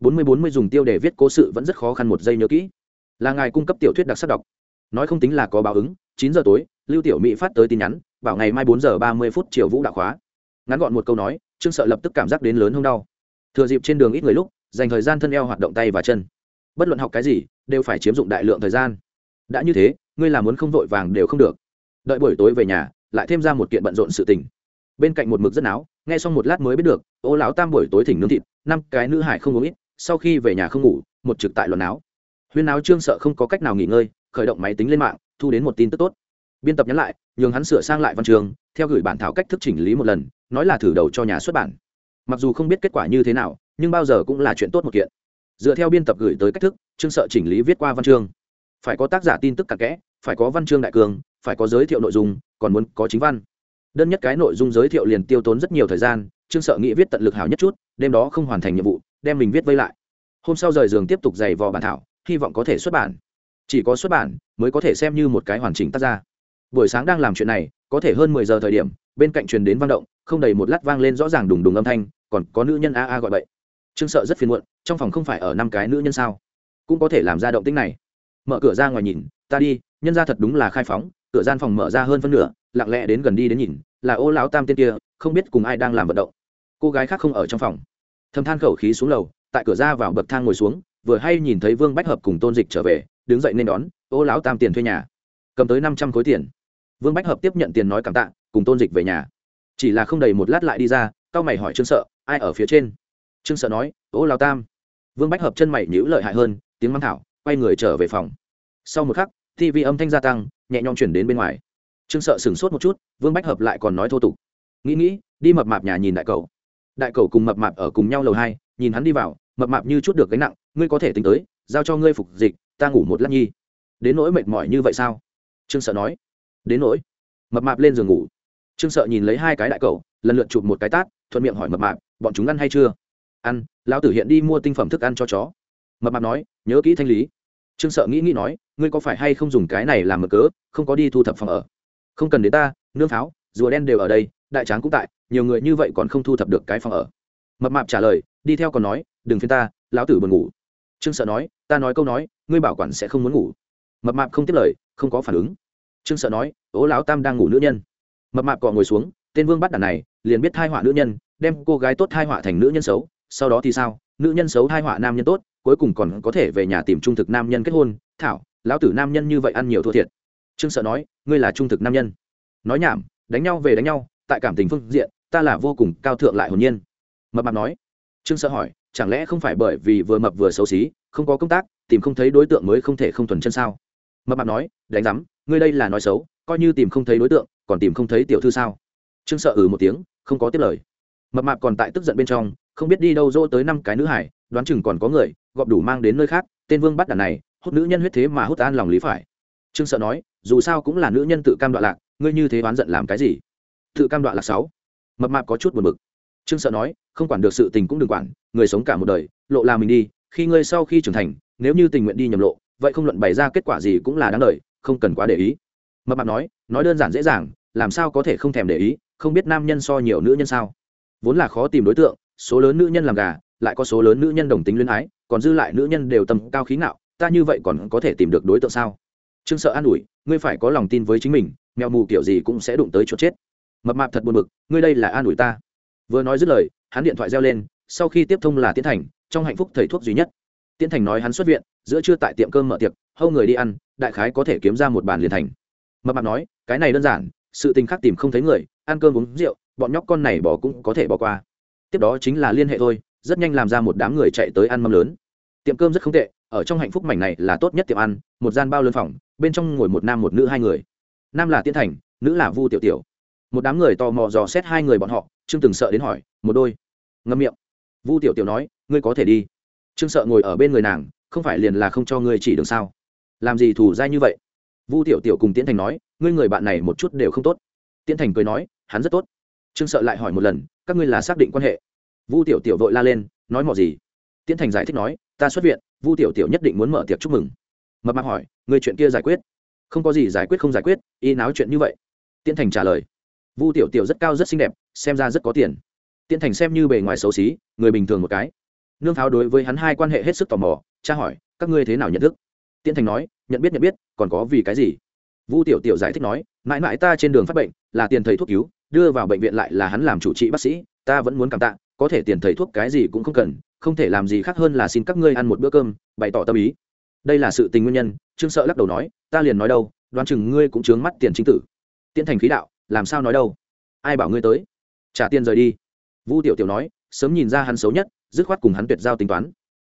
bốn mươi bốn mươi dùng tiêu để viết cố sự vẫn rất khó khăn một giây nhớ kỹ. Là ngài cung cấp tiểu thuyết đặc sắc đọc. Nói không tính là có báo ứng, chín giờ tối, lưu tiểu mỹ phát tới tin nhắn, bảo ngày mai bốn giờ ba mươi phút chiều vũ đạo khóa. Ngắn gọn một câu nói, trương sợ lập tức cảm giác đến lớn không đau. Thừa dịp trên đường ít người lúc, dành thời gian thân eo hoạt động tay và chân. Bất luận học cái gì, đều phải chiếm dụng đại lượng thời gian. Đã như thế, ngươi làm muốn không vội vàng đều không được. Đợi buổi tối về nhà, lại thêm ra một kiện bận rộn sự tình. Bên cạnh một mực rất náo, nghe xong một lát mới biết được, ô lão tam buổi tối thỉnh nướng thịt, năm cái nữ hải không uống ít sau khi về nhà không ngủ, một trực tại luận áo. Huyên áo trương sợ không có cách nào nghỉ ngơi, khởi động máy tính lên mạng, thu đến một tin tức tốt. Biên tập nhắn lại, nhường hắn sửa sang lại văn trường, theo gửi bản thảo cách thức chỉnh lý một lần, nói là thử đầu cho nhà xuất bản. Mặc dù không biết kết quả như thế nào, nhưng bao giờ cũng là chuyện tốt một kiện. Dựa theo biên tập gửi tới cách thức, trương sợ chỉnh lý viết qua văn chương phải có tác giả tin tức cặn kẽ, phải có văn chương đại cường, phải có giới thiệu nội dung, còn muốn có chính văn. Đơn nhất cái nội dung giới thiệu liền tiêu tốn rất nhiều thời gian, trương sợ nghĩ viết tận lực hảo nhất chút, đêm đó không hoàn thành nhiệm vụ đem mình viết vây lại. Hôm sau rời giường tiếp tục giày vò bản thảo, hy vọng có thể xuất bản. Chỉ có xuất bản mới có thể xem như một cái hoàn chỉnh tác gia. Buổi sáng đang làm chuyện này, có thể hơn mười giờ thời điểm, bên cạnh truyền đến vang động, không đầy một lát vang lên rõ ràng đùng đùng âm thanh, còn có nữ nhân a a gọi vậy trương sợ rất phiền muộn, trong phòng không phải ở năm cái nữ nhân sao? Cũng có thể làm ra động tĩnh này. Mở cửa ra ngoài nhìn, ta đi, nhân ra thật đúng là khai phóng, cửa gian phòng mở ra hơn phân nửa, lặng lẽ đến gần đi đến nhìn, là ô lão tam tên kia, không biết cùng ai đang làm vận động. Cô gái khác không ở trong phòng thầm than khẩu khí xuống lầu, tại cửa ra vào bậc thang ngồi xuống, vừa hay nhìn thấy vương bách hợp cùng tôn dịch trở về, đứng dậy nên đón, ô lão tam tiền thuê nhà, cầm tới năm trăm khối tiền. Vương bách hợp tiếp nhận tiền nói cảm tạ, cùng tôn dịch về nhà. Chỉ là không đầy một lát lại đi ra, cao mày hỏi trương sợ, ai ở phía trên? Trương sợ nói, ô lão tam. Vương bách hợp chân mày nhữ lợi hại hơn, tiếng mắng thảo, quay người trở về phòng. Sau một khắc tv âm thanh gia tăng, nhẹ nhõm chuyển đến bên ngoài. Trương sợ sửng sốt một chút, vương bách hợp lại còn nói thô tục. Nghĩ nghĩ, đi mập mạp nhà nhìn đại cầu đại cầu cùng mập mạp ở cùng nhau lầu hai, nhìn hắn đi vào, mập mạp như chút được gánh nặng, ngươi có thể tính tới, giao cho ngươi phục dịch, ta ngủ một lát nhi. Đến nỗi mệt mỏi như vậy sao? Trương sợ nói. Đến nỗi. Mập mạp lên giường ngủ. Trương sợ nhìn lấy hai cái đại cầu, lần lượt chụp một cái tát, thuận miệng hỏi mập mạp, bọn chúng ăn hay chưa? Ăn, lão tử hiện đi mua tinh phẩm thức ăn cho chó. Mập mạp nói, nhớ kỹ thanh lý. Trương sợ nghĩ nghĩ nói, ngươi có phải hay không dùng cái này làm mở cớ, không có đi thu thập phòng ở? Không cần đến ta, nương pháo, rùa đen đều ở đây, đại tráng cũng tại nhiều người như vậy còn không thu thập được cái phòng ở. Mập mạp trả lời, đi theo còn nói, đừng phiên ta, lão tử buồn ngủ. Trương sợ nói, ta nói câu nói, ngươi bảo quản sẽ không muốn ngủ. Mập mạp không tiếp lời, không có phản ứng. Trương sợ nói, ố lão tam đang ngủ nữ nhân. Mập mạp cọ ngồi xuống, tên vương bắt đàn này, liền biết thai họa nữ nhân, đem cô gái tốt thai họa thành nữ nhân xấu, sau đó thì sao? Nữ nhân xấu thai họa nam nhân tốt, cuối cùng còn có thể về nhà tìm trung thực nam nhân kết hôn. Thảo, lão tử nam nhân như vậy ăn nhiều thua thiệt. Trương sợ nói, ngươi là trung thực nam nhân. Nói nhảm, đánh nhau về đánh nhau, tại cảm tình phương diện ta là vô cùng cao thượng lại hồn nhiên. Mập mạp nói. Trương sợ hỏi, chẳng lẽ không phải bởi vì vừa mập vừa xấu xí, không có công tác, tìm không thấy đối tượng mới không thể không thuần chân sao? Mập mạp nói, đánh giám, ngươi đây là nói xấu, coi như tìm không thấy đối tượng, còn tìm không thấy tiểu thư sao? Trương sợ ừ một tiếng, không có tiếp lời. Mập mạp còn tại tức giận bên trong, không biết đi đâu dỗ tới năm cái nữ hải, đoán chừng còn có người, gọp đủ mang đến nơi khác, tên vương bắt đàn này hút nữ nhân huyết thế mà hút an lòng lý phải. Trương sợ nói, dù sao cũng là nữ nhân tự cam đoạn lạc, ngươi như thế oán giận làm cái gì? Tự cam đoạn lạc sáu mập mạp có chút buồn bực. Trương sợ nói, không quản được sự tình cũng đừng quản, người sống cả một đời, lộ là mình đi, khi ngươi sau khi trưởng thành, nếu như tình nguyện đi nhầm lộ, vậy không luận bày ra kết quả gì cũng là đáng lời không cần quá để ý. Mập mạp nói nói đơn giản dễ dàng, làm sao có thể không thèm để ý, không biết nam nhân so nhiều nữ nhân sao? Vốn là khó tìm đối tượng, số lớn nữ nhân làm gà, lại có số lớn nữ nhân đồng tính luyến ái, còn dư lại nữ nhân đều tầm cao khí ngạo, ta như vậy còn có thể tìm được đối tượng sao? Trương sợ an ủi, ngươi phải có lòng tin với chính mình, mèo mù kiểu gì cũng sẽ đụng tới chỗ chết mập mạp thật buồn bực, ngươi đây là an ủi ta. Vừa nói dứt lời, hắn điện thoại reo lên, sau khi tiếp thông là tiến thành, trong hạnh phúc thầy thuốc duy nhất. Tiến thành nói hắn xuất viện, giữa trưa tại tiệm cơm mở tiệc, hâu người đi ăn, đại khái có thể kiếm ra một bàn liền thành. Mập mạp nói, cái này đơn giản, sự tình khác tìm không thấy người, ăn cơm uống rượu, bọn nhóc con này bỏ cũng có thể bỏ qua. Tiếp đó chính là liên hệ thôi, rất nhanh làm ra một đám người chạy tới ăn mâm lớn. Tiệm cơm rất không tệ, ở trong hạnh phúc mảnh này là tốt nhất tiệm ăn, một gian bao lớn phòng, bên trong ngồi một nam một nữ hai người. Nam là tiến thành, nữ là vu tiểu tiểu một đám người tò mò dò xét hai người bọn họ, trương từng sợ đến hỏi, một đôi. Ngâm miệng. Vu tiểu tiểu nói, ngươi có thể đi. Trương sợ ngồi ở bên người nàng, không phải liền là không cho ngươi chỉ đường sao? Làm gì thủ dai như vậy? Vu tiểu tiểu cùng tiến thành nói, ngươi người bạn này một chút đều không tốt. Tiến thành cười nói, hắn rất tốt. Trương sợ lại hỏi một lần, các ngươi là xác định quan hệ? Vu tiểu tiểu vội la lên, nói mò gì? Tiến thành giải thích nói, ta xuất viện, vu tiểu tiểu nhất định muốn mở tiệc chúc mừng. Mập mạp hỏi người chuyện kia giải quyết? Không có gì giải quyết không giải quyết, y náo chuyện như vậy. Tiến thành trả lời vu tiểu tiểu rất cao rất xinh đẹp, xem ra rất có tiền. Tiện thành xem như bề ngoài xấu xí, người bình thường một cái. Nương pháo đối với hắn hai quan hệ hết sức tò mò, tra hỏi, các ngươi thế nào nhận thức? Tiện thành nói, nhận biết nhận biết, còn có vì cái gì? Vu tiểu tiểu giải thích nói, mãi mãi ta trên đường phát bệnh, là tiền thầy thuốc cứu, đưa vào bệnh viện lại là hắn làm chủ trị bác sĩ, ta vẫn muốn cảm tạ, có thể tiền thầy thuốc cái gì cũng không cần, không thể làm gì khác hơn là xin các ngươi ăn một bữa cơm, bày tỏ tâm ý. Đây là sự tình nguyên nhân, trương sợ lắc đầu nói, ta liền nói đâu, đoán chừng ngươi cũng chướng mắt tiền chính tử. Tiễn thành khí đạo làm sao nói đâu? Ai bảo ngươi tới? Trả tiền rời đi. Vu tiểu tiểu nói, sớm nhìn ra hắn xấu nhất, dứt khoát cùng hắn tuyệt giao tính toán.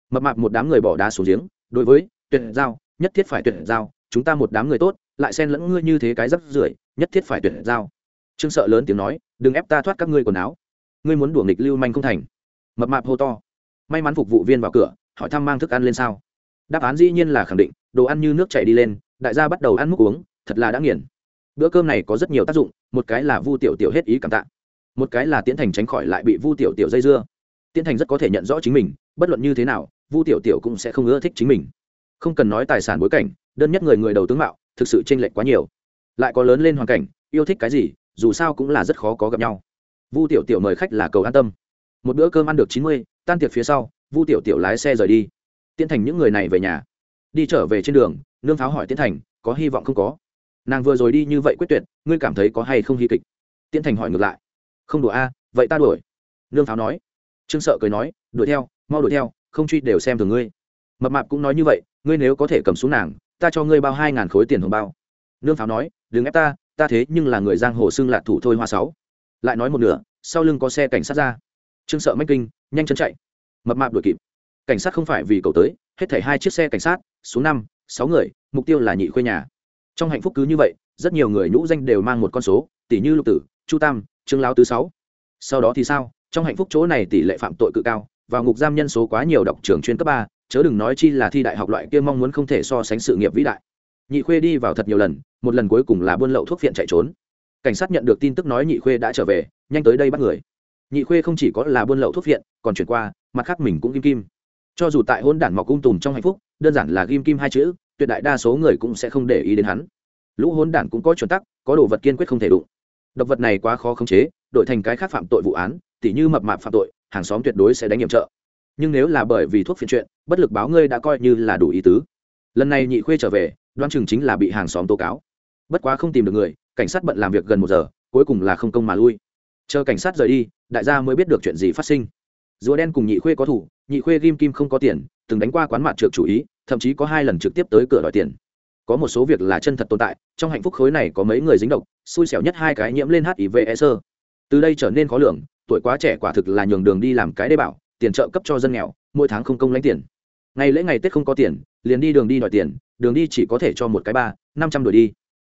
Mập mạp một đám người bỏ đá xuống giếng, đối với, tuyệt giao, nhất thiết phải tuyệt giao, chúng ta một đám người tốt, lại xen lẫn ngươi như thế cái rắp rưởi, nhất thiết phải tuyệt giao. Trương sợ lớn tiếng nói, đừng ép ta thoát các ngươi quần áo. Ngươi muốn đuổi nghịch lưu manh không thành. Mập mạp hô to, may mắn phục vụ viên vào cửa, hỏi thăm mang thức ăn lên sao? Đáp án dĩ nhiên là khẳng định, đồ ăn như nước chảy đi lên, đại gia bắt đầu ăn múc uống, thật là đã nghiền bữa cơm này có rất nhiều tác dụng, một cái là vu tiểu tiểu hết ý cảm tạ, một cái là tiến thành tránh khỏi lại bị vu tiểu tiểu dây dưa. Tiến thành rất có thể nhận rõ chính mình, bất luận như thế nào, vu tiểu tiểu cũng sẽ không ưa thích chính mình. Không cần nói tài sản bối cảnh, đơn nhất người người đầu tướng mạo, thực sự chênh lệch quá nhiều. Lại có lớn lên hoàn cảnh, yêu thích cái gì, dù sao cũng là rất khó có gặp nhau. Vu tiểu tiểu mời khách là cầu an tâm. Một bữa cơm ăn được chín mươi, tan tiệc phía sau, vu tiểu tiểu lái xe rời đi. Tiến thành những người này về nhà. Đi trở về trên đường, nương pháo hỏi tiến thành, có hy vọng không có? Nàng vừa rồi đi như vậy quyết tuyệt, ngươi cảm thấy có hay không hy kịch? Tiến thành hỏi ngược lại. Không đùa a, vậy ta đuổi. Nương pháo nói. Trương sợ cười nói, đuổi theo, mau đuổi theo, không truy đều xem thường ngươi. Mập mạp cũng nói như vậy, ngươi nếu có thể cầm xuống nàng, ta cho ngươi bao hai ngàn khối tiền hồng bao. Nương pháo nói, đừng ép ta ta thế nhưng là người giang hồ xưng lạc thủ thôi hoa sáu. Lại nói một nửa, sau lưng có xe cảnh sát ra. Trương sợ mách kinh, nhanh chân chạy. Mập mạp đuổi kịp. Cảnh sát không phải vì cầu tới, hết thảy hai chiếc xe cảnh sát, số năm, sáu người, mục tiêu là nhị khuê nhà trong hạnh phúc cứ như vậy, rất nhiều người nhũ danh đều mang một con số, tỷ như lục tử, chu tam, trương lao tứ sáu. Sau đó thì sao? Trong hạnh phúc chỗ này tỷ lệ phạm tội cự cao và ngục giam nhân số quá nhiều đọc trường chuyên cấp ba, chớ đừng nói chi là thi đại học loại kia mong muốn không thể so sánh sự nghiệp vĩ đại. Nhị khuê đi vào thật nhiều lần, một lần cuối cùng là buôn lậu thuốc phiện chạy trốn. Cảnh sát nhận được tin tức nói nhị khuê đã trở về, nhanh tới đây bắt người. Nhị khuê không chỉ có là buôn lậu thuốc phiện, còn chuyển qua, mặt khác mình cũng kim kim. Cho dù tại hôn đản mọc cung tùm trong hạnh phúc, đơn giản là kim kim hai chữ tuyệt đại đa số người cũng sẽ không để ý đến hắn. Lũ hốn đản cũng có chuẩn tắc, có đồ vật kiên quyết không thể đụng. Độc vật này quá khó khống chế, đổi thành cái khác phạm tội vụ án, tỉ như mập mạp phạm tội, hàng xóm tuyệt đối sẽ đánh nhiệm trợ. Nhưng nếu là bởi vì thuốc phiện chuyện, bất lực báo ngươi đã coi như là đủ ý tứ. Lần này nhị khuê trở về đoan chừng chính là bị hàng xóm tố cáo. Bất quá không tìm được người, cảnh sát bận làm việc gần một giờ, cuối cùng là không công mà lui. Chờ cảnh sát rời đi, đại gia mới biết được chuyện gì phát sinh. Rùa đen cùng nhị khuê có thủ, nhị khuê ghim kim không có tiền, từng đánh qua quán mặt trượt chủ ý thậm chí có hai lần trực tiếp tới cửa đòi tiền. Có một số việc là chân thật tồn tại, trong hạnh phúc khối này có mấy người dính độc, xui xẻo nhất hai cái nhiễm lên hiv e. Sơ từ đây trở nên khó lường, tuổi quá trẻ quả thực là nhường đường đi làm cái đê bảo, tiền trợ cấp cho dân nghèo, mỗi tháng không công lãnh tiền. Ngày lễ ngày tết không có tiền, liền đi đường đi đòi tiền, đường đi chỉ có thể cho một cái ba, năm trăm đổi đi.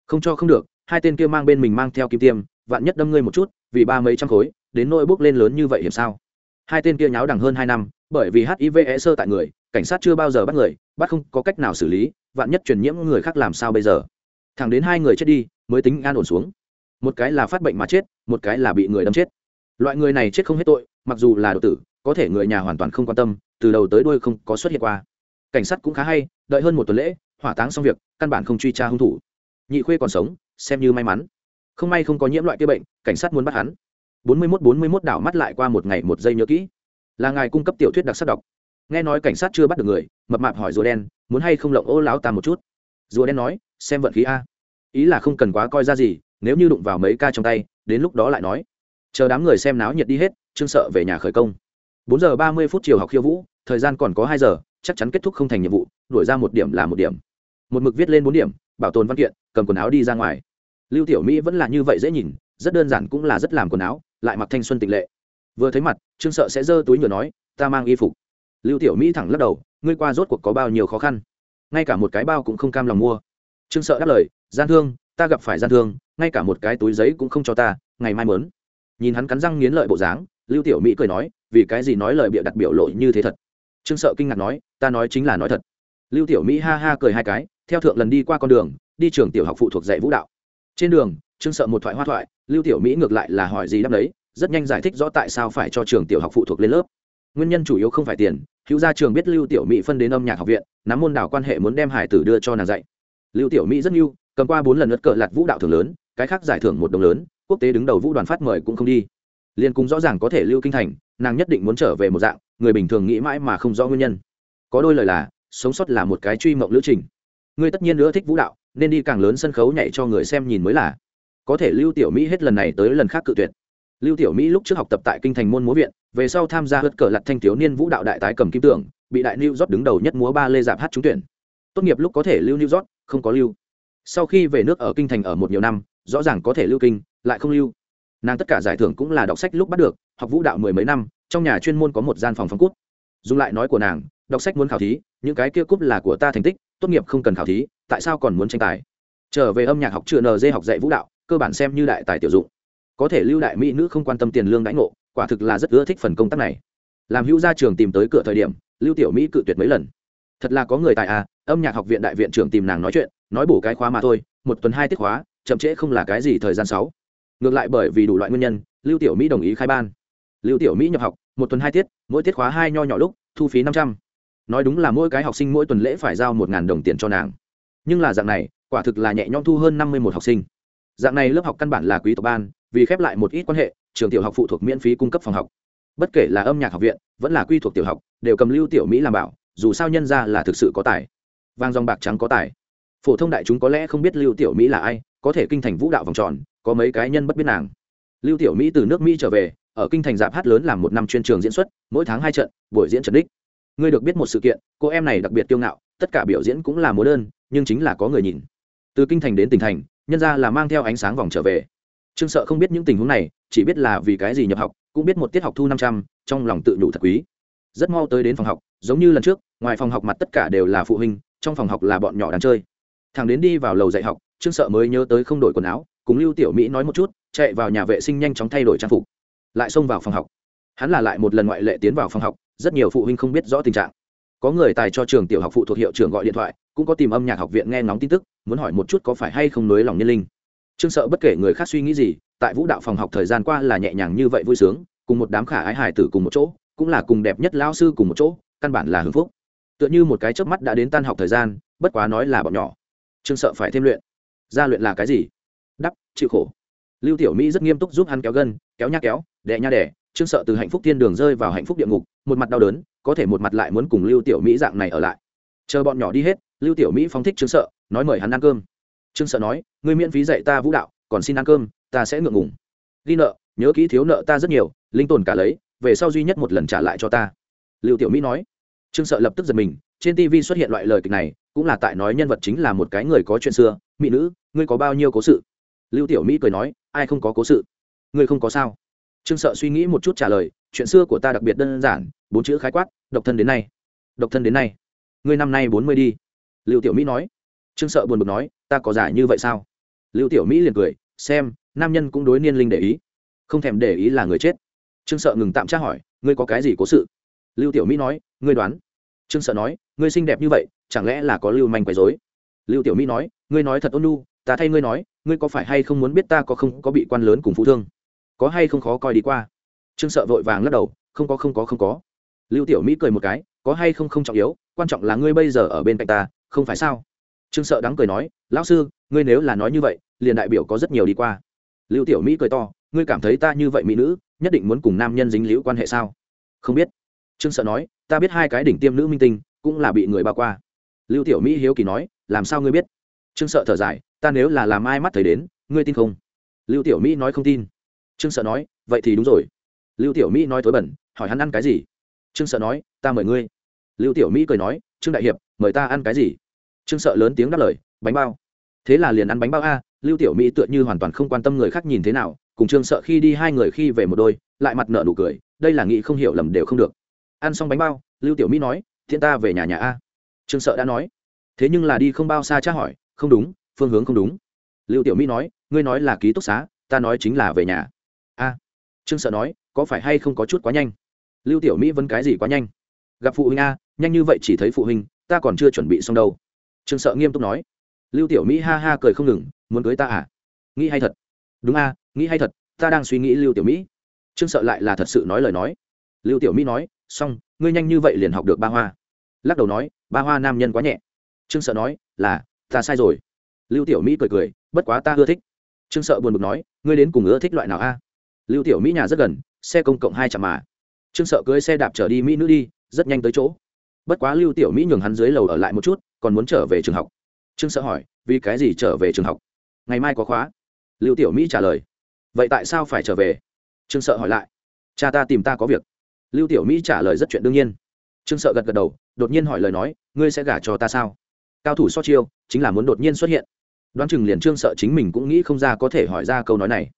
Không cho không được, hai tên kia mang bên mình mang theo kim tiêm, vạn nhất đâm ngươi một chút, vì ba mấy trăm khối, đến nỗi bước lên lớn như vậy hiểm sao? Hai tên kia nháo đằng hơn hai năm, bởi vì hiv e sơ tại người, cảnh sát chưa bao giờ bắt người, bắt không có cách nào xử lý, vạn nhất truyền nhiễm người khác làm sao bây giờ? Thẳng đến hai người chết đi, mới tính an ổn xuống. Một cái là phát bệnh mà chết, một cái là bị người đâm chết. Loại người này chết không hết tội, mặc dù là độc tử, có thể người nhà hoàn toàn không quan tâm, từ đầu tới đuôi không có xuất hiện qua. Cảnh sát cũng khá hay, đợi hơn một tuần lễ, hỏa táng xong việc, căn bản không truy tra hung thủ. Nhị khuê còn sống, xem như may mắn. Không may không có nhiễm loại kia bệnh, cảnh sát muốn bắt hắn bốn mươi mốt bốn mươi mốt đảo mắt lại qua một ngày một giây nhớ kỹ. Là ngài cung cấp tiểu thuyết đặc sắc đọc. Nghe nói cảnh sát chưa bắt được người, mập mạp hỏi rùa đen, muốn hay không lộng ô láo ta một chút? Rùa đen nói, xem vận khí a. Ý là không cần quá coi ra gì, nếu như đụng vào mấy ca trong tay, đến lúc đó lại nói. Chờ đám người xem náo nhiệt đi hết, trương sợ về nhà khởi công. Bốn giờ ba mươi phút chiều học khiêu vũ, thời gian còn có hai giờ, chắc chắn kết thúc không thành nhiệm vụ đuổi ra một điểm là một điểm. Một mực viết lên bốn điểm, bảo tồn văn kiện, cầm quần áo đi ra ngoài. Lưu tiểu mỹ vẫn là như vậy dễ nhìn, rất đơn giản cũng là rất làm quần áo lại mặc thanh xuân tịnh lệ. Vừa thấy mặt, trương sợ sẽ giơ túi nhựa nói, ta mang y phục. Lưu tiểu mỹ thẳng lắc đầu, ngươi qua rốt cuộc có bao nhiêu khó khăn? Ngay cả một cái bao cũng không cam lòng mua. Trương sợ đáp lời, gian thương, ta gặp phải gian thương, ngay cả một cái túi giấy cũng không cho ta, ngày mai mớn nhìn hắn cắn răng nghiến lợi bộ dáng, lưu tiểu mỹ cười nói, vì cái gì nói lời bịa đặt biểu lộ như thế thật? Trương sợ kinh ngạc nói, ta nói chính là nói thật. Lưu tiểu mỹ ha ha cười hai cái, theo thượng lần đi qua con đường, đi trường tiểu học phụ thuộc dạy vũ đạo. Trên đường trương sợ một thoại hoa thoại, lưu tiểu mỹ ngược lại là hỏi gì đáp đấy, rất nhanh giải thích rõ tại sao phải cho trường tiểu học phụ thuộc lên lớp. Nguyên nhân chủ yếu không phải tiền, hữu gia trường biết lưu tiểu mỹ phân đến âm nhạc học viện, nắm môn đảo quan hệ muốn đem hải tử đưa cho nàng dạy. Lưu tiểu mỹ rất yêu cầm qua bốn lần lượt cờ lạt vũ đạo thưởng lớn, cái khác giải thưởng một đồng lớn, quốc tế đứng đầu vũ đoàn phát mời cũng không đi. Liên cũng rõ ràng có thể lưu kinh thành, nàng nhất định muốn trở về một dạng, người bình thường nghĩ mãi mà không rõ nguyên nhân. Có đôi lời là, sống sót là một cái truy mộng lữ trình. Ngươi tất nhiên nữa thích vũ đạo, nên đi càng lớn sân khấu nhảy cho người xem nhìn mới là có thể lưu tiểu mỹ hết lần này tới lần khác cự tuyệt. Lưu tiểu mỹ lúc trước học tập tại kinh thành môn múa viện, về sau tham gia hớt cờ lặt thanh thiếu niên vũ đạo đại tái cầm kim tưởng, bị đại new york đứng đầu nhất múa ba lê dạp hát trúng tuyển. Tốt nghiệp lúc có thể lưu new york, không có lưu. Sau khi về nước ở kinh thành ở một nhiều năm, rõ ràng có thể lưu kinh, lại không lưu. Nàng tất cả giải thưởng cũng là đọc sách lúc bắt được, học vũ đạo mười mấy năm, trong nhà chuyên môn có một gian phòng phong cút. Dùng lại nói của nàng, đọc sách muốn khảo thí, những cái kia cúp là của ta thành tích, tốt nghiệp không cần khảo thí, tại sao còn muốn tranh tài? Trở về âm nhạc học chưa nd học dạy vũ đạo cơ bản xem như đại tài tiểu dụng. Có thể lưu đại mỹ nữ không quan tâm tiền lương đãi ngộ, quả thực là rất ưa thích phần công tác này. Làm hữu gia trường tìm tới cửa thời điểm, lưu tiểu mỹ cự tuyệt mấy lần. Thật là có người tại à âm nhạc học viện đại viện trưởng tìm nàng nói chuyện, nói bổ cái khóa mà thôi, một tuần hai tiết khóa, chậm trễ không là cái gì thời gian sáu. Ngược lại bởi vì đủ loại nguyên nhân, lưu tiểu mỹ đồng ý khai ban. Lưu tiểu mỹ nhập học, một tuần hai tiết, mỗi tiết khóa hai nho nhỏ lúc, thu phí năm trăm. Nói đúng là mỗi cái học sinh mỗi tuần lễ phải giao một đồng tiền cho nàng. Nhưng là dạng này, quả thực là nhẹ nhõm thu hơn năm mươi một học sinh dạng này lớp học căn bản là quý tộc ban, vì khép lại một ít quan hệ, trường tiểu học phụ thuộc miễn phí cung cấp phòng học. Bất kể là âm nhạc học viện, vẫn là quy thuộc tiểu học, đều cầm lưu tiểu mỹ làm bảo, dù sao nhân ra là thực sự có tài. Vang dòng bạc trắng có tài. Phổ thông đại chúng có lẽ không biết lưu tiểu mỹ là ai, có thể kinh thành vũ đạo vòng tròn, có mấy cái nhân bất biết nàng. Lưu tiểu mỹ từ nước mỹ trở về, ở kinh thành dạp hát lớn làm một năm chuyên trường diễn xuất, mỗi tháng hai trận, buổi diễn trần đích. Ngươi được biết một sự kiện, cô em này đặc biệt kiêu ngạo, tất cả biểu diễn cũng là múa đơn, nhưng chính là có người nhìn. Từ kinh thành đến tỉnh thành nhân ra là mang theo ánh sáng vòng trở về. Trương sợ không biết những tình huống này, chỉ biết là vì cái gì nhập học, cũng biết một tiết học thu năm trăm, trong lòng tự nhủ thật quý. Rất mau tới đến phòng học, giống như lần trước, ngoài phòng học mặt tất cả đều là phụ huynh, trong phòng học là bọn nhỏ đang chơi. Thằng đến đi vào lầu dạy học, trương sợ mới nhớ tới không đổi quần áo, cùng lưu tiểu mỹ nói một chút, chạy vào nhà vệ sinh nhanh chóng thay đổi trang phục. Lại xông vào phòng học. Hắn là lại một lần ngoại lệ tiến vào phòng học, rất nhiều phụ huynh không biết rõ tình trạng có người tài cho trường tiểu học phụ thuộc hiệu trưởng gọi điện thoại, cũng có tìm âm nhạc học viện nghe ngóng tin tức, muốn hỏi một chút có phải hay không nới lòng nhân linh. Trương sợ bất kể người khác suy nghĩ gì, tại vũ đạo phòng học thời gian qua là nhẹ nhàng như vậy vui sướng, cùng một đám khả ái hài tử cùng một chỗ, cũng là cùng đẹp nhất lao sư cùng một chỗ, căn bản là hưng phúc. Tựa như một cái chớp mắt đã đến tan học thời gian, bất quá nói là bọn nhỏ. Trương sợ phải thêm luyện. Gia luyện là cái gì? Đắp, chịu khổ. Lưu tiểu mỹ rất nghiêm túc giúp hắn kéo gân, kéo nha kéo đẻ nha đẻ trương sợ từ hạnh phúc thiên đường rơi vào hạnh phúc địa ngục một mặt đau đớn, có thể một mặt lại muốn cùng lưu tiểu mỹ dạng này ở lại. Chờ bọn nhỏ đi hết, lưu tiểu mỹ phóng thích trương sợ, nói mời hắn ăn cơm. Trương sợ nói, ngươi miễn phí dạy ta vũ đạo, còn xin ăn cơm, ta sẽ ngượng ngùng. Ghi nợ, nhớ kỹ thiếu nợ ta rất nhiều, linh tồn cả lấy, về sau duy nhất một lần trả lại cho ta. Lưu tiểu mỹ nói. Trương sợ lập tức giật mình, trên tv xuất hiện loại lời kịch này, cũng là tại nói nhân vật chính là một cái người có chuyện xưa, mỹ nữ, ngươi có bao nhiêu cố sự? Lưu tiểu mỹ cười nói, ai không có cố sự? Ngươi không có sao trương sợ suy nghĩ một chút trả lời, chuyện xưa của ta đặc biệt đơn giản, bốn chữ khái quát, độc thân đến nay, độc thân đến nay. Ngươi năm nay bốn mươi đi. Lưu tiểu mỹ nói. Trương sợ buồn bực nói, ta có giải như vậy sao? Lưu tiểu mỹ liền cười, xem, nam nhân cũng đối niên linh để ý, không thèm để ý là người chết. Trương sợ ngừng tạm tra hỏi, ngươi có cái gì cố sự? Lưu tiểu mỹ nói, ngươi đoán. Trương sợ nói, ngươi xinh đẹp như vậy, chẳng lẽ là có lưu manh quấy dối lưu tiểu mỹ nói, ngươi nói thật ôn nu ta thay ngươi nói, ngươi có phải hay không muốn biết ta có không có bị quan lớn cùng phụ thương? Có hay không khó coi đi qua. Trương sợ vội vàng lắc đầu, không có không có không có. Lưu tiểu mỹ cười một cái, có hay không không trọng yếu, quan trọng là ngươi bây giờ ở bên cạnh ta, không phải sao? Trương sợ đắng cười nói, lão sư, ngươi nếu là nói như vậy, liền đại biểu có rất nhiều đi qua. Lưu tiểu mỹ cười to, ngươi cảm thấy ta như vậy mỹ nữ, nhất định muốn cùng nam nhân dính liễu quan hệ sao? Không biết. Trương sợ nói, ta biết hai cái đỉnh tiêm nữ minh tinh, cũng là bị người bao qua. Lưu tiểu mỹ hiếu kỳ nói, làm sao ngươi biết? Trương sợ thở dài, ta nếu là làm ai mắt thấy đến, ngươi tin không? Lưu tiểu mỹ nói không tin trương sợ nói, vậy thì đúng rồi. Lưu tiểu mỹ nói thối bẩn, hỏi hắn ăn cái gì? Trương sợ nói, ta mời ngươi. Lưu tiểu mỹ cười nói, trương đại hiệp, mời ta ăn cái gì? Trương sợ lớn tiếng đáp lời, bánh bao. Thế là liền ăn bánh bao a, lưu tiểu mỹ tựa như hoàn toàn không quan tâm người khác nhìn thế nào, cùng trương sợ khi đi hai người khi về một đôi, lại mặt nợ nụ cười, đây là nghĩ không hiểu lầm đều không được. Ăn xong bánh bao, lưu tiểu mỹ nói, thiện ta về nhà nhà a. Trương sợ đã nói, thế nhưng là đi không bao xa tra hỏi, không đúng, phương hướng không đúng. Lưu tiểu mỹ nói, ngươi nói là ký túc xá, ta nói chính là về nhà trương sợ nói, có phải hay không có chút quá nhanh? Lưu tiểu mỹ vẫn cái gì quá nhanh? Gặp phụ huynh a, nhanh như vậy chỉ thấy phụ huynh, ta còn chưa chuẩn bị xong đâu. Trương sợ nghiêm túc nói. Lưu tiểu mỹ ha ha cười không ngừng, muốn cưới ta à? Nghĩ hay thật. Đúng a, nghĩ hay thật, ta đang suy nghĩ lưu tiểu mỹ. Trương sợ lại là thật sự nói lời nói. Lưu tiểu mỹ nói, xong, ngươi nhanh như vậy liền học được ba hoa. Lắc đầu nói, ba hoa nam nhân quá nhẹ. Trương sợ nói, là, ta sai rồi. Lưu tiểu mỹ cười cười, bất quá ta ưa thích. Trương sợ buồn bực nói, ngươi đến cùng ưa thích loại nào a? Lưu tiểu mỹ nhà rất gần, xe công cộng hai chạm mà. Trương sợ cưới xe đạp trở đi mỹ nữ đi, rất nhanh tới chỗ. Bất quá lưu tiểu mỹ nhường hắn dưới lầu ở lại một chút, còn muốn trở về trường học. Trương sợ hỏi, vì cái gì trở về trường học? Ngày mai có khóa. Lưu tiểu mỹ trả lời, vậy tại sao phải trở về? Trương sợ hỏi lại, cha ta tìm ta có việc. Lưu tiểu mỹ trả lời rất chuyện đương nhiên. Trương sợ gật gật đầu, đột nhiên hỏi lời nói, ngươi sẽ gả cho ta sao? Cao thủ so chiêu, chính là muốn đột nhiên xuất hiện. Đoán chừng liền trương sợ chính mình cũng nghĩ không ra có thể hỏi ra câu nói này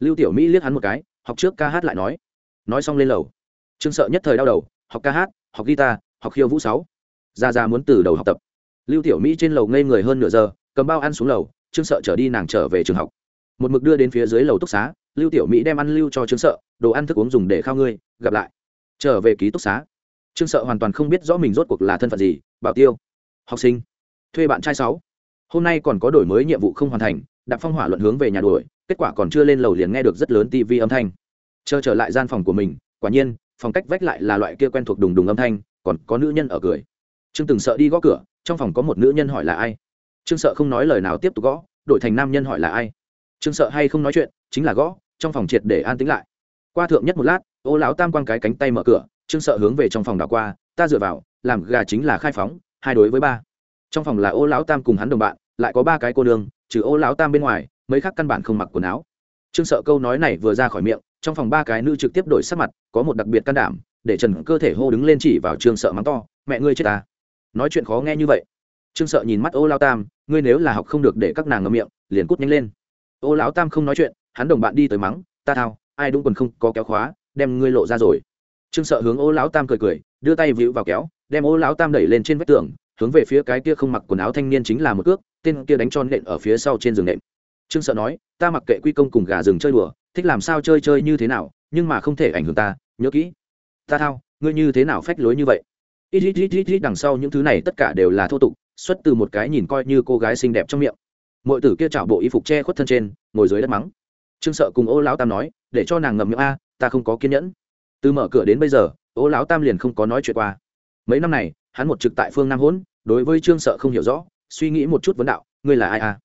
lưu tiểu mỹ liếc hắn một cái, học trước ca hát lại nói. Nói xong lên lầu. Trương sợ nhất thời đau đầu, học ca hát, học guitar, học khiêu vũ sáu. Ra ra muốn từ đầu học tập. Lưu tiểu mỹ trên lầu ngây người hơn nửa giờ, cầm bao ăn xuống lầu, trương sợ trở đi nàng trở về trường học. Một mực đưa đến phía dưới lầu túc xá, lưu tiểu mỹ đem ăn lưu cho trương sợ, đồ ăn thức uống dùng để khao ngươi, gặp lại. Trở về ký túc xá. Trương sợ hoàn toàn không biết rõ mình rốt cuộc là thân phận gì, bảo tiêu, học sinh, thuê bạn trai sáu. Hôm nay còn có đổi mới nhiệm vụ không hoàn thành đạp phong hỏa luận hướng về nhà đuổi, kết quả còn chưa lên lầu liền nghe được rất lớn tivi âm thanh. Chờ trở lại gian phòng của mình, quả nhiên, phòng cách vách lại là loại kia quen thuộc đùng đùng âm thanh, còn có nữ nhân ở cười. Trương từng sợ đi gõ cửa, trong phòng có một nữ nhân hỏi là ai. Trương sợ không nói lời nào tiếp tục gõ, đổi thành nam nhân hỏi là ai. Trương sợ hay không nói chuyện, chính là gõ, trong phòng triệt để an tĩnh lại. Qua thượng nhất một lát, ô lão tam quang cái cánh tay mở cửa, trương sợ hướng về trong phòng đảo qua, ta dựa vào, làm gà chính là khai phóng, hai đối với ba. Trong phòng là ô lão tam cùng hắn đồng bạn, lại có ba cái cô nương trừ ô lão tam bên ngoài, mấy khác căn bản không mặc quần áo. Trương sợ câu nói này vừa ra khỏi miệng, trong phòng ba cái nữ trực tiếp đổi sắc mặt, có một đặc biệt can đảm, để trần cơ thể hô đứng lên chỉ vào trương sợ mắng to, mẹ ngươi chết ta. Nói chuyện khó nghe như vậy. Trương sợ nhìn mắt ô lao tam, ngươi nếu là học không được để các nàng ngậm miệng, liền cút nhanh lên. Ô lão tam không nói chuyện, hắn đồng bạn đi tới mắng, ta thao, ai đúng quần không, có kéo khóa, đem ngươi lộ ra rồi. Trương sợ hướng ô lão tam cười cười, đưa tay víu vào kéo, đem ô lão tam đẩy lên trên vách tường, hướng về phía cái kia không mặc quần áo thanh niên chính là một cước tên kia đánh cho nện ở phía sau trên giường nệm trương sợ nói, ta mặc kệ quy công cùng gà rừng chơi đùa, thích làm sao chơi chơi như thế nào, nhưng mà không thể ảnh hưởng ta, nhớ kỹ. Ta thao, ngươi như thế nào phách lối như vậy? Ít ít ít ít ít, đằng sau những thứ này tất cả đều là thô tục, xuất từ một cái nhìn coi như cô gái xinh đẹp trong miệng. Mọi tử kia chảo bộ y phục che khuất thân trên, ngồi dưới đất mắng. Trương sợ cùng ô lão tam nói, để cho nàng ngậm miệng a, ta không có kiên nhẫn. Từ mở cửa đến bây giờ, ô lão tam liền không có nói chuyện qua. Mấy năm này, hắn một trực tại phương nam hỗn, đối với trương sợ không hiểu rõ suy nghĩ một chút vấn đạo, ngươi là ai a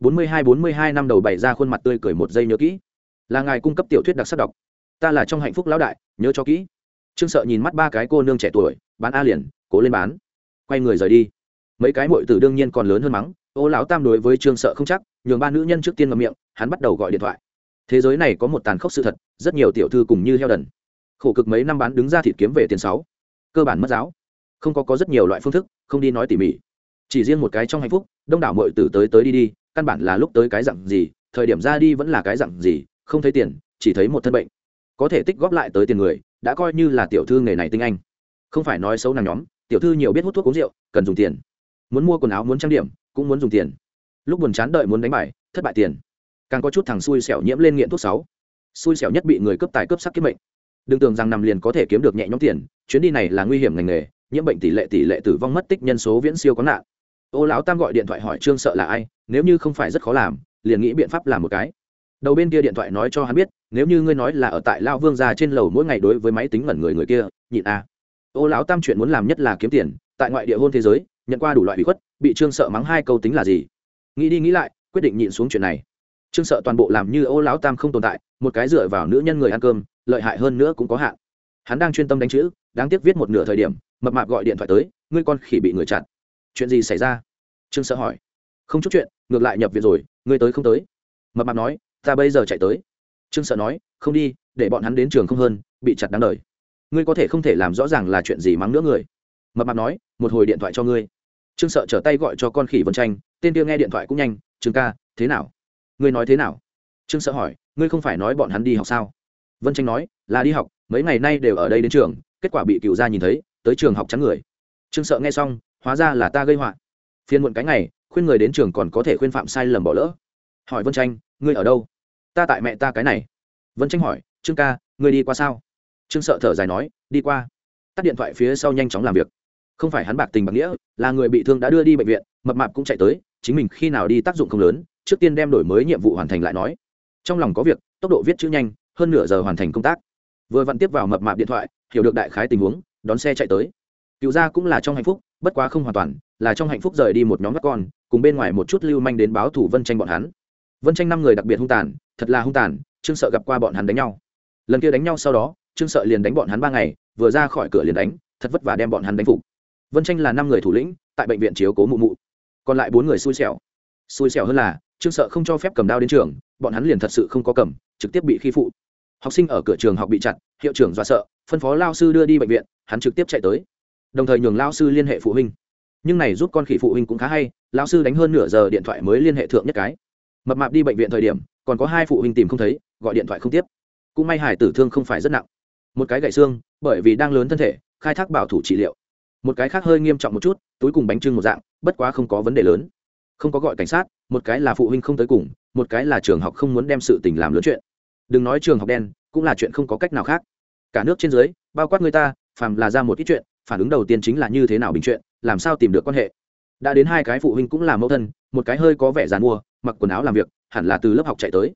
bốn mươi hai, bốn mươi hai năm đầu bày ra khuôn mặt tươi cười một giây nhớ kỹ. Là ngài cung cấp tiểu thuyết đặc sắc đọc. Ta là trong hạnh phúc lão đại, nhớ cho kỹ. Trương sợ nhìn mắt ba cái cô nương trẻ tuổi, bán a liền, cố lên bán. Quay người rời đi. Mấy cái mội tử đương nhiên còn lớn hơn mắng, ô lão tam đối với trương sợ không chắc, nhường ba nữ nhân trước tiên ngậm miệng, hắn bắt đầu gọi điện thoại. Thế giới này có một tàn khốc sự thật, rất nhiều tiểu thư cùng như heo đần. Khổ cực mấy năm bán đứng ra thịt kiếm về tiền sáu. Cơ bản mất giáo. Không có có rất nhiều loại phương thức, không đi nói tỉ mỉ chỉ riêng một cái trong hạnh phúc, đông đảo mọi tử tới tới đi đi, căn bản là lúc tới cái dặn gì, thời điểm ra đi vẫn là cái dặn gì, không thấy tiền, chỉ thấy một thân bệnh. Có thể tích góp lại tới tiền người, đã coi như là tiểu thư nghề này tinh anh. Không phải nói xấu nàng nhóm, tiểu thư nhiều biết hút thuốc uống rượu, cần dùng tiền. Muốn mua quần áo, muốn trang điểm, cũng muốn dùng tiền. Lúc buồn chán đợi muốn đánh bài, thất bại tiền. Càng có chút thằng xui xẻo nhiễm lên nghiện thuốc sáu. Xui xẻo nhất bị người cướp tài cướp sắc kiếm bệnh đừng tưởng rằng nằm liền có thể kiếm được nhẹ nhõm tiền, chuyến đi này là nguy hiểm ngành nghề, nhiễm bệnh tỷ lệ tỷ lệ tử vong mất tích nhân số viễn siêu có nạn ô lão tam gọi điện thoại hỏi trương sợ là ai, nếu như không phải rất khó làm, liền nghĩ biện pháp làm một cái. Đầu bên kia điện thoại nói cho hắn biết, nếu như ngươi nói là ở tại lao vương gia trên lầu mỗi ngày đối với máy tính ngẩn người người kia, nhịn a ô lão tam chuyện muốn làm nhất là kiếm tiền, tại ngoại địa hôn thế giới, nhận qua đủ loại bị khuất, bị trương sợ mắng hai câu tính là gì? Nghĩ đi nghĩ lại, quyết định nhịn xuống chuyện này. Trương sợ toàn bộ làm như ô lão tam không tồn tại, một cái dựa vào nữ nhân người ăn cơm, lợi hại hơn nữa cũng có hạn. Hắn đang chuyên tâm đánh chữ, đáng tiếc viết một nửa thời điểm, mập mạp gọi điện thoại tới, ngươi con khỉ bị người chặn. Chuyện gì xảy ra? Trương sợ hỏi. Không chút chuyện, ngược lại nhập viện rồi, ngươi tới không tới. Mập mạp nói, ta bây giờ chạy tới. Trương sợ nói, không đi, để bọn hắn đến trường không hơn, bị chặt đáng đời. Ngươi có thể không thể làm rõ ràng là chuyện gì mắng nữa người. Mập mạp nói, một hồi điện thoại cho ngươi. Trương sợ trở tay gọi cho con khỉ vân tranh, tên kia nghe điện thoại cũng nhanh trương ca, thế nào? Ngươi nói thế nào? Trương sợ hỏi, ngươi không phải nói bọn hắn đi học sao? Vân tranh nói, là đi học, mấy ngày nay đều ở đây đến trường, kết quả bị cựu gia nhìn thấy, tới trường học trắng người. Trương sợ nghe xong, hóa ra là ta gây họa phiên muộn cái ngày, khuyên người đến trường còn có thể khuyên phạm sai lầm bỏ lỡ. Hỏi vân tranh ngươi ở đâu? Ta tại mẹ ta cái này. Vân tranh hỏi, trương ca, ngươi đi qua sao? Trương sợ thở dài nói, đi qua. Tắt điện thoại phía sau nhanh chóng làm việc. Không phải hắn bạc tình bạc nghĩa, là người bị thương đã đưa đi bệnh viện, mập mạp cũng chạy tới, chính mình khi nào đi tác dụng không lớn, trước tiên đem đổi mới nhiệm vụ hoàn thành lại nói. Trong lòng có việc, tốc độ viết chữ nhanh, hơn nửa giờ hoàn thành công tác. Vừa vặn tiếp vào mập mạp điện thoại, hiểu được đại khái tình huống, đón xe chạy tới. Cựu gia cũng là trong hạnh phúc bất quá không hoàn toàn, là trong hạnh phúc rời đi một nhóm các con, cùng bên ngoài một chút lưu manh đến báo thủ vân tranh bọn hắn. Vân tranh năm người đặc biệt hung tàn, thật là hung tàn, trương sợ gặp qua bọn hắn đánh nhau. Lần kia đánh nhau sau đó, trương sợ liền đánh bọn hắn ba ngày, vừa ra khỏi cửa liền đánh, thật vất vả đem bọn hắn đánh phục. Vân tranh là năm người thủ lĩnh, tại bệnh viện chiếu cố mụ mụ. Còn lại bốn người xui xẻo. Xui xẻo hơn là, trương sợ không cho phép cầm đao đến trường, bọn hắn liền thật sự không có cầm, trực tiếp bị khi phụ. Học sinh ở cửa trường học bị chặt, hiệu trưởng dọa sợ, phân phó lao sư đưa đi bệnh viện, hắn trực tiếp chạy tới đồng thời nhường lao sư liên hệ phụ huynh. Nhưng này giúp con khỉ phụ huynh cũng khá hay lao sư đánh hơn nửa giờ điện thoại mới liên hệ thượng nhất cái. Mập mạp đi bệnh viện thời điểm, còn có hai phụ huynh tìm không thấy, gọi điện thoại không tiếp. Cũng may hải tử thương không phải rất nặng. Một cái gãy xương, bởi vì đang lớn thân thể, khai thác bảo thủ trị liệu. Một cái khác hơi nghiêm trọng một chút, túi cùng bánh trưng một dạng, bất quá không có vấn đề lớn. Không có gọi cảnh sát, một cái là phụ huynh không tới cùng, một cái là trường học không muốn đem sự tình làm lớn chuyện. Đừng nói trường học đen, cũng là chuyện không có cách nào khác. Cả nước trên dưới, bao quát người ta, phàm là ra một ít chuyện phản ứng đầu tiên chính là như thế nào bình chuyện, làm sao tìm được quan hệ. Đã đến hai cái phụ huynh cũng là mẫu thân, một cái hơi có vẻ dàn mua mặc quần áo làm việc, hẳn là từ lớp học chạy tới.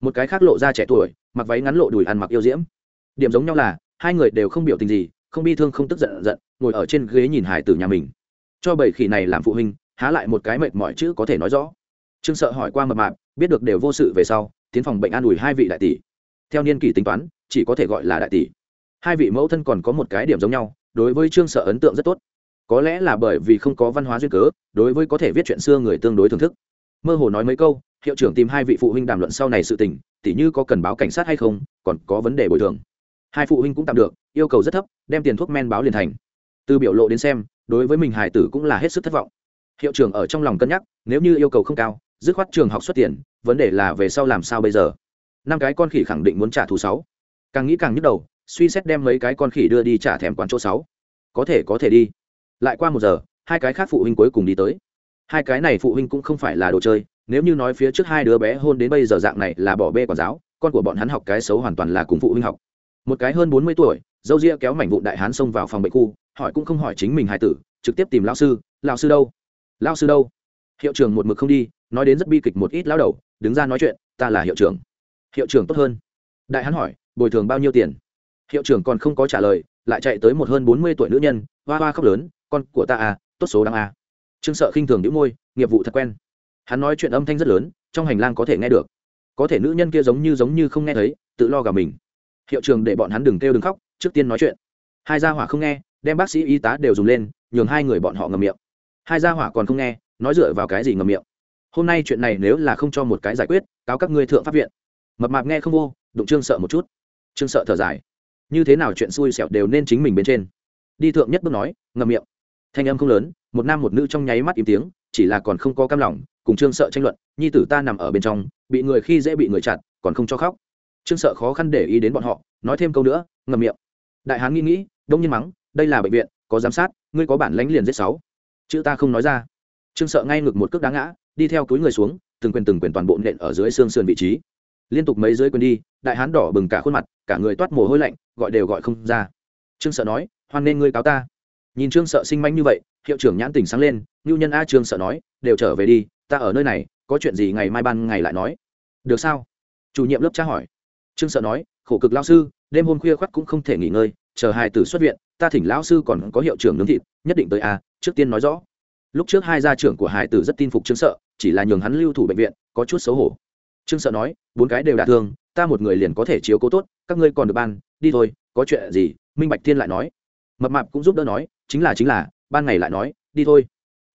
Một cái khác lộ ra trẻ tuổi, mặc váy ngắn lộ đùi ăn mặc yêu diễm. Điểm giống nhau là, hai người đều không biểu tình gì, không bi thương không tức giận giận, ngồi ở trên ghế nhìn hải tử nhà mình. Cho bảy khỉ này làm phụ huynh, há lại một cái mệt mỏi chữ có thể nói rõ. Trương sợ hỏi qua mập mạp, biết được đều vô sự về sau, tiến phòng bệnh an ủi hai vị đại tỷ. Theo niên kỷ tính toán, chỉ có thể gọi là đại tỷ. Hai vị mẫu thân còn có một cái điểm giống nhau đối với trương sợ ấn tượng rất tốt. Có lẽ là bởi vì không có văn hóa duyên cớ, đối với có thể viết chuyện xưa người tương đối thưởng thức. Mơ hồ nói mấy câu, hiệu trưởng tìm hai vị phụ huynh đàm luận sau này sự tình, tỉ như có cần báo cảnh sát hay không, còn có vấn đề bồi thường. Hai phụ huynh cũng tạm được, yêu cầu rất thấp, đem tiền thuốc men báo liền thành. Từ biểu lộ đến xem, đối với mình hải tử cũng là hết sức thất vọng. Hiệu trưởng ở trong lòng cân nhắc, nếu như yêu cầu không cao, dứt khoát trường học xuất tiền, vấn đề là về sau làm sao bây giờ? Năm cái con khỉ khẳng định muốn trả thù sáu. Càng nghĩ càng nhức đầu suy xét đem mấy cái con khỉ đưa đi trả thèm quán chỗ sáu. Có thể có thể đi. Lại qua một giờ, hai cái khác phụ huynh cuối cùng đi tới. Hai cái này phụ huynh cũng không phải là đồ chơi, nếu như nói phía trước hai đứa bé hôn đến bây giờ dạng này là bỏ bê quản giáo, con của bọn hắn học cái xấu hoàn toàn là cùng phụ huynh học. Một cái hơn bốn mươi tuổi, dâu ria kéo mảnh vụn đại hán xông vào phòng bệnh khu, hỏi cũng không hỏi chính mình hai tử, trực tiếp tìm lao sư lao sư đâu? Lao sư đâu? Hiệu trưởng một mực không đi, nói đến rất bi kịch một ít lao đầu, đứng ra nói chuyện, ta là hiệu trưởng. Hiệu trưởng tốt hơn. Đại hán hỏi, bồi thường bao nhiêu tiền? Hiệu trưởng còn không có trả lời, lại chạy tới một hơn bốn mươi tuổi nữ nhân, hoa hoa khóc lớn, con của ta à tốt số đáng à. Trương sợ khinh thường đĩu môi, nghiệp vụ thật quen. Hắn nói chuyện âm thanh rất lớn, trong hành lang có thể nghe được. Có thể nữ nhân kia giống như giống như không nghe thấy, tự lo gà mình. Hiệu trường để bọn hắn đừng kêu đừng khóc, trước tiên nói chuyện. Hai gia hỏa không nghe, đem bác sĩ y tá đều dùng lên, nhường hai người bọn họ ngầm miệng. Hai gia hỏa còn không nghe, nói dựa vào cái gì ngầm miệng? Hôm nay chuyện này nếu là không cho một cái giải quyết, cáo các ngươi thượng pháp viện. Mập mạp nghe không vô, đụng trương sợ một chút. Trương sợ thở dài như thế nào chuyện xui xẻo đều nên chính mình bên trên. Đi thượng nhất bước nói ngầm miệng. Thanh âm không lớn, một nam một nữ trong nháy mắt im tiếng, chỉ là còn không có cam lòng, cùng trương sợ tranh luận, nhi tử ta nằm ở bên trong, bị người khi dễ bị người chặt còn không cho khóc. Trương sợ khó khăn để ý đến bọn họ, nói thêm câu nữa ngầm miệng. Đại hán nghĩ nghĩ, đông nhiên mắng, đây là bệnh viện, có giám sát, ngươi có bản lánh liền giết sáu. Chữ ta không nói ra. Trương sợ ngay ngực một cước đá ngã, đi theo túi người xuống, từng quyền từng quyền toàn bộ nện ở dưới xương sườn vị trí. Liên tục mấy dưới quyền đi đại hán đỏ bừng cả khuôn mặt, cả người toát mồ hôi lạnh, gọi đều gọi không ra. Trương sợ nói, hoan nên ngươi cáo ta. Nhìn trương sợ sinh manh như vậy, hiệu trưởng nhãn tình sáng lên, ngưu nhân a trương sợ nói, đều trở về đi, ta ở nơi này, có chuyện gì ngày mai ban ngày lại nói. Được sao? Chủ nhiệm lớp tra hỏi. Trương sợ nói, khổ cực lao sư, đêm hôm khuya khoắt cũng không thể nghỉ ngơi, chờ hai tử xuất viện, ta thỉnh lão sư còn có hiệu trưởng nướng thịt, nhất định tới a, trước tiên nói rõ. Lúc trước hai gia trưởng của hải tử rất tin phục trương sợ, chỉ là nhường hắn lưu thủ bệnh viện, có chút xấu hổ. Trương sợ nói, bốn cái đều đả thương ta một người liền có thể chiếu cố tốt, các ngươi còn được ban, đi thôi, có chuyện gì, minh bạch thiên lại nói. Mập mạp cũng giúp đỡ nói, chính là chính là, ban ngày lại nói, đi thôi.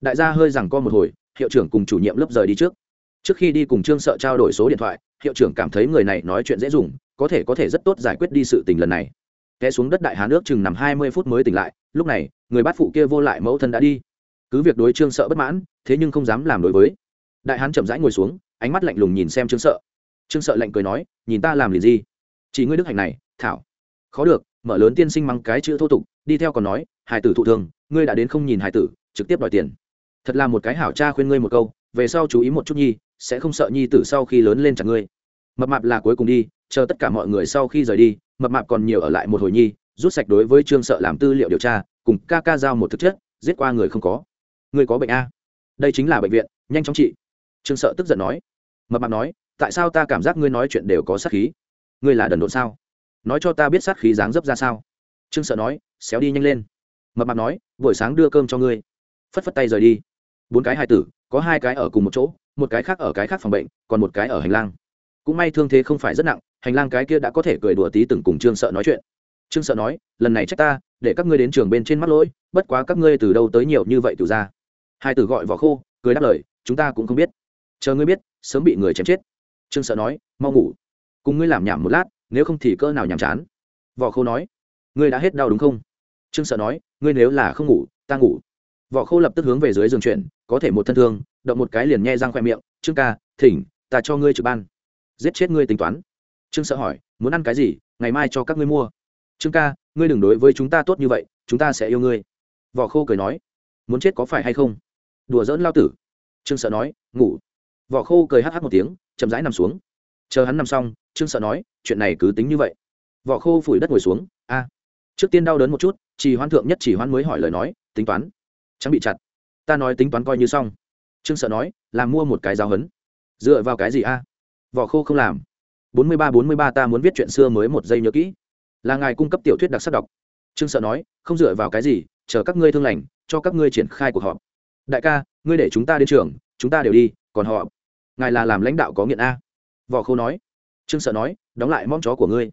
Đại gia hơi rằng co một hồi, hiệu trưởng cùng chủ nhiệm lớp rời đi trước. Trước khi đi cùng trương sợ trao đổi số điện thoại, hiệu trưởng cảm thấy người này nói chuyện dễ dùng, có thể có thể rất tốt giải quyết đi sự tình lần này. Té xuống đất đại hán nước chừng nằm hai mươi phút mới tỉnh lại, lúc này, người bát phụ kia vô lại mẫu thân đã đi. Cứ việc đối trương sợ bất mãn, thế nhưng không dám làm đối với. Đại hán chậm rãi ngồi xuống, ánh mắt lạnh lùng nhìn xem trương sợ trương sợ lạnh cười nói, nhìn ta làm liền gì? Chỉ ngươi đức hạnh này, thảo. Khó được, mở lớn tiên sinh mắng cái chữ thô tục, đi theo còn nói hải tử thụ thường, ngươi đã đến không nhìn hải tử, trực tiếp đòi tiền. Thật là một cái hảo cha khuyên ngươi một câu, về sau chú ý một chút nhi, sẽ không sợ nhi tử sau khi lớn lên chặt ngươi. Mập mạp là cuối cùng đi, chờ tất cả mọi người sau khi rời đi, mập mạp còn nhiều ở lại một hồi nhi, rút sạch đối với trương sợ làm tư liệu điều tra, cùng ca ca giao một thực chất, giết qua người không có. Người có bệnh a? Đây chính là bệnh viện, nhanh chóng trị. Trương sợ tức giận nói. Mập mạp nói tại sao ta cảm giác ngươi nói chuyện đều có sát khí? Ngươi là đần độn sao? Nói cho ta biết sát khí dáng dấp ra sao? Trương sợ nói, xéo đi nhanh lên. Mập mạp nói, buổi sáng đưa cơm cho ngươi. Phất phất tay rời đi. Bốn cái hai tử, có hai cái ở cùng một chỗ, một cái khác ở cái khác phòng bệnh, còn một cái ở hành lang. Cũng may thương thế không phải rất nặng, hành lang cái kia đã có thể cười đùa tí từng cùng trương sợ nói chuyện. Trương sợ nói, lần này trách ta, để các ngươi đến trường bên trên mắt lỗi, bất quá các ngươi từ đâu tới nhiều như vậy từ ra? Hai Tử gọi vỏ khô, cười đáp lời, chúng ta cũng không biết. Chờ ngươi biết, sớm bị người chém chết trương sợ nói, mau ngủ. Cùng ngươi làm nhảm một lát, nếu không thì cỡ nào nhàm chán. Võ khô nói, ngươi đã hết đau đúng không? Trương sợ nói, ngươi nếu là không ngủ, ta ngủ. Võ khô lập tức hướng về dưới giường chuyển, có thể một thân thương, động một cái liền nhe răng khoe miệng, trương ca, thỉnh, ta cho ngươi trực ban. Giết chết ngươi tính toán. Trương sợ hỏi, muốn ăn cái gì? Ngày mai cho các ngươi mua. Trương ca, ngươi đừng đối với chúng ta tốt như vậy, chúng ta sẽ yêu ngươi. Võ khô cười nói, muốn chết có phải hay không? Đùa dỡn lao tử. Trương sợ nói, ngủ vỏ khô cười hh một tiếng, chậm rãi nằm xuống. Chờ hắn nằm xong, trương sợ nói, chuyện này cứ tính như vậy. Vỏ khô phủi đất ngồi xuống, a. Trước tiên đau đớn một chút, chỉ hoan thượng nhất chỉ hoan mới hỏi lời nói, tính toán. Chẳng bị chặt. Ta nói tính toán coi như xong. Trương sợ nói làm mua một cái giáo hấn dựa vào cái gì a? Vỏ khô không làm. Bốn mươi ba, bốn mươi ba ta muốn viết chuyện xưa mới một giây nhớ kỹ. Là ngài cung cấp tiểu thuyết đặc sắc đọc. Trương sợ nói, không dựa vào cái gì, chờ các ngươi thương lành, cho các ngươi triển khai cuộc họp. Đại ca, ngươi để chúng ta đến trường, chúng ta đều đi, còn họ ngài là làm lãnh đạo có nghiện a? Vỏ khô nói. Trương sợ nói, đóng lại mong chó của ngươi.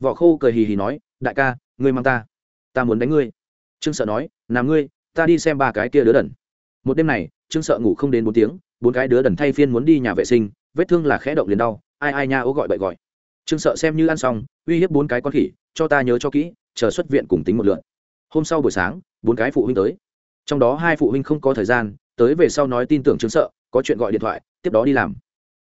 Vỏ khô cười hì hì nói, đại ca, ngươi mang ta. Ta muốn đánh ngươi. Trương sợ nói làm ngươi, ta đi xem ba cái kia đứa đần. Một đêm này, trương sợ ngủ không đến bốn tiếng, bốn cái đứa đần thay phiên muốn đi nhà vệ sinh, vết thương là khẽ động liền đau, ai ai nha ố gọi bậy gọi. Trương sợ xem như ăn xong, uy hiếp bốn cái con khỉ, cho ta nhớ cho kỹ, chờ xuất viện cùng tính một lượn hôm sau buổi sáng, bốn cái phụ huynh tới. Trong đó hai phụ huynh không có thời gian, tới về sau nói tin tưởng trương sợ, có chuyện gọi điện thoại tiếp đó đi làm.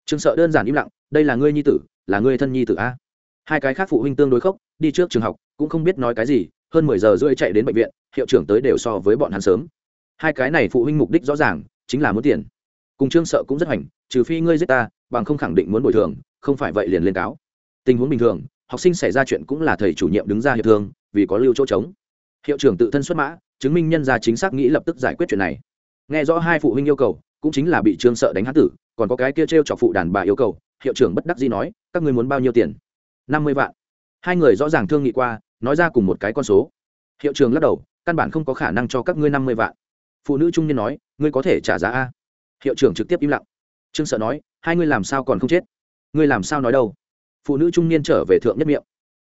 Trương sợ đơn giản im lặng, đây là ngươi nhi tử, là ngươi thân nhi tử a. Hai cái khác phụ huynh tương đối khốc, đi trước trường học, cũng không biết nói cái gì, hơn mười giờ rưỡi chạy đến bệnh viện, hiệu trưởng tới đều so với bọn hắn sớm. Hai cái này phụ huynh mục đích rõ ràng, chính là muốn tiền. Cùng trương sợ cũng rất hoành, trừ phi ngươi giết ta, bằng không khẳng định muốn bồi thường, không phải vậy liền lên cáo. Tình huống bình thường, học sinh xảy ra chuyện cũng là thầy chủ nhiệm đứng ra hiệp thương, vì có lưu chỗ trống. Hiệu trưởng tự thân xuất mã, chứng minh nhân ra chính xác nghĩ lập tức giải quyết chuyện này. Nghe rõ hai phụ huynh yêu cầu cũng chính là bị trương sợ đánh hát tử, còn có cái kia t r e o trọc phụ đàn bà yêu cầu, hiệu trưởng bất đắc dĩ nói, các ngươi muốn bao nhiêu tiền? Năm mươi vạn. Hai người rõ ràng thương nghị qua, nói ra cùng một cái con số. Hiệu trưởng lắc đầu, căn bản không có khả năng cho các ngươi năm mươi vạn. Phụ nữ trung niên nói, ngươi có thể trả giá a? Hiệu trưởng trực tiếp im lặng. Trương sợ nói, hai ngươi làm sao còn không chết? Ngươi làm sao nói đâu? Phụ nữ trung niên trở về thượng nhất miệng.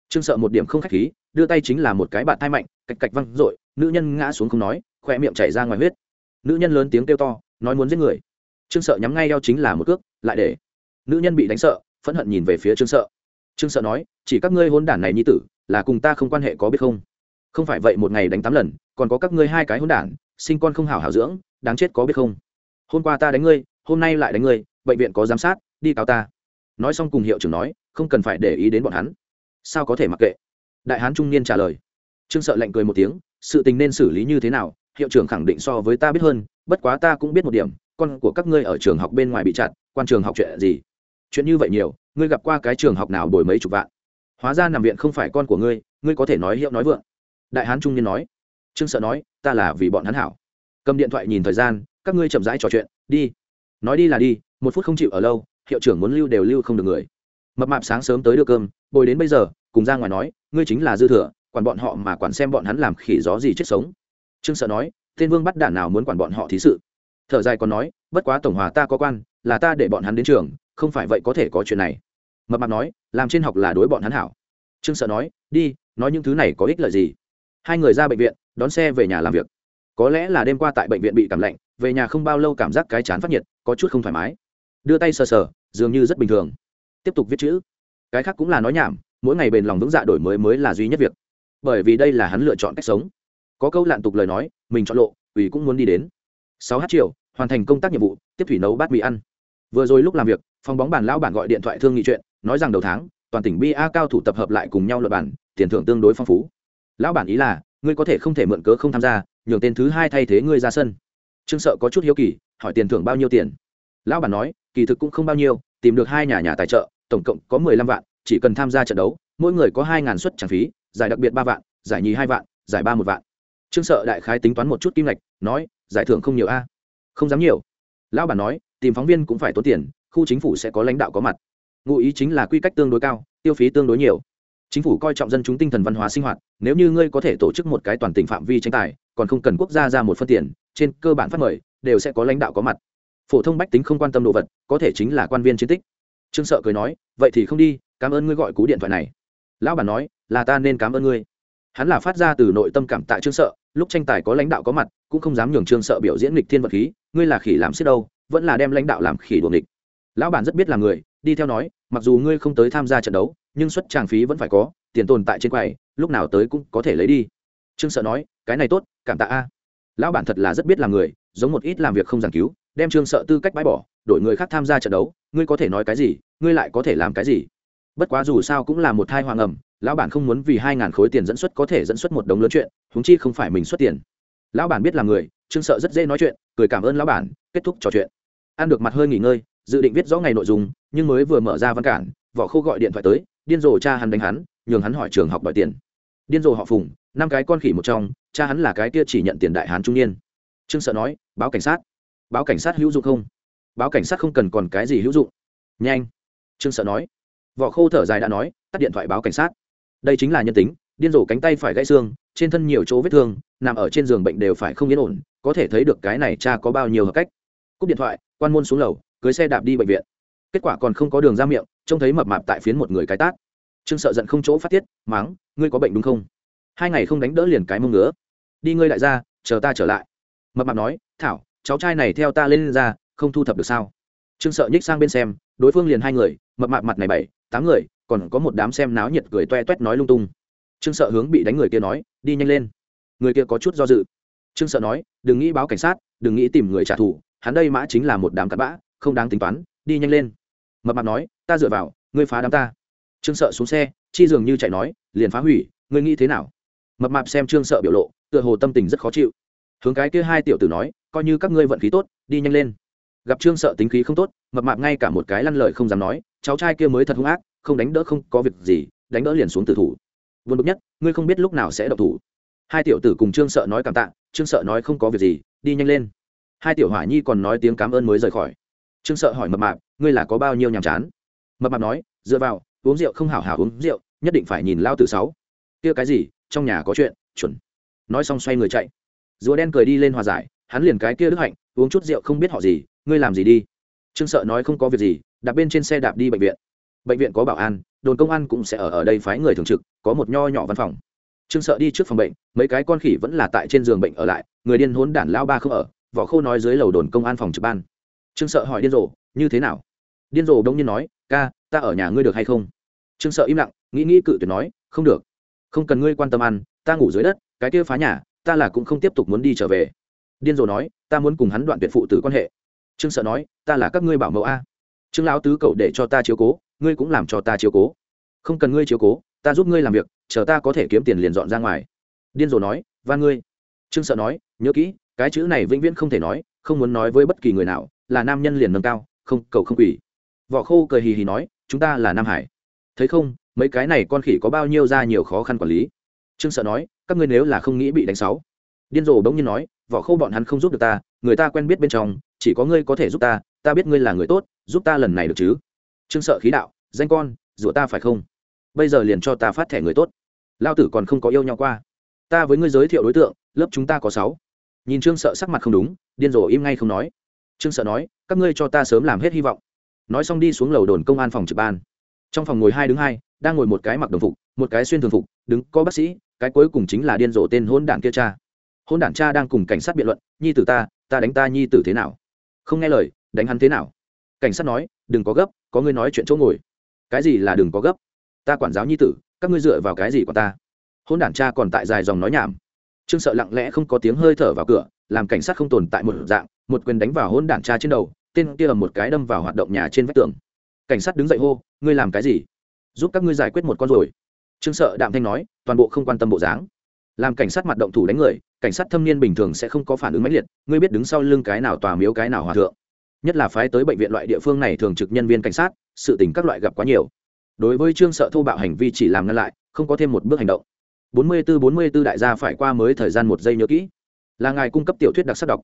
Trương sợ một điểm không k h á c h khí, đưa tay chính là một cái bạn thai mạnh, cạch cạch văng r ộ i nữ nhân ngã xuống không nói khoe miệng chảy ra ngoài huyết. Nữ nhân lớn tiếng kêu to nói muốn giết người. Trương sợ nhắm ngay eo chính là một cước, lại để nữ nhân bị đánh sợ, phẫn hận nhìn về phía trương sợ. Trương sợ nói, chỉ các ngươi hôn đản này nhi tử, là cùng ta không quan hệ có biết không? Không phải vậy một ngày đánh tám lần, còn có các ngươi hai cái hôn đản, sinh con không hảo hảo dưỡng, đáng chết có biết không? Hôm qua ta đánh ngươi, hôm nay lại đánh ngươi, bệnh viện có giám sát, đi cáo ta. Nói xong cùng hiệu trưởng nói, không cần phải để ý đến bọn hắn. Sao có thể mặc kệ? Đại hán trung niên trả lời. Trương sợ lạnh cười một tiếng, sự tình nên xử lý như thế nào? Hiệu trưởng khẳng định so với ta biết hơn bất quá ta cũng biết một điểm con của các ngươi ở trường học bên ngoài bị chặt, quan trường học chuyện gì? Chuyện như vậy nhiều ngươi gặp qua cái trường học nào đổi mấy chục vạn? Hóa ra nằm viện không phải con của ngươi ngươi có thể nói hiệu nói vượng. Đại hán trung niên nói. Trương sợ nói ta là vì bọn hắn hảo. Cầm điện thoại nhìn thời gian các ngươi chậm rãi trò chuyện đi. Nói đi là đi một phút không chịu ở lâu hiệu trưởng muốn lưu đều lưu không được người. Mập mạp sáng sớm tới đưa cơm bồi đến bây giờ cùng ra ngoài nói ngươi chính là dư thừa quản bọn họ mà quản xem bọn hắn làm khỉ gió gì chết sống trương sợ nói tên vương bắt đản nào muốn quản bọn họ thí sự? Thở dài còn nói, bất quá tổng hòa ta có quan, là ta để bọn hắn đến trường, không phải vậy có thể có chuyện này. Mập mạp nói, làm trên học là đối bọn hắn hảo. Trương sợ nói, đi, nói những thứ này có ích lợi gì? Hai người ra bệnh viện, đón xe về nhà làm việc. Có lẽ là đêm qua tại bệnh viện bị cảm lạnh, về nhà không bao lâu cảm giác cái chán phát nhiệt, có chút không thoải mái. Đưa tay sờ sờ, dường như rất bình thường. Tiếp tục viết chữ. Cái khác cũng là nói nhảm, mỗi ngày bền lòng vững dạ đổi mới mới là duy nhất việc. Bởi vì đây là hắn lựa chọn cách sống có câu lạn tục lời nói, mình chọn lộ, ủy cũng muốn đi đến. Sáu h chiều hoàn thành công tác nhiệm vụ, tiếp thủy nấu bát mì ăn. Vừa rồi lúc làm việc, phòng bóng bàn lão bản gọi điện thoại thương nghị chuyện, nói rằng đầu tháng, toàn tỉnh ba cao thủ tập hợp lại cùng nhau luật bản tiền thưởng tương đối phong phú. Lão bản ý là, ngươi có thể không thể mượn cớ không tham gia, nhường tên thứ hai thay thế ngươi ra sân. Trương sợ có chút hiếu kỳ, hỏi tiền thưởng bao nhiêu tiền? Lão bản nói, kỳ thực cũng không bao nhiêu, tìm được hai nhà nhà tài trợ, tổng cộng có mười lăm vạn, chỉ cần tham gia trận đấu, mỗi người có hai ngàn suất trả phí, giải đặc biệt ba vạn, giải nhì hai vạn, giải ba một vạn trương sợ đại khái tính toán một chút kim ngạch, nói, giải thưởng không nhiều a. Không dám nhiều. Lão bản nói, tìm phóng viên cũng phải tốn tiền, khu chính phủ sẽ có lãnh đạo có mặt. Ngụ ý chính là quy cách tương đối cao, tiêu phí tương đối nhiều. Chính phủ coi trọng dân chúng tinh thần văn hóa sinh hoạt, nếu như ngươi có thể tổ chức một cái toàn tỉnh phạm vi tranh tài, còn không cần quốc gia ra một phân tiền, trên cơ bản phát mời, đều sẽ có lãnh đạo có mặt. Phổ thông bách tính không quan tâm đồ vật, có thể chính là quan viên chiến tích. Trương sợ cười nói, vậy thì không đi, cảm ơn ngươi gọi cú điện thoại này. Lão bản nói, là ta nên cảm ơn ngươi hắn là phát ra từ nội tâm cảm tạ trương sợ, lúc tranh tài có lãnh đạo có mặt, cũng không dám nhường trương sợ biểu diễn nghịch thiên vật khí, ngươi là khỉ làm xích đâu, vẫn là đem lãnh đạo làm khỉ đuồng địch lão bản rất biết là người, đi theo nói, mặc dù ngươi không tới tham gia trận đấu, nhưng suất tràng phí vẫn phải có, tiền tồn tại trên quầy, lúc nào tới cũng có thể lấy đi. Trương sợ nói, cái này tốt, cảm tạ a. Lão bản thật là rất biết làm người, giống một ít làm việc không giảng cứu, đem trương sợ tư cách bãi bỏ, đổi người khác tham gia trận đấu, ngươi có thể nói cái gì, ngươi lại có thể làm cái gì? Bất quá dù sao cũng là một thai hoàng ẩm, lão bản không muốn vì hai ngàn khối tiền dẫn xuất có thể dẫn xuất một đống lớn chuyện húng chi không phải mình xuất tiền. Lão bản biết là người, trương sợ rất dễ nói chuyện, cười cảm ơn lão bản, kết thúc trò chuyện. Ăn được mặt hơi nghỉ ngơi, dự định viết rõ ngày nội dung, nhưng mới vừa mở ra văn cản võ khô gọi điện thoại tới, điên rồ cha hắn đánh hắn, nhường hắn hỏi trường học đòi tiền. Điên rồ họ phùng, năm cái con khỉ một trong, cha hắn là cái kia chỉ nhận tiền đại hán trung niên. Trương sợ nói, báo cảnh sát. Báo cảnh sát hữu dụng không? Báo cảnh sát không cần còn cái gì hữu dụng. Nhanh. Trương sợ nói vỏ khô thở dài đã nói tắt điện thoại báo cảnh sát. Đây chính là nhân tính điên rồ cánh tay phải gãy xương trên thân nhiều chỗ vết thương nằm ở trên giường bệnh đều phải không yên ổn có thể thấy được cái này cha có bao nhiêu hợp cách. Cúp điện thoại quan môn xuống lầu cưới xe đạp đi bệnh viện. Kết quả còn không có đường ra miệng trông thấy mập mạp tại phiến một người cái tát. Trương sợ giận không chỗ phát tiết máng ngươi có bệnh đúng không? Hai ngày không đánh đỡ liền cái mông ngứa. Đi ngươi lại ra chờ ta trở lại. Mập mạp nói thảo cháu trai này theo ta lên, lên ra không thu thập được sao? Trương sợ nhích sang bên xem đối phương liền hai người mập mạp mặt này bảy tám người, còn có một đám xem náo nhiệt cười toe toét nói lung tung. Trương sợ hướng bị đánh người kia nói, đi nhanh lên. Người kia có chút do dự. Trương sợ nói, đừng nghĩ báo cảnh sát, đừng nghĩ tìm người trả thù, hắn đây mã chính là một đám cặn bã, không đáng tính toán, đi nhanh lên. Mập mạp nói, ta dựa vào, ngươi phá đám ta. Trương sợ xuống xe, chi dường như chạy nói, liền phá hủy, ngươi nghĩ thế nào? Mập mạp xem trương sợ biểu lộ, tựa hồ tâm tình rất khó chịu. Hướng cái kia hai tiểu tử nói, coi như các ngươi vận khí tốt, đi nhanh lên. Gặp trương sợ tính khí không tốt, mập mạp ngay cả một cái lăn lời không dám nói cháu trai kia mới thật hung ác, không đánh đỡ không có việc gì, đánh đỡ liền xuống tử thủ. Vốn bực nhất, ngươi không biết lúc nào sẽ độc thủ. Hai tiểu tử cùng trương sợ nói cảm tạ, trương sợ nói không có việc gì, đi nhanh lên. Hai tiểu hỏa nhi còn nói tiếng cảm ơn mới rời khỏi. Trương sợ hỏi mập mạp, ngươi là có bao nhiêu nhàm chán? Mập mạp nói, dựa vào, uống rượu không hảo hảo uống rượu, nhất định phải nhìn lao từ sáu. Kia cái gì, trong nhà có chuyện, chuẩn. Nói xong xoay người chạy. Rùa đen cười đi lên hòa giải, hắn liền cái kia đức hạnh, uống chút rượu không biết họ gì, ngươi làm gì đi. Trương sợ nói không có việc gì đạp bên trên xe đạp đi bệnh viện. Bệnh viện có bảo an, đồn công an cũng sẽ ở ở đây phái người thường trực, có một nho nhỏ văn phòng. Trương sợ đi trước phòng bệnh, mấy cái con khỉ vẫn là tại trên giường bệnh ở lại, người điên hốn đản lao ba không ở võ khô nói dưới lầu đồn công an phòng trực ban. Trương sợ hỏi điên rồ, như thế nào? Điên rồ đông nhiên nói, ca, ta ở nhà ngươi được hay không? Trương sợ im lặng, nghĩ nghĩ cự tuyệt nói, không được. Không cần ngươi quan tâm ăn, ta ngủ dưới đất, cái kia phá nhà, ta là cũng không tiếp tục muốn đi trở về. Điên rồ nói, ta muốn cùng hắn đoạn tuyệt phụ tử quan hệ. Trương sợ nói, ta là các ngươi bảo mẫu a trương lão tứ cậu để cho ta chiếu cố, ngươi cũng làm cho ta chiếu cố. Không cần ngươi chiếu cố, ta giúp ngươi làm việc, chờ ta có thể kiếm tiền liền dọn ra ngoài. Điên rồ nói và ngươi. Trương sợ nói, nhớ kỹ, cái chữ này vĩnh viễn không thể nói, không muốn nói với bất kỳ người nào, là nam nhân liền nâng cao, không cầu không quỷ. Võ khô cười hì hì nói, chúng ta là nam hải. Thấy không, mấy cái này con khỉ có bao nhiêu ra nhiều khó khăn quản lý. Trương sợ nói, các ngươi nếu là không nghĩ bị đánh sáu. Điên rồ bỗng nhiên nói võ khô bọn hắn không giúp được ta, người ta quen biết bên trong, chỉ có ngươi có thể giúp ta ta biết ngươi là người tốt giúp ta lần này được chứ? Trương sợ khí đạo, danh con, rủa ta phải không? Bây giờ liền cho ta phát thẻ người tốt. Lao tử còn không có yêu nhau qua. Ta với ngươi giới thiệu đối tượng, lớp chúng ta có sáu. Nhìn trương sợ sắc mặt không đúng, điên rồ im ngay không nói. Trương sợ nói, các ngươi cho ta sớm làm hết hy vọng. Nói xong đi xuống lầu đồn công an phòng trực ban. Trong phòng ngồi hai đứng hai, đang ngồi một cái mặc đồng phục, một cái xuyên thường phục, đứng có bác sĩ, cái cuối cùng chính là điên rồ tên hôn đản kia cha. Hôn đản cha đang cùng cảnh sát biện luận, nhi tử ta ta đánh ta nhi tử thế nào? Không nghe lời, đánh hắn thế nào? Cảnh sát nói, đừng có gấp, có ngươi nói chuyện chỗ ngồi. Cái gì là đừng có gấp? Ta quản giáo nhi tử, các ngươi dựa vào cái gì của ta? Hôn đản cha còn tại dài dòng nói nhảm. Trương sợ lặng lẽ không có tiếng hơi thở vào cửa, làm cảnh sát không tồn tại một dạng, một quyền đánh vào hôn đản cha trên đầu, tên kia ầm một cái đâm vào hoạt động nhà trên vách tường. Cảnh sát đứng dậy hô, ngươi làm cái gì? Giúp các ngươi giải quyết một con rồi trương sợ đạm thanh nói, toàn bộ không quan tâm bộ dáng. Làm cảnh sát mặt động thủ đánh người, cảnh sát thâm niên bình thường sẽ không có phản ứng mãnh liệt, ngươi biết đứng sau lưng cái nào tòa miếu cái nào hòa thượng? Nhất là phái tới bệnh viện loại địa phương này thường trực nhân viên cảnh sát, sự tình các loại gặp quá nhiều. Đối với trương sợ thô bạo hành vi chỉ làm ngăn lại, không có thêm một bước hành động. Bốn mươi 44 bốn mươi 44 đại gia phải qua mới thời gian một giây nhớ kỹ. Là ngài cung cấp tiểu thuyết đặc sắc đọc.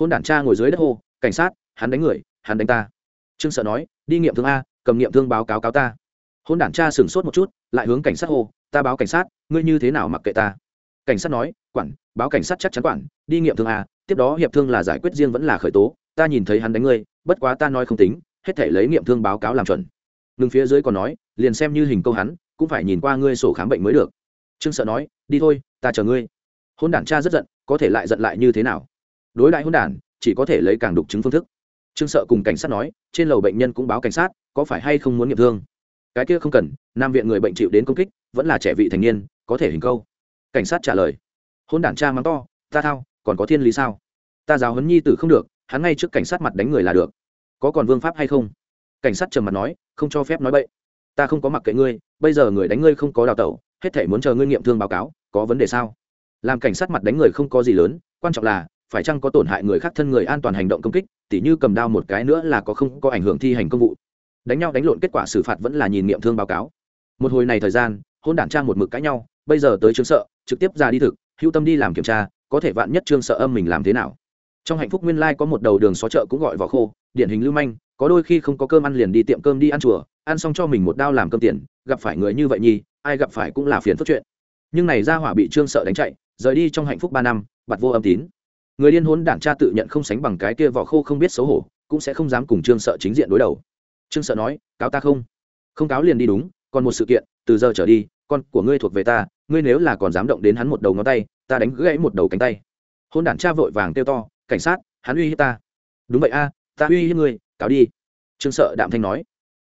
Hôn đản cha ngồi dưới đất hô, cảnh sát, hắn đánh người, hắn đánh ta. Trương sợ nói, đi nghiệm thương a, cầm nghiệm thương báo cáo cáo ta. Hôn đản cha sửng sốt một chút, lại hướng cảnh sát hô, ta báo cảnh sát, ngươi như thế nào mặc kệ ta? Cảnh sát nói, quản, báo cảnh sát chắc chắn quản, đi nghiệm thương à? tiếp đó hiệp thương là giải quyết riêng vẫn là khởi tố, ta nhìn thấy hắn đánh ngươi, bất quá ta nói không tính, hết thể lấy nghiệm thương báo cáo làm chuẩn. Ngừng phía dưới còn nói, liền xem như hình câu hắn, cũng phải nhìn qua ngươi sổ khám bệnh mới được. Trương sợ nói, đi thôi, ta chờ ngươi. Hôn đản cha rất giận, có thể lại giận lại như thế nào? Đối đại hôn đản, chỉ có thể lấy càng đục chứng phương thức. Trương sợ cùng cảnh sát nói, trên lầu bệnh nhân cũng báo cảnh sát, có phải hay không muốn nghiệm thương? Cái kia không cần, nam viện người bệnh chịu đến công kích, vẫn là trẻ vị thành niên, có thể hình câu cảnh sát trả lời. Hôn đản cha mắng to, ta thao, còn có thiên lý sao? Ta giáo huấn nhi tử không được, hắn ngay trước cảnh sát mặt đánh người là được. Có còn vương pháp hay không? Cảnh sát trầm mặt nói, không cho phép nói bậy. Ta không có mặc kệ ngươi, bây giờ người đánh ngươi không có đào tẩu, hết thể muốn chờ ngươi nghiệm thương báo cáo, có vấn đề sao? Làm cảnh sát mặt đánh người không có gì lớn, quan trọng là, phải chăng có tổn hại người khác thân người an toàn hành động công kích, tỉ như cầm đao một cái nữa là có không có ảnh hưởng thi hành công vụ. Đánh nhau đánh lộn kết quả xử phạt vẫn là nhìn nghiệm thương báo cáo. Một hồi này thời gian, hôn đản trang một mực cãi nhau bây giờ tới trương sợ, trực tiếp ra đi thực hữu tâm đi làm kiểm tra, có thể vạn nhất trương sợ âm mình làm thế nào. Trong hạnh phúc nguyên lai có một đầu đường xó chợ cũng gọi vỏ khô, điển hình lưu manh, có đôi khi không có cơm ăn liền đi tiệm cơm đi ăn chùa, ăn xong cho mình một đao làm cơm tiền, gặp phải người như vậy nhi ai gặp phải cũng là phiền phức chuyện. Nhưng này ra hỏa bị trương sợ đánh chạy, rời đi trong hạnh phúc ba năm bặt vô âm tín. Người điên hốn đảng cha tự nhận không sánh bằng cái kia vỏ khô không biết xấu hổ, cũng sẽ không dám cùng trương sợ chính diện đối đầu. Trương sợ nói, cáo ta không? Không cáo liền đi đúng, còn một sự kiện, từ giờ trở đi con của ngươi thuộc về ta, ngươi nếu là còn dám động đến hắn một đầu ngón tay, ta đánh gãy một đầu cánh tay. Hôn đản cha vội vàng kêu to, cảnh sát, hắn uy hiếp ta. Đúng vậy a, ta uy hiếp ngươi, cáo đi. Trương sợ đạm thanh nói.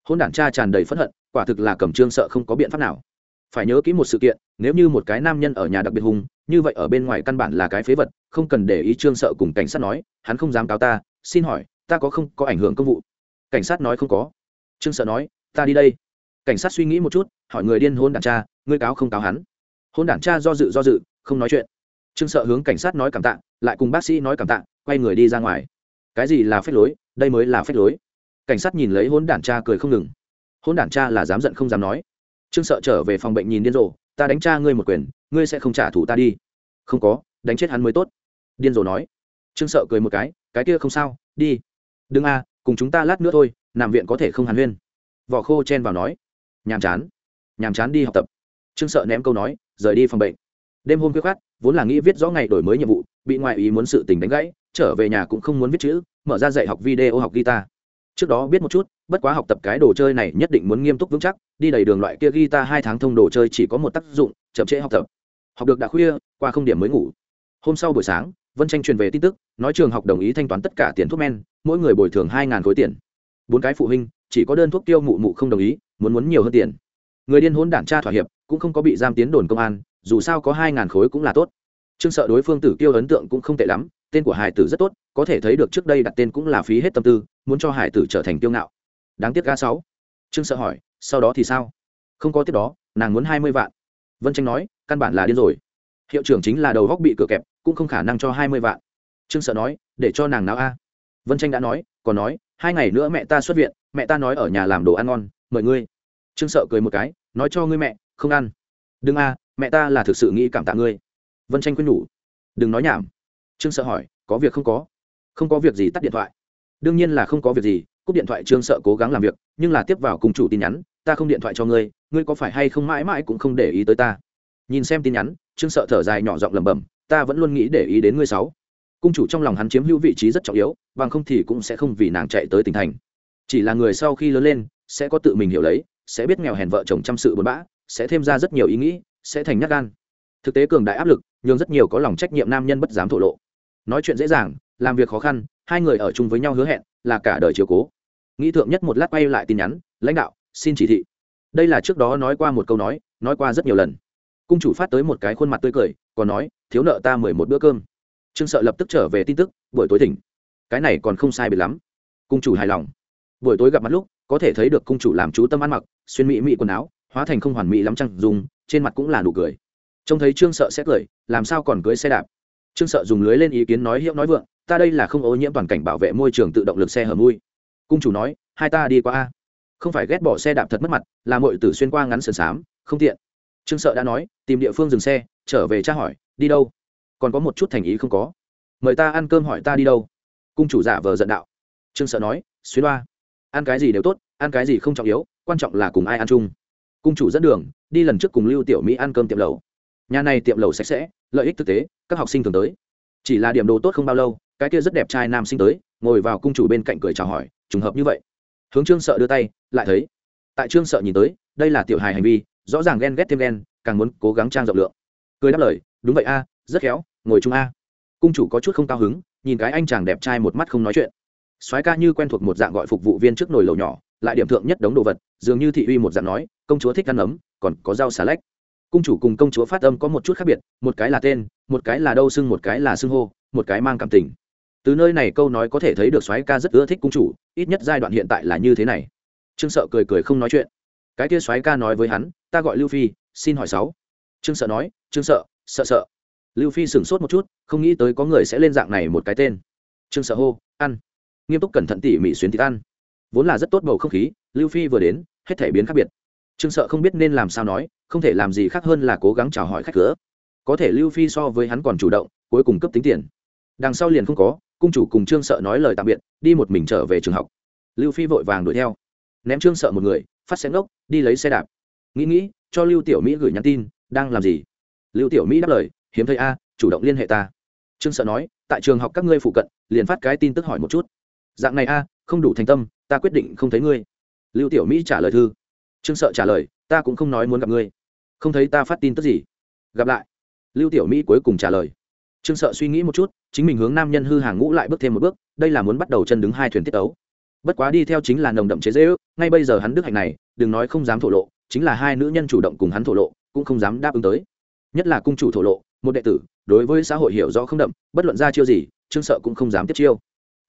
Hôn đản cha tràn đầy phẫn hận, quả thực là cầm trương sợ không có biện pháp nào. Phải nhớ kỹ một sự kiện, nếu như một cái nam nhân ở nhà đặc biệt hùng như vậy ở bên ngoài căn bản là cái phế vật, không cần để ý trương sợ cùng cảnh sát nói, hắn không dám cáo ta, xin hỏi, ta có không có ảnh hưởng công vụ? Cảnh sát nói không có. Trương sợ nói, ta đi đây. Cảnh sát suy nghĩ một chút hỏi người điên hôn đản cha, ngươi cáo không cáo hắn. Hôn đản cha do dự do dự, không nói chuyện. Trương sợ hướng cảnh sát nói cảm tạ, lại cùng bác sĩ nói cảm tạ, quay người đi ra ngoài. Cái gì là phép lối? Đây mới là phép lối. Cảnh sát nhìn lấy hôn đản cha cười không ngừng. Hôn đản cha là dám giận không dám nói. Trương sợ trở về phòng bệnh nhìn điên rồ, ta đánh cha ngươi một quyền, ngươi sẽ không trả thù ta đi. Không có, đánh chết hắn mới tốt. Điên rồ nói. Trương sợ cười một cái cái kia không sao, đi. Đừng a, cùng chúng ta lát nữa thôi, nằm viện có thể không hàn huyên. Vỏ khô chen vào nói. Nhàm chán nhàm chán đi học tập. Trương sợ ném câu nói, rời đi phòng bệnh. Đêm hôm khuya khát vốn là nghĩ viết rõ ngày đổi mới nhiệm vụ, bị ngoại ý muốn sự tình đánh gãy, trở về nhà cũng không muốn viết chữ, mở ra dạy học video học guitar. Trước đó biết một chút, bất quá học tập cái đồ chơi này nhất định muốn nghiêm túc vững chắc, đi đầy đường loại kia guitar hai tháng thông đồ chơi chỉ có một tác dụng, chậm trễ học tập. Học được đã khuya, qua không điểm mới ngủ. Hôm sau buổi sáng, vân tranh truyền về tin tức, nói trường học đồng ý thanh toán tất cả tiền thuốc men, mỗi người bồi thường hai khối tiền. Bốn cái phụ huynh, chỉ có đơn thuốc tiêu mụ mụ không đồng ý, muốn muốn nhiều hơn tiền người điên hôn đản tra thỏa hiệp, cũng không có bị giam tiến đồn công an, dù sao có hai ngàn khối cũng là tốt. Trương sợ đối phương tử tiêu ấn tượng cũng không tệ lắm, tên của hải tử rất tốt, có thể thấy được trước đây đặt tên cũng là phí hết tâm tư, muốn cho hải tử trở thành tiêu ngạo. Đáng tiếc ga sáu. Trương sợ hỏi, sau đó thì sao? Không có tiếp đó, nàng muốn hai mươi vạn. Vân tranh nói, căn bản là điên rồi. Hiệu trưởng chính là đầu góc bị cửa kẹp, cũng không khả năng cho hai mươi vạn. Trương sợ nói, để cho nàng nào a. Vân tranh đã nói, còn nói, hai ngày nữa mẹ ta xuất viện, mẹ ta nói ở nhà làm đồ ăn ngon, mời ngươi. Trương sợ cười một cái nói cho ngươi mẹ, không ăn. Đừng a, mẹ ta là thực sự nghĩ cảm tạ ngươi. Vân tranh khuyên nhủ. Đừng nói nhảm. Trương sợ hỏi, có việc không có? Không có việc gì, tắt điện thoại. Đương nhiên là không có việc gì, cúp điện thoại trương sợ cố gắng làm việc, nhưng là tiếp vào cùng chủ tin nhắn, ta không điện thoại cho ngươi ngươi có phải hay không mãi mãi cũng không để ý tới ta? Nhìn xem tin nhắn, trương sợ thở dài nhỏ giọng lẩm bẩm, ta vẫn luôn nghĩ để ý đến ngươi sáu. Cung chủ trong lòng hắn chiếm hữu vị trí rất trọng yếu, bằng không thì cũng sẽ không vì nàng chạy tới tỉnh thành. Chỉ là người sau khi lớn lên, sẽ có tự mình hiểu lấy sẽ biết nghèo hèn vợ chồng chăm sự buồn bã, sẽ thêm ra rất nhiều ý nghĩ, sẽ thành nhát gan. Thực tế cường đại áp lực nhưng rất nhiều có lòng trách nhiệm nam nhân bất dám thổ lộ. Nói chuyện dễ dàng, làm việc khó khăn, hai người ở chung với nhau hứa hẹn, là cả đời chiều cố. Nghĩ thượng nhất một lát quay lại tin nhắn, lãnh đạo, xin chỉ thị. Đây là trước đó nói qua một câu nói nói qua rất nhiều lần. Cung chủ phát tới một cái khuôn mặt tươi cười, còn nói, thiếu nợ ta mười một bữa cơm. Trương sợ lập tức trở về tin tức, buổi tối tỉnh. cái này còn không sai biệt lắm. Cung chủ hài lòng. Buổi tối gặp mặt lúc, có thể thấy được cung chủ làm chú tâm ăn mặc xuyên mỹ mỹ quần áo, hóa thành không hoàn mỹ lắm chăng dùng, trên mặt cũng là nụ cười. Trông thấy trương sợ sẽ cười, làm sao còn cưới xe đạp? Trương sợ dùng lưới lên ý kiến nói hiệu nói vượng, ta đây là không ô nhiễm toàn cảnh bảo vệ môi trường tự động lực xe hở mui. Cung chủ nói, hai ta đi qua a. Không phải ghét bỏ xe đạp thật mất mặt, là mọi tử xuyên qua ngắn sườn xám, không tiện. Trương sợ đã nói, tìm địa phương dừng xe, trở về tra hỏi, đi đâu? Còn có một chút thành ý không có. Mời ta ăn cơm hỏi ta đi đâu? Cung chủ giả vờ giận đạo. Trương sợ nói, xuyên ba ăn cái gì đều tốt, ăn cái gì không trọng yếu quan trọng là cùng ai ăn chung. Cung chủ dẫn đường, đi lần trước cùng lưu tiểu mỹ ăn cơm tiệm lầu nhà này tiệm lầu sạch sẽ, lợi ích thực tế, các học sinh thường tới. Chỉ là điểm đồ tốt không bao lâu, cái kia rất đẹp trai nam sinh tới, ngồi vào cung chủ bên cạnh cười chào hỏi, trùng hợp như vậy. Hướng trương sợ đưa tay, lại thấy. Tại trương sợ nhìn tới, đây là tiểu hài hành vi, rõ ràng ghen ghét thêm ghen, càng muốn cố gắng trang rộng lượng. Cười đáp lời, đúng vậy a, rất khéo, ngồi chung a. Cung chủ có chút không cao hứng, nhìn cái anh chàng đẹp trai một mắt không nói chuyện. Soái ca như quen thuộc một dạng gọi phục vụ viên trước nồi lẩu nhỏ lại điểm thượng nhất đống đồ vật, dường như thị uy một dạng nói, công chúa thích ăn ấm, còn có rau xà lách. Cung chủ cùng công chúa phát âm có một chút khác biệt, một cái là tên, một cái là đâu xưng, một cái là xưng hô, một cái mang cảm tình. Từ nơi này câu nói có thể thấy được soái ca rất ưa thích cung chủ, ít nhất giai đoạn hiện tại là như thế này. Trương sợ cười cười không nói chuyện. Cái kia soái ca nói với hắn, ta gọi lưu phi, xin hỏi sáu. Trương sợ nói, trương sợ sợ sợ. Lưu phi sửng sốt một chút, không nghĩ tới có người sẽ lên dạng này một cái tên. Trương sợ hô, ăn. Nghiêm túc cẩn thận tỉ mỉ xuyến thịt ăn vốn là rất tốt bầu không khí, lưu phi vừa đến, hết thể biến khác biệt. Trương sợ không biết nên làm sao nói, không thể làm gì khác hơn là cố gắng chào hỏi khách cửa. Có thể lưu phi so với hắn còn chủ động, cuối cùng cấp tính tiền. Đằng sau liền không có, cung chủ cùng trương sợ nói lời tạm biệt, đi một mình trở về trường học. Lưu phi vội vàng đuổi theo. Ném trương sợ một người, phát xe ngốc, đi lấy xe đạp. Nghĩ nghĩ, cho lưu tiểu mỹ gửi nhắn tin, đang làm gì? Lưu tiểu mỹ đáp lời, hiếm thấy a, chủ động liên hệ ta. Trương sợ nói, tại trường học các ngươi phụ cận, liền phát cái tin tức hỏi một chút. Dạng này a, không đủ thành tâm ta quyết định không thấy ngươi. Lưu tiểu mỹ trả lời thư. Trương sợ trả lời, ta cũng không nói muốn gặp ngươi. Không thấy ta phát tin tức gì. Gặp lại. Lưu tiểu mỹ cuối cùng trả lời. Trương sợ suy nghĩ một chút, chính mình hướng nam nhân hư hàng ngũ lại bước thêm một bước, đây là muốn bắt đầu chân đứng hai thuyền tiết ấu bất quá đi theo chính là nồng đậm chế dễ ước, ngay bây giờ hắn đức hạnh này, đừng nói không dám thổ lộ, chính là hai nữ nhân chủ động cùng hắn thổ lộ, cũng không dám đáp ứng tới. Nhất là cung chủ thổ lộ, một đệ tử, đối với xã hội hiểu rõ không đậm, bất luận ra chiêu gì, trương sợ cũng không dám tiếp chiêu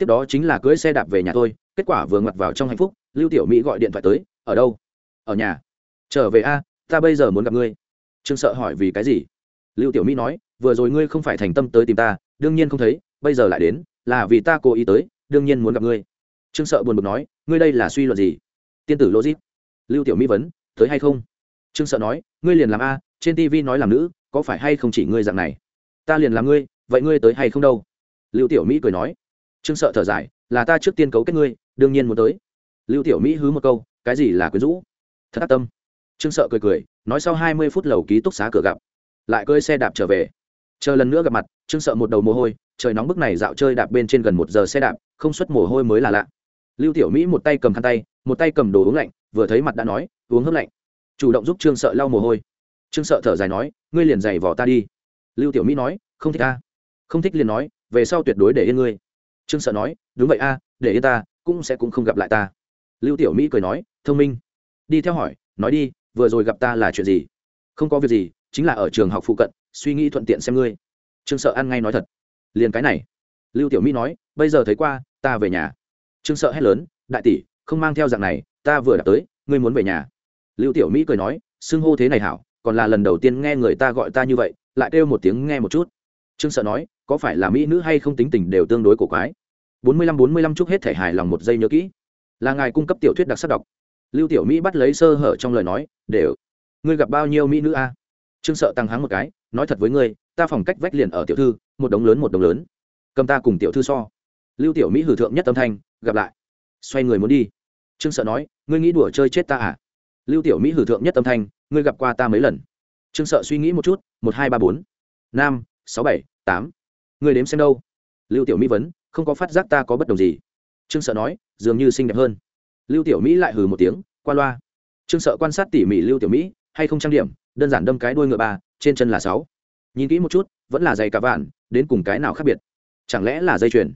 tiếp đó chính là cưỡi xe đạp về nhà thôi kết quả vừa ngoặt vào trong hạnh phúc, lưu tiểu mỹ gọi điện thoại tới, ở đâu? Ở nhà. Trở về a, ta bây giờ muốn gặp ngươi. Trương sợ hỏi, vì cái gì? Lưu tiểu mỹ nói, vừa rồi ngươi không phải thành tâm tới tìm ta, đương nhiên không thấy, bây giờ lại đến, là vì ta cố ý tới, đương nhiên muốn gặp ngươi. Trương sợ buồn bực nói, ngươi đây là suy luận gì? Tiên tử logic. Lưu tiểu mỹ vấn, tới hay không? Trương sợ nói, ngươi liền làm a, trên tv nói làm nữ, có phải hay không chỉ ngươi dạng này? Ta liền làm ngươi, vậy ngươi tới hay không đâu? Lưu tiểu mỹ cười nói trương sợ thở dài, là ta trước tiên cấu kết ngươi, đương nhiên muốn tới. Lưu tiểu mỹ hứ một câu, cái gì là quyến rũ? Thật ác tâm. Trương sợ cười cười, nói sau hai mươi phút lầu ký túc xá cửa gặp, lại cơi xe đạp trở về. Chờ lần nữa gặp mặt, trương sợ một đầu mồ hôi, trời nóng bức này dạo chơi đạp bên trên gần một giờ xe đạp, không xuất mồ hôi mới là lạ. Lưu tiểu mỹ một tay cầm khăn tay, một tay cầm đồ uống lạnh, vừa thấy mặt đã nói, uống hớp lạnh. Chủ động giúp trương sợ lau mồ hôi. Trương sợ thở dài nói, ngươi liền giày vỏ ta đi. Lưu tiểu mỹ nói, không thích ta. Không thích liền nói, về sau tuyệt đối để yên ngươi trương sợ nói, đúng vậy a, để yên ta, cũng sẽ cũng không gặp lại ta. Lưu tiểu mỹ cười nói, thông minh. Đi theo hỏi, nói đi, vừa rồi gặp ta là chuyện gì? Không có việc gì, chính là ở trường học phụ cận, suy nghĩ thuận tiện xem ngươi. Trương sợ ăn ngay nói thật. Liền cái này. Lưu tiểu mỹ nói, bây giờ thấy qua, ta về nhà. Trương sợ hét lớn, đại tỷ, không mang theo dạng này, ta vừa đã tới, ngươi muốn về nhà. Lưu tiểu mỹ cười nói, xưng hô thế này hảo, còn là lần đầu tiên nghe người ta gọi ta như vậy, lại kêu một tiếng nghe một chút. Trương sợ nói, có phải là mỹ nữ hay không tính tình đều tương đối cổ quái? Bốn mươi lăm bốn mươi lăm chúc hết thể hài lòng một giây nhớ kỹ. Là ngài cung cấp tiểu thuyết đặc sắc đọc. Lưu tiểu mỹ bắt lấy sơ hở trong lời nói, đều, ngươi gặp bao nhiêu mỹ nữ a? Trương sợ tăng háng một cái, nói thật với ngươi, ta phòng cách vách liền ở tiểu thư, một đống lớn một đống lớn. Cầm ta cùng tiểu thư so. Lưu tiểu mỹ hử thượng nhất âm thanh, gặp lại. Xoay người muốn đi. Trương sợ nói, ngươi nghĩ đùa chơi chết ta à? Lưu tiểu mỹ hử thượng nhất âm thanh, ngươi gặp qua ta mấy lần? Trương sợ suy nghĩ một chút, một, hai, ba, bốn. Năm sáu, bảy, tám. Ngươi đếm xem đâu? Lưu tiểu mỹ vấn không có phát giác ta có bất đồng gì. Trương sợ nói, dường như xinh đẹp hơn. Lưu tiểu mỹ lại hừ một tiếng, qua loa. Trương sợ quan sát tỉ mỉ lưu tiểu mỹ, hay không trang điểm, đơn giản đâm cái đuôi ngựa ba, trên chân là sáu. Nhìn kỹ một chút, vẫn là giày cả vạn, đến cùng cái nào khác biệt? Chẳng lẽ là dây chuyền?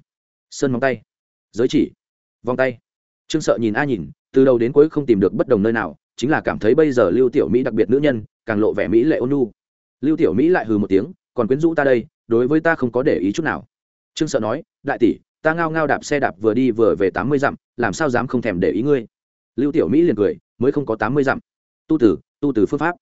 Sơn móng tay. Giới chỉ. Vòng tay. Trương sợ nhìn a nhìn, từ đầu đến cuối không tìm được bất đồng nơi nào, chính là cảm thấy bây giờ lưu tiểu mỹ đặc biệt nữ nhân, càng lộ vẻ mỹ lệ ôn nhu. Lưu tiểu mỹ lại hừ một tiếng, còn quyến rũ ta đây, đối với ta không có để ý chút nào trương sợ nói, đại tỷ, ta ngao ngao đạp xe đạp vừa đi vừa về tám mươi dặm, làm sao dám không thèm để ý ngươi? Lưu tiểu mỹ liền cười, mới không có tám mươi dặm. Tu tử tu tử phương pháp.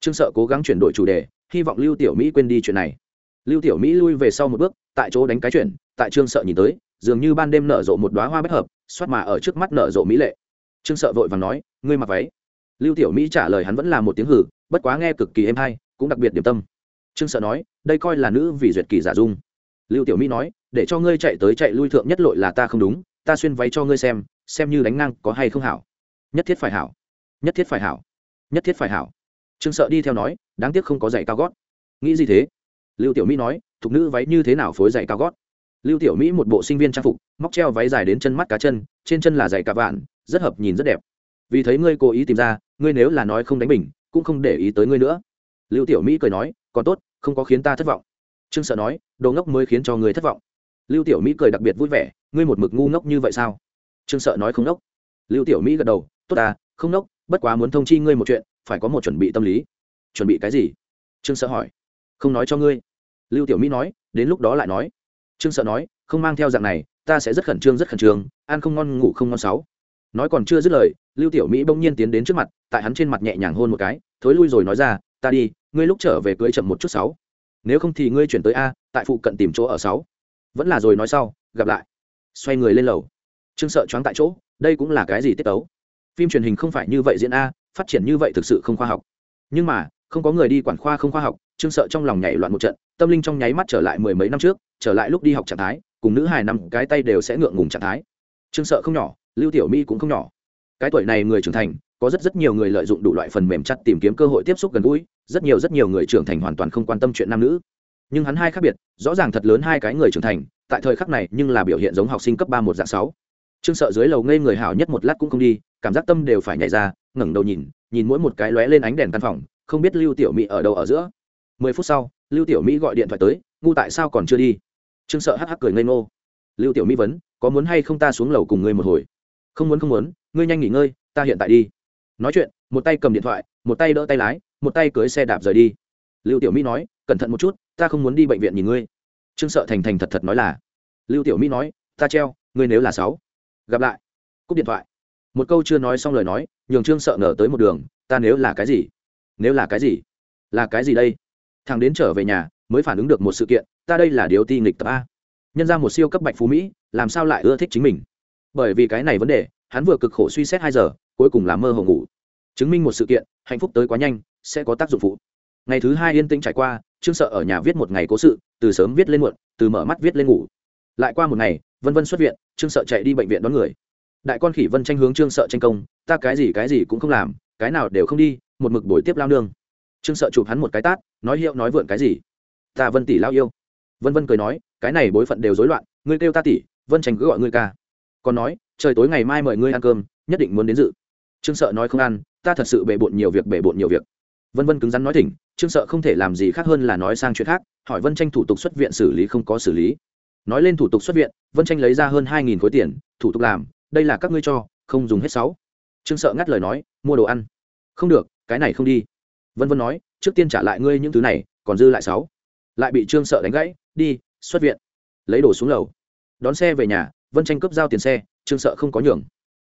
Trương sợ cố gắng chuyển đổi chủ đề, hy vọng lưu tiểu mỹ quên đi chuyện này. Lưu tiểu mỹ lui về sau một bước, tại chỗ đánh cái chuyển, tại trương sợ nhìn tới, dường như ban đêm nở rộ một đoá hoa bất hợp, xoát mà ở trước mắt nở rộ mỹ lệ. Trương sợ vội và nói, ngươi mặc váy. Lưu tiểu mỹ trả lời hắn vẫn là một tiếng hử, bất quá nghe cực kỳ êm hay, cũng đặc biệt điểm tâm. Trương sợ nói, đây coi là nữ vì duyệt kỳ giả dung. Lưu tiểu mỹ nói để cho ngươi chạy tới chạy lui thượng nhất lội là ta không đúng ta xuyên váy cho ngươi xem xem như đánh ngang có hay không hảo. Nhất thiết phải hảo. Nhất thiết phải hảo. Nhất thiết phải hảo. Trương sợ đi theo nói đáng tiếc không có giày cao gót. Nghĩ gì thế? Lưu tiểu mỹ nói thục nữ váy như thế nào phối giày cao gót? Lưu tiểu mỹ một bộ sinh viên trang phục móc treo váy dài đến chân mắt cá chân trên chân là giày cả vạn rất hợp nhìn rất đẹp. Vì thấy ngươi cố ý tìm ra ngươi nếu là nói không đánh mình, cũng không để ý tới ngươi nữa. Lưu tiểu mỹ cười nói còn tốt không có khiến ta thất vọng. Trương sợ nói đồ ngốc mới khiến cho người thất vọng lưu tiểu mỹ cười đặc biệt vui vẻ, ngươi một mực ngu ngốc như vậy sao? Trương sợ nói không ngốc lưu tiểu mỹ gật đầu, tốt à không ngốc bất quá muốn thông chi ngươi một chuyện, phải có một chuẩn bị tâm lý. Chuẩn bị cái gì? Trương sợ hỏi. Không nói cho ngươi. Lưu tiểu mỹ nói, đến lúc đó lại nói. Trương sợ nói, không mang theo dạng này, ta sẽ rất khẩn trương, rất khẩn trương, ăn không ngon, ngủ không ngon sáu. Nói còn chưa dứt lời, lưu tiểu mỹ bỗng nhiên tiến đến trước mặt, tại hắn trên mặt nhẹ nhàng hôn một cái, thối lui rồi nói ra, ta đi, ngươi lúc trở về cưới chậm một chút sáu. Nếu không thì ngươi chuyển tới a, tại phụ cận tìm chỗ ở sáu vẫn là rồi nói sau, gặp lại. Xoay người lên lầu. Trương sợ choáng tại chỗ, đây cũng là cái gì tiết tấu? Phim truyền hình không phải như vậy diễn a, phát triển như vậy thực sự không khoa học. Nhưng mà, không có người đi quản khoa không khoa học, trương sợ trong lòng nhảy loạn một trận, tâm linh trong nháy mắt trở lại mười mấy năm trước, trở lại lúc đi học trạng thái, cùng nữ hài nằm cái tay đều sẽ ngượng ngùng trạng thái. Trương sợ không nhỏ, lưu tiểu mi cũng không nhỏ. Cái tuổi này người trưởng thành, có rất rất nhiều người lợi dụng đủ loại phần mềm chặt tìm kiếm cơ hội tiếp xúc gần gũi, rất nhiều rất nhiều người trưởng thành hoàn toàn không quan tâm chuyện nam nữ nhưng hắn hai khác biệt, rõ ràng thật lớn hai cái người trưởng thành, tại thời khắc này nhưng là biểu hiện giống học sinh cấp ba một dạng sáu. Trương sợ dưới lầu ngây người hảo nhất một lát cũng không đi, cảm giác tâm đều phải nhảy ra, ngẩng đầu nhìn nhìn mỗi một cái lóe lên ánh đèn căn phòng, không biết lưu tiểu mỹ ở đâu ở giữa. Mười phút sau, lưu tiểu mỹ gọi điện thoại tới, ngu tại sao còn chưa đi? Trương sợ hắc hắc cười ngây ngô. Lưu tiểu mỹ vấn, có muốn hay không ta xuống lầu cùng ngươi một hồi? Không muốn không muốn, ngươi nhanh nghỉ ngơi, ta hiện tại đi. Nói chuyện, một tay cầm điện thoại, một tay đỡ tay lái, một tay cưới xe đạp rời đi. Lưu tiểu mỹ nói, cẩn thận một chút ta không muốn đi bệnh viện nhìn ngươi. Trương sợ thành thành thật thật nói là. Lưu tiểu mỹ nói, ta treo, ngươi nếu là sáu, gặp lại. Cúp điện thoại. Một câu chưa nói xong lời nói, nhường trương sợ ngờ tới một đường, ta nếu là cái gì? Nếu là cái gì? Là cái gì đây? Thằng đến trở về nhà, mới phản ứng được một sự kiện, ta đây là điều ti nghịch tập a. Nhân ra một siêu cấp bạch phú mỹ, làm sao lại ưa thích chính mình? Bởi vì cái này vấn đề, hắn vừa cực khổ suy xét hai giờ, cuối cùng là mơ hồ ngủ. Chứng minh một sự kiện, hạnh phúc tới quá nhanh, sẽ có tác dụng phụ ngày thứ hai yên tĩnh trải qua, trương sợ ở nhà viết một ngày cố sự, từ sớm viết lên muộn, từ mở mắt viết lên ngủ. Lại qua một ngày, vân vân xuất viện, trương sợ chạy đi bệnh viện đón người. Đại con khỉ vân tranh hướng trương sợ tranh công, ta cái gì cái gì cũng không làm, cái nào đều không đi, một mực buổi tiếp lao nương. Trương sợ chụp hắn một cái tát, nói hiệu nói vượn cái gì? Ta vân tỷ lao yêu. Vân vân cười nói, cái này bối phận đều rối loạn, ngươi kêu ta tỷ, vân tranh cứ gọi ngươi ca. Còn nói, trời tối ngày mai mời ngươi ăn cơm, nhất định muốn đến dự. Trương sợ nói không ăn, ta thật sự bề bộn nhiều việc bề bộn nhiều việc. Vân vân cứng rắn nói thỉnh trương sợ không thể làm gì khác hơn là nói sang chuyện khác, hỏi vân tranh thủ tục xuất viện xử lý không có xử lý. Nói lên thủ tục xuất viện, vân tranh lấy ra hơn hai nghìn khối tiền, thủ tục làm, đây là các ngươi cho, không dùng hết sáu. Trương sợ ngắt lời nói, mua đồ ăn. Không được, cái này không đi. Vân vân nói, trước tiên trả lại ngươi những thứ này, còn dư lại sáu. Lại bị trương sợ đánh gãy, đi, xuất viện. Lấy đồ xuống lầu. Đón xe về nhà, vân tranh cướp giao tiền xe, trương sợ không có nhường.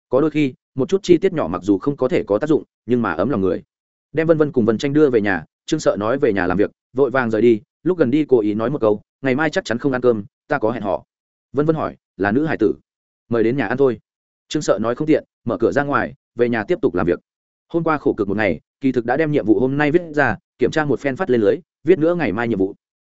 Có đôi khi, một chút chi tiết nhỏ mặc dù không có thể có tác dụng, nhưng mà ấm lòng người. Đem vân vân cùng vân tranh đưa về nhà trương sợ nói về nhà làm việc, vội vàng rời đi, lúc gần đi cố ý nói một câu, ngày mai chắc chắn không ăn cơm, ta có hẹn họ vân vân hỏi, là nữ hải tử? Mời đến nhà ăn thôi. Trương sợ nói không tiện, mở cửa ra ngoài, về nhà tiếp tục làm việc. Hôm qua khổ cực một ngày, kỳ thực đã đem nhiệm vụ hôm nay viết ra, kiểm tra một phen phát lên lưới, viết nữa ngày mai nhiệm vụ.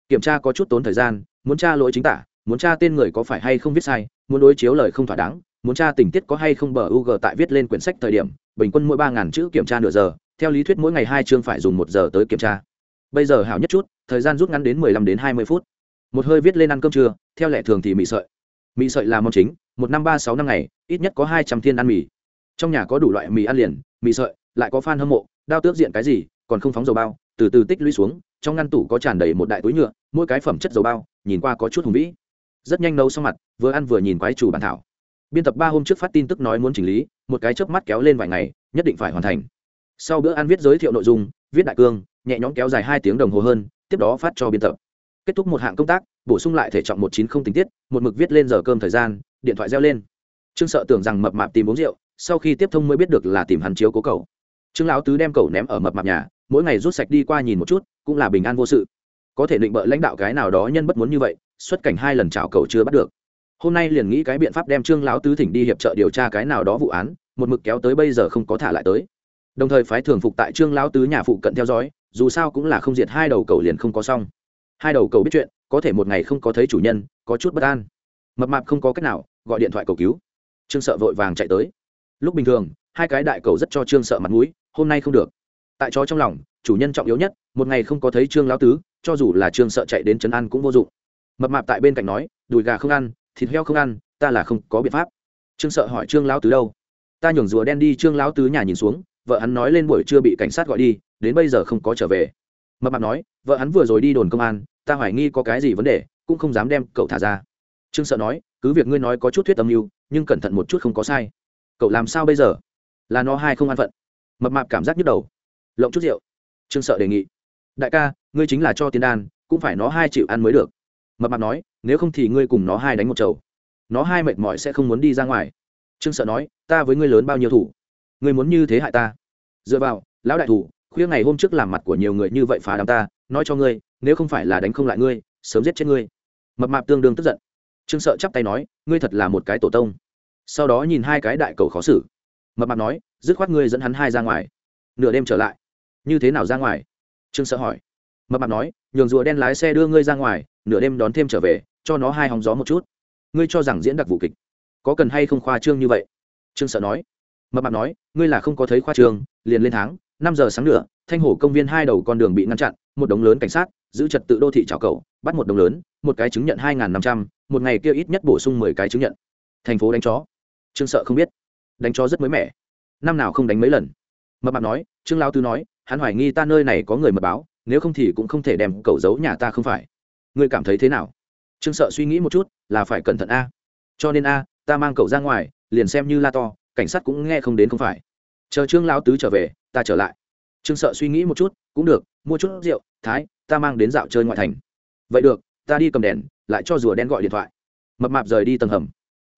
Kiểm tra có chút tốn thời gian, muốn tra lỗi chính tả, muốn tra tên người có phải hay không viết sai, muốn đối chiếu lời không thỏa đáng, muốn tra tình tiết có hay không bờ u g tại viết lên quyển sách thời điểm, bình quân mỗi ba ngàn chữ kiểm tra nửa giờ theo lý thuyết mỗi ngày hai chương phải dùng một giờ tới kiểm tra. Bây giờ hảo nhất chút, thời gian rút ngắn đến mười lăm đến hai mươi phút. Một hơi viết lên ăn cơm trưa, theo lệ thường thì mì sợi. Mì sợi là món chính, một năm ba sáu năm ngày, ít nhất có hai trăm thiên ăn mì. Trong nhà có đủ loại mì ăn liền, mì sợi, lại có fan hâm mộ, đao tước diện cái gì, còn không phóng dầu bao, từ từ tích lũy xuống, trong ngăn tủ có tràn đầy một đại túi nhựa, mỗi cái phẩm chất dầu bao, nhìn qua có chút hùng vĩ. Rất nhanh nấu xong mặt, vừa ăn vừa nhìn quái chủ bản thảo. Biên tập ba hôm trước phát tin tức nói muốn chỉnh lý, một cái chớp mắt kéo lên vài ngày, nhất định phải hoàn thành sau bữa ăn viết giới thiệu nội dung, viết đại cương, nhẹ nhõm kéo dài hai tiếng đồng hồ hơn, tiếp đó phát cho biên tập. Kết thúc một hạng công tác, bổ sung lại thể trọng một chín không tình tiết, một mực viết lên giờ cơm thời gian, điện thoại reo lên. Trương sợ tưởng rằng mập mạp tìm uống rượu, sau khi tiếp thông mới biết được là tìm hắn chiếu cố cầu trương lão tứ đem cầu ném ở mập mạp nhà, mỗi ngày rút sạch đi qua nhìn một chút, cũng là bình an vô sự. Có thể định bợ lãnh đạo cái nào đó nhân bất muốn như vậy, xuất cảnh hai lần chào cầu chưa bắt được. Hôm nay liền nghĩ cái biện pháp đem trương lão tứ thỉnh đi hiệp trợ điều tra cái nào đó vụ án, một mực kéo tới bây giờ không có thả lại tới đồng thời phái thường phục tại trương lão tứ nhà phụ cận theo dõi, dù sao cũng là không diệt hai đầu cầu liền không có xong. Hai đầu cầu biết chuyện, có thể một ngày không có thấy chủ nhân, có chút bất an. Mập mạp không có cách nào, gọi điện thoại cầu cứu. Trương sợ vội vàng chạy tới. Lúc bình thường, hai cái đại cầu rất cho trương sợ mặt mũi, hôm nay không được. Tại chó trong lòng, chủ nhân trọng yếu nhất, một ngày không có thấy trương lão tứ, cho dù là trương sợ chạy đến trấn ăn cũng vô dụng. Mập mạp tại bên cạnh nói, đùi gà không ăn, thịt heo không ăn, ta là không có biện pháp. Trương sợ hỏi trương lão tứ đâu? Ta nhường rùa đen đi, trương lão tứ nhà nhìn xuống vợ hắn nói lên buổi trưa bị cảnh sát gọi đi, đến bây giờ không có trở về. Mập mạp nói, vợ hắn vừa rồi đi đồn công an, ta hoài nghi có cái gì vấn đề, cũng không dám đem cậu thả ra. Trương sợ nói, cứ việc ngươi nói có chút thuyết âm mưu, nhưng cẩn thận một chút không có sai. Cậu làm sao bây giờ? Là nó hai không an phận. Mập mạp cảm giác nhức đầu. Lộng chút rượu. Trương sợ đề nghị. Đại ca, ngươi chính là cho tiên đan, cũng phải nó hai chịu ăn mới được. Mập mạp nói, nếu không thì ngươi cùng nó hai đánh một chầu. Nó hai mệt mỏi sẽ không muốn đi ra ngoài. Trương sợ nói, ta với ngươi lớn bao nhiêu thủ? Ngươi muốn như thế hại ta. Dựa vào, lão đại thủ, khuya ngày hôm trước làm mặt của nhiều người như vậy phá đám ta, nói cho ngươi, nếu không phải là đánh không lại ngươi, sớm giết chết ngươi. Mập mạp tương đương tức giận. Trương sợ chắp tay nói, ngươi thật là một cái tổ tông. Sau đó nhìn hai cái đại cầu khó xử. Mập mạp nói, dứt khoát ngươi dẫn hắn hai ra ngoài. Nửa đêm trở lại. Như thế nào ra ngoài? Trương sợ hỏi. Mập mạp nói, nhường rùa đen lái xe đưa ngươi ra ngoài, nửa đêm đón thêm trở về, cho nó hai hóng gió một chút. Ngươi cho rằng diễn đặc vụ kịch. Có cần hay không khoa trương như vậy? Trương sợ nói mập mạp nói, ngươi là không có thấy khoa trường, liền lên tháng, năm giờ sáng nữa thanh hồ công viên hai đầu con đường bị ngăn chặn, một đống lớn cảnh sát, giữ trật tự đô thị trào cầu, bắt một đống lớn, một cái chứng nhận hai n g h n năm trăm, một ngày kia ít nhất bổ sung mười cái chứng nhận. Thành phố đánh chó. Trương sợ không biết. Đánh chó rất mới mẻ. Năm nào không đánh mấy lần. Mập mạp nói, trương lao tư nói, hắn hoài nghi ta nơi này có người mật báo, nếu không thì cũng không thể đem cậu giấu nhà ta không phải. Ngươi cảm thấy thế nào? Trương sợ suy nghĩ một chút, là phải cẩn thận a. Cho nên a, ta mang cậu ra ngoài, liền xem như la to cảnh sát cũng nghe không đến không phải. Chờ trương lão tứ trở về, ta trở lại. Trương sợ suy nghĩ một chút, cũng được, mua chút rượu, thái, ta mang đến dạo chơi ngoại thành. Vậy được, ta đi cầm đèn, lại cho rùa đen gọi điện thoại. Mập mạp rời đi tầng hầm.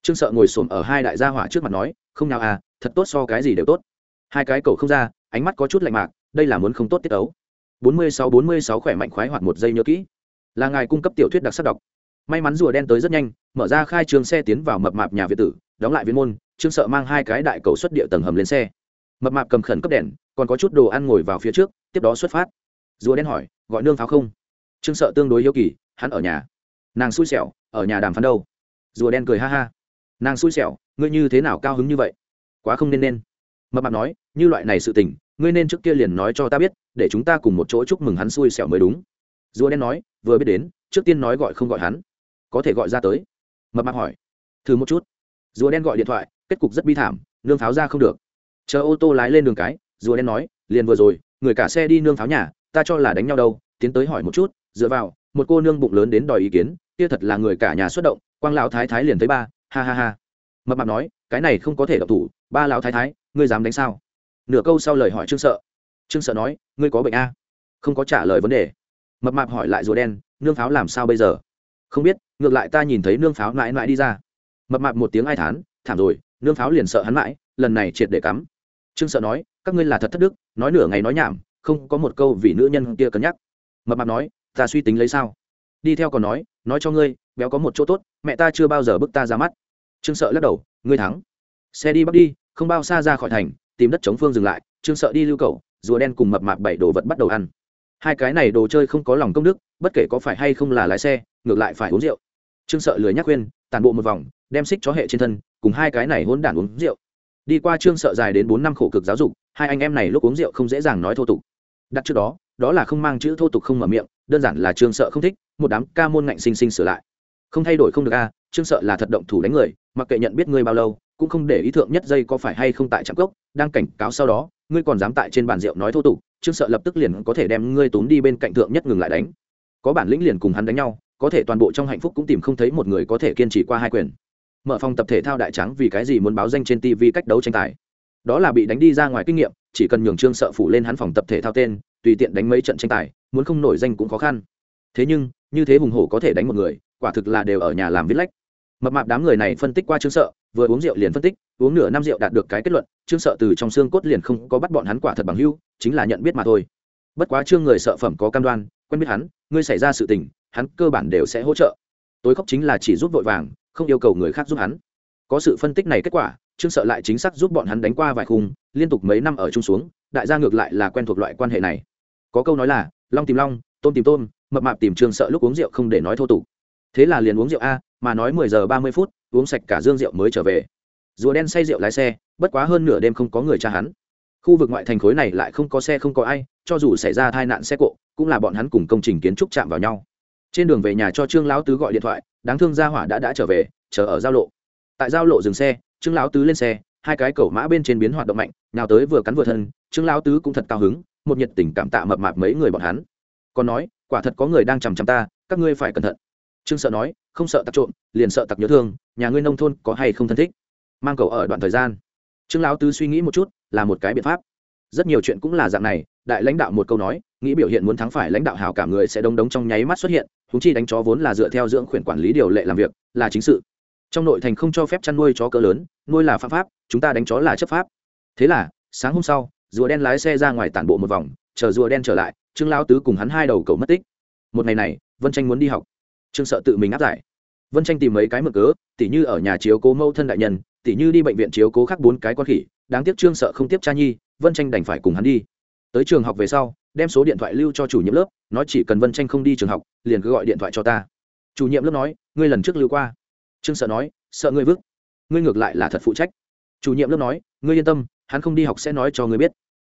Trương sợ ngồi xổm ở hai đại gia hỏa trước mặt nói, không nào à thật tốt so cái gì đều tốt. Hai cái cầu không ra, ánh mắt có chút lạnh mạc, đây là muốn không tốt tiết ấu bốn mươi sáu bốn mươi sáu khỏe mạnh khoái hoạt một giây nhớ kỹ. Là ngài cung cấp tiểu thuyết đặc sắc đọc may mắn rùa đen tới rất nhanh, mở ra khai trường xe tiến vào mập mạp nhà việt tử, đóng lại viên môn, trương sợ mang hai cái đại cầu xuất địa tầng hầm lên xe. Mập mạp cầm khẩn cấp đèn, còn có chút đồ ăn ngồi vào phía trước, tiếp đó xuất phát. Rùa đen hỏi, gọi nương pháo không? Trương sợ tương đối yêu kỳ, hắn ở nhà. Nàng xui xẻo, ở nhà đàm phán đâu? Rùa đen cười ha ha. Nàng xui xẻo, ngươi như thế nào cao hứng như vậy? Quá không nên nên. Mập mạp nói, như loại này sự tình, ngươi nên trước kia liền nói cho ta biết, để chúng ta cùng một chỗ chúc mừng hắn xui xẻo mới đúng. Rùa đen nói, vừa biết đến, trước tiên nói gọi không gọi hắn có thể gọi ra tới. Mập mạp hỏi. Thử một chút. Rùa đen gọi điện thoại, kết cục rất bi thảm, nương pháo ra không được. Chờ ô tô lái lên đường cái, rùa đen nói, liền vừa rồi, người cả xe đi nương pháo nhà, ta cho là đánh nhau đâu, tiến tới hỏi một chút, dựa vào, một cô nương bụng lớn đến đòi ý kiến, kia thật là người cả nhà xuất động, quang lão thái thái liền thấy ba, ha ha ha. Mập mạp nói, cái này không có thể đọc thủ, ba lão thái thái, ngươi dám đánh sao? Nửa câu sau lời hỏi trương sợ. Trương sợ nói, ngươi có bệnh a. Không có trả lời vấn đề. Mập mạp hỏi lại rùa đen, nương pháo làm sao bây giờ? Không biết, ngược lại ta nhìn thấy nương pháo mãi mãi đi ra. Mập mạp một tiếng ai thán, thảm rồi, nương pháo liền sợ hắn mãi, lần này triệt để cắm. Trương sợ nói, các ngươi là thật thất đức, nói nửa ngày nói nhảm, không có một câu vì nữ nhân kia cân nhắc. Mập mạp nói, ta suy tính lấy sao? Đi theo còn nói nói cho ngươi, béo có một chỗ tốt, mẹ ta chưa bao giờ bức ta ra mắt. Trương sợ lắc đầu, ngươi thắng. Xe đi bắc đi, không bao xa ra khỏi thành, tìm đất chống phương dừng lại, trương sợ đi lưu cầu, rùa đen cùng mập mạp bảy đồ vật bắt đầu ăn. Hai cái này đồ chơi không có lòng công đức, bất kể có phải hay không là lái xe ngược lại phải uống rượu. Trương sợ lười nhắc khuyên tàn bộ một vòng, đem xích chó hệ trên thân, cùng hai cái này hôn đản uống rượu. Đi qua trương sợ dài đến bốn năm khổ cực giáo dục, hai anh em này lúc uống rượu không dễ dàng nói thô tục. Đặt trước đó đó là không mang chữ thô tục không mở miệng, đơn giản là trương sợ không thích, một đám ca môn ngạnh sinh sinh sửa lại. Không thay đổi không được a, trương sợ là thật động thủ đánh người, mặc kệ nhận biết ngươi bao lâu, cũng không để ý thượng nhất dây có phải hay không tại trạm cốc, đang cảnh cáo sau đó, ngươi còn dám tại trên bàn rượu nói thô tục, trương sợ lập tức liền có thể đem ngươi tốn đi bên cạnh thượng nhất ngừng lại đánh. Có bản lĩnh liền cùng hắn đánh nhau có thể toàn bộ trong hạnh phúc cũng tìm không thấy một người có thể kiên trì qua hai quyền. Mở phòng tập thể thao đại trắng vì cái gì muốn báo danh trên tv cách đấu tranh tài? Đó là bị đánh đi ra ngoài kinh nghiệm, chỉ cần nhường trương sợ phủ lên hắn phòng tập thể thao tên, tùy tiện đánh mấy trận tranh tài, muốn không nổi danh cũng khó khăn. Thế nhưng, như thế hùng hổ có thể đánh một người, quả thực là đều ở nhà làm viết lách. Mập mạp đám người này phân tích qua trương sợ, vừa uống rượu liền phân tích, uống nửa năm rượu đạt được cái kết luận, trương sợ từ trong xương cốt liền không có bắt bọn hắn quả thật bằng hưu chính là nhận biết mà thôi. Bất quá trương người sợ phẩm có cam đoan quen biết hắn, ngươi xảy ra sự tình, hắn cơ bản đều sẽ hỗ trợ. Tối khóc chính là chỉ giúp vội vàng, không yêu cầu người khác giúp hắn. Có sự phân tích này kết quả, trương sợ lại chính xác giúp bọn hắn đánh qua vài khung, liên tục mấy năm ở chung xuống, đại gia ngược lại là quen thuộc loại quan hệ này. Có câu nói là, long tìm long tôm tìm tôm mập mạp tìm trương sợ lúc uống rượu không để nói thô tục. Thế là liền uống rượu a, mà nói mười giờ ba mươi phút, uống sạch cả dương rượu mới trở về. Rùa đen say rượu lái xe, bất quá hơn nửa đêm không có người cha hắn khu vực ngoại thành khối này lại không có xe không có ai, cho dù xảy ra tai nạn xe cộ, cũng là bọn hắn cùng công trình kiến trúc chạm vào nhau. Trên đường về nhà cho trương lão tứ gọi điện thoại, đáng thương gia hỏa đã đã trở về, chờ ở giao lộ. Tại giao lộ dừng xe, trương lão tứ lên xe, hai cái cẩu mã bên trên biến hoạt động mạnh, nào tới vừa cắn vừa thân, trương lão tứ cũng thật cao hứng, một nhiệt tình cảm tạ mập mạp mấy người bọn hắn. Còn nói, quả thật có người đang chằm chằm ta, các ngươi phải cẩn thận. Trương sợ nói, không sợ tặc trộm, liền sợ tặc nhớ thương, nhà ngươi nông thôn có hay không thân thích? Mang cầu ở đoạn thời gian trương lão tứ suy nghĩ một chút, là một cái biện pháp. Rất nhiều chuyện cũng là dạng này, đại lãnh đạo một câu nói, nghĩ biểu hiện muốn thắng phải lãnh đạo hảo cả người sẽ đông đống trong nháy mắt xuất hiện húng chi đánh chó vốn là dựa theo dưỡng khuyển quản lý điều lệ làm việc, là chính sự. Trong nội thành không cho phép chăn nuôi chó cỡ lớn, nuôi là phạm pháp, chúng ta đánh chó là chấp pháp. Thế là, sáng hôm sau, rùa đen lái xe ra ngoài tản bộ một vòng, chờ rùa đen trở lại, trương lão tứ cùng hắn hai đầu cầu mất tích. Một ngày này, vân tranh muốn đi học. Trương sợ tự mình áp giải. Vân tranh tìm mấy cái mực cớ, tỉ như ở nhà chiếu cố mâu thân đại nhân tỉ như đi bệnh viện chiếu cố khắc bốn cái con khỉ, đáng tiếc trương sợ không tiếp cha nhi, vân tranh đành phải cùng hắn đi. Tới trường học về sau, đem số điện thoại lưu cho chủ nhiệm lớp, nói chỉ cần vân tranh không đi trường học, liền cứ gọi điện thoại cho ta. Chủ nhiệm lớp nói, ngươi lần trước lưu qua. Trương sợ nói, sợ ngươi vứt. Ngươi ngược lại là thật phụ trách. Chủ nhiệm lớp nói, ngươi yên tâm, hắn không đi học sẽ nói cho ngươi biết.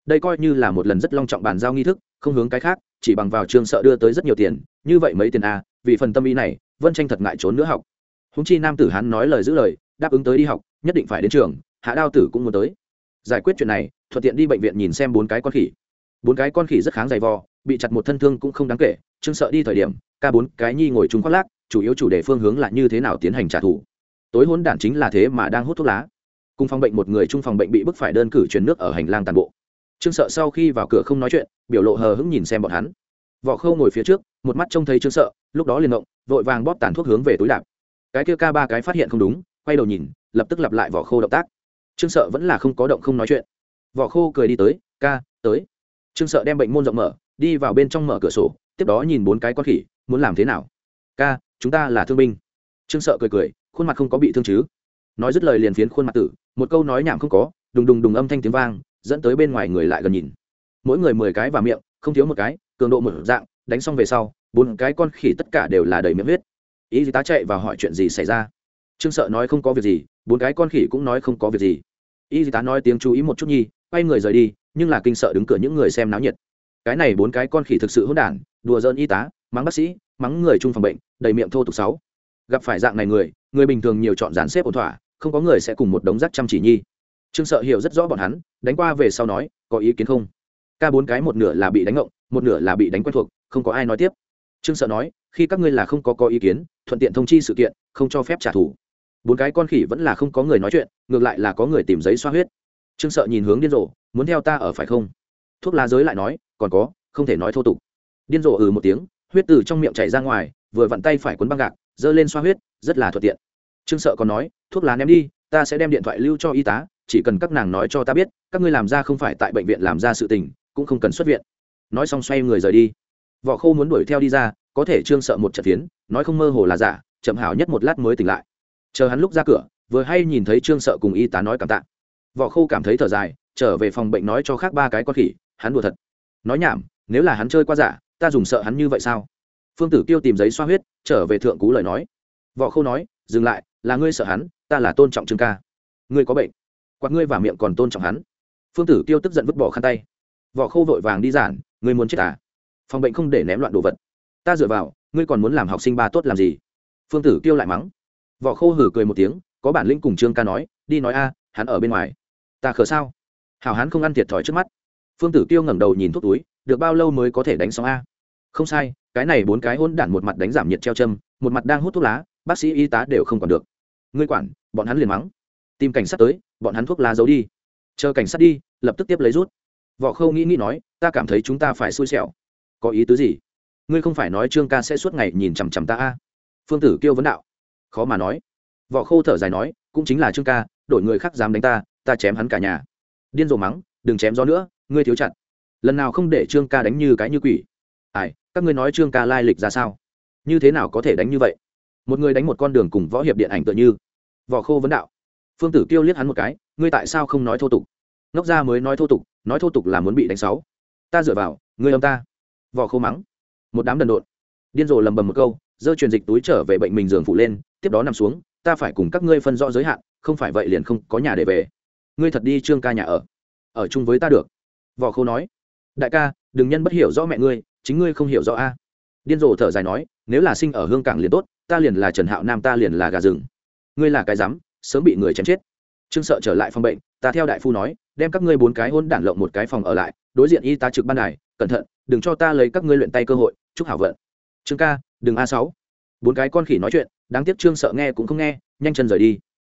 Đây coi như là một lần rất long trọng bàn giao nghi thức, không hướng cái khác, chỉ bằng vào trương sợ đưa tới rất nhiều tiền, như vậy mấy tiền a vì phần tâm ý này, vân tranh thật ngại trốn nữa học. Húng chi nam tử hắn nói lời giữ lời, đáp ứng tới đi học nhất định phải đến trường, hạ đao tử cũng muốn tới. Giải quyết chuyện này, thuận tiện đi bệnh viện nhìn xem bốn cái con khỉ. Bốn cái con khỉ rất kháng dày vò, bị chặt một thân thương cũng không đáng kể, trương sợ đi thời điểm, ca bốn cái nhi ngồi chung khoác lác, chủ yếu chủ đề phương hướng là như thế nào tiến hành trả thù. Tối hôn đản chính là thế mà đang hút thuốc lá. Cùng phòng bệnh một người chung phòng bệnh bị bức phải đơn cử chuyển nước ở hành lang tàn bộ. Trương sợ sau khi vào cửa không nói chuyện, biểu lộ hờ hững nhìn xem bọn hắn. Võ khâu ngồi phía trước, một mắt trông thấy trương sợ, lúc đó liền động, vội vàng bóp tàn thuốc hướng về túi đạp. Cái kia ca ba cái phát hiện không đúng, quay đầu nhìn lập tức lặp lại vỏ khô động tác. Trương sợ vẫn là không có động không nói chuyện. Vỏ khô cười đi tới, ca, tới. Trương sợ đem bệnh môn rộng mở, đi vào bên trong mở cửa sổ, tiếp đó nhìn bốn cái con khỉ, muốn làm thế nào? Ca, chúng ta là thương binh. Trương sợ cười cười, khuôn mặt không có bị thương chứ? Nói dứt lời liền phiến khuôn mặt tử, một câu nói nhảm không có, đùng đùng đùng âm thanh tiếng vang, dẫn tới bên ngoài người lại gần nhìn. Mỗi người mười cái và miệng, không thiếu một cái, cường độ một dạng, đánh xong về sau, bốn cái con khỉ tất cả đều là đầy miệng huyết. Ý tá chạy và hỏi chuyện gì xảy ra? Trương sợ nói không có việc gì, bốn cái con khỉ cũng nói không có việc gì. Y tá nói tiếng chú ý một chút nhi, quay người rời đi, nhưng là kinh sợ đứng cửa những người xem náo nhiệt. Cái này bốn cái con khỉ thực sự hỗn đản, đùa giỡn y tá, mắng bác sĩ, mắng người chung phòng bệnh, đầy miệng thô tục sáu. Gặp phải dạng này người người bình thường nhiều chọn dàn xếp ổn thỏa, không có người sẽ cùng một đống rác chăm chỉ nhi. Trương sợ hiểu rất rõ bọn hắn, đánh qua về sau nói, có ý kiến không? Ca bốn cái một nửa là bị đánh ngộng, một nửa là bị đánh quen thuộc, không có ai nói tiếp. Trương sợ nói, khi các ngươi là không có có ý kiến, thuận tiện thông chi sự kiện, không cho phép trả thù bốn cái con khỉ vẫn là không có người nói chuyện, ngược lại là có người tìm giấy xoa huyết. Trương sợ nhìn hướng điên rồ, muốn theo ta ở phải không? Thuốc lá giới lại nói, còn có, không thể nói thô tục. Điên rồ ừ một tiếng, huyết từ trong miệng chảy ra ngoài, vừa vặn tay phải cuốn băng gạc, giơ lên xoa huyết, rất là thuận tiện. Trương sợ còn nói, thuốc lá ném đi, ta sẽ đem điện thoại lưu cho y tá, chỉ cần các nàng nói cho ta biết, các ngươi làm ra không phải tại bệnh viện làm ra sự tình, cũng không cần xuất viện. Nói xong xoay người rời đi. Võ khô muốn đuổi theo đi ra, có thể trương sợ một trận phiến, nói không mơ hồ là giả, chậm hảo nhất một lát mới tỉnh lại chờ hắn lúc ra cửa, vừa hay nhìn thấy trương sợ cùng y tá nói cảm tạ. Võ khô cảm thấy thở dài, trở về phòng bệnh nói cho khác ba cái con khỉ, hắn đùa thật. Nói nhảm, nếu là hắn chơi qua giả, ta dùng sợ hắn như vậy sao? Phương tử kiêu tìm giấy xoa huyết, trở về thượng cú lời nói. Võ khô nói, dừng lại, là ngươi sợ hắn, ta là tôn trọng trương ca. Ngươi có bệnh, quạt ngươi và miệng còn tôn trọng hắn. Phương tử kiêu tức giận vứt bỏ khăn tay. Võ khô vội vàng đi giản, ngươi muốn chết à? Phòng bệnh không để ném loạn đồ vật. Ta dựa vào, ngươi còn muốn làm học sinh ba tốt làm gì? Phương tử kiêu lại mắng võ khô hử cười một tiếng, có bản lĩnh cùng trương ca nói, đi nói a, hắn ở bên ngoài. Ta khờ sao? Hảo hắn không ăn thiệt thòi trước mắt. Phương tử kiêu ngẩng đầu nhìn thuốc túi, được bao lâu mới có thể đánh xong a? Không sai, cái này bốn cái hôn đản một mặt đánh giảm nhiệt treo châm, một mặt đang hút thuốc lá, bác sĩ y tá đều không còn được. Ngươi quản, bọn hắn liền mắng. Tìm cảnh sát tới, bọn hắn thuốc lá giấu đi. Chờ cảnh sát đi, lập tức tiếp lấy rút. Võ khâu nghĩ nghĩ nói, ta cảm thấy chúng ta phải xui xẻo. Có ý tứ gì? Ngươi không phải nói trương ca sẽ suốt ngày nhìn chằm chằm ta a? Phương tử kêu vấn đạo khó mà nói. Võ khô thở dài nói, cũng chính là trương ca đổi người khác dám đánh ta ta chém hắn cả nhà. Điên rồ mắng, đừng chém gió nữa, ngươi thiếu chặt. Lần nào không để trương ca đánh như cái như quỷ? Ai, các ngươi nói trương ca lai lịch ra sao? Như thế nào có thể đánh như vậy? Một người đánh một con đường cùng võ hiệp điện ảnh tựa như. Võ khô vấn đạo. Phương tử kêu liếc hắn một cái, ngươi tại sao không nói thô tục? Ngốc ra mới nói thô tục, nói thô tục là muốn bị đánh sáu. Ta dựa vào, ngươi âm ta. Vỏ khô mắng. Một đám đần độn. Điên rồ lầm bầm một câu dơ truyền dịch túi trở về bệnh mình giường phụ lên, tiếp đó nằm xuống, ta phải cùng các ngươi phân rõ giới hạn, không phải vậy liền không có nhà để về. Ngươi thật đi trương ca nhà ở. Ở chung với ta được. Vỏ khô nói. Đại ca, đừng nhân bất hiểu rõ mẹ ngươi, chính ngươi không hiểu rõ a. Điên rồ thở dài nói, nếu là sinh ở hương cảng liền tốt, ta liền là trần hạo nam, ta liền là gà rừng. Ngươi là cái rắm, sớm bị người chém chết. Trương sợ trở lại phòng bệnh, ta theo đại phu nói, đem các ngươi bốn cái hôn đản lộng một cái phòng ở lại, đối diện y tá trực ban đài, cẩn thận, đừng cho ta lấy các ngươi luyện tay cơ hội, chúc hảo vận. Trương ca đừng a sáu. Bốn cái con khỉ nói chuyện, đáng tiếc trương sợ nghe cũng không nghe, nhanh chân rời đi.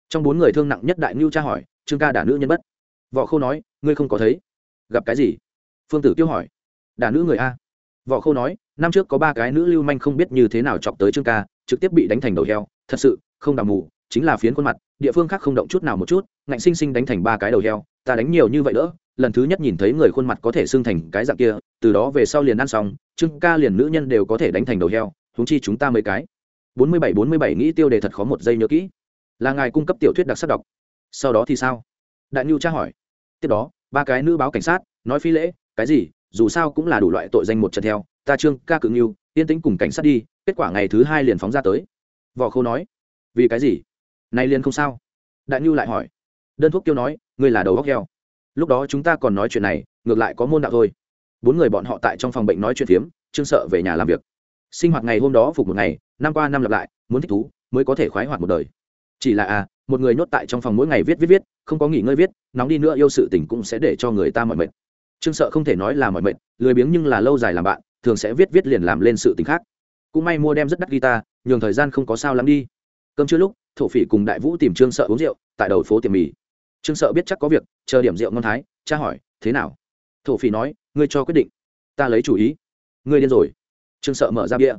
Trong bốn người thương nặng nhất đại ngưu tra hỏi, trương ca đả nữ nhân bất? Võ khâu nói, ngươi không có thấy. Gặp cái gì? Phương tử kiêu hỏi đả nữ người a? Võ khâu nói, năm trước có ba cái nữ lưu manh không biết như thế nào chọc tới trương ca, trực tiếp bị đánh thành đầu heo, thật sự, không đào mù, chính là phiến khuôn mặt, địa phương khác không động chút nào một chút, ngạnh sinh sinh đánh thành ba cái đầu heo, ta đánh nhiều như vậy nữa lần thứ nhất nhìn thấy người khuôn mặt có thể xưng thành cái dạng kia, từ đó về sau liền ăn xong, trương ca liền nữ nhân đều có thể đánh thành đầu heo huống chi chúng ta mấy cái. Bốn mươi bảy, bốn mươi bảy nghĩ tiêu đề thật khó một giây nhớ kỹ. Là ngài cung cấp tiểu thuyết đặc sắc đọc. Sau đó thì sao? Đại nhu tra hỏi. Tiếp đó, ba cái nữ báo cảnh sát, nói phi lễ, cái gì, dù sao cũng là đủ loại tội danh một trận theo. Ta trương, ca cự nghiêu yên tĩnh cùng cảnh sát đi, kết quả ngày thứ hai liền phóng ra tới. Võ khâu nói. Vì cái gì? Nay liền không sao. Đại nhu lại hỏi. Đơn thuốc kêu nói, ngươi là đầu góc heo. Lúc đó chúng ta còn nói chuyện này, ngược lại có môn đạo thôi. Bốn người bọn họ tại trong phòng bệnh nói chuyện phiếm, trương sợ về nhà làm việc sinh hoạt ngày hôm đó phục một ngày, năm qua năm lặp lại, muốn thích thú, mới có thể khoái hoạt một đời. Chỉ là à một người nhốt tại trong phòng mỗi ngày viết viết viết, không có nghỉ ngơi viết, nóng đi nữa yêu sự tình cũng sẽ để cho người ta mọi mệt. Trương sợ không thể nói là mọi mệt, lười biếng nhưng là lâu dài làm bạn, thường sẽ viết viết liền làm lên sự tình khác. Cũng may mua đem rất đắt guitar, nhường thời gian không có sao lắm đi. Cơm chưa lúc, thổ phỉ cùng đại vũ tìm trương sợ uống rượu, tại đầu phố tiệm mì. Trương sợ biết chắc có việc, chờ điểm rượu ngon thái, cha hỏi, thế nào? Thổ phỉ nói, ngươi cho quyết định, ta lấy chủ ý. Ngươi điên rồi trương sợ mở ra bia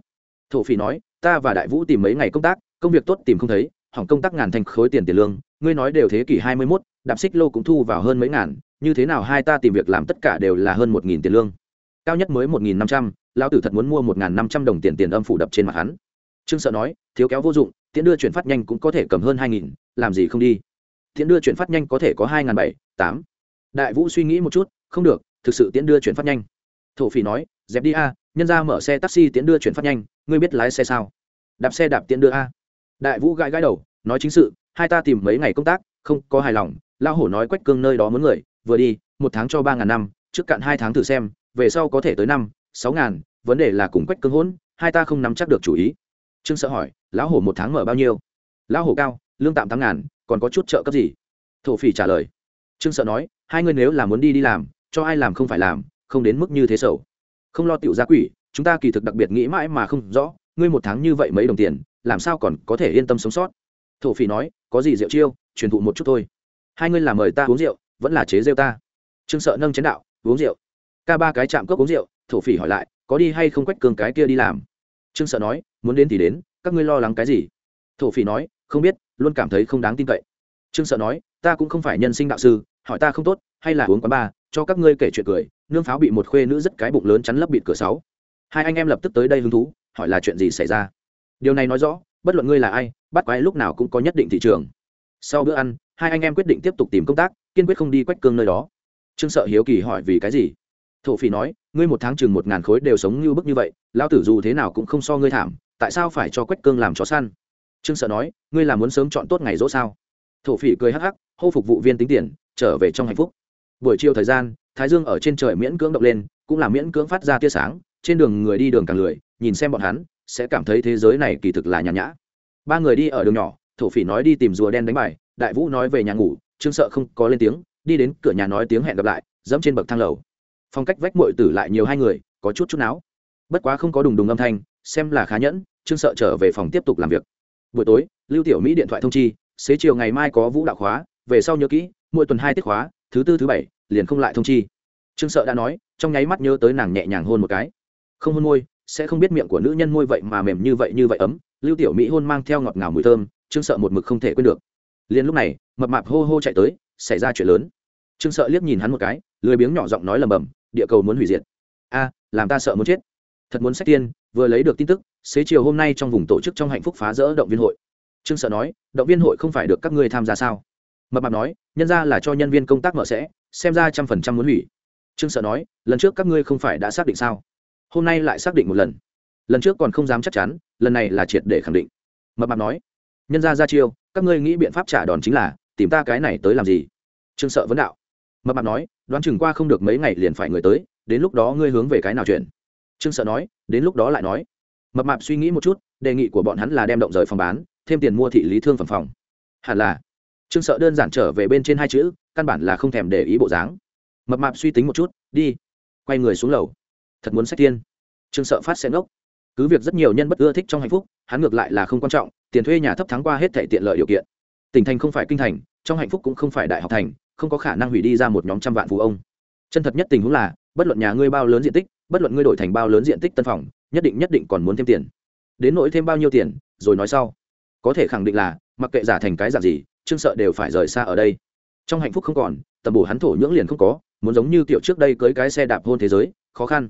thổ phỉ nói, ta và đại vũ tìm mấy ngày công tác, công việc tốt tìm không thấy, hỏng công tác ngàn thành khối tiền tiền lương, ngươi nói đều thế kỷ hai mươi mốt, đạp xích lô cũng thu vào hơn mấy ngàn, như thế nào hai ta tìm việc làm tất cả đều là hơn một nghìn tiền lương. Cao nhất mới một nghìn năm trăm, lão tử thật muốn mua một nghìn năm trăm đồng tiền tiền âm phủ đập trên mặt hắn. Trương sợ nói, thiếu kéo vô dụng, tiễn đưa chuyển phát nhanh cũng có thể cầm hơn hai nghìn, làm gì không đi. Tiễn đưa chuyển phát nhanh có thể có hai nghìn bảy, tám. Đại vũ suy nghĩ một chút, không được, thực sự tiễn đưa chuyển phát nhanh thổ phỉ nói, dẹp đi a, nhân ra mở xe taxi tiến đưa chuyển phát nhanh, ngươi biết lái xe sao? Đạp xe đạp tiến đưa a. Đại vũ gãi gãi đầu, nói chính sự, hai ta tìm mấy ngày công tác, không có hài lòng lao hổ nói quách cương nơi đó muốn người, vừa đi, một tháng cho ba ngàn năm, trước cạn hai tháng thử xem, về sau có thể tới năm, sáu ngàn, vấn đề là cùng quách cương hỗn, hai ta không nắm chắc được chủ ý. Trương sợ hỏi, lão hổ một tháng mở bao nhiêu? Lão hổ cao, lương tạm tám ngàn, còn có chút trợ cấp gì? Thổ phỉ trả lời. Trương sợ nói, hai người nếu là muốn đi đi làm, cho ai làm không phải làm không đến mức như thế sầu. Không lo tiểu gia quỷ, chúng ta kỳ thực đặc biệt nghĩ mãi mà không rõ, ngươi một tháng như vậy mấy đồng tiền, làm sao còn có thể yên tâm sống sót? Thổ phỉ nói, có gì rượu chiêu, truyền thụ một chút thôi. Hai ngươi làm mời ta uống rượu, vẫn là chế rêu ta. Trương sợ nâng chén đạo, uống rượu. Ca ba cái chạm cốc uống rượu, thổ phỉ hỏi lại, có đi hay không quách cường cái kia đi làm? Trương sợ nói, muốn đến thì đến, các ngươi lo lắng cái gì? Thổ phỉ nói, không biết, luôn cảm thấy không đáng tin cậy. Trương sợ nói, ta cũng không phải nhân sinh đạo sư, hỏi ta không tốt, hay là uống quán ba cho các ngươi kể chuyện cười, nương pháo bị một khuê nữ rất cái bụng lớn chắn lấp bịt cửa sáu. Hai anh em lập tức tới đây hứng thú, hỏi là chuyện gì xảy ra. Điều này nói rõ, bất luận ngươi là ai, bắt quái lúc nào cũng có nhất định thị trường. Sau bữa ăn, hai anh em quyết định tiếp tục tìm công tác, kiên quyết không đi quách cương nơi đó. Trương sợ hiếu kỳ hỏi vì cái gì? Thổ phỉ nói, ngươi một tháng chừng một ngàn khối đều sống như bức như vậy, lão tử dù thế nào cũng không so ngươi thảm, tại sao phải cho quách cương làm chó săn? Trương sợ nói, ngươi là muốn sớm chọn tốt ngày dỗ sao? Thổ phỉ cười hắc hắc, hô phục vụ viên tính tiền, trở về trong hạnh phúc buổi chiều thời gian, thái dương ở trên trời miễn cưỡng động lên, cũng là miễn cưỡng phát ra tia sáng, trên đường người đi đường càng lười, nhìn xem bọn hắn, sẽ cảm thấy thế giới này kỳ thực là nhàn nhã. Ba người đi ở đường nhỏ, thổ phỉ nói đi tìm rùa đen đánh bài, đại vũ nói về nhà ngủ, trương sợ không có lên tiếng, đi đến cửa nhà nói tiếng hẹn gặp lại, dẫm trên bậc thang lầu. Phong cách vách mội tử lại nhiều hai người, có chút chút não bất quá không có đùng đùng âm thanh, xem là khá nhẫn, trương sợ trở về phòng tiếp tục làm việc. Buổi tối, lưu tiểu mỹ điện thoại thông chi, xế chiều ngày mai có vũ đạo khóa, về sau nhớ kỹ, mỗi tuần hai tiết khóa thứ tư, thứ bảy, liền không lại thông chi. Trương sợ đã nói, trong nháy mắt nhớ tới nàng nhẹ nhàng hôn một cái. Không hôn môi, sẽ không biết miệng của nữ nhân môi vậy mà mềm như vậy như vậy ấm. Lưu tiểu mỹ hôn mang theo ngọt ngào mùi thơm, trương sợ một mực không thể quên được. Liền lúc này, mập mạp hô hô chạy tới, xảy ra chuyện lớn. Trương sợ liếc nhìn hắn một cái, lười biếng nhỏ giọng nói lầm bầm, địa cầu muốn hủy diệt. A, làm ta sợ muốn chết. Thật muốn sách tiên, vừa lấy được tin tức, xế chiều hôm nay trong vùng tổ chức trong hạnh phúc phá rỡ động viên hội. Trương sợ nói, động viên hội không phải được các ngươi tham gia sao? Mập mạp nói, nhân ra là cho nhân viên công tác mở sẽ, xem ra trăm phần trăm muốn hủy. Trương sợ nói, lần trước các ngươi không phải đã xác định sao? Hôm nay lại xác định một lần. Lần trước còn không dám chắc chắn, lần này là triệt để khẳng định. Mập mạp nói, nhân ra ra chiêu, các ngươi nghĩ biện pháp trả đòn chính là, tìm ta cái này tới làm gì? Trương sợ vấn đạo. Mập mạp nói, đoán chừng qua không được mấy ngày liền phải người tới, đến lúc đó ngươi hướng về cái nào chuyển? trương sợ nói, đến lúc đó lại nói. Mập mạp suy nghĩ một chút, đề nghị của bọn hắn là đem động rời phòng bán, thêm tiền mua thị lý thương phẩm phòng. Hẳn là trương sợ đơn giản trở về bên trên hai chữ, căn bản là không thèm để ý bộ dáng. Mập mạp suy tính một chút, đi. Quay người xuống lầu. Thật muốn sách tiên. Trương sợ phát sẽ ngốc. Cứ việc rất nhiều nhân bất ưa thích trong hạnh phúc, hắn ngược lại là không quan trọng, tiền thuê nhà thấp thắng qua hết thể tiện lợi điều kiện. Tỉnh thành không phải kinh thành, trong hạnh phúc cũng không phải đại học thành, không có khả năng hủy đi ra một nhóm trăm vạn phú ông. Chân thật nhất tình huống là, bất luận nhà ngươi bao lớn diện tích, bất luận ngươi đổi thành bao lớn diện tích tân phòng, nhất định nhất định còn muốn thêm tiền. Đến nỗi thêm bao nhiêu tiền, rồi nói sau. Có thể khẳng định là, mặc kệ giả thành cái giả gì trương sợ đều phải rời xa ở đây. Trong hạnh phúc không còn, tầm bổ hắn thổ nhưỡng liền không có, muốn giống như kiểu trước đây cưới cái xe đạp hôn thế giới, khó khăn.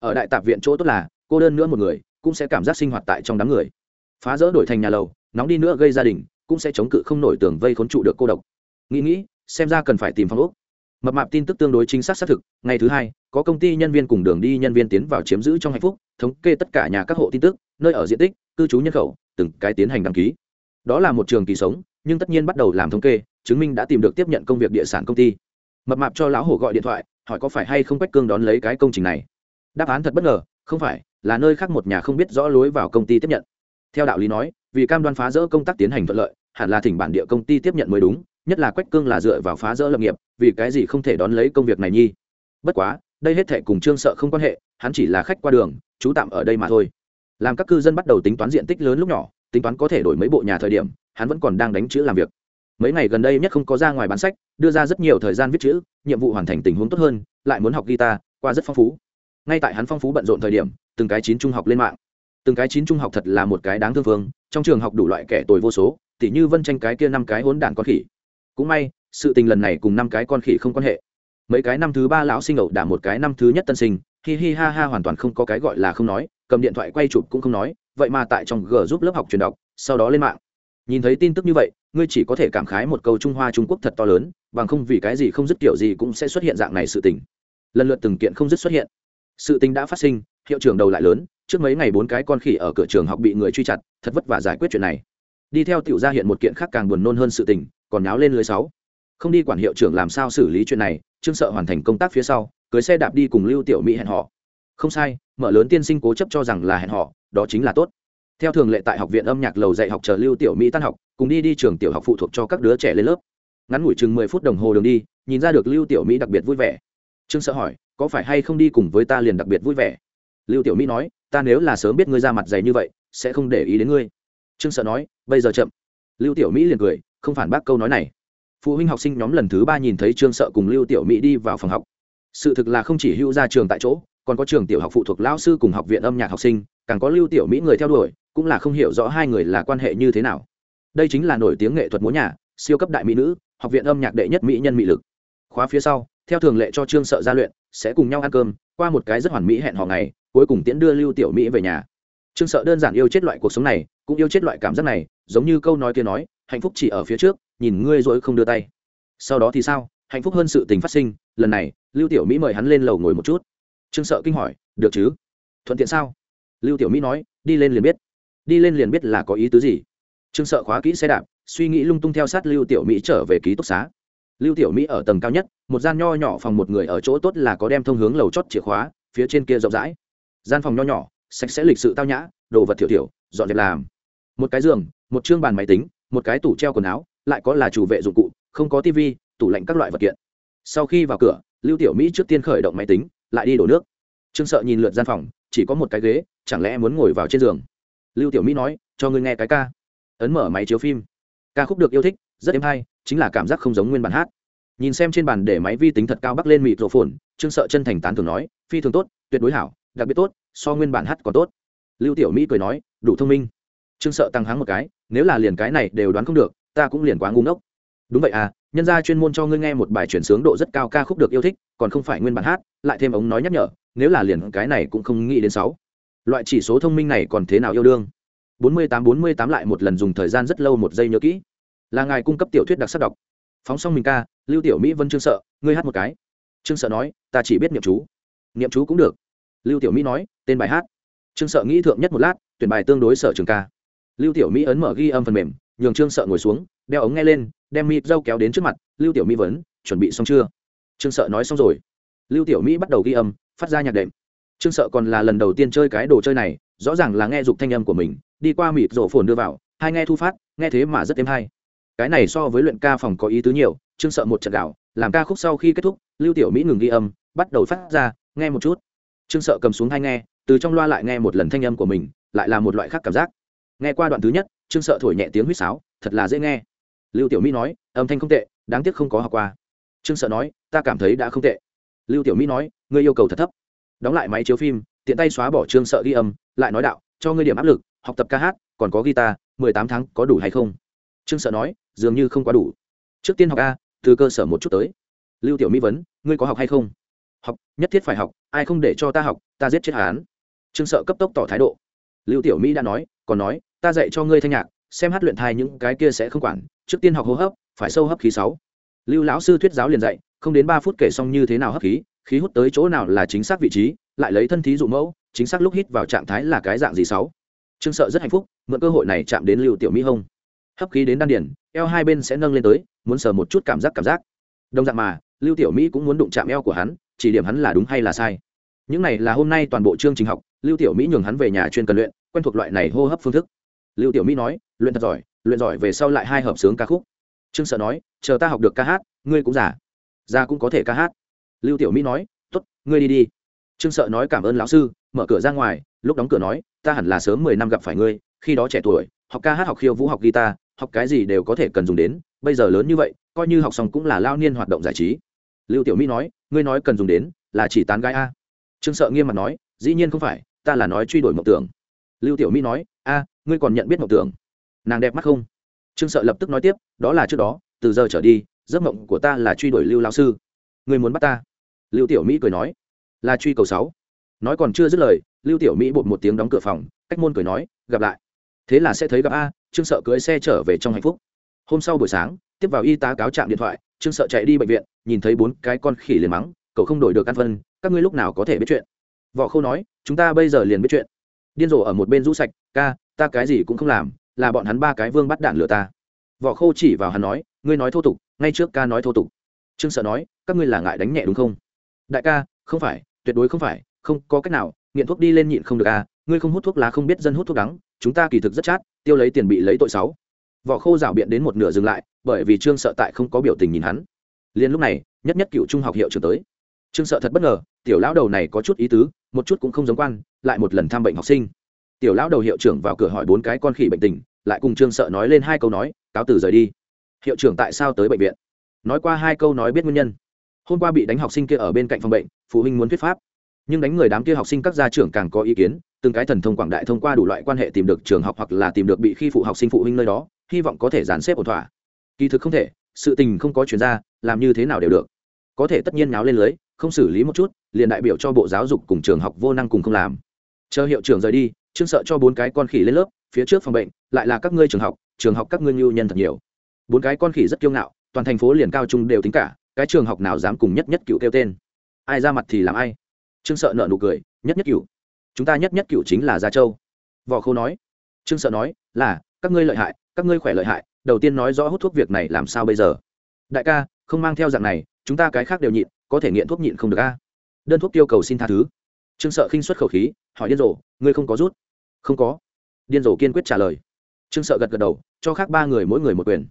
Ở đại tạp viện chỗ tốt là, cô đơn nữa một người, cũng sẽ cảm giác sinh hoạt tại trong đám người. Phá rỡ đổi thành nhà lầu, nóng đi nữa gây gia đình, cũng sẽ chống cự không nổi tường vây khốn trụ được cô độc. Nghĩ nghĩ, xem ra cần phải tìm phong ốc. Mập mạp tin tức tương đối chính xác xác thực, ngày thứ hai, có công ty nhân viên cùng đường đi nhân viên tiến vào chiếm giữ trong hạnh phúc, thống kê tất cả nhà các hộ tin tức, nơi ở diện tích, cư trú nhân khẩu, từng cái tiến hành đăng ký. Đó là một trường kỳ sống nhưng tất nhiên bắt đầu làm thống kê, chứng minh đã tìm được tiếp nhận công việc địa sản công ty. Mập mạp cho lão hổ gọi điện thoại, hỏi có phải hay không quách cương đón lấy cái công trình này. Đáp án thật bất ngờ, không phải, là nơi khác một nhà không biết rõ lối vào công ty tiếp nhận. Theo đạo lý nói, vì cam đoan phá rỡ công tác tiến hành thuận lợi, hẳn là thỉnh bản địa công ty tiếp nhận mới đúng, nhất là quách cương là dựa vào phá rỡ lập nghiệp, vì cái gì không thể đón lấy công việc này nhi. Bất quá, đây hết thệ cùng trương sợ không quan hệ, hắn chỉ là khách qua đường, trú tạm ở đây mà thôi. Làm các cư dân bắt đầu tính toán diện tích lớn lúc nhỏ, tính toán có thể đổi mấy bộ nhà thời điểm hắn vẫn còn đang đánh chữ làm việc. Mấy ngày gần đây nhất không có ra ngoài bán sách, đưa ra rất nhiều thời gian viết chữ, nhiệm vụ hoàn thành tình huống tốt hơn, lại muốn học guitar, qua rất phong phú. Ngay tại hắn phong phú bận rộn thời điểm, từng cái chín trung học lên mạng. Từng cái chín trung học thật là một cái đáng thương phương trong trường học đủ loại kẻ tồi vô số, tỉ như vân tranh cái kia năm cái hỗn đản con khỉ. Cũng may, sự tình lần này cùng năm cái con khỉ không quan hệ. Mấy cái năm thứ ba lão sinh ẩu đả một cái năm thứ nhất tân sinh, hi hi ha ha hoàn toàn không có cái gọi là không nói, cầm điện thoại quay chụp cũng không nói, vậy mà tại trong g giúp lớp học truyền đọc, sau đó lên mạng nhìn thấy tin tức như vậy, ngươi chỉ có thể cảm khái một câu trung hoa trung quốc thật to lớn, bằng không vì cái gì không dứt kiểu gì cũng sẽ xuất hiện dạng này sự tình. Lần lượt từng kiện không dứt xuất hiện. Sự tình đã phát sinh, hiệu trưởng đầu lại lớn, trước mấy ngày bốn cái con khỉ ở cửa trường học bị người truy chặt, thật vất vả giải quyết chuyện này. Đi theo tiểu gia hiện một kiện khác càng buồn nôn hơn sự tình, còn nháo lên lưới sáu. Không đi quản hiệu trưởng làm sao xử lý chuyện này, trương sợ hoàn thành công tác phía sau, cưới xe đạp đi cùng lưu tiểu mỹ hẹn họ không sai, mở lớn tiên sinh cố chấp cho rằng là hẹn họ đó chính là tốt theo thường lệ tại học viện âm nhạc lầu dạy học chờ lưu tiểu mỹ tan học, cùng đi đi trường tiểu học phụ thuộc cho các đứa trẻ lên lớp. Ngắn ngủi chừng mười phút đồng hồ đường đi, nhìn ra được lưu tiểu mỹ đặc biệt vui vẻ. Trương sợ hỏi, có phải hay không đi cùng với ta liền đặc biệt vui vẻ? Lưu tiểu mỹ nói, ta nếu là sớm biết ngươi ra mặt dày như vậy, sẽ không để ý đến ngươi. Trương sợ nói, bây giờ chậm. Lưu tiểu mỹ liền cười, không phản bác câu nói này. Phụ huynh học sinh nhóm lần thứ ba nhìn thấy trương sợ cùng lưu tiểu mỹ đi vào phòng học. Sự thực là không chỉ hữu ra trường tại chỗ còn có trường tiểu học phụ thuộc lao sư cùng học viện âm nhạc học sinh, càng có lưu tiểu mỹ người theo đuổi, cũng là không hiểu rõ hai người là quan hệ như thế nào. Đây chính là nổi tiếng nghệ thuật múa nhà, siêu cấp đại mỹ nữ, học viện âm nhạc đệ nhất mỹ nhân mỹ lực. Khóa phía sau, theo thường lệ cho trương sợ gia luyện, sẽ cùng nhau ăn cơm, qua một cái rất hoàn mỹ hẹn hò ngày, cuối cùng tiễn đưa lưu tiểu mỹ về nhà. Trương sợ đơn giản yêu chết loại cuộc sống này, cũng yêu chết loại cảm giác này, giống như câu nói kia nói, hạnh phúc chỉ ở phía trước, nhìn ngươi rồi không đưa tay. Sau đó thì sao? Hạnh phúc hơn sự tình phát sinh, lần này, lưu tiểu mỹ mời hắn lên lầu ngồi một chút trương sợ kinh hỏi, được chứ? Thuận tiện sao? Lưu tiểu mỹ nói, đi lên liền biết. Đi lên liền biết là có ý tứ gì? Trương sợ khóa kỹ xe đạp, suy nghĩ lung tung theo sát lưu tiểu mỹ trở về ký túc xá. Lưu tiểu mỹ ở tầng cao nhất, một gian nho nhỏ phòng một người ở chỗ tốt là có đem thông hướng lầu chót chìa khóa, phía trên kia rộng rãi. Gian phòng nho nhỏ, sạch sẽ lịch sự tao nhã, đồ vật thiểu thiểu, dọn dẹp làm. Một cái giường, một chương bàn máy tính, một cái tủ treo quần áo, lại có là chủ vệ dụng cụ, không có tivi tủ lạnh các loại vật kiện. Sau khi vào cửa, lưu tiểu mỹ trước tiên khởi động máy tính, lại đi đổ nước trương sợ nhìn lượt gian phòng, chỉ có một cái ghế, chẳng lẽ muốn ngồi vào trên giường? Lưu tiểu mỹ nói, cho ngươi nghe cái ca. Ấn mở máy chiếu phim. Ca khúc được yêu thích, rất êm hay, chính là cảm giác không giống nguyên bản hát. Nhìn xem trên bàn để máy vi tính thật cao bắc lên mịt rổ phồn trương sợ chân thành tán thường nói, phi thường tốt, tuyệt đối hảo, đặc biệt tốt, so nguyên bản hát còn tốt. Lưu tiểu mỹ cười nói, đủ thông minh. Trương sợ tăng háng một cái, nếu là liền cái này đều đoán không được, ta cũng liền quá ngu ngốc đúng vậy à nhân gia chuyên môn cho ngươi nghe một bài chuyển sướng độ rất cao ca khúc được yêu thích, còn không phải nguyên bản hát, lại thêm ống nói nhắc nhở, nếu là liền cái này cũng không nghĩ đến sáu. Loại chỉ số thông minh này còn thế nào yêu đương? Bốn mươi tám, bốn mươi tám lại một lần dùng thời gian rất lâu một giây nhớ kỹ. Là ngài cung cấp tiểu thuyết đặc sắc đọc. Phóng xong mình ca, lưu tiểu mỹ vân trương sợ, ngươi hát một cái. Trương sợ nói, ta chỉ biết niệm chú. Niệm chú cũng được. Lưu tiểu mỹ nói, tên bài hát. Trương sợ nghĩ thượng nhất một lát, tuyển bài tương đối sở trường ca. Lưu tiểu mỹ ấn mở ghi âm phần mềm, nhường trương sợ ngồi xuống, đeo ống nghe lên đem mịt dâu kéo đến trước mặt, lưu tiểu mỹ vấn, chuẩn bị xong chưa? Trương sợ nói xong rồi. Lưu tiểu mỹ bắt đầu ghi âm, phát ra nhạc đệm. Trương sợ còn là lần đầu tiên chơi cái đồ chơi này, rõ ràng là nghe dục thanh âm của mình, đi qua mịt rổ phồn đưa vào, hai nghe thu phát, nghe thế mà rất êm hay. Cái này so với luyện ca phòng có ý tứ nhiều, trương sợ một trận gạo, làm ca khúc sau khi kết thúc, lưu tiểu mỹ ngừng ghi âm, bắt đầu phát ra, nghe một chút. Trương sợ cầm xuống hai nghe, từ trong loa lại nghe một lần thanh âm của mình, lại là một loại khác cảm giác. Nghe qua đoạn thứ nhất, trương sợ thổi nhẹ tiếng huýt sáo, thật là dễ nghe lưu tiểu mỹ nói, âm thanh không tệ, đáng tiếc không có học qua. Trương sợ nói, ta cảm thấy đã không tệ. Lưu tiểu mỹ nói, ngươi yêu cầu thật thấp. Đóng lại máy chiếu phim, tiện tay xóa bỏ trương sợ ghi âm, lại nói đạo, cho ngươi điểm áp lực, học tập ca hát, còn có guitar, mười tám tháng có đủ hay không? Trương sợ nói, dường như không quá đủ. Trước tiên học a, từ cơ sở một chút tới. Lưu tiểu mỹ vấn, ngươi có học hay không? Học, nhất thiết phải học, ai không để cho ta học, ta giết chết hán trương sợ cấp tốc tỏ thái độ. Lưu tiểu mỹ đã nói, còn nói, ta dạy cho ngươi thanh nhạc, xem hát luyện thai những cái kia sẽ không quản trước tiên học hô hấp, phải sâu hấp khí sáu. Lưu lão sư thuyết giáo liền dạy, không đến ba phút kể xong như thế nào hấp khí khí hút tới chỗ nào là chính xác vị trí, lại lấy thân thí dụ mẫu, chính xác lúc hít vào trạng thái là cái dạng gì sáu. Trương sợ rất hạnh phúc, mượn cơ hội này chạm đến lưu tiểu mỹ hông hấp khí đến đan điển eo hai bên sẽ nâng lên tới, muốn sờ một chút cảm giác cảm giác. Đồng dạng mà, lưu tiểu mỹ cũng muốn đụng chạm eo của hắn, chỉ điểm hắn là đúng hay là sai. Những này là hôm nay toàn bộ chương trình học, lưu tiểu mỹ nhường hắn về nhà chuyên cần luyện, quen thuộc loại này hô hấp phương thức. Lưu tiểu mỹ nói, luyện thật giỏi luyện giỏi về sau lại hai hợp sướng ca khúc. Trương sợ nói, chờ ta học được ca hát, ngươi cũng giả ra cũng có thể ca hát. Lưu tiểu mỹ nói t ố t ngươi đi đi. Trương sợ nói, cảm ơn lão sư. Mở cửa ra ngoài, lúc đóng cửa nói, ta hẳn là sớm mười năm gặp phải ngươi, khi đó trẻ tuổi, học ca hát, học khiêu vũ, học guitar, học cái gì đều có thể cần dùng đến. Bây giờ lớn như vậy, coi như học xong cũng là lao niên hoạt động giải trí. Lưu tiểu mỹ nói, ngươi nói cần dùng đến là chỉ tán gái a. Trương sợ nghiêm mặt nói, dĩ nhiên không phải, ta là nói truy đuổi mộng tưởng. Lưu tiểu mỹ nói, a, ngươi còn nhận biết mộng tưởng? Nàng đẹp mắt không? Trương sợ lập tức nói tiếp, đó là trước đó, từ giờ trở đi, giấc mộng của ta là truy đuổi lưu lao sư. Người muốn bắt ta? Lưu tiểu mỹ cười nói. Là truy cầu sáu. Nói còn chưa dứt lời, lưu tiểu mỹ bột một tiếng đóng cửa phòng, cách môn cười nói, gặp lại. Thế là sẽ thấy gặp a, trương sợ cưỡi xe trở về trong hạnh phúc. Hôm sau buổi sáng, tiếp vào y tá cáo trạng điện thoại, trương sợ chạy đi bệnh viện, nhìn thấy bốn cái con khỉ liền mắng, cậu không đổi được ăn phân, các ngươi lúc nào có thể biết chuyện? Võ khâu nói, chúng ta bây giờ liền biết chuyện. Điên rồ ở một bên rũ sạch, ca, ta cái gì cũng không làm là bọn hắn ba cái vương bắt đạn lừa ta. Võ Khô chỉ vào hắn nói, ngươi nói thô tục, ngay trước ca nói thô tục. Trương sợ nói, các ngươi là ngại đánh nhẹ đúng không? Đại ca, không phải, tuyệt đối không phải, không có cách nào, nghiện thuốc đi lên nhịn không được à ngươi không hút thuốc lá không biết dân hút thuốc đắng, chúng ta kỳ thực rất chát, tiêu lấy tiền bị lấy tội sáu võ khô rảo biện đến một nửa dừng lại, bởi vì trương sợ tại không có biểu tình nhìn hắn. Liền lúc này, nhất nhất cựu trung học hiệu trưởng tới. Trương sợ thật bất ngờ, tiểu lão đầu này có chút ý tứ, một chút cũng không giống quan, lại một lần thăm bệnh học sinh tiểu lão đầu hiệu trưởng vào cửa hỏi bốn cái con khỉ bệnh tình, lại cùng trương sợ nói lên hai câu nói, cáo từ rời đi. Hiệu trưởng tại sao tới bệnh viện? Nói qua hai câu nói biết nguyên nhân. Hôm qua bị đánh học sinh kia ở bên cạnh phòng bệnh, phụ huynh muốn thuyết pháp. Nhưng đánh người đám kia học sinh các gia trưởng càng có ý kiến, từng cái thần thông quảng đại thông qua đủ loại quan hệ tìm được trường học hoặc là tìm được bị khi phụ học sinh phụ huynh nơi đó, hy vọng có thể dàn xếp ổn thỏa. Kỳ thực không thể, sự tình không có chuyển ra, làm như thế nào đều được. Có thể tất nhiên náo lên lưới, không xử lý một chút, liền đại biểu cho bộ giáo dục cùng trường học vô năng cùng không làm. Chờ hiệu trưởng rời đi trương sợ cho bốn cái con khỉ lên lớp, phía trước phòng bệnh, lại là các ngươi trường học trường học các ngươi nhu nhân thật nhiều. Bốn cái con khỉ rất kiêu ngạo, toàn thành phố liền cao trung đều tính cả, cái trường học nào dám cùng nhất nhất cựu kêu tên. Ai ra mặt thì làm ai. Trương sợ nợ nụ cười, nhất nhất cựu. Chúng ta nhất nhất cựu chính là gia châu. Võ khâu nói. Trương sợ nói, là, các ngươi lợi hại, các ngươi khỏe lợi hại, đầu tiên nói rõ hút thuốc việc này làm sao bây giờ. Đại ca, không mang theo dạng này, chúng ta cái khác đều nhịn, có thể nghiện thuốc nhịn không được a. Đơn thuốc yêu cầu xin tha thứ. Trương sợ khinh xuất khẩu khí, hỏi điên rồ, ngươi không có rút không có. Điên rồ kiên quyết trả lời. Trương sợ gật gật đầu, cho khác ba người mỗi người một quyền.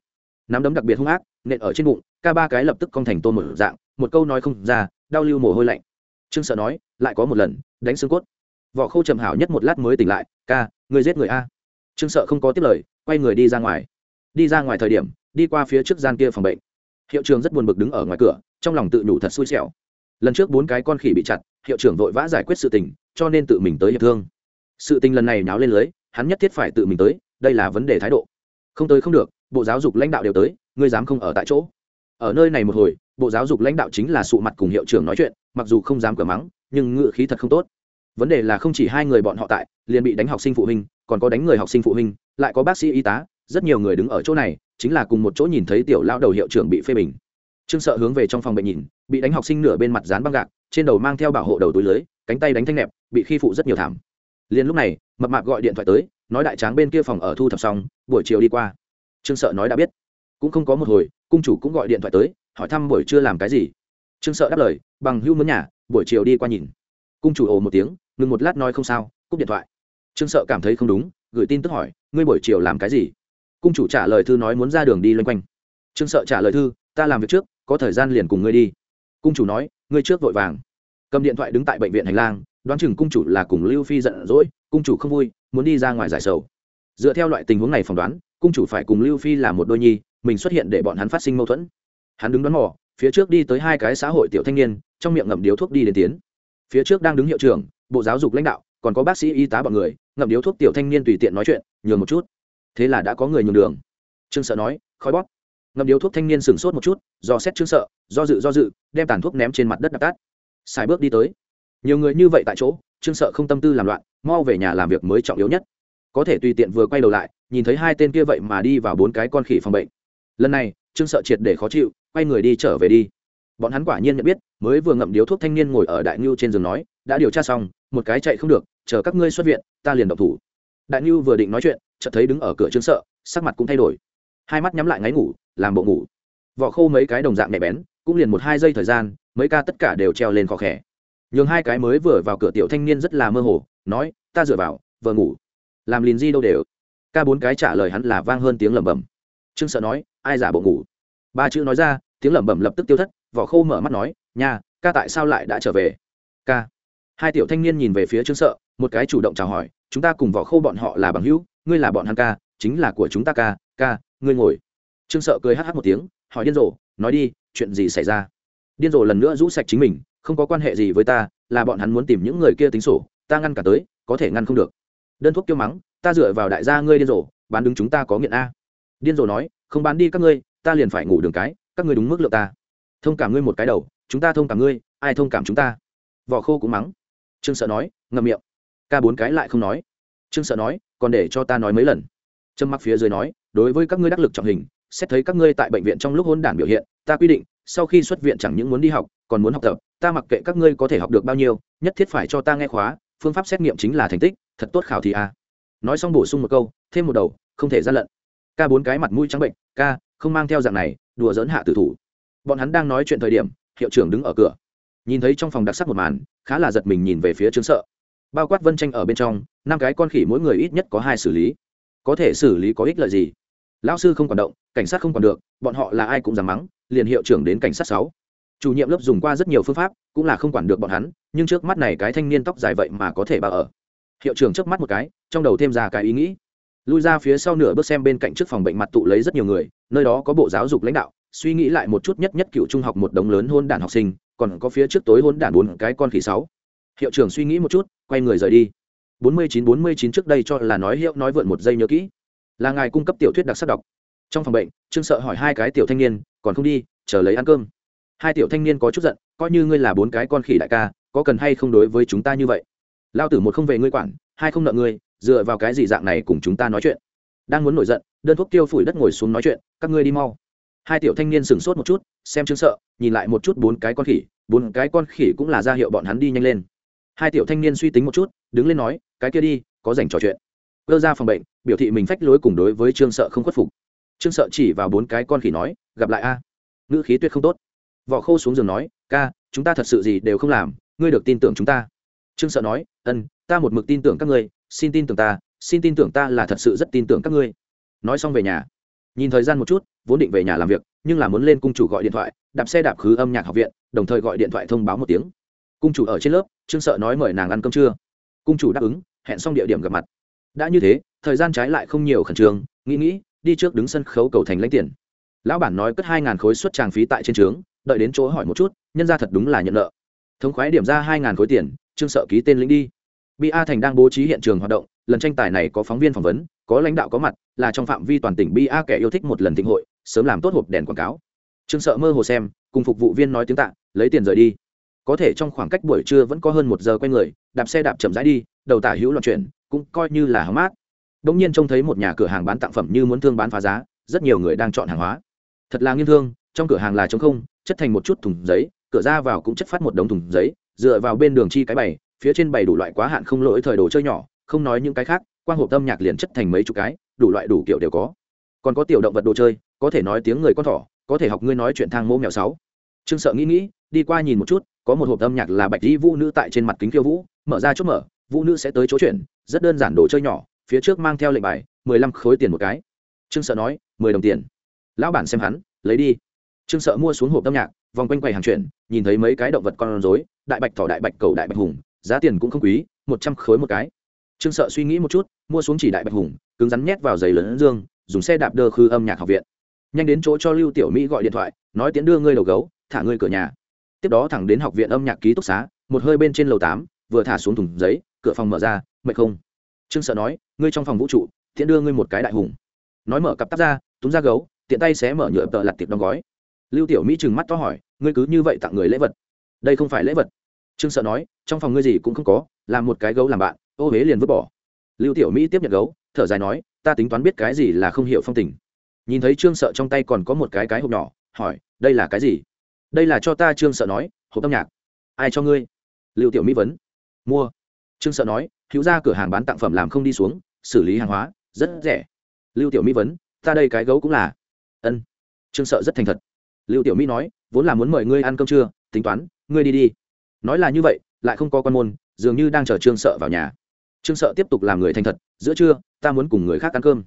Nắm đấm đặc biệt hung ác, nện ở trên bụng, ca ba cái lập tức cong thành tôn một dạng, một câu nói không ra, đau lưu mồ hôi lạnh. Trương sợ nói, lại có một lần, đánh xương cốt. Võ khâu trầm hảo nhất một lát mới tỉnh lại, ca người giết người a. Trương sợ không có tiếp lời, quay người đi ra ngoài. Đi ra ngoài thời điểm, đi qua phía trước gian kia phòng bệnh. Hiệu trường rất buồn bực đứng ở ngoài cửa, trong lòng tự nhủ thật xui xẻo. Lần trước bốn cái con khỉ bị chặt, hiệu trưởng vội vã giải quyết sự tình, cho nên tự mình tới hiệp thương sự tình lần này náo lên lưới, hắn nhất thiết phải tự mình tới, đây là vấn đề thái độ. Không tới không được, bộ giáo dục lãnh đạo đều tới, ngươi dám không ở tại chỗ. Ở nơi này một hồi, bộ giáo dục lãnh đạo chính là sụ mặt cùng hiệu trưởng nói chuyện, mặc dù không dám cửa mắng, nhưng ngựa khí thật không tốt. Vấn đề là không chỉ hai người bọn họ tại, liền bị đánh học sinh phụ huynh, còn có đánh người học sinh phụ huynh, lại có bác sĩ y tá, rất nhiều người đứng ở chỗ này, chính là cùng một chỗ nhìn thấy tiểu lao đầu hiệu trưởng bị phê bình. Trương sợ hướng về trong phòng bệnh nhìn, bị đánh học sinh nửa bên mặt dán băng gạc, trên đầu mang theo bảo hộ đầu túi lưới, cánh tay đánh thanh nẹp, bị khi phụ rất nhiều thảm liền lúc này, mập mạp gọi điện thoại tới, nói đại tráng bên kia phòng ở thu thập xong, buổi chiều đi qua. Trương sợ nói đã biết. Cũng không có một hồi, cung chủ cũng gọi điện thoại tới, hỏi thăm buổi trưa làm cái gì. Trương sợ đáp lời, bằng hưu mướn nhà, buổi chiều đi qua nhìn. Cung chủ ồ một tiếng, ngừng một lát nói không sao, cúp điện thoại. Trương sợ cảm thấy không đúng, gửi tin tức hỏi, ngươi buổi chiều làm cái gì? Cung chủ trả lời thư nói muốn ra đường đi loanh quanh. Trương sợ trả lời thư, ta làm việc trước, có thời gian liền cùng ngươi đi. Cung chủ nói, ngươi trước vội vàng. Cầm điện thoại đứng tại bệnh viện hành lang đoán chừng cung chủ là cùng lưu phi giận dỗi, cung chủ không vui, muốn đi ra ngoài giải sầu. Dựa theo loại tình huống này phỏng đoán, cung chủ phải cùng lưu phi là một đôi nhi, mình xuất hiện để bọn hắn phát sinh mâu thuẫn. Hắn đứng đón mò, phía trước đi tới hai cái xã hội tiểu thanh niên, trong miệng ngậm điếu thuốc đi đến tiến. Phía trước đang đứng hiệu trưởng, bộ giáo dục lãnh đạo, còn có bác sĩ y tá bọn người, ngậm điếu thuốc tiểu thanh niên tùy tiện nói chuyện, nhường một chút. Thế là đã có người nhường đường. Trương sợ nói, khói bóp. Ngậm điếu thuốc thanh niên sửng sốt một chút, do xét trương sợ, do dự do dự, đem tàn thuốc ném trên mặt đất đập tát xài bước đi tới nhiều người như vậy tại chỗ, trương sợ không tâm tư làm loạn, mau về nhà làm việc mới trọng yếu nhất. Có thể tùy tiện vừa quay đầu lại, nhìn thấy hai tên kia vậy mà đi vào bốn cái con khỉ phòng bệnh. Lần này, trương sợ triệt để khó chịu, quay người đi trở về đi. Bọn hắn quả nhiên nhận biết, mới vừa ngậm điếu thuốc thanh niên ngồi ở đại ngưu trên giường nói, đã điều tra xong, một cái chạy không được, chờ các ngươi xuất viện, ta liền độc thủ. Đại ngưu vừa định nói chuyện, chợt thấy đứng ở cửa trương sợ, sắc mặt cũng thay đổi. Hai mắt nhắm lại ngáy ngủ, làm bộ ngủ. Vỏ khô mấy cái đồng dạng nhạy bén, cũng liền một hai giây thời gian, mấy ca tất cả đều treo lên khó khẽ nhường hai cái mới vừa vào cửa tiểu thanh niên rất là mơ hồ, nói, ta dựa vào vừa ngủ. Làm liền di đâu đều. Ca bốn cái trả lời hắn là vang hơn tiếng lẩm bẩm. Trương sợ nói, ai giả bộ ngủ? Ba chữ nói ra, tiếng lẩm bẩm lập tức tiêu thất, vỏ khô mở mắt nói, nha, ca tại sao lại đã trở về? Ca. Hai tiểu thanh niên nhìn về phía trương sợ, một cái chủ động chào hỏi, chúng ta cùng vỏ khô bọn họ là bằng hữu, ngươi là bọn hắn ca, chính là của chúng ta ca ca, ngươi ngồi. Trương sợ cười hh một tiếng, hỏi điên rồ, nói đi, chuyện gì xảy ra? Điên rồ lần nữa rũ sạch chính mình không có quan hệ gì với ta, là bọn hắn muốn tìm những người kia tính sổ, ta ngăn cả tới, có thể ngăn không được. Đơn thuốc kêu mắng, ta dựa vào đại gia ngươi điên rồ, bán đứng chúng ta có nghiện a. Điên rồ nói, không bán đi các ngươi, ta liền phải ngủ đường cái, các ngươi đúng mức lượng ta. Thông cảm ngươi một cái đầu, chúng ta thông cảm ngươi, ai thông cảm chúng ta? Vỏ khô cũng mắng. Trương sợ nói, ngậm miệng. Ca bốn cái lại không nói. Trương sợ nói, còn để cho ta nói mấy lần. Trâm mắc phía dưới nói, đối với các ngươi đắc lực trọng hình, xét thấy các ngươi tại bệnh viện trong lúc hôn đản biểu hiện, ta quy định, sau khi xuất viện chẳng những muốn đi học, còn muốn học tập ta mặc kệ các ngươi có thể học được bao nhiêu, nhất thiết phải cho ta nghe khóa, phương pháp xét nghiệm chính là thành tích, thật tốt khảo thì à? nói xong bổ sung một câu, thêm một đầu, không thể gian lận. Ca bốn cái mặt mũi trắng bệnh, ca, không mang theo dạng này, đùa dỡn hạ tử thủ. Bọn hắn đang nói chuyện thời điểm, hiệu trưởng đứng ở cửa. Nhìn thấy trong phòng đặc sắc một màn, khá là giật mình nhìn về phía trướng sợ. Bao quát vân tranh ở bên trong, năm cái con khỉ mỗi người ít nhất có hai xử lý. Có thể xử lý có ích lợi gì? Lão sư không còn động, cảnh sát không còn được, bọn họ là ai cũng dám mắng, liền hiệu trưởng đến cảnh sát sáu chủ nhiệm lớp dùng qua rất nhiều phương pháp, cũng là không quản được bọn hắn, nhưng trước mắt này cái thanh niên tóc dài vậy mà có thể bà ở. Hiệu trưởng trước mắt một cái, trong đầu thêm ra cái ý nghĩ. Lui ra phía sau nửa bước xem bên cạnh trước phòng bệnh mặt tụ lấy rất nhiều người, nơi đó có bộ giáo dục lãnh đạo, suy nghĩ lại một chút nhất nhất cựu trung học một đống lớn hôn đản học sinh, còn có phía trước tối hôn đản bốn cái con khỉ sáu. Hiệu trưởng suy nghĩ một chút, quay người rời đi. Bốn mươi chín bốn mươi chín trước đây cho là nói hiệu nói vượn một giây nhớ kỹ. Là ngài cung cấp tiểu thuyết đặc sắc đọc. Trong phòng bệnh, trương sợ hỏi hai cái tiểu thanh niên, còn không đi, chờ lấy ăn cơm hai tiểu thanh niên có chút giận, coi như ngươi là bốn cái con khỉ đại ca, có cần hay không đối với chúng ta như vậy? Lao tử một không về ngươi quản, hai không nợ ngươi, dựa vào cái gì dạng này cùng chúng ta nói chuyện? Đang muốn nổi giận, đơn thuốc tiêu phủi đất ngồi xuống nói chuyện, các ngươi đi mau. Hai tiểu thanh niên sửng sốt một chút, xem chứng sợ, nhìn lại một chút bốn cái con khỉ, bốn cái con khỉ cũng là ra hiệu bọn hắn đi nhanh lên. Hai tiểu thanh niên suy tính một chút, đứng lên nói, cái kia đi, có dành trò chuyện. Cơ ra phòng bệnh, biểu thị mình phách lối cùng đối với trương sợ không khuất phục. Trương sợ chỉ vào bốn cái con khỉ nói, gặp lại a, ngữ khí tuyệt không tốt vỏ khô xuống giường nói, ca, chúng ta thật sự gì đều không làm, ngươi được tin tưởng chúng ta. Trương sợ nói, ân, ta một mực tin tưởng các ngươi, xin tin tưởng ta, xin tin tưởng ta là thật sự rất tin tưởng các ngươi. Nói xong về nhà. Nhìn thời gian một chút, vốn định về nhà làm việc, nhưng là muốn lên cung chủ gọi điện thoại, đạp xe đạp khứ âm nhạc học viện, đồng thời gọi điện thoại thông báo một tiếng. Cung chủ ở trên lớp, trương sợ nói mời nàng ăn cơm trưa. Cung chủ đáp ứng, hẹn xong địa điểm gặp mặt. Đã như thế, thời gian trái lại không nhiều khẩn trương, nghĩ nghĩ, đi trước đứng sân khấu cầu thành lãnh tiền. Lão bản nói cất hai ngàn khối suất tràng phí tại trên trướng đợi đến chỗ hỏi một chút, nhân ra thật đúng là nhận nợ. Thống khoái điểm ra hai ngàn khối tiền, trương sợ ký tên lĩnh đi. Bi a thành đang bố trí hiện trường hoạt động, lần tranh tài này có phóng viên phỏng vấn, có lãnh đạo có mặt, là trong phạm vi toàn tỉnh bi a kẻ yêu thích một lần thịnh hội, sớm làm tốt hộp đèn quảng cáo. Trương sợ mơ hồ xem, cùng phục vụ viên nói tiếng tạ, lấy tiền rời đi. Có thể trong khoảng cách buổi trưa vẫn có hơn một giờ quay người, đạp xe đạp chậm rãi đi, đầu tả hữu loạn chuyển, cũng coi như là hóng mát. Đông nhiên trông thấy một nhà cửa hàng bán tặng phẩm như muốn thương bán phá giá, rất nhiều người đang chọn hàng hóa. Thật là nghiêm thương, trong cửa hàng là trống không chất thành một chút thùng giấy, cửa ra vào cũng chất phát một đống thùng giấy, dựa vào bên đường chi cái bày, phía trên bày đủ loại quá hạn không lỗi thời đồ chơi nhỏ, không nói những cái khác, quang hộp âm nhạc liền chất thành mấy chục cái, đủ loại đủ kiểu đều có. Còn có tiểu động vật đồ chơi, có thể nói tiếng người con thỏ, có thể học ngươi nói chuyện thang mô mèo sáu. Trương sợ nghĩ nghĩ, đi qua nhìn một chút, có một hộp âm nhạc là bạch di vũ nữ tại trên mặt kính khiêu vũ, mở ra chốt mở, vũ nữ sẽ tới chỗ chuyển rất đơn giản đồ chơi nhỏ, phía trước mang theo lệnh bài, mười lăm khối tiền một cái. Trương sợ nói, mười đồng tiền. Lão bản xem hắn, lấy đi trương sợ mua xuống hộp âm nhạc, vòng quanh quầy hàng chuyển, nhìn thấy mấy cái động vật con rối, đại bạch thỏ, đại bạch cầu, đại bạch hùng, giá tiền cũng không quý, một trăm khối một cái. Trương sợ suy nghĩ một chút, mua xuống chỉ đại bạch hùng, cứng rắn nhét vào giày lớn dương, dùng xe đạp đơ khư âm nhạc học viện. Nhanh đến chỗ cho lưu tiểu mỹ gọi điện thoại, nói Tiến đưa ngươi đầu gấu, thả ngươi cửa nhà. Tiếp đó thẳng đến học viện âm nhạc ký túc xá, một hơi bên trên lầu tám, vừa thả xuống thùng giấy, cửa phòng mở ra, mệt không? Trương sợ nói, ngươi trong phòng vũ trụ Tiến đưa ngươi một cái đại hùng. Nói mở cặp tắp ra, túm ra gấu, tiện tay xé mở nhựa tợ lặt tiệp đóng gói lưu tiểu mỹ trừng mắt to hỏi, ngươi cứ như vậy tặng người lễ vật? Đây không phải lễ vật. Trương sợ nói, trong phòng ngươi gì cũng không có, làm một cái gấu làm bạn, ô huế liền vứt bỏ. Lưu tiểu mỹ tiếp nhận gấu, thở dài nói, ta tính toán biết cái gì là không hiểu phong tình. Nhìn thấy trương sợ trong tay còn có một cái cái hộp nhỏ, hỏi, đây là cái gì? Đây là cho ta, trương sợ nói, hộp âm nhạc. Ai cho ngươi? Lưu tiểu mỹ vấn. Mua. Trương sợ nói, hữu ra cửa hàng bán tặng phẩm làm không đi xuống, xử lý hàng hóa, rất rẻ. Lưu tiểu mỹ vấn, ta đây cái gấu cũng là. Ân. Trương sợ rất thành thật lưu tiểu mỹ nói, vốn là muốn mời ngươi ăn cơm trưa, tính toán, ngươi đi đi. Nói là như vậy, lại không có quan môn, dường như đang chờ trương sợ vào nhà. Trương sợ tiếp tục làm người thành thật, giữa trưa, ta muốn cùng người khác ăn cơm.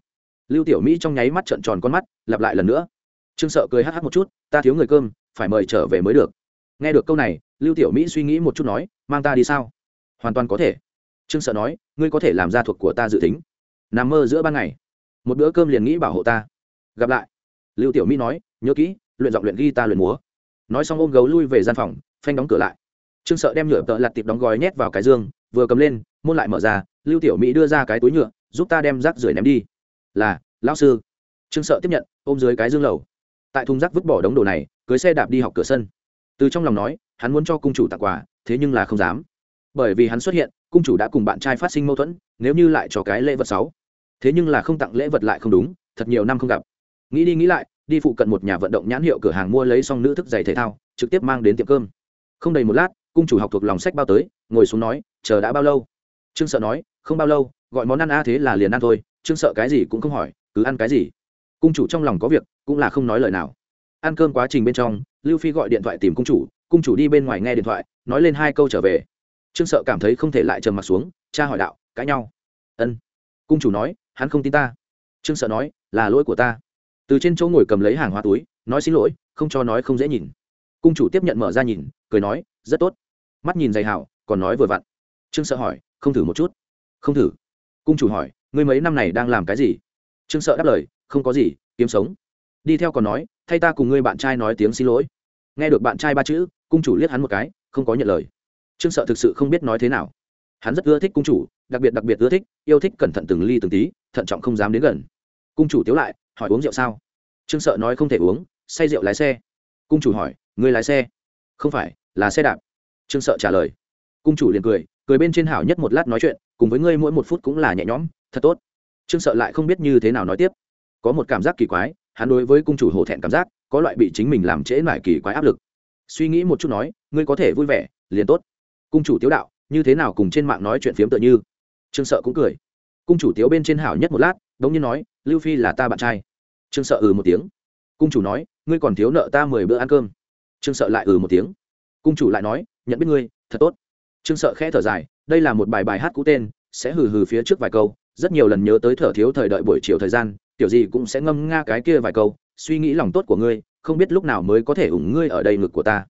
Lưu tiểu mỹ trong nháy mắt trợn tròn con mắt, lặp lại lần nữa. Trương sợ cười hh một chút, ta thiếu người cơm, phải mời trở về mới được. Nghe được câu này, lưu tiểu mỹ suy nghĩ một chút nói, mang ta đi sao? Hoàn toàn có thể. Trương sợ nói, ngươi có thể làm ra thuộc của ta dự tính. Nằm mơ giữa ban ngày. Một bữa cơm liền nghĩ bảo hộ ta. Gặp lại. Lưu tiểu mỹ nói, nhớ kỹ luyện giọng luyện ghi ta luyện múa. Nói xong ôm gấu lui về gian phòng, phanh đóng cửa lại. Trương sợ đem nhựa tợ lặt tiệp đóng gói nhét vào cái dương, vừa cầm lên, môn lại mở ra, lưu tiểu mỹ đưa ra cái túi nhựa, giúp ta đem rác rưởi ném đi. Là, lão sư. Trương sợ tiếp nhận, ôm dưới cái dương lầu. Tại thùng rác vứt bỏ đống đồ này, cưới xe đạp đi học cửa sân. Từ trong lòng nói, hắn muốn cho cung chủ tặng quà, thế nhưng là không dám. Bởi vì hắn xuất hiện, cung chủ đã cùng bạn trai phát sinh mâu thuẫn, nếu như lại cho cái lễ vật sáu thế nhưng là không tặng lễ vật lại không đúng, thật nhiều năm không gặp. Nghĩ đi nghĩ lại đi phụ cận một nhà vận động nhãn hiệu cửa hàng mua lấy xong nữ thức giày thể thao, trực tiếp mang đến tiệm cơm. Không đầy một lát, cung chủ học thuộc lòng sách bao tới, ngồi xuống nói, chờ đã bao lâu? Trương sợ nói, không bao lâu, gọi món ăn a thế là liền ăn thôi. Trương sợ cái gì cũng không hỏi, cứ ăn cái gì? Cung chủ trong lòng có việc, cũng là không nói lời nào. Ăn cơm quá trình bên trong, lưu phi gọi điện thoại tìm cung chủ cung chủ đi bên ngoài nghe điện thoại, nói lên hai câu trở về. Trương sợ cảm thấy không thể lại trầm m ặ t xuống cha hỏi đạo, cãi nhau? Ân. Cung chủ nói, hắn không tin ta. Trương sợ nói, là lỗi của ta từ trên chỗ ngồi cầm lấy hàng hóa túi, nói xin lỗi, không cho nói không dễ nhìn. Cung chủ tiếp nhận mở ra nhìn, cười nói, rất tốt. Mắt nhìn dày hảo, còn nói vừa vặn. Trương sợ hỏi, không thử một chút? Không thử. Cung chủ hỏi, ngươi mấy năm này đang làm cái gì? Trương sợ đáp lời, không có gì, kiếm sống. Đi theo còn nói, thay ta cùng ngươi bạn trai nói tiếng xin lỗi. Nghe được bạn trai ba chữ, cung chủ liếc hắn một cái, không có nhận lời. Trương sợ thực sự không biết nói thế nào. Hắn rất ưa thích cung chủ, đặc biệt đặc biệt ưa thích, yêu thích cẩn thận từng ly từng tí, thận trọng không dám đến gần. Cung chủ tiếu lại hỏi uống rượu sao? Trương sợ nói không thể uống, say rượu lái xe. Cung chủ hỏi, người lái xe? Không phải, là xe đạp. Trương sợ trả lời. Cung chủ liền cười cười bên trên hảo nhất một lát nói chuyện, cùng với ngươi mỗi một phút cũng là nhẹ nhõm, thật tốt. Trương sợ lại không biết như thế nào nói tiếp. Có một cảm giác kỳ quái, hắn đối với cung chủ hổ thẹn cảm giác, có loại bị chính mình làm trễ mải kỳ quái áp lực. Suy nghĩ một chút nói, ngươi có thể vui vẻ, liền tốt. Cung chủ tiếu đạo, như thế nào cùng trên mạng nói chuyện phiếm tựa như? Trương sợ cũng cười. Cung chủ tiếu bên trên hảo nhất một lát đ ỗ n g nhiên nói, lưu phi là ta bạn trai trương sợ ừ một tiếng. Cung chủ nói, ngươi còn thiếu nợ ta mười bữa ăn cơm. Trương sợ lại ừ một tiếng. Cung chủ lại nói, nhận biết ngươi, thật tốt. Trương sợ khẽ thở dài, đây là một bài bài hát cũ tên, sẽ hừ hừ phía trước vài câu, rất nhiều lần nhớ tới thở thiếu thời đợi buổi chiều thời gian kiểu gì cũng sẽ ngâm nga cái kia vài câu, suy nghĩ lòng tốt của ngươi, không biết lúc nào mới có thể ủng ngươi ở đây ngực của ta.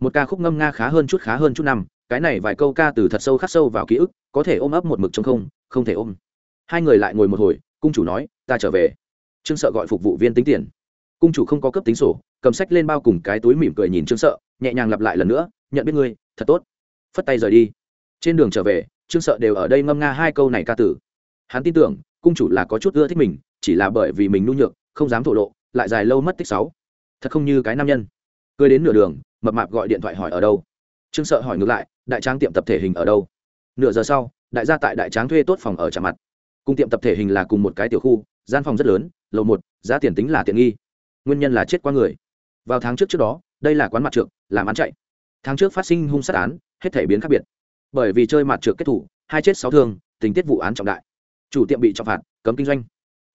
Một ca khúc ngâm nga khá hơn chút khá hơn chút năm, cái này vài câu ca từ thật sâu khắc sâu vào ký ức, có thể ôm ấp một mực trong không không thể ôm. Hai người lại ngồi một hồi, cung chủ nói, ta trở về trương sợ gọi phục vụ viên tính tiền. Cung chủ không có cấp tính sổ, cầm sách lên bao cùng cái túi mỉm cười nhìn trương sợ, nhẹ nhàng lặp lại lần nữa, nhận biết ngươi, thật tốt. Phất tay rời đi. Trên đường trở về, trương sợ đều ở đây ngâm nga hai câu này ca tử. Hắn tin tưởng, cung chủ là có chút ưa thích mình, chỉ là bởi vì mình nhu nhược, không dám thổ lộ, lại dài lâu mất tích sáu. Thật không như cái nam nhân. Cười đến nửa đường, mập mạp gọi điện thoại hỏi ở đâu. Trương sợ hỏi ngược lại, đại tráng tiệm tập thể hình ở đâu? Nửa giờ sau, đại gia tại đại tráng thuê tốt phòng ở trả mặt cùng tiệm tập thể hình là cùng một cái tiểu khu, gian phòng rất lớn, lầu một, giá tiền tính là tiện nghi. Nguyên nhân là chết qua người. Vào tháng trước trước đó, đây là quán mặt trượt làm ăn chạy. Tháng trước phát sinh hung sát án, hết thể biến khác biệt. Bởi vì chơi mặt trượt kết thủ, hai chết sáu thương, tình tiết vụ án trọng đại. Chủ tiệm bị trọng phạt, cấm kinh doanh.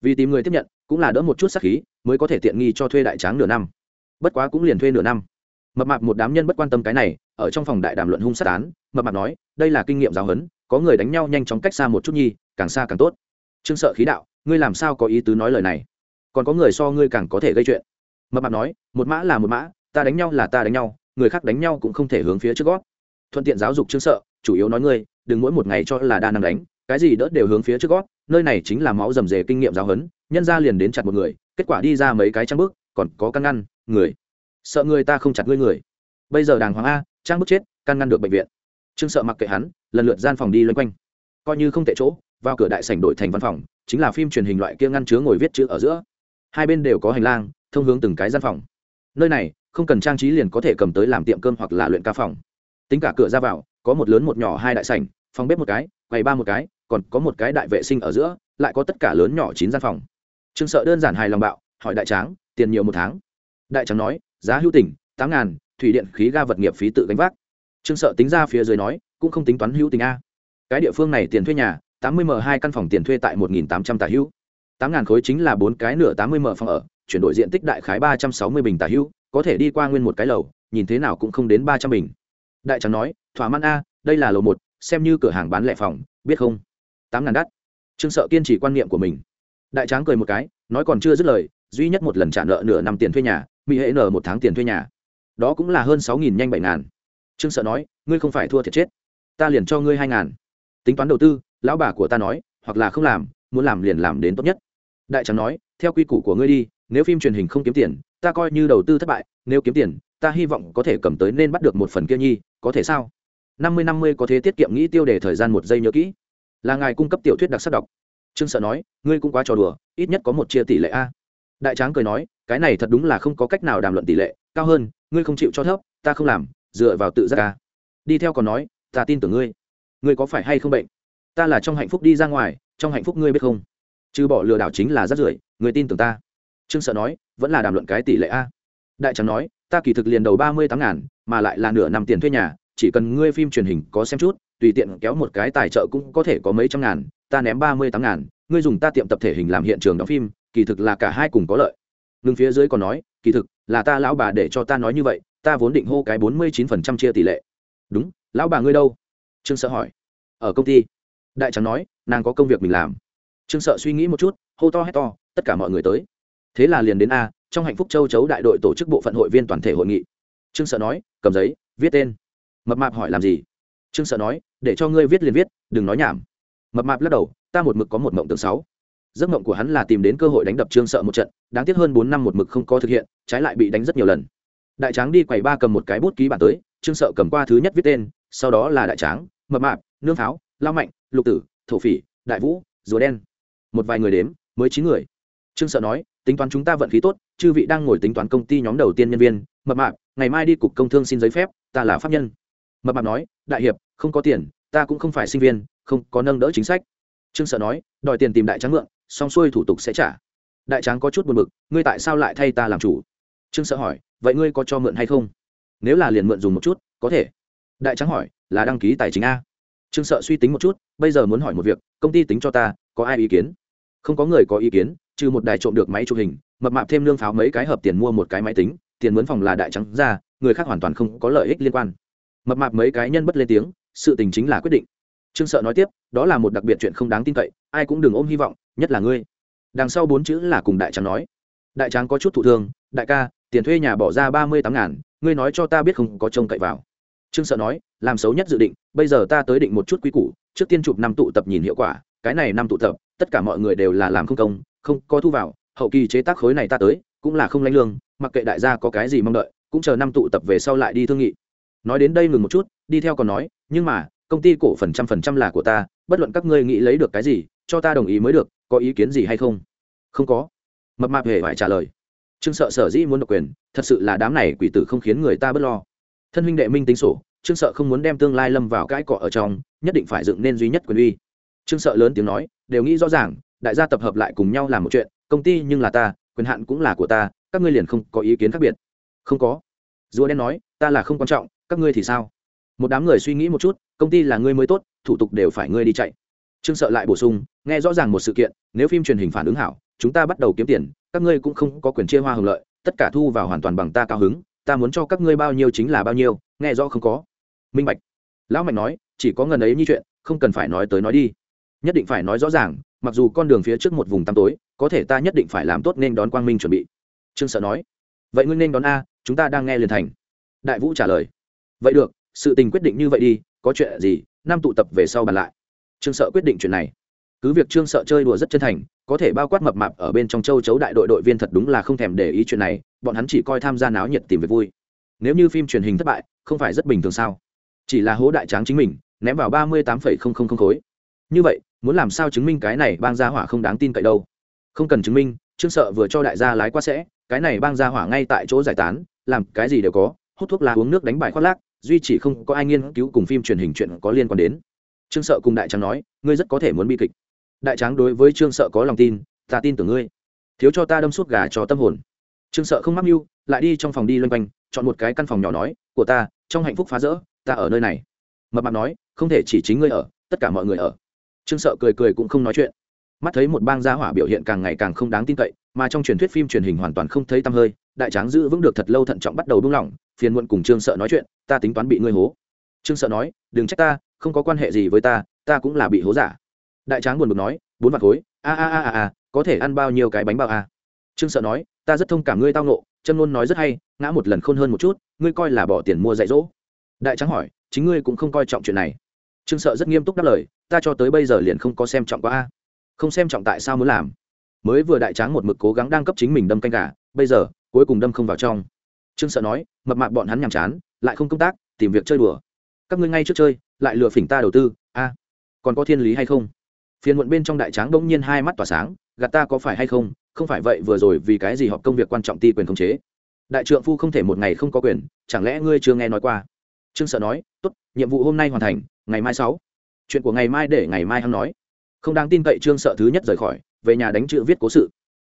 Vì tìm người tiếp nhận, cũng là đỡ một chút sát khí, mới có thể tiện nghi cho thuê đại tráng nửa năm. Bất quá cũng liền thuê nửa năm. Mập mạp một đám nhân bất quan tâm cái này, ở trong phòng đại đàm luận hung sát án, mập mạp nói, đây là kinh nghiệm giáo huấn, có người đánh nhau nhanh chóng cách xa một chút nhi càng xa càng tốt. Trương sợ khí đạo, ngươi làm sao có ý tứ nói lời này? Còn có người so ngươi càng có thể gây chuyện. Mập mạp nói, một mã là một mã, ta đánh nhau là ta đánh nhau, người khác đánh nhau cũng không thể hướng phía trước gót. Thuận tiện giáo dục trương sợ, chủ yếu nói ngươi, đừng mỗi một ngày cho là đa năng đánh, cái gì đỡ đều hướng phía trước gót, nơi này chính là máu rầm rề kinh nghiệm giáo huấn, nhân ra liền đến chặt một người, kết quả đi ra mấy cái trang bước còn có căn ngăn, người. Sợ người ta không chặt ngươi người. Bây giờ đàng hoàng a, trang bước chết, căn ngăn được bệnh viện. Trương sợ mặc kệ hắn, lần lượt gian phòng đi loanh quanh. Coi như không tệ chỗ vào cửa đại sảnh đổi thành văn phòng, chính là phim truyền hình loại kia ngăn chứa ngồi viết chữ ở giữa. Hai bên đều có hành lang, thông hướng từng cái gian phòng. Nơi này, không cần trang trí liền có thể cầm tới làm tiệm cơm hoặc là luyện ca phòng. Tính cả cửa ra vào, có một lớn một nhỏ hai đại sảnh, phòng bếp một cái, quầy ba một cái, còn có một cái đại vệ sinh ở giữa, lại có tất cả lớn nhỏ chín gian phòng. Trương sợ đơn giản hài lòng bạo, hỏi đại tráng, tiền nhiều một tháng? Đại tráng nói, giá hữu tỉnh tám ngàn, thủy điện khí ga vật nghiệp phí tự gánh vác. Trương sợ tính ra phía dưới nói, cũng không tính toán hữu tình a. Cái địa phương này tiền thuê nhà tám mươi m hai căn phòng tiền thuê tại một nghìn tám trăm tả hữu. tám ngàn khối chính là bốn cái nửa tám mươi m phòng ở, chuyển đổi diện tích đại khái ba trăm sáu mươi bình tả hữu, có thể đi qua nguyên một cái lầu, nhìn thế nào cũng không đến ba trăm bình. Đại trắng nói, thỏa mãn a, đây là lầu một, xem như cửa hàng bán lẻ phòng, biết không? tám ngàn đắt. Trương sợ kiên trì quan niệm của mình. Đại tráng cười một cái, nói còn chưa dứt lời, duy nhất một lần trả nợ nửa năm tiền thuê nhà, mỹ hệ nở một tháng tiền thuê nhà. Đó cũng là hơn sáu nghìn nhanh bảy ngàn. Trương sợ nói, ngươi không phải thua thiệt chết, ta liền cho ngươi hai ngàn. Tính toán đầu tư lão bà của ta nói, hoặc là không làm, muốn làm liền làm đến tốt nhất. Đại trắng nói, theo quy củ của ngươi đi, nếu phim truyền hình không kiếm tiền, ta coi như đầu tư thất bại, nếu kiếm tiền, ta hy vọng có thể cầm tới nên bắt được một phần kia nhi, có thể sao? Năm mươi năm mươi có thể tiết kiệm nghĩ tiêu đề thời gian một giây nhớ kỹ. Là ngài cung cấp tiểu thuyết đặc sắc đọc. Trương sợ nói, ngươi cũng quá trò đùa, ít nhất có một chia tỷ lệ a. Đại tráng cười nói, cái này thật đúng là không có cách nào đàm luận tỷ lệ, cao hơn, ngươi không chịu cho thấp, ta không làm, dựa vào tự giác ca đi theo còn nói, ta tin tưởng ngươi. Ngươi có phải hay không bệnh? Ta là trong hạnh phúc đi ra ngoài, trong hạnh phúc ngươi biết không? Trừ bỏ lừa đảo chính là rát rưởi, người tin tưởng ta. Trương sợ nói, vẫn là đàm luận cái tỷ lệ a. Đại trắng nói, ta kỳ thực liền đầu ba mươi tám ngàn, mà lại là nửa năm tiền thuê nhà, chỉ cần ngươi phim truyền hình có xem chút, tùy tiện kéo một cái tài trợ cũng có thể có mấy trăm ngàn, ta ném ba mươi tám ngàn, ngươi dùng ta tiệm tập thể hình làm hiện trường đóng phim, kỳ thực là cả hai cùng có lợi. Ngưng phía dưới còn nói, kỳ thực, là ta lão bà để cho ta nói như vậy, ta vốn định hô cái bốn mươi chín phần trăm chia tỷ lệ. Đúng, lão bà ngươi đâu? Trương sợ hỏi. Ở công ty đại trắng nói, nàng có công việc mình làm. Trương sợ suy nghĩ một chút, hô to hét to, tất cả mọi người tới. Thế là liền đến a, trong hạnh phúc châu chấu đại đội tổ chức bộ phận hội viên toàn thể hội nghị. Trương sợ nói, cầm giấy, viết tên. Mập mạp hỏi, làm gì? Trương sợ nói, để cho ngươi viết liền viết, đừng nói nhảm. Mập mạp lắc đầu, ta một mực có một mộng tường sáu. Giấc mộng của hắn là tìm đến cơ hội đánh đập trương sợ một trận, đáng tiếc hơn bốn năm một mực không có thực hiện, trái lại bị đánh rất nhiều lần. Đại tráng đi quầy ba cầm một cái bút ký bản tới, trương sợ cầm qua thứ nhất viết tên, sau đó là đại tráng, mập mạp, nương pháo, lao mạnh lục tử, thổ phỉ, đại vũ, rùa đen. Một vài người đếm, mới chín người. Trương sợ nói, tính toán chúng ta vận khí tốt, chư vị đang ngồi tính toán công ty nhóm đầu tiên nhân viên. Mập mạp, ngày mai đi cục công thương xin giấy phép, ta là pháp nhân. Mập mạp nói, đại hiệp, không có tiền, ta cũng không phải sinh viên, không có nâng đỡ chính sách. Trương sợ nói, đòi tiền tìm đại tráng mượn, xong xuôi thủ tục sẽ trả. Đại tráng có chút buồn bực, ngươi tại sao lại thay ta làm chủ? Trương sợ hỏi, vậy ngươi có cho mượn hay không? Nếu là liền mượn dùng một chút, có thể. Đại tráng hỏi, là đăng ký tài chính a trương sợ suy tính một chút, bây giờ muốn hỏi một việc, công ty tính cho ta, có ai ý kiến? Không có người có ý kiến, trừ một đài trộm được máy chụp hình, mập mạp thêm lương pháo mấy cái hợp tiền mua một cái máy tính, tiền mướn phòng là đại trắng ra, người khác hoàn toàn không có lợi ích liên quan. Mập mạp mấy cái nhân bất lên tiếng, sự tình chính là quyết định. Trương sợ nói tiếp, đó là một đặc biệt chuyện không đáng tin cậy, ai cũng đừng ôm hy vọng, nhất là ngươi. Đằng sau bốn chữ là cùng đại trắng nói. Đại trắng có chút thụ thương, đại ca, tiền thuê nhà bỏ ra ba mươi tám ngàn, ngươi nói cho ta biết không có trông cậy vào trương sợ nói, làm xấu nhất dự định, bây giờ ta tới định một chút quý củ, trước tiên chụp năm tụ tập nhìn hiệu quả, cái này năm tụ tập, tất cả mọi người đều là làm không công, không có thu vào, hậu kỳ chế tác khối này ta tới, cũng là không lãnh lương, mặc kệ đại gia có cái gì mong đợi, cũng chờ năm tụ tập về sau lại đi thương nghị. Nói đến đây ngừng một chút, đi theo còn nói, nhưng mà, công ty cổ phần trăm phần trăm là của ta, bất luận các ngươi nghĩ lấy được cái gì, cho ta đồng ý mới được, có ý kiến gì hay không? Không có. Mập mạp hề phải trả lời. Trương sợ sở dĩ muốn độc quyền, thật sự là đám này quỷ tử không khiến người ta bớt lo thân huynh đệ minh tính sổ, trương sợ không muốn đem tương lai lâm vào cãi cọ ở trong, nhất định phải dựng nên duy nhất quyền uy. Trương sợ lớn tiếng nói, đều nghĩ rõ ràng, đại gia tập hợp lại cùng nhau làm một chuyện, công ty nhưng là ta, quyền hạn cũng là của ta, các ngươi liền không có ý kiến khác biệt. Không có. Rùa đen nói, ta là không quan trọng, các ngươi thì sao? Một đám người suy nghĩ một chút, công ty là ngươi mới tốt, thủ tục đều phải ngươi đi chạy. Trương sợ lại bổ sung, nghe rõ ràng một sự kiện, nếu phim truyền hình phản ứng hảo, chúng ta bắt đầu kiếm tiền, các ngươi cũng không có quyền chia hoa hưởng lợi, tất cả thu vào hoàn toàn bằng ta cao hứng ta muốn cho các ngươi bao nhiêu chính là bao nhiêu, nghe rõ không có? Minh bạch. Lão mạnh nói, chỉ có ngần ấy như chuyện, không cần phải nói tới nói đi. Nhất định phải nói rõ ràng, mặc dù con đường phía trước một vùng tăm tối, có thể ta nhất định phải làm tốt nên đón quang minh chuẩn bị. Trương sợ nói. Vậy ngươi nên đón a, chúng ta đang nghe liền thành. Đại vũ trả lời. Vậy được, sự tình quyết định như vậy đi, có chuyện gì Nam tụ tập về sau bàn lại. Trương sợ quyết định chuyện này. Cứ việc trương sợ chơi đùa rất chân thành có thể bao quát mập mạp ở bên trong châu chấu đại đội đội viên thật đúng là không thèm để ý chuyện này, bọn hắn chỉ coi tham gia náo nhiệt tìm về vui. Nếu như phim truyền hình thất bại, không phải rất bình thường sao? Chỉ là hố đại tráng chính mình, ném vào ba mươi tám khối. Như vậy, muốn làm sao chứng minh cái này bang gia hỏa không đáng tin cậy đâu? Không cần chứng minh, trương sợ vừa cho đại gia lái qua sẽ, cái này bang gia hỏa ngay tại chỗ giải tán, làm cái gì đều có, hút thuốc lá uống nước đánh bài khoác lác, duy chỉ không có ai nghiên cứu cùng phim truyền hình chuyện có liên quan đến. Trương sợ cùng đại tráng nói, ngươi rất có thể muốn bi kịch đại tráng đối với trương sợ có lòng tin, ta tin tưởng ngươi. Thiếu cho ta đâm suốt gà cho tâm hồn. Trương sợ không mắc mưu, lại đi trong phòng đi loanh quanh, chọn một cái căn phòng nhỏ nói, của ta, trong hạnh phúc phá rỡ, ta ở nơi này. Mập mạp nói, không thể chỉ chính ngươi ở, tất cả mọi người ở. Trương sợ cười cười cũng không nói chuyện. Mắt thấy một bang gia hỏa biểu hiện càng ngày càng không đáng tin cậy, mà trong truyền thuyết phim truyền hình hoàn toàn không thấy tăm hơi, đại tráng giữ vững được thật lâu thận trọng bắt đầu buông lỏng, phiền muộn cùng trương sợ nói chuyện, ta tính toán bị ngươi hố. Trương sợ nói, đừng trách ta, không có quan hệ gì với ta ta cũng là bị hố giả đại tráng buồn bực nói, bốn vạt khối, a a a a a, có thể ăn bao nhiêu cái bánh bao a trương sợ nói, ta rất thông cảm ngươi tao nộ chân ngôn nói rất hay, ngã một lần khôn hơn một chút, ngươi coi là bỏ tiền mua dạy dỗ. Đại tráng hỏi, chính ngươi cũng không coi trọng chuyện này? Trương sợ rất nghiêm túc đáp lời, ta cho tới bây giờ liền không có xem trọng quá a. Không xem trọng tại sao muốn làm? Mới vừa đại tráng một mực cố gắng đang cấp chính mình đâm canh gà, bây giờ, cuối cùng đâm không vào trong. Trương sợ nói, mập mạc bọn hắn nhàm chán, lại không công tác, tìm việc chơi đùa. Các ngươi ngay trước chơi, lại lừa phỉnh ta đầu tư, a. Còn có thiên lý hay không? Phiền muộn bên trong đại tráng bỗng nhiên hai mắt tỏa sáng, gạt ta có phải hay không không phải vậy vừa rồi vì cái gì họp công việc quan trọng ti quyền khống chế? Đại trượng phu không thể một ngày không có quyền, chẳng lẽ ngươi chưa nghe nói qua? Trương sợ nói, tốt, nhiệm vụ hôm nay hoàn thành, ngày mai sáu. Chuyện của ngày mai để ngày mai hắn nói. Không đáng tin cậy trương sợ thứ nhất rời khỏi, về nhà đánh chữ viết cố sự.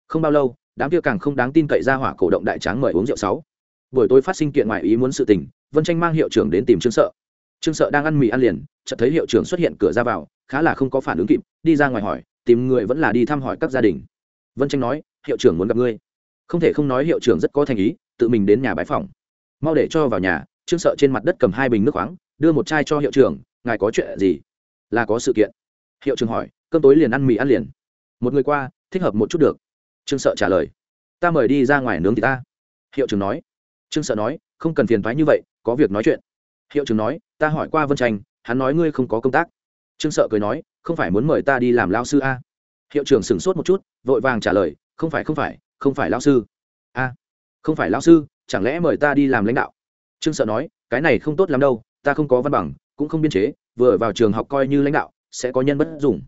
Không bao lâu, đám kia càng không đáng tin cậy ra hỏa cổ động đại tráng mời uống rượu sáu. Buổi tối phát sinh kiện ngoại ý muốn sự tình, vân tranh mang hiệu trưởng đến tìm trương sợ trương sợ đang ăn mì ăn liền, chợt thấy hiệu trưởng xuất hiện cửa ra vào, khá là không có phản ứng kịp, đi ra ngoài hỏi, tìm người vẫn là đi thăm hỏi các gia đình. Vân tranh nói, hiệu trưởng muốn gặp ngươi. Không thể không nói hiệu trưởng rất có thành ý, tự mình đến nhà bãi phòng mau để cho vào nhà, trương sợ trên mặt đất cầm hai bình nước khoáng, đưa một chai cho hiệu trưởng, ngài có chuyện gì? Là có sự kiện. Hiệu trưởng hỏi, cơm tối liền ăn mì ăn liền. Một người qua, thích hợp một chút được. Trương sợ trả lời, ta mời đi ra ngoài nướng thì ta. Hiệu trưởng nói. Trương sợ nói, không cần phiền thoái như vậy, có việc nói chuyện hiệu trưởng nói, ta hỏi qua vân tranh, hắn nói ngươi không có công tác. Trương sợ cười nói, không phải muốn mời ta đi làm lao sư a? Hiệu trưởng sửng sốt một chút, vội vàng trả lời, không phải không phải không phải lao sư. A, không phải lao sư, chẳng lẽ mời ta đi làm lãnh đạo? Trương sợ nói, cái này không tốt lắm đâu, ta không có văn bằng, cũng không biên chế, vừa vào trường học coi như lãnh đạo, sẽ có nhân bất dùng.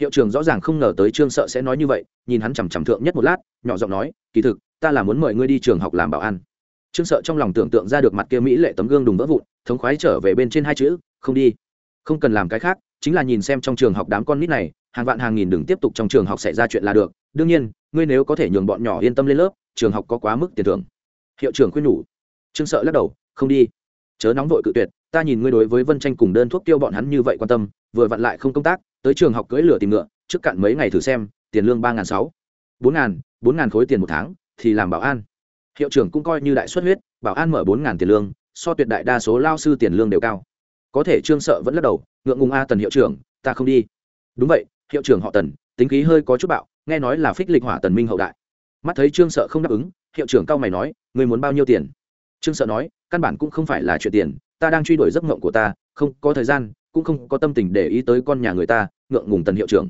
Hiệu trưởng rõ ràng không ngờ tới trương sợ sẽ nói như vậy, nhìn hắn chằm chằm thượng nhất một lát, nhỏ giọng nói, kỳ thực, ta là muốn mời ngươi đi trường học làm bảo an trương sợ trong lòng tưởng tượng ra được mặt kia mỹ lệ tấm gương đùng vỡ vụn, thống khoái trở về bên trên hai chữ, không đi, không cần làm cái khác, chính là nhìn xem trong trường học đám con nít này, hàng vạn hàng nghìn đừng tiếp tục trong trường học xảy ra chuyện là được. Đương nhiên, ngươi nếu có thể nhường bọn nhỏ yên tâm lên lớp, trường học có quá mức tiền thưởng. Hiệu trưởng khuyên nhủ. Trương sợ lắc đầu, không đi. Chớ nóng vội cự tuyệt, ta nhìn ngươi đối với vân tranh cùng đơn thuốc tiêu bọn hắn như vậy quan tâm, vừa vặn lại không công tác, tới trường học cưỡi lửa tìm ngựa, trước cạn mấy ngày thử xem, tiền lương ba n g h n sáu, bốn n g h n bốn n g h n khối tiền một tháng, thì làm bảo an hiệu trưởng cũng coi như đại xuất huyết, bảo an mở bốn ngàn tiền lương, so tuyệt đại đa số lao sư tiền lương đều cao. Có thể trương sợ vẫn lắc đầu, ngượng ngùng a tần hiệu trưởng, ta không đi. Đúng vậy, hiệu trưởng họ tần, tính khí hơi có chút bạo, nghe nói là phích lịch hỏa tần minh hậu đại. Mắt thấy trương sợ không đáp ứng, hiệu trưởng cao mày nói người muốn bao nhiêu tiền? Trương sợ nói, căn bản cũng không phải là chuyện tiền, ta đang truy đuổi giấc mộng của ta, không có thời gian, cũng không có tâm tình để ý tới con nhà người ta, ngượng ngùng tần hiệu trưởng.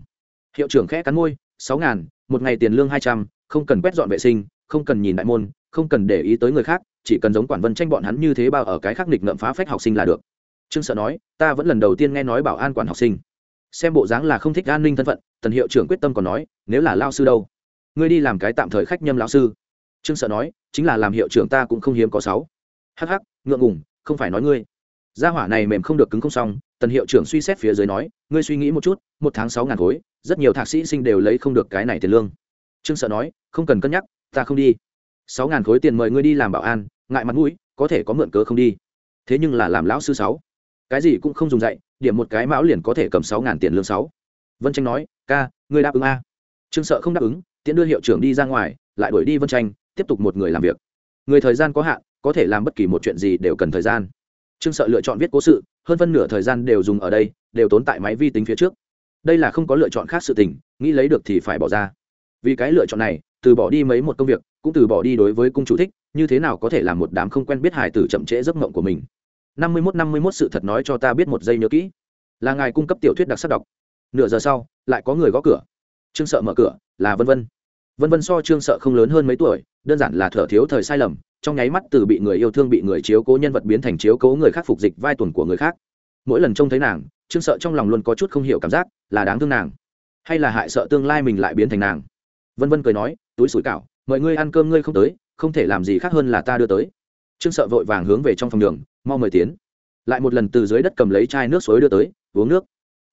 Hiệu trưởng khẽ cắn môi, sáu ngàn, một ngày tiền lương hai trăm, không cần quét dọn vệ sinh, không cần nhìn đại môn không cần để ý tới người khác chỉ cần giống quản vân tranh bọn hắn như thế bao ở cái khắc nghịch ngợm phá phách học sinh là được. Trương sợ nói ta vẫn lần đầu tiên nghe nói bảo an quản học sinh. Xem bộ dáng là không thích an ninh thân phận tần hiệu trưởng quyết tâm còn nói nếu là lao sư đâu? Ngươi đi làm cái tạm thời khách nhâm lão sư. Trương sợ nói chính là làm hiệu trưởng ta cũng không hiếm có sáu. Hắc hắc, ngượng ngùng không phải nói ngươi. Gia hỏa này mềm không được cứng không xong tần hiệu trưởng suy xét phía dưới nói ngươi suy nghĩ một chút một tháng sáu ngàn khối rất nhiều thạc sĩ sinh đều lấy không được cái này tiền lương. Trương sợ nói không cần cân nhắc ta không đi sáu ngàn khối tiền mời ngươi đi làm bảo an, ngại mặt mũi, có thể có mượn cớ không đi. Thế nhưng là làm lão sư sáu. Cái gì cũng không dùng dạy, điểm một cái mão liền có thể cầm sáu ngàn tiền lương sáu. Vân tranh nói, ca, ngươi đáp ứng a? Trương sợ không đáp ứng, tiễn đưa hiệu trưởng đi ra ngoài, lại đuổi đi vân tranh tiếp tục một người làm việc. Người thời gian có hạn, có thể làm bất kỳ một chuyện gì đều cần thời gian. Trương sợ lựa chọn viết cố sự, hơn phân nửa thời gian đều dùng ở đây, đều tốn tại máy vi tính phía trước. Đây là không có lựa chọn khác sự tình, nghĩ lấy được thì phải bỏ ra. Vì cái lựa chọn này, từ bỏ đi mấy một công việc cũng từ bỏ đi đối với cung chủ thích, như thế nào có thể làm một đám không quen biết hài tử chậm trễ giấc mộng của mình? Năm mươi mốt, năm mươi mốt sự thật nói cho ta biết một giây nhớ kỹ. Là ngài cung cấp tiểu thuyết đặc sắc đọc. Nửa giờ sau, lại có người gõ cửa. Trương sợ mở cửa, là vân vân. Vân vân so trương sợ không lớn hơn mấy tuổi, đơn giản là thở thiếu thời sai lầm, trong nháy mắt từ bị người yêu thương, bị người chiếu cố nhân vật biến thành chiếu cố người khác phục dịch vai tuần của người khác. Mỗi lần trông thấy nàng, trương sợ trong lòng luôn có chút không hiểu cảm giác, là đáng thương nàng, hay là hại sợ tương lai mình lại biến thành nàng? Vân vân cười nói, túi sủi cảo mọi ngươi ăn cơm ngươi không tới, không thể làm gì khác hơn là ta đưa tới. Trương sợ vội vàng hướng về trong phòng đường, mau mời tiến. Lại một lần từ dưới đất cầm lấy chai nước suối đưa tới, uống nước.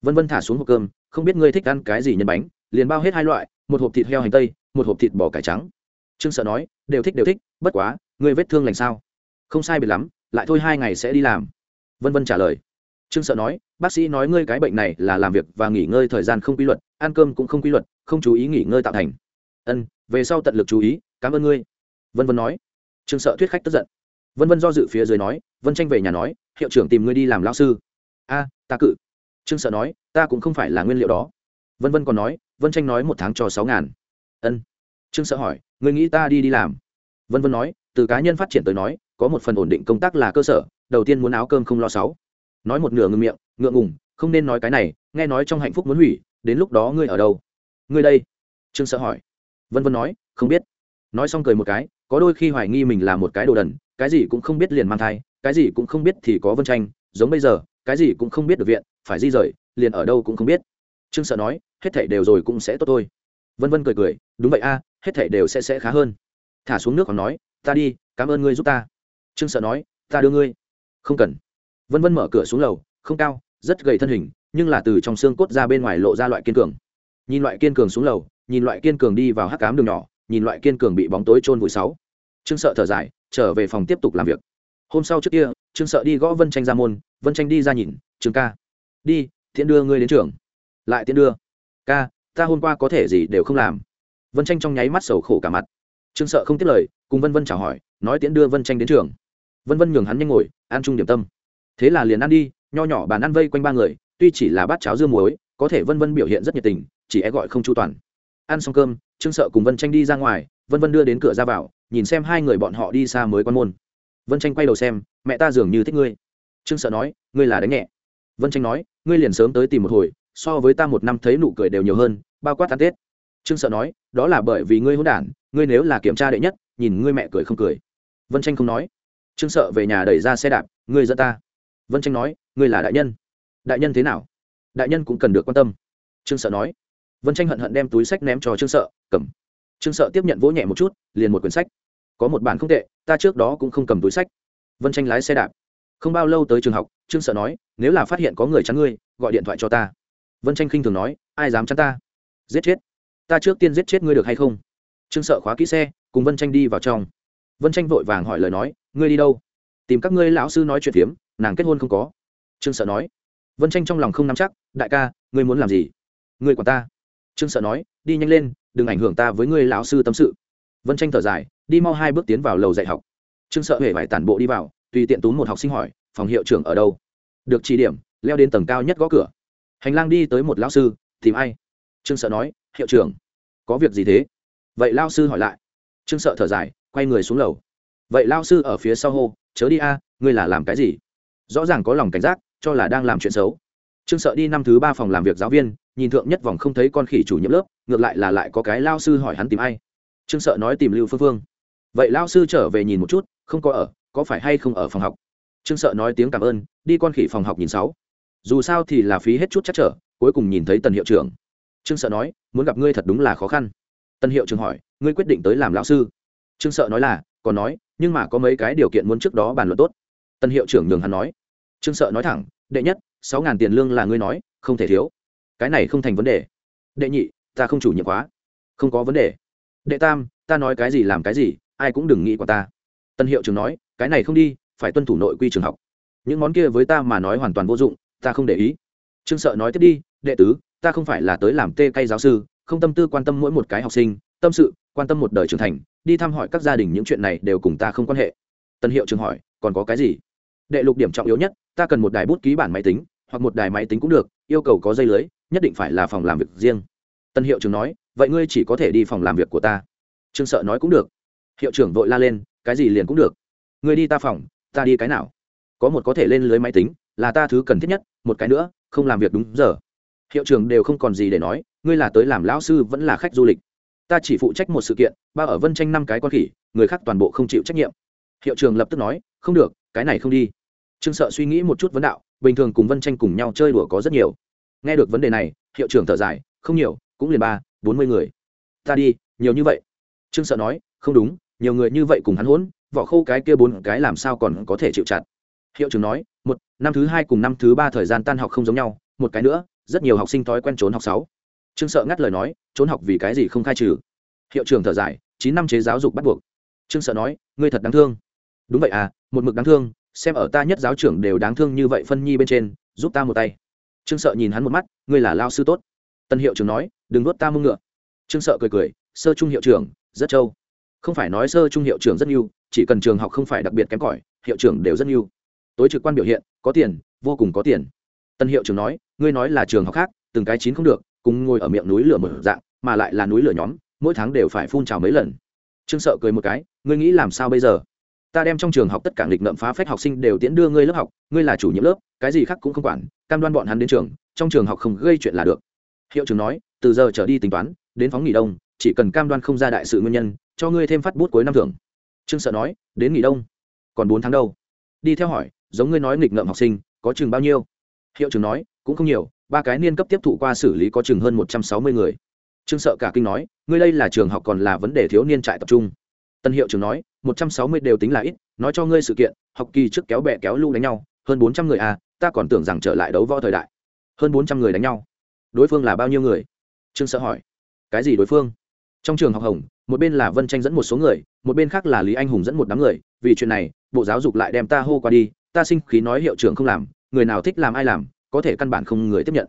Vân vân thả xuống hộp cơm, không biết ngươi thích ăn cái gì nhân bánh, liền bao hết hai loại, một hộp thịt heo hành tây, một hộp thịt bò cải trắng. Trương sợ nói, đều thích đều thích, bất quá, ngươi vết thương lành sao? Không sai biệt lắm, lại thôi hai ngày sẽ đi làm. Vân vân trả lời. Trương sợ nói, bác sĩ nói ngươi cái bệnh này là làm việc và nghỉ ngơi thời gian không quy luật, ăn cơm cũng không quy luật, không chú ý nghỉ ngơi tạo thành. Ân về sau tận lực chú ý, cảm ơn ngươi. Vân vân nói. Trương sợ thuyết khách tức giận. Vân vân do dự phía dưới nói, vân tranh về nhà nói, hiệu trưởng tìm ngươi đi làm lao sư. A, ta cự. Trương sợ nói, ta cũng không phải là nguyên liệu đó. Vân vân còn nói, vân tranh nói một tháng cho sáu ngàn. Ân. Trương sợ hỏi, ngươi nghĩ ta đi đi làm? Vân vân nói, từ cá nhân phát triển tới nói, có một phần ổn định công tác là cơ sở, đầu tiên muốn áo cơm không lo sáu. Nói một nửa ngừng miệng, ngượng ngùng, không nên nói cái này, nghe nói trong hạnh phúc muốn hủy, đến lúc đó ngươi ở đâu? Ngươi đây. Trương sợ hỏi vân vân nói, không biết. Nói xong cười một cái, có đôi khi hoài nghi mình là một cái đồ đần, cái gì cũng không biết liền mang thai, cái gì cũng không biết thì có vân tranh, giống bây giờ, cái gì cũng không biết được viện, phải di rời, liền ở đâu cũng không biết. Trương sợ nói, hết thảy đều rồi cũng sẽ tốt thôi. Vân vân cười cười, đúng vậy a, hết thảy đều sẽ sẽ khá hơn. Thả xuống nước còn nói, ta đi, cảm ơn ngươi giúp ta. Trương sợ nói, ta đưa ngươi. Không cần. Vân vân mở cửa xuống lầu, không cao, rất gầy thân hình, nhưng là từ trong xương cốt ra bên ngoài lộ ra loại kiên cường. Nhìn loại kiên cường xuống lầu nhìn loại kiên cường đi vào hắc cám đường nhỏ, nhìn loại kiên cường bị bóng tối trôn vùi sáu. Trương sợ thở dài, trở về phòng tiếp tục làm việc. Hôm sau trước kia, trương sợ đi gõ vân tranh ra môn, vân tranh đi ra nhìn trương ca, đi, tiễn đưa ngươi đến trường. Lại tiễn đưa? Ca, ta hôm qua có thể gì đều không làm. Vân tranh trong nháy mắt sầu khổ cả mặt. Trương sợ không tiếp lời, cùng vân vân chào hỏi, nói tiễn đưa vân tranh đến trường. Vân vân nhường hắn nhanh ngồi ăn chung điểm tâm. Thế là liền ăn đi, nho nhỏ bàn ăn vây quanh ba người, tuy chỉ là bát cháo dưa muối, có thể vân vân biểu hiện rất nhiệt tình, chỉ e gọi không chu toàn ăn xong cơm, trương sợ cùng vân tranh đi ra ngoài, vân vân đưa đến cửa ra vào, nhìn xem hai người bọn họ đi xa mới quan môn. Vân tranh quay đầu xem, mẹ ta dường như thích ngươi. Trương sợ nói, ngươi là đánh nhẹ. Vân tranh nói, ngươi liền sớm tới tìm một hồi, so với ta một năm thấy nụ cười đều nhiều hơn, bao quát ăn tết. Trương sợ nói, đó là bởi vì ngươi hôn đản, ngươi nếu là kiểm tra đệ nhất, nhìn ngươi mẹ cười không cười. Vân tranh không nói. Trương sợ về nhà đẩy ra xe đạp, ngươi dẫn ta. Vân tranh nói, ngươi là đại nhân. Đại nhân thế nào? Đại nhân cũng cần được quan tâm. Trương sợ nói vân tranh hận hận đem túi sách ném cho trương sợ, cầm. Trương sợ tiếp nhận vỗ nhẹ một chút, liền một quyển sách. Có một bản không tệ, ta trước đó cũng không cầm túi sách. Vân tranh lái xe đạp. Không bao lâu tới trường học, trương sợ nói, nếu là phát hiện có người chắn ngươi, gọi điện thoại cho ta. Vân tranh khinh thường nói, ai dám chắn ta? Giết chết. Ta trước tiên giết chết ngươi được hay không? Trương sợ khóa kỹ xe, cùng vân tranh đi vào trong. Vân tranh vội vàng hỏi lời nói, ngươi đi đâu? Tìm các ngươi lão sư nói chuyện phiếm, nàng kết hôn không có. Trương sợ nói. Vân tranh trong lòng không nắm chắc, đại ca, ngươi muốn làm gì? Ngươi quản ta trương sợ nói, đi nhanh lên, đừng ảnh hưởng ta với ngươi lão sư tâm sự. Vân tranh thở dài, đi mau hai bước tiến vào lầu dạy học. Trương sợ hề phải tản bộ đi vào, tùy tiện túm một học sinh hỏi, phòng hiệu trưởng ở đâu? Được chỉ điểm, leo đến tầng cao nhất gõ cửa. Hành lang đi tới một lão sư, tìm ai? Trương sợ nói, hiệu trưởng. Có việc gì thế? Vậy lao sư hỏi lại. Trương sợ thở dài, quay người xuống lầu. Vậy lao sư ở phía sau hô, chớ đi a, ngươi là làm cái gì? Rõ ràng có lòng cảnh giác, cho là đang làm chuyện xấu. Trương sợ đi năm thứ ba phòng làm việc giáo viên nhìn thượng nhất vòng không thấy con khỉ chủ nhiệm lớp, ngược lại là lại có cái lao sư hỏi hắn tìm ai. Trương sợ nói tìm lưu phương phương. Vậy lao sư trở về nhìn một chút, không có ở, có phải hay không ở phòng học? Trương sợ nói tiếng cảm ơn, đi con khỉ phòng học nhìn sáu. Dù sao thì là phí hết chút chắc trở, cuối cùng nhìn thấy tần hiệu trưởng trương sợ nói, muốn gặp ngươi thật đúng là khó khăn. Tần hiệu trưởng hỏi, ngươi quyết định tới làm lão sư. Trương sợ nói là, còn nói, nhưng mà có mấy cái điều kiện muốn trước đó bàn luận tốt. Tần hiệu trưởng nhường hắn nói. Trương sợ nói thẳng, đệ nhất, sáu ngàn tiền lương là ngươi nói, không thể thiếu cái này không thành vấn đề. Đệ nhị, ta không chủ nhiệm quá. Không có vấn đề. Đệ tam, ta nói cái gì làm cái gì, ai cũng đừng nghĩ qua ta. Tân hiệu trưởng nói, cái này không đi, phải tuân thủ nội quy trường học. Những món kia với ta mà nói hoàn toàn vô dụng, ta không để ý. Trương sợ nói tiếp đi, đệ tứ, ta không phải là tới làm tê cây giáo sư, không tâm tư quan tâm mỗi một cái học sinh, tâm sự, quan tâm một đời trưởng thành, đi thăm hỏi các gia đình những chuyện này đều cùng ta không quan hệ. Tân hiệu trường hỏi, còn có cái gì? Đệ lục điểm trọng yếu nhất, ta cần một đài bút ký bản máy tính, hoặc một đài máy tính cũng được, yêu cầu có dây lưới nhất định phải là phòng làm việc riêng. Tân hiệu trưởng nói, vậy ngươi chỉ có thể đi phòng làm việc của ta. Trương sợ nói cũng được. Hiệu trưởng vội la lên, cái gì liền cũng được. Ngươi đi ta phòng, ta đi cái nào? Có một có thể lên lưới máy tính, là ta thứ cần thiết nhất, một cái nữa, không làm việc đúng giờ. Hiệu trưởng đều không còn gì để nói, ngươi là tới làm lão sư vẫn là khách du lịch. Ta chỉ phụ trách một sự kiện, ba ở vân tranh năm cái con khỉ, người khác toàn bộ không chịu trách nhiệm. Hiệu trưởng lập tức nói, không được, cái này không đi. Trương sợ suy nghĩ một chút vấn đạo, bình thường cùng vân tranh cùng nhau chơi đùa có rất nhiều nghe được vấn đề này, hiệu trưởng thở dài, không nhiều, cũng liền ba, bốn mươi người. Ta đi, nhiều như vậy. Trương sợ nói, không đúng, nhiều người như vậy cùng hắn hỗn, vỏ khô cái kia bốn cái làm sao còn có thể chịu chặt. Hiệu trưởng nói, một, năm thứ hai cùng năm thứ ba thời gian tan học không giống nhau, một cái nữa, rất nhiều học sinh thói quen trốn học sáu. Trương sợ ngắt lời nói, trốn học vì cái gì không khai trừ. Hiệu trưởng thở dài, chín năm chế giáo dục bắt buộc. Trương sợ nói, ngươi thật đáng thương. Đúng vậy à một mực đáng thương, xem ở ta nhất giáo trưởng đều đáng thương như vậy phân nhi bên trên, giúp ta một tay trương sợ nhìn hắn một mắt, ngươi là lao sư tốt. Tân hiệu trưởng nói, đừng nuốt ta mông ngựa. Trương sợ cười cười, sơ trung hiệu trưởng, rất trâu. Không phải nói sơ trung hiệu trưởng rất nhiều chỉ cần trường học không phải đặc biệt kém cỏi, hiệu trưởng đều rất nhiều tối trực quan biểu hiện, có tiền, vô cùng có tiền. Tân hiệu trưởng nói, ngươi nói là trường học khác, từng cái chín không được, cùng ngồi ở miệng núi lửa mở dạng, mà lại là núi lửa nhóm, mỗi tháng đều phải phun trào mấy lần. Trương sợ cười một cái, ngươi nghĩ làm sao bây giờ? Ta đem trong trường học tất cả nghịch ngợm phá phách học sinh đều tiễn đưa ngươi lớp học, ngươi là chủ nhiệm lớp, cái gì khác cũng không quản, cam đoan bọn hắn đến trường, trong trường học không gây chuyện là được. Hiệu trưởng nói, từ giờ trở đi tính toán, đến phóng nghỉ đông, chỉ cần cam đoan không ra đại sự nguyên nhân, cho ngươi thêm phát bút cuối năm thưởng. Trương sợ nói, đến nghỉ đông, còn bốn tháng đâu? Đi theo hỏi, giống ngươi nói nghịch ngợm học sinh, có chừng bao nhiêu? Hiệu trưởng nói, cũng không nhiều, ba cái niên cấp tiếp thụ qua xử lý có chừng hơn một trăm sáu mươi người. Trương sợ cả kinh nói, ngươi đây là trường học còn là vấn đề thiếu niên trại tập trung tân hiệu trưởng nói, một trăm sáu mươi đều tính là ít, nói cho ngươi sự kiện, học kỳ trước kéo bè kéo lu đánh nhau, hơn bốn trăm người à ta còn tưởng rằng trở lại đấu võ thời đại. Hơn bốn trăm người đánh nhau. Đối phương là bao nhiêu người? Trương sợ hỏi. Cái gì đối phương? Trong trường học hồng, một bên là vân tranh dẫn một số người, một bên khác là lý anh hùng dẫn một đám người, vì chuyện này, bộ giáo dục lại đem ta hô qua đi, ta sinh khí nói hiệu trưởng không làm, người nào thích làm ai làm, có thể căn bản không người tiếp nhận.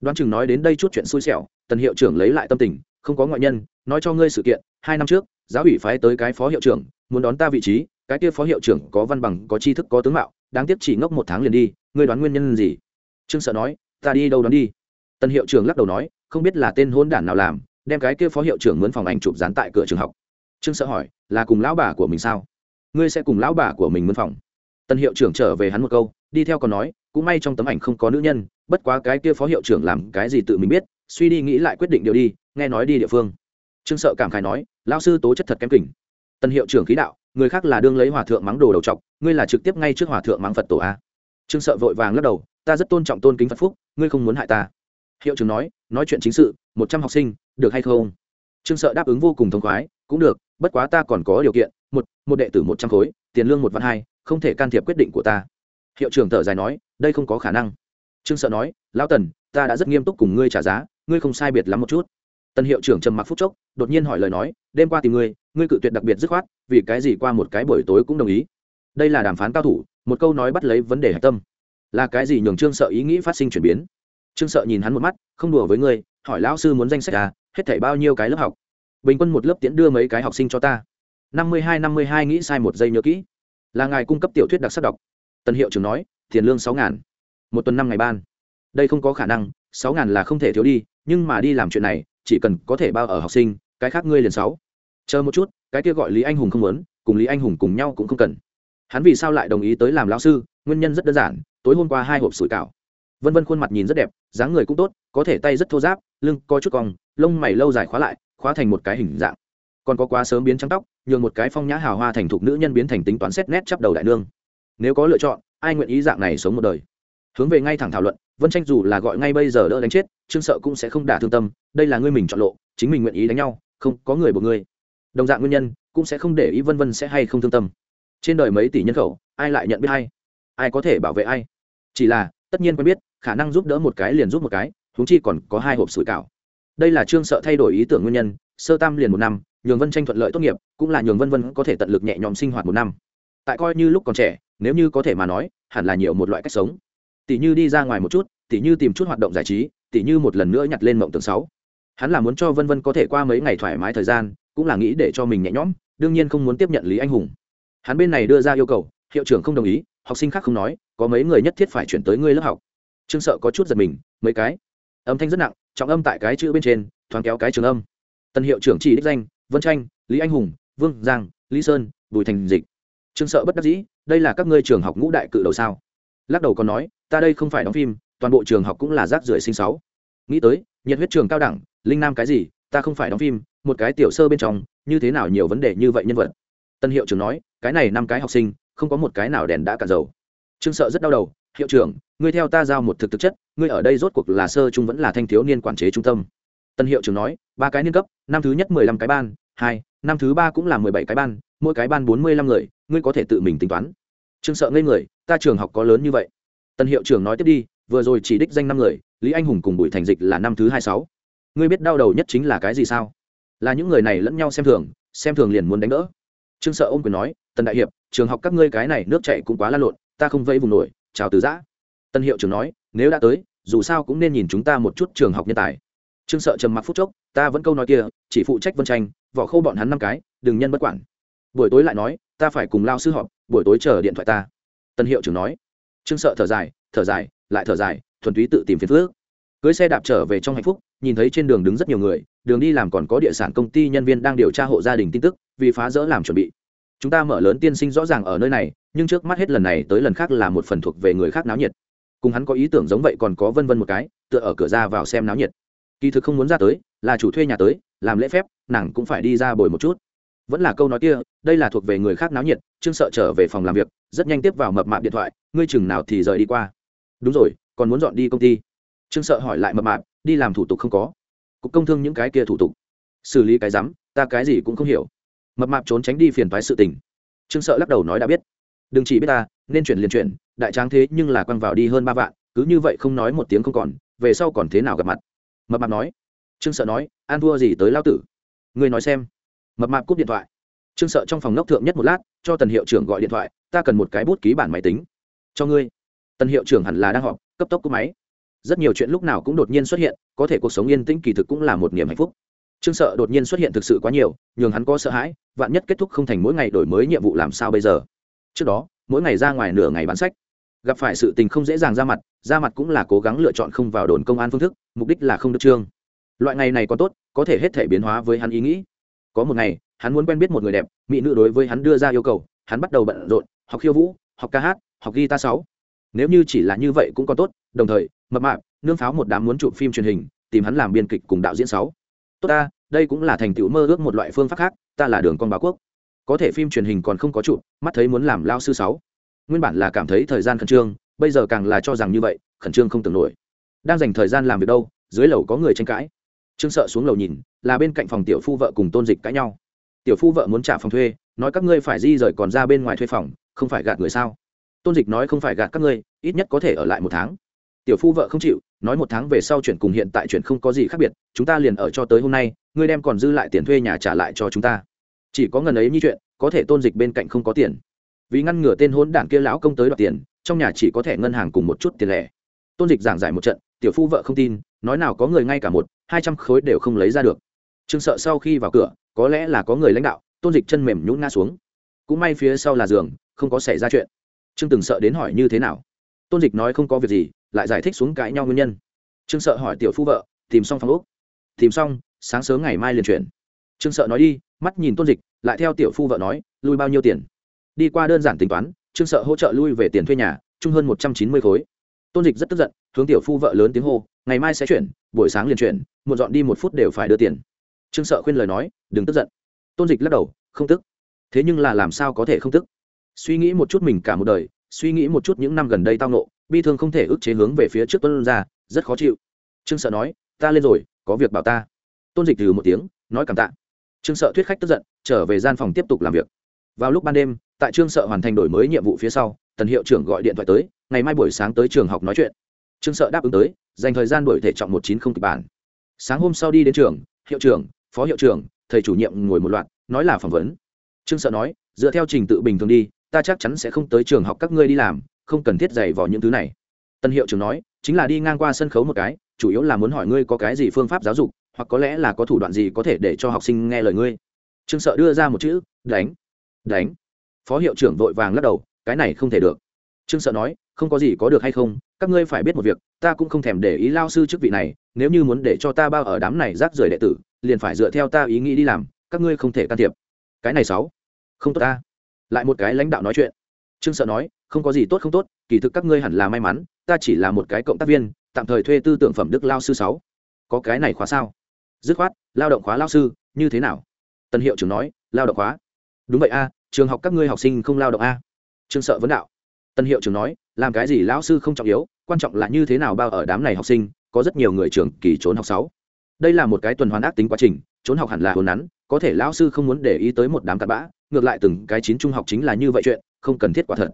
Đoán chừng nói đến đây chút chuyện xui xẻo, tần hiệu trưởng lấy lại tâm tình, không có ngoại nhân, nói cho ngươi sự kiện, hai năm trước giáo ủy phái tới cái phó hiệu trưởng, muốn đón ta vị trí, cái kia phó hiệu trưởng có văn bằng, có tri thức, có tướng mạo, đáng tiếc chỉ ngốc một tháng liền đi, ngươi đoán nguyên nhân gì? Trương sợ nói, ta đi đâu đón đi. Tân hiệu trưởng lắc đầu nói, không biết là tên hôn đản nào làm, đem cái kia phó hiệu trưởng muốn phòng ảnh chụp dán tại cửa trường học. Trương sợ hỏi, là cùng lão bà của mình sao? Ngươi sẽ cùng lão bà của mình muốn phòng. Tân hiệu trưởng trở về hắn một câu, đi theo còn nói, cũng may trong tấm ảnh không có nữ nhân, bất quá cái kia phó hiệu trưởng làm cái gì tự mình biết, suy đi nghĩ lại quyết định điều đi, nghe nói đi địa phương trương sợ cảm khái nói lao sư tố chất thật kém kỉnh. Tân hiệu trưởng khí đạo, người khác là đương lấy hòa thượng mắng đồ đầu trọc ngươi là trực tiếp ngay trước hòa thượng mắng phật tổ a. Trương sợ vội vàng lắc đầu, ta rất tôn trọng tôn kính phật phúc, ngươi không muốn hại ta. Hiệu trưởng nói nói chuyện chính sự, một trăm học sinh, được hay không? Trương sợ đáp ứng vô cùng thống khoái, cũng được, bất quá ta còn có điều kiện, một một đệ tử một trăm khối, tiền lương một vạn hai, không thể can thiệp quyết định của ta. Hiệu trưởng thở dài nói, đây không có khả năng. Trương sợ nói, lão tần, ta đã rất nghiêm túc cùng ngươi trả giá, ngươi không sai biệt lắm một chút tần hiệu trưởng trầm mặc phút chốc, đột nhiên hỏi lời nói, đêm qua tìm ngươi ngươi cự tuyệt đặc biệt dứt khoát, vì cái gì qua một cái buổi tối cũng đồng ý? Đây là đàm phán cao thủ, một câu nói bắt lấy vấn đề hạch tâm. Là cái gì nhường trương sợ ý nghĩ phát sinh chuyển biến? Trương sợ nhìn hắn một mắt, không đùa với ngươi, hỏi lão sư muốn danh sách à hết thảy bao nhiêu cái lớp học? Bình quân một lớp tiễn đưa mấy cái học sinh cho ta? Năm mươi hai, năm mươi hai nghĩ sai một giây nhớ kỹ. Là ngài cung cấp tiểu thuyết đặc sắc đọc. Tân hiệu trưởng nói, tiền lương sáu ngàn, một tuần năm ngày ban. Đây không có khả năng, sáu ngàn là không thể thiếu đi, nhưng mà đi làm chuyện này chỉ cần có thể bao ở học sinh, cái khác ngươi liền sáu. Chờ một chút, cái kia gọi lý anh hùng không muốn, cùng lý anh hùng cùng nhau cũng không cần. Hắn vì sao lại đồng ý tới làm lao sư, nguyên nhân rất đơn giản, tối hôm qua hai hộp sủi cảo. Vân vân khuôn mặt nhìn rất đẹp, dáng người cũng tốt, có thể tay rất thô giáp lưng có chút cong, lông mày lâu dài khóa lại, khóa thành một cái hình dạng. Còn có quá sớm biến trắng tóc, nhường một cái phong nhã hào hoa thành thục nữ nhân biến thành tính toán xét nét chắp đầu đại nương. Nếu có lựa chọn, ai nguyện ý dạng này sống một đời? Hướng về ngay thẳng thảo luận, vân tranh dù là gọi ngay bây giờ đỡ đánh chết trương sợ cũng sẽ không đả thương tâm, đây là ngươi mình chọn lộ, chính mình nguyện ý đánh nhau, không có người buộc ngươi. Đồng dạng nguyên nhân, cũng sẽ không để ý vân vân sẽ hay không thương tâm. Trên đời mấy tỷ nhân khẩu, ai lại nhận biết hay ai có thể bảo vệ ai? Chỉ là, tất nhiên quen biết, khả năng giúp đỡ một cái liền giúp một cái, huống chi còn có hai hộp sủi cảo. Đây là trương sợ thay đổi ý tưởng nguyên nhân, sơ tam liền một năm, nhường vân tranh thuận lợi tốt nghiệp, cũng là nhường vân vân có thể tận lực nhẹ nhõm sinh hoạt một năm. Tại coi như lúc còn trẻ, nếu như có thể mà nói, hẳn là nhiều một loại cách sống. Tỷ như đi ra ngoài một chút, tỷ như tìm chút hoạt động giải trí tỉ như một lần nữa nhặt lên mộng tường sáu. Hắn là muốn cho vân vân có thể qua mấy ngày thoải mái thời gian, cũng là nghĩ để cho mình nhẹ nhõm, đương nhiên không muốn tiếp nhận lý anh hùng. Hắn bên này đưa ra yêu cầu, hiệu trưởng không đồng ý, học sinh khác không nói, có mấy người nhất thiết phải chuyển tới ngươi lớp học. Trương sợ có chút giật mình, mấy cái. Âm thanh rất nặng, trọng âm tại cái chữ bên trên, thoáng kéo cái trường âm. Tân hiệu trưởng chỉ đích danh, vân tranh lý anh hùng, vương giang, lý sơn, bùi thành dịch. Trương sợ bất đắc dĩ, đây là các ngươi trường học ngũ đại cự đầu sao? Lắc đầu còn nói, ta đây không phải đóng phim toàn bộ trường học cũng là rác rưởi sinh sáu. Nghĩ tới, nhiệt huyết trường cao đẳng, linh nam cái gì, ta không phải đóng phim, một cái tiểu sơ bên trong, như thế nào nhiều vấn đề như vậy nhân vật. Tân hiệu trưởng nói, cái này năm cái học sinh, không có một cái nào đèn đã cạn dầu. Trương sợ rất đau đầu, hiệu trưởng, ngươi theo ta giao một thực thực chất, ngươi ở đây rốt cuộc là sơ trung vẫn là thanh thiếu niên quản chế trung tâm. Tân hiệu trưởng nói, ba cái niên cấp, năm thứ nhất mười lăm cái ban, hai, năm thứ ba cũng là mười bảy cái ban, mỗi cái ban bốn mươi lăm người, ngươi có thể tự mình tính toán. Trương sợ ngây người, ta trường học có lớn như vậy. Tân hiệu trưởng nói tiếp đi vừa rồi chỉ đích danh năm người, lý anh hùng cùng bùi thành dịch là năm thứ hai sáu. Ngươi biết đau đầu nhất chính là cái gì sao? Là những người này lẫn nhau xem thường xem thường liền muốn đánh đỡ. Trương sợ ôm quyền nói, tần đại hiệp, trường học các ngươi cái này nước chạy cũng quá lan lộn, ta không vẫy vùng nổi, chào từ giã. Tân hiệu trưởng nói, nếu đã tới, dù sao cũng nên nhìn chúng ta một chút trường học nhân tài. Trương sợ trầm mặc phút chốc, ta vẫn câu nói kia, chỉ phụ trách vân tranh, vỏ khâu bọn hắn năm cái, đừng nhân bất quản. Buổi tối lại nói, ta phải cùng lao sư họp, buổi tối chờ điện thoại ta. Tân hiệu trưởng nói. Trương sợ thở dài thở dài lại thở dài, thuần túy tự tìm phiền phước cưới xe đạp trở về trong hạnh phúc, nhìn thấy trên đường đứng rất nhiều người, đường đi làm còn có địa sản công ty nhân viên đang điều tra hộ gia đình tin tức, vì phá rỡ làm chuẩn bị. Chúng ta mở lớn tiên sinh rõ ràng ở nơi này, nhưng trước mắt hết lần này tới lần khác là một phần thuộc về người khác náo nhiệt. Cùng hắn có ý tưởng giống vậy còn có vân vân một cái, tựa ở cửa ra vào xem náo nhiệt. Kỳ thực không muốn ra tới, là chủ thuê nhà tới, làm lễ phép, nàng cũng phải đi ra bồi một chút. Vẫn là câu nói kia, đây là thuộc về người khác náo nhiệt, trương sợ trở về phòng làm việc, rất nhanh tiếp vào mập mạp điện thoại, ngươi chừng nào thì rời đi qua đúng rồi, còn muốn dọn đi công ty. Trương sợ hỏi lại mập mạp, đi làm thủ tục không có. Cục công thương những cái kia thủ tục. Xử lý cái rắm, ta cái gì cũng không hiểu. Mập mạp trốn tránh đi phiền toái sự tình. Trương sợ lắc đầu nói đã biết. Đừng chỉ biết ta, nên chuyển liền chuyển, đại tráng thế nhưng là quăng vào đi hơn ba vạn, cứ như vậy không nói một tiếng không còn, về sau còn thế nào gặp mặt? Mập mạp nói. Trương sợ nói an thua gì tới lao tử. Người nói xem. Mập mạp cúp điện thoại. Trương sợ trong phòng ngốc thượng nhất một lát, cho tần hiệu trưởng gọi điện thoại, ta cần một cái bút ký bản máy tính. Cho ngươi. Tân hiệu trưởng hẳn là đang họp, cấp tốc cúp máy. Rất nhiều chuyện lúc nào cũng đột nhiên xuất hiện, có thể cuộc sống yên tĩnh kỳ thực cũng là một niềm hạnh phúc. Trương sợ đột nhiên xuất hiện thực sự quá nhiều, nhường hắn có sợ hãi, vạn nhất kết thúc không thành mỗi ngày đổi mới nhiệm vụ làm sao bây giờ? Trước đó, mỗi ngày ra ngoài nửa ngày bán sách. Gặp phải sự tình không dễ dàng ra mặt ra mặt cũng là cố gắng lựa chọn không vào đồn công an phương thức, mục đích là không được trương. Loại ngày này còn tốt, có thể hết thể biến hóa với hắn ý nghĩ. Có một ngày, hắn muốn quen biết một người đẹp, mỹ nữ đối với hắn đưa ra yêu cầu, hắn bắt đầu bận rộn, học khiêu vũ, học ca hát, học guitar sáu nếu như chỉ là như vậy cũng còn tốt, đồng thời, mập mạp, nương pháo một đám muốn chụp phim truyền hình, tìm hắn làm biên kịch cùng đạo diễn sáu. Tốt ta, đây cũng là thành tựu mơ ước một loại phương pháp khác, ta là đường con báo quốc. Có thể phim truyền hình còn không có chụp, mắt thấy muốn làm lao sư sáu. Nguyên bản là cảm thấy thời gian khẩn trương, bây giờ càng là cho rằng như vậy, khẩn trương không tưởng nổi. Đang dành thời gian làm việc đâu, dưới lầu có người tranh cãi. Trương sợ xuống lầu nhìn, là bên cạnh phòng tiểu phu vợ cùng tôn dịch cãi nhau. Tiểu phu vợ muốn trả phòng thuê, nói các ngươi phải di rời còn ra bên ngoài thuê phòng, không phải gạt người sao? Tôn dịch nói không phải gạt các ngươi, ít nhất có thể ở lại một tháng. Tiểu phu vợ không chịu, nói một tháng về sau chuyển cùng hiện tại chuyển không có gì khác biệt, chúng ta liền ở cho tới hôm nay, ngươi đem còn dư lại tiền thuê nhà trả lại cho chúng ta. Chỉ có ngần ấy như chuyện, có thể tôn dịch bên cạnh không có tiền. Vì ngăn ngừa tên hôn đảng kia lão công tới đoạt tiền, trong nhà chỉ có thẻ ngân hàng cùng một chút tiền lẻ. Tôn dịch giảng giải một trận, tiểu phu vợ không tin, nói nào có người ngay cả một, hai trăm khối đều không lấy ra được. Trương sợ sau khi vào cửa, có lẽ là có người lãnh đạo, tôn dịch chân mềm nhún ngã xuống. Cũng may phía sau là giường, không có xảy ra chuyện trương từng sợ đến hỏi như thế nào? Tôn dịch nói không có việc gì, lại giải thích xuống cãi nhau nguyên nhân. Trương sợ hỏi tiểu phu vợ, tìm xong phòng úc tìm xong, sáng sớm ngày mai liền chuyển. Trương sợ nói đi, mắt nhìn tôn dịch, lại theo tiểu phu vợ nói, lui bao nhiêu tiền? Đi qua đơn giản tính toán, trương sợ hỗ trợ lui về tiền thuê nhà, chung hơn một trăm chín mươi khối. Tôn dịch rất tức giận, hướng tiểu phu vợ lớn tiếng hô, ngày mai sẽ chuyển, buổi sáng liền chuyển một dọn đi một phút đều phải đưa tiền. Trương sợ khuyên lời nói, đừng tức giận. Tôn dịch lắc đầu, không tức. Thế nhưng là làm sao có thể không tức? Suy nghĩ một chút mình cả một đời, suy nghĩ một chút những năm gần đây tao nộ bi thương không thể ức chế hướng về phía trước tuân ra, rất khó chịu. Trương sợ nói, ta lên rồi, có việc bảo ta. Tôn dịch từ một tiếng, nói cảm tạ. Trương sợ thuyết khách tức giận, trở về gian phòng tiếp tục làm việc. Vào lúc ban đêm, tại trương sợ hoàn thành đổi mới nhiệm vụ phía sau, tần hiệu trưởng gọi điện thoại tới, ngày mai buổi sáng tới trường học nói chuyện. Trương sợ đáp ứng tới, dành thời gian đổi thể trọng một chín không kịch bản. Sáng hôm sau đi đến trường, hiệu trưởng, phó hiệu trưởng, thầy chủ nhiệm ngồi một loạt, nói là phỏng vấn. Trương sợ nói, dựa theo trình tự bình thường đi ta chắc chắn sẽ không tới trường học các ngươi đi làm, không cần thiết dày vào những thứ này. Tân hiệu trưởng nói, chính là đi ngang qua sân khấu một cái, chủ yếu là muốn hỏi ngươi có cái gì phương pháp giáo dục, hoặc có lẽ là có thủ đoạn gì có thể để cho học sinh nghe lời ngươi. Trương sợ đưa ra một chữ, đánh đánh. Phó hiệu trưởng vội vàng lắc đầu, cái này không thể được. Trương sợ nói, không có gì có được hay không, các ngươi phải biết một việc, ta cũng không thèm để ý lao sư chức vị này, nếu như muốn để cho ta bao ở đám này rác rưởi đệ tử, liền phải dựa theo ta ý nghĩ đi làm, các ngươi không thể can thiệp. Cái này sáu, không tốt ta lại một cái lãnh đạo nói chuyện. Trương sợ nói, không có gì tốt không tốt, kỳ thực các ngươi hẳn là may mắn, ta chỉ là một cái cộng tác viên, tạm thời thuê tư tưởng phẩm đức lao sư sáu. Có cái này khóa sao? Dứt khoát, lao động khóa lao sư, như thế nào? Tân hiệu trưởng nói, lao động khóa. Đúng vậy a, trường học các ngươi học sinh không lao động a. Trương sợ vấn đạo. Tân hiệu trưởng nói, làm cái gì lão sư không trọng yếu, quan trọng là như thế nào bao ở đám này học sinh, có rất nhiều người trường kỳ trốn học sáu đây là một cái tuần hoàn ác tính quá trình, trốn học hẳn là hồn nắn, có thể lão sư không muốn để ý tới một đám cặn bã, ngược lại từng cái chín trung học chính là như vậy chuyện, không cần thiết quả thật.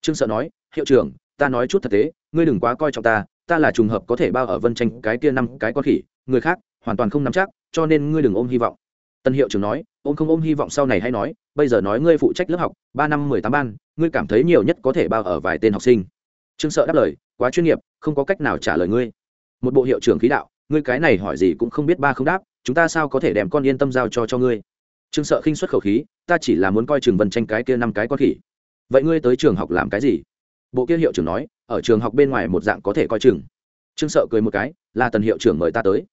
Trương sợ nói, hiệu trưởng, ta nói chút thật tế, ngươi đừng quá coi trọng ta ta là trùng hợp có thể bao ở vân tranh cái kia năm cái con khỉ, người khác hoàn toàn không nắm chắc, cho nên ngươi đừng ôm hy vọng. Tân hiệu trưởng nói, ôm không ôm hy vọng sau này hay nói, bây giờ nói ngươi phụ trách lớp học, ba năm mười tám ban, ngươi cảm thấy nhiều nhất có thể bao ở vài tên học sinh. Trương sợ đáp lời, quá chuyên nghiệp, không có cách nào trả lời ngươi. Một bộ hiệu trưởng khí đạo ngươi cái này hỏi gì cũng không biết ba không đáp, chúng ta sao có thể đem con yên tâm giao cho cho ngươi? Trương sợ khinh xuất khẩu khí, ta chỉ là muốn coi trường vân tranh cái kia năm cái con khỉ. Vậy ngươi tới trường học làm cái gì? Bộ kia hiệu trưởng nói, ở trường học bên ngoài một dạng có thể coi chừng. Trương sợ cười một cái, là tần hiệu trưởng mời ta tới.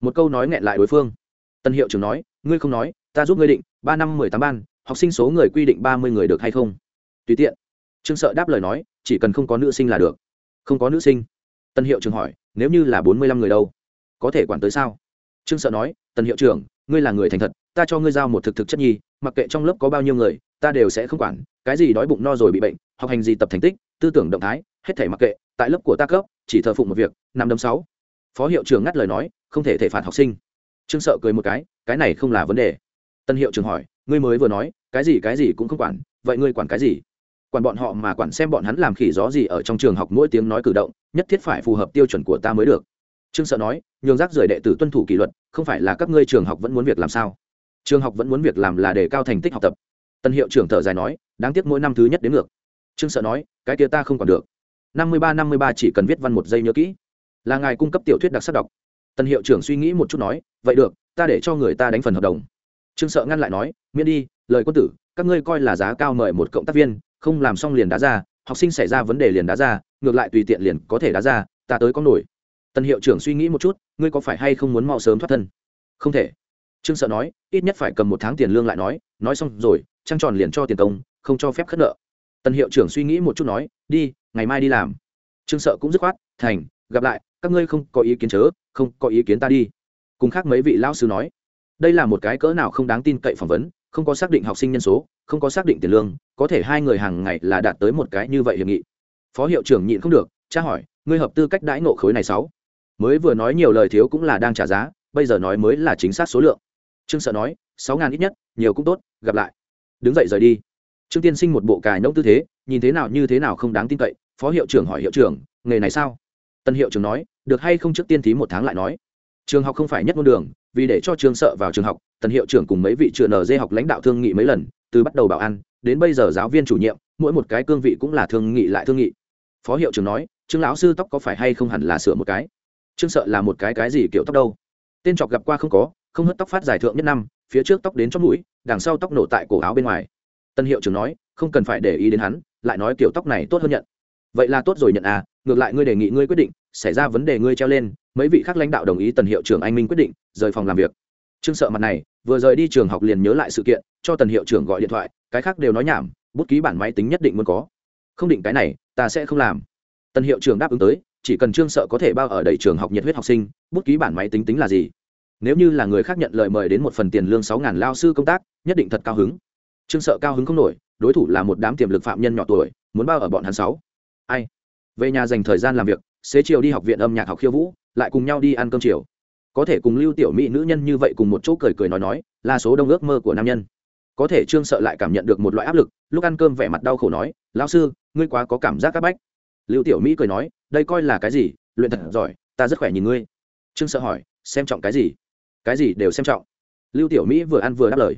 Một câu nói nghẹn lại đối phương. Tần hiệu trưởng nói, ngươi không nói, ta giúp ngươi định, ba năm mười tám ban, học sinh số người quy định ba mươi người được hay không? Tùy tiện. Trương sợ đáp lời nói, chỉ cần không có nữ sinh là được. Không có nữ sinh. Tân hiệu trưởng hỏi, nếu như là bốn mươi lăm người đâu? Có thể quản tới sao? Trương sợ nói, tần hiệu trưởng, ngươi là người thành thật, ta cho ngươi giao một thực thực chất nhi, mặc kệ trong lớp có bao nhiêu người, ta đều sẽ không quản, cái gì đói bụng no rồi bị bệnh, học hành gì tập thành tích, tư tưởng động thái, hết thể mặc kệ, tại lớp của ta cấp, chỉ thờ phụng một việc, năm đấm sáu. Phó hiệu trưởng ngắt lời nói, không thể thể phạt học sinh. Trương sợ cười một cái cái này không là vấn đề. Tân hiệu trưởng hỏi, ngươi mới vừa nói, cái gì cái gì cũng không quản, vậy ngươi quản cái gì? Quản bọn họ mà quản xem bọn hắn làm khỉ gió gì ở trong trường học mỗi tiếng nói cử động, nhất thiết phải phù hợp tiêu chuẩn của ta mới được trương sợ nói, nhường rác rời đệ tử tuân thủ kỷ luật, không phải là các ngươi trường học vẫn muốn việc làm sao? Trường học vẫn muốn việc làm là để cao thành tích học tập. Tân hiệu trưởng thở dài nói, đáng tiếc mỗi năm thứ nhất đến ngược. Trương sợ nói, cái kia ta không còn được. Năm mươi ba, năm mươi ba chỉ cần viết văn một giây nhớ kỹ. Là ngài cung cấp tiểu thuyết đặc sắc đọc. Tân hiệu trưởng suy nghĩ một chút nói, vậy được, ta để cho người ta đánh phần hợp đồng. Trương sợ ngăn lại nói, miễn đi, lời quân tử, các ngươi coi là giá cao mời một cộng tác viên, không làm xong liền đá ra, học sinh xảy ra vấn đề liền đá ra, ngược lại tùy tiện liền có thể đá ra, ta tới có nổi tân hiệu trưởng suy nghĩ một chút, ngươi có phải hay không muốn mau sớm thoát thân? Không thể. Trương sợ nói, ít nhất phải cầm một tháng tiền lương lại nói nói xong rồi, trăng tròn liền cho tiền công, không cho phép khất nợ. Tân hiệu trưởng suy nghĩ một chút nói, đi, ngày mai đi làm. Trương sợ cũng dứt khoát, thành, gặp lại, các ngươi không có ý kiến chớ, không có ý kiến ta đi. Cùng khác mấy vị lao sư nói, đây là một cái cỡ nào không đáng tin cậy phỏng vấn, không có xác định học sinh nhân số, không có xác định tiền lương, có thể hai người hàng ngày là đạt tới một cái như vậy hiệp nghị. Phó hiệu trưởng nhịn không được, tra hỏi, ngươi hợp tư cách đãi ngộ khối này sáu? Mới vừa nói nhiều lời thiếu cũng là đang trả giá, bây giờ nói mới là chính xác số lượng. Trương sợ nói, sáu ngàn ít nhất, nhiều cũng tốt, gặp lại. Đứng dậy rời đi. Trương tiên sinh một bộ cài nông tư thế, nhìn thế nào như thế nào không đáng tin cậy, phó hiệu trưởng hỏi hiệu trưởng, nghề này sao? Tân hiệu trưởng nói, được hay không trước tiên thí một tháng lại nói. Trường học không phải nhất ngôn đường, vì để cho trường sợ vào trường học tần hiệu trưởng cùng mấy vị trường nd học lãnh đạo thương nghị mấy lần, từ bắt đầu bảo ăn đến bây giờ giáo viên chủ nhiệm, mỗi một cái cương vị cũng là thương nghị lại thương nghị. Phó hiệu trưởng nói, trương lão sư tóc có phải hay không hẳn là sửa một cái? Trương sợ là một cái cái gì kiểu tóc đâu. Tên trọc gặp qua không có, không hớt tóc phát dài thượng nhất năm, phía trước tóc đến chót mũi, đằng sau tóc nổ tại cổ áo bên ngoài. Tân hiệu trưởng nói, không cần phải để ý đến hắn, lại nói kiểu tóc này tốt hơn nhận. Vậy là tốt rồi nhận à ngược lại ngươi đề nghị ngươi quyết định, xảy ra vấn đề ngươi treo lên, mấy vị khác lãnh đạo đồng ý tần hiệu trưởng anh minh quyết định, rời phòng làm việc. Trương sợ mặt này, vừa rời đi trường học liền nhớ lại sự kiện, cho tần hiệu trưởng gọi điện thoại, cái khác đều nói nhảm, bút ký bản máy tính nhất định muốn có. Không định cái này, ta sẽ không làm. Tần hiệu trưởng đáp ứng tới chỉ cần trương sợ có thể bao ở đầy trường học nhiệt huyết học sinh, bút ký bản máy tính tính là gì? Nếu như là người khác nhận lời mời đến một phần tiền lương sáu ngàn lao sư công tác, nhất định thật cao hứng. Trương sợ cao hứng không nổi, đối thủ là một đám tiềm lực phạm nhân nhỏ tuổi, muốn bao ở bọn hắn sáu. Ai? Về nhà dành thời gian làm việc, xế chiều đi học viện âm nhạc học khiêu vũ, lại cùng nhau đi ăn cơm chiều. Có thể cùng lưu tiểu mỹ nữ nhân như vậy cùng một chỗ cười cười nói nói, là số đông ước mơ của nam nhân. Có thể trương sợ lại cảm nhận được một loại áp lực, lúc ăn cơm vẻ mặt đau khổ nói, lão sư, ngươi quá có cảm giác áp bách. Lưu tiểu mỹ cười nói đây coi là cái gì? Luyện thật giỏi, ta rất khỏe nhìn ngươi. Trương sợ hỏi, xem trọng cái gì? Cái gì đều xem trọng. Lưu tiểu mỹ vừa ăn vừa đáp lời.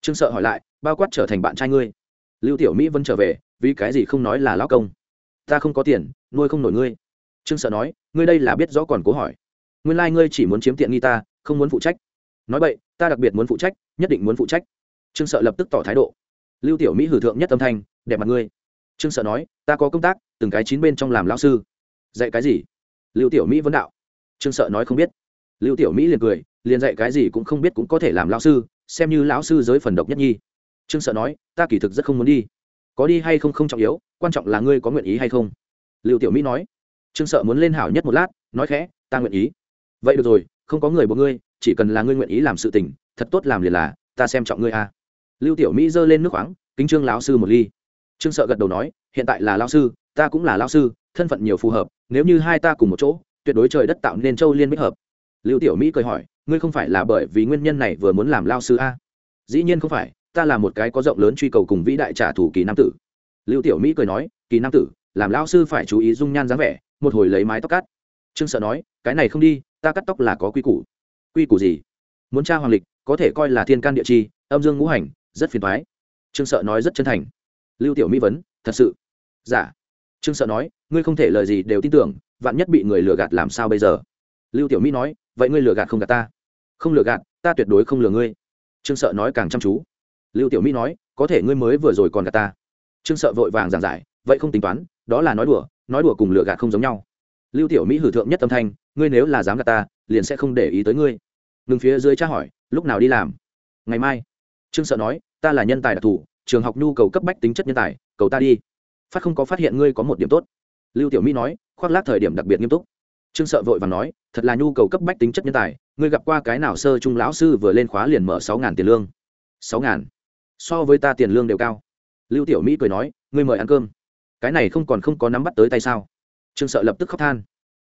Trương sợ hỏi lại, bao quát trở thành bạn trai ngươi? Lưu tiểu mỹ vẫn trở về, vì cái gì không nói là lão công? Ta không có tiền, nuôi không nổi ngươi. Trương sợ nói, ngươi đây là biết rõ còn cố hỏi. Nguyên lai、like、ngươi chỉ muốn chiếm tiện nghi ta, không muốn phụ trách. Nói vậy ta đặc biệt muốn phụ trách, nhất định muốn phụ trách. Trương sợ lập tức tỏ thái độ. Lưu tiểu mỹ hử thượng nhất âm thanh, đẹp mặt ngươi. Trương sợ nói, ta có công tác, từng cái chín bên trong làm lão sư dạy cái gì? Lưu tiểu mỹ vấn đạo. Trương sợ nói không biết. Lưu tiểu mỹ liền cười, liền dạy cái gì cũng không biết cũng có thể làm lão sư, xem như lão sư giới phần độc nhất nhi. Trương sợ nói, ta kỳ thực rất không muốn đi. Có đi hay không không trọng yếu, quan trọng là ngươi có nguyện ý hay không. Lưu tiểu mỹ nói. Trương sợ muốn lên hảo nhất một lát, nói khẽ, ta nguyện ý. Vậy được rồi, không có người buộc ngươi, chỉ cần là ngươi nguyện ý làm sự tình, thật tốt làm liền là, ta xem trọng ngươi a lưu tiểu mỹ giơ lên nước khoáng, kính trương lão sư một ly. Trương sợ gật đầu nói, hiện tại là lão sư, ta cũng là lão sư, thân phận nhiều phù hợp nếu như hai ta cùng một chỗ, tuyệt đối trời đất tạo nên châu liên bích hợp. Lưu tiểu mỹ cười hỏi, ngươi không phải là bởi vì nguyên nhân này vừa muốn làm lao sư a? Dĩ nhiên không phải, ta là một cái có rộng lớn truy cầu cùng vĩ đại trả thù kỳ nam tử. Lưu tiểu mỹ cười nói, kỳ nam tử, làm lao sư phải chú ý dung nhan dáng vẻ, một hồi lấy mái tóc cắt. Trương sợ nói, cái này không đi, ta cắt tóc là có quy củ. Quy củ gì? Muốn tra hoàng lịch, có thể coi là thiên can địa chi, âm dương ngũ hành, rất phiền thoái trương sợ nói rất chân thành. Lưu tiểu mỹ vấn, thật sự? Giả dạ trương sợ nói, ngươi không thể lời gì đều tin tưởng, vạn nhất bị người lừa gạt làm sao bây giờ? Lưu tiểu mỹ nói, vậy ngươi lừa gạt không gạt ta? Không lừa gạt, ta tuyệt đối không lừa ngươi. Trương sợ nói càng chăm chú. Lưu tiểu mỹ nói, có thể ngươi mới vừa rồi còn gạt ta. Trương sợ vội vàng giảng giải, vậy không tính toán, đó là nói đùa nói đùa cùng lừa gạt không giống nhau. Lưu tiểu mỹ hử thượng nhất tâm thanh, ngươi nếu là dám gạt ta, liền sẽ không để ý tới ngươi. Ngừng phía dưới tra hỏi, lúc nào đi làm? Ngày mai. Trương sợ nói, ta là nhân tài đặc thù, trường học nhu cầu cấp bách tính chất nhân tài, cầu ta đi phát không có phát hiện ngươi có một điểm tốt. Lưu tiểu mỹ nói, khoác lác thời điểm đặc biệt nghiêm túc. Trương sợ vội và nói, thật là nhu cầu cấp bách tính chất nhân tài, ngươi gặp qua cái nào sơ trung lão sư vừa lên khóa liền mở sáu ngàn tiền lương? Sáu ngàn? So với ta tiền lương đều cao. Lưu tiểu mỹ cười nói, ngươi mời ăn cơm. Cái này không còn không có nắm bắt tới tay sao? Trương sợ lập tức khóc than.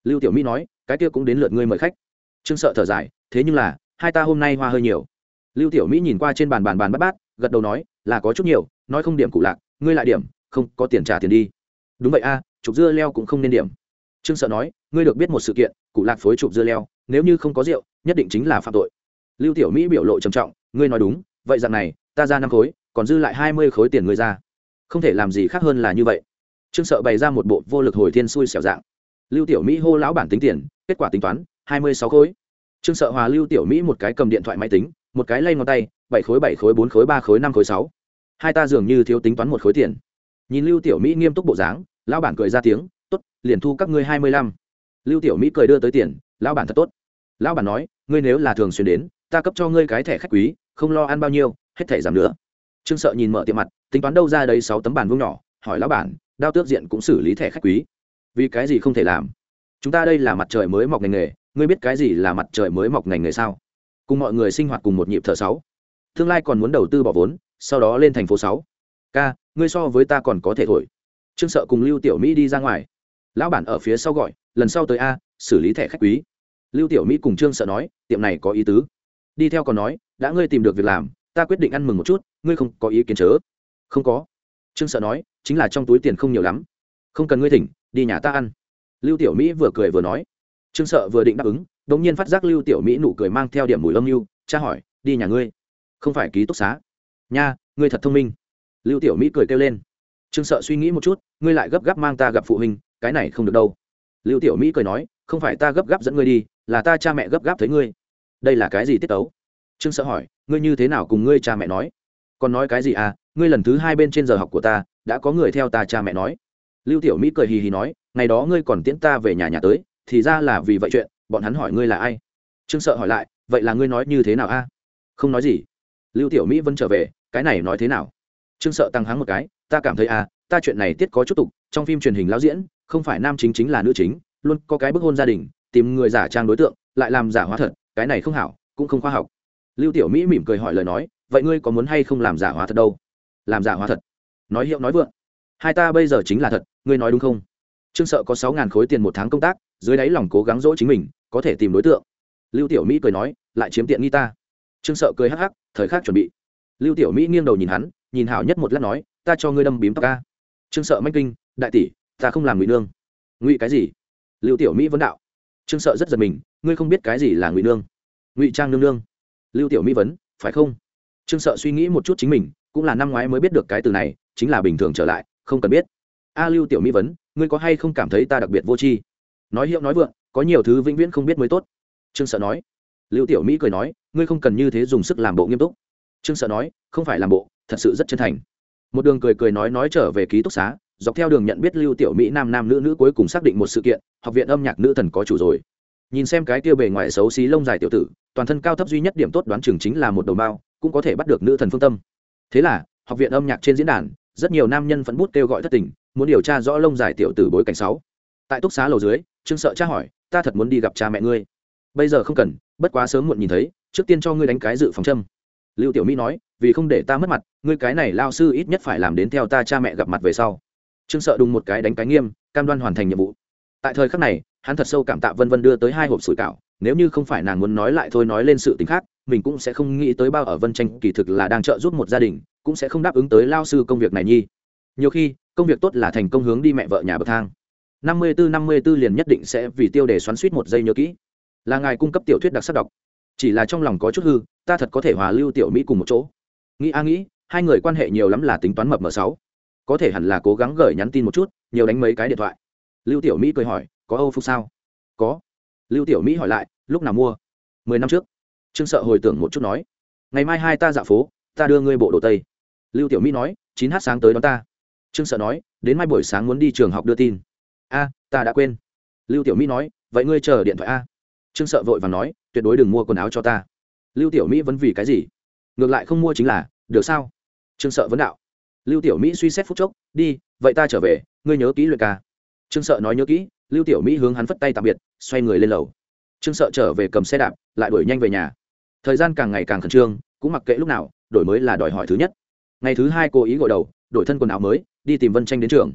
Lưu tiểu mỹ nói, cái kia cũng đến lượt ngươi mời khách. Trương sợ thở dài, thế nhưng là, hai ta hôm nay hoa hơi nhiều. Lưu tiểu mỹ nhìn qua trên bàn bàn bàn bắt bát, gật đầu nói, là có chút nhiều, nói không điểm cụ lạc, ngươi lại điểm không có tiền trả tiền đi. Đúng vậy a à, chụp dưa leo cũng không nên điểm. Trương sợ nói ngươi được biết một sự kiện cụ lạc phối chụp dưa leo nếu như không có rượu nhất định chính là phạm tội. Lưu tiểu mỹ biểu lộ trầm trọng ngươi nói đúng vậy rằng này ta ra năm khối còn dư lại hai mươi khối tiền ngươi ra. Không thể làm gì khác hơn là như vậy. Trương sợ bày ra một bộ vô lực hồi thiên xui xẻo dạng. Lưu tiểu mỹ hô lão bản tính tiền kết quả tính toán hai mươi sáu khối. Trương sợ hòa lưu tiểu mỹ một cái cầm điện thoại máy tính một cái lay ngón tay bảy khối bảy khối bốn khối ba khối năm khối sáu. Hai ta dường như thiếu tính toán một khối tiền nhìn lưu tiểu mỹ nghiêm túc bộ dáng, lão bản cười ra tiếng, tốt, liền thu các ngươi hai mươi lăm. Lưu tiểu mỹ cười đưa tới tiền, lão bản thật tốt. Lão bản nói, ngươi nếu là thường xuyên đến, ta cấp cho ngươi cái thẻ khách quý, không lo ăn bao nhiêu, hết thẻ giảm nữa. Trương sợ nhìn mở tiệm mặt, tính toán đâu ra đấy sáu tấm bàn vuông nhỏ, hỏi lão bản, đao tước diện cũng xử lý thẻ khách quý. Vì cái gì không thể làm? Chúng ta đây là mặt trời mới mọc ngành nghề, ngươi biết cái gì là mặt trời mới mọc ngành nghề sao? Cùng mọi người sinh hoạt cùng một nhịp thở sáu. Tương lai còn muốn đầu tư bỏ vốn, sau đó lên thành phố sáu ca, ngươi so với ta còn có thể thổi. Trương sợ cùng lưu tiểu mỹ đi ra ngoài. Lão bản ở phía sau gọi, lần sau tới a, xử lý thẻ khách quý. Lưu tiểu mỹ cùng trương sợ nói, tiệm này có ý tứ. Đi theo còn nói, đã ngươi tìm được việc làm, ta quyết định ăn mừng một chút, ngươi không có ý kiến chớ. Không có. Trương sợ nói, chính là trong túi tiền không nhiều lắm. Không cần ngươi thỉnh, đi nhà ta ăn. Lưu tiểu mỹ vừa cười vừa nói. Trương sợ vừa định đáp ứng đ ỗ n g nhiên phát giác lưu tiểu mỹ nụ cười mang theo điểm mùi âm mưu, cha hỏi, đi nhà ngươi. Không phải ký túc xá. Nha, ngươi thật thông minh lưu tiểu mỹ cười kêu lên. Trương sợ suy nghĩ một chút, ngươi lại gấp gáp mang ta gặp phụ huynh, cái này không được đâu. Lưu tiểu mỹ cười nói, không phải ta gấp gáp dẫn ngươi đi, là ta cha mẹ gấp gáp thấy ngươi. Đây là cái gì tiết tấu? Trương sợ hỏi, ngươi như thế nào cùng ngươi cha mẹ nói? Còn nói cái gì à ngươi lần thứ hai bên trên giờ học của ta, đã có người theo ta cha mẹ nói. Lưu tiểu mỹ cười hì hì nói, ngày đó ngươi còn tiễn ta về nhà nhà tới, thì ra là vì vậy chuyện, bọn hắn hỏi ngươi là ai? Trương sợ hỏi lại, vậy là ngươi nói như thế nào a? Không nói gì. Lưu tiểu mỹ vẫn trở về, cái này nói thế nào? Trương sợ tăng hắng một cái ta cảm thấy à, ta chuyện này tiết có chút tục trong phim truyền hình lão diễn không phải nam chính chính là nữ chính luôn có cái bức hôn gia đình tìm người giả trang đối tượng lại làm giả hóa thật cái này không hảo cũng không khoa học. Lưu tiểu mỹ mỉm cười hỏi lời nói vậy ngươi có muốn hay không làm giả hóa thật đâu? Làm giả hóa thật. Nói hiệu nói vượng. Hai ta bây giờ chính là thật ngươi nói đúng không? Trương sợ có sáu ngàn khối tiền một tháng công tác dưới đáy lòng cố gắng dỗ chính mình có thể tìm đối tượng. Lưu tiểu mỹ cười nói lại chiếm tiện nghi ta. Trương sợ cười hắc hắc thời khắc chuẩn bị. Lưu tiểu mỹ nghiêng đầu nhìn hắn nhìn hảo nhất một lát nói, ta cho ngươi đâm bím tóc ca trương sợ manh kinh, đại tỷ, ta không làm ngụy nương. Ngụy cái gì? Lưu tiểu mỹ vấn đạo. Trương sợ rất giật mình, ngươi không biết cái gì là ngụy nương? Ngụy trang nương nương. Lưu tiểu mỹ vấn, phải không? Trương sợ suy nghĩ một chút chính mình, cũng là năm ngoái mới biết được cái từ này, chính là bình thường trở lại, không cần biết. A lưu tiểu mỹ vấn, ngươi có hay không cảm thấy ta đặc biệt vô tri? Nói hiệu nói vượng, có nhiều thứ vĩnh viễn không biết mới tốt. Trương sợ nói. Lưu tiểu mỹ cười nói, ngươi không cần như thế dùng sức làm bộ nghiêm túc. Trương sợ nói, không phải làm bộ thật sự rất chân thành. Một đường cười cười nói nói trở về ký túc xá, dọc theo đường nhận biết lưu tiểu mỹ nam nam nữ nữ cuối cùng xác định một sự kiện, học viện âm nhạc nữ thần có chủ rồi. Nhìn xem cái tiêu bề ngoài xấu xí lông dài tiểu tử, toàn thân cao thấp duy nhất điểm tốt đoán chừng chính là một đầu bao cũng có thể bắt được nữ thần phương tâm. Thế là, học viện âm nhạc trên diễn đàn, rất nhiều nam nhân vẫn bút kêu gọi thất tình, muốn điều tra rõ lông dài tiểu tử bối cảnh sáu tại túc xá lầu dưới, trương sợ tra hỏi, ta thật muốn đi gặp cha mẹ ngươi. Bây giờ không cần, bất quá sớm muộn nhìn thấy, trước tiên cho ngươi đánh cái dự phòng châm lưu tiểu mỹ nói, vì không để ta mất mặt, ngươi cái này lao sư ít nhất phải làm đến theo ta cha mẹ gặp mặt về sau. Trương sợ đùng một cái đánh cái nghiêm, cam đoan hoàn thành nhiệm vụ. Tại thời khắc này, hắn thật sâu cảm tạ vân vân đưa tới hai hộp sủi cảo, nếu như không phải nàng muốn nói lại thôi nói lên sự t khác, mình cũng sẽ không nghĩ tới bao ở vân tranh kỳ thực là đang trợ giúp một gia đình, cũng sẽ không đáp ứng tới lao sư công việc này nhi. Nhiều khi, công việc tốt là thành công hướng đi mẹ vợ nhà bậc thang. Năm mươi bốn năm mươi b ố liền nhất định sẽ vì tiêu đề xoắn suýt một giây nhớ kỹ. Là ngài cung cấp tiểu thuyết đặc sắc đọc chỉ là trong lòng có chút hư, ta thật có thể hòa lưu tiểu mỹ cùng một chỗ. Nghĩ a nghĩ, hai người quan hệ nhiều lắm là tính toán mập m sáu. Có thể hẳn là cố gắng gửi nhắn tin một chút, nhiều đánh mấy cái điện thoại. Lưu tiểu mỹ cười hỏi, có âu phục sao? Có. Lưu tiểu mỹ hỏi lại, lúc nào mua? Mười năm trước. Trương sợ hồi tưởng một chút nói, ngày mai hai ta dạo phố, ta đưa ngươi bộ đồ tây. Lưu tiểu mỹ nói, chín h sáng tới đón ta. Trương sợ nói, đến mai buổi sáng muốn đi trường học đưa tin. A, ta đã quên. Lưu tiểu mỹ nói, vậy ngươi chờ điện thoại a. Trương sợ vội và nói tuyệt đối đừng mua quần áo cho ta. Lưu tiểu mỹ vẫn vì cái gì? Ngược lại không mua chính là, được sao? Trương sợ vấn đạo. Lưu tiểu mỹ suy xét phút chốc, đi, vậy ta trở về, ngươi nhớ kỹ luyện ca. Trương sợ nói nhớ kỹ, lưu tiểu mỹ hướng hắn phất tay tạm biệt, xoay người lên lầu. Trương sợ trở về cầm xe đạp, lại đuổi nhanh về nhà. Thời gian càng ngày càng khẩn trương, cũng mặc kệ lúc nào, đổi mới là đòi hỏi thứ nhất. Ngày thứ hai cô ý gội đầu, đổi thân quần áo mới, đi tìm vân tranh đến trường.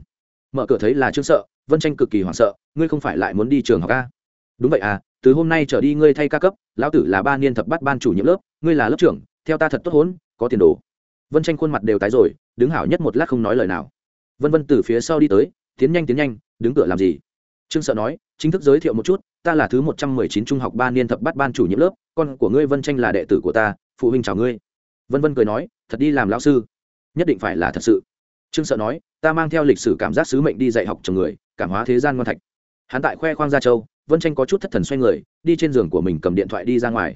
Mở cửa thấy là trương sợ, vân tranh cực kỳ hoảng sợ, ngươi không phải lại muốn đi trường học ca đúng vậy à từ hôm nay trở đi ngươi thay ca cấp, lão tử là ba niên thập bắt ban chủ nhiệm lớp, ngươi là lớp trưởng, theo ta thật tốt hốn, có tiền đồ. Vân tranh khuôn mặt đều tái rồi, đứng hảo nhất một lát không nói lời nào. Vân vân từ phía sau đi tới, tiến nhanh tiến nhanh, đứng cửa làm gì? Trương sợ nói, chính thức giới thiệu một chút, ta là thứ một trăm mười chín trung học ba niên thập bắt ban chủ nhiệm lớp, con của ngươi vân tranh là đệ tử của ta, phụ huynh chào ngươi. Vân vân cười nói, thật đi làm lão sư. Nhất định phải là thật sự. Trương sợ nói, ta mang theo lịch sử cảm giác sứ mệnh đi dạy học chồng người, cảm hóa thế gian ngon thạch. Hắn tại khoe khoang gia châu vân tranh có chút thất thần xoay người, đi trên giường của mình cầm điện thoại đi ra ngoài.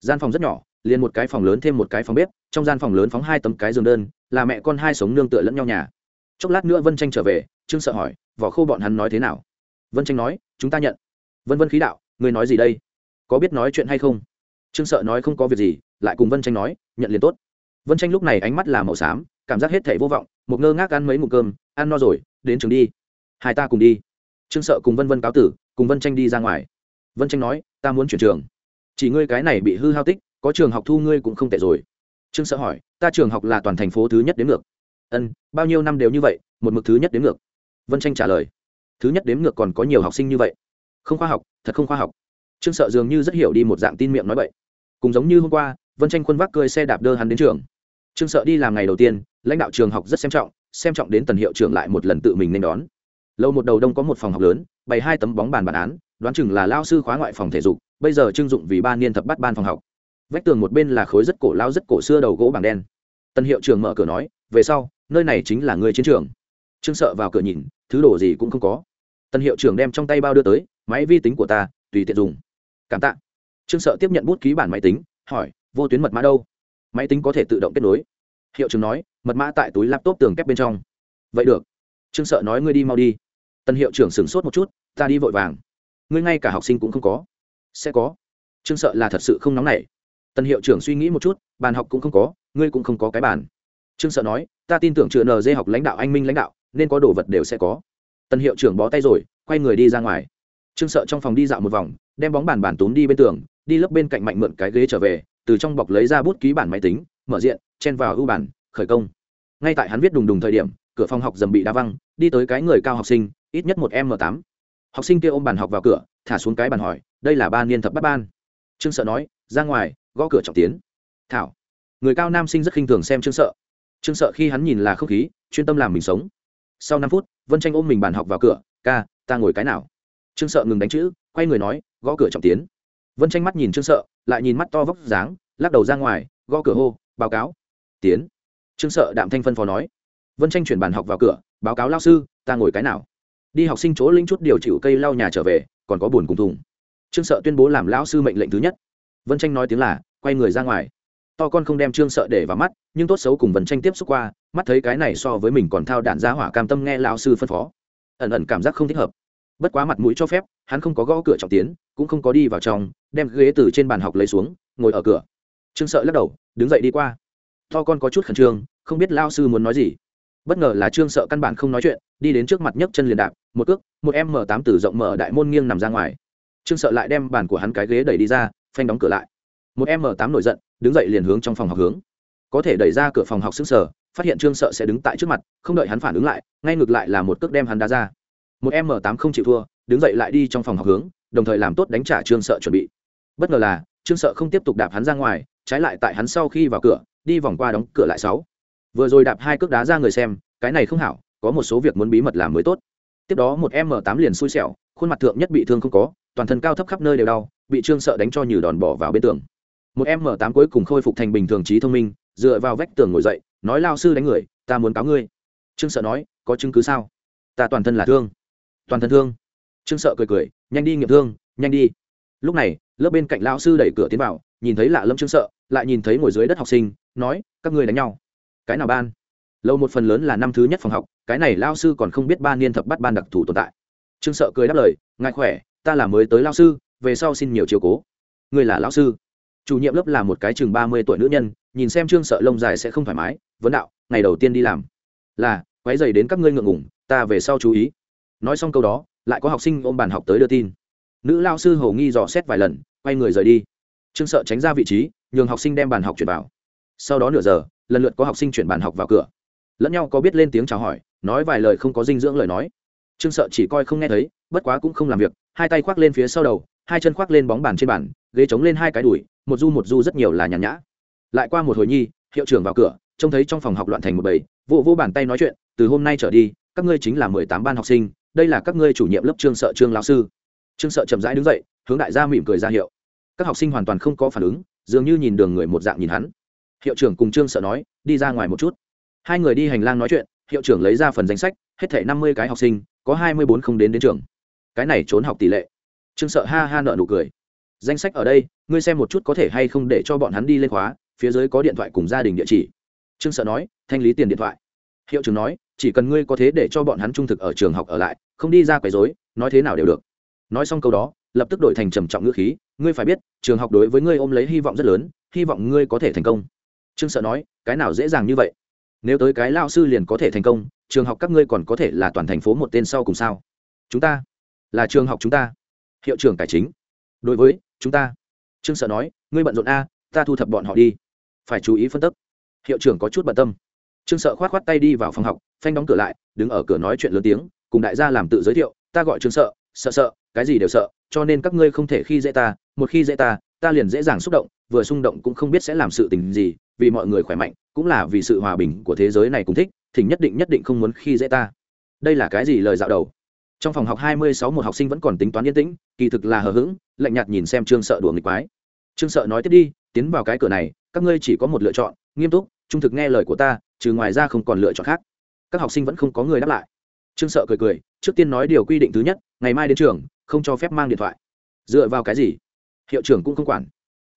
Gian phòng rất nhỏ, liền một cái phòng lớn thêm một cái phòng bếp, trong gian phòng lớn phóng hai tấm cái giường đơn, là mẹ con hai sống nương tựa lẫn nhau nhà. Chốc lát nữa vân tranh trở về, trương sợ hỏi, vỏ khô bọn hắn nói thế nào? Vân tranh nói, chúng ta nhận. Vân vân khí đạo người nói gì đây? Có biết nói chuyện hay không? Trương sợ nói, không có việc gì. Lại cùng vân tranh nói, nhận liền tốt. Vân tranh lúc này ánh mắt là màu xám, cảm giác hết thể vô vọng, một ngơ ngác ăn mấy mụ cơm, ăn no rồi, đến trường đi. Hai ta cùng đi. Trương sợ cùng vân vân cáo tử cùng vân tranh đi ra ngoài. Vân tranh nói, ta muốn chuyển trường. Chỉ ngươi cái này bị hư hao tích, có trường học thu ngươi cũng không tệ rồi. Trương sợ hỏi, ta trường học là toàn thành phố thứ nhất đến ngược. Ân, bao nhiêu năm đều như vậy, một mực thứ nhất đến ngược. Vân tranh trả lời, thứ nhất đếm ngược còn có nhiều học sinh như vậy. Không khoa học, thật không khoa học. Trương sợ dường như rất hiểu đi một dạng tin miệng nói vậy cùng giống như hôm qua, vân tranh quân vác cười xe đạp đơ hắn đến trường. Trương sợ đi làm ngày đầu tiên, lãnh đạo trường học rất xem trọng xem trọng đến tần hiệu trưởng lại một lần tự mình nên đón lâu một đầu đông có một phòng học lớn, bày hai tấm bóng bàn bản án, đoán chừng là lao sư khóa ngoại phòng thể dục, bây giờ trưng dụng vì ba niên thập bắt ban phòng học. Vách tường một bên là khối rất cổ lao rất cổ xưa đầu gỗ bảng đen. Tân hiệu trưởng mở cửa nói, về sau, nơi này chính là người chiến trường. Trương sợ vào cửa nhìn, thứ đồ gì cũng không có. Tân hiệu trưởng đem trong tay bao đưa tới, máy vi tính của ta, tùy tiện dùng. Cảm tạ. Trương sợ tiếp nhận bút ký bản máy tính, hỏi, vô tuyến mật mã đâu? Máy tính có thể tự động kết nối. Hiệu trưởng nói, mật mã tại túi laptop tường kép bên trong. Vậy được. Trương sợ nói, ngươi đi mau đi tân hiệu trưởng sửng sốt một chút, ta đi vội vàng. Ngươi ngay cả học sinh cũng không có. Sẽ có. Trương sợ là thật sự không nóng nảy. Tân hiệu trưởng suy nghĩ một chút, bàn học cũng không có, ngươi cũng không có cái bàn. Trương sợ nói, ta tin tưởng chữa nd học lãnh đạo anh minh lãnh đạo, nên có đồ vật đều sẽ có. Tân hiệu trưởng bó tay rồi, quay người đi ra ngoài. Trương sợ trong phòng đi dạo một vòng, đem bóng bàn bàn tốn đi bên tường, đi lớp bên cạnh mạnh mượn cái ghế trở về, từ trong bọc lấy ra bút ký bản máy tính, mở diện, chen vào ưu bản khởi công. Ngay tại hắn viết đùng đùng thời điểm cửa phòng học dầm bị đá văng, đi tới cái người cao học sinh, ít nhất một m tám. Học sinh kia ôm bàn học vào cửa, thả xuống cái bàn hỏi, đây là ba niên thập bắt ban. Trương sợ nói, ra ngoài, gõ cửa trọng tiến. Thảo. Người cao nam sinh rất khinh thường xem trương sợ. Trương sợ khi hắn nhìn là không khí, chuyên tâm làm mình sống. Sau năm phút, vân tranh ôm mình bàn học vào cửa, ca, ta ngồi cái nào? Trương sợ ngừng đánh chữ, quay người nói, gõ cửa trọng tiến. Vân tranh mắt nhìn trương sợ, lại nhìn mắt to vóc dáng, lắc đầu ra ngoài, gõ cửa hô, báo cáo. Tiến. Trương sợ đạm thanh phân phó nói vân tranh chuyển bàn học vào cửa, báo cáo lao sư, ta ngồi cái nào? Đi học sinh chỗ linh chút điều chịu cây lau nhà trở về, còn có buồn cùng thùng. Trương sợ tuyên bố làm lão sư mệnh lệnh thứ nhất. Vân tranh nói tiếng là, quay người ra ngoài. To con không đem trương sợ để vào mắt, nhưng tốt xấu cùng vân tranh tiếp xúc qua, mắt thấy cái này so với mình còn thao đạn giá hỏa cam tâm nghe lão sư phân phó. Ẩn ẩn cảm giác không thích hợp. Bất quá mặt mũi cho phép, hắn không có gõ cửa trọng tiến, cũng không có đi vào trong, đem ghế từ trên bàn học lấy xuống, ngồi ở cửa. Trương sợ lắc đầu, đứng dậy đi qua. To con có chút khẩn trương, không biết lao sư muốn nói gì bất ngờ là trương sợ căn bản không nói chuyện, đi đến trước mặt nhấc chân liền đạp, một cước, một m tám từ rộng mở đại môn nghiêng nằm ra ngoài. Trương sợ lại đem bàn của hắn cái ghế đẩy đi ra, phanh đóng cửa lại. Một m tám nổi giận, đứng dậy liền hướng trong phòng học hướng. Có thể đẩy ra cửa phòng học xứng sở phát hiện trương sợ sẽ đứng tại trước mặt, không đợi hắn phản ứng lại, ngay ngược lại là một cước đem hắn đá ra. Một m tám không chịu thua, đứng dậy lại đi trong phòng học hướng, đồng thời làm tốt đánh trả trương sợ chuẩn bị. Bất ngờ là, trương sợ không tiếp tục đạp hắn ra ngoài, trái lại tại hắn sau khi vào cửa, đi vòng qua đóng cửa lại sáu vừa rồi đạp hai cước đá ra người xem, cái này không hảo, có một số việc muốn bí mật làm mới tốt. Tiếp đó một m tám liền xui xẻo, khuôn mặt thượng nhất bị thương không có, toàn thân cao thấp khắp nơi đều đau, bị trương sợ đánh cho nhử đòn bỏ vào bên tường. Một m tám cuối cùng khôi phục thành bình thường trí thông minh, dựa vào vách tường ngồi dậy, nói lao sư đánh người, ta muốn cáo ngươi. Trương sợ nói, có chứng cứ sao? Ta toàn thân là thương. Toàn thân thương. Trương sợ cười cười, nhanh đi nghiệm thương, nhanh đi. Lúc này, lớp bên cạnh lao sư đẩy cửa tiến vào, nhìn thấy lạ lâm trương sợ, lại nhìn thấy ngồi dưới đất học sinh, nói, các ngươi đánh nhau cái nào ban? Lâu một phần lớn là năm thứ nhất phòng học, cái này lao sư còn không biết ba niên thập bắt ban đặc thù tồn tại. Trương sợ cười đáp lời ngại khỏe, ta là mới tới lao sư, về sau xin nhiều chiều cố. Người là lao sư? Chủ nhiệm lớp là một cái chừng ba mươi tuổi nữ nhân, nhìn xem trương sợ lông dài sẽ không thoải mái, vấn đạo, ngày đầu tiên đi làm. Là quái dày đến các ngươi ngượng ngủng ta về sau chú ý. Nói xong câu đó, lại có học sinh ôm bàn học tới đưa tin. Nữ lao sư hầu nghi dò xét vài lần, quay người rời đi. Trương sợ tránh ra vị trí, nhường học sinh đem bàn học chuyển vào. Sau đó nửa giờ lần lượt có học sinh chuyển bàn học vào cửa. Lẫn nhau có biết lên tiếng chào hỏi, nói vài lời không có dinh dưỡng lời nói. Trương sợ chỉ coi không nghe thấy, bất quá cũng không làm việc, hai tay khoác lên phía sau đầu, hai chân khoác lên bóng bàn trên bàn, ghế chống lên hai cái đùi, một du một du rất nhiều là nhàn nhã. Lại qua một hồi nhi, hiệu trưởng vào cửa, trông thấy trong phòng học loạn thành một bầy vô vô bàn tay nói chuyện, từ hôm nay trở đi, các ngươi chính là mười tám ban học sinh, đây là các ngươi chủ nhiệm lớp trương sợ trương lão sư. Trương sợ chậm rãi đứng dậy, hướng đại gia mỉm cười ra hiệu. Các học sinh hoàn toàn không có phản ứng, dường như nhìn đường người một dạng nhìn hắn hiệu trưởng cùng trương sợ nói, đi ra ngoài một chút. Hai người đi hành lang nói chuyện, hiệu trưởng lấy ra phần danh sách, hết thể năm mươi cái học sinh, có hai mươi bốn không đến đến trường. Cái này trốn học tỷ lệ. Trương sợ ha ha nợ nụ cười. Danh sách ở đây, ngươi xem một chút có thể hay không để cho bọn hắn đi lên khóa, phía dưới có điện thoại cùng gia đình địa chỉ. Trương sợ nói, thanh lý tiền điện thoại. Hiệu trưởng nói, chỉ cần ngươi có thế để cho bọn hắn trung thực ở trường học ở lại, không đi ra quấy dối nói thế nào đều được. Nói xong câu đó, lập tức đổi thành trầm trọng ngữ khí, ngươi phải biết, trường học đối với ngươi ôm lấy hy vọng rất lớn, hy vọng ngươi có thể thành công trương sợ nói, cái nào dễ dàng như vậy? Nếu tới cái lao sư liền có thể thành công, trường học các ngươi còn có thể là toàn thành phố một tên sau cùng sao? Chúng ta là trường học chúng ta. Hiệu trưởng tài chính. Đối với, chúng ta. Trương sợ nói, ngươi bận rộn a, ta thu thập bọn họ đi. Phải chú ý phân tích. Hiệu trưởng có chút bận tâm. Trương sợ khoát khoát tay đi vào phòng học, phanh đóng cửa lại, đứng ở cửa nói chuyện lớn tiếng, cùng đại gia làm tự giới thiệu, ta gọi trương sợ sợ sợ, cái gì đều sợ, cho nên các ngươi không thể khi dễ ta, một khi dễ ta ta liền dễ dàng xúc động, vừa xung động cũng không biết sẽ làm sự tình gì vì mọi người khỏe mạnh, cũng là vì sự hòa bình của thế giới này cũng thích, thỉnh nhất định nhất định không muốn khi dễ ta. Đây là cái gì lời dạo đầu? Trong phòng học hai mươi sáu một học sinh vẫn còn tính toán yên tĩnh, kỳ thực là hờ hững, lạnh nhạt nhìn xem trương sợ đùa nghịch quái. Trương sợ nói tiếp đi, tiến vào cái cửa này, các ngươi chỉ có một lựa chọn, nghiêm túc, trung thực nghe lời của ta trừ ngoài ra không còn lựa chọn khác. Các học sinh vẫn không có người đáp lại. Trương sợ cười cười, trước tiên nói điều quy định thứ nhất, ngày mai đến trường, không cho phép mang điện thoại. Dựa vào cái gì? Hiệu trưởng cũng không quản.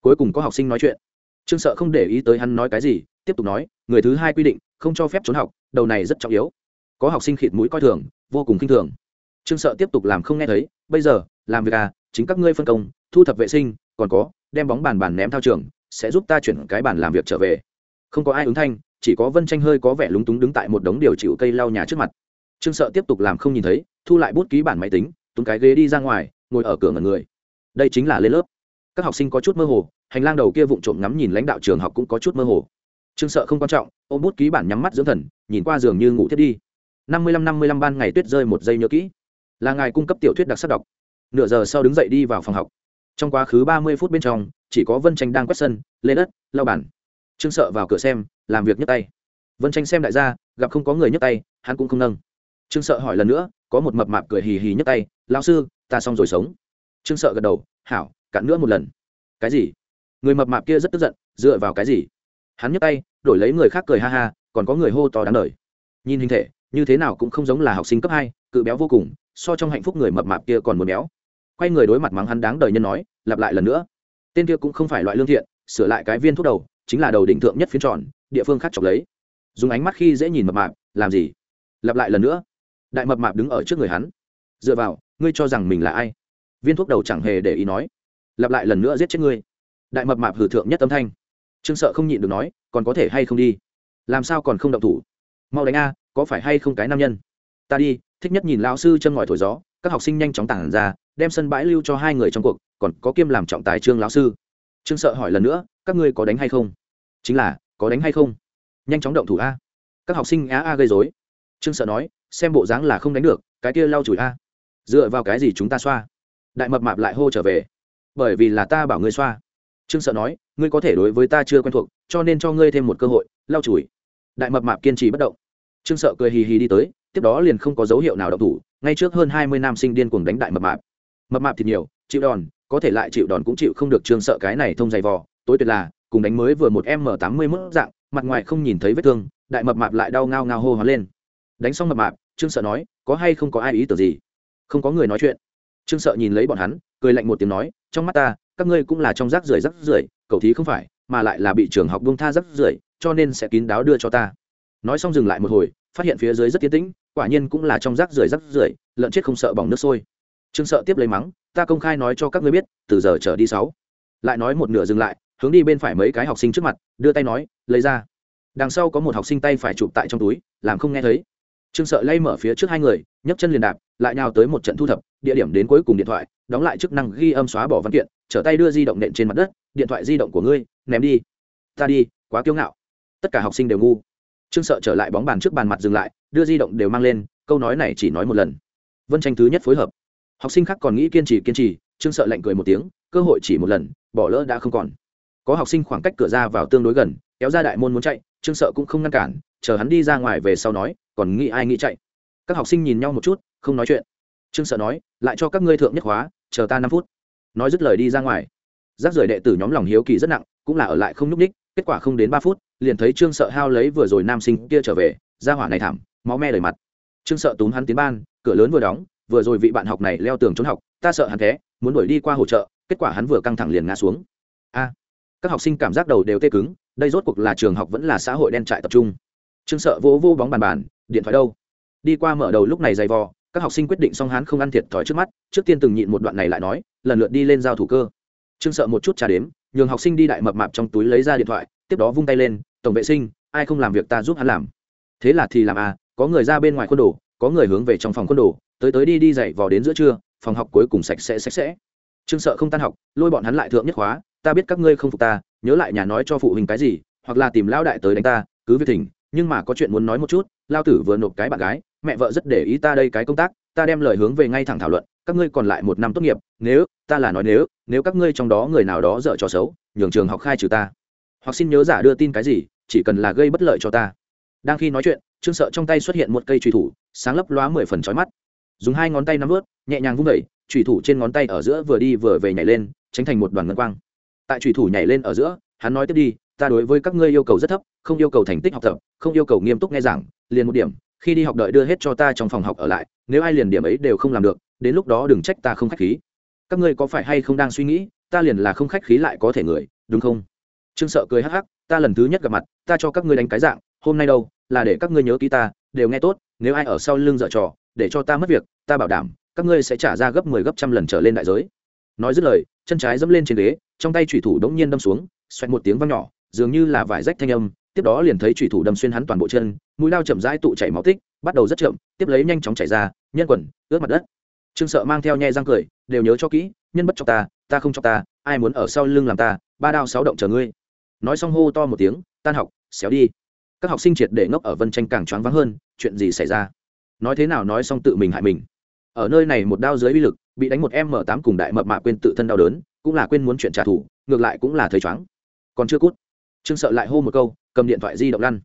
Cuối cùng có học sinh nói chuyện trương sợ không để ý tới hắn nói cái gì, tiếp tục nói, người thứ hai quy định, không cho phép trốn học, đầu này rất trọng yếu. Có học sinh khịt mũi coi thường, vô cùng kinh thường. Trương sợ tiếp tục làm không nghe thấy, bây giờ, làm việc à chính các ngươi phân công, thu thập vệ sinh, còn có, đem bóng bàn bàn ném thao trường, sẽ giúp ta chuyển cái bàn làm việc trở về. Không có ai ứng thanh, chỉ có vân tranh hơi có vẻ lúng túng đứng tại một đống điều chịu cây lau nhà trước mặt. Trương sợ tiếp tục làm không nhìn thấy, thu lại bút ký bản máy tính túng cái ghế đi ra ngoài, ngồi ở cửa ngần người. Đây chính là lên lớp các học sinh có chút mơ hồ, hành lang đầu kia vụng trộm ngắm nhìn lãnh đạo trường học cũng có chút mơ hồ. Trương sợ không quan trọng, ôm bút ký bản nhắm mắt dưỡng thần, nhìn qua giường như ngủ thiết đi. Năm mươi lăm, năm mươi lăm ban ngày tuyết rơi một giây nhớ kỹ. Là ngài cung cấp tiểu thuyết đặc sắc đọc. Nửa giờ sau đứng dậy đi vào phòng học. Trong quá khứ ba mươi phút bên trong, chỉ có vân tranh đang quét sân, lên đất, lau bản trương sợ vào cửa xem, làm việc nhấc tay. Vân tranh xem đại gia, gặp không có người nhấc tay, hắn cũng không nâng. Trương sợ hỏi lần nữa, có một mập mạp cười hì hì nhấc tay lao sư, ta xong rồi sống. Trương sợ gật đầu, hảo cạn nữa một lần. Cái gì? Người mập mạp kia rất tức giận, dựa vào cái gì? Hắn nhấc tay, đổi lấy người khác cười ha ha, còn có người hô to đáng lời nhìn hình thể, như thế nào cũng không giống là học sinh cấp hai, cự béo vô cùng, so trong hạnh phúc người mập mạp kia còn muốn béo. Quay người đối mặt mắng hắn đáng đời nhân nói, lặp lại lần nữa. Tên kia cũng không phải loại lương thiện, sửa lại cái viên thuốc đầu, chính là đầu đỉnh thượng nhất phiến tròn, địa phương khác chọc lấy. Dùng ánh mắt khi dễ nhìn mập mạp, làm gì? Lặp lại lần nữa. Đại mập mạp đứng ở trước người hắn. Dựa vào, ngươi cho rằng mình là ai? Viên thuốc đầu chẳng hề để ý nói lặp lại lần nữa giết chết ngươi. Đại mập mạp hử thượng nhất âm thanh. Trương sợ không nhịn được nói, còn có thể hay không đi? Làm sao còn không động thủ? Mau đánh a, có phải hay không cái nam nhân? Ta đi, thích nhất nhìn lao sư chân ngòi thổi gió, các học sinh nhanh chóng tản ra, đem sân bãi lưu cho hai người trong cuộc, còn có kiêm làm trọng tài trương lão sư. Trương sợ hỏi lần nữa, các ngươi có đánh hay không? Chính là, có đánh hay không? Nhanh chóng động thủ a. Các học sinh á a gây dối trương sợ nói, xem bộ dáng là không đánh được, cái kia lau chùi a. Dựa vào cái gì chúng ta xoa? Đại mập mạp lại hô trở về bởi vì là ta bảo ngươi xoa. Trương sợ nói, ngươi có thể đối với ta chưa quen thuộc, cho nên cho ngươi thêm một cơ hội, lau chùi. Đại mập mạp kiên trì bất động. Trương sợ cười hì hì đi tới, tiếp đó liền không có dấu hiệu nào động thủ, ngay trước hơn hai mươi nam sinh điên cuồng đánh đại mập mạp. Mập mạp thì nhiều, chịu đòn, có thể lại chịu đòn cũng chịu không được trương sợ cái này thông dày vò, tối tuyệt là, cùng đánh mới vừa một m tám mươi mức dạng, mặt ngoài không nhìn thấy vết thương, đại mập mạp lại đau ngao ngao hô hóa lên. Đánh xong mập mạp, trương sợ nói, có hay không có ai ý tưởng gì? Không có người nói chuyện. Trương sợ nhìn lấy bọn hắn cười lạnh một tiếng nói, trong mắt ta, các ngươi cũng là trong rác rưởi rác rưởi cậu thí không phải, mà lại là bị trường học bông tha rác rưởi, cho nên sẽ kín đáo đưa cho ta. Nói xong dừng lại một hồi, phát hiện phía dưới rất tiến tĩnh, quả nhiên cũng là trong rác rưởi rác rưởi, lợn chết không sợ bỏng nước sôi. Trương sợ tiếp lấy mắng, ta công khai nói cho các ngươi biết, từ giờ trở đi sáu. Lại nói một nửa dừng lại, hướng đi bên phải mấy cái học sinh trước mặt, đưa tay nói, lấy ra. Đằng sau có một học sinh tay phải chụp tại trong túi, làm không nghe thấy. Trương sợ lay mở phía trước hai người, nhấc chân liền đạp, lại nhào tới một trận thu thập, địa điểm đến cuối cùng điện thoại đóng lại chức năng ghi âm xóa bỏ văn kiện, trở tay đưa di động nện trên mặt đất, điện thoại di động của ngươi, ném đi. Ta đi, quá kiêu ngạo. Tất cả học sinh đều ngu. Trương sợ trở lại bóng bàn trước bàn mặt dừng lại, đưa di động đều mang lên, câu nói này chỉ nói một lần. Vân tranh thứ nhất phối hợp. Học sinh khác còn nghĩ kiên trì kiên trì, trương sợ lạnh cười một tiếng, cơ hội chỉ một lần, bỏ lỡ đã không còn. Có học sinh khoảng cách cửa ra vào tương đối gần, kéo ra đại môn muốn chạy, trương sợ cũng không ngăn cản, chờ hắn đi ra ngoài về sau nói, còn nghĩ ai nghĩ chạy. Các học sinh nhìn nhau một chút, không nói chuyện. Trương sợ nói, lại cho các ngươi thượng nhất hóa chờ ta năm phút. Nói dứt lời đi ra ngoài. Rác rời đệ tử nhóm lòng hiếu kỳ rất nặng, cũng là ở lại không nhúc ních kết quả không đến ba phút, liền thấy trương sợ hao lấy vừa rồi nam sinh kia trở về, ra hỏa này thảm, máu me đầy mặt. Trương sợ túm hắn tiến ban, cửa lớn vừa đóng, vừa rồi vị bạn học này leo tường trốn học, ta sợ hắn thế, muốn đuổi đi qua hỗ trợ kết quả hắn vừa căng thẳng liền ngã xuống. A, các học sinh cảm giác đầu đều tê cứng, đây rốt cuộc là trường học vẫn là xã hội đen trại tập trung. Trương sợ vỗ vô bóng bàn bàn, điện thoại đâu? Đi qua mở đầu lúc này dày vò các học sinh quyết định song hán không ăn thiệt thòi trước mắt, trước tiên từng nhịn một đoạn này lại nói, lần lượt đi lên giao thủ cơ. Trương sợ một chút trả đếm, nhường học sinh đi đại mập mạp trong túi lấy ra điện thoại, tiếp đó vung tay lên, tổng vệ sinh, ai không làm việc ta giúp hắn làm. Thế là thì làm à có người ra bên ngoài khuôn đồ, có người hướng về trong phòng khuôn đồ, tới tới đi đi dậy vò đến giữa trưa, phòng học cuối cùng sạch sẽ sạch sẽ. Trương sợ không tan học, lôi bọn hắn lại thượng nhất khóa, ta biết các ngươi không phục ta, nhớ lại nhà nói cho phụ huynh cái gì, hoặc là tìm lao đại tới đánh ta, cứ việc thỉnh, nhưng mà có chuyện muốn nói một chút, lao tử vừa nộp cái bạn gái mẹ vợ rất để ý ta đây cái công tác, ta đem lời hướng về ngay thẳng thảo luận, các ngươi còn lại một năm tốt nghiệp, nếu, ta là nói nếu nếu các ngươi trong đó người nào đó dở trò xấu, nhường trường học khai trừ ta. Hoặc xin nhớ giả đưa tin cái gì, chỉ cần là gây bất lợi cho ta. Đang khi nói chuyện, trương sợ trong tay xuất hiện một cây truy thủ, sáng lấp lóa mười phần trói mắt. Dùng hai ngón tay nắm ướt, nhẹ nhàng vung vẩy truy thủ trên ngón tay ở giữa vừa đi vừa về nhảy lên, tránh thành một đoàn ngân quang. Tại truy thủ nhảy lên ở giữa, hắn nói tiếp đi, ta đối với các ngươi yêu cầu rất thấp, không yêu cầu thành tích học tập, không yêu cầu nghiêm túc nghe giảng, liền một điểm khi đi học đợi đưa hết cho ta trong phòng học ở lại, nếu ai liền điểm ấy đều không làm được, đến lúc đó đừng trách ta không khách khí. Các ngươi có phải hay không đang suy nghĩ, ta liền là không khách khí lại có thể người, đúng không? Trương sợ cười hắc hắc, ta lần thứ nhất gặp mặt, ta cho các ngươi đánh cái dạng, hôm nay đâu, là để các ngươi nhớ ký ta, đều nghe tốt, nếu ai ở sau lưng dở trò, để cho ta mất việc, ta bảo đảm, các ngươi sẽ trả ra gấp mười 10 gấp trăm lần trở lên đại giới. Nói dứt lời, chân trái dẫm lên trên ghế, trong tay thủy thủ đống nhiên đâm xuống, xoẹt một tiếng vang nhỏ, dường như là vải rách thanh âm tiếp đó liền thấy chủy thủ đâm xuyên hắn toàn bộ chân, mũi lao chậm rãi tụ chảy máu tích, bắt đầu rất chậm, tiếp lấy nhanh chóng chảy ra, nhân quần, ướt mặt đất. Trương sợ mang theo nhe răng cười, đều nhớ cho kỹ, nhân bất cho ta ta không cho ta, ai muốn ở sau lưng làm ta, ba đao sáu động chờ ngươi. Nói xong hô to một tiếng, tan học, xéo đi. Các học sinh triệt để ngốc ở vân tranh càng choáng váng hơn, chuyện gì xảy ra? Nói thế nào nói xong tự mình hại mình. Ở nơi này một đao dưới uy lực, bị đánh một m tám cùng đại mập mạ quên tự thân đau đớn, cũng là quên muốn chuyện trả thù, ngược lại cũng là thấy choáng. Còn chưa cút, trương sợ lại hô một câu cầm điện thoại di động lăn.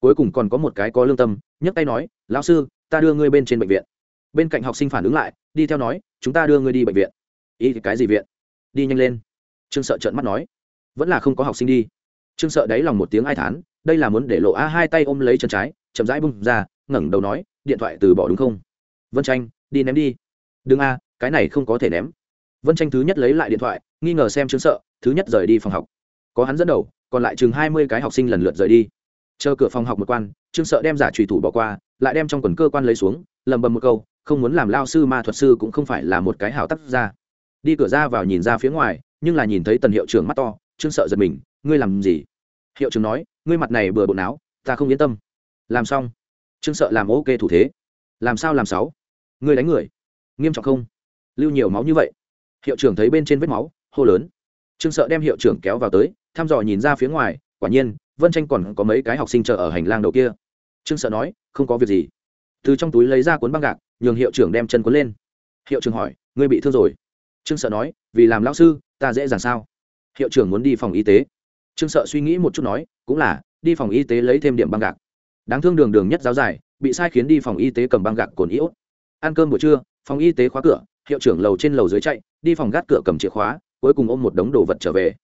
Cuối cùng còn có một cái có lương tâm, nhấc tay nói, lão sư, ta đưa ngươi bên trên bệnh viện. Bên cạnh học sinh phản ứng lại, đi theo nói, chúng ta đưa ngươi đi bệnh viện. Ý thì cái gì viện? Đi nhanh lên. Trương sợ trợn mắt nói, vẫn là không có học sinh đi. Trương sợ đáy lòng một tiếng ai thán, đây là muốn để lộ a hai tay ôm lấy chân trái, chậm rãi bung ra, ngẩng đầu nói, điện thoại từ bỏ đúng không? Vân tranh đi ném đi. Đừng a, cái này không có thể ném. Vân tranh thứ nhất lấy lại điện thoại, nghi ngờ xem trương sợ, thứ nhất rời đi phòng học. Có hắn dẫn đầu còn lại chừng hai mươi cái học sinh lần lượt rời đi. Chờ cửa phòng học một quan, trương sợ đem giả trùy thủ bỏ qua, lại đem trong quần cơ quan lấy xuống lầm bầm một câu, không muốn làm lao sư ma thuật sư cũng không phải là một cái hảo tác ra đi cửa ra vào nhìn ra phía ngoài, nhưng là nhìn thấy tần hiệu trưởng mắt to, trương sợ giật mình, ngươi làm gì? Hiệu trưởng nói, ngươi mặt này bừa bộn áo ta không yên tâm. Làm xong. Trương sợ làm ok thủ thế. Làm sao làm sáu? Ngươi đánh người, nghiêm trọng không? Lưu nhiều máu như vậy? Hiệu trưởng thấy bên trên vết máu, hô lớn. Trương sợ đem hiệu trưởng kéo vào tới thăm dò nhìn ra phía ngoài, quả nhiên, vân tranh còn có mấy cái học sinh chờ ở hành lang đầu kia. Trương sợ nói, không có việc gì. Từ trong túi lấy ra cuốn băng gạc, nhường hiệu trưởng đem chân cuốn lên. Hiệu trưởng hỏi, ngươi bị thương rồi? Trương sợ nói, vì làm lão sư, ta dễ dàng sao? Hiệu trưởng muốn đi phòng y tế. Trương sợ suy nghĩ một chút nói, cũng là, đi phòng y tế lấy thêm điểm băng gạc. Đáng thương đường đường nhất giáo dài, bị sai khiến đi phòng y tế cầm băng gạc cồn iốt. Ăn cơm buổi trưa, phòng y tế khóa cửa, hiệu trưởng lầu trên lầu dưới chạy, đi phòng gác cửa cầm chìa khóa, cuối cùng ôm một đống đồ vật trở về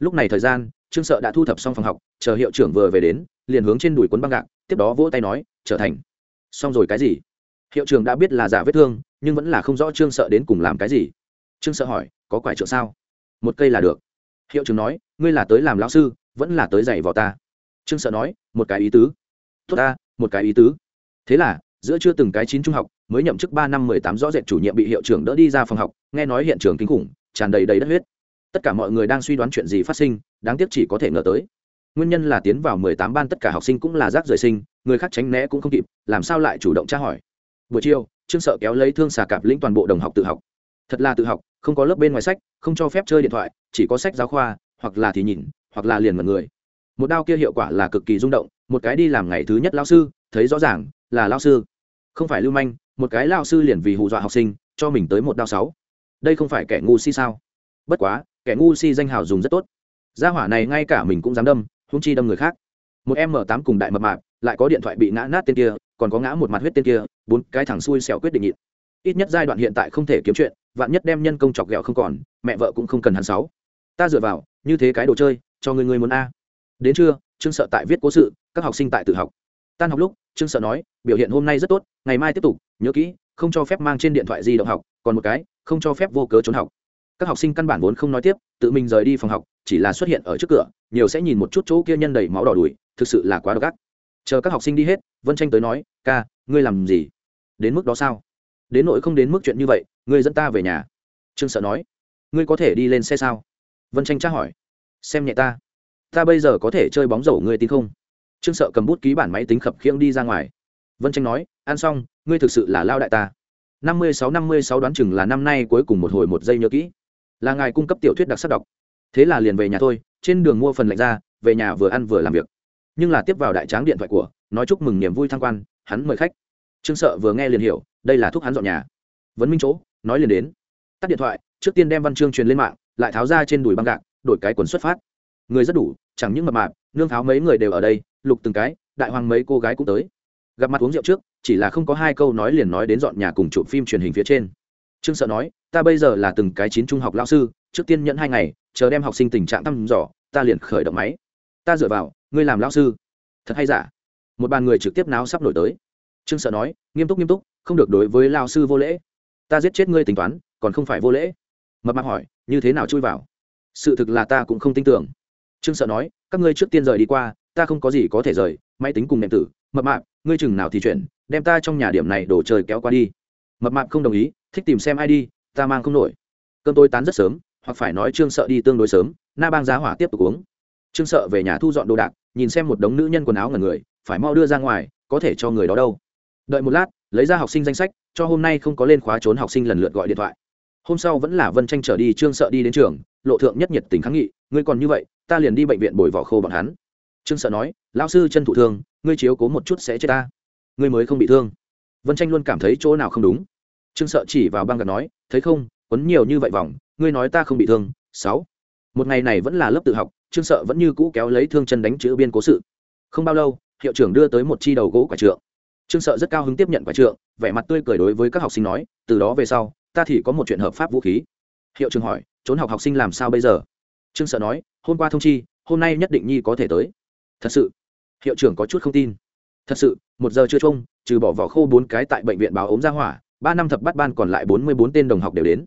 lúc này thời gian, trương sợ đã thu thập xong phòng học, chờ hiệu trưởng vừa về đến, liền hướng trên đùi cuốn băng gạc, tiếp đó vỗ tay nói, trở thành. Xong rồi cái gì? Hiệu trưởng đã biết là giả vết thương, nhưng vẫn là không rõ trương sợ đến cùng làm cái gì. Trương sợ hỏi, có quải trượng sao? Một cây là được. Hiệu trưởng nói, ngươi là tới làm lão sư, vẫn là tới dạy vào ta. Trương sợ nói, một cái ý tứ. Tốt ta, một cái ý tứ. Thế là, giữa chưa từng cái chín trung học, mới nhậm chức ba năm mười tám rõ rệt chủ nhiệm bị hiệu trưởng đỡ đi ra phòng học, nghe nói hiện trường kinh khủng, tràn đầy đầy đất huyết tất cả mọi người đang suy đoán chuyện gì phát sinh, đáng tiếc chỉ có thể ngờ tới. Nguyên nhân là tiến vào mười tám ban tất cả học sinh cũng là rác rời sinh, người khác tránh né cũng không kịp, làm sao lại chủ động tra hỏi. Buổi chiều, trương sợ kéo lấy thương xà cạp lĩnh toàn bộ đồng học tự học. Thật là tự học, không có lớp bên ngoài sách, không cho phép chơi điện thoại, chỉ có sách giáo khoa, hoặc là thì nhìn, hoặc là liền mật người. Một đao kia hiệu quả là cực kỳ rung động, một cái đi làm ngày thứ nhất lao sư, thấy rõ ràng, là lao sư. Không phải lưu manh, một cái lao sư liền vì hù dọa học sinh, cho mình tới một đao sáu. Đây không phải kẻ ngu si sao? Bất quá kẻ ngu si danh hào dùng rất tốt. Gia hỏa này ngay cả mình cũng dám đâm húng chi đâm người khác. Một m tám cùng đại mập mạp, lại có điện thoại bị ngã nát tên kia, còn có ngã một mặt huyết tên kia, bốn cái thằng xui xẻo quyết định nhịn. Ít nhất giai đoạn hiện tại không thể kiếm chuyện, vạn nhất đem nhân công chọc ghẹo không còn, mẹ vợ cũng không cần hắn sáu. Ta dựa vào, như thế cái đồ chơi, cho người người muốn a. Đến trưa, trương sợ tại viết cố sự, các học sinh tại tự học. Tan học lúc, trương sợ nói, biểu hiện hôm nay rất tốt, ngày mai tiếp tục, nhớ kỹ, không cho phép mang trên điện thoại di động học, còn một cái, không cho phép vô cớ trốn học các học sinh căn bản vốn không nói tiếp, tự mình rời đi phòng học, chỉ là xuất hiện ở trước cửa, nhiều sẽ nhìn một chút chỗ kia nhân đầy máu đỏ đùi, thực sự là quá độc ác. Chờ các học sinh đi hết, vân tranh tới nói, ca, ngươi làm gì? Đến mức đó sao? Đến nỗi không đến mức chuyện như vậy, ngươi dẫn ta về nhà. Trương sợ nói, ngươi có thể đi lên xe sao? Vân tranh tra hỏi, xem nhẹ ta. Ta bây giờ có thể chơi bóng rổ ngươi tin không? Trương sợ cầm bút ký bản máy tính khập khiễng đi ra ngoài. Vân tranh nói, ăn xong, ngươi thực sự là lao đại ta. Năm mươi sáu năm mươi sáu đoán chừng là năm nay cuối cùng một hồi một giây nhớ kỹ là ngài cung cấp tiểu thuyết đặc sắc đọc. Thế là liền về nhà thôi, trên đường mua phần lệnh ra, về nhà vừa ăn vừa làm việc. Nhưng là tiếp vào đại tráng điện thoại của, nói chúc mừng niềm vui thăng quan, hắn mời khách. Trương sợ vừa nghe liền hiểu, đây là thuốc hắn dọn nhà. Vấn minh chỗ, nói liền đến. Tắt điện thoại, trước tiên đem văn chương truyền lên mạng, lại tháo ra trên đùi băng gạc, đổi cái quần xuất phát. Người rất đủ, chẳng những mập mạp, nương tháo mấy người đều ở đây, lục từng cái, đại hoàng mấy cô gái cũng tới. Gặp mặt uống rượu trước, chỉ là không có hai câu nói liền nói đến dọn nhà cùng chụp phim truyền hình phía trên trương sợ nói, ta bây giờ là từng cái chín trung học lao sư, trước tiên nhận hai ngày, chờ đem học sinh tình trạng thăm dò, ta liền khởi động máy. Ta dựa vào, ngươi làm lao sư. Thật hay giả? Một bàn người trực tiếp náo sắp nổi tới. Trương sợ nói, nghiêm túc nghiêm túc, không được đối với lao sư vô lễ. Ta giết chết ngươi tính toán, còn không phải vô lễ. Mập mạp hỏi, như thế nào chui vào? Sự thực là ta cũng không tin tưởng. Trương sợ nói, các ngươi trước tiên rời đi qua, ta không có gì có thể rời, máy tính cùng nệm tử. Mập mạp, ngươi chừng nào thì chuyển, đem ta trong nhà điểm này đổ trời kéo qua đi. Mập mạp không đồng ý thích tìm xem ai đi, ta mang không nổi. Cơm tôi tán rất sớm, hoặc phải nói trương sợ đi tương đối sớm, na bang giá hỏa tiếp tục uống. Trương sợ về nhà thu dọn đồ đạc, nhìn xem một đống nữ nhân quần áo ngần người, phải mau đưa ra ngoài, có thể cho người đó đâu. Đợi một lát, lấy ra học sinh danh sách, cho hôm nay không có lên khóa trốn học sinh lần lượt gọi điện thoại. Hôm sau vẫn là vân tranh trở đi, trương sợ đi đến trường, lộ thượng nhất nhiệt tình kháng nghị, ngươi còn như vậy, ta liền đi bệnh viện bồi vỏ khô bọn hắn. Trương sợ nói, lão sư chân thụ thương, ngươi chiếu cố một chút sẽ chết ta. Ngươi mới không bị thương. Vân tranh luôn cảm thấy chỗ nào không đúng trương sợ chỉ vào băng gạc nói, thấy không, quấn nhiều như vậy vòng, ngươi nói ta không bị thương. Sáu. Một ngày này vẫn là lớp tự học, trương sợ vẫn như cũ kéo lấy thương chân đánh chữ biên cố sự. Không bao lâu, hiệu trưởng đưa tới một chi đầu gỗ quả trượng. Trương sợ rất cao hứng tiếp nhận quả trượng, vẻ mặt tươi cười đối với các học sinh nói, từ đó về sau, ta thì có một chuyện hợp pháp vũ khí. Hiệu trưởng hỏi, trốn học học sinh làm sao bây giờ? Trương sợ nói, hôm qua thông chi, hôm nay nhất định nhi có thể tới. Thật sự? Hiệu trưởng có chút không tin. Thật sự, một giờ chưa trông, trừ bỏ vỏ khô bốn cái tại bệnh viện báo ốm ra hỏa ba năm thập bắt ban còn lại bốn mươi bốn tên đồng học đều đến.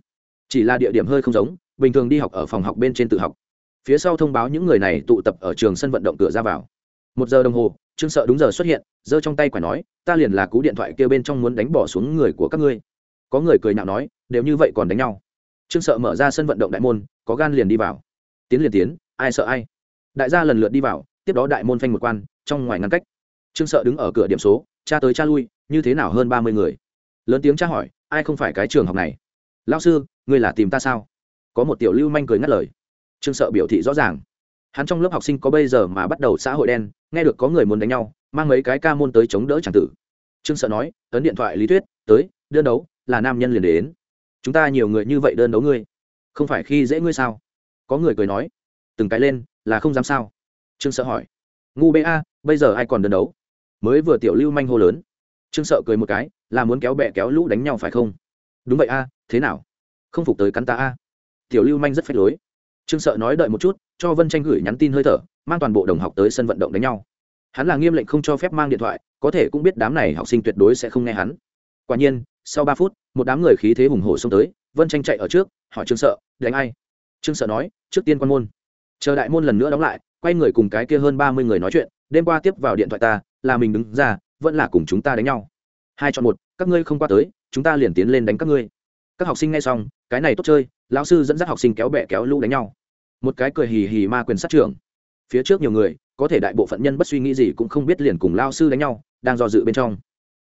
Chỉ là địa điểm hơi không giống, bình thường đi học ở phòng học bên trên tự học. Phía sau thông báo những người này tụ tập ở trường sân vận động cửa ra vào. Một giờ đồng hồ, trương sợ đúng giờ xuất hiện, giơ trong tay quả nói, ta liền là cú điện thoại kêu bên trong muốn đánh bỏ xuống người của các ngươi. Có người cười nhạo nói, đều như vậy còn đánh nhau. Trương sợ mở ra sân vận động đại môn, có gan liền đi vào. Tiến liền tiến, ai sợ ai. Đại gia lần lượt đi vào, tiếp đó đại môn phanh một quan, trong ngoài ngăn cách. Trương sợ đứng ở cửa điểm số cha tới cha lui, như thế nào hơn ba mươi người? Lớn tiếng tra hỏi, ai không phải cái trường học này? Lao sư, ngươi là tìm ta sao? Có một tiểu lưu manh cười ngắt lời. Trương sợ biểu thị rõ ràng. Hắn trong lớp học sinh có bây giờ mà bắt đầu xã hội đen, nghe được có người muốn đánh nhau, mang mấy cái ca môn tới chống đỡ tràng tử. Trương sợ nói, ấn điện thoại, lý thuyết, tới, đơn đấu, là nam nhân liền đến. Chúng ta nhiều người như vậy đơn đấu ngươi, không phải khi dễ ngươi sao? Có người cười nói, từng cái lên, là không dám sao? Trương sợ hỏi, ngu ba bây giờ ai còn đơn đấu? Mới vừa tiểu lưu manh hô lớn. Trương sợ cười một cái là muốn kéo bẹ kéo lũ đánh nhau phải không? Đúng vậy a, thế nào? Không phục tới cắn ta a. Tiểu lưu manh rất phách lối. Trương sợ nói đợi một chút, cho vân tranh gửi nhắn tin hơi thở, mang toàn bộ đồng học tới sân vận động đánh nhau. Hắn là nghiêm lệnh không cho phép mang điện thoại, có thể cũng biết đám này học sinh tuyệt đối sẽ không nghe hắn. Quả nhiên, sau ba phút, một đám người khí thế hùng hổ xông tới, vân tranh chạy ở trước, hỏi trương sợ, đánh ai? Trương sợ nói, trước tiên quan môn. Chờ đại môn lần nữa đóng lại, quay người cùng cái kia hơn ba mươi người nói chuyện, đêm qua tiếp vào điện thoại ta, là mình đứng ra, vẫn là cùng chúng ta đánh nhau hai chọn một, các ngươi không qua tới, chúng ta liền tiến lên đánh các ngươi. Các học sinh nghe xong, cái này tốt chơi, lão sư dẫn dắt học sinh kéo bẹ kéo lũ đánh nhau. Một cái cười hì hì ma quyền sát trưởng. Phía trước nhiều người, có thể đại bộ phận nhân bất suy nghĩ gì cũng không biết liền cùng lao sư đánh nhau, đang do dự bên trong.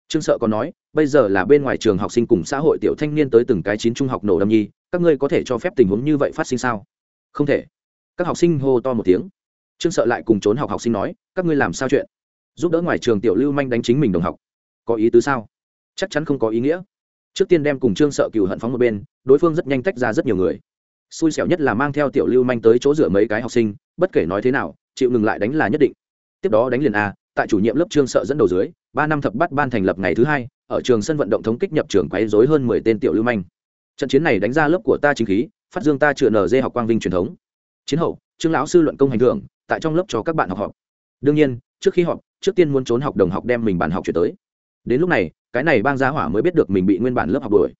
Trương sợ còn nói, bây giờ là bên ngoài trường học sinh cùng xã hội tiểu thanh niên tới từng cái chín trung học nổ đâm nhi, các ngươi có thể cho phép tình huống như vậy phát sinh sao? Không thể. Các học sinh hô to một tiếng. Trương sợ lại cùng trốn học học sinh nói, các ngươi làm sao chuyện? Giúp đỡ ngoài trường tiểu lưu manh đánh chính mình đồng học có ý tứ sao? Chắc chắn không có ý nghĩa. Trước tiên đem cùng trương sợ cừu hận phóng một bên, đối phương rất nhanh tách ra rất nhiều người. Xui xẻo nhất là mang theo tiểu lưu manh tới chỗ rửa mấy cái học sinh, bất kể nói thế nào, chịu ngừng lại đánh là nhất định. Tiếp đó đánh liền a, tại chủ nhiệm lớp trương sợ dẫn đầu dưới, ba năm thập bắt ban thành lập ngày thứ hai, ở trường sân vận động thống kích nhập trường quấy dối hơn mười tên tiểu lưu manh. Trận chiến này đánh ra lớp của ta chính khí, phát dương ta chữa nở dê học quang vinh truyền thống. Chiến hậu, trương lão sư luận công hành thưởng, tại trong lớp cho các bạn học họp. Đương nhiên, trước khi họp, trước tiên muốn trốn học đồng học đem mình bản học chuyển tới đến lúc này, cái này bang giá hỏa mới biết được mình bị nguyên bản lớp học đuổi.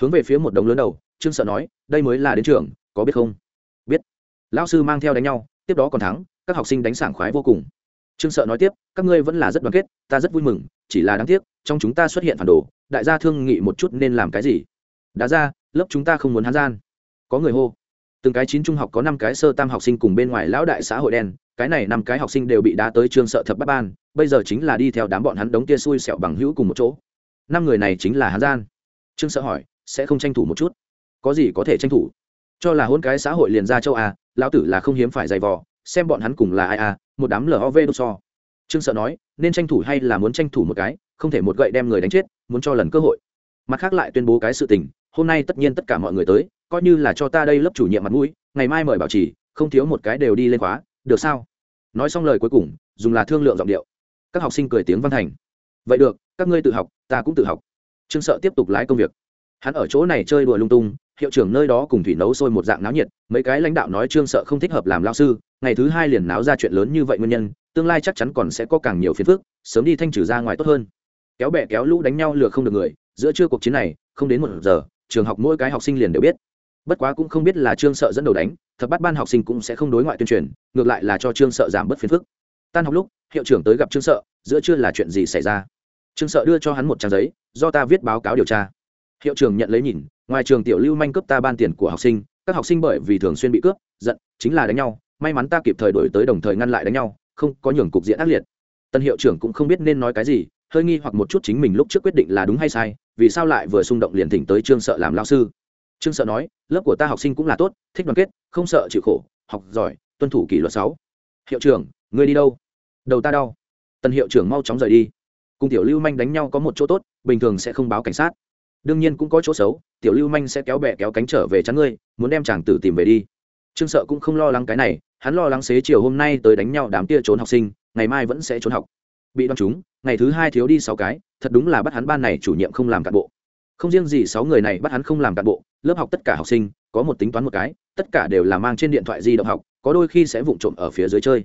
Hướng về phía một đống lớn đầu, trương sợ nói, đây mới là đến trường, có biết không? Biết. Lão sư mang theo đánh nhau, tiếp đó còn thắng, các học sinh đánh sảng khoái vô cùng. Trương sợ nói tiếp, các ngươi vẫn là rất đoàn kết, ta rất vui mừng, chỉ là đáng tiếc, trong chúng ta xuất hiện phản đồ, đại gia thương nghị một chút nên làm cái gì? Đã ra, lớp chúng ta không muốn hán gian. Có người hô. Từng cái chín trung học có năm cái sơ tam học sinh cùng bên ngoài lão đại xã hội đen cái này năm cái học sinh đều bị đá tới trương sợ thập bắt ban, bây giờ chính là đi theo đám bọn hắn đống kia xui xẻo bằng hữu cùng một chỗ. Năm người này chính là hắn gian. Trương sợ hỏi, sẽ không tranh thủ một chút? Có gì có thể tranh thủ? Cho là hôn cái xã hội liền ra châu a, lão tử là không hiếm phải giày vò, xem bọn hắn cùng là ai a, một đám lov đô so. Trương sợ nói, nên tranh thủ hay là muốn tranh thủ một cái, không thể một gậy đem người đánh chết, muốn cho lần cơ hội. Mặt khác lại tuyên bố cái sự tình, hôm nay tất nhiên tất cả mọi người tới, coi như là cho ta đây lớp chủ nhiệm mặt mũi, ngày mai mời bảo trì, không thiếu một cái đều đi lên khóa được sao? Nói xong lời cuối cùng, dùng là thương lượng giọng điệu. Các học sinh cười tiếng văn thành. Vậy được, các ngươi tự học, ta cũng tự học. Trương sợ tiếp tục lái công việc. Hắn ở chỗ này chơi đùa lung tung, hiệu trưởng nơi đó cùng thủy nấu sôi một dạng náo nhiệt, mấy cái lãnh đạo nói trương sợ không thích hợp làm lao sư, ngày thứ hai liền náo ra chuyện lớn như vậy nguyên nhân, tương lai chắc chắn còn sẽ có càng nhiều phiền phức, sớm đi thanh trừ ra ngoài tốt hơn. Kéo bẹ kéo lũ đánh nhau lừa không được người, giữa trưa cuộc chiến này, không đến một giờ, trường học mỗi cái học sinh liền đều biết bất quá cũng không biết là trương sợ dẫn đầu đánh, thập bắt ban học sinh cũng sẽ không đối ngoại tuyên truyền, ngược lại là cho trương sợ giảm bớt phiền phức. Tan học lúc, hiệu trưởng tới gặp trương sợ, giữa trưa là chuyện gì xảy ra? Trương sợ đưa cho hắn một trang giấy, do ta viết báo cáo điều tra. Hiệu trưởng nhận lấy nhìn, ngoài trường tiểu lưu manh cướp ta ban tiền của học sinh, các học sinh bởi vì thường xuyên bị cướp, giận, chính là đánh nhau, may mắn ta kịp thời đổi tới đồng thời ngăn lại đánh nhau, không có nhường cục diện ác liệt. Tân hiệu trưởng cũng không biết nên nói cái gì, hơi nghi hoặc một chút chính mình lúc trước quyết định là đúng hay sai, vì sao lại vừa xung động liền thỉnh tới trương sợ làm lao sư trương sợ nói, lớp của ta học sinh cũng là tốt, thích đoàn kết, không sợ chịu khổ, học giỏi, tuân thủ kỷ luật sáu. Hiệu trưởng, ngươi đi đâu? Đầu ta đau. Tân hiệu trưởng mau chóng rời đi. Cùng tiểu lưu manh đánh nhau có một chỗ tốt, bình thường sẽ không báo cảnh sát. Đương nhiên cũng có chỗ xấu, tiểu lưu manh sẽ kéo bẹ kéo cánh trở về chắn ngươi, muốn đem chàng tử tìm về đi. Trương sợ cũng không lo lắng cái này, hắn lo lắng xế chiều hôm nay tới đánh nhau đám tia trốn học sinh, ngày mai vẫn sẽ trốn học. Bị đoán chúng ngày thứ hai thiếu đi sáu cái, thật đúng là bắt hắn ban này chủ nhiệm không làm cán bộ không riêng gì sáu người này bắt hắn không làm cán bộ, lớp học tất cả học sinh, có một tính toán một cái, tất cả đều là mang trên điện thoại di động học, có đôi khi sẽ vụng trộm ở phía dưới chơi.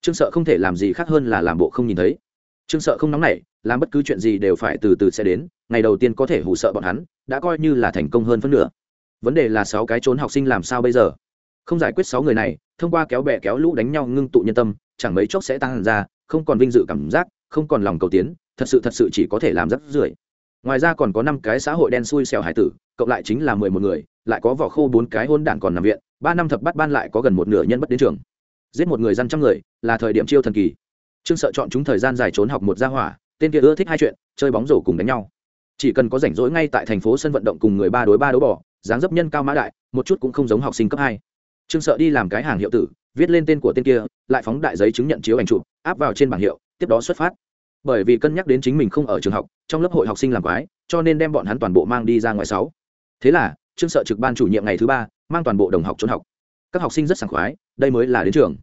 Trương sợ không thể làm gì khác hơn là làm bộ không nhìn thấy. Trương sợ không nóng nảy, làm bất cứ chuyện gì đều phải từ từ sẽ đến, ngày đầu tiên có thể hù sợ bọn hắn, đã coi như là thành công hơn phân nửa. Vấn đề là sáu cái trốn học sinh làm sao bây giờ? Không giải quyết sáu người này, thông qua kéo bè kéo lũ đánh nhau ngưng tụ nhân tâm, chẳng mấy chốc sẽ tăng ra, không còn vinh dự cảm giác, không còn lòng cầu tiến, thật sự thật sự chỉ có thể làm rất rưởi ngoài ra còn có năm cái xã hội đen xui xẻo hải tử, cộng lại chính là mười một người, lại có vỏ khô bốn cái hôn đản còn nằm viện, ba năm thập bắt ban lại có gần một nửa nhân bất đến trường. Giết một người dân trăm người, là thời điểm chiêu thần kỳ. Trương sợ chọn chúng thời gian dài trốn học một gia hỏa, tên kia ưa thích hai chuyện, chơi bóng rổ cùng đánh nhau. Chỉ cần có rảnh rỗi ngay tại thành phố sân vận động cùng người ba đối ba đấu bỏ dáng dấp nhân cao mã đại, một chút cũng không giống học sinh cấp hai. Trương sợ đi làm cái hàng hiệu tử, viết lên tên của tên kia, lại phóng đại giấy chứng nhận chiếu ảnh chụp, áp vào trên bảng hiệu, tiếp đó xuất phát bởi vì cân nhắc đến chính mình không ở trường học, trong lớp hội học sinh làm quái, cho nên đem bọn hắn toàn bộ mang đi ra ngoài sáu. Thế là, trương sợ trực ban chủ nhiệm ngày thứ ba, mang toàn bộ đồng học trốn học. Các học sinh rất sảng khoái, đây mới là đến trường.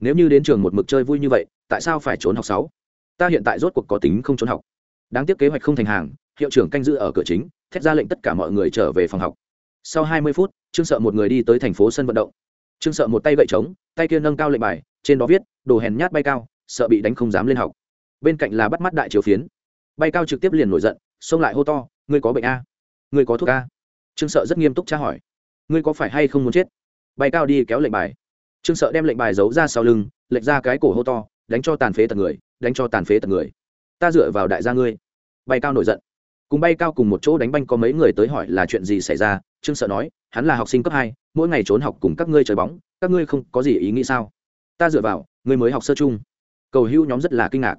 Nếu như đến trường một mực chơi vui như vậy, tại sao phải trốn học sáu? Ta hiện tại rốt cuộc có tính không trốn học. Đáng tiếc kế hoạch không thành hàng, hiệu trưởng canh giữ ở cửa chính, thét ra lệnh tất cả mọi người trở về phòng học. Sau hai mươi phút, trương sợ một người đi tới thành phố sân vận động. Trương sợ một tay gậy trống, tay kia nâng cao lệnh bài, trên đó viết, đồ hèn nhát bay cao, sợ bị đánh không dám lên học bên cạnh là bắt mắt đại chiếu phiến. Bay cao trực tiếp liền nổi giận, xông lại hô to, ngươi có bệnh a? Ngươi có thuốc a? Trương sợ rất nghiêm túc tra hỏi, ngươi có phải hay không muốn chết? Bay cao đi kéo lệnh bài. Trương sợ đem lệnh bài giấu ra sau lưng, lệnh ra cái cổ hô to, đánh cho tàn phế tật người, đánh cho tàn phế tật người. Ta dựa vào đại gia ngươi. Bay cao nổi giận. Cùng bay cao cùng một chỗ đánh banh có mấy người tới hỏi là chuyện gì xảy ra, trương sợ nói, hắn là học sinh cấp hai, mỗi ngày trốn học cùng các ngươi chơi bóng, các ngươi không có gì ý nghĩ sao? Ta dựa vào, ngươi mới học sơ chung cầu hữu nhóm rất là kinh ngạc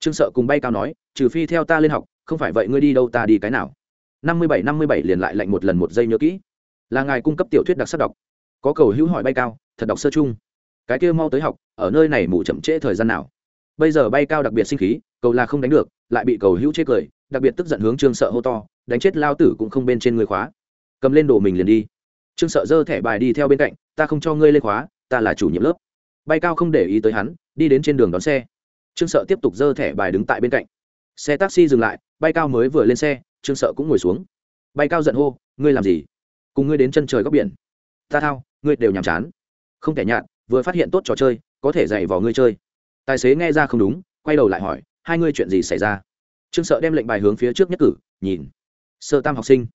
trương sợ cùng bay cao nói, trừ phi theo ta lên học, không phải vậy ngươi đi đâu ta đi cái nào? Năm mươi bảy, năm mươi bảy liền lại lạnh một lần một giây nhớ kỹ. Là ngài cung cấp tiểu thuyết đặc sắc đọc. Có cầu hữu hỏi bay cao, thật đọc sơ chung. Cái kia mau tới học, ở nơi này mù chậm trễ thời gian nào? Bây giờ bay cao đặc biệt sinh khí, cầu là không đánh được, lại bị cầu hữu chê cười, đặc biệt tức giận hướng trương sợ hô to, đánh chết lao tử cũng không bên trên người khóa. Cầm lên đồ mình liền đi. Trương sợ giơ thẻ bài đi theo bên cạnh, ta không cho ngươi lên khóa, ta là chủ nhiệm lớp. Bay cao không để ý tới hắn, đi đến trên đường đón xe trương sợ tiếp tục giơ thẻ bài đứng tại bên cạnh. Xe taxi dừng lại, bay cao mới vừa lên xe, trương sợ cũng ngồi xuống. Bay cao giận hô, ngươi làm gì? Cùng ngươi đến chân trời góc biển. Ta thao, ngươi đều nhàm chán. Không thể nhạt, vừa phát hiện tốt trò chơi, có thể dạy vào ngươi chơi. Tài xế nghe ra không đúng, quay đầu lại hỏi, hai ngươi chuyện gì xảy ra? Trương sợ đem lệnh bài hướng phía trước nhất cử, nhìn. Sơ tam học sinh,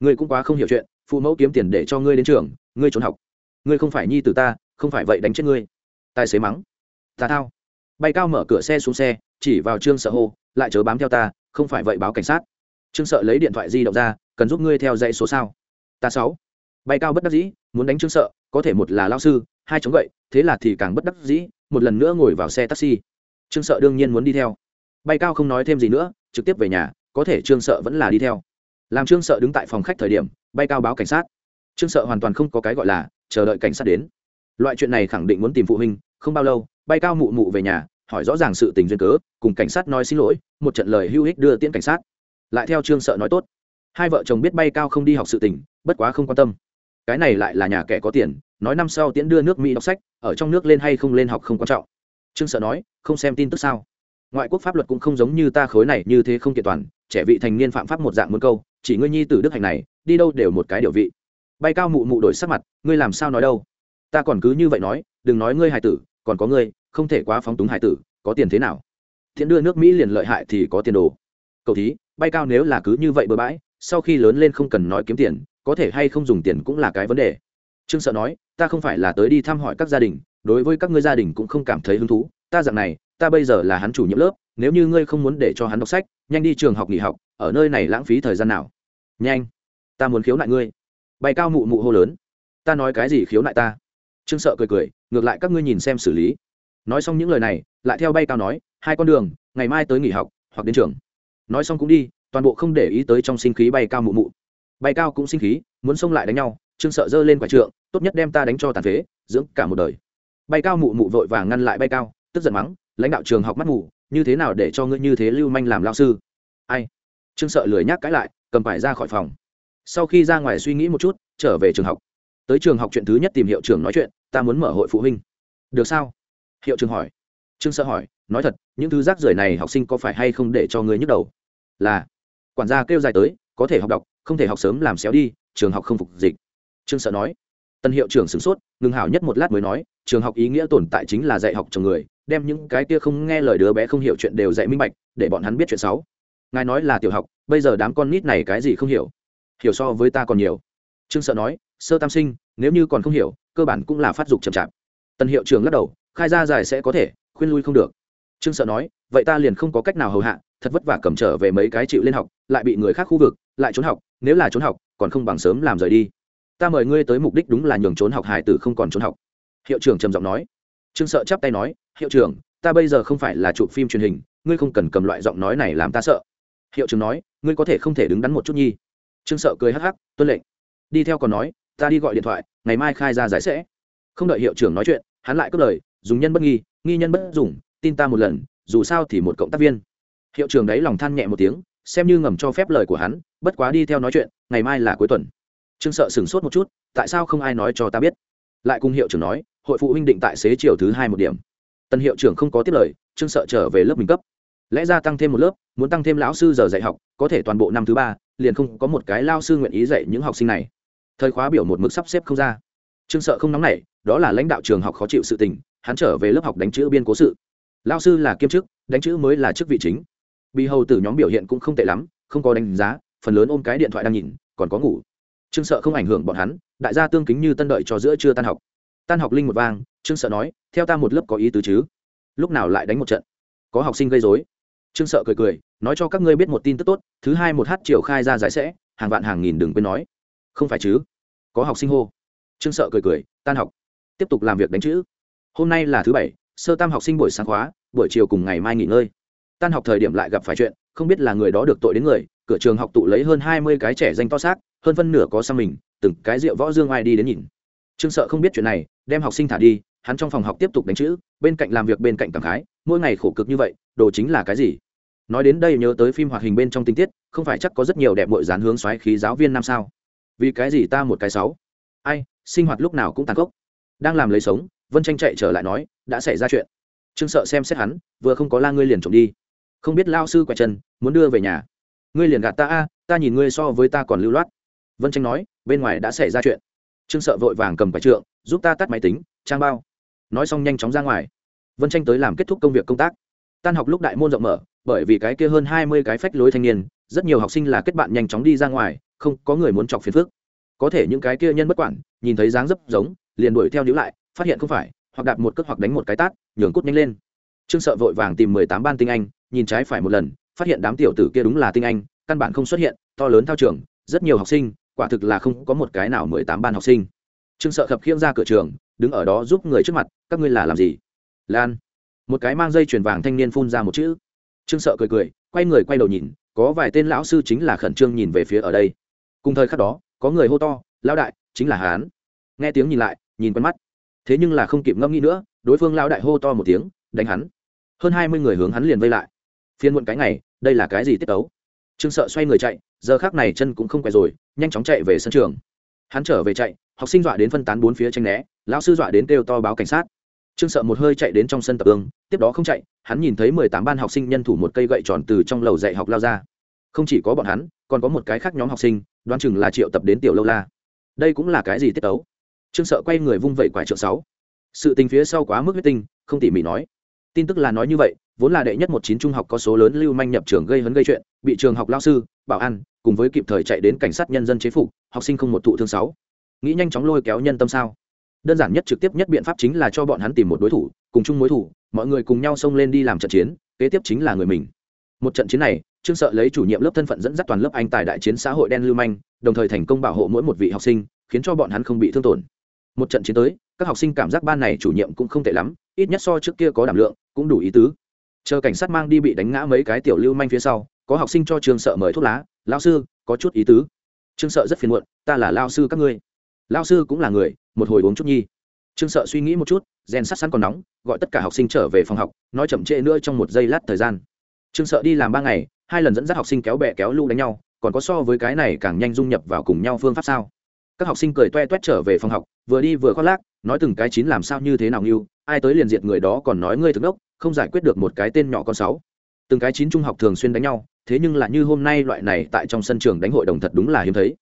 ngươi cũng quá không hiểu chuyện, phụ mẫu kiếm tiền để cho ngươi đến trường, ngươi trốn học. Ngươi không phải nhi từ ta, không phải vậy đánh chết ngươi. Tài xế mắng. Ta thao bay cao mở cửa xe xuống xe, chỉ vào trương sợ hô, lại chớ bám theo ta, không phải vậy báo cảnh sát. Trương sợ lấy điện thoại di động ra, cần giúp ngươi theo dãy số sao? Ta sáu. Bay cao bất đắc dĩ, muốn đánh trương sợ, có thể một là lao sư, hai chống gậy, thế là thì càng bất đắc dĩ, một lần nữa ngồi vào xe taxi. Trương sợ đương nhiên muốn đi theo. Bay cao không nói thêm gì nữa, trực tiếp về nhà, có thể trương sợ vẫn là đi theo. Làm trương sợ đứng tại phòng khách thời điểm, bay cao báo cảnh sát. Trương sợ hoàn toàn không có cái gọi là, chờ đợi cảnh sát đến. Loại chuyện này khẳng định muốn tìm phụ huynh, không bao lâu bay cao mụ mụ về nhà, hỏi rõ ràng sự tình duyên cớ, cùng cảnh sát nói xin lỗi, một trận lời hưu hích đưa tiễn cảnh sát. Lại theo trương sợ nói tốt. Hai vợ chồng biết bay cao không đi học sự tình, bất quá không quan tâm. Cái này lại là nhà kẻ có tiền, nói năm sau tiễn đưa nước mỹ đọc sách, ở trong nước lên hay không lên học không quan trọng. Trương sợ nói, không xem tin tức sao? Ngoại quốc pháp luật cũng không giống như ta khối này như thế không kiện toàn, trẻ vị thành niên phạm pháp một dạng muốn câu, chỉ ngươi nhi tử đức hạnh này, đi đâu đều một cái điều vị. Bay cao mụ mụ đổi sắc mặt, ngươi làm sao nói đâu? Ta còn cứ như vậy nói, đừng nói ngươi hài tử còn có ngươi, không thể quá phóng túng hải tử, có tiền thế nào? Thiện đưa nước mỹ liền lợi hại thì có tiền đồ. Cầu thí, bay cao nếu là cứ như vậy bừa bãi, sau khi lớn lên không cần nói kiếm tiền, có thể hay không dùng tiền cũng là cái vấn đề. Trương sợ nói, ta không phải là tới đi thăm hỏi các gia đình, đối với các ngươi gia đình cũng không cảm thấy hứng thú, ta dạng này, ta bây giờ là hắn chủ nhiệm lớp, nếu như ngươi không muốn để cho hắn đọc sách, nhanh đi trường học nghỉ học, ở nơi này lãng phí thời gian nào? Nhanh, ta muốn khiếu nại ngươi. Bay cao mụ mụ hô lớn. Ta nói cái gì khiếu nại ta? Trương sợ cười cười, ngược lại các ngươi nhìn xem xử lý. Nói xong những lời này, lại theo bay cao nói, hai con đường, ngày mai tới nghỉ học, hoặc đến trường. Nói xong cũng đi, toàn bộ không để ý tới trong sinh khí bay cao mụ mụ. Bay cao cũng sinh khí, muốn xông lại đánh nhau, trương sợ giơ lên quả trượng, tốt nhất đem ta đánh cho tàn phế, dưỡng cả một đời. Bay cao mụ mụ vội vàng ngăn lại bay cao, tức giận mắng, lãnh đạo trường học mắt mù, như thế nào để cho ngươi như thế lưu manh làm lao sư? Ai? Trương sợ lười nhác cãi lại, cầm phải ra khỏi phòng. Sau khi ra ngoài suy nghĩ một chút, trở về trường học. Tới trường học chuyện thứ nhất tìm hiệu trưởng nói chuyện ta muốn mở hội phụ huynh. Được sao? Hiệu trưởng hỏi. Trương sợ hỏi, nói thật, những thứ rác rưởi này học sinh có phải hay không để cho ngươi nhức đầu? Là. Quản gia kêu dài tới, có thể học đọc, không thể học sớm làm xéo đi, trường học không phục dịch. Trương sợ nói. Tân hiệu trưởng sửng sốt, ngừng hảo nhất một lát mới nói, trường học ý nghĩa tồn tại chính là dạy học chồng người, đem những cái kia không nghe lời đứa bé không hiểu chuyện đều dạy minh bạch, để bọn hắn biết chuyện xấu. Ngài nói là tiểu học, bây giờ đám con nít này cái gì không hiểu? Hiểu so với ta còn nhiều. Trương sợ nói, sơ tam sinh, nếu như còn không hiểu cơ bản cũng là phát dục chậm chạp. Tân hiệu trưởng lắc đầu, khai ra giải sẽ có thể, khuyên lui không được. Trương sợ nói, vậy ta liền không có cách nào hầu hạ, thật vất vả cầm trở về mấy cái chịu lên học, lại bị người khác khu vực, lại trốn học, nếu là trốn học, còn không bằng sớm làm rời đi. Ta mời ngươi tới mục đích đúng là nhường trốn học hải tử không còn trốn học. Hiệu trưởng trầm giọng nói. Trương sợ chắp tay nói, hiệu trưởng, ta bây giờ không phải là chụp phim truyền hình, ngươi không cần cầm loại giọng nói này làm ta sợ. Hiệu trưởng nói, ngươi có thể không thể đứng đắn một chút nhi. Trương sợ cười hắc hắc, tuân lệnh. Đi theo còn nói ta đi gọi điện thoại, ngày mai khai ra giải sẽ. Không đợi hiệu trưởng nói chuyện, hắn lại cất lời, dùng nhân bất nghi nghi nhân bất dùng, tin ta một lần, dù sao thì một cộng tác viên. Hiệu trưởng đấy lòng than nhẹ một tiếng, xem như ngầm cho phép lời của hắn, bất quá đi theo nói chuyện, ngày mai là cuối tuần. Trương sợ sửng sốt một chút, tại sao không ai nói cho ta biết? Lại cùng hiệu trưởng nói, hội phụ huynh định tại xế chiều thứ hai một điểm. Tân hiệu trưởng không có tiết lời, trương sợ trở về lớp mình cấp. Lẽ ra tăng thêm một lớp, muốn tăng thêm lão sư giờ dạy học, có thể toàn bộ năm thứ ba, liền không có một cái lao sư nguyện ý dạy những học sinh này thời khóa biểu một mực sắp xếp không ra. Trương sợ không nóng nảy, đó là lãnh đạo trường học khó chịu sự tình, hắn trở về lớp học đánh chữ biên cố sự. Lao sư là kiêm chức, đánh chữ mới là chức vị chính. Bị hầu tử nhóm biểu hiện cũng không tệ lắm, không có đánh giá, phần lớn ôm cái điện thoại đang nhìn, còn có ngủ. Trương sợ không ảnh hưởng bọn hắn, đại gia tương kính như tân đợi cho giữa trưa tan học. Tan học linh một vang, trương sợ nói, theo ta một lớp có ý tứ chứ? Lúc nào lại đánh một trận? Có học sinh gây dối trương sợ cười cười, nói cho các ngươi biết một tin tức tốt, thứ hai một h chiều khai ra giải sẽ, hàng vạn hàng nghìn đừng quên nói không phải chứ? Có học sinh hô. Trương sợ cười cười, tan học. Tiếp tục làm việc đánh chữ. Hôm nay là thứ bảy, sơ tam học sinh buổi sáng khóa, buổi chiều cùng ngày mai nghỉ ngơi. Tan học thời điểm lại gặp phải chuyện, không biết là người đó được tội đến người, cửa trường học tụ lấy hơn hai mươi cái trẻ danh to xác, hơn phân nửa có sang mình, từng cái rượu võ dương ai đi đến nhìn. Trương sợ không biết chuyện này, đem học sinh thả đi, hắn trong phòng học tiếp tục đánh chữ, bên cạnh làm việc bên cạnh cảm khái, mỗi ngày khổ cực như vậy, đồ chính là cái gì? Nói đến đây nhớ tới phim hoạt hình bên trong tình tiết, không phải chắc có rất nhiều đẹp mội dán hướng xoáy khí giáo viên năm sao vì cái gì ta một cái sáu? Ai, sinh hoạt lúc nào cũng tàn khốc. Đang làm lấy sống, vân tranh chạy trở lại nói, đã xảy ra chuyện. Trương sợ xem xét hắn, vừa không có la ngươi liền trộm đi. Không biết lao sư quẹt chân, muốn đưa về nhà. Ngươi liền gạt ta a, ta nhìn ngươi so với ta còn lưu loát. Vân tranh nói, bên ngoài đã xảy ra chuyện. Trương sợ vội vàng cầm quả trượng, giúp ta tắt máy tính, trang bao. Nói xong nhanh chóng ra ngoài. Vân tranh tới làm kết thúc công việc công tác. Tan học lúc đại môn rộng mở, bởi vì cái kia hơn hai mươi cái phách lối thanh niên, rất nhiều học sinh là kết bạn nhanh chóng đi ra ngoài không có người muốn chọc phiền phức. Có thể những cái kia nhân bất quản, nhìn thấy dáng dấp giống, liền đuổi theo níu lại, phát hiện không phải, hoặc đạp một cước hoặc đánh một cái tát, nhường cút nhanh lên. Trương sợ vội vàng tìm mười tám ban tinh anh, nhìn trái phải một lần, phát hiện đám tiểu tử kia đúng là tinh anh, căn bản không xuất hiện, to lớn thao trường, rất nhiều học sinh, quả thực là không có một cái nào mười tám ban học sinh. Trương sợ khập khiễng ra cửa trường, đứng ở đó giúp người trước mặt, các ngươi là làm gì? Lan. Một cái mang dây chuyền vàng thanh niên phun ra một chữ. Trương sợ cười cười, quay người quay đầu nhìn, có vài tên lão sư chính là khẩn trương nhìn về phía ở đây cùng thời khắc đó, có người hô to, lão đại, chính là hán. Nghe tiếng nhìn lại, nhìn quen mắt. Thế nhưng là không kịp ngẫm nghĩ nữa, đối phương lão đại hô to một tiếng, đánh hắn. Hơn hai mươi người hướng hắn liền vây lại. Phiên muộn cái ngày, đây là cái gì tiết tấu? Trương sợ xoay người chạy, giờ khác này chân cũng không quẹt rồi, nhanh chóng chạy về sân trường. Hắn trở về chạy, học sinh dọa đến phân tán bốn phía tranh né, lão sư dọa đến kêu to báo cảnh sát. Trương sợ một hơi chạy đến trong sân tập ương, tiếp đó không chạy, hắn nhìn thấy mười tám ban học sinh nhân thủ một cây gậy tròn từ trong lầu dạy học lao ra. Không chỉ có bọn hắn, còn có một cái khác nhóm học sinh đoán chừng là triệu tập đến tiểu lâu la. Đây cũng là cái gì tiết tấu? Trương sợ quay người vung vẩy quải trượng sáu. Sự tình phía sau quá mức huyết tinh, không tỉ mỉ nói. Tin tức là nói như vậy, vốn là đệ nhất một chín trung học có số lớn lưu manh nhập trường gây hấn gây chuyện, bị trường học lao sư, bảo an, cùng với kịp thời chạy đến cảnh sát nhân dân chế phục, học sinh không một thụ thương sáu. Nghĩ nhanh chóng lôi kéo nhân tâm sao? Đơn giản nhất trực tiếp nhất biện pháp chính là cho bọn hắn tìm một đối thủ, cùng chung mối thủ, mọi người cùng nhau xông lên đi làm trận chiến, kế tiếp chính là người mình. Một trận chiến này trương sợ lấy chủ nhiệm lớp thân phận dẫn dắt toàn lớp anh tài đại chiến xã hội đen lưu manh, đồng thời thành công bảo hộ mỗi một vị học sinh, khiến cho bọn hắn không bị thương tổn. Một trận chiến tới, các học sinh cảm giác ban này chủ nhiệm cũng không tệ lắm, ít nhất so trước kia có đảm lượng, cũng đủ ý tứ. Chờ cảnh sát mang đi bị đánh ngã mấy cái tiểu lưu manh phía sau, có học sinh cho trương sợ mời thuốc lá lao sư, có chút ý tứ. Trương sợ rất phiền muộn, ta là lao sư các ngươi. Lao sư cũng là người, một hồi uống chút nhi. Trương sợ suy nghĩ một chút, rèn sắt sẵn còn nóng, gọi tất cả học sinh trở về phòng học, nói chậm trễ nữa trong một giây lát thời gian. Trương sợ đi làm ba ngày hai lần dẫn dắt học sinh kéo bè kéo lũ đánh nhau, còn có so với cái này càng nhanh dung nhập vào cùng nhau phương pháp sao? Các học sinh cười toe toét trở về phòng học, vừa đi vừa khoác lác, nói từng cái chín làm sao như thế nào như ai tới liền diệt người đó còn nói ngươi thực đốc, không giải quyết được một cái tên nhỏ con sáu. Từng cái chín trung học thường xuyên đánh nhau, thế nhưng là như hôm nay loại này tại trong sân trường đánh hội đồng thật đúng là hiếm thấy.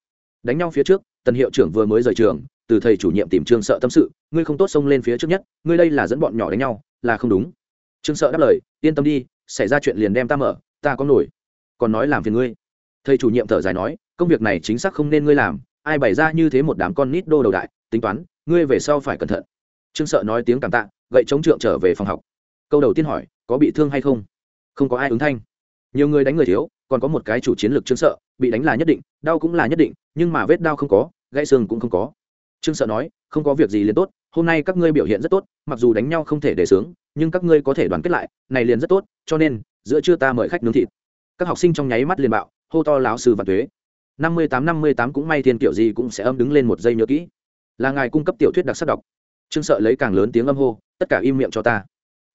Đánh nhau phía trước, tần hiệu trưởng vừa mới rời trường, từ thầy chủ nhiệm tìm trương sợ tâm sự, ngươi không tốt xông lên phía trước nhất, ngươi đây là dẫn bọn nhỏ đánh nhau, là không đúng. Trương sợ đáp lời, yên tâm đi, xảy ra chuyện liền đem ta mở ta có nổi. Còn nói làm phiền ngươi. Thầy chủ nhiệm thở dài nói, công việc này chính xác không nên ngươi làm, ai bày ra như thế một đám con nít đô đầu đại, tính toán, ngươi về sau phải cẩn thận. Trương sợ nói tiếng cảm tạ, gậy chống trượng trở về phòng học. Câu đầu tiên hỏi, có bị thương hay không? Không có ai ứng thanh. Nhiều người đánh người thiếu, còn có một cái chủ chiến lược trương sợ, bị đánh là nhất định, đau cũng là nhất định, nhưng mà vết đau không có, gãy xương cũng không có. Trương sợ nói, không có việc gì liền tốt, hôm nay các ngươi biểu hiện rất tốt, mặc dù đánh nhau không thể để sướng, nhưng các ngươi có thể đoàn kết lại, này liền rất tốt, cho nên giữa trưa ta mời khách nướng thịt. Các học sinh trong nháy mắt liền bạo, hô to lão sư và thuế. Năm mươi tám, năm mươi tám cũng may thiên kiểu gì cũng sẽ âm đứng lên một giây nhớ kỹ. Là ngài cung cấp tiểu thuyết đặc sắc đọc. Trương sợ lấy càng lớn tiếng âm hô, tất cả im miệng cho ta.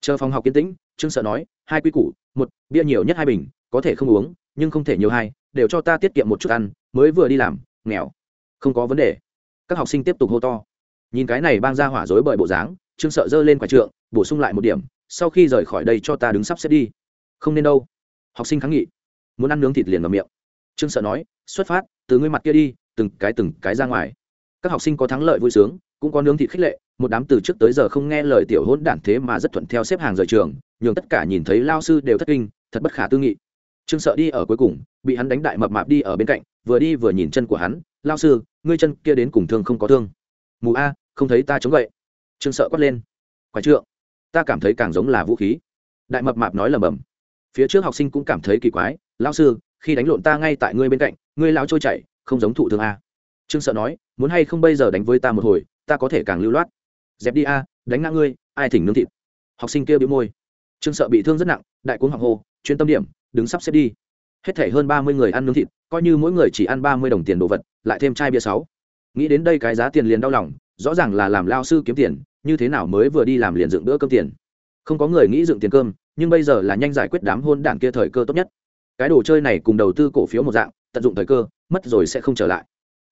Chờ phòng học kiến tĩnh, trương sợ nói, hai quy củ, một, bia nhiều nhất hai bình, có thể không uống, nhưng không thể nhiều hai, đều cho ta tiết kiệm một chút ăn, mới vừa đi làm, nghèo. Không có vấn đề. Các học sinh tiếp tục hô to. Nhìn cái này bang ra hỏa rối bởi bộ dáng, trương sợ dơ lên quả trượng, bổ sung lại một điểm, sau khi rời khỏi đây cho ta đứng sắp xếp đi không nên đâu. Học sinh kháng nghị. Muốn ăn nướng thịt liền ngầm miệng. Trương sợ nói, xuất phát, từ ngươi mặt kia đi, từng cái từng cái ra ngoài. Các học sinh có thắng lợi vui sướng, cũng có nướng thịt khích lệ, một đám từ trước tới giờ không nghe lời tiểu hôn đản thế mà rất thuận theo xếp hàng rời trường, nhường tất cả nhìn thấy lao sư đều thất kinh, thật bất khả tư nghị. Trương sợ đi ở cuối cùng, bị hắn đánh đại mập mạp đi ở bên cạnh, vừa đi vừa nhìn chân của hắn, lao sư, ngươi chân kia đến cùng thương không có thương? Mù a, không thấy ta chống gậy. Trương sợ quát lên. Quái trượng, ta cảm thấy càng giống là vũ khí. Đại mập mạp nói lầm bầm phía trước học sinh cũng cảm thấy kỳ quái lao sư, khi đánh lộn ta ngay tại ngươi bên cạnh, ngươi lao trôi chảy, không giống thụ thương a. Trương sợ nói, muốn hay không bây giờ đánh với ta một hồi, ta có thể càng lưu loát. Dẹp đi a, đánh ngã ngươi, ai thỉnh nướng thịt? Học sinh kêu bị môi. Trương sợ bị thương rất nặng, đại cuốn hoàng hô, chuyên tâm điểm, đứng sắp xếp đi. Hết thể hơn ba mươi người ăn nướng thịt, coi như mỗi người chỉ ăn ba mươi đồng tiền đồ vật, lại thêm chai bia sáu. Nghĩ đến đây cái giá tiền liền đau lòng, rõ ràng là làm lao sư kiếm tiền, như thế nào mới vừa đi làm liền dựng bữa cơm tiền? Không có người nghĩ dựng tiền cơm nhưng bây giờ là nhanh giải quyết đám hôn đản kia thời cơ tốt nhất. Cái đồ chơi này cùng đầu tư cổ phiếu một dạng, tận dụng thời cơ, mất rồi sẽ không trở lại.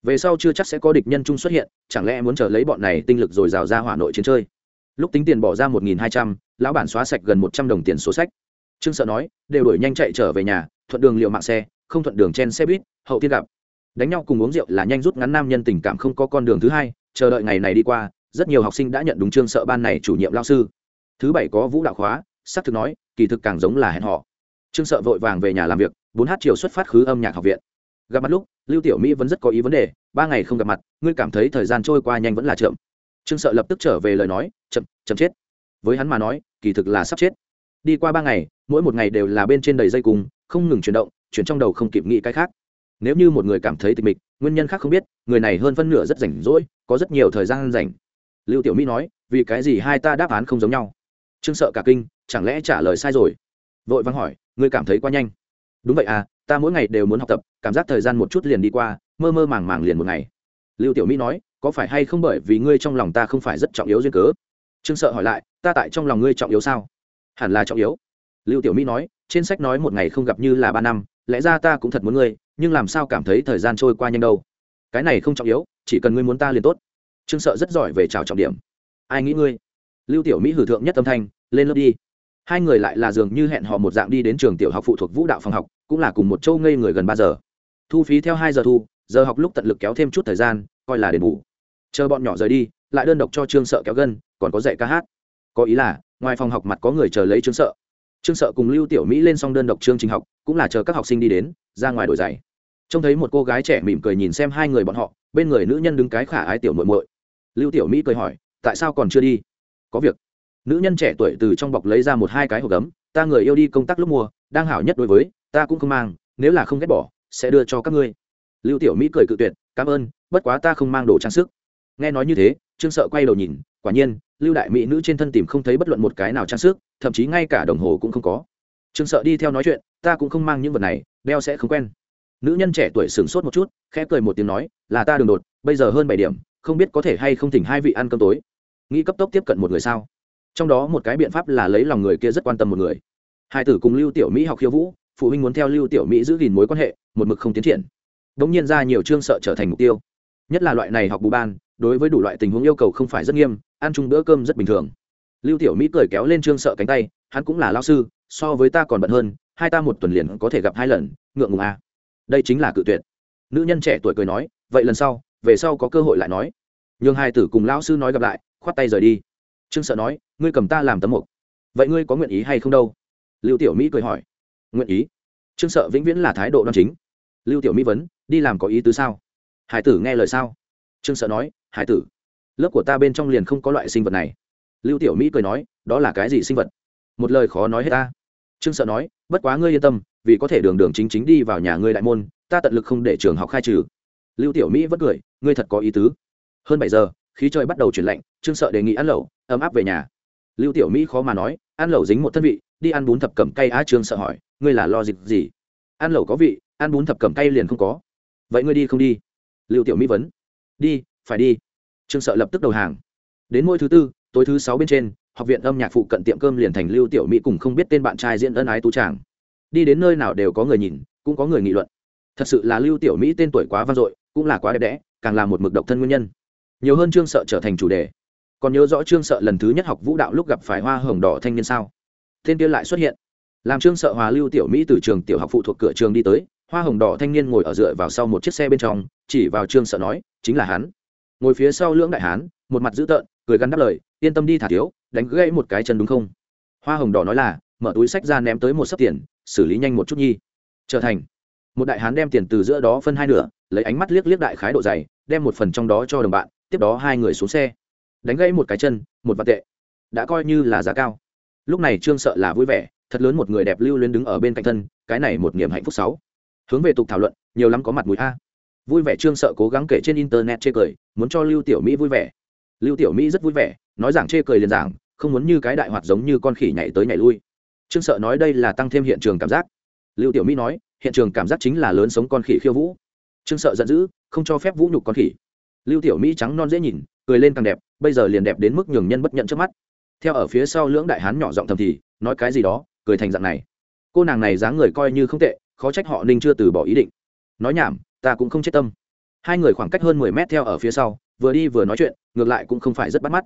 Về sau chưa chắc sẽ có địch nhân chung xuất hiện, chẳng lẽ muốn chờ lấy bọn này tinh lực rồi rào ra hỏa nội chiến chơi? Lúc tính tiền bỏ ra một nghìn hai trăm, lão bản xóa sạch gần một trăm đồng tiền số sách. Trương sợ nói, đều đổi nhanh chạy trở về nhà, thuận đường liệu mạng xe, không thuận đường chen xe buýt, hậu tiên gặp. Đánh nhau cùng uống rượu là nhanh rút ngắn nam nhân tình cảm không có con đường thứ hai, chờ đợi ngày này đi qua, rất nhiều học sinh đã nhận đúng trương sợ ban này chủ nhiệm lao sư. Thứ bảy có vũ đạo khóa s thực nói, kỳ thực càng giống là hẹn họ trương sợ vội vàng về nhà làm việc, bốn h chiều xuất phát khứ âm nhạc học viện. Gặp mặt lúc, lưu tiểu mỹ vẫn rất có ý vấn đề, ba ngày không gặp mặt, ngươi cảm thấy thời gian trôi qua nhanh vẫn là chậm. Trương sợ lập tức trở về lời nói, chậm chậm chết. Với hắn mà nói, kỳ thực là sắp chết. Đi qua ba ngày, mỗi một ngày đều là bên trên đầy dây cung không ngừng chuyển động, chuyển trong đầu không kịp nghĩ cái khác. Nếu như một người cảm thấy tịch mịch, nguyên nhân khác không biết, người này hơn phân nửa rất rảnh rỗi, có rất nhiều thời gian rảnh. Lưu tiểu mỹ nói, vì cái gì hai ta đáp án không giống nhau? Trương sợ cả kinh chẳng lẽ trả lời sai rồi? Vội vắng hỏi, ngươi cảm thấy quá nhanh. Đúng vậy à ta mỗi ngày đều muốn học tập, cảm giác thời gian một chút liền đi qua, mơ mơ màng màng liền một ngày. Lưu tiểu mỹ nói, có phải hay không bởi vì ngươi trong lòng ta không phải rất trọng yếu duyên cớ? Trương sợ hỏi lại, ta tại trong lòng ngươi trọng yếu sao? Hẳn là trọng yếu. Lưu tiểu mỹ nói, trên sách nói một ngày không gặp như là ba năm, lẽ ra ta cũng thật muốn ngươi, nhưng làm sao cảm thấy thời gian trôi qua nhanh đâu? Cái này không trọng yếu, chỉ cần ngươi muốn ta liền tốt. Trương sợ rất giỏi về trào trọng điểm. Ai nghĩ ngươi? Lưu tiểu mỹ hử thượng nhất tâm thanh, lên lớp đi hai người lại là dường như hẹn họ một dạng đi đến trường tiểu học phụ thuộc vũ đạo phòng học, cũng là cùng một châu ngây người gần ba giờ. Thu phí theo hai giờ thu, giờ học lúc tận lực kéo thêm chút thời gian, coi là đền bù. Chờ bọn nhỏ rời đi, lại đơn độc cho trương sợ kéo gân, còn có dạy ca hát. Có ý là, ngoài phòng học mặt có người chờ lấy trương sợ. Trương sợ cùng lưu tiểu mỹ lên xong đơn độc chương trình học, cũng là chờ các học sinh đi đến, ra ngoài đổi giày. Trông thấy một cô gái trẻ mỉm cười nhìn xem hai người bọn họ, bên người nữ nhân đứng cái khả ái tiểu muội muội. Lưu tiểu mỹ cười hỏi, tại sao còn chưa đi? Có việc nữ nhân trẻ tuổi từ trong bọc lấy ra một hai cái hộp gấm, ta người yêu đi công tác lúc mùa, đang hảo nhất đối với, ta cũng không mang, nếu là không ghét bỏ, sẽ đưa cho các ngươi. Lưu tiểu mỹ cười cự tuyệt, cảm ơn, bất quá ta không mang đồ trang sức. Nghe nói như thế, trương sợ quay đầu nhìn, quả nhiên, lưu đại mỹ nữ trên thân tìm không thấy bất luận một cái nào trang sức, thậm chí ngay cả đồng hồ cũng không có. Trương sợ đi theo nói chuyện, ta cũng không mang những vật này, đeo sẽ không quen. Nữ nhân trẻ tuổi sửng sốt một chút, khẽ cười một tiếng nói, là ta đường đột, bây giờ hơn bảy điểm, không biết có thể hay không thỉnh hai vị ăn cơm tối. Nghĩ cấp tốc tiếp cận một người sao? Trong đó một cái biện pháp là lấy lòng người kia rất quan tâm một người. Hai tử cùng lưu tiểu mỹ học khiêu vũ, phụ huynh muốn theo lưu tiểu mỹ giữ gìn mối quan hệ, một mực không tiến triển. Đ ỗ n g nhiên ra nhiều chương sợ trở thành mục tiêu. Nhất là loại này học bù ban, đối với đủ loại tình huống yêu cầu không phải rất nghiêm, ăn chung bữa cơm rất bình thường. Lưu tiểu mỹ cười kéo lên trương sợ cánh tay, hắn cũng là lao sư, so với ta còn bận hơn, hai ta một tuần liền có thể gặp hai lần, ngượng ngùng à. đây chính là cự tuyệt. Nữ nhân trẻ tuổi cười nói, vậy lần sau, về sau có cơ hội lại nói. Nhường hai tử cùng lao sư nói gặp lại, khoát tay rời đi trương sợ nói, ngươi cầm ta làm tấm mục. Vậy ngươi có nguyện ý hay không đâu? Lưu tiểu mỹ cười hỏi, nguyện ý. Trương sợ vĩnh viễn là thái độ đoan chính. Lưu tiểu mỹ vấn, đi làm có ý tứ sao? Hải tử nghe lời sao? Trương sợ nói, hải tử, lớp của ta bên trong liền không có loại sinh vật này. Lưu tiểu mỹ cười nói, đó là cái gì sinh vật? Một lời khó nói hết ta. Trương sợ nói, bất quá ngươi yên tâm, vì có thể đường đường chính chính đi vào nhà ngươi đại môn, ta tận lực không để trường học khai trừ. Lưu tiểu mỹ vẫn cười, ngươi thật có ý tứ. Hơn bảy giờ, khí trời bắt đầu chuyển lạnh, trương sợ đề nghị ăn lẩu ấm áp về nhà. Lưu tiểu mỹ khó mà nói, ăn lẩu dính một thân vị, đi ăn bún thập cẩm cay á trương sợ hỏi, ngươi là lo dịch gì? Ăn lẩu có vị, ăn bún thập cẩm cay liền không có. Vậy ngươi đi không đi? Lưu tiểu mỹ vấn. Đi, phải đi. Trương sợ lập tức đầu hàng. Đến mỗi thứ tư, tối thứ sáu bên trên, học viện âm nhạc phụ cận tiệm cơm liền thành lưu tiểu mỹ cùng không biết tên bạn trai diễn ân ái tú tràng. Đi đến nơi nào đều có người nhìn, cũng có người nghị luận. Thật sự là lưu tiểu mỹ tên tuổi quá vang dội, cũng là quá đẹp đẽ, càng là một mực độc thân nguyên nhân. Nhiều hơn trương sợ trở thành chủ đề còn nhớ rõ trương sợ lần thứ nhất học vũ đạo lúc gặp phải hoa hồng đỏ thanh niên sao? Tên kia lại xuất hiện. Làm trương sợ hòa lưu tiểu mỹ từ trường tiểu học phụ thuộc cửa trường đi tới, hoa hồng đỏ thanh niên ngồi ở dựa vào sau một chiếc xe bên trong, chỉ vào trương sợ nói, chính là hắn. Ngồi phía sau lưỡng đại hán, một mặt dữ tợn, cười gắn đáp lời, yên tâm đi thả thiếu, đánh gãy một cái chân đúng không? Hoa hồng đỏ nói là, mở túi sách ra ném tới một sấp tiền, xử lý nhanh một chút nhi. Trở thành. Một đại hán đem tiền từ giữa đó phân hai nửa, lấy ánh mắt liếc liếc đại khái độ dày, đem một phần trong đó cho đồng bạn, tiếp đó hai người xuống xe đánh gãy một cái chân, một vạn tệ. Đã coi như là giá cao. Lúc này trương sợ là vui vẻ, thật lớn một người đẹp lưu luyến đứng ở bên cạnh thân, cái này một niềm hạnh phúc sáu. Hướng về tục thảo luận, nhiều lắm có mặt mũi a. Vui vẻ trương sợ cố gắng kể trên internet chê cười, muốn cho lưu tiểu mỹ vui vẻ. Lưu tiểu mỹ rất vui vẻ, nói rằng chê cười liền giảng, không muốn như cái đại hoạt giống như con khỉ nhảy tới nhảy lui. Trương sợ nói đây là tăng thêm hiện trường cảm giác. Lưu tiểu mỹ nói, hiện trường cảm giác chính là lớn sống con khỉ khiêu vũ. Trương sợ giận dữ, không cho phép vũ nhục con khỉ. Lưu tiểu mỹ trắng non dễ nhìn, cười lên càng đẹp bây giờ liền đẹp đến mức nhường nhân bất nhận trước mắt. Theo ở phía sau lưỡng đại hán nhỏ giọng thầm thì, nói cái gì đó, cười thành dạng này. Cô nàng này dáng người coi như không tệ, khó trách họ ninh chưa từ bỏ ý định. Nói nhảm, ta cũng không chết tâm. Hai người khoảng cách hơn mười mét theo ở phía sau, vừa đi vừa nói chuyện, ngược lại cũng không phải rất bắt mắt.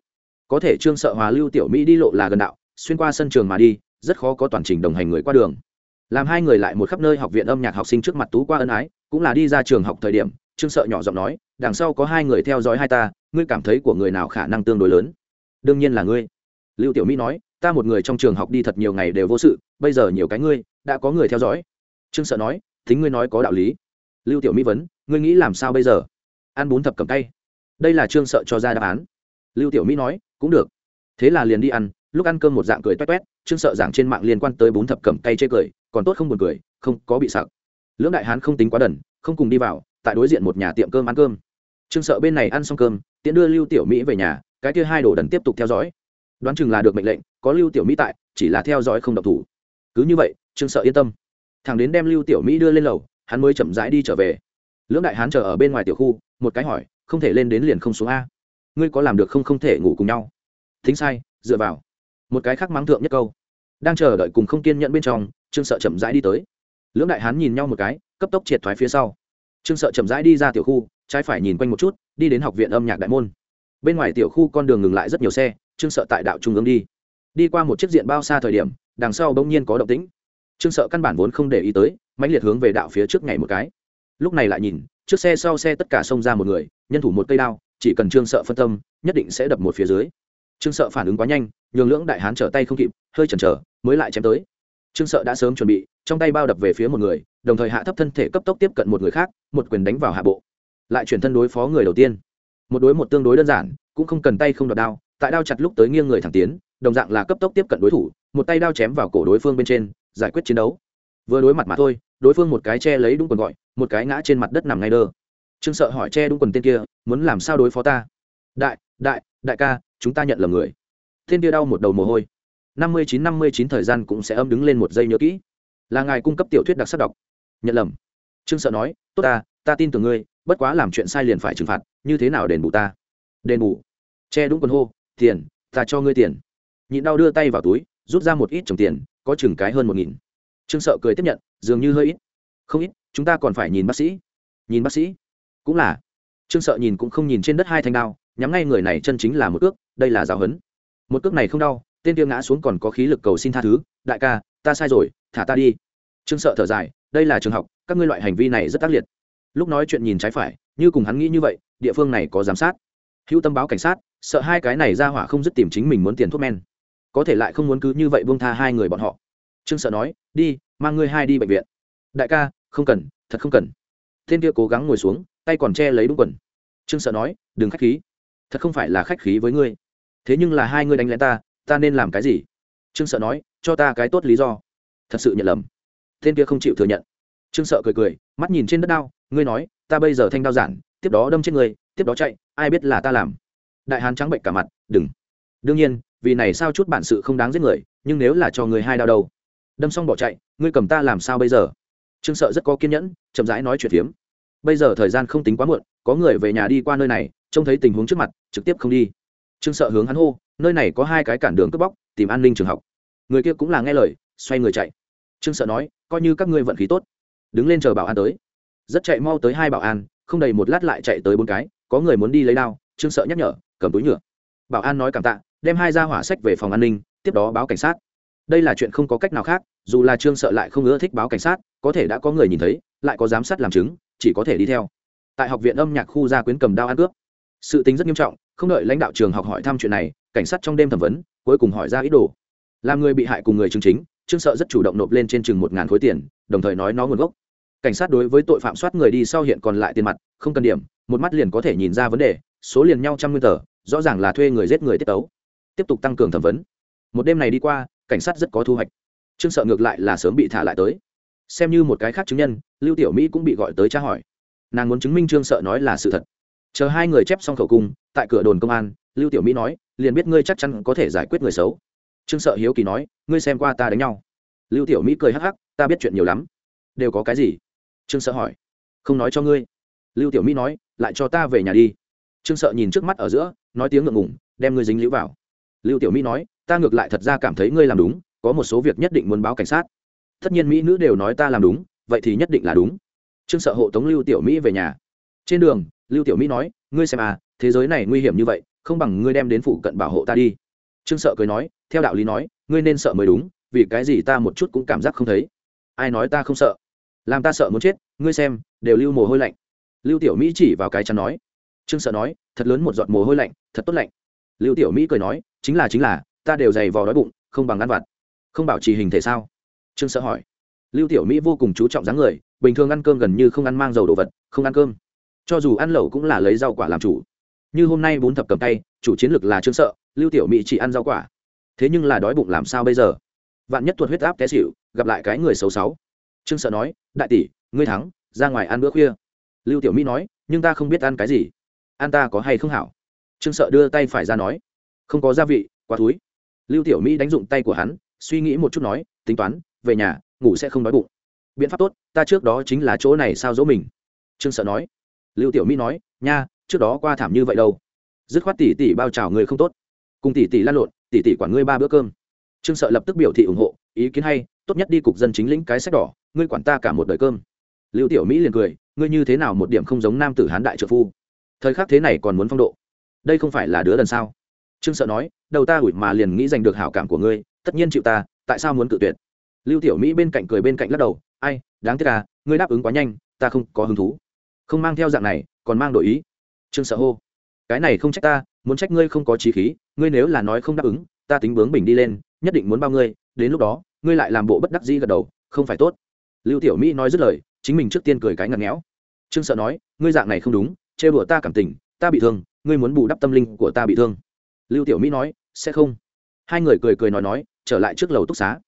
Có thể trương sợ hòa lưu tiểu mỹ đi lộ là gần đạo, xuyên qua sân trường mà đi, rất khó có toàn trình đồng hành người qua đường. Làm hai người lại một khắp nơi học viện âm nhạc học sinh trước mặt tú qua ân ái, cũng là đi ra trường học thời điểm trương sợ nhỏ giọng nói, đằng sau có hai người theo dõi hai ta, ngươi cảm thấy của người nào khả năng tương đối lớn? Đương nhiên là ngươi. Lưu tiểu mỹ nói, ta một người trong trường học đi thật nhiều ngày đều vô sự, bây giờ nhiều cái ngươi, đã có người theo dõi. Trương sợ nói, thính ngươi nói có đạo lý. Lưu tiểu mỹ vấn, ngươi nghĩ làm sao bây giờ? Ăn bún thập cầm tay. Đây là trương sợ cho ra đáp án. Lưu tiểu mỹ nói, cũng được. Thế là liền đi ăn, lúc ăn cơm một dạng cười toét toét, trương sợ giảng trên mạng liên quan tới bún thập cẩm tay chê cười, còn tốt không buồn cười, không có bị sặc. Lưỡng đại hán không tính quá đần, không cùng đi vào tại đối diện một nhà tiệm cơm ăn cơm. Trương sợ bên này ăn xong cơm, tiễn đưa lưu tiểu mỹ về nhà, cái kia hai đồ đần tiếp tục theo dõi. Đoán chừng là được mệnh lệnh, có lưu tiểu mỹ tại, chỉ là theo dõi không độc thủ. Cứ như vậy, trương sợ yên tâm. Thằng đến đem lưu tiểu mỹ đưa lên lầu, hắn mới chậm rãi đi trở về. Lưỡng đại hán chờ ở bên ngoài tiểu khu, một cái hỏi, không thể lên đến liền không xuống a? Ngươi có làm được không không thể ngủ cùng nhau? Thính sai, dựa vào. Một cái khác mắng thượng nhất câu. Đang chờ đợi cùng không kiên nhẫn bên trong, trương sợ chậm rãi đi tới. Lưỡng đại hán nhìn nhau một cái, cấp tốc triệt thoái phía sau trương sợ chậm rãi đi ra tiểu khu, trái phải nhìn quanh một chút, đi đến học viện âm nhạc đại môn. Bên ngoài tiểu khu con đường ngừng lại rất nhiều xe, trương sợ tại đạo trung ương đi. Đi qua một chiếc diện bao xa thời điểm, đằng sau bỗng nhiên có động tĩnh. Trương sợ căn bản vốn không để ý tới, mãnh liệt hướng về đạo phía trước ngày một cái. Lúc này lại nhìn, trước xe sau xe tất cả xông ra một người, nhân thủ một cây đao, chỉ cần trương sợ phân tâm, nhất định sẽ đập một phía dưới. Trương sợ phản ứng quá nhanh, nhường lưỡng đại hán trở tay không kịp, hơi chần chờ, mới lại chém tới. Trương sợ đã sớm chuẩn bị trong tay bao đập về phía một người, đồng thời hạ thấp thân thể cấp tốc tiếp cận một người khác, một quyền đánh vào hạ bộ. Lại chuyển thân đối phó người đầu tiên. Một đối một tương đối đơn giản, cũng không cần tay không đập đao, tại đao chặt lúc tới nghiêng người thẳng tiến, đồng dạng là cấp tốc tiếp cận đối thủ, một tay đao chém vào cổ đối phương bên trên, giải quyết chiến đấu. Vừa đối mặt mà thôi, đối phương một cái che lấy đúng quần gọi, một cái ngã trên mặt đất nằm ngay đơ. Trương sợ hỏi che đúng quần tên kia, muốn làm sao đối phó ta? Đại đại đại ca, chúng ta nhận lầm người. Tên kia đau một đầu mồ hôi. Năm mươi chín, năm mươi chín thời gian cũng sẽ âm đứng lên một giây nhớ kỹ là ngài cung cấp tiểu thuyết đặc sắc đọc. Nhận lầm. Trương sợ nói, tốt ta ta tin tưởng ngươi, bất quá làm chuyện sai liền phải trừng phạt, như thế nào đền bù ta? Đền bù? Che đúng quần hô, tiền, ta cho ngươi tiền. Nhịn đau đưa tay vào túi, rút ra một ít trồng tiền, có chừng cái hơn một nghìn. Trương sợ cười tiếp nhận, dường như hơi ít. Không ít, chúng ta còn phải nhìn bác sĩ. Nhìn bác sĩ? Cũng là. Trương sợ nhìn cũng không nhìn trên đất hai thanh đao, nhắm ngay người này chân chính là một cước, đây là giáo hấn một cước này không đau, tên tiêu ngã xuống còn có khí lực cầu xin tha thứ, đại ca, ta sai rồi thả ta đi. Trương sợ thở dài, đây là trường học, các ngươi loại hành vi này rất tác liệt. Lúc nói chuyện nhìn trái phải, như cùng hắn nghĩ như vậy, địa phương này có giám sát. Hữu tâm báo cảnh sát, sợ hai cái này ra hỏa không dứt tìm chính mình muốn tiền thuốc men. Có thể lại không muốn cứ như vậy buông tha hai người bọn họ. Trương sợ nói, đi, mang ngươi hai đi bệnh viện. Đại ca, không cần, thật không cần. Tên kia cố gắng ngồi xuống, tay còn che lấy đúng quần. Trương sợ nói, đừng khách khí. Thật không phải là khách khí với ngươi. Thế nhưng là hai ngươi đánh lén ta ta nên làm cái gì? Trương sợ nói, cho ta cái tốt lý do thật sự nhận lầm. Tên kia không chịu thừa nhận. Trương sợ cười cười, mắt nhìn trên đất đao, ngươi nói, ta bây giờ thanh đao giản, tiếp đó đâm chết người tiếp đó chạy, ai biết là ta làm. Đại hán trắng bệnh cả mặt, đừng. Đương nhiên, vì này sao chút bản sự không đáng giết người, nhưng nếu là cho người hai đao đầu đâm xong bỏ chạy, ngươi cầm ta làm sao bây giờ? Trương sợ rất có kiên nhẫn, chậm rãi nói chuyện phiếm. Bây giờ thời gian không tính quá muộn, có người về nhà đi qua nơi này, trông thấy tình huống trước mặt, trực tiếp không đi. Trương sợ hướng hắn hô, nơi này có hai cái cản đường cướp bóc, tìm an ninh trường học. Người kia cũng là nghe lời, xoay người chạy trương sợ nói, coi như các ngươi vận khí tốt, đứng lên chờ bảo an tới. Rất chạy mau tới hai bảo an, không đầy một lát lại chạy tới bốn cái, có người muốn đi lấy đao, trương sợ nhắc nhở, cầm túi nhựa. Bảo an nói cảm tạ, đem hai ra hỏa sách về phòng an ninh, tiếp đó báo cảnh sát. Đây là chuyện không có cách nào khác, dù là trương sợ lại không ưa thích báo cảnh sát, có thể đã có người nhìn thấy, lại có giám sát làm chứng, chỉ có thể đi theo. Tại học viện âm nhạc khu gia quyến cầm đao ăn cướp. Sự tính rất nghiêm trọng, không đợi lãnh đạo trường học hỏi thăm chuyện này, cảnh sát trong đêm thẩm vấn, cuối cùng hỏi ra ý đồ. Làm người bị hại cùng người chứng chính trương sợ rất chủ động nộp lên trên chừng một ngàn khối tiền, đồng thời nói nó nguồn gốc. Cảnh sát đối với tội phạm soát người đi sau hiện còn lại tiền mặt, không cần điểm, một mắt liền có thể nhìn ra vấn đề, số liền nhau trăm nguyên tờ, rõ ràng là thuê người giết người tiết tấu. Tiếp tục tăng cường thẩm vấn. Một đêm này đi qua, cảnh sát rất có thu hoạch. Trương sợ ngược lại là sớm bị thả lại tới. Xem như một cái khác chứng nhân, lưu tiểu mỹ cũng bị gọi tới tra hỏi. Nàng muốn chứng minh trương sợ nói là sự thật. Chờ hai người chép xong khẩu cung, tại cửa đồn công an, lưu tiểu mỹ nói, liền biết ngươi chắc chắn có thể giải quyết người xấu trương sợ hiếu kỳ nói, ngươi xem qua ta đánh nhau. Lưu tiểu mỹ cười hắc hắc, ta biết chuyện nhiều lắm. Đều có cái gì? Trương sợ hỏi. Không nói cho ngươi. Lưu tiểu mỹ nói, lại cho ta về nhà đi. Trương sợ nhìn trước mắt ở giữa, nói tiếng ngượng ngủng đem ngươi dính lũ vào. Lưu tiểu mỹ nói, ta ngược lại thật ra cảm thấy ngươi làm đúng, có một số việc nhất định muốn báo cảnh sát. Tất nhiên mỹ nữ đều nói ta làm đúng, vậy thì nhất định là đúng. Trương sợ hộ tống lưu tiểu mỹ về nhà. Trên đường, lưu tiểu mỹ nói, ngươi xem à thế giới này nguy hiểm như vậy, không bằng ngươi đem đến phụ cận bảo hộ ta đi trương sợ cười nói, theo đạo lý nói, ngươi nên sợ mới đúng, vì cái gì ta một chút cũng cảm giác không thấy. Ai nói ta không sợ? Làm ta sợ muốn chết, ngươi xem, đều lưu mồ hôi lạnh. Lưu tiểu mỹ chỉ vào cái chắn nói. Trương sợ nói, thật lớn một giọt mồ hôi lạnh, thật tốt lạnh. Lưu tiểu mỹ cười nói, chính là chính là, ta đều dày vò đói bụng, không bằng ăn vặt. Không bảo trì hình thể sao? Trương sợ hỏi. Lưu tiểu mỹ vô cùng chú trọng dáng người, bình thường ăn cơm gần như không ăn mang dầu đồ vật, không ăn cơm. Cho dù ăn lẩu cũng là lấy rau quả làm chủ như hôm nay bún thập cầm tay, chủ chiến lược là trương sợ, lưu tiểu mỹ chỉ ăn rau quả. Thế nhưng là đói bụng làm sao bây giờ? Vạn nhất tuột huyết áp té xịu gặp lại cái người xấu xấu. Trương sợ nói, đại tỷ, ngươi thắng, ra ngoài ăn bữa khuya. Lưu tiểu mỹ nói, nhưng ta không biết ăn cái gì. Ăn ta có hay không hảo? Trương sợ đưa tay phải ra nói, không có gia vị, quá thúi. Lưu tiểu mỹ đánh dụng tay của hắn, suy nghĩ một chút nói, tính toán, về nhà, ngủ sẽ không đói bụng. Biện pháp tốt, ta trước đó chính là chỗ này sao dỗ mình. Trương sợ nói. Lưu tiểu mỹ nói, nha trước đó qua thảm như vậy đâu. Dứt khoát tỷ tỷ bao trào người không tốt. Cùng tỷ tỷ lan lộn, tỷ tỷ quản ngươi ba bữa cơm. Trương sợ lập tức biểu thị ủng hộ, ý kiến hay, tốt nhất đi cục dân chính lĩnh cái sách đỏ, ngươi quản ta cả một đời cơm. Lưu tiểu mỹ liền cười, ngươi như thế nào một điểm không giống nam tử hán đại trợ phu. Thời khắc thế này còn muốn phong độ. Đây không phải là đứa đần sao? Trương sợ nói, đầu ta ủi mà liền nghĩ giành được hảo cảm của ngươi, tất nhiên chịu ta, tại sao muốn cự tuyệt? Lưu tiểu mỹ bên cạnh cười bên cạnh lắc đầu, ai, đáng tiếc à ngươi đáp ứng quá nhanh, ta không có hứng thú. Không mang theo dạng này, còn mang đổi ý trương sợ hô, cái này không trách ta, muốn trách ngươi không có trí khí, ngươi nếu là nói không đáp ứng, ta tính bướng bình đi lên, nhất định muốn bao ngươi, đến lúc đó, ngươi lại làm bộ bất đắc dĩ gật đầu, không phải tốt. Lưu tiểu mỹ nói dứt lời, chính mình trước tiên cười cái ngặt nghẽo. Trương sợ nói, ngươi dạng này không đúng, trêu đùa ta cảm tình, ta bị thương, ngươi muốn bù đắp tâm linh của ta bị thương. Lưu tiểu mỹ nói, sẽ không. Hai người cười cười nói nói, trở lại trước lầu túc xá.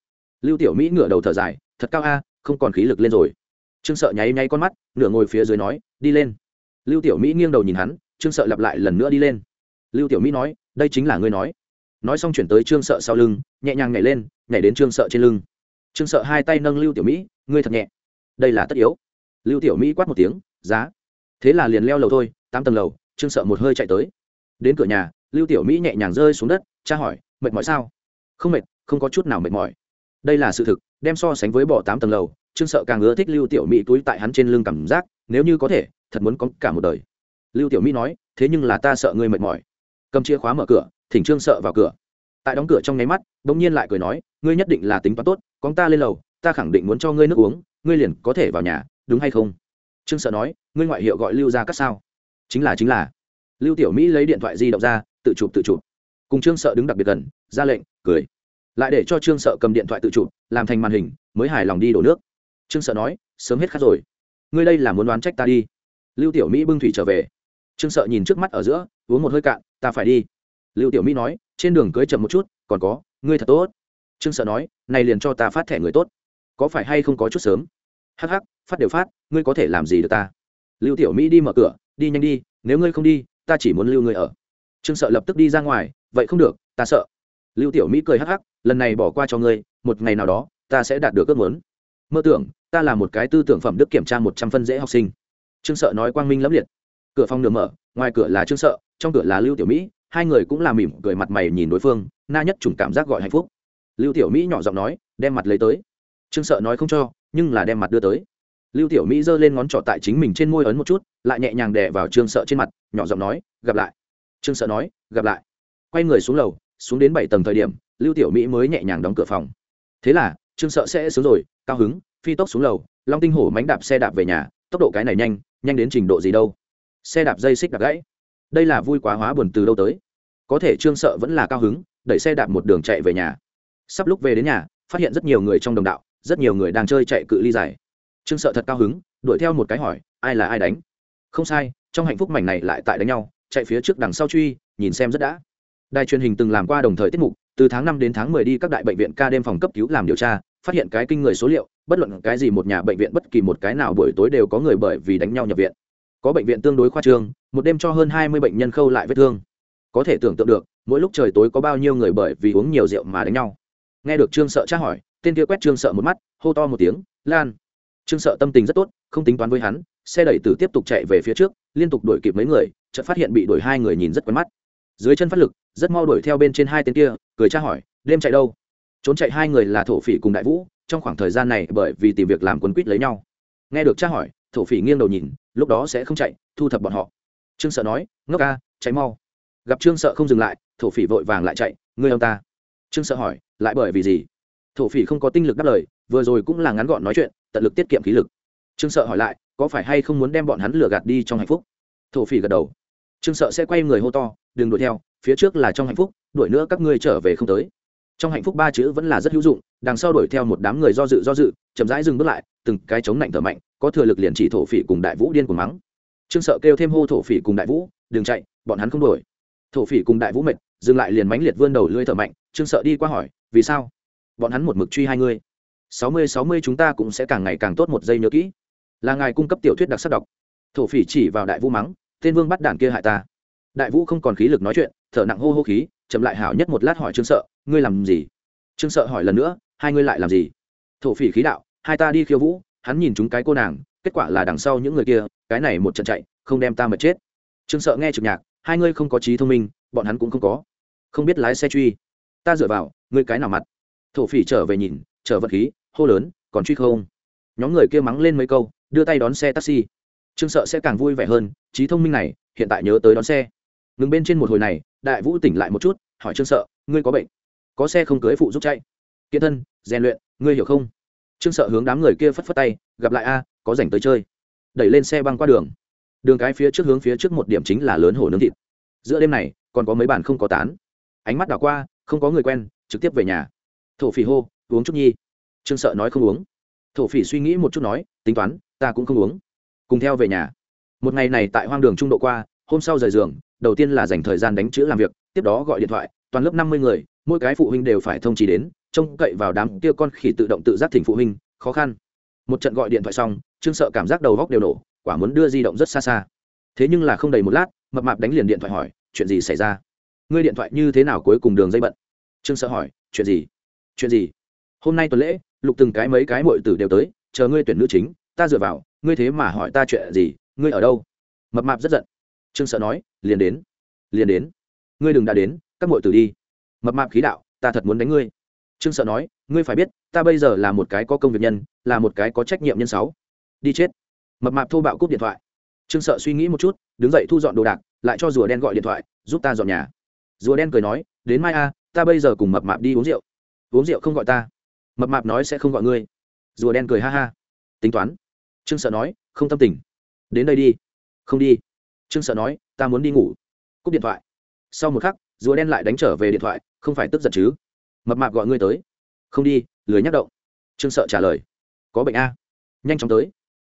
Lưu tiểu mỹ ngửa đầu thở dài, thật cao a, không còn khí lực lên rồi. Trương sợ nháy nháy con mắt, nửa ngồi phía dưới nói, đi lên lưu tiểu mỹ nghiêng đầu nhìn hắn, trương sợ lặp lại lần nữa đi lên. Lưu tiểu mỹ nói, đây chính là ngươi nói. Nói xong chuyển tới trương sợ sau lưng, nhẹ nhàng nhảy lên, nhảy đến trương sợ trên lưng. Trương sợ hai tay nâng lưu tiểu mỹ, ngươi thật nhẹ. Đây là tất yếu. Lưu tiểu mỹ quát một tiếng, giá. Thế là liền leo lầu thôi, tám tầng lầu, trương sợ một hơi chạy tới. Đến cửa nhà, lưu tiểu mỹ nhẹ nhàng rơi xuống đất cha hỏi, mệt mỏi sao? Không mệt, không có chút nào mệt mỏi. Đây là sự thực, đem so sánh với bỏ tám tầng lầu, trương sợ càng ưa thích lưu tiểu mỹ túi tại hắn trên lưng cảm giác, nếu như có thể thật muốn có cả một đời. Lưu tiểu mỹ nói, thế nhưng là ta sợ ngươi mệt mỏi. Cầm chìa khóa mở cửa, thỉnh trương sợ vào cửa. Tại đóng cửa trong nháy mắt đ ỗ n g nhiên lại cười nói, ngươi nhất định là tính toán tốt con ta lên lầu, ta khẳng định muốn cho ngươi nước uống, ngươi liền có thể vào nhà, đúng hay không? Trương sợ nói, ngươi ngoại hiệu gọi lưu ra cắt sao? Chính là chính là. Lưu tiểu mỹ lấy điện thoại di động ra, tự chụp tự chụp. Cùng trương sợ đứng đặc biệt gần, ra lệnh, cười. Lại để cho trương sợ cầm điện thoại tự chụp, làm thành màn hình, mới hài lòng đi đổ nước. Trương sợ nói, sớm hết khát rồi. Ngươi đây là muốn đoán trách ta đi lưu tiểu mỹ bưng thủy trở về. Trương sợ nhìn trước mắt ở giữa, uống một hơi cạn, ta phải đi. Lưu tiểu mỹ nói, trên đường cưới chậm một chút, còn có, ngươi thật tốt. Trương sợ nói, này liền cho ta phát thẻ người tốt. Có phải hay không có chút sớm? Hắc hắc, phát đều phát, ngươi có thể làm gì được ta? Lưu tiểu mỹ đi mở cửa, đi nhanh đi, nếu ngươi không đi, ta chỉ muốn lưu ngươi ở. Trương sợ lập tức đi ra ngoài, vậy không được, ta sợ. Lưu tiểu mỹ cười hắc hắc, lần này bỏ qua cho ngươi, một ngày nào đó, ta sẽ đạt được ước muốn. Mơ tưởng, ta là một cái tư tưởng phẩm đức kiểm tra một trăm phân dễ học sinh trương sợ nói quang minh lẫm liệt. Cửa phòng nửa mở, ngoài cửa là trương sợ, trong cửa là lưu tiểu mỹ, hai người cũng là mỉm cười mặt mày nhìn đối phương, na nhất chủng cảm giác gọi hạnh phúc. Lưu tiểu mỹ nhỏ giọng nói, đem mặt lấy tới. Trương sợ nói không cho, nhưng là đem mặt đưa tới. Lưu tiểu mỹ giơ lên ngón trỏ tại chính mình trên môi ấn một chút, lại nhẹ nhàng đè vào trương sợ trên mặt, nhỏ giọng nói, gặp lại. Trương sợ nói, gặp lại. Quay người xuống lầu, xuống đến bảy tầng thời điểm, lưu tiểu mỹ mới nhẹ nhàng đóng cửa phòng. Thế là, trương sợ sẽ xuống rồi, cao hứng, phi tốc xuống lầu, long tinh hổ mánh đạp xe đạp về nhà tốc độ cái này nhanh nhanh đến trình độ gì đâu. Xe đạp dây xích đạp gãy. Đây là vui quá hóa buồn từ đâu tới. Có thể trương sợ vẫn là cao hứng, đẩy xe đạp một đường chạy về nhà. Sắp lúc về đến nhà, phát hiện rất nhiều người trong đồng đạo, rất nhiều người đang chơi chạy cự ly dài. Trương sợ thật cao hứng, đuổi theo một cái hỏi, ai là ai đánh? Không sai, trong hạnh phúc mảnh này lại tại đánh nhau, chạy phía trước đằng sau truy, nhìn xem rất đã. Đài truyền hình từng làm qua đồng thời tiết mục, từ tháng năm đến tháng mười đi các đại bệnh viện ca đêm phòng cấp cứu làm điều tra phát hiện cái kinh người số liệu, bất luận cái gì một nhà bệnh viện bất kỳ một cái nào buổi tối đều có người bởi vì đánh nhau nhập viện. Có bệnh viện tương đối khoa trương, một đêm cho hơn hai mươi bệnh nhân khâu lại vết thương. Có thể tưởng tượng được, mỗi lúc trời tối có bao nhiêu người bởi vì uống nhiều rượu mà đánh nhau. Nghe được trương sợ tra hỏi, tên kia quét trương sợ một mắt, hô to một tiếng, lan! Trương sợ tâm tình rất tốt, không tính toán với hắn, xe đẩy tử tiếp tục chạy về phía trước, liên tục đuổi kịp mấy người, chợt phát hiện bị đuổi hai người nhìn rất quen mắt. Dưới chân phát lực, rất mau đuổi theo bên trên hai tên kia, cười tra hỏi, đêm chạy đâu? Trốn chạy hai người là thổ phỉ cùng đại vũ, trong khoảng thời gian này bởi vì tìm việc làm quân quýt lấy nhau. Nghe được tra hỏi, thổ phỉ nghiêng đầu nhìn, lúc đó sẽ không chạy, thu thập bọn họ. Trương sợ nói, ngốc ca cháy mau. Gặp trương sợ không dừng lại, thổ phỉ vội vàng lại chạy, ngươi ông ta. Trương sợ hỏi, lại bởi vì gì? Thổ phỉ không có tinh lực đáp lời, vừa rồi cũng là ngắn gọn nói chuyện, tận lực tiết kiệm khí lực. Trương sợ hỏi lại, có phải hay không muốn đem bọn hắn lừa gạt đi trong hạnh phúc? Thổ phỉ gật đầu. Trương sợ sẽ quay người hô to, đừng đuổi theo, phía trước là trong hạnh phúc, đuổi nữa các ngươi trở về không tới trong hạnh phúc ba chữ vẫn là rất hữu dụng, đằng sau đuổi theo một đám người do dự do dự, chậm rãi dừng bước lại, từng cái chống lạnh thở mạnh, có thừa lực liền chỉ thổ phỉ cùng đại vũ điên cuồng mắng. Trương sợ kêu thêm hô thổ phỉ cùng đại vũ, đừng chạy, bọn hắn không đuổi. Thổ phỉ cùng đại vũ mệt, dừng lại liền mánh liệt vươn đầu lưỡi thở mạnh, trương sợ đi qua hỏi, vì sao? Bọn hắn một mực truy hai người. sáu mươi sáu mươi chúng ta cũng sẽ càng ngày càng tốt một giây nhớ kỹ. Là ngài cung cấp tiểu thuyết đặc sắc đọc. Thổ phỉ chỉ vào đại vũ mắng, tên vương bắt đản kia hại ta. Đại vũ không còn khí lực nói chuyện thở nặng hô hô khí, chậm lại hảo nhất một lát hỏi trương sợ, ngươi làm gì? Trương sợ hỏi lần nữa, hai ngươi lại làm gì? Thổ phỉ khí đạo, hai ta đi khiêu vũ, hắn nhìn chúng cái cô nàng, kết quả là đằng sau những người kia, cái này một trận chạy, không đem ta mà chết. Trương sợ nghe trực nhạc, hai ngươi không có trí thông minh, bọn hắn cũng không có. Không biết lái xe truy. Ta dựa vào, ngươi cái nào mặt? Thổ phỉ trở về nhìn, trở vật khí, hô lớn, còn truy không? Nhóm người kia mắng lên mấy câu, đưa tay đón xe taxi. Trương sợ sẽ càng vui vẻ hơn, trí thông minh này, hiện tại nhớ tới đón xe ngừng bên trên một hồi này, đại vũ tỉnh lại một chút, hỏi trương sợ, ngươi có bệnh? Có xe không cưới phụ giúp chạy? Kiện thân, rèn luyện, ngươi hiểu không? Trương sợ hướng đám người kia phất phất tay, gặp lại a, có rảnh tới chơi. Đẩy lên xe băng qua đường. Đường cái phía trước hướng phía trước một điểm chính là lớn hồ nướng thịt. Giữa đêm này, còn có mấy bàn không có tán. Ánh mắt đảo qua, không có người quen, trực tiếp về nhà. Thổ phỉ hô, uống chút nhi. Trương sợ nói không uống. Thổ phỉ suy nghĩ một chút nói, tính toán, ta cũng không uống. Cùng theo về nhà. Một ngày này tại hoang đường trung độ qua hôm sau rời giường, đầu tiên là dành thời gian đánh chữ làm việc, tiếp đó gọi điện thoại, toàn lớp năm mươi người, mỗi cái phụ huynh đều phải thông chỉ đến, trông cậy vào đám kia con khỉ tự động tự giác thỉnh phụ huynh, khó khăn. Một trận gọi điện thoại xong, trương sợ cảm giác đầu góc đều nổ quả muốn đưa di động rất xa xa. Thế nhưng là không đầy một lát, mập mạp đánh liền điện thoại hỏi, chuyện gì xảy ra? Ngươi điện thoại như thế nào cuối cùng đường dây bận? Trương sợ hỏi, chuyện gì? Chuyện gì? Hôm nay tuần lễ, lục từng cái mấy cái muội tử đều tới, chờ ngươi tuyển nữ chính, ta dựa vào, ngươi thế mà hỏi ta chuyện gì, ngươi ở đâu? Mập mạp rất giận trương sợ nói, liền đến liền đến. Ngươi đừng đã đến, các mội tử đi. Mập mạp khí đạo, ta thật muốn đánh ngươi. Trương sợ nói, ngươi phải biết, ta bây giờ là một cái có công việc nhân, là một cái có trách nhiệm nhân sáu. Đi chết. Mập mạp thô bạo cúp điện thoại. Trương sợ suy nghĩ một chút, đứng dậy thu dọn đồ đạc, lại cho rùa đen gọi điện thoại, giúp ta dọn nhà. Rùa đen cười nói, đến mai a, ta bây giờ cùng mập mạp đi uống rượu. Uống rượu không gọi ta. Mập mạp nói, sẽ không gọi ngươi. Rùa đen cười ha ha. Tính toán. Trương sợ nói, không tâm tình. Đến đây đi. Không đi trương sợ nói, ta muốn đi ngủ. Cúp điện thoại. Sau một khắc, rùa đen lại đánh trở về điện thoại, không phải tức giận chứ? Mập mạp gọi ngươi tới. Không đi, lười nhắc động. Trương sợ trả lời, có bệnh a. Nhanh chóng tới.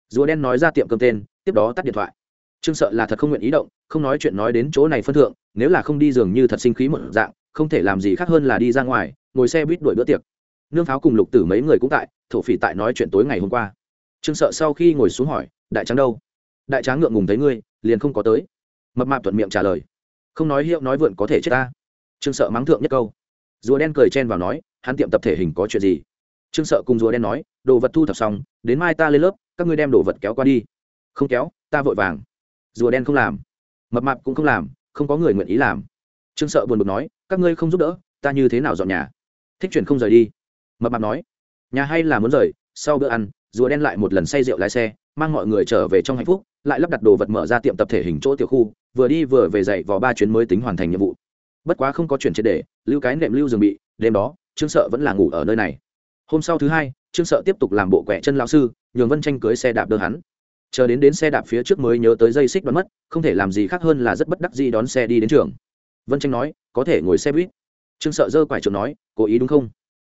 Rùa đen nói ra tiệm cơm tên, tiếp đó tắt điện thoại. Trương sợ là thật không nguyện ý động, không nói chuyện nói đến chỗ này phân thượng, nếu là không đi giường như thật sinh khí một dạng, không thể làm gì khác hơn là đi ra ngoài, ngồi xe buýt đuổi bữa tiệc. Nương pháo cùng lục tử mấy người cũng tại, thổ phỉ tại nói chuyện tối ngày hôm qua. Trương sợ sau khi ngồi xuống hỏi, đại tráng đâu? Đại tráng ngượng ngùng thấy ngươi, liền không có tới. Mập mạp thuận miệng trả lời. Không nói hiệu nói vượn có thể chết ta. Trương sợ mắng thượng nhất câu. Rùa đen cười chen vào nói, hắn tiệm tập thể hình có chuyện gì? Trương sợ cùng rùa đen nói, đồ vật thu thập xong, đến mai ta lên lớp, các ngươi đem đồ vật kéo qua đi. Không kéo, ta vội vàng. Rùa đen không làm. Mập mạp cũng không làm, không có người nguyện ý làm. Trương sợ buồn bực nói, các ngươi không giúp đỡ, ta như thế nào dọn nhà? Thích chuyển không rời đi. Mập mạp nói, nhà hay là muốn rời, sau bữa ăn, rùa đen lại một lần say rượu lái xe, mang mọi người trở về trong hạnh phúc lại lắp đặt đồ vật mở ra tiệm tập thể hình chỗ tiểu khu, vừa đi vừa về dậy vào ba chuyến mới tính hoàn thành nhiệm vụ. Bất quá không có chuyển triệt để, lưu cái nệm lưu giường bị, đêm đó, trương sợ vẫn là ngủ ở nơi này. Hôm sau thứ hai, trương sợ tiếp tục làm bộ quẹ chân lão sư, nhường vân tranh cưới xe đạp đưa hắn. Chờ đến đến xe đạp phía trước mới nhớ tới dây xích đoán mất, không thể làm gì khác hơn là rất bất đắc gì đón xe đi đến trường. Vân tranh nói, có thể ngồi xe buýt. Trương sợ giơ quải trường nói, cố ý đúng không?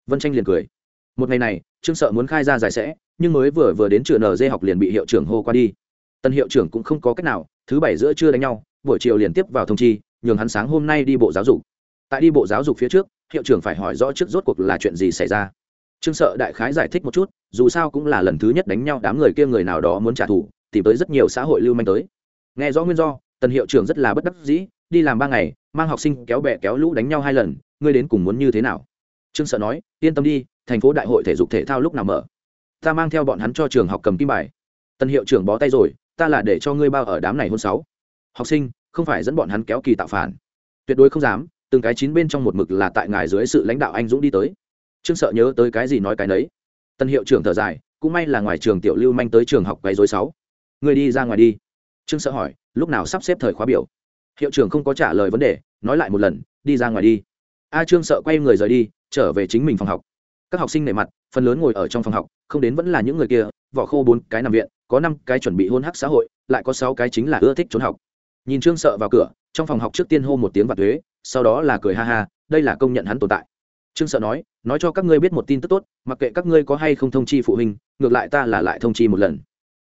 Vân tranh liền cười. Một ngày này, trương sợ muốn khai ra giải sẽ, nhưng mới vừa vừa đến trường nd học liền bị hiệu trưởng hô qua đi tân hiệu trưởng cũng không có cách nào, thứ bảy giữa trưa đánh nhau, buổi chiều liền tiếp vào thông chi, nhường hắn sáng hôm nay đi bộ giáo dục. Tại đi bộ giáo dục phía trước, hiệu trưởng phải hỏi rõ trước rốt cuộc là chuyện gì xảy ra. Trương sợ đại khái giải thích một chút, dù sao cũng là lần thứ nhất đánh nhau, đám người kia người nào đó muốn trả thù, tìm tới rất nhiều xã hội lưu manh tới. Nghe rõ nguyên do, Tân hiệu trưởng rất là bất đắc dĩ, đi làm ba ngày, mang học sinh kéo bè kéo lũ đánh nhau hai lần, ngươi đến cùng muốn như thế nào? Trương sợ nói, yên tâm đi, thành phố đại hội thể dục thể thao lúc nào mở. Ta mang theo bọn hắn cho trường học cầm kim bài. Tân hiệu trưởng bó tay rồi ta là để cho ngươi bao ở đám này hôn sáu. Học sinh, không phải dẫn bọn hắn kéo kỳ tạo phản. Tuyệt đối không dám, từng cái chín bên trong một mực là tại ngài dưới sự lãnh đạo anh dũng đi tới. Trương sợ nhớ tới cái gì nói cái nấy. Tân hiệu trưởng thở dài, cũng may là ngoài trường tiểu lưu manh tới trường học quấy dối sáu. Người đi ra ngoài đi. Trương sợ hỏi, lúc nào sắp xếp thời khóa biểu? Hiệu trưởng không có trả lời vấn đề, nói lại một lần, đi ra ngoài đi. A trương sợ quay người rời đi, trở về chính mình phòng học. Các học sinh nề mặt, phần lớn ngồi ở trong phòng học, không đến vẫn là những người kia, vỏ khô bốn cái nằm viện có năm cái chuẩn bị hôn hắc xã hội, lại có sáu cái chính là ưa thích trốn học. Nhìn trương sợ vào cửa, trong phòng học trước tiên hô một tiếng và thuế sau đó là cười ha ha, đây là công nhận hắn tồn tại. Trương sợ nói nói cho các ngươi biết một tin tức tốt, mặc kệ các ngươi có hay không thông chi phụ huynh, ngược lại ta là lại thông chi một lần.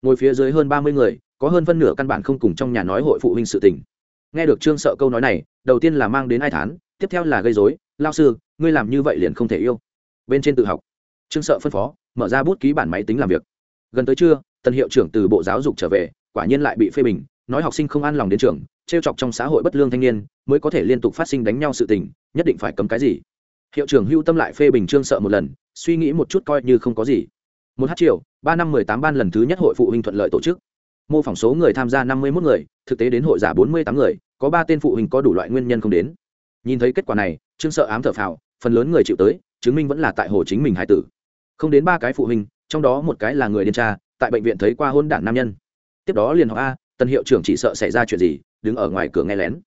Ngồi phía dưới hơn ba mươi người, có hơn phân nửa căn bản không cùng trong nhà nói hội phụ huynh sự tình. Nghe được trương sợ câu nói này, đầu tiên là mang đến ai thán, tiếp theo là gây dối lao sư, ngươi làm như vậy liền không thể yêu. Bên trên tự học, trương sợ phân phó, mở ra bút ký bản máy tính làm việc. Gần tới trưa tân hiệu trưởng từ bộ giáo dục trở về, quả nhiên lại bị phê bình, nói học sinh không an lòng đến trường t r e o chọc trong xã hội bất lương thanh niên, mới có thể liên tục phát sinh đánh nhau sự tình, nhất định phải cấm cái gì. Hiệu trưởng hưu tâm lại phê bình trương sợ một lần, suy nghĩ một chút coi như không có gì. Một h triệu ba năm mười tám ban lần thứ nhất hội phụ huynh thuận lợi tổ chức. Mô phỏng số người tham gia năm mươi một người, thực tế đến hội giả bốn mươi tám người, có ba tên phụ huynh có đủ loại nguyên nhân không đến. Nhìn thấy kết quả này, trương sợ ám thở phào, phần lớn người chịu tới, chứng minh vẫn là tại hồ chính mình hải tử. Không đến ba cái phụ huynh, trong đó một cái là người điên tra tại bệnh viện thấy qua hôn đảng nam nhân. Tiếp đó liền học a tân hiệu trưởng chỉ sợ xảy ra chuyện gì? Đứng ở ngoài cửa nghe lén.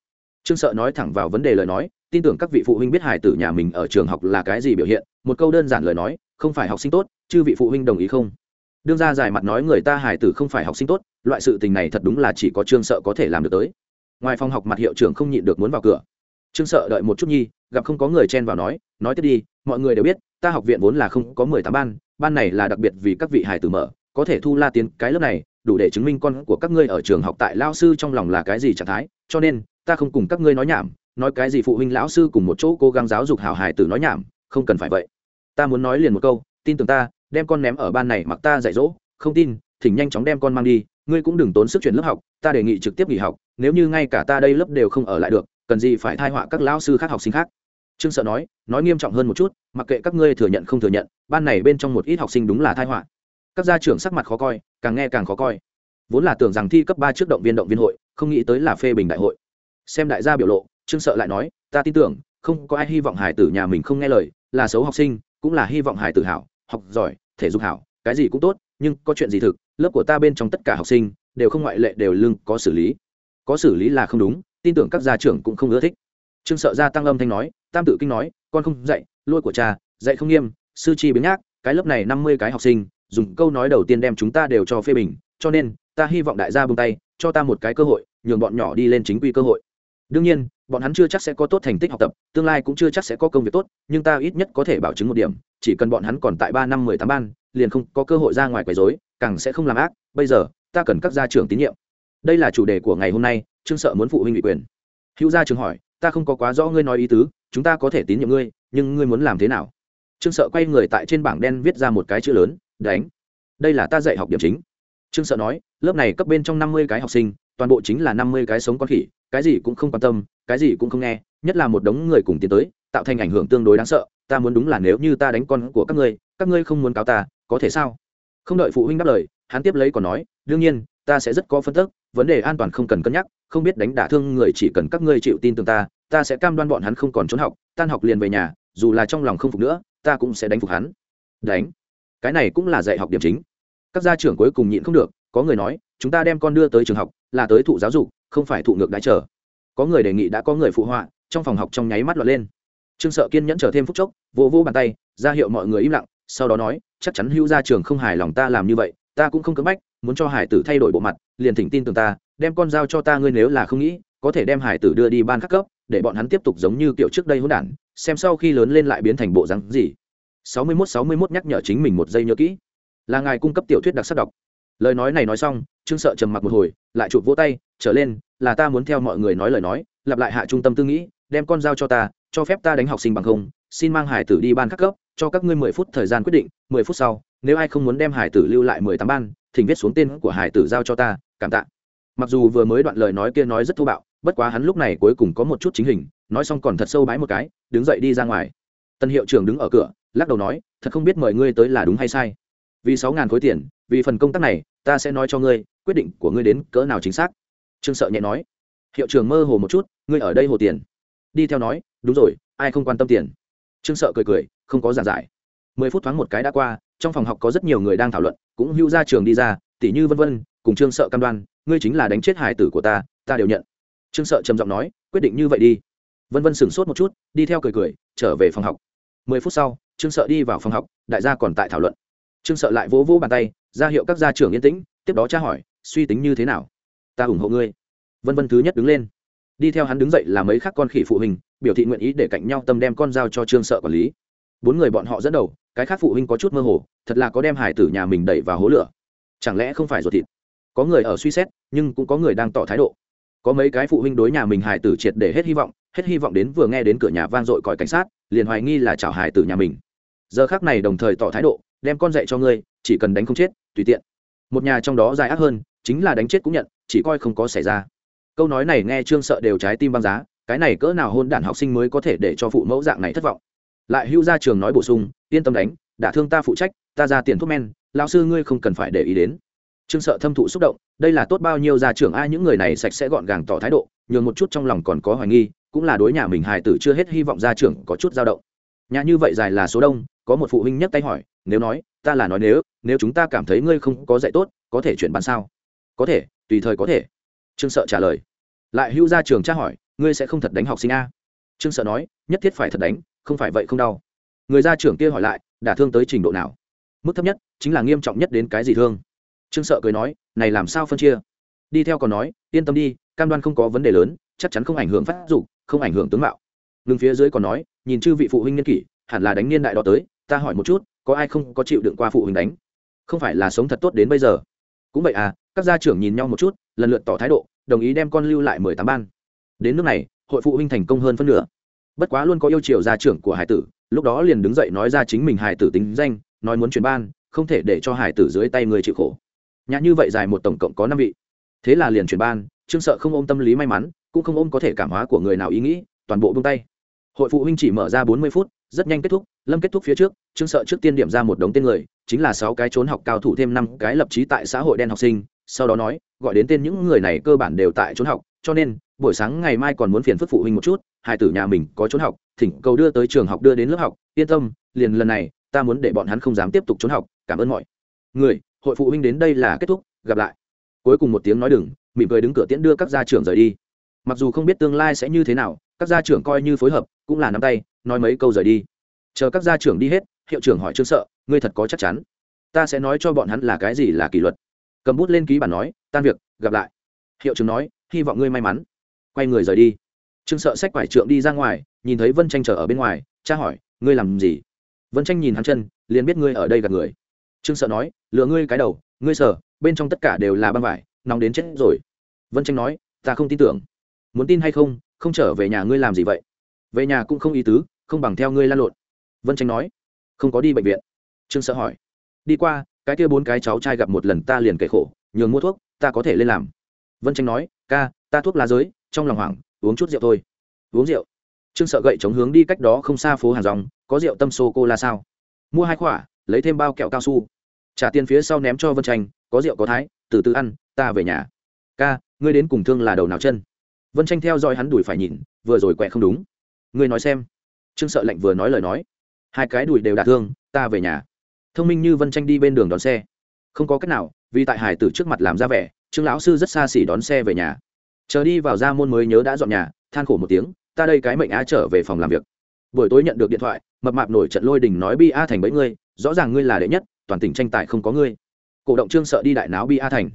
Trương sợ nói thẳng vào vấn đề lời nói, tin tưởng các vị phụ huynh biết hài tử nhà mình ở trường học là cái gì biểu hiện, một câu đơn giản lời nói, không phải học sinh tốt chứ vị phụ huynh đồng ý không? Đương ra dài mặt nói, người ta hài tử không phải học sinh tốt, loại sự tình này thật đúng là chỉ có trương sợ có thể làm được tới. Ngoài phòng học mặt hiệu trưởng không nhịn được muốn vào cửa. Trương sợ đợi một chút nhi, gặp không có người chen vào nói nói tiếp đi, mọi người đều biết, ta học viện vốn là không có mười tám ban ban này là đặc biệt vì các vị hài tử mở có thể thu la tiến cái lớp này, đủ để chứng minh con của các ngươi ở trường học tại lao sư trong lòng là cái gì trạng thái, cho nên, ta không cùng các ngươi nói nhảm, nói cái gì phụ huynh lão sư cùng một chỗ cố gắng giáo dục hảo hài tử nói nhảm, không cần phải vậy. Ta muốn nói liền một câu, tin tưởng ta, đem con ném ở ban này mặc ta dạy dỗ, không tin, thỉnh nhanh chóng đem con mang đi, ngươi cũng đừng tốn sức chuyển lớp học, ta đề nghị trực tiếp nghỉ học, nếu như ngay cả ta đây lớp đều không ở lại được, cần gì phải thai họa các lão sư khác học sinh khác. Trương sợ nói nói nghiêm trọng hơn một chút, mặc kệ các ngươi thừa nhận không thừa nhận, ban này bên trong một ít học sinh đúng là thai họa các gia trưởng sắc mặt khó coi, càng nghe càng khó coi. Vốn là tưởng rằng thi cấp ba trước động viên động viên hội, không nghĩ tới là phê bình đại hội. Xem đại gia biểu lộ, trương sợ lại nói, ta tin tưởng, không có ai hy vọng hải tử nhà mình không nghe lời, là xấu học sinh, cũng là hy vọng hải tử hảo, học giỏi, thể dục hảo, cái gì cũng tốt, nhưng có chuyện gì thực, lớp của ta bên trong tất cả học sinh, đều không ngoại lệ đều lưng có xử lý. Có xử lý là không đúng, tin tưởng các gia trưởng cũng không ưa thích. Trương sợ gia tăng âm thanh nói, tam tự kinh nói, con không dạy, lôi của cha, dạy không nghiêm, sư chi biến nhác, cái lớp này năm mươi cái học sinh dùng câu nói đầu tiên đem chúng ta đều cho phê bình, cho nên, ta hy vọng đại gia buông tay, cho ta một cái cơ hội, nhường bọn nhỏ đi lên chính quy cơ hội. Đương nhiên, bọn hắn chưa chắc sẽ có tốt thành tích học tập, tương lai cũng chưa chắc sẽ có công việc tốt, nhưng ta ít nhất có thể bảo chứng một điểm, chỉ cần bọn hắn còn tại ba năm mười tám ban, liền không có cơ hội ra ngoài quấy dối càng sẽ không làm ác, bây giờ, ta cần các gia trưởng tín nhiệm. Đây là chủ đề của ngày hôm nay, trương sợ muốn phụ huynh ủy quyền. Hữu gia trường hỏi, ta không có quá rõ ngươi nói ý tứ, chúng ta có thể tín nhiệm ngươi, nhưng ngươi muốn làm thế nào? Trương sợ quay người tại trên bảng đen viết ra một cái chữ lớn đánh. Đây là ta dạy học điểm chính. Trương sợ nói, lớp này cấp bên trong năm mươi cái học sinh, toàn bộ chính là năm mươi cái sống con khỉ, cái gì cũng không quan tâm, cái gì cũng không nghe, nhất là một đống người cùng tiến tới, tạo thành ảnh hưởng tương đối đáng sợ, ta muốn đúng là nếu như ta đánh con của các ngươi các ngươi không muốn cáo ta, có thể sao? Không đợi phụ huynh đáp lời, hắn tiếp lấy còn nói, đương nhiên, ta sẽ rất có phân tức, vấn đề an toàn không cần cân nhắc, không biết đánh đả thương người chỉ cần các ngươi chịu tin tưởng ta ta sẽ cam đoan bọn hắn không còn trốn học, tan học liền về nhà, dù là trong lòng không phục nữa, ta cũng sẽ đánh phục hắn. Đánh cái này cũng là dạy học điểm chính. Các gia trưởng cuối cùng nhịn không được, có người nói, chúng ta đem con đưa tới trường học, là tới thụ giáo dục, không phải thụ ngược đãi chờ có người đề nghị đã có người phụ họa, trong phòng học trong nháy mắt lọt lên. Trương sợ kiên nhẫn chờ thêm phút chốc vô vô bàn tay, ra hiệu mọi người im lặng, sau đó nói, chắc chắn hữu gia trường không hài lòng ta làm như vậy, ta cũng không cưỡng bách, muốn cho hải tử thay đổi bộ mặt, liền thỉnh tin tưởng ta, đem con dao cho ta ngươi nếu là không nghĩ, có thể đem hải tử đưa đi ban các cấp, để bọn hắn tiếp tục giống như kiểu trước đây hỗn đản, xem sau khi lớn lên lại biến thành bộ rắn gì sáu mươi mốt, sáu mươi mốt nhắc nhở chính mình một giây nhớ kỹ. Là ngài cung cấp tiểu thuyết đặc sắc đọc. Lời nói này nói xong, trương sợ trầm mặc một hồi, lại chụp vỗ tay, trở lên, là ta muốn theo mọi người nói lời nói, lặp lại hạ trung tâm tư nghĩ, đem con dao cho ta, cho phép ta đánh học sinh bằng không, xin mang hải tử đi ban các cấp, cho các ngươi mười phút thời gian quyết định, mười phút sau, nếu ai không muốn đem hải tử lưu lại mười tám ban, thỉnh viết xuống tên của hải tử giao cho ta, cảm tạ. Mặc dù vừa mới đoạn lời nói kia nói rất thô bạo, bất quá hắn lúc này cuối cùng có một chút chính hình, nói xong còn thật sâu bái một cái, đứng dậy đi ra ngoài. Tân hiệu trưởng đứng ở cửa lắc đầu nói, thật không biết mời ngươi tới là đúng hay sai. Vì sáu ngàn khối tiền, vì phần công tác này, ta sẽ nói cho ngươi, quyết định của ngươi đến cỡ nào chính xác. Trương sợ nhẹ nói. Hiệu trưởng mơ hồ một chút, ngươi ở đây hồ tiền. Đi theo nói, đúng rồi, ai không quan tâm tiền? Trương sợ cười cười, không có giảng giải. Mười phút thoáng một cái đã qua, trong phòng học có rất nhiều người đang thảo luận, cũng hưu ra trường đi ra tỷ như vân vân, cùng trương sợ cam đoan, ngươi chính là đánh chết hải tử của ta ta đều nhận. Trương sợ trầm giọng nói, quyết định như vậy đi. Vân vân sửng sốt một chút, đi theo cười cười, trở về phòng học mười phút sau, trương sợ đi vào phòng học, đại gia còn tại thảo luận. Trương sợ lại vỗ vỗ bàn tay, ra hiệu các gia trưởng yên tĩnh, tiếp đó tra hỏi, suy tính như thế nào? Ta ủng hộ ngươi. Vân vân thứ nhất đứng lên. Đi theo hắn đứng dậy là mấy khác con khỉ phụ huynh, biểu thị nguyện ý để cạnh nhau tâm đem con dao cho trương sợ quản lý. Bốn người bọn họ dẫn đầu, cái khác phụ huynh có chút mơ hồ, thật là có đem hải tử nhà mình đẩy vào hố lửa. Chẳng lẽ không phải ruột thịt? Có người ở suy xét, nhưng cũng có người đang tỏ thái độ. Có mấy cái phụ huynh đối nhà mình hải tử triệt để hết hy vọng hết hy vọng đến vừa nghe đến cửa nhà vang dội còi cảnh sát, liền hoài nghi là chảo hài từ nhà mình. Giờ khác này đồng thời tỏ thái độ, đem con dạy cho ngươi, chỉ cần đánh không chết, tùy tiện. Một nhà trong đó dài ác hơn, chính là đánh chết cũng nhận, chỉ coi không có xảy ra. Câu nói này nghe trương sợ đều trái tim băng giá, cái này cỡ nào hôn đản học sinh mới có thể để cho phụ mẫu dạng này thất vọng. Lại hưu ra trường nói bổ sung, yên tâm đánh đã thương ta phụ trách, ta ra tiền thuốc men lao sư ngươi không cần phải để ý đến. Trương sợ thâm thụ xúc động, đây là tốt bao nhiêu gia trưởng ai những người này sạch sẽ gọn gàng tỏ thái độ, nhường một chút trong lòng còn có hoài nghi cũng là đối nhà mình hài tử chưa hết hy vọng gia trưởng có chút dao động. Nhà như vậy dài là số đông, có một phụ huynh nhấc tay hỏi, nếu nói, ta là nói nếu nếu chúng ta cảm thấy ngươi không có dạy tốt, có thể chuyển bán sao? Có thể, tùy thời có thể. Trương sợ trả lời. Lại hưu ra trường tra hỏi, ngươi sẽ không thật đánh học sinh a? Trương sợ nói, nhất thiết phải thật đánh, không phải vậy không đau. Người gia trưởng kia hỏi lại, đả thương tới trình độ nào? Mức thấp nhất, chính là nghiêm trọng nhất đến cái gì thương? Trương sợ cười nói, này làm sao phân chia? Đi theo còn nói, yên tâm đi, cam đoan không có vấn đề lớn chắc chắn không ảnh hưởng phát dục, không ảnh hưởng tướng mạo. Ngừng phía dưới còn nói, nhìn chư vị phụ huynh niên kỷ, hẳn là đánh niên đại đó tới, ta hỏi một chút, có ai không có chịu đựng qua phụ huynh đánh? Không phải là sống thật tốt đến bây giờ. Cũng vậy à các gia trưởng nhìn nhau một chút, lần lượt tỏ thái độ, đồng ý đem con lưu lại mười tám ban. Đến nước này, hội phụ huynh thành công hơn phân nửa. Bất quá luôn có yêu chiều gia trưởng của hải tử, lúc đó liền đứng dậy nói ra chính mình hải tử tính danh, nói muốn chuyển ban, không thể để cho hải tử dưới tay người chịu khổ. Nhã như vậy dài một tổng cộng có năm vị. Thế là liền chuyển ban, trương sợ không ôm tâm lý may mắn cũng không ôm có thể cảm hóa của người nào ý nghĩ, toàn bộ bung tay. Hội phụ huynh chỉ mở ra bốn mươi phút, rất nhanh kết thúc, lâm kết thúc phía trước, trương sợ trước tiên điểm ra một đống tên người, chính là sáu cái trốn học cao thủ thêm năm cái lập trí tại xã hội đen học sinh, sau đó nói, gọi đến tên những người này cơ bản đều tại trốn học, cho nên, buổi sáng ngày mai còn muốn phiền phức phụ huynh một chút, hai tử nhà mình có trốn học, thỉnh cầu đưa tới trường học đưa đến lớp học, yên tâm, liền lần này, ta muốn để bọn hắn không dám tiếp tục trốn học, cảm ơn mọi người, hội phụ huynh đến đây là kết thúc, gặp lại. Cuối cùng một tiếng nói đừng, mỉm cười đứng cửa tiễn đưa các gia trưởng rời đi mặc dù không biết tương lai sẽ như thế nào, các gia trưởng coi như phối hợp, cũng là nắm tay, nói mấy câu rời đi. Chờ các gia trưởng đi hết, hiệu trưởng hỏi trương sợ, ngươi thật có chắc chắn? Ta sẽ nói cho bọn hắn là cái gì là kỷ luật. Cầm bút lên ký bản nói, tan việc, gặp lại. Hiệu trưởng nói, hy vọng ngươi may mắn. Quay người rời đi. Trương sợ sách quải trượng đi ra ngoài, nhìn thấy vân tranh chờ ở bên ngoài, cha hỏi, ngươi làm gì? Vân tranh nhìn hắn chân, liền biết ngươi ở đây gặp người. Trương sợ nói lựa ngươi cái đầu, ngươi sợ bên trong tất cả đều là băng vải, nóng đến chết rồi. Vân tranh nói, ta không tin tưởng muốn tin hay không không trở về nhà ngươi làm gì vậy? Về nhà cũng không ý tứ, không bằng theo ngươi lan lộn. Vân tranh nói. Không có đi bệnh viện. Trương sợ hỏi. Đi qua, cái kia bốn cái cháu trai gặp một lần ta liền kể khổ, nhường mua thuốc, ta có thể lên làm. Vân tranh nói. Ca, ta thuốc lá giới, trong lòng hoảng, uống chút rượu thôi. Uống rượu? Trương sợ gậy chống hướng đi cách đó không xa phố hàng rong, có rượu tâm sô cô la sao? Mua hai quả, lấy thêm bao kẹo cao su. Trả tiền phía sau ném cho vân tranh có rượu có thái, từ từ ăn, ta về nhà. Ca, ngươi đến cùng thương là đầu nào chân? Vân tranh theo dõi hắn đùi phải nhìn, vừa rồi quẹ không đúng. Ngươi nói xem. Trương sợ lạnh vừa nói lời nói. Hai cái đùi đều đả thương, ta về nhà. Thông minh như vân tranh đi bên đường đón xe. Không có cách nào, vì tại hải tử trước mặt làm ra vẻ, trương lão sư rất xa xỉ đón xe về nhà. Chờ đi vào ra môn mới nhớ đã dọn nhà, than khổ một tiếng, ta đây cái mệnh á trở về phòng làm việc. Buổi tối nhận được điện thoại, mập mạp nổi trận lôi đình nói bi a thành bẫy ngươi, rõ ràng ngươi là đệ nhất, toàn tỉnh tranh tài không có ngươi. Cổ động trương sợ đi đại náo bi a thành.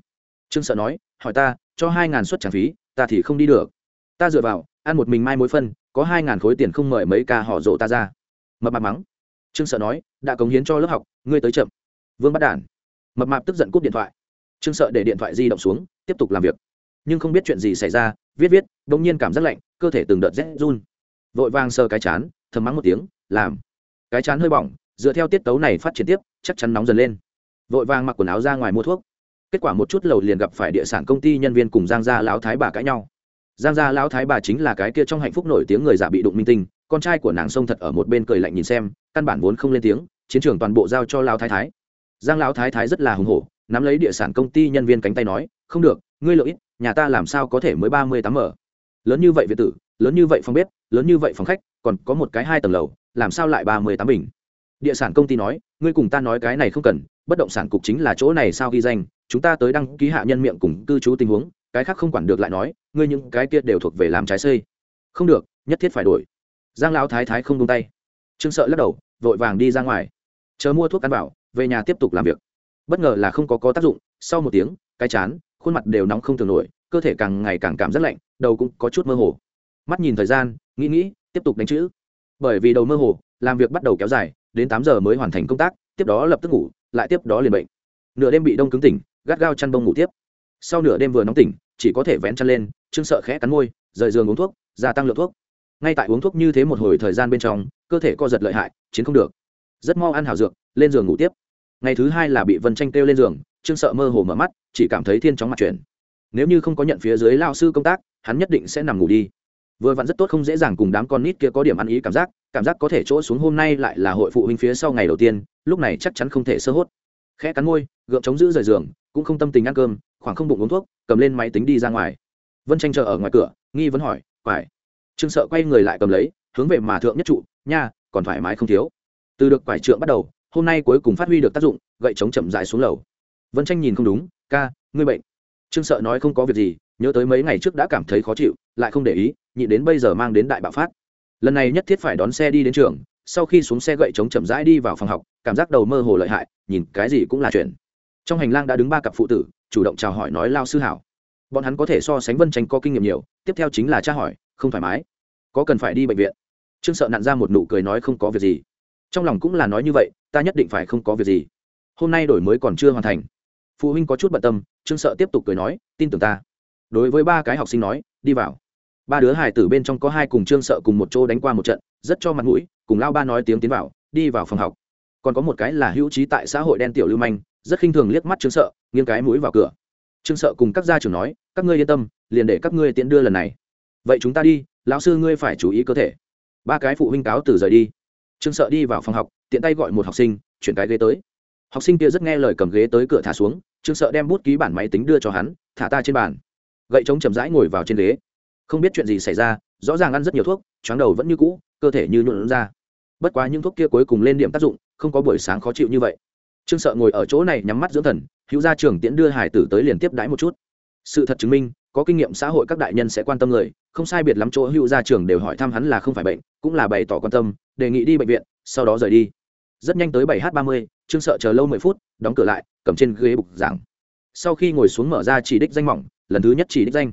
Trương sợ nói, hỏi ta, cho hai ngàn suất trả phí ta thì không đi được. Ta dựa vào, ăn một mình mai mối phân, có hai ngàn khối tiền không mời mấy ca họ rộ ta ra. Mập mạp mắng. Trương sợ nói, đã cống hiến cho lớp học, ngươi tới chậm. Vương bắt đản. Mập mạp tức giận cúp điện thoại. Trương sợ để điện thoại di động xuống, tiếp tục làm việc. Nhưng không biết chuyện gì xảy ra, viết viết đ ỗ n g nhiên cảm giác lạnh, cơ thể từng đợt rét run. Vội vàng sờ cái chán, thầm mắng một tiếng, làm. Cái chán hơi bỏng, dựa theo tiết tấu này phát triển tiếp, chắc chắn nóng dần lên. Vội vàng mặc quần áo ra ngoài mua thuốc kết quả một chút lầu liền gặp phải địa sản công ty nhân viên cùng giang gia lão thái bà cãi nhau. Giang gia lão thái bà chính là cái kia trong hạnh phúc nổi tiếng người giả bị đụng minh tinh, con trai của nàng sông thật ở một bên cười lạnh nhìn xem, căn bản vốn không lên tiếng, chiến trường toàn bộ giao cho lão thái thái. Giang lão thái thái rất là hùng hổ, nắm lấy địa sản công ty nhân viên cánh tay nói, không được, ngươi lợi ích, nhà ta làm sao có thể mới ba mươi tám mở? Lớn như vậy việt tử, lớn như vậy phòng bếp, lớn như vậy phòng khách, còn có một cái hai tầng lầu, làm sao lại ba mươi tám bình? Địa sản công ty nói, ngươi cùng ta nói cái này không cần, bất động sản cục chính là chỗ này sao ghi danh chúng ta tới đăng ký hạ nhân miệng cùng cư trú tình huống, cái khác không quản được lại nói, ngươi những cái kia đều thuộc về làm trái xây. Không được, nhất thiết phải đổi. Giang lão thái thái không tung tay. Trương sợ lắc đầu, vội vàng đi ra ngoài. Chờ mua thuốc ăn bảo, về nhà tiếp tục làm việc. Bất ngờ là không có có tác dụng, sau một tiếng, cái chán, khuôn mặt đều nóng không thường nổi, cơ thể càng ngày càng cảm rất lạnh, đầu cũng có chút mơ hồ. Mắt nhìn thời gian, nghĩ nghĩ, tiếp tục đánh chữ. Bởi vì đầu mơ hồ, làm việc bắt đầu kéo dài, đến tám giờ mới hoàn thành công tác, tiếp đó lập tức ngủ, lại tiếp đó liền bệnh. Nửa đêm bị đông cứng tỉnh gắt gao chăn bông ngủ tiếp. Sau nửa đêm vừa nóng tỉnh, chỉ có thể vén chăn lên chưng sợ khẽ cắn môi, rời giường uống thuốc, gia tăng lượng thuốc. Ngay tại uống thuốc như thế một hồi thời gian bên trong, cơ thể co giật lợi hại, chiến không được. Rất mau ăn hào dược, lên giường ngủ tiếp. Ngày thứ hai là bị vân tranh kêu lên giường, trương sợ mơ hồ mở mắt, chỉ cảm thấy thiên chóng mặt chuyển. Nếu như không có nhận phía dưới lao sư công tác, hắn nhất định sẽ nằm ngủ đi. Vừa vặn rất tốt không dễ dàng cùng đám con nít kia có điểm ăn ý cảm giác cảm giác có thể chỗ xuống hôm nay lại là hội phụ huynh phía sau ngày đầu tiên, lúc này chắc chắn không thể sơ hốt khẽ cắn môi, gượng chống giữ rời giường, cũng không tâm tình ăn cơm, khoảng không bụng uống thuốc, cầm lên máy tính đi ra ngoài. Vân tranh chờ ở ngoài cửa, nghi vấn hỏi, phải. Trương sợ quay người lại cầm lấy, hướng về mà thượng nhất trụ, nha, còn thoải mái không thiếu. Từ được quải trượng bắt đầu, hôm nay cuối cùng phát huy được tác dụng, gậy chống chậm dài xuống lầu. Vân tranh nhìn không đúng, ca, ngươi bệnh. Trương sợ nói không có việc gì, nhớ tới mấy ngày trước đã cảm thấy khó chịu, lại không để ý, nhịn đến bây giờ mang đến đại bạo phát. Lần này nhất thiết phải đón xe đi đến trường sau khi xuống xe gậy chống chậm rãi đi vào phòng học, cảm giác đầu mơ hồ lợi hại, nhìn cái gì cũng là chuyện. Trong hành lang đã đứng ba cặp phụ tử, chủ động chào hỏi nói lao sư hảo. Bọn hắn có thể so sánh vân tranh có kinh nghiệm nhiều, tiếp theo chính là tra hỏi, không thoải mái. Có cần phải đi bệnh viện? Trương sợ nặn ra một nụ cười nói không có việc gì. Trong lòng cũng là nói như vậy, ta nhất định phải không có việc gì. Hôm nay đổi mới còn chưa hoàn thành. Phụ huynh có chút bận tâm, trương sợ tiếp tục cười nói, tin tưởng ta. Đối với ba cái học sinh nói, đi vào. Ba đứa hải tử bên trong có hai cùng trương sợ cùng một chỗ đánh qua một trận, rất cho mặt mũi cùng lao ba nói tiếng tiến vào, đi vào phòng học. Còn có một cái là hữu trí tại xã hội đen tiểu lưu manh, rất khinh thường liếc mắt trương sợ, nghiêng cái mũi vào cửa. Trương sợ cùng các gia trưởng nói, các ngươi yên tâm, liền để các ngươi tiễn đưa lần này. Vậy chúng ta đi, lão sư ngươi phải chú ý cơ thể. Ba cái phụ huynh cáo từ rời đi. Trương sợ đi vào phòng học, tiện tay gọi một học sinh, chuyển cái ghế tới. Học sinh kia rất nghe lời cầm ghế tới cửa thả xuống, trương sợ đem bút ký bản máy tính đưa cho hắn, thả ta trên bàn. Gậy trống chậm rãi ngồi vào trên ghế. Không biết chuyện gì xảy ra, rõ ràng ăn rất nhiều thuốc chóng đầu vẫn như cũ cơ thể như nhuộn ra. Bất quá những thuốc kia cuối cùng lên điểm tác dụng, không có buổi sáng khó chịu như vậy. Trương sợ ngồi ở chỗ này nhắm mắt dưỡng thần, hữu gia trưởng tiễn đưa hải tử tới liền tiếp đãi một chút. Sự thật chứng minh, có kinh nghiệm xã hội các đại nhân sẽ quan tâm người, không sai biệt lắm chỗ hữu gia trưởng đều hỏi thăm hắn là không phải bệnh, cũng là bày tỏ quan tâm, đề nghị đi bệnh viện, sau đó rời đi. Rất nhanh tới bảy h ba mươi, trương sợ chờ lâu mười phút, đóng cửa lại, cầm trên ghế bục giảng. Sau khi ngồi xuống mở ra chỉ đích danh mỏng, lần thứ nhất chỉ đích danh.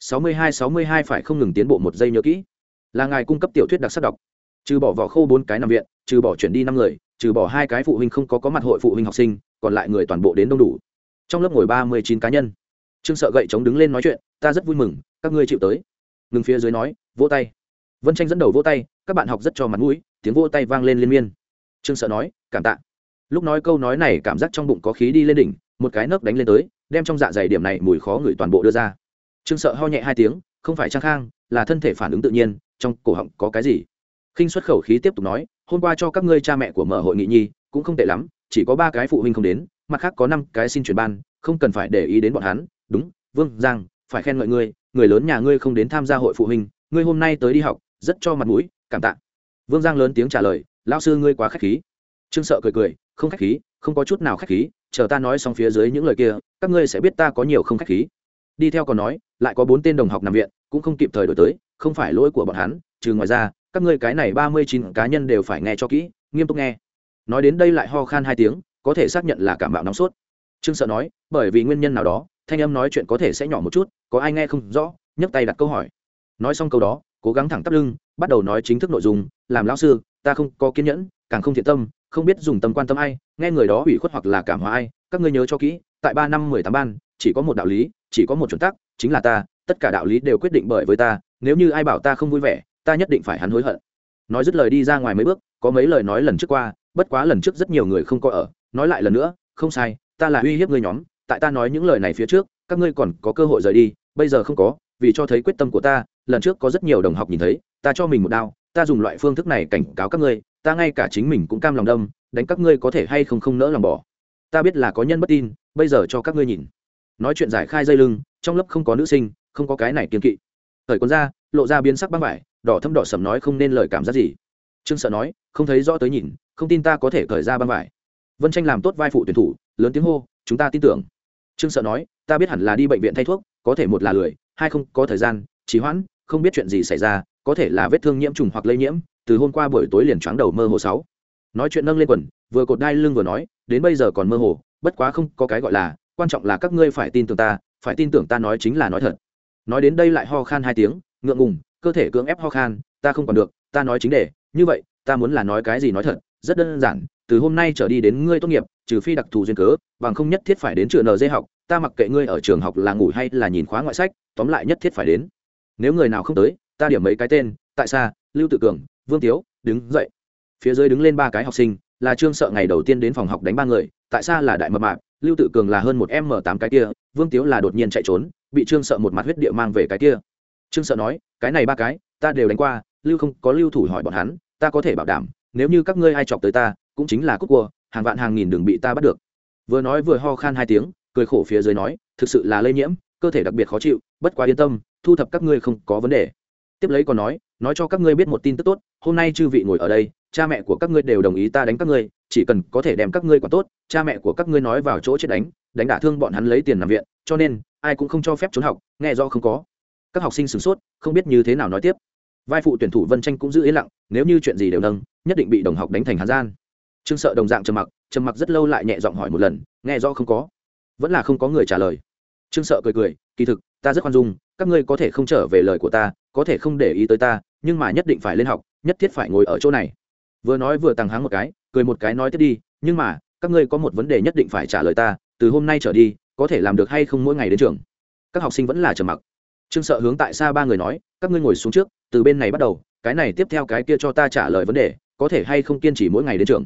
Sáu mươi hai, sáu mươi hai phải không ngừng tiến bộ một giây nhớ kỹ là ngài cung cấp tiểu thuyết đặc sắc đọc. Trừ bỏ vỏ khô bốn cái nằm viện, trừ bỏ chuyển đi năm người, trừ bỏ hai cái phụ huynh không có có mặt hội phụ huynh học sinh, còn lại người toàn bộ đến đông đủ. Trong lớp ngồi ba mươi chín cá nhân. Trương sợ gậy chống đứng lên nói chuyện, ta rất vui mừng, các ngươi chịu tới. Ngừng phía dưới nói, vỗ tay. Vân tranh dẫn đầu vỗ tay, các bạn học rất cho mặt mũi, tiếng vỗ tay vang lên liên miên. Trương sợ nói, cảm tạ. Lúc nói câu nói này, cảm giác trong bụng có khí đi lên đỉnh, một cái nấc đánh lên tới, đem trong dạ dày điểm này mùi khó ngửi toàn bộ đưa ra. Trương sợ ho nhẹ hai tiếng, không phải trang khang là thân thể phản ứng tự nhiên, trong cổ họng có cái gì? Khinh xuất khẩu khí tiếp tục nói, hôm qua cho các ngươi cha mẹ của mở hội nghị nhi, cũng không tệ lắm, chỉ có ba cái phụ huynh không đến, mặt khác có năm cái xin chuyển ban, không cần phải để ý đến bọn hắn. Đúng, vương giang, phải khen ngợi ngươi, người lớn nhà ngươi không đến tham gia hội phụ huynh, ngươi hôm nay tới đi học, rất cho mặt mũi, cảm tạ. Vương giang lớn tiếng trả lời, lão sư ngươi quá k h á c h khí. Trương sợ cười cười, không k h á c h khí, không có chút nào k h á c h khí, chờ ta nói xong phía dưới những lời kia, các ngươi sẽ biết ta có nhiều không k h á c h khí đi theo còn nói, lại có bốn tên đồng học nằm viện, cũng không kịp thời đổi tới, không phải lỗi của bọn hắn, trừ ngoài ra, các ngươi cái này ba mươi chín cá nhân đều phải nghe cho kỹ, nghiêm túc nghe. Nói đến đây lại ho khan hai tiếng, có thể xác nhận là cảm bạo nóng sốt. Trương sợ nói, bởi vì nguyên nhân nào đó, thanh âm nói chuyện có thể sẽ nhỏ một chút, có ai nghe không rõ, nhấc tay đặt câu hỏi. Nói xong câu đó, cố gắng thẳng tắp lưng, bắt đầu nói chính thức nội dung, làm lão sư, ta không có kiên nhẫn, càng không thiện tâm, không biết dùng tâm quan tâm ai, nghe người đó ủy khuất hoặc là cảm hóa ai, các ngươi nhớ cho kỹ, tại ba năm mười tám ban chỉ có một đạo lý, chỉ có một chuẩn tắc, chính là ta, tất cả đạo lý đều quyết định bởi với ta, nếu như ai bảo ta không vui vẻ, ta nhất định phải hắn hối hận. Nói dứt lời đi ra ngoài mấy bước, có mấy lời nói lần trước qua, bất quá lần trước rất nhiều người không có ở, nói lại lần nữa, không sai, ta là uy hiếp ngươi nhóm, tại ta nói những lời này phía trước, các ngươi còn có cơ hội rời đi, bây giờ không có, vì cho thấy quyết tâm của ta, lần trước có rất nhiều đồng học nhìn thấy, ta cho mình một đao, ta dùng loại phương thức này cảnh cáo các ngươi, ta ngay cả chính mình cũng cam lòng đâm, đánh các ngươi có thể hay không không nỡ lòng bỏ. Ta biết là có nhân bất tin, bây giờ cho các ngươi nhìn nói chuyện giải khai dây lưng, trong lớp không có nữ sinh, không có cái này kiên kỵ. Thời quân ra, lộ ra biến sắc băng vải, đỏ thâm đỏ sầm nói không nên lời cảm giác gì. Trương sợ nói, không thấy rõ tới nhìn, không tin ta có thể cởi ra băng vải. Vân tranh làm tốt vai phụ tuyển thủ, lớn tiếng hô, chúng ta tin tưởng. Trương sợ nói, ta biết hẳn là đi bệnh viện thay thuốc, có thể một là lười, hai không có thời gian, trì hoãn, không biết chuyện gì xảy ra, có thể là vết thương nhiễm trùng hoặc lây nhiễm, từ hôm qua buổi tối liền choáng đầu mơ hồ sáu. Nói chuyện nâng lên quần, vừa cột đai lưng vừa nói, đến bây giờ còn mơ hồ, bất quá không có cái gọi là quan trọng là các ngươi phải tin tưởng ta, phải tin tưởng ta nói chính là nói thật. Nói đến đây lại ho khan hai tiếng, ngượng ngùng, cơ thể cưỡng ép ho khan, ta không còn được, ta nói chính để như vậy, ta muốn là nói cái gì nói thật, rất đơn giản, từ hôm nay trở đi đến ngươi tốt nghiệp, trừ phi đặc thù duyên cớ, bằng không nhất thiết phải đến trường nd học, ta mặc kệ ngươi ở trường học là ngủ hay là nhìn khóa ngoại sách, tóm lại nhất thiết phải đến. Nếu người nào không tới, ta điểm mấy cái tên, tại sao lưu tự cường, vương tiếu, đứng dậy. Phía dưới đứng lên ba cái học sinh, là trương sợ ngày đầu tiên đến phòng học đánh ba người, tại sao là đại mập mạp lưu tự cường là hơn một m tám cái kia, vương tiếu là đột nhiên chạy trốn, bị trương sợ một mặt huyết địa mang về cái kia. Trương sợ nói, cái này ba cái, ta đều đánh qua, lưu không, có lưu thủ hỏi bọn hắn, ta có thể bảo đảm, nếu như các ngươi ai chọc tới ta, cũng chính là cúc cua, hàng vạn hàng nghìn đường bị ta bắt được. Vừa nói vừa ho khan hai tiếng, cười khổ phía dưới nói, thực sự là lây nhiễm, cơ thể đặc biệt khó chịu, bất quá yên tâm, thu thập các ngươi không có vấn đề. Tiếp lấy còn nói nói cho các ngươi biết một tin tức tốt, hôm nay chư vị ngồi ở đây cha mẹ của các ngươi đều đồng ý ta đánh các ngươi, chỉ cần có thể đem các ngươi quả tốt, cha mẹ của các ngươi nói vào chỗ chết đánh đánh đả thương bọn hắn lấy tiền nằm viện, cho nên, ai cũng không cho phép trốn học, nghe do không có. Các học sinh sửng sốt, không biết như thế nào nói tiếp. Vai phụ tuyển thủ vân tranh cũng giữ yên lặng, nếu như chuyện gì đều nâng, nhất định bị đồng học đánh thành hàn gian. Trương sợ đồng dạng trầm mặc trầm mặc rất lâu lại nhẹ giọng hỏi một lần, nghe do không có? Vẫn là không có người trả lời. Trương sợ cười cười, kỳ thực, ta rất khoan dung, các ngươi có thể không trở về lời của ta, có thể không để ý tới ta, nhưng mà nhất định phải lên học, nhất thiết phải ngồi ở chỗ này vừa nói vừa tăng háng một cái, cười một cái nói tiếp đi, nhưng mà, các ngươi có một vấn đề nhất định phải trả lời ta, từ hôm nay trở đi, có thể làm được hay không mỗi ngày đến trường? Các học sinh vẫn là trầm mặc. Trương sợ hướng tại xa ba người nói, các ngươi ngồi xuống trước, từ bên này bắt đầu, cái này tiếp theo cái kia cho ta trả lời vấn đề, có thể hay không kiên trì mỗi ngày đến trường?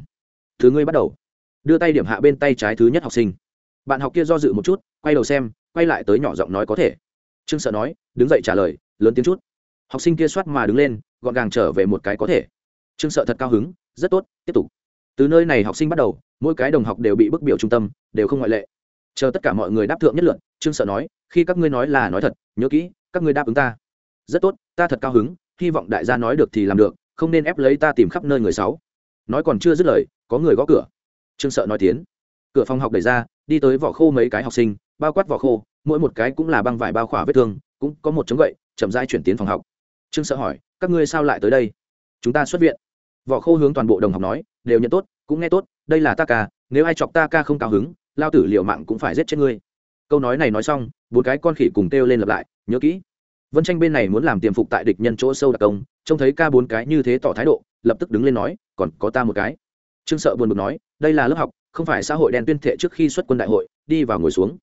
Thứ ngươi bắt đầu. Đưa tay điểm hạ bên tay trái thứ nhất học sinh. Bạn học kia do dự một chút, quay đầu xem, quay lại tới nhỏ giọng nói có thể. Trương sợ nói, đứng dậy trả lời, lớn tiếng chút. Học sinh kia soát mà đứng lên, gọn gàng trở về một cái có thể trương sợ thật cao hứng, rất tốt, tiếp tục. Từ nơi này học sinh bắt đầu, mỗi cái đồng học đều bị bức biểu trung tâm, đều không ngoại lệ. Chờ tất cả mọi người đáp thượng nhất luận trương sợ nói, khi các ngươi nói là nói thật, nhớ kỹ, các ngươi đáp ứng ta. Rất tốt, ta thật cao hứng, hy vọng đại gia nói được thì làm được, không nên ép lấy ta tìm khắp nơi người sáu nói còn chưa dứt lời, có người gõ cửa. Trương sợ nói tiến cửa phòng học đẩy ra, đi tới vỏ khô mấy cái học sinh, bao quát vỏ khô, mỗi một cái cũng là băng vải bao khỏa vết thương, cũng có một chống gậy, chậm rãi chuyển tiến phòng học. Trương sợ hỏi, các ngươi sao lại tới đây? Chúng ta xuất viện. Vỏ khô hướng toàn bộ đồng học nói, đều nhận tốt, cũng nghe tốt, đây là ta ca, nếu ai chọc ta ca không cao hứng, lao tử liệu mạng cũng phải giết chết ngươi. Câu nói này nói xong, bốn cái con khỉ cùng kêu lên lặp lại, nhớ kỹ. Vân tranh bên này muốn làm tiềm phục tại địch nhân chỗ sâu đặc công, trông thấy ca bốn cái như thế tỏ thái độ, lập tức đứng lên nói, còn có ta một cái. Trương sợ buồn bực nói, đây là lớp học, không phải xã hội đen tuyên thệ trước khi xuất quân đại hội, đi vào ngồi xuống.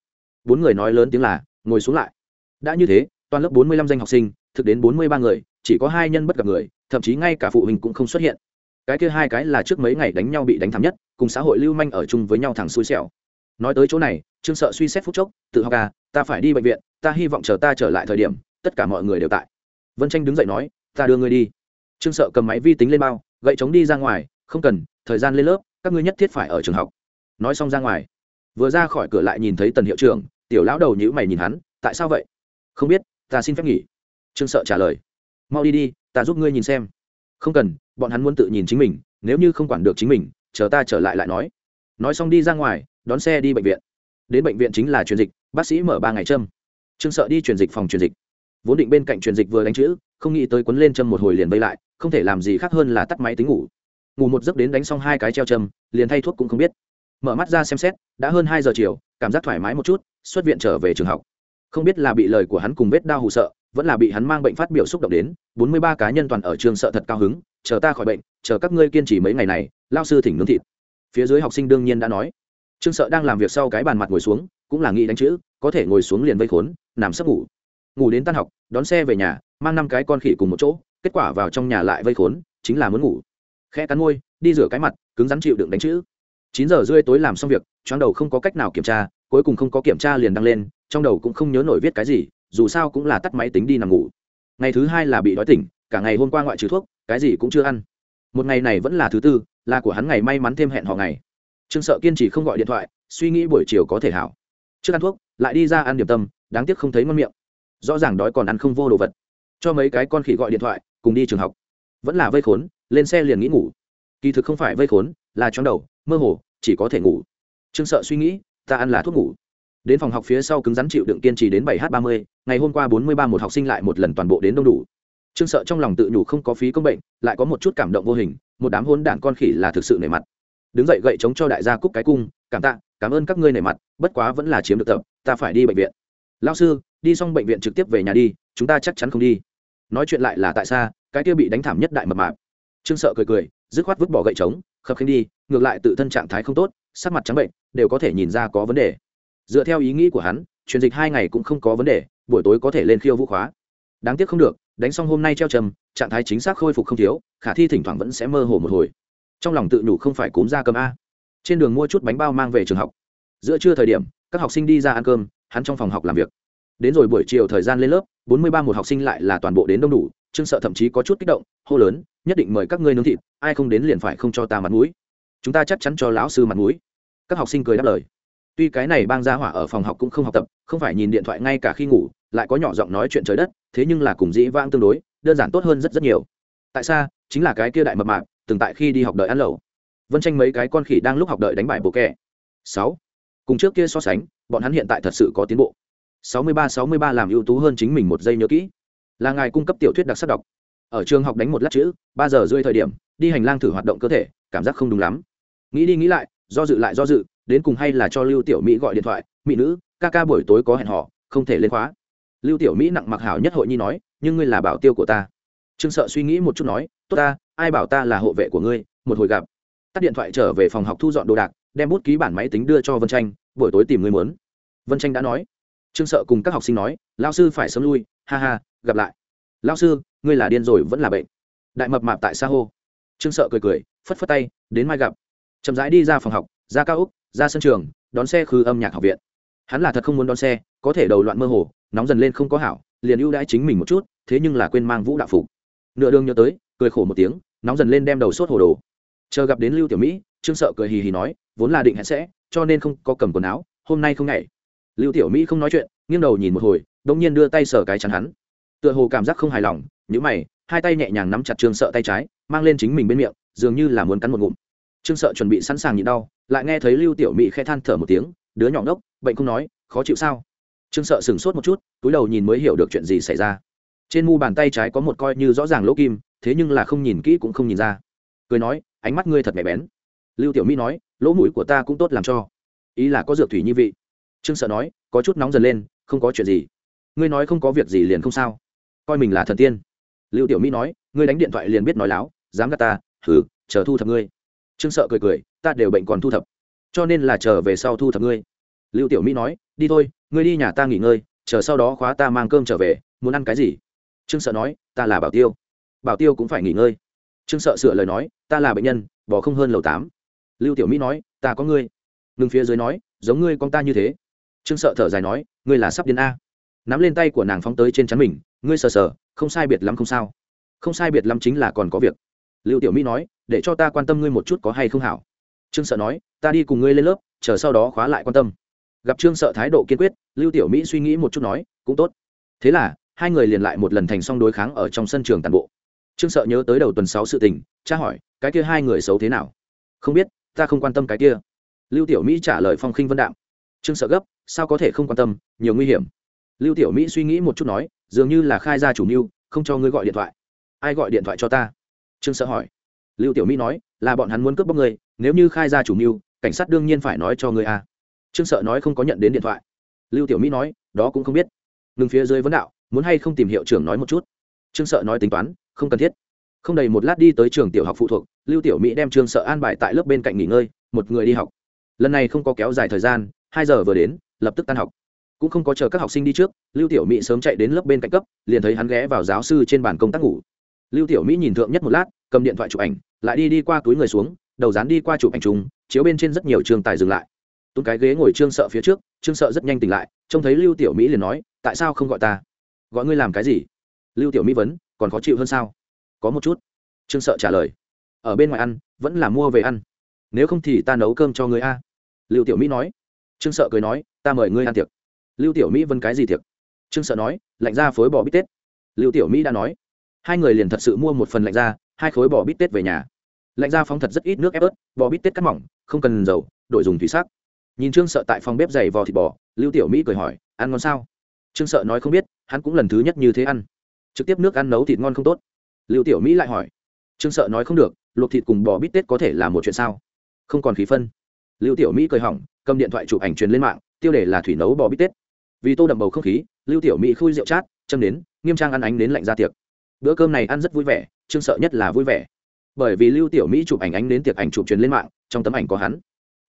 Bốn người nói lớn tiếng là, ngồi xuống lại. Đã như thế, toàn lớp bốn mươi lăm danh học sinh, thực đến bốn mươi ba người, chỉ có hai nhân bất gặp người thậm chí ngay cả phụ huynh cũng không xuất hiện. Cái kia hai cái là trước mấy ngày đánh nhau bị đánh thảm nhất, cùng xã hội lưu manh ở chung với nhau thẳng xui xẻo. Nói tới chỗ này, trương sợ suy xét phút chốc, tự học à ta phải đi bệnh viện, ta hy vọng chờ ta trở lại thời điểm, tất cả mọi người đều tại. Vân tranh đứng dậy nói, ta đưa ngươi đi. Trương sợ cầm máy vi tính lên bao, gậy chống đi ra ngoài, không cần, thời gian lên lớp, các ngươi nhất thiết phải ở trường học. Nói xong ra ngoài. Vừa ra khỏi cửa lại nhìn thấy tần hiệu trưởng, tiểu lão đầu nhữ mày nhìn hắn, tại sao vậy? Không biết, ta xin phép nghỉ. Trương sợ trả lời, mau đi đi ta giúp ngươi nhìn xem. Không cần, bọn hắn muốn tự nhìn chính mình, nếu như không quản được chính mình, chờ ta trở lại lại nói. Nói xong đi ra ngoài, đón xe đi bệnh viện. Đến bệnh viện chính là truyền dịch, bác sĩ mở ba ngày châm. Trương sợ đi truyền dịch phòng truyền dịch. Vốn định bên cạnh truyền dịch vừa đánh chữ, không nghĩ tới quấn lên châm một hồi liền vây lại, không thể làm gì khác hơn là tắt máy tính ngủ. Ngủ một giấc đến đánh xong hai cái treo châm, liền thay thuốc cũng không biết. Mở mắt ra xem xét, đã hơn hai giờ chiều, cảm giác thoải mái một chút, xuất viện trở về trường học. Không biết là bị lời của hắn cùng vết đau hù sợ vẫn là bị hắn mang bệnh phát biểu xúc động đến, bốn mươi ba cá nhân toàn ở trường sợ thật cao hứng, chờ ta khỏi bệnh, chờ các ngươi kiên trì mấy ngày này, lao sư thỉnh nướng thịt. Phía dưới học sinh đương nhiên đã nói. Trương sợ đang làm việc sau cái bàn mặt ngồi xuống, cũng là nghĩ đánh chữ, có thể ngồi xuống liền vây khốn, nằm sắp ngủ. Ngủ đến tan học, đón xe về nhà, mang năm cái con khỉ cùng một chỗ, kết quả vào trong nhà lại vây khốn, chính là muốn ngủ. Khe cắn môi, đi rửa cái mặt, cứng rắn chịu đựng đánh chữ. Chín giờ rưỡi tối làm xong việc, choáng đầu không có cách nào kiểm tra, cuối cùng không có kiểm tra liền đăng lên, trong đầu cũng không nhớ nổi viết cái gì dù sao cũng là tắt máy tính đi nằm ngủ. Ngày thứ hai là bị đói tỉnh, cả ngày hôm qua ngoại trừ thuốc, cái gì cũng chưa ăn. Một ngày này vẫn là thứ tư, là của hắn ngày may mắn thêm hẹn họ ngày. Trương sợ kiên trì không gọi điện thoại, suy nghĩ buổi chiều có thể hảo. Trước ăn thuốc, lại đi ra ăn điểm tâm, đáng tiếc không thấy ngon miệng. Rõ ràng đói còn ăn không vô đồ vật. Cho mấy cái con khỉ gọi điện thoại, cùng đi trường học. Vẫn là vây khốn, lên xe liền nghĩ ngủ. Kỳ thực không phải vây khốn, là chóng đầu, mơ hồ, chỉ có thể ngủ. Trương sợ suy nghĩ, ta ăn là thuốc ngủ đến phòng học phía sau cứng rắn chịu đựng kiên trì đến 7h30 ngày hôm qua bốn mươi ba một học sinh lại một lần toàn bộ đến đông đủ. Trương sợ trong lòng tự nhủ không có phí công bệnh, lại có một chút cảm động vô hình, một đám hôn đản con khỉ là thực sự nể mặt. Đứng dậy gậy chống cho đại gia cúc cái cung, cảm tạ, cảm ơn các ngươi nể mặt, bất quá vẫn là chiếm được tập, ta phải đi bệnh viện. Lao sư, đi xong bệnh viện trực tiếp về nhà đi, chúng ta chắc chắn không đi. Nói chuyện lại là tại sao cái kia bị đánh thảm nhất đại mập mạp. Trương sợ cười cười, dứt khoát vứt bỏ gậy trống, khập khênh đi, ngược lại tự thân trạng thái không tốt, sắc mặt trắng bệnh, đều có thể nhìn ra có vấn đề dựa theo ý nghĩ của hắn, truyền dịch hai ngày cũng không có vấn đề, buổi tối có thể lên khiêu vũ khóa. Đáng tiếc không được, đánh xong hôm nay treo trầm, trạng thái chính xác khôi phục không thiếu, khả thi thỉnh thoảng vẫn sẽ mơ hồ một hồi. Trong lòng tự nhủ không phải cúm ra cơm a. Trên đường mua chút bánh bao mang về trường học. Giữa trưa thời điểm, các học sinh đi ra ăn cơm, hắn trong phòng học làm việc. Đến rồi buổi chiều thời gian lên lớp, bốn mươi ba một học sinh lại là toàn bộ đến đông đủ, trương sợ thậm chí có chút kích động, hô lớn, nhất định mời các ngươi nướng thịt, ai không đến liền phải không cho ta mặt mũi. Chúng ta chắc chắn cho lão sư mặt mũi. Các học sinh cười đáp lời tuy cái này bang gia hỏa ở phòng học cũng không học tập, không phải nhìn điện thoại ngay cả khi ngủ, lại có nhỏ giọng nói chuyện trời đất, thế nhưng là cùng dĩ vãng tương đối, đơn giản tốt hơn rất rất nhiều. Tại sao chính là cái kia đại mập mạp, từng tại khi đi học đợi ăn lẩu. Vân tranh mấy cái con khỉ đang lúc học đợi đánh bại bộ kẹ sáu. Cùng trước kia so sánh, bọn hắn hiện tại thật sự có tiến bộ. Sáu mươi ba, sáu mươi ba làm ưu tú hơn chính mình một giây nhớ kỹ. Là ngài cung cấp tiểu thuyết đặc sắc đọc. Ở trường học đánh một lát chữ, ba giờ rơi thời điểm, đi hành lang thử hoạt động cơ thể, cảm giác không đúng lắm. Nghĩ đi nghĩ lại, do dự lại do dự đến cùng hay là cho lưu tiểu mỹ gọi điện thoại, mỹ nữ, ca ca buổi tối có hẹn họ không thể lên khóa. Lưu tiểu mỹ nặng mặc hảo nhất hội nhi nói, nhưng ngươi là bảo tiêu của ta. Trương sợ suy nghĩ một chút nói, tốt ta, ai bảo ta là hộ vệ của ngươi, một hồi gặp. Tắt điện thoại trở về phòng học thu dọn đồ đạc, đem bút ký bản máy tính đưa cho vân tranh buổi tối tìm người muốn. Vân tranh đã nói. Trương sợ cùng các học sinh nói lao sư phải sớm lui, ha ha, gặp lại. Lao sư, ngươi là điên rồi vẫn là bệnh. Đại mập mạp tại sa hô. Trương sợ cười cười, phất phất tay, đến mai gặp. Chậm rãi đi ra phòng học, ra cao úc ra sân trường, đón xe khứ âm nhạc học viện. Hắn là thật không muốn đón xe, có thể đầu loạn mơ hồ, nóng dần lên không có hảo, liền ưu đãi chính mình một chút, thế nhưng là quên mang vũ đạo phục. Nửa đường nhớ tới, cười khổ một tiếng, nóng dần lên đem đầu sốt hồ đồ. Chờ gặp đến lưu tiểu mỹ, trương sợ cười hì hì nói, vốn là định hẹn sẽ, cho nên không có cầm quần áo, hôm nay không nhảy. Lưu tiểu mỹ không nói chuyện, nghiêng đầu nhìn một hồi đông nhiên đưa tay sờ cái chắn hắn. Tựa hồ cảm giác không hài lòng nhữ mày, hai tay nhẹ nhàng nắm chặt trương sợ tay trái, mang lên chính mình bên miệng, dường như là muốn cắn một ngụm. Trương sợ chuẩn bị sẵn sàng nhịn đau lại nghe thấy lưu tiểu mỹ khẽ than thở một tiếng, đứa nhỏ ngốc, bệnh không nói, khó chịu sao? Trương sợ sửng sốt một chút, túi đầu nhìn mới hiểu được chuyện gì xảy ra. Trên mu bàn tay trái có một coi như rõ ràng lỗ kim, thế nhưng là không nhìn kỹ cũng không nhìn ra. Cười nói, ánh mắt ngươi thật mẹ bén. Lưu tiểu mỹ nói, lỗ mũi của ta cũng tốt làm cho. Ý là có dược thủy như vị. Trương sợ nói, có chút nóng dần lên, không có chuyện gì. Ngươi nói không có việc gì liền không sao. Coi mình là thần tiên. Lưu tiểu mỹ nói, ngươi đánh điện thoại liền biết nói láo, dám gắt ta thử chờ thu thập ngươi. Trương sợ cười cười ta đều bệnh còn thu thập. Cho nên là chờ về sau thu thập ngươi. Lưu tiểu mỹ nói, đi thôi, ngươi đi nhà ta nghỉ ngơi, chờ sau đó khóa ta mang cơm trở về, muốn ăn cái gì? Trương sợ nói, ta là bảo tiêu. Bảo tiêu cũng phải nghỉ ngơi. Trương sợ sửa lời nói, ta là bệnh nhân bỏ không hơn lầu tám. Lưu tiểu mỹ nói, ta có ngươi. Ngừng phía dưới nói, giống ngươi con ta như thế. Trương sợ thở dài nói, ngươi là sắp điên a. Nắm lên tay của nàng phóng tới trên chắn mình, ngươi sờ sờ, không sai biệt lắm không sao. Không sai biệt lắm chính là còn có việc. Lưu tiểu mỹ nói, để cho ta quan tâm ngươi một chút có hay không hảo trương sợ nói, ta đi cùng ngươi lên lớp, chờ sau đó khóa lại quan tâm. Gặp trương sợ thái độ kiên quyết, lưu tiểu mỹ suy nghĩ một chút nói, cũng tốt. Thế là, hai người liền lại một lần thành song đối kháng ở trong sân trường tàn bộ. Trương sợ nhớ tới đầu tuần sáu sự tình cha hỏi, cái kia hai người xấu thế nào? Không biết, ta không quan tâm cái kia. Lưu tiểu mỹ trả lời phong khinh vân đạm. Trương sợ gấp, sao có thể không quan tâm, nhiều nguy hiểm. Lưu tiểu mỹ suy nghĩ một chút nói, dường như là khai ra chủ mưu, không cho ngươi gọi điện thoại. Ai gọi điện thoại cho ta? Trương sợ hỏi. Lưu tiểu mỹ nói, là bọn hắn muốn cướp bóc ngươi nếu như khai ra chủ mưu, cảnh sát đương nhiên phải nói cho ngươi a. À. trương sợ nói không có nhận đến điện thoại. Lưu tiểu mỹ nói, đó cũng không biết. Ngừng phía dưới vấn đạo, muốn hay không tìm hiệu trưởng nói một chút. Trương sợ nói tính toán, không cần thiết. Không đầy một lát đi tới trường tiểu học phụ thuộc, lưu tiểu mỹ đem trương sợ an bài tại lớp bên cạnh nghỉ ngơi, một người đi học. Lần này không có kéo dài thời gian, hai giờ vừa đến, lập tức tan học. Cũng không có chờ các học sinh đi trước, lưu tiểu mỹ sớm chạy đến lớp bên cạnh cấp, liền thấy hắn ghé vào giáo sư trên bàn công tác ngủ. Lưu tiểu mỹ nhìn thượng nhất một lát, cầm điện thoại chụp ảnh, lại đi đi qua túi người xuống đầu dán đi qua chụp ảnh chúng chiếu bên trên rất nhiều trường tài dừng lại. Tung cái ghế ngồi trương sợ phía trước, trương sợ rất nhanh tỉnh lại, trông thấy lưu tiểu mỹ liền nói, tại sao không gọi ta? Gọi ngươi làm cái gì? Lưu tiểu mỹ vấn, còn khó chịu hơn sao? Có một chút. Trương sợ trả lời, ở bên ngoài ăn, vẫn là mua về ăn. Nếu không thì ta nấu cơm cho người a. Lưu tiểu mỹ nói. Trương sợ cười nói, ta mời ngươi ăn tiệc. Lưu tiểu mỹ vân cái gì tiệc? Trương sợ nói, lạnh ra phối bò bít tết. Lưu tiểu mỹ đã nói, hai người liền thật sự mua một phần lạnh ra hai khối bò bít tết về nhà lạnh ra phóng thật rất ít nước ép ớt, bò bít tết cắt mỏng, không cần dầu, đổi dùng thủy sắc. Nhìn trương sợ tại phòng bếp dày vò thịt bò, lưu tiểu mỹ cười hỏi, ăn ngon sao? Trương sợ nói không biết, hắn cũng lần thứ nhất như thế ăn. Trực tiếp nước ăn nấu thịt ngon không tốt. Lưu tiểu mỹ lại hỏi, trương sợ nói không được, luộc thịt cùng bò bít tết có thể là một chuyện sao? Không còn khí phân. Lưu tiểu mỹ cười hỏng, cầm điện thoại chụp ảnh truyền lên mạng, tiêu đề là thủy nấu bò bít tết. Vì tô đậm bầu không khí, lưu tiểu mỹ khui rượu chát, châm đến nghiêm trang ăn ánh đến lạnh ra tiệc. Bữa cơm này ăn rất vui vẻ, trương sợ nhất là vui vẻ bởi vì lưu tiểu mỹ chụp ảnh ánh đến tiệc ảnh chụp truyền lên mạng, trong tấm ảnh có hắn.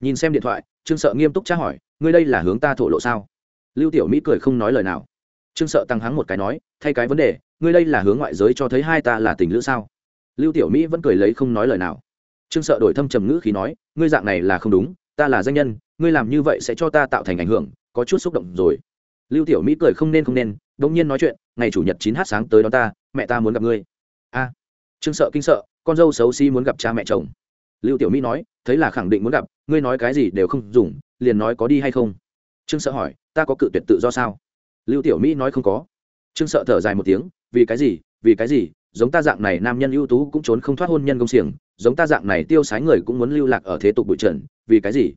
Nhìn xem điện thoại, trương sợ nghiêm túc tra hỏi, ngươi đây là hướng ta thổ lộ sao? Lưu tiểu mỹ cười không nói lời nào. Trương sợ tăng hắng một cái nói, thay cái vấn đề, ngươi đây là hướng ngoại giới cho thấy hai ta là tình lữ sao? Lưu tiểu mỹ vẫn cười lấy không nói lời nào. Trương sợ đổi thâm trầm ngữ khí nói, ngươi dạng này là không đúng, ta là danh nhân, ngươi làm như vậy sẽ cho ta tạo thành ảnh hưởng, có chút xúc động rồi. Lưu tiểu mỹ cười không nên không nên đ ỗ n g nhiên nói chuyện, ngày chủ nhật chín h sáng tới đó ta, mẹ ta muốn gặp ngươi. A. Trương sợ kinh sợ con dâu xấu xí muốn gặp cha mẹ chồng. Lưu tiểu mỹ nói, thấy là khẳng định muốn gặp, ngươi nói cái gì đều không dùng, liền nói có đi hay không? Trương sợ hỏi, ta có cự tuyệt tự do sao? Lưu tiểu mỹ nói, không có. Trương sợ thở dài một tiếng, vì cái gì, vì cái gì, giống ta dạng này nam nhân ưu tú cũng trốn không thoát hôn nhân công xiềng, giống ta dạng này tiêu sái người cũng muốn lưu lạc ở thế tục bụi trần, vì cái gì?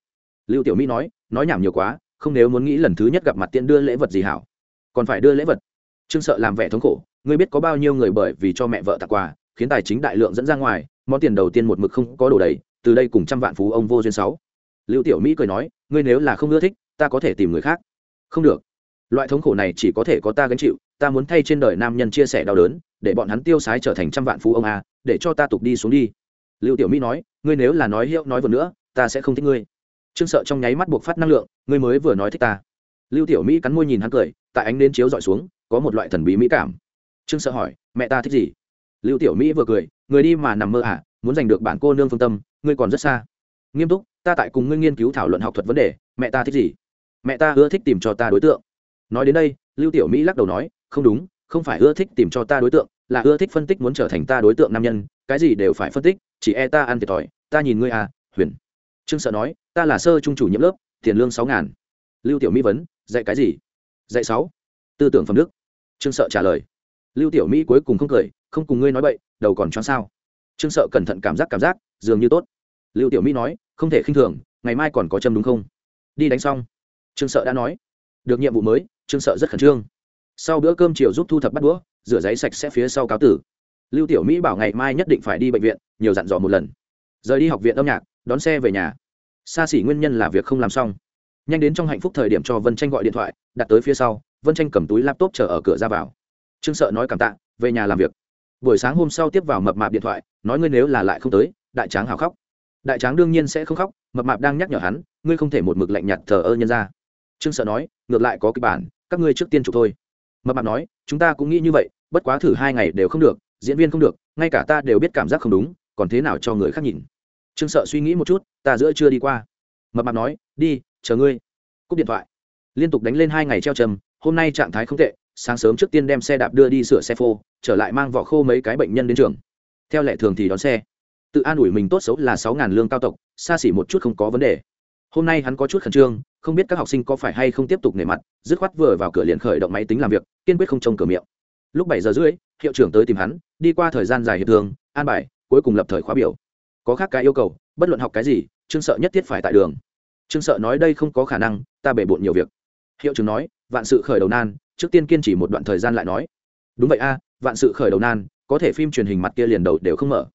Lưu tiểu mỹ nói nói nhảm nhiều quá, không nếu muốn nghĩ lần thứ nhất gặp mặt tiện đưa lễ vật gì hảo. Còn phải đưa lễ vật. Trương sợ làm vẻ thống khổ, ngươi biết có bao nhiêu người bởi vì cho mẹ vợ tặng quà khiến tài chính đại lượng dẫn ra ngoài, món tiền đầu tiên một mực không có đồ đầy, từ đây cùng trăm vạn phú ông vô duyên sáu. Lưu tiểu mỹ cười nói, ngươi nếu là không ưa thích, ta có thể tìm người khác. Không được. Loại thống khổ này chỉ có thể có ta gánh chịu, ta muốn thay trên đời nam nhân chia sẻ đau đớn, để bọn hắn tiêu sái trở thành trăm vạn phú ông a, để cho ta tục đi xuống đi. Lưu tiểu mỹ nói, ngươi nếu là nói hiệu nói vừa nữa, ta sẽ không thích ngươi. Trương sợ trong nháy mắt buộc phát năng lượng, ngươi mới vừa nói thích ta. Lưu tiểu mỹ cắn môi nhìn hắn cười, tại ánh đến chiếu dọi xuống, có một loại thần bí mỹ cảm. Trương sợ hỏi, mẹ ta thích gì? Lưu tiểu mỹ vừa cười, người đi mà nằm mơ à muốn giành được bản cô nương phương tâm, ngươi còn rất xa. Nghiêm túc, ta tại cùng ngươi nghiên cứu thảo luận học thuật vấn đề, mẹ ta thích gì? Mẹ ta ưa thích tìm cho ta đối tượng. Nói đến đây, lưu tiểu mỹ lắc đầu nói, không đúng, không phải ưa thích tìm cho ta đối tượng, là ưa thích phân tích muốn trở thành ta đối tượng nam nhân, cái gì đều phải phân tích, chỉ e ta ăn thiệt thòi, ta nhìn ngươi à huyền. Trương sợ nói, ta là sơ trung chủ nhiệm lớp, tiền lương sáu ngàn. Lưu tiểu mỹ vấn, dạy cái gì? Dạy sáu. Tư tưởng phẩm đức. Trương sợ trả lời. Lưu tiểu mỹ cuối cùng không cười không cùng ngươi nói bậy, đầu còn choáng sao. Trương sợ cẩn thận cảm giác cảm giác, dường như tốt. Lưu tiểu mỹ nói, không thể khinh thường, ngày mai còn có châm đúng không? Đi đánh xong. Trương sợ đã nói. Được nhiệm vụ mới, trương sợ rất khẩn trương. Sau bữa cơm chiều giúp thu thập bắt đũa, rửa giấy sạch sẽ phía sau cáo tử. Lưu tiểu mỹ bảo ngày mai nhất định phải đi bệnh viện, nhiều dặn dò một lần. Rời đi học viện âm nhạc, đón xe về nhà. Xa xỉ nguyên nhân là việc không làm xong. Nhanh đến trong hạnh phúc thời điểm cho vân tranh gọi điện thoại, đặt tới phía sau, vân tranh cầm túi laptop chờ ở cửa ra vào. Trương sợ nói cảm tạ, về nhà làm việc buổi sáng hôm sau tiếp vào mập mạp điện thoại, nói ngươi nếu là lại không tới, đại tráng hào khóc. Đại tráng đương nhiên sẽ không khóc, mập mạp đang nhắc nhở hắn, ngươi không thể một mực lạnh nhạt thờ ơ nhân ra. Trương sợ nói, ngược lại có kịch bản, các ngươi trước tiên chụp thôi. Mập mạp nói, chúng ta cũng nghĩ như vậy, bất quá thử hai ngày đều không được, diễn viên không được, ngay cả ta đều biết cảm giác không đúng, còn thế nào cho người khác nhìn. Trương sợ suy nghĩ một chút, ta giữa chưa đi qua. Mập mạp nói, đi, chờ ngươi. Cúp điện thoại. Liên tục đánh lên hai ngày treo trầm, hôm nay trạng thái không tệ, sáng sớm trước tiên đem xe đạp đưa đi sửa xe phô trở lại mang vỏ khô mấy cái bệnh nhân đến trường. Theo lệ thường thì đón xe. Tự an ủi mình tốt xấu là sáu ngàn lương cao tộc, xa xỉ một chút không có vấn đề. Hôm nay hắn có chút khẩn trương, không biết các học sinh có phải hay không tiếp tục nề mặt, dứt khoát vừa vào cửa liền khởi động máy tính làm việc, kiên quyết không trông cửa miệng. Lúc bảy giờ rưỡi, hiệu trưởng tới tìm hắn, đi qua thời gian dài hiệp thường an bài, cuối cùng lập thời khóa biểu. Có khác cái yêu cầu, bất luận học cái gì, trương sợ nhất thiết phải tại đường. Trương sợ nói đây không có khả năng, ta bể bộn nhiều việc. Hiệu trưởng nói, vạn sự khởi đầu nan, trước tiên kiên trì một đoạn thời gian lại nói. Đúng vậy a vạn sự khởi đầu nan, có thể phim truyền hình mặt kia liền đầu đều không mở.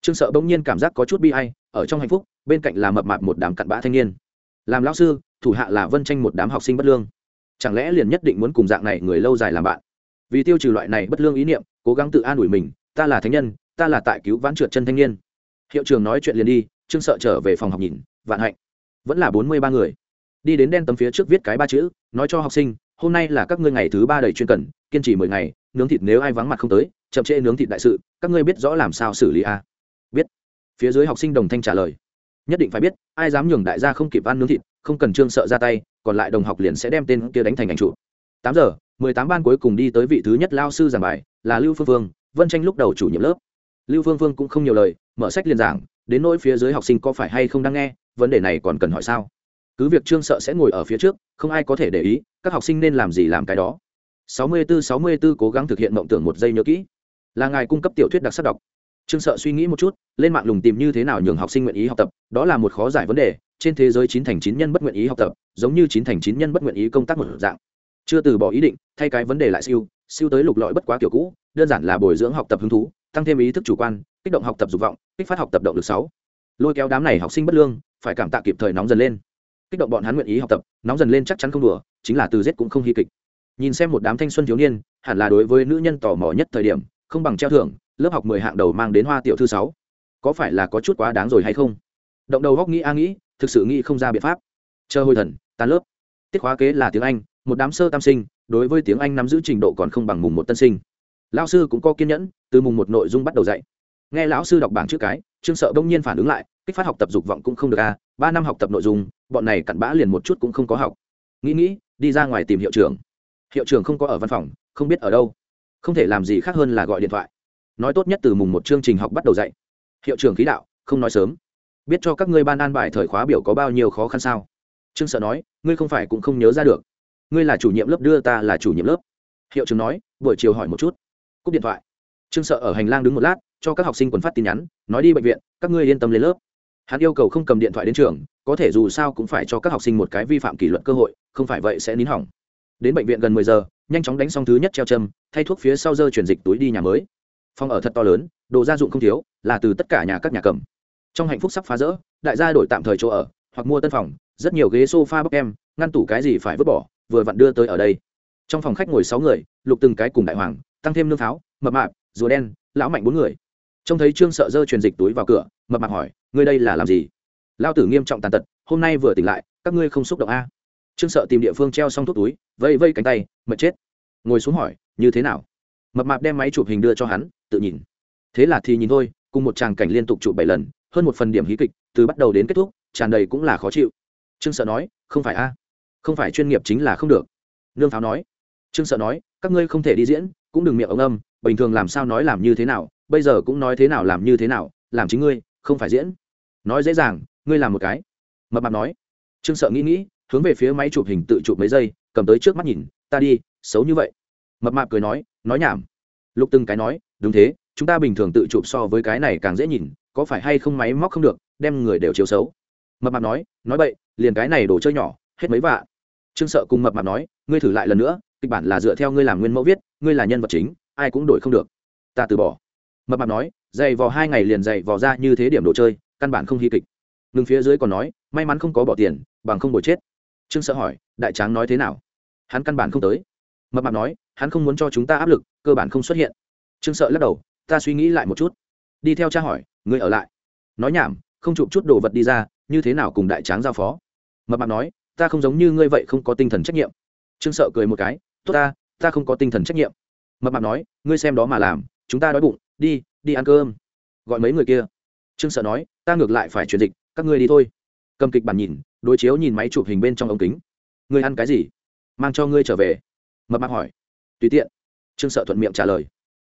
Trương sợ bỗng nhiên cảm giác có chút bi ai, ở trong hạnh phúc, bên cạnh là mập mạp một đám cặn bã thanh niên. Làm lão sư, thủ hạ là vân tranh một đám học sinh bất lương. Chẳng lẽ liền nhất định muốn cùng dạng này người lâu dài làm bạn? Vì tiêu trừ loại này bất lương ý niệm, cố gắng tự an ủi mình, ta là thánh nhân, ta là tại cứu vãn trượt chân thanh niên. Hiệu trường nói chuyện liền đi, trương sợ trở về phòng học nhìn, vạn hạnh. Vẫn là bốn mươi ba người. Đi đến đen tấm phía trước viết cái ba chữ, nói cho học sinh, hôm nay là các ngươi ngày thứ ba đầy chuyên cần, kiên trì mười ngày nướng thịt nếu ai vắng mặt không tới, chậm trễ nướng thịt đại sự, các ngươi biết rõ làm sao xử lý a à? biết. Phía dưới học sinh đồng thanh trả lời. Nhất định phải biết, ai dám nhường đại gia không kịp ăn nướng thịt, không cần trương sợ ra tay, còn lại đồng học liền sẽ đem tên kia đánh thành ảnh trụ tám giờ, mười tám ban cuối cùng đi tới vị thứ nhất lao sư giảng bài, là lưu phương phương, vân tranh lúc đầu chủ nhiệm lớp. Lưu phương phương cũng không nhiều lời, mở sách liền giảng, đến nỗi phía dưới học sinh có phải hay không đang nghe, vấn đề này còn cần hỏi sao? Cứ việc trương sợ sẽ ngồi ở phía trước, không ai có thể để ý, các học sinh nên làm gì làm cái đó sáu mươi bốn sáu mươi 64 cố gắng thực hiện mộng tưởng một giây nhớ kỹ. Là ngài cung cấp tiểu thuyết đặc sắc đọc. Trương sợ suy nghĩ một chút, lên mạng lùng tìm như thế nào nhường học sinh nguyện ý học tập, đó là một khó giải vấn đề. Trên thế giới chín thành chín nhân bất nguyện ý học tập, giống như chín thành chín nhân bất nguyện ý công tác một dạng. Chưa từ bỏ ý định, thay cái vấn đề lại siêu siêu tới lục lọi bất quá kiểu cũ, đơn giản là bồi dưỡng học tập hứng thú, tăng thêm ý thức chủ quan, kích động học tập dục vọng, kích phát học tập động lực sáu. Lôi kéo đám này học sinh bất lương, phải cảm tạ kịp thời nóng dần lên. Kích động bọn hắn nguyện ý học tập, nóng dần lên chắc chắn không đùa, chính là từ giết cũng không hy kịch nhìn xem một đám thanh xuân thiếu niên, hẳn là đối với nữ nhân tò mò nhất thời điểm, không bằng treo thưởng, lớp học mười hạng đầu mang đến hoa tiểu thư sáu. Có phải là có chút quá đáng rồi hay không? Động đầu góc nghĩ a nghĩ, thực sự nghĩ không ra biện pháp. Chờ hồi thần, tan lớp. Tiết khóa kế là tiếng anh, một đám sơ tam sinh, đối với tiếng anh nắm giữ trình độ còn không bằng mùng một tân sinh. Lão sư cũng có kiên nhẫn, từ mùng một nội dung bắt đầu dạy. Nghe lão sư đọc bảng chữ cái, trương sợ bỗng nhiên phản ứng lại, kích phát học tập dục vọng cũng không được a, ba năm học tập nội dung, bọn này cặn bã liền một chút cũng không có học. Nghĩ nghĩ, đi ra ngoài tìm hiệu trưởng hiệu trưởng không có ở văn phòng, không biết ở đâu. Không thể làm gì khác hơn là gọi điện thoại. Nói tốt nhất từ mùng một chương trình học bắt đầu dạy. Hiệu trưởng khí đạo, không nói sớm. Biết cho các ngươi ban an bài thời khóa biểu có bao nhiêu khó khăn sao? Trương sợ nói, ngươi không phải cũng không nhớ ra được. Ngươi là chủ nhiệm lớp đưa ta là chủ nhiệm lớp. Hiệu trưởng nói, buổi chiều hỏi một chút. Cúp điện thoại. Trương sợ ở hành lang đứng một lát, cho các học sinh quần phát tin nhắn, nói đi bệnh viện, các ngươi yên tâm lên lớp. Hắn yêu cầu không cầm điện thoại đến trường, có thể dù sao cũng phải cho các học sinh một cái vi phạm kỷ luật cơ hội, không phải vậy sẽ nín hỏng đến bệnh viện gần mười giờ, nhanh chóng đánh xong thứ nhất treo châm, thay thuốc phía sau dơ chuyển dịch túi đi nhà mới. Phòng ở thật to lớn, đồ gia dụng không thiếu, là từ tất cả nhà các nhà cầm. Trong hạnh phúc sắp phá rỡ, đại gia đổi tạm thời chỗ ở, hoặc mua tân phòng, rất nhiều ghế sofa bóc em, ngăn tủ cái gì phải vứt bỏ, vừa vặn đưa tới ở đây. Trong phòng khách ngồi sáu người, lục từng cái cùng đại hoàng, tăng thêm nương pháo mập mạp, rùa đen, lão mạnh bốn người. Trông thấy trương sợ dơ truyền dịch túi vào cửa, mập mạp hỏi, ngươi đây là làm gì? Lao tử nghiêm trọng tàn tật, hôm nay vừa tỉnh lại, các ngươi không xúc động a? Trương sợ tìm địa phương treo xong thuốc túi, vây vây cánh tay, mệt chết. Ngồi xuống hỏi, như thế nào? Mập mạp đem máy chụp hình đưa cho hắn, tự nhìn. Thế là thì nhìn thôi, cùng một tràng cảnh liên tục chụp bảy lần, hơn một phần điểm hí kịch, từ bắt đầu đến kết thúc, tràn đầy cũng là khó chịu. Trương sợ nói, không phải a, không phải chuyên nghiệp chính là không được. Nương pháo nói, trương sợ nói, các ngươi không thể đi diễn, cũng đừng miệng ống âm, bình thường làm sao nói làm như thế nào, bây giờ cũng nói thế nào làm như thế nào, làm chính ngươi, không phải diễn. Nói dễ dàng, ngươi làm một cái. Mập mạp nói, trương sợ nghĩ nghĩ hướng về phía máy chụp hình tự chụp mấy giây, cầm tới trước mắt nhìn, ta đi, xấu như vậy. Mập mạp cười nói nói nhảm. Lục từng cái nói, đúng thế, chúng ta bình thường tự chụp so với cái này càng dễ nhìn, có phải hay không máy móc không được, đem người đều chiếu xấu? Mập mạp nói nói vậy liền cái này đồ chơi nhỏ, hết mấy vạ. Trương sợ cùng mập mạp nói, ngươi thử lại lần nữa, kịch bản là dựa theo ngươi làm nguyên mẫu viết, ngươi là nhân vật chính, ai cũng đổi không được. Ta từ bỏ. Mập mạp nói, dày vò hai ngày liền dày vò ra như thế điểm đồ chơi, căn bản không hy kịch. Ngừng phía dưới còn nói, may mắn không có bỏ tiền, bằng không bồi chết trương sợ hỏi, đại tráng nói thế nào? Hắn căn bản không tới. Mập mạp nói, hắn không muốn cho chúng ta áp lực, cơ bản không xuất hiện. Trương sợ lắc đầu, ta suy nghĩ lại một chút. Đi theo cha hỏi, ngươi ở lại? Nói nhảm, không chụp chút đồ vật đi ra, như thế nào cùng đại tráng giao phó? Mập mạp nói, ta không giống như ngươi vậy không có tinh thần trách nhiệm. Trương sợ cười một cái, tốt ta ta không có tinh thần trách nhiệm. Mập mạp nói, ngươi xem đó mà làm, chúng ta đói bụng, đi đi ăn cơm. Gọi mấy người kia. Trương sợ nói, ta ngược lại phải chuyển dịch, các ngươi đi thôi cầm kịch bản nhìn, đối chiếu nhìn máy chụp hình bên trong ống kính. Ngươi ăn cái gì? Mang cho ngươi trở về. Mập mạp hỏi. Tùy tiện. Trương sợ thuận miệng trả lời.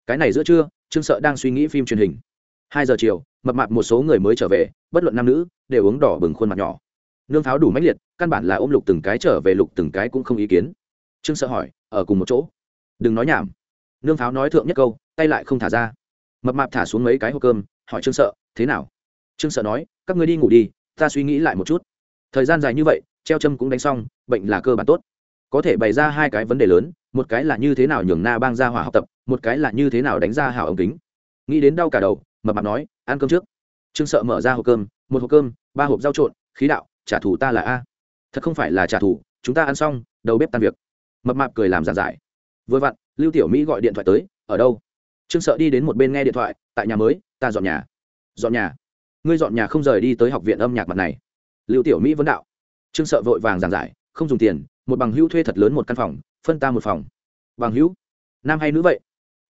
Cái này giữa trưa, trương sợ đang suy nghĩ phim truyền hình. Hai giờ chiều, mập mạp một số người mới trở về, bất luận nam nữ, đều uống đỏ bừng khuôn mặt nhỏ. Nương pháo đủ mãnh liệt, căn bản là ôm lục từng cái trở về lục từng cái cũng không ý kiến. Trương sợ hỏi, ở cùng một chỗ? Đừng nói nhảm. Nương pháo nói thượng nhất câu, tay lại không thả ra. Mập mạp thả xuống mấy cái hộp cơm, hỏi trương sợ, thế nào? Trương sợ nói, các ngươi đi ngủ đi ta suy nghĩ lại một chút. Thời gian dài như vậy, treo châm cũng đánh xong, bệnh là cơ bản tốt. Có thể bày ra hai cái vấn đề lớn, một cái là như thế nào nhường na bang ra hỏa học tập, một cái là như thế nào đánh ra hảo ống kính. Nghĩ đến đau cả đầu mập mạp nói, ăn cơm trước. Trương sợ mở ra hộp cơm, một hộp cơm, ba hộp rau trộn, khí đạo, trả thù ta là a. Thật không phải là trả thù, chúng ta ăn xong, đầu bếp tan việc. Mập mạp cười làm giả giải. Vừa vặn, lưu tiểu mỹ gọi điện thoại tới, ở đâu? Trương sợ đi đến một bên nghe điện thoại, tại nhà mới, ta dọn nhà. Dọn nhà? Ngươi dọn nhà không rời đi tới học viện âm nhạc mặt này. Lưu tiểu mỹ vấn đạo. Trương sợ vội vàng giảng giải, không dùng tiền, một bằng hữu thuê thật lớn một căn phòng, phân ta một phòng. Bằng hữu? Nam hay nữ vậy?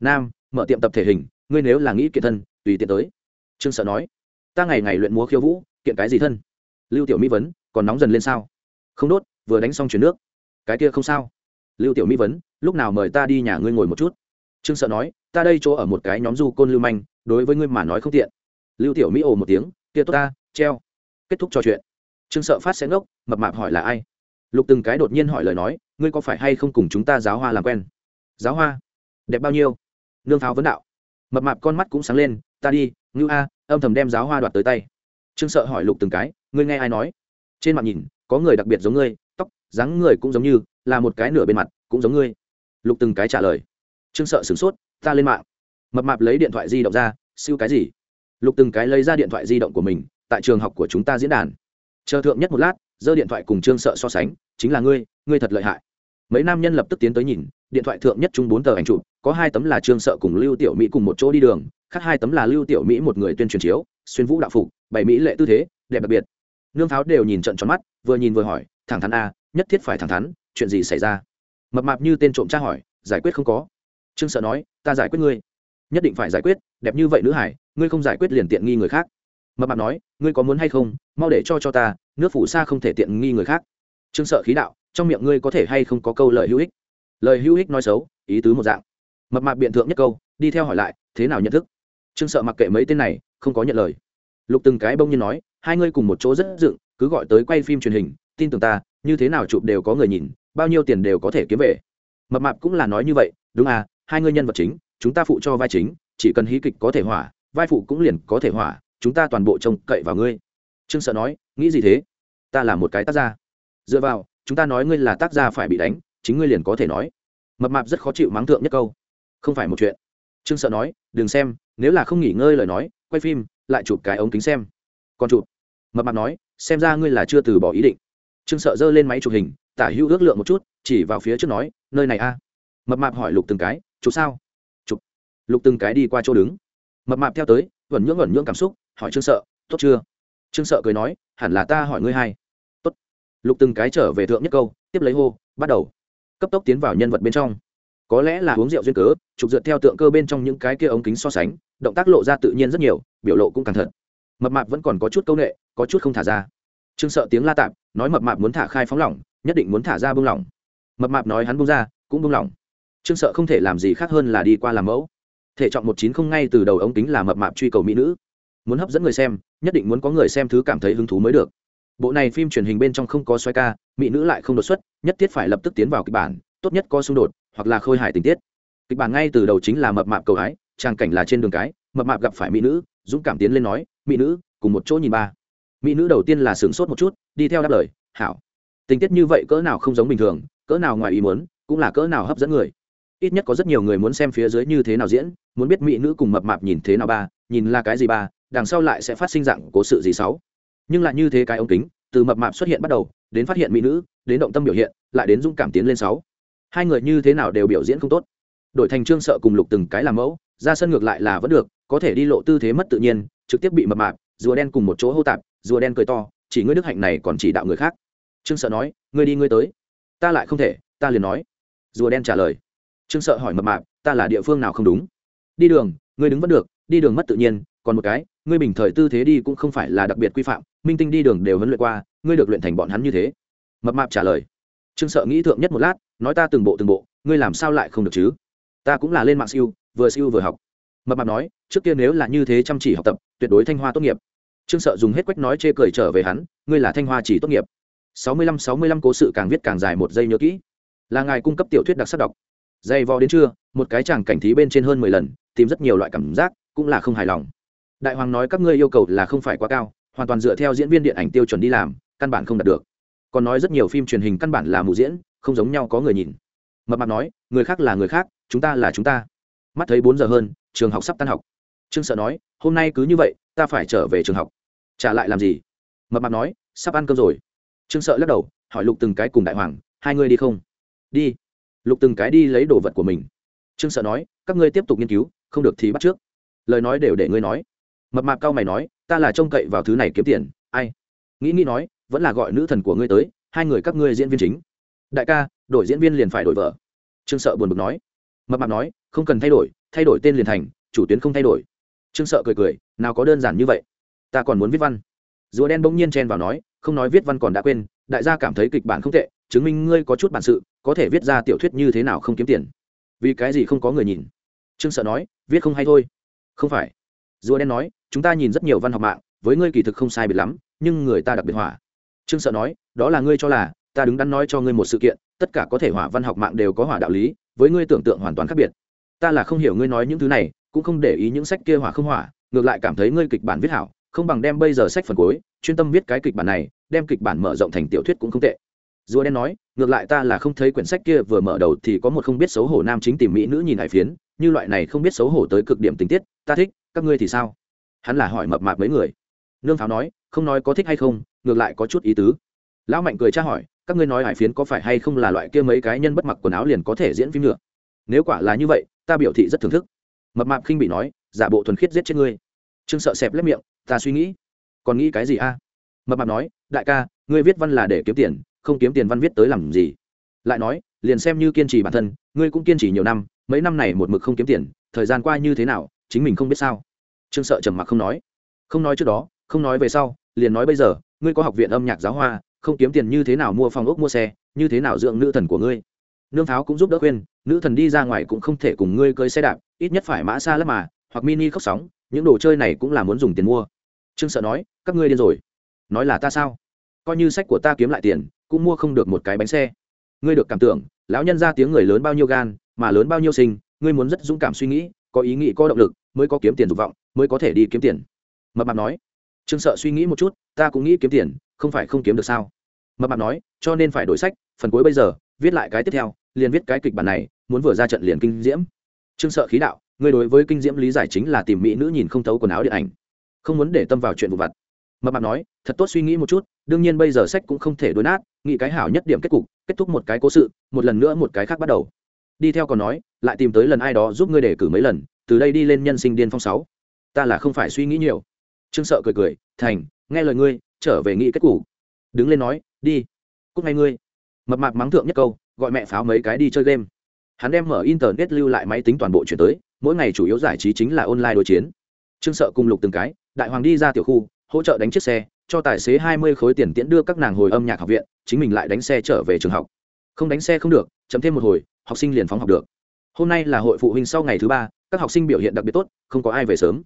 Nam, mở tiệm tập thể hình, ngươi nếu là nghĩ kiện thân, tùy tiện tới. Trương sợ nói. Ta ngày ngày luyện múa khiêu vũ, kiện cái gì thân? Lưu tiểu mỹ vấn, còn nóng dần lên sao? Không đốt, vừa đánh xong chuyển nước. Cái kia không sao. Lưu tiểu mỹ vấn, lúc nào mời ta đi nhà ngươi ngồi một chút? Trương sợ nói, ta đây chỗ ở một cái nhóm du côn lưu manh, đối với ngươi mà nói không tiện lưu tiểu mỹ ồ một tiếng, kia tốt ta, treo. Kết thúc trò chuyện. Trương sợ phát sẽ ngốc, mập mạp hỏi là ai? Lục từng cái đột nhiên hỏi lời nói, ngươi có phải hay không cùng chúng ta giáo hoa làm quen? Giáo hoa? Đẹp bao nhiêu? Nương pháo vấn đạo. Mập mạp con mắt cũng sáng lên, ta đi, ngưu a, âm thầm đem giáo hoa đoạt tới tay. Trương sợ hỏi lục từng cái, ngươi nghe ai nói? Trên mặt nhìn, có người đặc biệt giống ngươi, tóc, dáng người cũng giống như, là một cái nửa bên mặt, cũng giống ngươi. Lục từng cái trả lời. Trương sợ sửng sốt, ta lên mạng. Mập mạp lấy điện thoại di động ra, siêu cái gì? Lục từng cái lấy ra điện thoại di động của mình, tại trường học của chúng ta diễn đàn. Chờ thượng nhất một lát, giơ điện thoại cùng trương sợ so sánh, chính là ngươi ngươi thật lợi hại. Mấy nam nhân lập tức tiến tới nhìn, điện thoại thượng nhất chung bốn tờ ảnh chụp, có hai tấm là trương sợ cùng lưu tiểu mỹ cùng một chỗ đi đường, khác hai tấm là lưu tiểu mỹ một người tuyên truyền chiếu, xuyên vũ đạo phục, bảy mỹ lệ tư thế, đẹp đặc biệt. Nương pháo đều nhìn trận tròn mắt, vừa nhìn vừa hỏi, thẳng thắn a, nhất thiết phải thẳng thắn, chuyện gì xảy ra? Mập mạp như tên trộm tra hỏi, giải quyết không có. Trương sợ nói, ta giải quyết ngươi. Nhất định phải giải quyết, đẹp như vậy nữ hải ngươi không giải quyết liền tiện nghi người khác. Mập mạp nói, ngươi có muốn hay không? Mau để cho cho ta, nước phủ xa không thể tiện nghi người khác. Trương sợ khí đạo, trong miệng ngươi có thể hay không có câu lời hữu ích? Lời hữu ích nói xấu, ý tứ một dạng. Mập mạp biện thượng nhất câu, đi theo hỏi lại, thế nào nhận thức? Trương sợ mặc kệ mấy tên này, không có nhận lời. Lục từng cái bông nhiên nói, hai ngươi cùng một chỗ rất dựng, cứ gọi tới quay phim truyền hình, tin tưởng ta, như thế nào chụp đều có người nhìn, bao nhiêu tiền đều có thể kiếm về. Mập mạp cũng là nói như vậy, đúng à hai ngươi nhân vật chính, chúng ta phụ cho vai chính, chỉ cần hí kịch có thể hỏa vai phụ cũng liền có thể hỏa, chúng ta toàn bộ trông cậy vào ngươi. Trương sợ nói, nghĩ gì thế? Ta là một cái tác gia. Dựa vào, chúng ta nói ngươi là tác gia phải bị đánh, chính ngươi liền có thể nói. Mập mạp rất khó chịu mắng thượng nhất câu. Không phải một chuyện. Trương sợ nói, đừng xem, nếu là không nghỉ ngơi lời nói, quay phim, lại chụp cái ống kính xem. Còn chụp? Mập mạp nói, xem ra ngươi là chưa từ bỏ ý định. Trương sợ giơ lên máy chụp hình, tả hữu ước lượng một chút, chỉ vào phía trước nói, nơi này a. Mập mạp hỏi lục từng cái, chụp sao? Chụp. Lục từng cái đi qua chỗ đứng mập mạp theo tới vẩn nhưỡng vẩn nhưỡng cảm xúc, hỏi trương sợ, tốt chưa? Trương sợ cười nói, hẳn là ta hỏi ngươi hai tốt. Lục từng cái trở về thượng nhất câu, tiếp lấy hô, bắt đầu. Cấp tốc tiến vào nhân vật bên trong. Có lẽ là uống rượu duyên cớ, trục dựa theo tượng cơ bên trong những cái kia ống kính so sánh, động tác lộ ra tự nhiên rất nhiều, biểu lộ cũng cẩn thận. Mập mạp vẫn còn có chút c â u n ệ có chút không thả ra. Trương sợ tiếng la tạp, nói mập mạp muốn thả khai phóng lỏng, nhất định muốn thả ra bông lỏng. Mập mạp nói hắn bông ra, cũng bông lỏng. Trương sợ không thể làm gì khác hơn là đi qua làm mẫu thể trọng một chín không ngay từ đầu ống kính là mập mạp truy cầu mỹ nữ. Muốn hấp dẫn người xem, nhất định muốn có người xem thứ cảm thấy hứng thú mới được. Bộ này phim truyền hình bên trong không có xoay ca, mỹ nữ lại không đột xuất, nhất thiết phải lập tức tiến vào kịch bản, tốt nhất có xung đột, hoặc là khôi hài tình tiết. Kịch bản ngay từ đầu chính là mập mạp cầu ái trang cảnh là trên đường cái, mập mạp gặp phải mỹ nữ, dũng cảm tiến lên nói, mỹ nữ, cùng một chỗ nhìn ba. Mỹ nữ đầu tiên là sửng sốt một chút, đi theo đáp lời, hảo. Tình tiết như vậy cỡ nào không giống bình thường, cỡ nào ngoài ý muốn, cũng là cỡ nào hấp dẫn người ít nhất có rất nhiều người muốn xem phía dưới như thế nào diễn, muốn biết mỹ nữ cùng mập mạp nhìn thế nào ba, nhìn là cái gì ba, đằng sau lại sẽ phát sinh dạng cố sự gì sáu. nhưng lại như thế cái ống kính, từ mập mạp xuất hiện bắt đầu, đến phát hiện mỹ nữ, đến động tâm biểu hiện, lại đến dũng cảm tiến lên sáu. Hai người như thế nào đều biểu diễn không tốt. Đổi thành trương sợ cùng lục từng cái làm mẫu, ra sân ngược lại là vẫn được, có thể đi lộ tư thế mất tự nhiên, trực tiếp bị mập mạp, rùa đen cùng một chỗ hô tạp, rùa đen cười to, chỉ ngươi đức hạnh này còn chỉ đạo người khác. Trương sợ nói, ngươi đi, ngươi tới. Ta lại không thể, ta liền nói. Rùa đen trả lời trương sợ hỏi mập mạp, ta là địa phương nào không đúng? Đi đường, ngươi đứng vẫn được, đi đường mất tự nhiên, còn một cái, ngươi bình thời tư thế đi cũng không phải là đặc biệt quy phạm, minh tinh đi đường đều huấn luyện qua, ngươi được luyện thành bọn hắn như thế. Mập mạp trả lời. Trương sợ nghĩ thượng nhất một lát, nói ta từng bộ từng bộ, ngươi làm sao lại không được chứ? Ta cũng là lên mạng siêu, vừa siêu vừa học. Mập mạp nói, trước kia nếu là như thế chăm chỉ học tập, tuyệt đối thanh hoa tốt nghiệp. Trương sợ dùng hết quách nói chê cười trở về hắn, ngươi là thanh hoa chỉ tốt nghiệp. Sáu mươi lăm, sáu mươi lăm cố sự càng viết càng dài một giây nhớ kỹ. Là ngài cung cấp tiểu thuyết đặc sắc đọc dày vò đến trưa, một cái chàng cảnh thí bên trên hơn mười lần, tìm rất nhiều loại cảm giác, cũng là không hài lòng. Đại hoàng nói các ngươi yêu cầu là không phải quá cao, hoàn toàn dựa theo diễn viên điện ảnh tiêu chuẩn đi làm, căn bản không đạt được. Còn nói rất nhiều phim truyền hình căn bản là mù diễn, không giống nhau có người nhìn. Mập mạp nói, người khác là người khác, chúng ta là chúng ta. Mắt thấy bốn giờ hơn, trường học sắp tan học. Trương sợ nói, hôm nay cứ như vậy, ta phải trở về trường học. Trả lại làm gì? Mập mạp nói, sắp ăn cơm rồi. Trương sợ lắc đầu, hỏi lục từng cái cùng đại hoàng, hai ngươi đi không? Đi lục từng cái đi lấy đồ vật của mình. Trương sợ nói, các ngươi tiếp tục nghiên cứu, không được thì bắt trước. Lời nói đều để ngươi nói. Mập mạp cao mày nói, ta là trông cậy vào thứ này kiếm tiền, ai? Nghĩ nghĩ nói, vẫn là gọi nữ thần của ngươi tới, hai người các ngươi diễn viên chính. Đại ca, đổi diễn viên liền phải đổi vợ. Trương sợ buồn bực nói. Mập mạp nói, không cần thay đổi thay đổi tên liền thành, chủ tuyến không thay đổi. Trương sợ cười cười, nào có đơn giản như vậy, ta còn muốn viết văn. Rùa đen bỗng nhiên chen vào nói, không nói viết văn còn đã quên, đại gia cảm thấy kịch bản không tệ, chứng minh ngươi có chút bản sự có thể viết ra tiểu thuyết như thế nào không kiếm tiền? Vì cái gì không có người nhìn? Trương sợ nói, viết không hay thôi. Không phải. Rùa đen nói, chúng ta nhìn rất nhiều văn học mạng, với ngươi kỳ thực không sai biệt lắm, nhưng người ta đặc biệt hỏa. Trương sợ nói, đó là ngươi cho là, ta đứng đắn nói cho ngươi một sự kiện, tất cả có thể hỏa văn học mạng đều có hỏa đạo lý, với ngươi tưởng tượng hoàn toàn khác biệt. Ta là không hiểu ngươi nói những thứ này, cũng không để ý những sách kia hỏa không hỏa, ngược lại cảm thấy ngươi kịch bản viết hảo, không bằng đem bây giờ sách phần cuối, chuyên tâm viết cái kịch bản này, đem kịch bản mở rộng thành tiểu thuyết cũng không tệ rùa đen nói, ngược lại ta là không thấy quyển sách kia vừa mở đầu thì có một không biết xấu hổ nam chính tìm mỹ nữ nhìn hải phiến, như loại này không biết xấu hổ tới cực điểm tình tiết, ta thích, các ngươi thì sao? Hắn là hỏi mập mạp mấy người. Nương pháo nói, không nói có thích hay không, ngược lại có chút ý tứ. Lão mạnh cười tra hỏi, các ngươi nói hải phiến có phải hay không là loại kia mấy cái nhân bất mặc quần áo liền có thể diễn phim nữa nếu quả là như vậy, ta biểu thị rất thưởng thức. Mập mạp khinh bị nói, giả bộ thuần khiết giết chết ngươi. Trương sợ xẹp lép miệng, ta suy nghĩ. Còn nghĩ cái gì a? Mập mạp nói, đại ca, ngươi viết văn là để kiếm tiền không kiếm tiền văn viết tới làm gì. Lại nói, liền xem như kiên trì bản thân, ngươi cũng kiên trì nhiều năm, mấy năm này một mực không kiếm tiền, thời gian qua như thế nào, chính mình không biết sao. Trương sợ trầm mặc không nói. Không nói trước đó, không nói về sau, liền nói bây giờ, ngươi có học viện âm nhạc giáo hoa, không kiếm tiền như thế nào mua phòng ốc mua xe, như thế nào dưỡng nữ thần của ngươi. Nương pháo cũng giúp đỡ khuyên, nữ thần đi ra ngoài cũng không thể cùng ngươi cơi xe đạp, ít nhất phải mã xa lắm mà, hoặc mini khóc sóng, những đồ chơi này cũng là muốn dùng tiền mua. Trương sợ nói, các ngươi điên rồi. Nói là ta sao? Coi như sách của ta kiếm lại tiền cũng mua không được một cái bánh xe. Ngươi được cảm tưởng, lão nhân ra tiếng người lớn bao nhiêu gan, mà lớn bao nhiêu sinh, ngươi muốn rất dũng cảm suy nghĩ, có ý nghĩ, có động lực, mới có kiếm tiền dục vọng, mới có thể đi kiếm tiền. Mập mạp nói, trương sợ suy nghĩ một chút, ta cũng nghĩ kiếm tiền, không phải không kiếm được sao? Mập mạp nói, cho nên phải đổi sách, phần cuối bây giờ, viết lại cái tiếp theo, liền viết cái kịch bản này, muốn vừa ra trận liền kinh diễm. Trương sợ khí đạo, ngươi đối với kinh diễm lý giải chính là tìm mỹ nữ nhìn không thấu quần áo điện ảnh, không muốn để tâm vào chuyện vụ vặt. Mập mạp nói, thật tốt suy nghĩ một chút, đương nhiên bây giờ sách cũng không thể đối nát nghĩ cái hảo nhất điểm kết cục, kết thúc một cái cố sự, một lần nữa một cái khác bắt đầu. Đi theo còn nói, lại tìm tới lần ai đó giúp ngươi đề cử mấy lần, từ đây đi lên nhân sinh điên phong sáu. Ta là không phải suy nghĩ nhiều. Trương sợ cười cười, thành, nghe lời ngươi, trở về nghĩ kết cục. Đứng lên nói, đi cúc ngay ngươi. Mập mạp mắng thượng nhất câu, gọi mẹ pháo mấy cái đi chơi game. Hắn đem mở internet lưu lại máy tính toàn bộ chuyển tới, mỗi ngày chủ yếu giải trí chính là online đối chiến. Trương sợ cùng lục từng cái, đại hoàng đi ra tiểu khu, hỗ trợ đánh chiếc xe, cho tài xế hai mươi khối tiền tiễn đưa các nàng hồi âm nhạc học viện chính mình lại đánh xe trở về trường học. Không đánh xe không được, chậm thêm một hồi, học sinh liền phóng học được. Hôm nay là hội phụ huynh sau ngày thứ ba, các học sinh biểu hiện đặc biệt tốt, không có ai về sớm.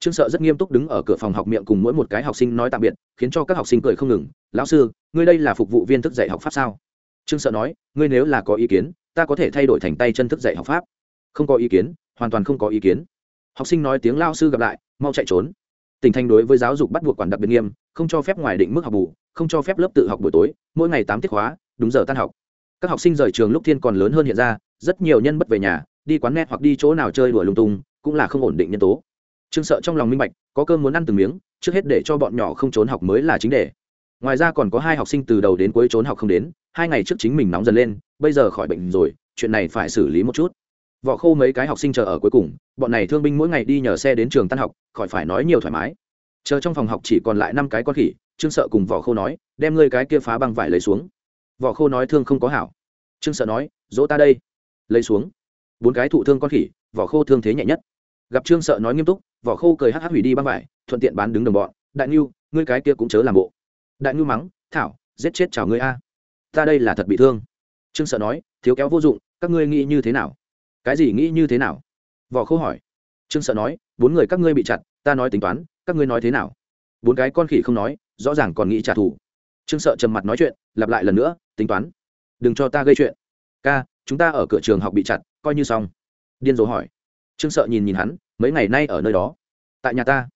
Trương sợ rất nghiêm túc đứng ở cửa phòng học miệng cùng mỗi một cái học sinh nói tạm biệt, khiến cho các học sinh cười không ngừng. Lão sư, ngươi đây là phục vụ viên thức dạy học pháp sao? Trương sợ nói, ngươi nếu là có ý kiến, ta có thể thay đổi thành tay chân thức dạy học pháp. Không có ý kiến, hoàn toàn không có ý kiến. Học sinh nói tiếng lao sư gặp lại, mau chạy trốn tỉnh thành đối với giáo dục bắt buộc quản đặc biệt nghiêm, không cho phép ngoài định mức học bù, không cho phép lớp tự học buổi tối, mỗi ngày tám tiết khóa, đúng giờ tan học. Các học sinh rời trường lúc thiên còn lớn hơn hiện ra, rất nhiều nhân bất về nhà, đi quán net hoặc đi chỗ nào chơi đùa lung tung, cũng là không ổn định nhân tố. Trương sợ trong lòng minh bạch, có cơm muốn ăn từng miếng, trước hết để cho bọn nhỏ không trốn học mới là chính đề. Ngoài ra còn có hai học sinh từ đầu đến cuối trốn học không đến, hai ngày trước chính mình nóng dần lên, bây giờ khỏi bệnh rồi, chuyện này phải xử lý một chút vỏ khô mấy cái học sinh chờ ở cuối cùng, bọn này thương binh mỗi ngày đi nhờ xe đến trường tan học, khỏi phải nói nhiều thoải mái. Chờ trong phòng học chỉ còn lại năm cái con khỉ, trương sợ cùng vỏ khô nói, đem ngươi cái kia phá băng vải lấy xuống. Vỏ khô nói thương không có hảo. Trương sợ nói, dỗ ta đây. Lấy xuống. Bốn cái thụ thương con khỉ vỏ khô thương thế nhẹ nhất. Gặp trương sợ nói nghiêm túc vỏ khô cười hắc hắc hủy đi băng vải, thuận tiện bán đứng đồng bọn. Đại nhu ngươi cái kia cũng chớ làm bộ. Đại nhu mắng, thảo, giết chết chào ngươi a. Ta đây là thật bị thương. Trương sợ nói, thiếu kéo vô dụng, các ngươi nghĩ như thế nào? Cái gì nghĩ như thế nào? Vỏ khô hỏi. Trương sợ nói, bốn người các ngươi bị chặt, ta nói tính toán, các ngươi nói thế nào? Bốn cái con khỉ không nói, rõ ràng còn nghĩ trả thù. Trương sợ trầm mặt nói chuyện, lặp lại lần nữa, tính toán. Đừng cho ta gây chuyện. Ca, chúng ta ở cửa trường học bị chặt, coi như xong. Điên rồ hỏi. Trương sợ nhìn nhìn hắn, mấy ngày nay ở nơi đó. Tại nhà ta.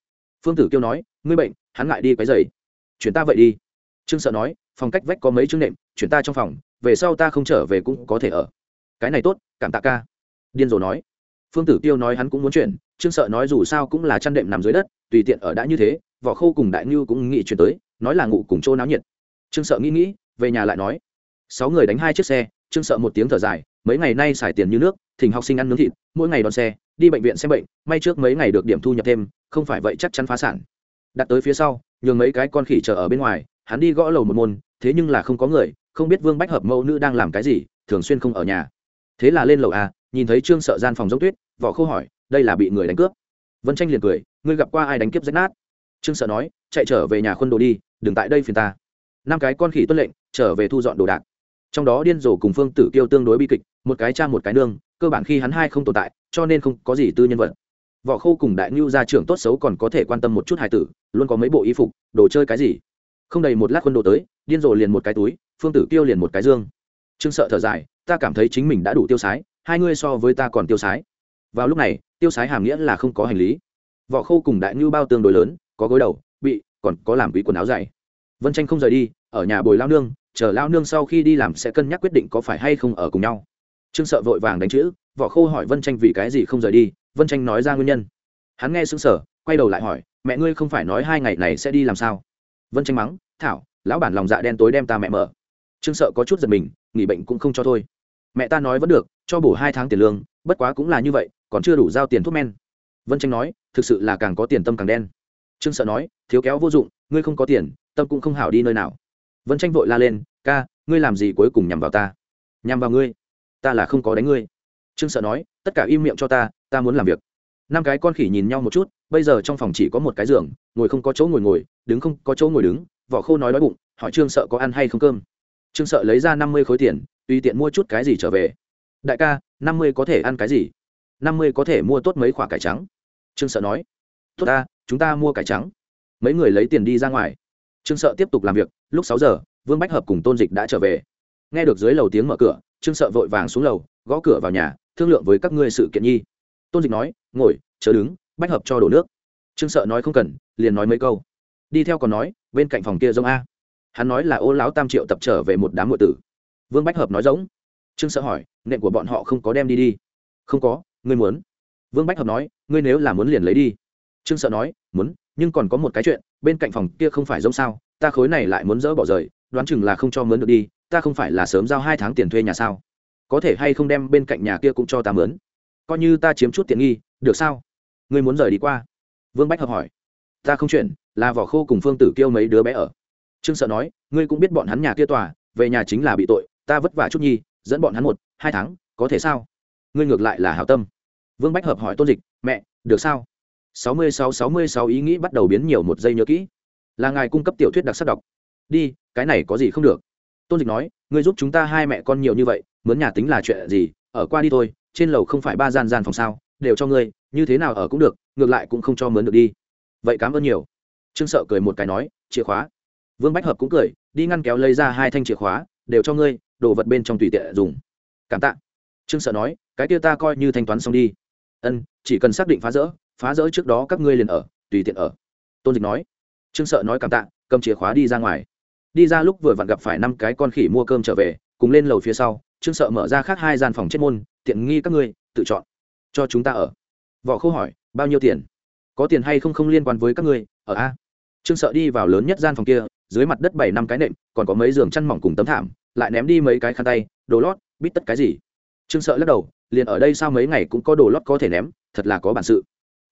Phương tử kêu nói, ngươi bệnh, hắn ngại đi quấy dày chuyển ta vậy đi. Trương sợ nói, phòng cách vách có mấy chương nệm, chuyển ta trong phòng, về sau ta không trở về cũng có thể ở. Cái này tốt, cảm tạ ca điên rồ nói. Phương tử Tiêu nói hắn cũng muốn chuyển, trương sợ nói dù sao cũng là chăn đệm nằm dưới đất, tùy tiện ở đã như thế, vỏ khô cùng đại ngưu cũng nghĩ chuyển tới, nói là ngủ cùng chỗ náo nhiệt. Trương sợ nghĩ nghĩ, về nhà lại nói. Sáu người đánh hai chiếc xe, trương sợ một tiếng thở dài, mấy ngày nay xài tiền như nước, thỉnh học sinh ăn nướng thịt, mỗi ngày đón xe, đi bệnh viện xem bệnh, may trước mấy ngày được điểm thu nhập thêm, không phải vậy chắc chắn phá sản. Đặt tới phía sau, nhường mấy cái con khỉ chờ ở bên ngoài, hắn đi gõ lầu một môn, thế nhưng là không có người, không biết vương bách hợp mẫu nữ đang làm cái gì, thường xuyên không ở nhà. Thế là lên lầu a nhìn thấy trương sợ gian phòng giống tuyết, vỏ khô hỏi, đây là bị người đánh cướp? Vân tranh liền cười, ngươi gặp qua ai đánh kiếp rách nát? Trương sợ nói, chạy trở về nhà khuôn đồ đi, đừng tại đây phiền ta. Năm cái con khỉ tuân lệnh, trở về thu dọn đồ đạc. Trong đó điên rồ cùng phương tử kiêu tương đối bi kịch, một cái cha một cái nương, cơ bản khi hắn hai không tồn tại, cho nên không có gì tư nhân vật. Võ khô cùng đại ngưu gia trưởng tốt xấu còn có thể quan tâm một chút hài tử, luôn có mấy bộ y phục, đồ chơi cái gì. Không đầy một lát quân đồ tới, điên rồ liền một cái túi, phương tử kiêu liền một cái dương. Trương sợ thở dài, ta cảm thấy chính mình đã đủ tiêu sái hai ngươi so với ta còn tiêu sái. Vào lúc này, tiêu sái hàm nghĩa là không có hành lý. Võ khô cùng đại ngưu bao tương đối lớn, có gối đầu, bị, còn có làm quý quần áo dày. Vân tranh không rời đi, ở nhà bồi lao nương, chờ lao nương sau khi đi làm sẽ cân nhắc quyết định có phải hay không ở cùng nhau. Trương sợ vội vàng đánh chữ võ khô hỏi vân tranh vì cái gì không rời đi, vân tranh nói ra nguyên nhân. Hắn nghe xứng sở quay đầu lại hỏi, mẹ ngươi không phải nói hai ngày này sẽ đi làm sao? Vân tranh mắng, thảo, lão bản lòng dạ đen tối đem ta mẹ mở. Trương sợ có chút giật mình, nghỉ bệnh cũng không cho thôi mẹ ta nói vẫn được, cho bổ hai tháng tiền lương, bất quá cũng là như vậy, còn chưa đủ giao tiền thuốc men. Vân tranh nói, thực sự là càng có tiền tâm càng đen. Trương sợ nói, thiếu kéo vô dụng, ngươi không có tiền, tâm cũng không hảo đi nơi nào. Vân tranh vội la lên, ca, ngươi làm gì cuối cùng nhằm vào ta? Nhằm vào ngươi? Ta là không có đánh ngươi. Trương sợ nói, tất cả im miệng cho ta ta muốn làm việc. Năm cái con khỉ nhìn nhau một chút, bây giờ trong phòng chỉ có một cái giường, ngồi không có chỗ ngồi ngồi, đứng không có chỗ ngồi đứng, vỏ khô nói đói bụng, hỏi trương sợ có ăn hay không cơm trương sợ lấy ra năm mươi khối tiền, tùy tiện mua chút cái gì trở về. Đại ca, năm mươi có thể ăn cái gì? Năm mươi có thể mua tốt mấy khoả cải trắng. Trương sợ nói. Tốt ta, chúng ta mua cải trắng. Mấy người lấy tiền đi ra ngoài. Trương sợ tiếp tục làm việc, lúc sáu giờ, vương bách hợp cùng tôn dịch đã trở về. Nghe được dưới lầu tiếng mở cửa, trương sợ vội vàng xuống lầu, gõ cửa vào nhà, thương lượng với các ngươi sự kiện nhi. Tôn dịch nói, ngồi chờ đứng, bách hợp cho đổ nước. Trương sợ nói không cần, liền nói mấy câu. Đi theo còn nói, bên cạnh phòng kia giống a hắn nói là ô lão tam triệu tập trở về một đám ngụy tử. Vương bách hợp nói giống. Trương sợ hỏi nệm của bọn họ không có đem đi đi? Không có, ngươi muốn. Vương bách hợp nói, ngươi nếu là muốn liền lấy đi. Trương sợ nói, muốn, nhưng còn có một cái chuyện, bên cạnh phòng kia không phải giống sao, ta khối này lại muốn dỡ bỏ rời, đoán chừng là không cho mướn được đi, ta không phải là sớm giao hai tháng tiền thuê nhà sao? Có thể hay không đem bên cạnh nhà kia cũng cho ta mướn? Coi như ta chiếm chút tiện nghi, được sao? Ngươi muốn rời đi qua? Vương bách hợp hỏi. Ta không chuyển là vỏ khô cùng phương tử kêu mấy đứa bé ở trương sợ nói, ngươi cũng biết bọn hắn nhà kia tòa, về nhà chính là bị tội, ta vất vả chút nhi, dẫn bọn hắn một, hai tháng, có thể sao? Ngươi ngược lại là hảo tâm. Vương bách hợp hỏi tôn dịch, mẹ, được sao? Sáu mươi sáu sáu mươi sáu ý nghĩ bắt đầu biến nhiều một giây nhớ kỹ. Là ngài cung cấp tiểu thuyết đặc sắc đọc. Đi, cái này có gì không được. Tôn dịch nói, ngươi giúp chúng ta hai mẹ con nhiều như vậy, mướn nhà tính là chuyện gì, ở qua đi thôi, trên lầu không phải ba gian gian phòng sao, đều cho ngươi, như thế nào ở cũng được, ngược lại cũng không cho mướn được đi. Vậy cảm ơn nhiều. Trương sợ cười một cái nói, chìa khóa vương bách hợp cũng cười, đi ngăn kéo lấy ra hai thanh chìa khóa, đều cho ngươi, đồ vật bên trong tùy tiện dùng. Cảm tạ. Trương sợ nói, cái kia ta coi như thanh toán xong đi. Ân, chỉ cần xác định phá rỡ phá rỡ trước đó các ngươi liền ở, tùy tiện ở. Tôn dịch nói. Trương sợ nói cảm tạ, cầm chìa khóa đi ra ngoài. Đi ra lúc vừa vặn gặp phải năm cái con khỉ mua cơm trở về, cùng lên lầu phía sau, trương sợ mở ra khác hai gian phòng chết môn, tiện nghi các ngươi, tự chọn. Cho chúng ta ở. Võ khâu hỏi, bao nhiêu tiền? Có tiền hay không không liên quan với các ngươi, ở a? Trương sợ đi vào lớn nhất gian phòng kia dưới mặt đất bảy năm cái nệm, còn có mấy giường chăn mỏng cùng tấm thảm, lại ném đi mấy cái khăn tay, đồ lót, bít tất cái gì. Trương sợ lắc đầu, liền ở đây sao mấy ngày cũng có đồ lót có thể ném, thật là có bản sự.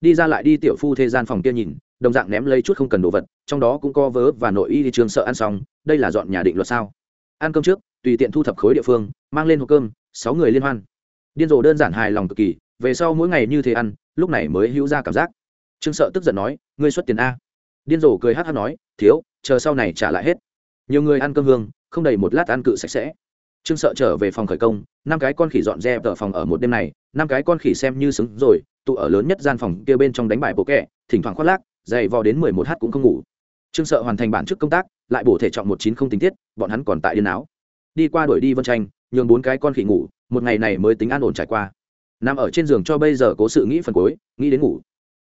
Đi ra lại đi tiểu phu thế gian phòng kia nhìn, đồng dạng ném lấy chút không cần đồ vật, trong đó cũng có vớ và nội y đi trương sợ ăn xong, đây là dọn nhà định luật sao? Ăn cơm trước, tùy tiện thu thập khối địa phương, mang lên hộp cơm, sáu người liên hoan. Điên rồ đơn giản hài lòng cực kỳ, về sau mỗi ngày như thế ăn, lúc này mới hữu ra cảm giác. Trương sợ tức giận nói, ngươi xuất tiền a điên rồ cười hát hát nói, thiếu, chờ sau này trả lại hết. Nhiều người ăn cơm hương, không đầy một lát ăn cự sạch sẽ. Trương sợ trở về phòng khởi công, năm cái con khỉ dọn dẹp ở phòng ở một đêm này, năm cái con khỉ xem như xứng rồi, tụ ở lớn nhất gian phòng kia bên trong đánh bài bộ kẹ, thỉnh thoảng khoác lác, dày vò đến mười một h cũng không ngủ. Trương sợ hoàn thành bản chức công tác, lại bổ thể trọng một chín không tình tiết, bọn hắn còn tại điên áo. Đi qua đuổi đi vân tranh, nhường bốn cái con khỉ ngủ, một ngày này mới tính an ổn trải qua. Nằm ở trên giường cho bây giờ cố sự nghĩ phần cuối, nghĩ đến ngủ.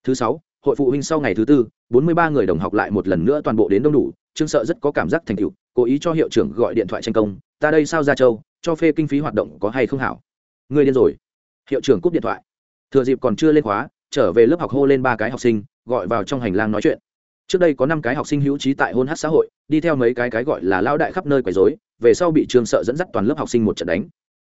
Thứ sáu hội phụ huynh sau ngày thứ tư, bốn mươi ba người đồng học lại một lần nữa toàn bộ đến đông đủ, trương sợ rất có cảm giác thành tựu, cố ý cho hiệu trưởng gọi điện thoại tranh công, ta đây sao ra châu, cho phê kinh phí hoạt động có hay không hảo? Người điên rồi. Hiệu trưởng cúp điện thoại. Thừa dịp còn chưa lên khóa, trở về lớp học hô lên ba cái học sinh, gọi vào trong hành lang nói chuyện. Trước đây có năm cái học sinh hữu trí tại hôn hát xã hội, đi theo mấy cái cái gọi là lao đại khắp nơi quấy dối về sau bị trường sợ dẫn dắt toàn lớp học sinh một trận đánh.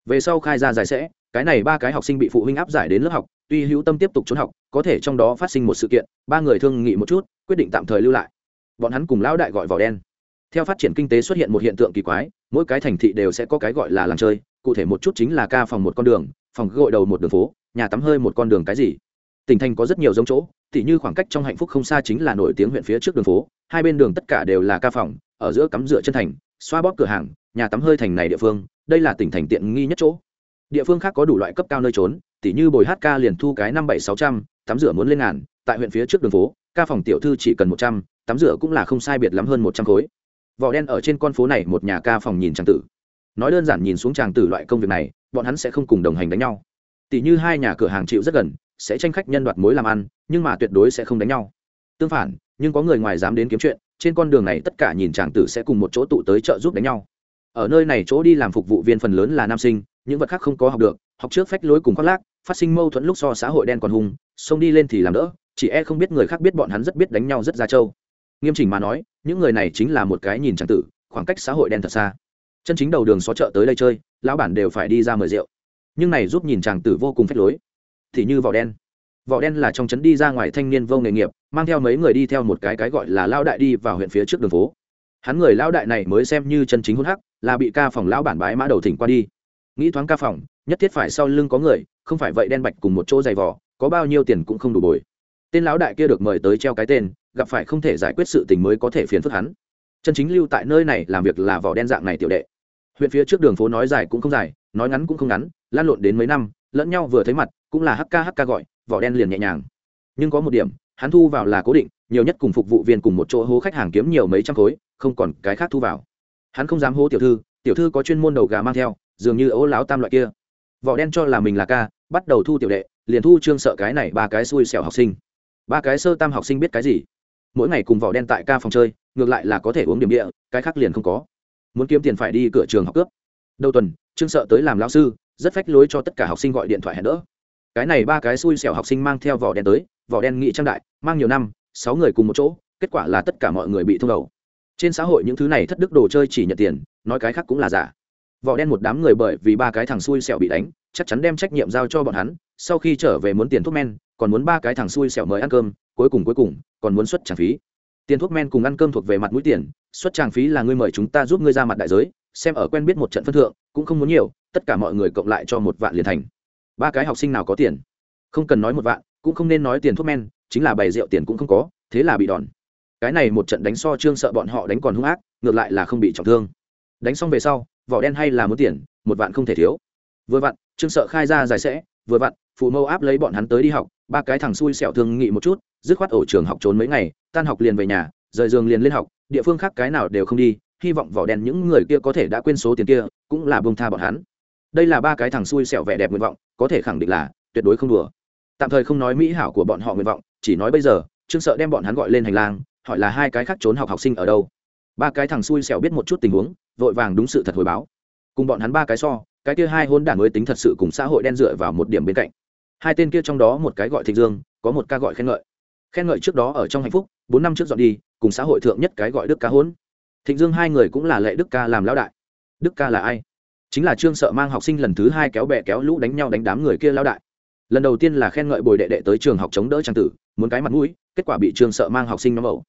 Về sau khai ra giải sẽ, cái này ba cái học sinh bị phụ huynh áp giải đến lớp học tuy hữu tâm tiếp tục trốn học, có thể trong đó phát sinh một sự kiện, ba người thương nghị một chút, quyết định tạm thời lưu lại. Bọn hắn cùng lão đại gọi vỏ đen. Theo phát triển kinh tế xuất hiện một hiện tượng kỳ quái, mỗi cái thành thị đều sẽ có cái gọi là làng chơi, cụ thể một chút chính là ca phòng một con đường, phòng gội đầu một đường phố, nhà tắm hơi một con đường cái gì. Tỉnh thành có rất nhiều giống chỗ, tỉ như khoảng cách trong hạnh phúc không xa chính là nổi tiếng huyện phía trước đường phố, hai bên đường tất cả đều là ca phòng, ở giữa cắm dựa chân thành, xoa bóp cửa hàng, nhà tắm hơi thành này địa phương, đây là tỉnh thành tiện nghi nhất chỗ. Địa phương khác có đủ loại cấp cao nơi trốn tỉ như bồi hát ca liền thu cái năm bảy sáu trăm, tắm rửa muốn lên ngàn, tại huyện phía trước đường phố, ca phòng tiểu thư chỉ cần một trăm, tắm rửa cũng là không sai biệt lắm hơn một trăm khối. Vỏ đen ở trên con phố này một nhà ca phòng nhìn tràng tử. Nói đơn giản nhìn xuống tràng tử loại công việc này, bọn hắn sẽ không cùng đồng hành đánh nhau. Tỷ như hai nhà cửa hàng chịu rất gần, sẽ tranh khách nhân đoạt mối làm ăn, nhưng mà tuyệt đối sẽ không đánh nhau. Tương phản, nhưng có người ngoài dám đến kiếm chuyện, trên con đường này tất cả nhìn chàng tử sẽ cùng một chỗ tụ tới chợ giúp đánh nhau. Ở nơi này chỗ đi làm phục vụ viên phần lớn là nam sinh, những vật khác không có học được, học trước phách lối cùng khoác lác phát sinh mâu thuẫn lúc so xã hội đen còn hung, xông đi lên thì làm đỡ, chỉ e không biết người khác biết bọn hắn rất biết đánh nhau rất ra trâu. Nghiêm chỉnh mà nói, những người này chính là một cái nhìn tràng tử, khoảng cách xã hội đen thật xa. Chân chính đầu đường xó chợ tới đây chơi, lão bản đều phải đi ra mời rượu. Nhưng này giúp nhìn chàng tử vô cùng phép lối. Thì như vỏ đen. Vỏ đen là trong trấn đi ra ngoài thanh niên vô nghề nghiệp, mang theo mấy người đi theo một cái cái gọi là lao đại đi vào huyện phía trước đường phố. Hắn người lao đại này mới xem như chân chính hôn hắc, là bị ca phòng lão bản bái mã đầu thỉnh qua đi. Nghĩ thoáng ca phòng, nhất thiết phải sau lưng có người không phải vậy đen bạch cùng một chỗ dày vỏ có bao nhiêu tiền cũng không đủ bồi. Tên lão đại kia được mời tới treo cái tên, gặp phải không thể giải quyết sự tình mới có thể phiền phức hắn. Chân chính lưu tại nơi này làm việc là vỏ đen dạng này tiểu đệ. Huyện phía trước đường phố nói dài cũng không dài, nói ngắn cũng không ngắn, lan lộn đến mấy năm, lẫn nhau vừa thấy mặt, cũng là hk hk gọi, vỏ đen liền nhẹ nhàng. Nhưng có một điểm, hắn thu vào là cố định, nhiều nhất cùng phục vụ viên cùng một chỗ hố khách hàng kiếm nhiều mấy trăm khối, không còn cái khác thu vào. Hắn không dám hố tiểu thư tiểu thư có chuyên môn đầu gà mang theo, dường như ố láo tam loại kia vỏ đen cho là mình là ca, bắt đầu thu tiểu đệ, liền thu trương sợ cái này ba cái xui xẻo học sinh. Ba cái sơ tam học sinh biết cái gì? Mỗi ngày cùng vỏ đen tại ca phòng chơi, ngược lại là có thể uống điểm địa, cái khác liền không có. Muốn kiếm tiền phải đi cửa trường học cướp. Đầu tuần, trương sợ tới làm lao sư, rất phách lối cho tất cả học sinh gọi điện thoại hẹn đỡ. Cái này ba cái xui xẻo học sinh mang theo vỏ đen tới, vỏ đen nghị trang đại, mang nhiều năm, sáu người cùng một chỗ, kết quả là tất cả mọi người bị thông đầu. Trên xã hội những thứ này thất đức đồ chơi chỉ nhận tiền, nói cái khác cũng là giả vỏ đen một đám người bởi vì ba cái thằng xui xẻo bị đánh, chắc chắn đem trách nhiệm giao cho bọn hắn, sau khi trở về muốn tiền thuốc men, còn muốn ba cái thằng xui xẻo mời ăn cơm, cuối cùng cuối cùng, còn muốn xuất tràng phí. Tiền thuốc men cùng ăn cơm thuộc về mặt mũi tiền, xuất trang phí là ngươi mời chúng ta giúp ngươi ra mặt đại giới, xem ở quen biết một trận phân thượng, cũng không muốn nhiều, tất cả mọi người cộng lại cho một vạn liền thành. Ba cái học sinh nào có tiền? Không cần nói một vạn, cũng không nên nói tiền thuốc men, chính là bày rượu tiền cũng không có, thế là bị đòn. Cái này một trận đánh so trương sợ bọn họ đánh còn hung ác, ngược lại là không bị trọng thương. Đánh xong về sau vỏ đen hay là muốn tiền, một vạn không thể thiếu. Vừa vặn, trương sợ khai ra giải sẽ, vừa vặn, phụ mâu áp lấy bọn hắn tới đi học, ba cái thằng xui xẻo thương nghị một chút, dứt khoát ổ trường học trốn mấy ngày, tan học liền về nhà, rời giường liền lên học, địa phương khác cái nào đều không đi, hy vọng vỏ đen những người kia có thể đã quên số tiền kia, cũng là bông tha bọn hắn. Đây là ba cái thằng xui xẻo vẻ đẹp nguyện vọng, có thể khẳng định là tuyệt đối không đùa. Tạm thời không nói mỹ hảo của bọn họ nguyện vọng, chỉ nói bây giờ, trương sợ đem bọn hắn gọi lên hành lang, hỏi là hai cái khác trốn học học sinh ở đâu. Ba cái thằng xui xẻo biết một chút tình huống vội vàng đúng sự thật hồi báo. Cùng bọn hắn ba cái so, cái kia hai hôn đản mới tính thật sự cùng xã hội đen dựa vào một điểm bên cạnh. Hai tên kia trong đó một cái gọi thịnh dương, có một ca gọi khen ngợi. Khen ngợi trước đó ở trong hạnh phúc, bốn năm trước dọn đi, cùng xã hội thượng nhất cái gọi đức ca hôn. Thịnh dương hai người cũng là lệ đức ca làm lão đại. Đức ca là ai? Chính là trương sợ mang học sinh lần thứ hai kéo bè kéo lũ đánh nhau đánh đám người kia lão đại. Lần đầu tiên là khen ngợi bồi đệ đệ tới trường học chống đỡ trang tử, muốn cái mặt mũi, kết quả bị trương sợ mang học sinh nhóm ẩu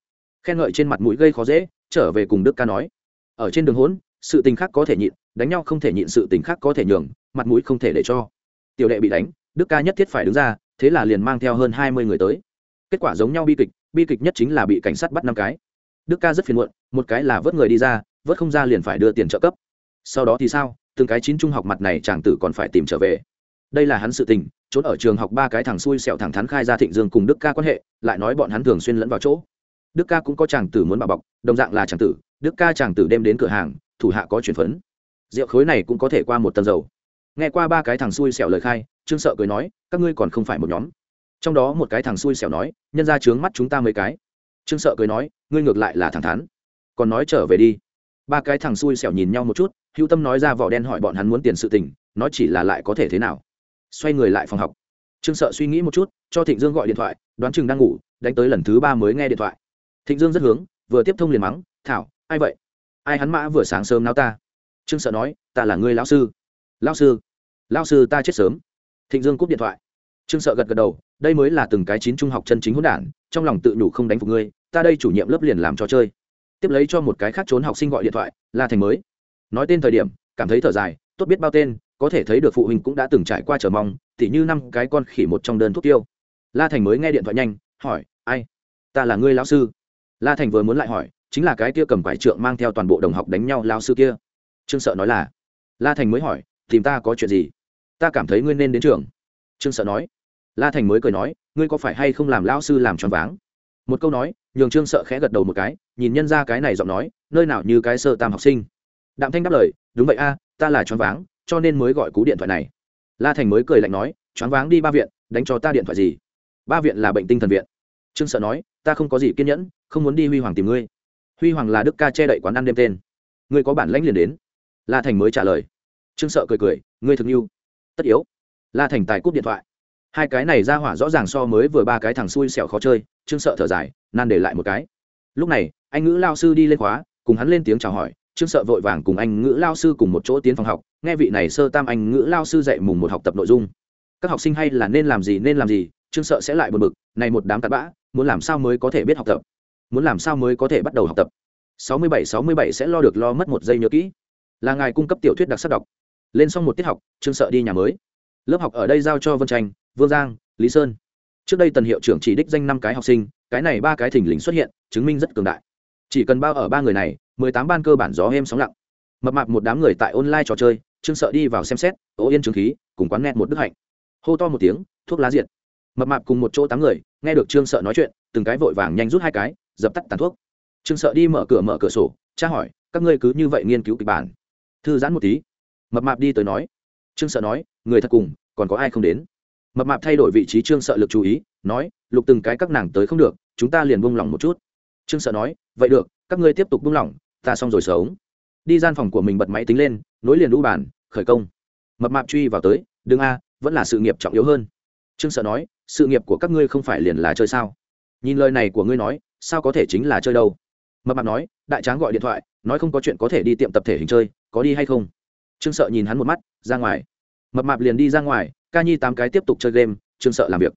khen ngợi trên mặt mũi gây khó dễ, trở về cùng đức ca nói ở trên đường hỗn, sự tình khác có thể nhịn, đánh nhau không thể nhịn, sự tình khác có thể nhường, mặt mũi không thể để cho. Tiểu đệ bị đánh, đức ca nhất thiết phải đứng ra, thế là liền mang theo hơn hai mươi người tới. Kết quả giống nhau bi kịch bi kịch nhất chính là bị cảnh sát bắt năm cái. Đức ca rất phiền muộn, một cái là vớt người đi ra, vớt không ra liền phải đưa tiền trợ cấp. Sau đó thì sao, từng cái chín trung học mặt này chàng tử còn phải tìm trở về. Đây là hắn sự tình, trốn ở trường học ba cái thằng xui xẹo thẳng thắn khai ra thịnh dương cùng đức ca quan hệ, lại nói bọn hắn thường xuyên lẫn vào chỗ. Đức ca cũng có chàng tử muốn bà bọc, đồng dạng là chàng tử đức ca chàng tử đem đến cửa hàng, thủ hạ có chuyển phấn. Rượu khối này cũng có thể qua một tầng dầu. Nghe qua ba cái thằng xui xẻo lời khai, trương sợ cười nói, các ngươi còn không phải một nhóm. Trong đó một cái thằng xui xẻo nói, nhân ra trướng mắt chúng ta mấy cái. Trương sợ cười nói, ngươi ngược lại là thẳng thắn. Còn nói trở về đi. Ba cái thằng xui xẻo nhìn nhau một chút hữu tâm nói ra vỏ đen hỏi bọn hắn muốn tiền sự tình, nói chỉ là lại có thể thế nào. Xoay người lại phòng học. Trương sợ suy nghĩ một chút, cho thịnh dương gọi điện thoại, đoán chừng đang ngủ, đánh tới lần thứ ba mới nghe điện thoại. Thịnh dương rất hướng, vừa tiếp thông liền mắng, thảo ai vậy? Ai hắn mã vừa sáng sớm náo ta? Trương sợ nói, ta là người lão sư. Lão sư? Lão sư ta chết sớm. Thịnh dương cúp điện thoại. Trương sợ gật gật đầu, đây mới là từng cái chín trung học chân chính hỗn đản, trong lòng tự nhủ không đánh phục ngươi, ta đây chủ nhiệm lớp liền làm trò chơi. Tiếp lấy cho một cái khác trốn học sinh gọi điện thoại la thành mới. Nói tên thời điểm, cảm thấy thở dài, tốt biết bao tên, có thể thấy được phụ huynh cũng đã từng trải qua chờ mong, tỉ như năm cái con khỉ một trong đơn thuốc tiêu. La thành mới nghe điện thoại nhanh, hỏi, ai? Ta là ngươi lão sư. La thành vừa muốn lại hỏi chính là cái kia cầm quải trượng mang theo toàn bộ đồng học đánh nhau lao sư kia. Trương sợ nói là, la thành mới hỏi, tìm ta có chuyện gì? Ta cảm thấy ngươi nên đến trường. Trương sợ nói, la thành mới cười nói, ngươi có phải hay không làm lao sư làm tròn váng? Một câu nói, nhường trương sợ khẽ gật đầu một cái, nhìn nhân ra cái này giọng nói, nơi nào như cái sơ tam học sinh. Đạm thanh đáp lời, đúng vậy a, ta là choáng váng, cho nên mới gọi cú điện thoại này. La thành mới cười lạnh nói choáng váng đi ba viện, đánh cho ta điện thoại gì? Ba viện là bệnh tinh thần viện. Trương sợ nói, ta không có gì kiên nhẫn, không muốn đi huy hoàng tìm ngươi huy hoàng là đức ca che đậy quán ăn đêm tên. Ngươi có bản lãnh liền đến. La thành mới trả lời. Trương sợ cười cười, ngươi thực như tất yếu. La thành tài cúp điện thoại. Hai cái này ra hỏa rõ ràng so mới vừa ba cái thằng xui xẻo khó chơi, trương sợ thở dài, nan để lại một cái. Lúc này, anh ngữ lao sư đi lên khóa, cùng hắn lên tiếng chào hỏi, trương sợ vội vàng cùng anh ngữ lao sư cùng một chỗ tiến phòng học, nghe vị này sơ tam anh ngữ lao sư dạy mùng một học tập nội dung. Các học sinh hay là nên làm gì nên làm gì, trương sợ sẽ lại một bực, này một đám tạt bã, muốn làm sao mới có thể biết học tập? Muốn làm sao mới có thể bắt đầu học tập. Sáu mươi bảy, sáu mươi bảy sẽ lo được lo mất một giây nhớ kỹ. Là ngài cung cấp tiểu thuyết đặc sắc đọc. Lên xong một tiết học, trương sợ đi nhà mới. Lớp học ở đây giao cho vân tranh, vương giang, lý sơn. Trước đây tần hiệu trưởng chỉ đích danh năm cái học sinh, cái này ba cái thỉnh lình xuất hiện, chứng minh rất cường đại. Chỉ cần bao ở ba người này, mười tám ban cơ bản gió êm sóng lặng. Mập mạp một đám người tại online trò chơi, trương sợ đi vào xem xét ố yên trường khí, cùng quán nghe một đức hạnh. Hô to một tiếng, thuốc lá diệt. Mập mạp cùng một chỗ tám người, nghe được trương sợ nói chuyện, từng cái vội vàng nhanh rút hai cái dập tắt tàn thuốc. Trương sợ đi mở cửa mở cửa sổ, tra hỏi, các ngươi cứ như vậy nghiên cứu kịch bản? Thư giãn một tí. Mập mạp đi tới nói. Trương sợ nói, người thật cùng, còn có ai không đến? Mập mạp thay đổi vị trí trương sợ lực chú ý, nói, lục từng cái các nàng tới không được, chúng ta liền buông lỏng một chút. Trương sợ nói, vậy được, các ngươi tiếp tục buông lỏng, ta xong rồi sống. Đi gian phòng của mình bật máy tính lên, nối liền lũ bàn, khởi công. Mập mạp truy vào tới Đương a, vẫn là sự nghiệp trọng yếu hơn. Trương sợ nói, sự nghiệp của các ngươi không phải liền là chơi sao? Nhìn lời này của ngươi nói, sao có thể chính là chơi đâu? Mập mạp nói, đại tráng gọi điện thoại, nói không có chuyện có thể đi tiệm tập thể hình chơi, có đi hay không? Trương sợ nhìn hắn một mắt, ra ngoài. Mập mạp liền đi ra ngoài, ca nhi tám cái tiếp tục chơi game, trương sợ làm việc.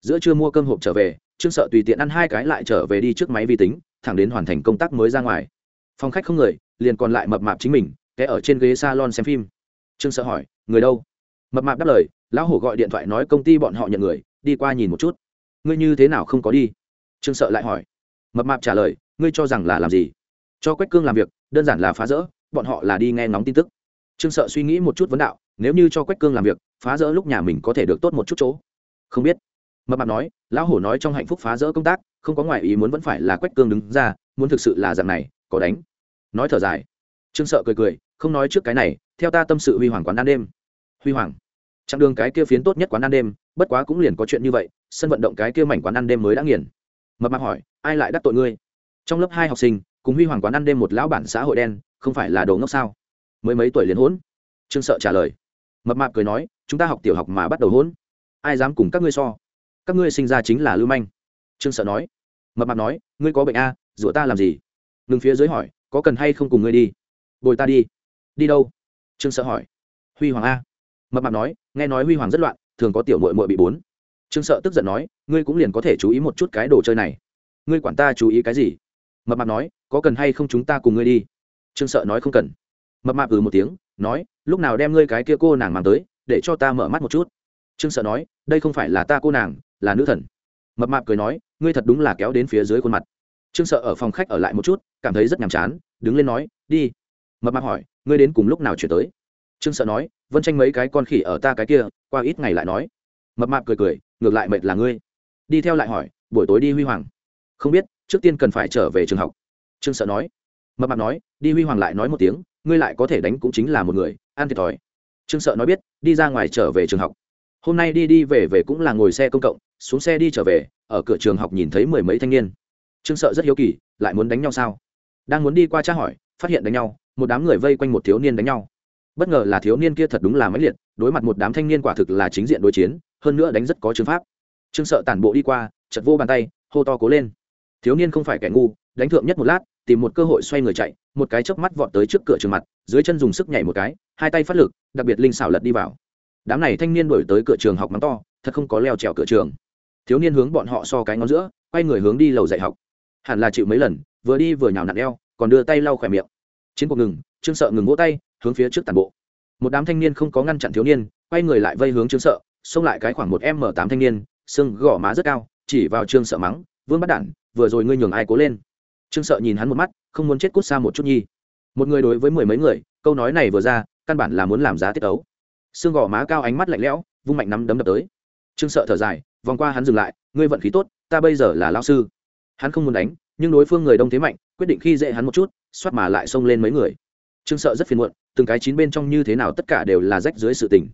Giữa trưa mua cơm hộp trở về, trương sợ tùy tiện ăn hai cái lại trở về đi trước máy vi tính, thẳng đến hoàn thành công tác mới ra ngoài. Phòng khách không người, liền còn lại mập mạp chính mình té ở trên ghế salon xem phim. Trương sợ hỏi, người đâu? Mập mạp đáp lời, lão hổ gọi điện thoại nói công ty bọn họ nhận người, đi qua nhìn một chút. Ngươi như thế nào không có đi? Trương sợ lại hỏi. Mập mạp trả lời, ngươi cho rằng là làm gì? Cho quách cương làm việc, đơn giản là phá rỡ, bọn họ là đi nghe ngóng tin tức. Trương sợ suy nghĩ một chút vấn đạo, nếu như cho quách cương làm việc, phá rỡ lúc nhà mình có thể được tốt một chút chỗ? Không biết. Mập mạp nói, lão hổ nói trong hạnh phúc phá rỡ công tác, không có ngoại ý muốn vẫn phải là quách cương đứng ra, muốn thực sự là dạng này, có đánh. Nói thở dài. Trương sợ cười cười, không nói trước cái này, theo ta tâm sự huy hoàng quán ăn đêm. Huy hoàng? Chặng đường cái kia phiến tốt nhất quán ăn đêm, bất quá cũng liền có chuyện như vậy, sân vận động cái kia mảnh quán ăn đêm mới đã nghiền mập mạp hỏi ai lại đắc tội ngươi? Trong lớp hai học sinh cùng huy hoàng quán ăn đêm một lão bản xã hội đen không phải là đồ ngốc sao? Mới mấy tuổi liền hỗn? Trương sợ trả lời. Mập mạp cười nói chúng ta học tiểu học mà bắt đầu hỗn. Ai dám cùng các ngươi so? Các ngươi sinh ra chính là lưu manh. Trương sợ nói. Mập mạp nói ngươi có bệnh a à, rủa ta làm gì? Ngừng phía dưới hỏi có cần hay không cùng ngươi đi? Bồi ta đi. Đi đâu? Trương sợ hỏi. Huy hoàng a. Mập mạp nói nghe nói huy hoàng rất loạn thường có tiểu mội mội bị bốn trương sợ tức giận nói, ngươi cũng liền có thể chú ý một chút cái đồ chơi này. Ngươi quản ta chú ý cái gì? Mập mạp nói, có cần hay không chúng ta cùng ngươi đi? Trương sợ nói, không cần. Mập mạp ừ một tiếng, nói, lúc nào đem ngươi cái kia cô nàng mang tới, để cho ta mở mắt một chút. Trương sợ nói, đây không phải là ta cô nàng, là nữ thần. Mập mạp cười nói, ngươi thật đúng là kéo đến phía dưới khuôn mặt. Trương sợ ở phòng khách ở lại một chút, cảm thấy rất nhàm chán, đứng lên nói, đi. Mập mạp hỏi, ngươi đến cùng lúc nào chuyển tới? Trương sợ nói, vân tranh mấy cái con khỉ ở ta cái kia, qua ít ngày lại nói. Mập mạp cười cười ngược lại mệt là ngươi. Đi theo lại hỏi, buổi tối đi huy hoàng. Không biết, trước tiên cần phải trở về trường học. Trương sợ nói. Mập mạp nói, đi huy hoàng lại nói một tiếng, ngươi lại có thể đánh cũng chính là một người, ăn thiệt thòi. Trương sợ nói biết, đi ra ngoài trở về trường học. Hôm nay đi đi về về cũng là ngồi xe công cộng, xuống xe đi trở về, ở cửa trường học nhìn thấy mười mấy thanh niên. Trương sợ rất hiếu kỳ, lại muốn đánh nhau sao? Đang muốn đi qua tra hỏi, phát hiện đánh nhau, một đám người vây quanh một thiếu niên đánh nhau. Bất ngờ là thiếu niên kia thật đúng là máy liệt, đối mặt một đám thanh niên quả thực là chính diện đối chiến hơn nữa đánh rất có chứng pháp. Trương sợ tản bộ đi qua chật vô bàn tay, hô to cố lên. Thiếu niên không phải kẻ ngu, đánh thượng nhất một lát, tìm một cơ hội xoay người chạy, một cái chớp mắt vọt tới trước cửa trường mặt, dưới chân dùng sức nhảy một cái, hai tay phát lực, đặc biệt linh xảo lật đi vào. Đám này thanh niên đổi tới cửa trường học mắng to, thật không có leo trèo cửa trường. Thiếu niên hướng bọn họ so cái ngón giữa, quay người hướng đi lầu dạy học. Hẳn là chịu mấy lần, vừa đi vừa nhào nặn eo, còn đưa tay lau khỏe miệng. Chiến cuộc ngừng, trương sợ ngừng vỗ tay, hướng phía trước tàn bộ. Một đám thanh niên không có ngăn chặn thiếu niên, quay người lại vây hướng trương sợ xông lại cái khoảng một m tám thanh niên sưng gõ má rất cao, chỉ vào trương sợ mắng, vương bắt đản, vừa rồi ngươi nhường ai cố lên? Trương sợ nhìn hắn một mắt, không muốn chết cút xa một chút nhi. Một người đối với mười mấy người, câu nói này vừa ra, căn bản là muốn làm giá tiết ấu. Xương gò má cao ánh mắt lạnh lẽo, vung mạnh nắm đấm đập tới. Trương sợ thở dài, vòng qua hắn dừng lại, ngươi vận khí tốt, ta bây giờ là lao sư. Hắn không muốn đánh, nhưng đối phương người đông thế mạnh, quyết định khi dễ hắn một chút, xoát mà lại xông lên mấy người. Trương sợ rất phiền muộn, từng cái chín bên trong như thế nào tất cả đều là rách dưới sự tình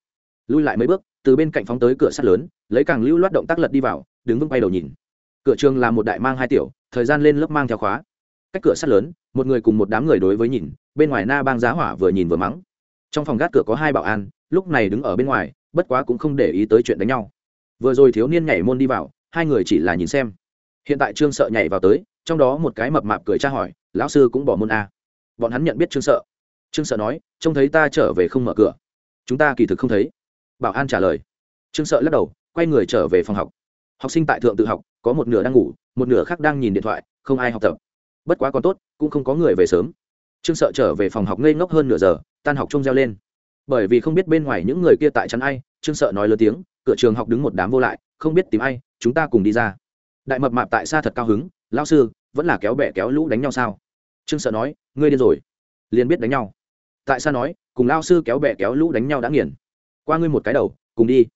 lui lại mấy bước, từ bên cạnh phóng tới cửa sắt lớn, lấy càng lưu loát động tác lật đi vào, đứng vững bay đầu nhìn. Cửa trường là một đại mang hai tiểu, thời gian lên lớp mang theo khóa. Cách cửa sắt lớn, một người cùng một đám người đối với nhìn, bên ngoài na bang giá hỏa vừa nhìn vừa mắng. Trong phòng gác cửa có hai bảo an, lúc này đứng ở bên ngoài, bất quá cũng không để ý tới chuyện đánh nhau. Vừa rồi thiếu niên nhảy môn đi vào, hai người chỉ là nhìn xem. Hiện tại trương sợ nhảy vào tới, trong đó một cái mập mạp cười tra hỏi, lão sư cũng bỏ môn a bọn hắn nhận biết trương sợ. Trương sợ nói, trông thấy ta trở về không mở cửa. Chúng ta kỳ thực không thấy bảo an trả lời. Trương sợ lắc đầu, quay người trở về phòng học. Học sinh tại thượng tự học, có một nửa đang ngủ, một nửa khác đang nhìn điện thoại, không ai học tập. Bất quá còn tốt, cũng không có người về sớm. Trương sợ trở về phòng học ngây ngốc hơn nửa giờ, tan học trông reo lên. Bởi vì không biết bên ngoài những người kia tại chắn ai, trương sợ nói lớn tiếng, cửa trường học đứng một đám vô lại, không biết tìm ai, chúng ta cùng đi ra. Đại mập mạp tại xa thật cao hứng lao sư, vẫn là kéo bẻ kéo lũ đánh nhau sao? Trương sợ nói, ngươi điên rồi. Liền biết đánh nhau. Tại sao nói, cùng lao sư kéo bẻ kéo lũ đánh nhau đã nghiền qua ngươi một cái đầu, cùng đi.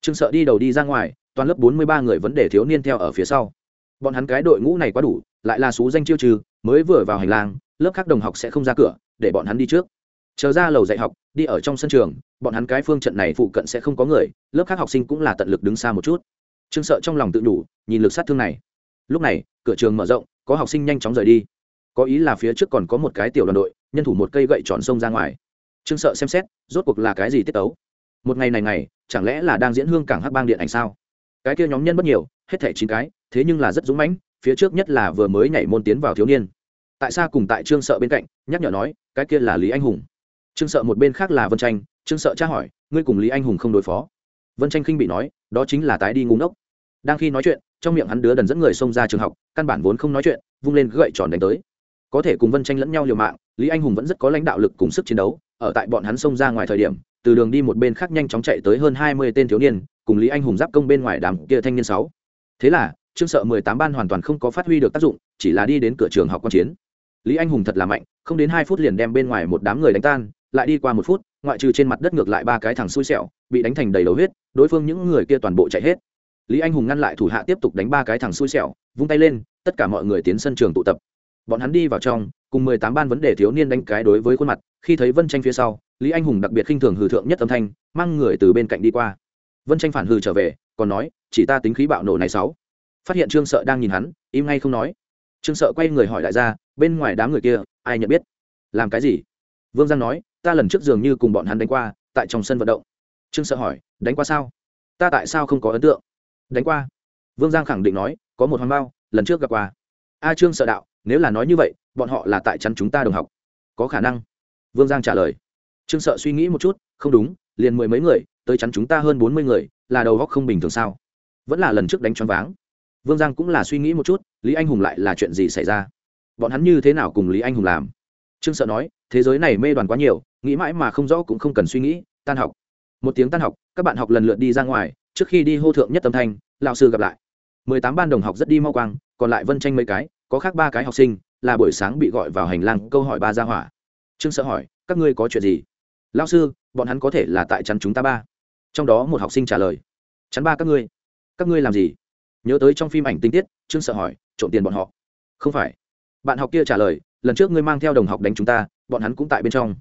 Trương sợ đi đầu đi ra ngoài, toàn lớp bốn mươi ba người vấn đề thiếu niên theo ở phía sau. Bọn hắn cái đội ngũ này quá đủ, lại là số danh chiêu trừ, mới vừa vào hành lang, lớp khác đồng học sẽ không ra cửa, để bọn hắn đi trước. Chờ ra lầu dạy học, đi ở trong sân trường, bọn hắn cái phương trận này phụ cận sẽ không có người, lớp khác học sinh cũng là tận lực đứng xa một chút. Trương sợ trong lòng tự đủ nhìn lực sát thương này. Lúc này, cửa trường mở rộng, có học sinh nhanh chóng rời đi. Có ý là phía trước còn có một cái tiểu đoàn đội, nhân thủ một cây gậy tròn sông ra ngoài. Trương sợ xem xét, rốt cuộc là cái gì tiết tấu? Một ngày này ngày, chẳng lẽ là đang diễn hương cảng hắc bang điện ảnh sao? Cái kia nhóm nhân bất nhiều, hết thẻ chín cái, thế nhưng là rất dũng mãnh, phía trước nhất là vừa mới nhảy môn tiến vào thiếu niên. Tại sao cùng tại trương sợ bên cạnh, nhắc nhở nói, cái kia là lý anh hùng. Trương sợ một bên khác là vân tranh, trương sợ tra hỏi, ngươi cùng lý anh hùng không đối phó. Vân tranh khinh bị nói, đó chính là tái đi ngúng ốc đang khi nói chuyện, trong miệng hắn đứa đần dẫn người xông ra trường học, căn bản vốn không nói chuyện, vung lên gậy tròn đánh tới. Có thể cùng vân tranh lẫn nhau liều mạng, lý anh hùng vẫn rất có lãnh đạo lực cùng sức chiến đấu, ở tại bọn hắn xông ra ngoài thời điểm từ đường đi một bên khác nhanh chóng chạy tới hơn hai mươi tên thiếu niên, cùng lý anh hùng giáp công bên ngoài đám kia thanh niên sáu. Thế là, trương sợ mười tám ban hoàn toàn không có phát huy được tác dụng, chỉ là đi đến cửa trường học quan chiến. Lý anh hùng thật là mạnh, không đến hai phút liền đem bên ngoài một đám người đánh tan, lại đi qua một phút, ngoại trừ trên mặt đất ngược lại ba cái thằng xui xẻo, bị đánh thành đầy đầu huyết, đối phương những người kia toàn bộ chạy hết. Lý anh hùng ngăn lại thủ hạ tiếp tục đánh ba cái thằng xui xẻo, vung tay lên, tất cả mọi người tiến sân trường tụ tập. Bọn hắn đi vào trong cùng mười tám ban vấn đề thiếu niên đánh cái đối với khuôn mặt, khi thấy vân tranh phía sau, lý anh hùng đặc biệt khinh thường hừ thượng nhất âm thanh, mang người từ bên cạnh đi qua. Vân tranh phản hừ trở về, còn nói, chỉ ta tính khí bạo nổ này sáu. Phát hiện trương sợ đang nhìn hắn, im ngay không nói. Trương sợ quay người hỏi đại gia, bên ngoài đám người kia, ai nhận biết? Làm cái gì? Vương giang nói, ta lần trước dường như cùng bọn hắn đánh qua, tại trong sân vận động. Trương sợ hỏi, đánh qua sao? Ta tại sao không có ấn tượng? Đánh qua. Vương giang khẳng định nói, có một hoàng bao, lần trước gặp qua. A trương sợ đạo, nếu là nói như vậy bọn họ là tại chắn chúng ta đồng học. Có khả năng. Vương giang trả lời. Trương sợ suy nghĩ một chút, không đúng, liền mười mấy người, tới chắn chúng ta hơn bốn mươi người, là đầu góc không bình thường sao? Vẫn là lần trước đánh choáng váng. Vương giang cũng là suy nghĩ một chút, lý anh hùng lại là chuyện gì xảy ra? Bọn hắn như thế nào cùng lý anh hùng làm? Trương sợ nói, thế giới này mê đoàn quá nhiều, nghĩ mãi mà không rõ cũng không cần suy nghĩ, tan học. Một tiếng tan học, các bạn học lần lượt đi ra ngoài, trước khi đi hô thượng nhất tâm thanh, lão sư gặp lại. mười tám ban đồng học rất đi mau quang, còn lại vân tranh mấy cái có khác ba cái học sinh, là buổi sáng bị gọi vào hành lang câu hỏi ba gia hỏa. Trương sợ hỏi, các ngươi có chuyện gì? Lão sư, bọn hắn có thể là tại chắn chúng ta ba. Trong đó một học sinh trả lời, chắn ba các ngươi. Các ngươi làm gì? Nhớ tới trong phim ảnh tinh tiết, trương sợ hỏi, trộm tiền bọn họ? Không phải. Bạn học kia trả lời, lần trước ngươi mang theo đồng học đánh chúng ta, bọn hắn cũng tại bên trong.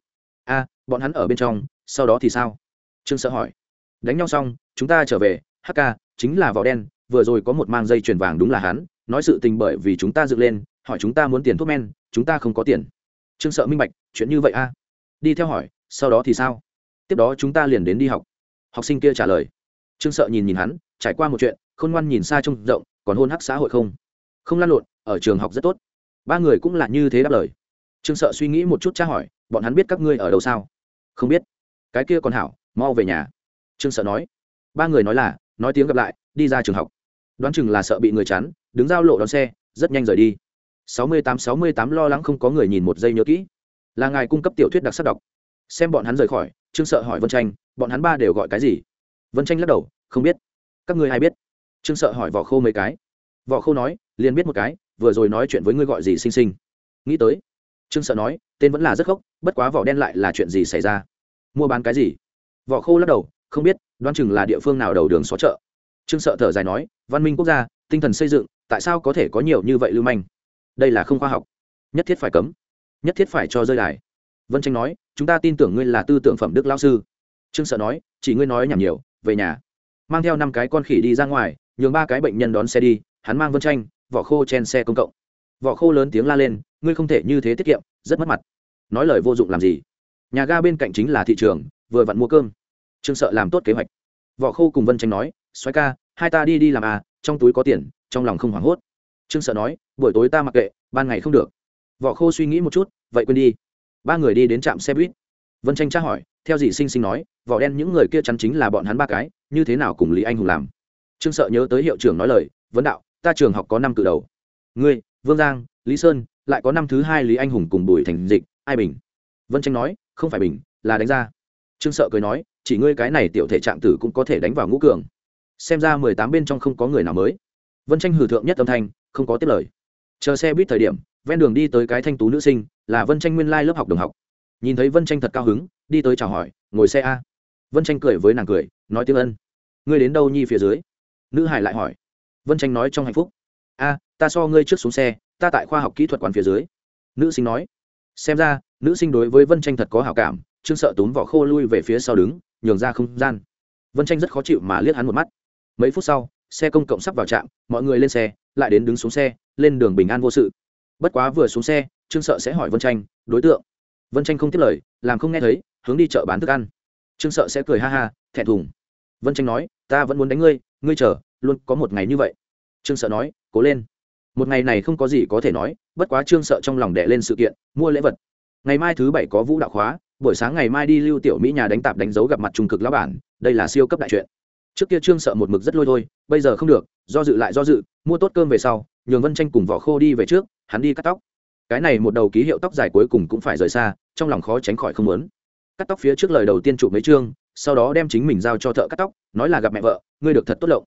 A, bọn hắn ở bên trong, sau đó thì sao? Trương sợ hỏi. Đánh nhau xong, chúng ta trở về. Hk chính là vỏ đen, vừa rồi có một mang dây chuyền vàng đúng là hắn nói sự tình bởi vì chúng ta dựng lên, hỏi chúng ta muốn tiền thuốc men, chúng ta không có tiền. Trương sợ minh bạch, chuyện như vậy a? Đi theo hỏi, sau đó thì sao? Tiếp đó chúng ta liền đến đi học. Học sinh kia trả lời. Trương sợ nhìn nhìn hắn, trải qua một chuyện, khôn ngoan nhìn xa trông rộng, còn hôn hắc xã hội không? Không lan lộn, ở trường học rất tốt. Ba người cũng là như thế đáp lời. Trương sợ suy nghĩ một chút tra hỏi, bọn hắn biết các ngươi ở đâu sao? Không biết. Cái kia còn hảo, mau về nhà. Trương sợ nói. Ba người nói là, nói tiếng gặp lại, đi ra trường học. Đoán chừng là sợ bị người chắn đứng giao lộ đón xe, rất nhanh rời đi. Sáu mươi tám, sáu mươi tám lo lắng không có người nhìn một giây nhớ kỹ. Là ngài cung cấp tiểu thuyết đặc sắc đọc. Xem bọn hắn rời khỏi, trương sợ hỏi vân tranh bọn hắn ba đều gọi cái gì? Vân tranh lắc đầu, không biết. Các ngươi hay biết? Trương sợ hỏi vỏ khô mấy cái. Vỏ khô nói, liền biết một cái, vừa rồi nói chuyện với ngươi gọi gì xinh xinh. Nghĩ tới, trương sợ nói, tên vẫn là rất khốc, bất quá vỏ đen lại là chuyện gì xảy ra? Mua bán cái gì? Vỏ khô lắc đầu, không biết, đoán chừng là địa phương nào đầu đường xó chợ. Trương sợ thở dài nói, văn minh quốc gia, tinh thần xây dựng tại sao có thể có nhiều như vậy lưu manh? Đây là không khoa học. Nhất thiết phải cấm. Nhất thiết phải cho rơi đài. Vân tranh nói, chúng ta tin tưởng ngươi là tư tưởng phẩm đức lao sư. Trương sợ nói, chỉ ngươi nói nhảm nhiều, về nhà. Mang theo năm cái con khỉ đi ra ngoài, nhường ba cái bệnh nhân đón xe đi, hắn mang vân tranh vỏ khô chen xe công cộng. Vỏ khô lớn tiếng la lên, ngươi không thể như thế tiết kiệm, rất mất mặt. Nói lời vô dụng làm gì? Nhà ga bên cạnh chính là thị trường, vừa vặn mua cơm. Trương sợ làm tốt kế hoạch. Vỏ khô cùng vân tranh nói xoáy ca, hai ta đi đi làm à trong túi có tiền trong lòng không hoảng hốt. Trương sợ nói, buổi tối ta mặc kệ, ban ngày không được. Vỏ khô suy nghĩ một chút, vậy quên đi. Ba người đi đến trạm xe buýt. Vân tranh tra hỏi, theo dì sinh sinh nói, vỏ đen những người kia chắn chính là bọn hắn ba cái, như thế nào cùng lý anh hùng làm? Trương sợ nhớ tới hiệu trưởng nói lời, vấn đạo, ta trường học có năm cự đầu. Ngươi, vương giang, lý sơn, lại có năm thứ hai lý anh hùng cùng bùi thành dịch, ai bình? Vân tranh nói, không phải bình, là đánh ra. Trương sợ cười nói, chỉ ngươi cái này tiểu thể trạng tử cũng có thể đánh vào ngũ cường. Xem ra mười tám bên trong không có người nào mới vân tranh hử thượng nhất âm thanh, không có tiết lời. Chờ xe buýt thời điểm, ven đường đi tới cái thanh tú nữ sinh, là vân tranh nguyên lai lớp học đồng học. Nhìn thấy vân tranh thật cao hứng, đi tới chào hỏi, ngồi xe a. Vân tranh cười với nàng cười, nói tiếng ân. Ngươi đến đâu nhi phía dưới? Nữ hải lại hỏi. Vân tranh nói trong hạnh phúc. A, ta so ngươi trước xuống xe, ta tại khoa học kỹ thuật quán phía dưới. Nữ sinh nói. Xem ra, nữ sinh đối với vân tranh thật có hảo cảm trương sợ túm vỏ khô lui về phía sau đứng, nhường ra không gian. Vân tranh rất khó chịu mà liếc hắn một mắt. Mấy phút sau xe công cộng sắp vào trạm, mọi người lên xe, lại đến đứng xuống xe, lên đường bình an vô sự. Bất quá vừa xuống xe, trương sợ sẽ hỏi vân tranh đối tượng? Vân tranh không tiếp lời, làm không nghe thấy, hướng đi chợ bán thức ăn. Trương sợ sẽ cười ha ha, thẹn thùng. Vân tranh nói, ta vẫn muốn đánh ngươi ngươi chờ, luôn có một ngày như vậy. Trương sợ nói, cố lên. Một ngày này không có gì có thể nói, bất quá trương sợ trong lòng đẻ lên sự kiện, mua lễ vật. Ngày mai thứ bảy có vũ đạo khóa, buổi sáng ngày mai đi lưu tiểu mỹ nhà đánh tạp đánh dấu gặp mặt trung cực lão bản, đây là siêu cấp đại chuyện trước kia trương sợ một mực rất lôi thôi, bây giờ không được, do dự lại do dự, mua tốt cơm về sau, nhường vân tranh cùng vỏ khô đi về trước, hắn đi cắt tóc. Cái này một đầu ký hiệu tóc dài cuối cùng cũng phải rời xa, trong lòng khó tránh khỏi không muốn. Cắt tóc phía trước lời đầu tiên chụp mấy chương, sau đó đem chính mình giao cho thợ cắt tóc, nói là gặp mẹ vợ, ngươi được thật tốt lộng.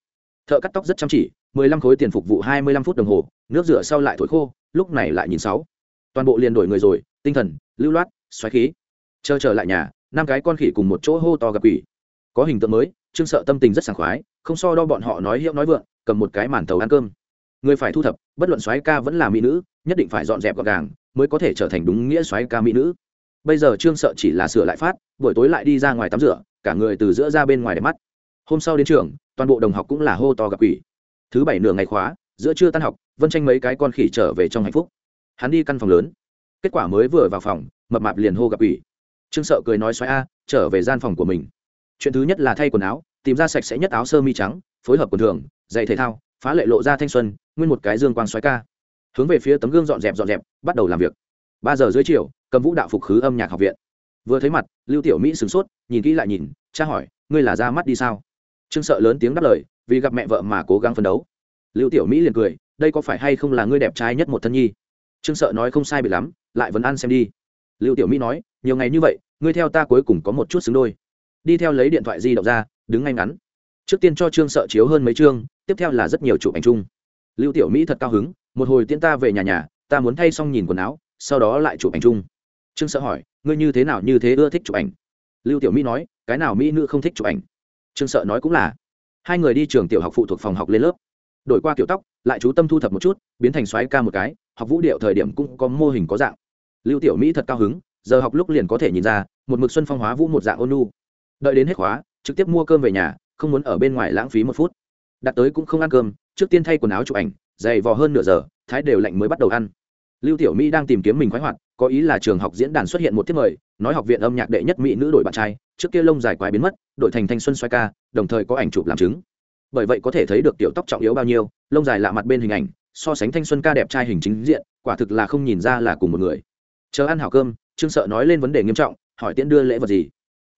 Thợ cắt tóc rất chăm chỉ, mười lăm khối tiền phục vụ hai mươi lăm phút đồng hồ, nước rửa sau lại thổi khô, lúc này lại nhìn sáu. Toàn bộ liền đổi người rồi, tinh thần, lưu loát, xoáy khí. Chờ trở lại nhà, năm cái con khỉ cùng một chỗ hô to gặp quỷ. Có hình tượng mới trương sợ tâm tình rất sảng khoái, không so đo bọn họ nói hiệu nói vượng, cầm một cái màn tàu ăn cơm. Người phải thu thập, bất luận soái ca vẫn là mỹ nữ, nhất định phải dọn dẹp gọn gàng mới có thể trở thành đúng nghĩa soái ca mỹ nữ. Bây giờ trương sợ chỉ là sửa lại phát, buổi tối lại đi ra ngoài tắm rửa, cả người từ giữa ra bên ngoài để mắt. Hôm sau đến trường, toàn bộ đồng học cũng là hô to gặp quỷ. Thứ bảy nửa ngày khóa, giữa trưa tan học, vân tranh mấy cái con khỉ trở về trong hạnh phúc. Hắn đi căn phòng lớn. Kết quả mới vừa vào phòng, mập mạp liền hô gặp quỷ. Trương sợ cười nói xoáy a, trở về gian phòng của mình chuyện thứ nhất là thay quần áo, tìm ra sạch sẽ nhất áo sơ mi trắng, phối hợp quần thường, giày thể thao, phá lệ lộ ra thanh xuân, nguyên một cái dương quang xoáy ca. Hướng về phía tấm gương dọn dẹp dọn dẹp, bắt đầu làm việc. Ba giờ dưới chiều, cầm vũ đạo phục khứ âm nhạc học viện. Vừa thấy mặt, lưu tiểu mỹ sửng sốt, nhìn kỹ lại nhìn, cha hỏi, ngươi là ra mắt đi sao? Trương sợ lớn tiếng đáp lời, vì gặp mẹ vợ mà cố gắng phấn đấu. Lưu tiểu mỹ liền cười, đây có phải hay không là ngươi đẹp trai nhất một thân nhi? Trương sợ nói, không sai bị lắm, lại vẫn ăn xem đi. Lưu tiểu mỹ nói, nhiều ngày như vậy, ngươi theo ta cuối cùng có một chút xứng đôi đi theo lấy điện thoại di động ra, đứng ngay ngắn. Trước tiên cho trương sợ chiếu hơn mấy chương, tiếp theo là rất nhiều chụp ảnh chung. Lưu tiểu mỹ thật cao hứng, một hồi tiễn ta về nhà nhà, ta muốn thay xong nhìn quần áo, sau đó lại chụp ảnh chung. Trương sợ hỏi, ngươi như thế nào như thế ưa thích chụp ảnh? Lưu tiểu mỹ nói, cái nào mỹ nữ không thích chụp ảnh? Trương sợ nói cũng là, hai người đi trường tiểu học phụ thuộc phòng học lên lớp. Đổi qua kiểu tóc, lại chú tâm thu thập một chút, biến thành xoáy ca một cái, học vũ điệu thời điểm cũng có mô hình có dạng. Lưu tiểu mỹ thật cao hứng, giờ học lúc liền có thể nhìn ra, một mực xuân phong hóa vũ một dạng ôn nu đợi đến hết khóa, trực tiếp mua cơm về nhà, không muốn ở bên ngoài lãng phí một phút. Đặt tới cũng không ăn cơm, trước tiên thay quần áo chụp ảnh dày vò hơn nửa giờ, thái đều lạnh mới bắt đầu ăn. Lưu tiểu mỹ đang tìm kiếm mình khoái hoạt, có ý là trường học diễn đàn xuất hiện một tiết mời, nói học viện âm nhạc đệ nhất mỹ nữ đổi bạn trai, trước kia lông dài quái biến mất, đổi thành thanh xuân xoay ca, đồng thời có ảnh chụp làm chứng. Bởi vậy có thể thấy được tiểu tóc trọng yếu bao nhiêu, lông dài lạ mặt bên hình ảnh, so sánh thanh xuân ca đẹp trai hình chính diện, quả thực là không nhìn ra là cùng một người. Chờ ăn hảo cơm, trương sợ nói lên vấn đề nghiêm trọng, hỏi tiễn đưa lễ vật gì?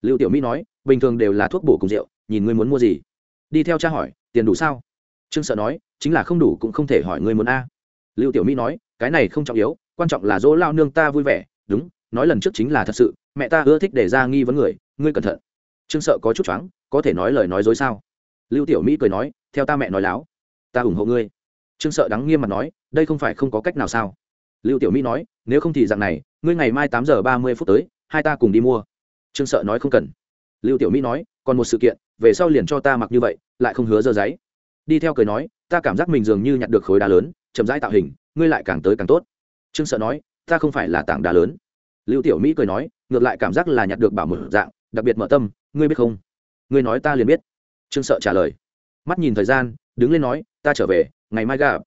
Lưu tiểu mỹ nói, bình thường đều là thuốc bổ cùng rượu, nhìn ngươi muốn mua gì? Đi theo cha hỏi, tiền đủ sao? Trương sợ nói, chính là không đủ cũng không thể hỏi ngươi muốn a. Lưu tiểu mỹ nói, cái này không trọng yếu, quan trọng là dỗ lao nương ta vui vẻ. Đúng, nói lần trước chính là thật sự, mẹ ta ưa thích để ra nghi vấn người, ngươi cẩn thận. Trương sợ có chút choáng, có thể nói lời nói dối sao? Lưu tiểu mỹ cười nói, theo ta mẹ nói láo, ta ủng hộ ngươi. Trương sợ đắng nghiêm mặt nói, đây không phải không có cách nào sao? Lưu tiểu mỹ nói, nếu không thì dạng này, ngươi ngày mai tám giờ ba mươi phút tới, hai ta cùng đi mua trương sợ nói không cần. Lưu tiểu mỹ nói, còn một sự kiện, về sau liền cho ta mặc như vậy, lại không hứa dơ giấy. Đi theo cười nói, ta cảm giác mình dường như nhặt được khối đá lớn, chậm rãi tạo hình, ngươi lại càng tới càng tốt. Trương sợ nói, ta không phải là tảng đá lớn. Lưu tiểu mỹ cười nói, ngược lại cảm giác là nhặt được bảo mở dạng, đặc biệt mở tâm, ngươi biết không? Ngươi nói ta liền biết. Trương sợ trả lời. Mắt nhìn thời gian, đứng lên nói, ta trở về, ngày mai gặp.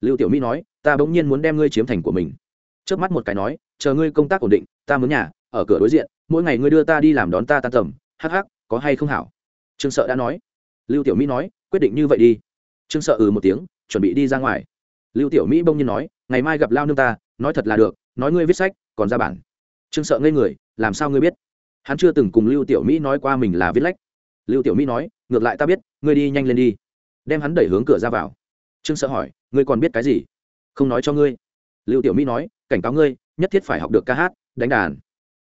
Lưu tiểu mỹ nói, ta bỗng nhiên muốn đem ngươi chiếm thành của mình. Trước mắt một cái nói, chờ ngươi công tác ổn định, ta muốn nhà, ở cửa đối diện mỗi ngày ngươi đưa ta đi làm đón ta tan tầm, hắc hắc, có hay không hảo? Trương sợ đã nói. Lưu tiểu mỹ nói, quyết định như vậy đi. Trương sợ ừ một tiếng, chuẩn bị đi ra ngoài. Lưu tiểu mỹ bông nhiên nói, ngày mai gặp lao nương ta, nói thật là được, nói ngươi viết sách, còn ra bản. Trương sợ ngây người, làm sao ngươi biết? Hắn chưa từng cùng lưu tiểu mỹ nói qua mình là viết lách. Lưu tiểu mỹ nói, ngược lại ta biết, ngươi đi nhanh lên đi. Đem hắn đẩy hướng cửa ra vào. Trương sợ hỏi, ngươi còn biết cái gì? Không nói cho ngươi. Lưu tiểu mỹ nói, cảnh cáo ngươi, nhất thiết phải học được ca hát, đánh đàn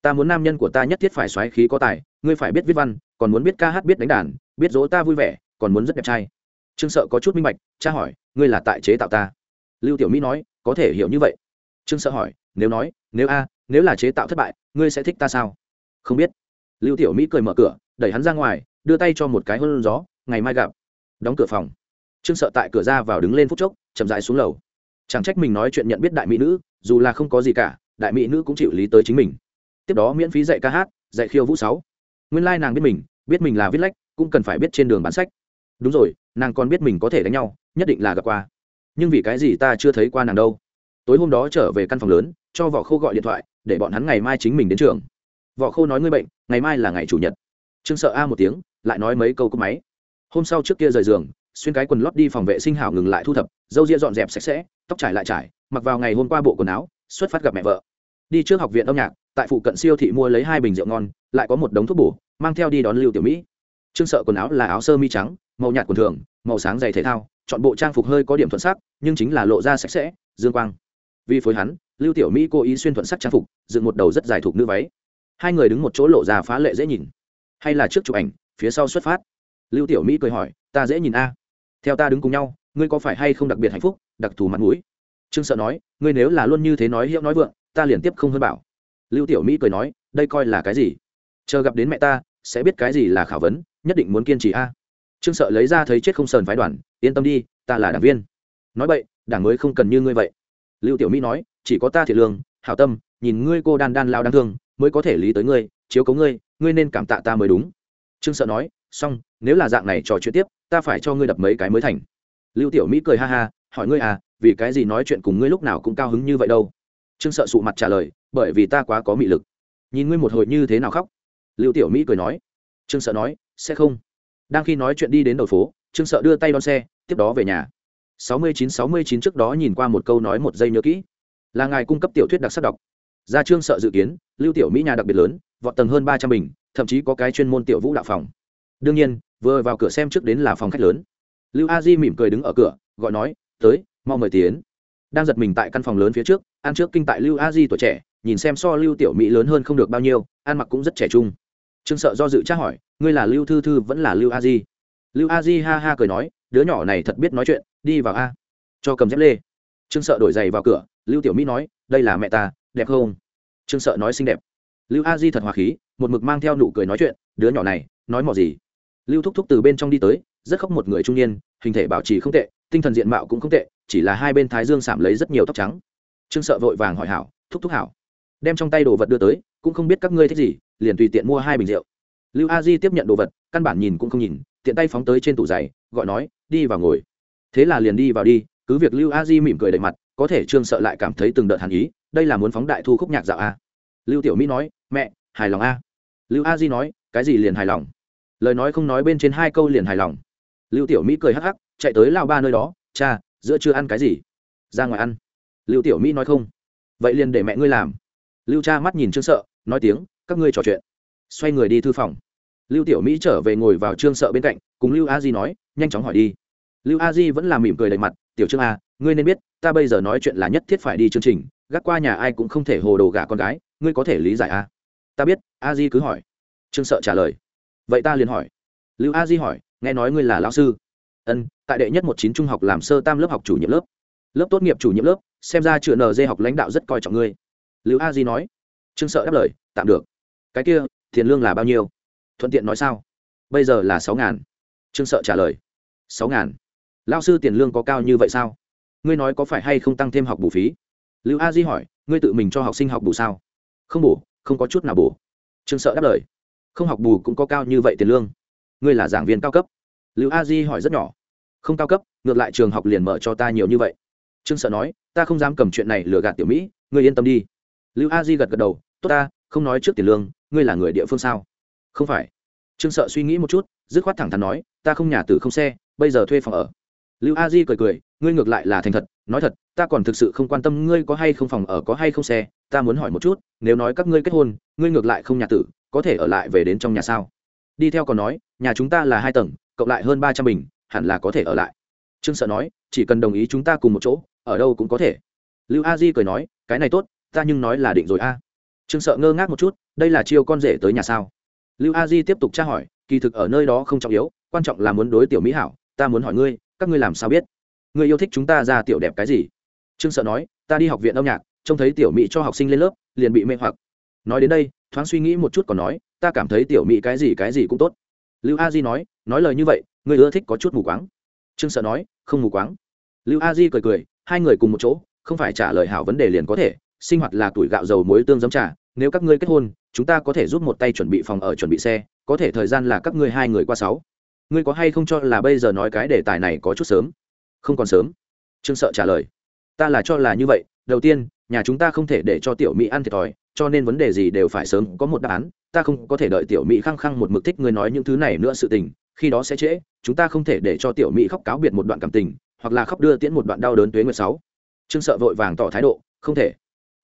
ta muốn nam nhân của ta nhất thiết phải xoáy khí có tài, ngươi phải biết viết văn, còn muốn biết ca hát, biết đánh đàn, biết dỗ ta vui vẻ, còn muốn rất đẹp trai. Trương sợ có chút minh bạch, cha hỏi, ngươi là tại chế tạo ta? Lưu tiểu mỹ nói, có thể hiểu như vậy. Trương sợ hỏi, nếu nói, nếu a, nếu là chế tạo thất bại, ngươi sẽ thích ta sao? Không biết. Lưu tiểu mỹ cười mở cửa, đẩy hắn ra ngoài, đưa tay cho một cái hôn gió, ngày mai gặp. Đóng cửa phòng. Trương sợ tại cửa ra vào đứng lên phút chốc, chậm dại xuống lầu. Chẳng trách mình nói chuyện nhận biết đại mỹ nữ, dù là không có gì cả, đại mỹ nữ cũng chịu lý tới chính mình tiếp đó miễn phí dạy ca hát, dạy khiêu vũ sáu. Nguyên lai、like、nàng biết mình biết mình là viết lách, cũng cần phải biết trên đường bán sách. Đúng rồi, nàng còn biết mình có thể đánh nhau, nhất định là gặp qua. Nhưng vì cái gì ta chưa thấy qua nàng đâu? Tối hôm đó trở về căn phòng lớn, cho vỏ khô gọi điện thoại, để bọn hắn ngày mai chính mình đến trường. Vỏ khô nói ngươi bệnh, ngày mai là ngày chủ nhật. Trương sợ a một tiếng, lại nói mấy câu cúp máy. Hôm sau trước kia rời giường, xuyên cái quần lót đi phòng vệ sinh hảo ngừng lại thu thập, dâu ria dọn dẹp sạch sẽ, tóc trải lại trải, mặc vào ngày hôm qua bộ quần áo, xuất phát gặp mẹ vợ. Đi trước học viện âm nhạc tại phụ cận siêu thị mua lấy hai bình rượu ngon, lại có một đống thuốc bổ, mang theo đi đón lưu tiểu mỹ. Trương sợ quần áo là áo sơ mi trắng, màu nhạt quần thường, màu sáng dày thể thao, chọn bộ trang phục hơi có điểm thuận sắc, nhưng chính là lộ ra sạch sẽ, dương quang. Vì phối hắn, lưu tiểu mỹ cố ý xuyên thuận sắc trang phục, dựng một đầu rất dài thuộc nữ váy. Hai người đứng một chỗ lộ ra phá lệ dễ nhìn. Hay là trước chụp ảnh, phía sau xuất phát. Lưu tiểu mỹ cười hỏi, ta dễ nhìn a. Theo ta đứng cùng nhau, ngươi có phải hay không đặc biệt hạnh phúc, đặc thù mặt mũi? Trương sợ nói, ngươi nếu là luôn như thế nói hiệu nói vượng, ta liền tiếp không hơn bảo lưu tiểu mỹ cười nói, đây coi là cái gì? Chờ gặp đến mẹ ta, sẽ biết cái gì là khảo vấn, nhất định muốn kiên trì a. Trương sợ lấy ra thấy chết không sờn phái đoàn, yên tâm đi, ta là đảng viên. Nói vậy, đảng mới không cần như ngươi vậy. Lưu tiểu mỹ nói, chỉ có ta thiệt lương, hảo tâm, nhìn ngươi cô đan đan lao đáng thương, mới có thể lý tới ngươi, chiếu cấu ngươi ngươi nên cảm tạ ta mới đúng. Trương sợ nói, xong, nếu là dạng này trò chuyện tiếp, ta phải cho ngươi đập mấy cái mới thành. Lưu tiểu mỹ cười ha ha, hỏi ngươi à vì cái gì nói chuyện cùng ngươi lúc nào cũng cao hứng như vậy đâu? Trương sợ sụ mặt trả lời, bởi vì ta quá có mị lực. Nhìn ngươi một hồi như thế nào khóc? Lưu tiểu mỹ cười nói. Trương sợ nói, sẽ không. Đang khi nói chuyện đi đến đầu phố, trương sợ đưa tay đón xe, tiếp đó về nhà. Sáu mươi chín, sáu mươi chín trước đó nhìn qua một câu nói một giây nhớ kỹ. Là ngài cung cấp tiểu thuyết đặc sắc đọc. Ra trương sợ dự kiến, lưu tiểu mỹ nhà đặc biệt lớn, vọt tầng hơn ba trăm bình, thậm chí có cái chuyên môn tiểu vũ đạo phòng. Đương nhiên, vừa vào cửa xem trước đến là phòng khách lớn. Lưu a di mỉm cười đứng ở cửa, gọi nói, tới, mau mời tiến đang giật mình tại căn phòng lớn phía trước, ăn trước kinh tại lưu a di tuổi trẻ, nhìn xem so lưu tiểu mỹ lớn hơn không được bao nhiêu, ăn mặc cũng rất trẻ trung. Trương sợ do dự tra hỏi, ngươi là lưu thư thư vẫn là lưu a di? Lưu a di ha ha cười nói, đứa nhỏ này thật biết nói chuyện, đi vào a. Cho cầm dép lê. Trương sợ đổi giày vào cửa, lưu tiểu mỹ nói, đây là mẹ ta, đẹp không? Trương sợ nói xinh đẹp. Lưu a di thật hòa khí, một mực mang theo nụ cười nói chuyện, đứa nhỏ này, nói mò gì? Lưu thúc thúc từ bên trong đi tới, rất khóc một người trung niên, hình thể bảo trì không tệ, tinh thần diện mạo cũng không tệ chỉ là hai bên thái dương sảm lấy rất nhiều tóc trắng. Trương sợ vội vàng hỏi hảo, thúc thúc hảo, đem trong tay đồ vật đưa tới, cũng không biết các ngươi thích gì, liền tùy tiện mua hai bình rượu. Lưu a di tiếp nhận đồ vật, căn bản nhìn cũng không nhìn, tiện tay phóng tới trên tủ giày, gọi nói, đi vào ngồi. Thế là liền đi vào đi, cứ việc lưu a di mỉm cười đầy mặt, có thể trương sợ lại cảm thấy từng đợt hàn ý, đây là muốn phóng đại thu khúc nhạc dạo a. Lưu tiểu mỹ nói, mẹ, hài lòng a. Lưu a di nói, cái gì liền hài lòng? Lời nói không nói bên trên hai câu liền hài lòng. Lưu tiểu mỹ cười hắc hắc, chạy tới lao ba nơi đó, cha giữa chưa ăn cái gì? Ra ngoài ăn. Lưu tiểu mỹ nói không. Vậy liền để mẹ ngươi làm. Lưu cha mắt nhìn trương sợ, nói tiếng, các ngươi trò chuyện. Xoay người đi thư phòng. Lưu tiểu mỹ trở về ngồi vào trương sợ bên cạnh, cùng lưu a di nói, nhanh chóng hỏi đi. Lưu a di vẫn làm mỉm cười đầy mặt, tiểu trương a ngươi nên biết, ta bây giờ nói chuyện là nhất thiết phải đi chương trình, gác qua nhà ai cũng không thể hồ đồ gả con gái, ngươi có thể lý giải a ta biết, a di cứ hỏi. Trương sợ trả lời. Vậy ta liền hỏi. Lưu a di hỏi, nghe nói ngươi là lão sư? Ân, tại đệ nhất một chín trung học làm sơ tam lớp học chủ nhiệm lớp. Lớp tốt nghiệp chủ nhiệm lớp, xem ra chữa nd học lãnh đạo rất coi trọng ngươi. Lưu a di nói. Trương sợ đáp lời, tạm được. Cái kia, tiền lương là bao nhiêu? Thuận tiện nói sao? Bây giờ là sáu ngàn. Trương sợ trả lời. Sáu ngàn. Lao sư tiền lương có cao như vậy sao? Ngươi nói có phải hay không tăng thêm học bù phí? Lưu a di hỏi, ngươi tự mình cho học sinh học bù sao? Không bù, không có chút nào bù. Trương sợ đáp lời. Không học bù cũng có cao như vậy tiền lương. Ngươi là giảng viên cao cấp. Lưu a di hỏi rất nhỏ không cao cấp, ngược lại trường học liền mở cho ta nhiều như vậy. Trương sợ nói, ta không dám cầm chuyện này lừa gạt tiểu mỹ, ngươi yên tâm đi. Lưu a di gật gật đầu, tốt ta, không nói trước tiền lương, ngươi là người địa phương sao? Không phải. Trương sợ suy nghĩ một chút, dứt khoát thẳng thắn nói, ta không nhà tử không xe, bây giờ thuê phòng ở. Lưu a di cười cười, ngươi ngược lại là thành thật, nói thật, ta còn thực sự không quan tâm ngươi có hay không phòng ở, có hay không xe, ta muốn hỏi một chút, nếu nói các ngươi kết hôn, ngươi ngược lại không nhà tử, có thể ở lại về đến trong nhà sao? Đi theo còn nói, nhà chúng ta là hai tầng, cộng lại hơn ba trăm bình hẳn là có thể ở lại. Trương sợ nói, chỉ cần đồng ý chúng ta cùng một chỗ, ở đâu cũng có thể. Lưu a di cười nói, cái này tốt, ta nhưng nói là định rồi a. Trương sợ ngơ ngác một chút, đây là chiêu con rể tới nhà sao? Lưu a di tiếp tục tra hỏi, kỳ thực ở nơi đó không trọng yếu, quan trọng là muốn đối tiểu mỹ hảo, ta muốn hỏi ngươi, các ngươi làm sao biết? Ngươi yêu thích chúng ta ra tiểu đẹp cái gì? Trương sợ nói, ta đi học viện âm nhạc, trông thấy tiểu mỹ cho học sinh lên lớp, liền bị mê hoặc. Nói đến đây, thoáng suy nghĩ một chút còn nói, ta cảm thấy tiểu mỹ cái gì cái gì cũng tốt. Lưu a di nói nói lời như vậy ngươi ưa thích có chút mù quáng. Trương sợ nói, không mù quáng. Lưu a di cười cười, hai người cùng một chỗ, không phải trả lời hảo vấn đề liền có thể, sinh hoạt là tuổi gạo dầu muối tương giấm trà, nếu các ngươi kết hôn, chúng ta có thể giúp một tay chuẩn bị phòng ở chuẩn bị xe, có thể thời gian là các ngươi hai người qua sáu. Ngươi có hay không cho là bây giờ nói cái đề tài này có chút sớm? Không còn sớm. Trương sợ trả lời, ta là cho là như vậy, đầu tiên, nhà chúng ta không thể để cho tiểu mỹ ăn thiệt thòi cho nên vấn đề gì đều phải sớm có một đáp án. Ta không có thể đợi tiểu mỹ khăng khăng một mực thích ngươi nói những thứ này nữa sự tình, khi đó sẽ trễ, chúng ta không thể để cho tiểu mỹ khóc cáo biệt một đoạn cảm tình, hoặc là khóc đưa tiễn một đoạn đau đớn tuế nguyệt sáu. Trương sợ vội vàng tỏ thái độ, không thể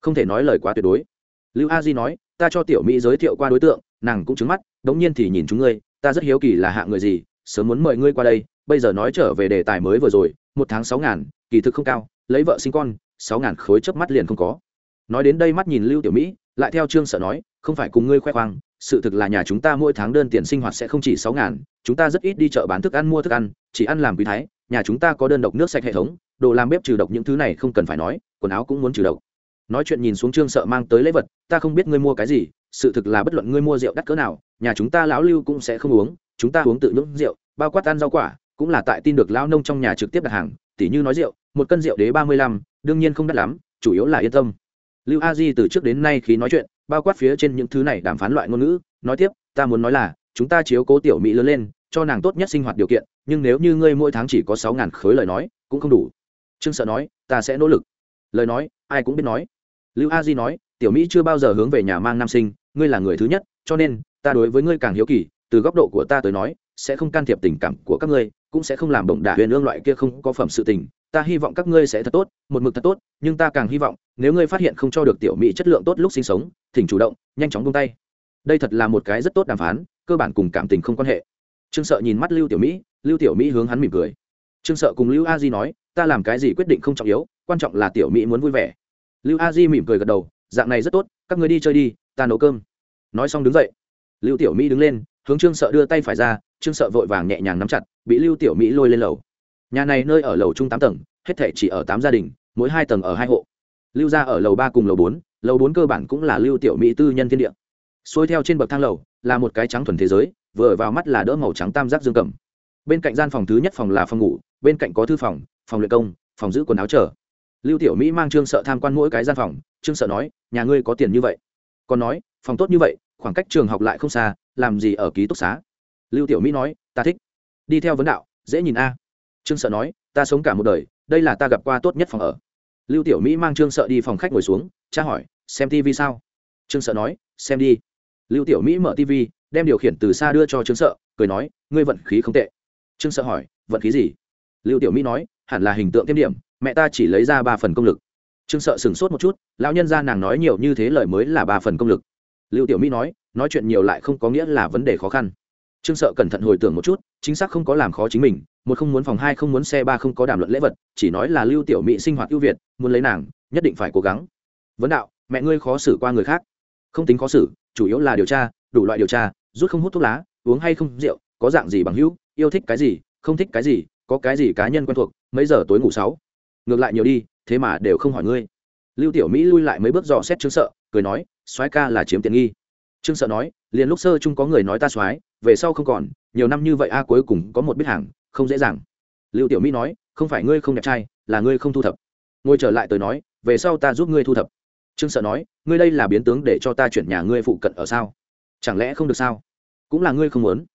không thể nói lời quá tuyệt đối. Lưu a di nói, ta cho tiểu mỹ giới thiệu qua đối tượng, nàng cũng trứng mắt, đống nhiên thì nhìn chúng ngươi, ta rất hiếu kỳ là hạ người gì, sớm muốn mời ngươi qua đây, bây giờ nói trở về đề tài mới vừa rồi, một tháng sáu ngàn, kỳ thực không cao, lấy vợ sinh con, sáu ngàn khối chớp mắt liền không có nói đến đây mắt nhìn lưu tiểu mỹ, lại theo trương sợ nói, không phải cùng ngươi khoe khoang, sự thực là nhà chúng ta mỗi tháng đơn tiền sinh hoạt sẽ không chỉ sáu ngàn, chúng ta rất ít đi chợ bán thức ăn mua thức ăn, chỉ ăn làm quý thái, nhà chúng ta có đơn độc nước sạch hệ thống, đồ làm bếp trừ độc những thứ này không cần phải nói, quần áo cũng muốn trừ độc. Nói chuyện nhìn xuống trương sợ mang tới lễ vật, ta không biết ngươi mua cái gì, sự thực là bất luận ngươi mua rượu đắt cỡ nào, nhà chúng ta lão lưu cũng sẽ không uống, chúng ta uống tự nhưỡng rượu, bao quát ăn rau quả, cũng là tại tin được lão nông trong nhà trực tiếp đặt hàng, tỉ như nói rượu, một cân rượu đế ba mươi lăm, đương nhiên không đắt lắm, chủ yếu là yên tâm lưu a di từ trước đến nay khi nói chuyện, bao quát phía trên những thứ này đàm phán loại ngôn ngữ, nói tiếp, ta muốn nói là, chúng ta chiếu cố tiểu mỹ lớn lên, cho nàng tốt nhất sinh hoạt điều kiện, nhưng nếu như ngươi mỗi tháng chỉ có sáu ngàn khối lời nói, cũng không đủ. Trương sợ nói, ta sẽ nỗ lực. Lời nói, ai cũng biết nói. Lưu a di nói, tiểu mỹ chưa bao giờ hướng về nhà mang nam sinh, ngươi là người thứ nhất, cho nên, ta đối với ngươi càng hiếu kỳ, từ góc độ của ta tới nói, sẽ không can thiệp tình cảm của các ngươi, cũng sẽ không làm bổng đả huyền ương loại kia không có phẩm sự tình ta hy vọng các ngươi sẽ thật tốt, một mực thật tốt, nhưng ta càng hy vọng, nếu ngươi phát hiện không cho được tiểu mỹ chất lượng tốt lúc sinh sống, thỉnh chủ động, nhanh chóng buông tay. Đây thật là một cái rất tốt đàm phán, cơ bản cùng cảm tình không quan hệ. Trương sợ nhìn mắt lưu tiểu mỹ, lưu tiểu mỹ hướng hắn mỉm cười. Trương sợ cùng lưu a di nói, ta làm cái gì quyết định không trọng yếu, quan trọng là tiểu mỹ muốn vui vẻ. Lưu a di mỉm cười gật đầu, dạng này rất tốt, các người đi chơi đi, ta nấu cơm. Nói xong đứng dậy. Lưu tiểu mỹ đứng lên, hướng trương sợ đưa tay phải ra, trương sợ vội vàng nhẹ nhàng nắm chặt, bị lưu tiểu mỹ lôi lên lầu nhà này nơi ở lầu chung tám tầng, hết thể chỉ ở tám gia đình, mỗi hai tầng ở hai hộ. Lưu ra ở lầu ba cùng lầu bốn lầu bốn cơ bản cũng là lưu tiểu mỹ tư nhân thiên địa. Xuôi theo trên bậc thang lầu, là một cái trắng thuần thế giới, vừa vào mắt là đỡ màu trắng tam giác dương cầm. Bên cạnh gian phòng thứ nhất phòng là phòng ngủ, bên cạnh có thư phòng phòng luyện công, phòng giữ quần áo chờ. Lưu tiểu mỹ mang trương sợ tham quan mỗi cái gian phòng, trương sợ nói, nhà ngươi có tiền như vậy? Còn nói, phòng tốt như vậy, khoảng cách trường học lại không xa, làm gì ở ký túc xá? Lưu tiểu mỹ nói, ta thích. Đi theo vấn đạo, dễ nhìn a trương sợ nói, ta sống cả một đời, đây là ta gặp qua tốt nhất phòng ở. Lưu tiểu mỹ mang trương sợ đi phòng khách ngồi xuống, cha hỏi, xem tv sao? Trương sợ nói, xem đi. Lưu tiểu mỹ mở tv đem điều khiển từ xa đưa cho trương sợ, cười nói, ngươi vận khí không tệ. Trương sợ hỏi, vận khí gì? Lưu tiểu mỹ nói, hẳn là hình tượng tiêm điểm, mẹ ta chỉ lấy ra ba phần công lực. Trương sợ sửng sốt một chút, lão nhân ra nàng nói nhiều như thế lời mới là ba phần công lực. Lưu tiểu mỹ nói nói chuyện nhiều lại không có nghĩa là vấn đề khó khăn. Trương sợ cẩn thận hồi tưởng một chút chính xác không có làm khó chính mình, một không muốn phòng, hai không muốn xe, ba không có đàm luận lễ vật, chỉ nói là lưu tiểu mỹ sinh hoạt ưu việt, muốn lấy nàng, nhất định phải cố gắng. Vấn đạo, mẹ ngươi khó xử qua người khác. Không tính khó xử, chủ yếu là điều tra, đủ loại điều tra, rút không hút thuốc lá, uống hay không rượu, có dạng gì bằng hữu, yêu thích cái gì, không thích cái gì, có cái gì cá nhân quen thuộc, mấy giờ tối ngủ sáu. Ngược lại nhiều đi, thế mà đều không hỏi ngươi. Lưu tiểu mỹ lui lại mấy bước dò xét trương sợ, cười nói, soái ca là chiếm tiện nghi. Trương sợ nói liền lúc sơ chung có người nói ta soái, về sau không còn, nhiều năm như vậy a cuối cùng có một biết hàng, không dễ dàng. Lưu tiểu mỹ nói, không phải ngươi không đẹp trai, là ngươi không thu thập. Ngồi trở lại tới nói, về sau ta giúp ngươi thu thập. Trương sợ nói, ngươi đây là biến tướng để cho ta chuyển nhà ngươi phụ cận ở sao? Chẳng lẽ không được sao? Cũng là ngươi không muốn?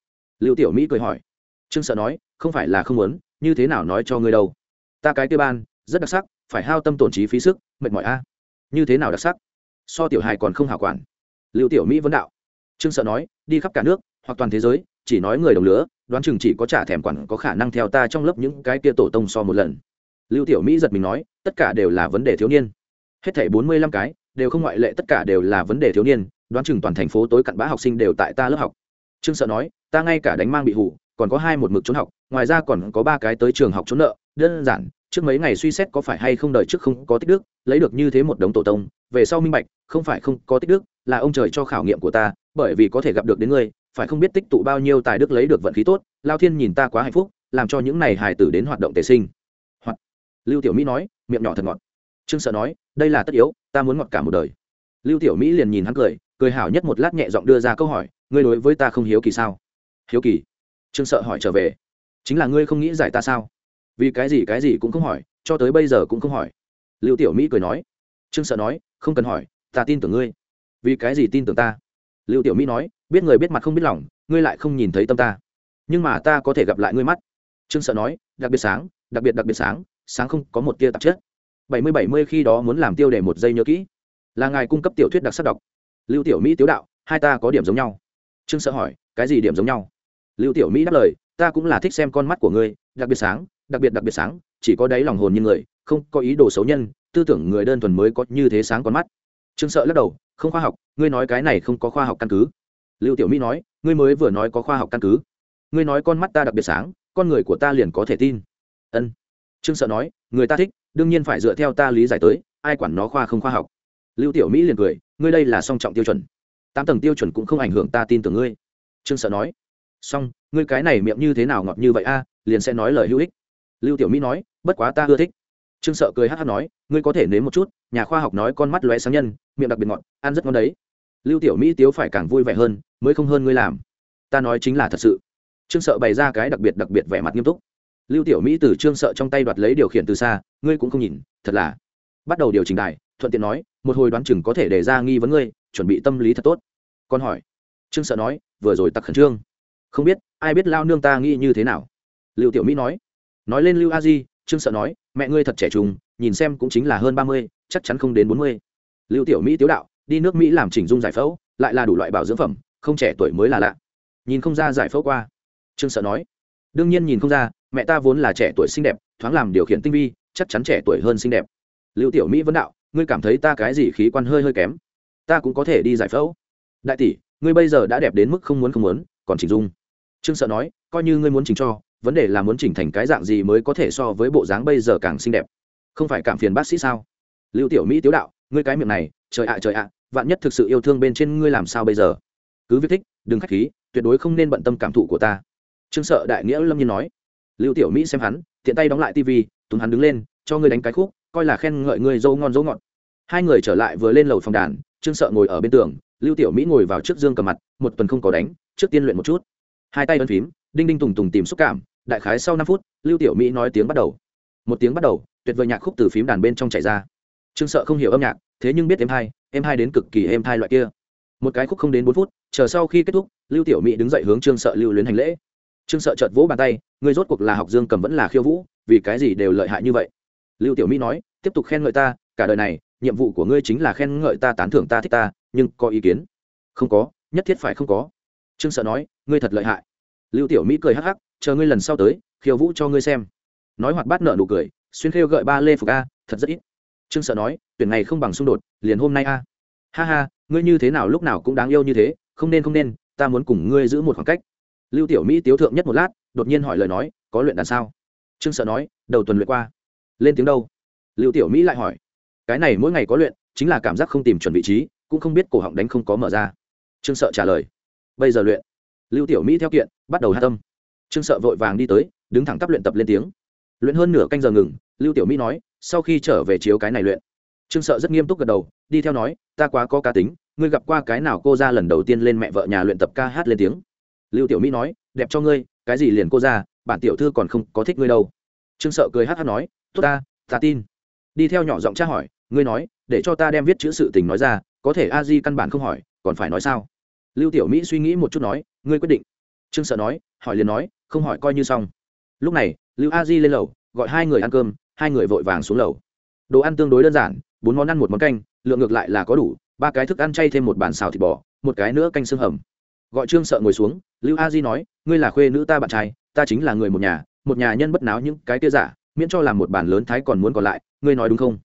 Lưu tiểu mỹ cười hỏi. Trương sợ nói, không phải là không muốn, như thế nào nói cho ngươi đâu? Ta cái kia ban, rất đặc sắc, phải hao tâm tổn trí phí sức, mệt mỏi a. Như thế nào đặc sắc? So tiểu hài còn không hảo quản. Lưu tiểu mỹ vấn đạo trương sợ nói, đi khắp cả nước, hoặc toàn thế giới, chỉ nói người đồng lứa, đoán chừng chỉ có trả thèm quản có khả năng theo ta trong lớp những cái kia tổ tông so một lần. Lưu tiểu mỹ giật mình nói, tất cả đều là vấn đề thiếu niên. Hết thảy bốn mươi lăm cái, đều không ngoại lệ tất cả đều là vấn đề thiếu niên, đoán chừng toàn thành phố tối cặn bã học sinh đều tại ta lớp học. Trương sợ nói, ta ngay cả đánh mang bị hủ, còn có hai một mực trốn học, ngoài ra còn có ba cái tới trường học trốn nợ, đơn giản, trước mấy ngày suy xét có phải hay không đợi trước không có tích đức, lấy được như thế một đống tổ tông, về sau minh bạch, không phải không có tích đức, là ông trời cho khảo nghiệm của ta bởi vì có thể gặp được đến ngươi, phải không biết tích tụ bao nhiêu tài đức lấy được vận khí tốt, lao thiên nhìn ta quá hạnh phúc, làm cho những này hài tử đến hoạt động tề sinh. Hoặc, lưu tiểu mỹ nói, miệng nhỏ thật ngọt. Trương sợ nói, đây là tất yếu, ta muốn ngọt cả một đời. Lưu tiểu mỹ liền nhìn hắn cười cười hảo nhất một lát nhẹ giọng đưa ra câu hỏi, ngươi đối với ta không hiếu kỳ sao? Hiếu kỳ? Trương sợ hỏi trở về. Chính là ngươi không nghĩ giải ta sao? Vì cái gì cái gì cũng không hỏi, cho tới bây giờ cũng không hỏi. Lưu tiểu mỹ cười nói. Trương sợ nói, không cần hỏi, ta tin tưởng ngươi. Vì cái gì tin tưởng ta? Lưu tiểu mỹ nói, biết người biết mặt không biết lòng, ngươi lại không nhìn thấy tâm ta. Nhưng mà ta có thể gặp lại ngươi mắt. Trương sợ nói, đặc biệt sáng, đặc biệt đặc biệt sáng sáng không có một tia tạp chất. Bảy mươi bảy mươi khi đó muốn làm tiêu đề một giây nhớ kỹ. Là ngài cung cấp tiểu thuyết đặc sắc đọc. Lưu tiểu mỹ tiếu đạo, hai ta có điểm giống nhau. Trương sợ hỏi, cái gì điểm giống nhau? Lưu tiểu mỹ đáp lời, ta cũng là thích xem con mắt của ngươi, đặc biệt sáng, đặc biệt đặc biệt sáng, chỉ có đáy lòng hồn như người, không có ý đồ xấu nhân, tư tưởng người đơn thuần mới có như thế sáng con mắt. Trương sợ lắc đầu không khoa học, ngươi nói cái này không có khoa học căn cứ. Lưu tiểu mỹ nói, ngươi mới vừa nói có khoa học căn cứ. Ngươi nói con mắt ta đặc biệt sáng, con người của ta liền có thể tin. Ân. Trương sợ nói, người ta thích, đương nhiên phải dựa theo ta lý giải tới, ai quản nó khoa không khoa học. Lưu tiểu mỹ liền cười, ngươi đây là song trọng tiêu chuẩn. Tám tầng tiêu chuẩn cũng không ảnh hưởng ta tin tưởng ngươi. Trương sợ nói song ngươi cái này miệng như thế nào ngọt như vậy a, liền sẽ nói lời hữu ích. Lưu tiểu mỹ nói, bất quá ta ưa thích. Trương sợ cười hát hát nói, ngươi có thể nếm một chút, nhà khoa học nói con mắt lóe sáng nhân miệng đặc biệt ngọt, ăn rất ngon đấy. Lưu tiểu mỹ tiếu phải càng vui vẻ hơn, mới không hơn ngươi làm. Ta nói chính là thật sự. Trương sợ bày ra cái đặc biệt đặc biệt vẻ mặt nghiêm túc. Lưu tiểu mỹ từ trương sợ trong tay đoạt lấy điều khiển từ xa, ngươi cũng không nhìn, thật là. Bắt đầu điều chỉnh đài, thuận tiện nói, một hồi đoán chừng có thể đề ra nghi vấn ngươi, chuẩn bị tâm lý thật tốt. Con hỏi. Trương sợ nói, vừa rồi tặc khẩn trương. Không biết, ai biết lao nương ta nghĩ như thế nào? Lưu tiểu mỹ nói. Nói lên lưu a di, trương sợ nói, mẹ ngươi thật trẻ trung, nhìn xem cũng chính là hơn ba mươi, chắc chắn không đến bốn mươi lưu tiểu mỹ tiếu đạo, đi nước mỹ làm chỉnh dung giải phẫu, lại là đủ loại bảo dưỡng phẩm, không trẻ tuổi mới là lạ. Nhìn không ra giải phẫu qua. Trương sợ nói. Đương nhiên nhìn không ra, mẹ ta vốn là trẻ tuổi xinh đẹp, thoáng làm điều khiển tinh vi, chắc chắn trẻ tuổi hơn xinh đẹp. Lưu tiểu mỹ vẫn đạo, ngươi cảm thấy ta cái gì khí quan hơi hơi kém? Ta cũng có thể đi giải phẫu. Đại tỷ, ngươi bây giờ đã đẹp đến mức không muốn không muốn, còn chỉnh dung. Trương sợ nói, coi như ngươi muốn chỉnh cho, vấn đề là muốn chỉnh thành cái dạng gì mới có thể so với bộ dáng bây giờ càng xinh đẹp. Không phải cảm phiền bác sĩ sao? Lưu tiểu mỹ tiếu đạo ngươi cái miệng này, trời ạ trời ạ, vạn nhất thực sự yêu thương bên trên ngươi làm sao bây giờ? Cứ viết thích, đừng k h á c h khí, tuyệt đối không nên bận tâm cảm thụ của ta. Trương sợ đại nghĩa lâm nhiên nói. Lưu tiểu mỹ xem hắn, tiện tay đóng lại tv túng hắn đứng lên, cho ngươi đánh cái khúc, coi là khen ngợi ngươi dâu ngon dâu ngọt. Hai người trở lại vừa lên lầu phòng đàn, trương sợ ngồi ở bên tường, lưu tiểu mỹ ngồi vào trước dương cầm mặt, một tuần không có đánh, trước tiên luyện một chút. Hai tay ấn phím, đinh đinh tùng tùng tìm xúc cảm, đại khái sau năm phút, lưu tiểu mỹ nói tiếng bắt đầu. Một tiếng bắt đầu, tuyệt vời nhạc khúc từ phím đàn bên trong chạy ra trương sợ không hiểu âm nhạc, thế nhưng biết em hai em hai đến cực kỳ em hai loại kia. Một cái khúc không đến bốn phút, chờ sau khi kết thúc, lưu tiểu mỹ đứng dậy hướng trương sợ lưu luyến hành lễ. Trương sợ chợt vỗ bàn tay, người rốt cuộc là học dương cầm vẫn là khiêu vũ, vì cái gì đều lợi hại như vậy? Lưu tiểu mỹ nói, tiếp tục khen ngợi ta, cả đời này, nhiệm vụ của ngươi chính là khen ngợi ta, tán thưởng ta, thích ta, nhưng có ý kiến? Không có, nhất thiết phải không có. Trương sợ nói, ngươi thật lợi hại. Lưu tiểu mỹ cười hắc hắc, chờ ngươi lần sau tới, khiêu vũ cho ngươi xem. Nói hoạt bát nợ nụ cười, xuyên khêu gợi ba lê phục a, thật rất ít trương sợ nói, tuyển này không bằng xung đột, liền hôm nay a. Ha ha, ngươi như thế nào lúc nào cũng đáng yêu như thế, không nên không nên, ta muốn cùng ngươi giữ một khoảng cách. Lưu tiểu mỹ tiếu thượng nhất một lát, đột nhiên hỏi lời nói, có luyện đàn sao? Trương sợ nói, đầu tuần luyện qua. Lên tiếng đâu? Lưu tiểu mỹ lại hỏi, cái này mỗi ngày có luyện, chính là cảm giác không tìm chuẩn vị trí, cũng không biết cổ họng đánh không có mở ra. Trương sợ trả lời, bây giờ luyện. Lưu tiểu mỹ theo kiện, bắt đầu hạ tâm. Trương sợ vội vàng đi tới, đứng thẳng tắp luyện tập lên tiếng. Luyện hơn nửa canh giờ ngừng, lưu tiểu mỹ nói sau khi trở về chiếu cái này luyện. Trương sợ rất nghiêm túc gật đầu, đi theo nói, ta quá có cá tính, ngươi gặp qua cái nào cô ra lần đầu tiên lên mẹ vợ nhà luyện tập ca hát lên tiếng? Lưu tiểu mỹ nói, đẹp cho ngươi, cái gì liền cô ra bản tiểu thư còn không có thích ngươi đâu. Trương sợ cười hát hát nói, tốt ta ta tin. Đi theo nhỏ giọng tra hỏi, ngươi nói, để cho ta đem viết chữ sự tình nói ra, có thể a di căn bản không hỏi, còn phải nói sao? Lưu tiểu mỹ suy nghĩ một chút nói, ngươi quyết định. Trương sợ nói, hỏi liền nói, không hỏi coi như xong. Lúc này, lưu a di lên lầu, gọi hai người ăn cơm hai người vội vàng xuống lầu. Đồ ăn tương đối đơn giản, bốn món ăn một món canh, lượng ngược lại là có đủ, ba cái thức ăn chay thêm một bàn xào thịt bò, một cái nữa canh xương hầm. Gọi trương sợ ngồi xuống, lưu a di nói, ngươi là khuê nữ ta bạn trai, ta chính là người một nhà một nhà nhân bất náo những cái kia giả, miễn cho làm một bàn lớn thái còn muốn còn lại, ngươi nói đúng không?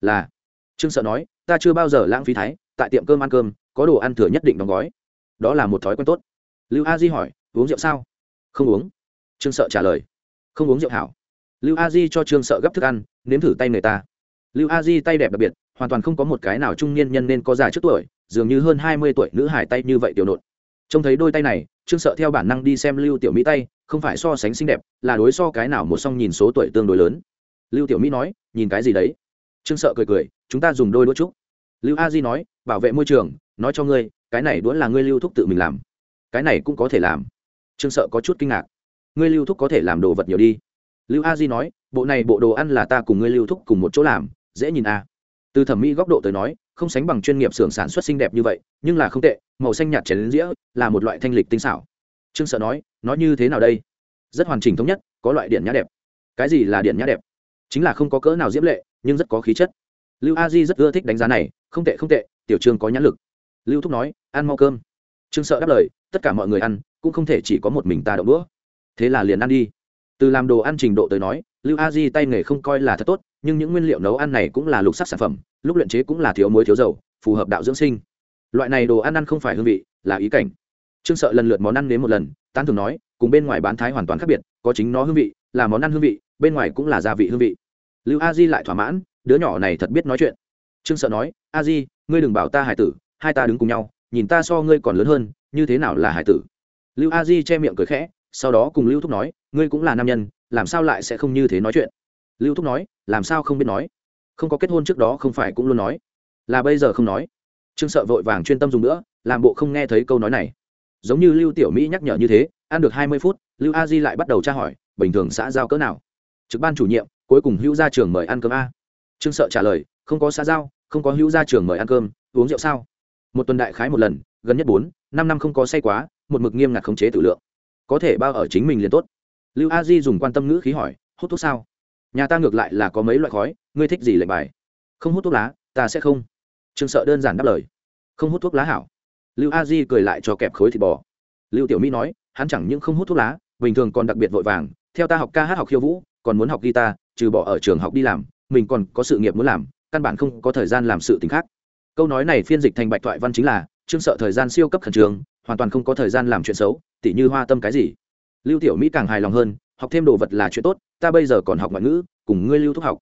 Là. Trương sợ nói, ta chưa bao giờ lãng phí thái, tại tiệm cơm ăn cơm, có đồ ăn thừa nhất định đóng gói. Đó là một thói quen tốt. Lưu a di hỏi, uống rượu sao? Không uống. Trương sợ trả lời, không uống rượu hảo lưu a di cho trương sợ gấp thức ăn, nếm thử tay người ta. Lưu a di tay đẹp đặc biệt, hoàn toàn không có một cái nào trung niên nhân nên có già trước tuổi, dường như hơn hai mươi tuổi nữ hải tay như vậy tiểu nộn. Trông thấy đôi tay này, trương sợ theo bản năng đi xem lưu tiểu mỹ tay, không phải so sánh xinh đẹp, là đối so cái nào một song nhìn số tuổi tương đối lớn. Lưu tiểu mỹ nói, nhìn cái gì đấy? Trương sợ cười cười, chúng ta dùng đôi đũa trúc. Lưu a di nói, bảo vệ môi trường, nói cho ngươi, cái này đũa là ngươi lưu thúc tự mình làm. Cái này cũng có thể làm. Trương sợ có chút kinh ngạc. Ngươi lưu thúc có thể làm đồ vật nhiều đi lưu a di nói, bộ này bộ đồ ăn là ta cùng ngươi lưu thúc cùng một chỗ làm, dễ nhìn a. À. từ thẩm mỹ góc độ tới nói, không sánh bằng chuyên nghiệp xưởng sản xuất xinh đẹp như vậy, nhưng là không tệ, màu xanh nhạt chén đến dĩa là một loại thanh lịch tinh xảo. Trương sợ nói nói như thế nào đây? Rất hoàn chỉnh thống nhất, có loại điện nhã đẹp. Cái gì là điện nhã đẹp? Chính là không có cỡ nào diễm lệ, nhưng rất có khí chất. Lưu a di rất ưa thích đánh giá này, không tệ không tệ, tiểu trương có nhãn lực. Lưu thúc nói, ăn mau cơm. Trương sợ đáp lời, tất cả mọi người ăn, cũng không thể chỉ có một mình ta đậu đũa. Thế là liền ăn đi từ làm đồ ăn trình độ tới nói, lưu a di tay nghề không coi là thật tốt, nhưng những nguyên liệu nấu ăn này cũng là lục sắc sản phẩm, lúc luyện chế cũng là thiếu muối thiếu dầu, phù hợp đạo dưỡng sinh. Loại này đồ ăn ăn không phải hương vị, là ý cảnh. Trương sợ lần lượt món ăn đến một lần, tán thường nói, cùng bên ngoài bán thái hoàn toàn khác biệt, có chính nó hương vị, là món ăn hương vị, bên ngoài cũng là gia vị hương vị. Lưu a di lại thỏa mãn, đứa nhỏ này thật biết nói chuyện. Trương sợ nói, a di, ngươi đừng bảo ta hải tử, hai ta đứng cùng nhau, nhìn ta so ngươi còn lớn hơn, như thế nào là hải tử? Lưu a di che miệng cười khẽ sau đó cùng lưu thúc nói, ngươi cũng là nam nhân, làm sao lại sẽ không như thế nói chuyện? Lưu thúc nói, làm sao không biết nói? Không có kết hôn trước đó không phải cũng luôn nói. Là bây giờ không nói. Trương sợ vội vàng chuyên tâm dùng nữa, làm bộ không nghe thấy câu nói này. Giống như lưu tiểu mỹ nhắc nhở như thế, ăn được hai mươi phút, lưu a di lại bắt đầu tra hỏi, bình thường xã giao cỡ nào? Trực ban chủ nhiệm, cuối cùng hữu gia trường mời ăn cơm a. Trương sợ trả lời, không có xã giao, không có hữu gia trường mời ăn cơm, uống rượu sao? Một tuần đại khái một lần, gần nhất bốn, năm năm không có say quá, một mực nghiêm ngặt khống chế tử lượng có thể bao ở chính mình liền tốt. Lưu a di dùng quan tâm ngữ khí hỏi, hút thuốc sao? Nhà ta ngược lại là có mấy loại khói, ngươi thích gì lệnh bài? Không hút thuốc lá, ta sẽ không. Trương sợ đơn giản đáp lời, không hút thuốc lá hảo. Lưu a di cười lại cho kẹp khối thịt bò. Lưu tiểu mỹ nói, hắn chẳng những không hút thuốc lá, bình thường còn đặc biệt vội vàng, theo ta học ca hát học khiêu vũ, còn muốn học guitar, trừ bỏ ở trường học đi làm, mình còn có sự nghiệp muốn làm, căn bản không có thời gian làm sự t khác. Câu nói này phiên dịch thành bạch thoại văn chính là trương sợ thời gian siêu cấp khẩn trương, hoàn toàn không có thời gian làm chuyện xấu, tỉ như hoa tâm cái gì. Lưu tiểu mỹ càng hài lòng hơn, học thêm đồ vật là chuyện tốt, ta bây giờ còn học ngoại ngữ, cùng ngươi lưu thúc học.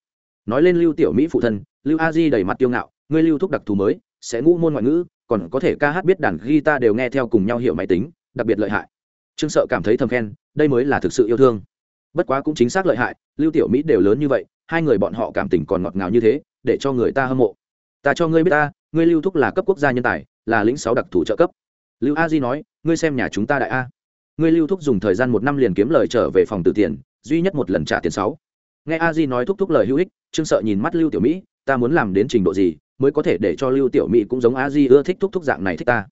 Nói lên lưu tiểu mỹ phụ thân, lưu a di đầy mặt tiêu ngạo, ngươi lưu thúc đặc thù mới, sẽ ngũ môn ngoại ngữ, còn có thể ca hát biết đàn guitar đều nghe theo cùng nhau hiểu máy tính, đặc biệt lợi hại. Trương sợ cảm thấy thầm khen, đây mới là thực sự yêu thương. Bất quá cũng chính xác lợi hại, lưu tiểu mỹ đều lớn như vậy, hai người bọn họ cảm tình còn ngọt ngào như thế, để cho người ta hâm mộ. Ta cho ngươi biết ta, ngươi lưu thúc là cấp quốc gia nhân tài là lĩnh sáu đặc thù trợ cấp. Lưu a di nói, ngươi xem nhà chúng ta đại a. Ngươi lưu thúc dùng thời gian một năm liền kiếm lời trở về phòng từ tiền, duy nhất một lần trả tiền sáu. Nghe a di nói thúc thúc lời hữu ích, trương sợ nhìn mắt lưu tiểu mỹ, ta muốn làm đến trình độ gì mới có thể để cho lưu tiểu mỹ cũng giống a di ưa thích thúc thúc dạng này thích ta?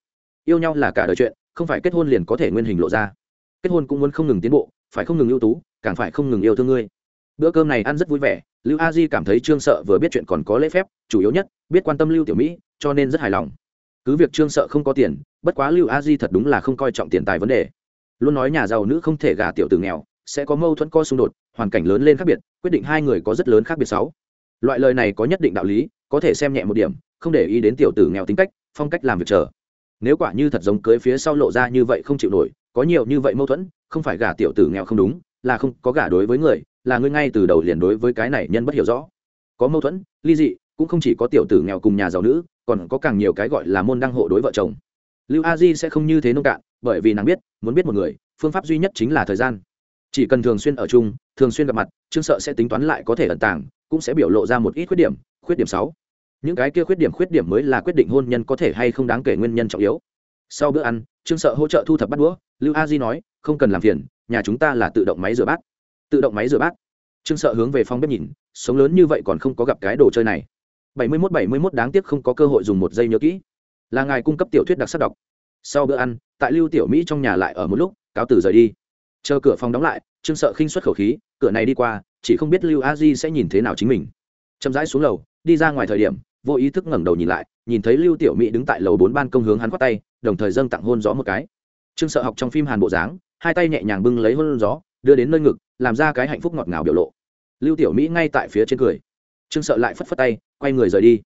Yêu nhau là cả đời chuyện, không phải kết hôn liền có thể nguyên hình lộ ra. Kết hôn cũng muốn không ngừng tiến bộ, phải không ngừng ưu tú, càng phải không ngừng yêu thương ngươi. Bữa cơm này ăn rất vui vẻ, lưu a di cảm thấy trương sợ vừa biết chuyện còn có lễ phép, chủ yếu nhất, biết quan tâm lưu tiểu mỹ, cho nên rất hài lòng cứ việc trương sợ không có tiền, bất quá lưu a di thật đúng là không coi trọng tiền tài vấn đề. Luôn nói nhà giàu nữ không thể gả tiểu tử nghèo, sẽ có mâu thuẫn co xung đột, hoàn cảnh lớn lên khác biệt, quyết định hai người có rất lớn khác biệt sáu. Loại lời này có nhất định đạo lý, có thể xem nhẹ một điểm, không để ý đến tiểu tử nghèo tính cách, phong cách làm việc chờ. Nếu quả như thật giống cưới phía sau lộ ra như vậy không chịu nổi, có nhiều như vậy mâu thuẫn, không phải gả tiểu tử nghèo không đúng, là không có gả đối với người, là ngươi ngay từ đầu liền đối với cái này nhân bất hiểu rõ. Có mâu thuẫn, ly dị cũng không chỉ có tiểu tử nghèo cùng nhà giàu nữ, còn có càng nhiều cái gọi là môn đăng hộ đối vợ chồng. Lưu a di sẽ không như thế nông cạn, bởi vì nàng biết, muốn biết một người, phương pháp duy nhất chính là thời gian. Chỉ cần thường xuyên ở chung, thường xuyên gặp mặt, trương sợ sẽ tính toán lại có thể ẩn tàng, cũng sẽ biểu lộ ra một ít khuyết điểm khuyết điểm sáu. Những cái kia khuyết điểm khuyết điểm mới là quyết định hôn nhân có thể hay không đáng kể nguyên nhân trọng yếu. Sau bữa ăn, trương sợ hỗ trợ thu thập bắt đũa, lưu a di nói, không cần làm phiền, nhà chúng ta là tự động máy rửa bát. Tự động máy rửa bát? Trương sợ hướng về phòng bếp nhìn, sống lớn như vậy còn không có gặp cái đồ chơi này bảy mươi mốt bảy mươi mốt đáng tiếc không có cơ hội dùng một giây nhớ kỹ. Là ngài cung cấp tiểu thuyết đặc sắc đọc. Sau bữa ăn, tại lưu tiểu mỹ trong nhà lại ở một lúc, cáo từ rời đi. Chờ cửa phòng đóng lại, trương sợ khinh xuất khẩu khí, cửa này đi qua, chỉ không biết lưu a di sẽ nhìn thế nào chính mình. Chậm rãi xuống lầu, đi ra ngoài thời điểm, vô ý thức ngẩng đầu nhìn lại, nhìn thấy lưu tiểu mỹ đứng tại lầu bốn ban công hướng hắn quát tay, đồng thời dâng tặng hôn gió một cái. Trương sợ học trong phim hàn bộ dáng, hai tay nhẹ nhàng bưng lấy hôn gió, đưa đến nơi ngực, làm ra cái hạnh phúc ngọt ngào biểu lộ. Lưu tiểu mỹ ngay tại phía trên cười trương sợ lại phất phất tay, quay người rời đi.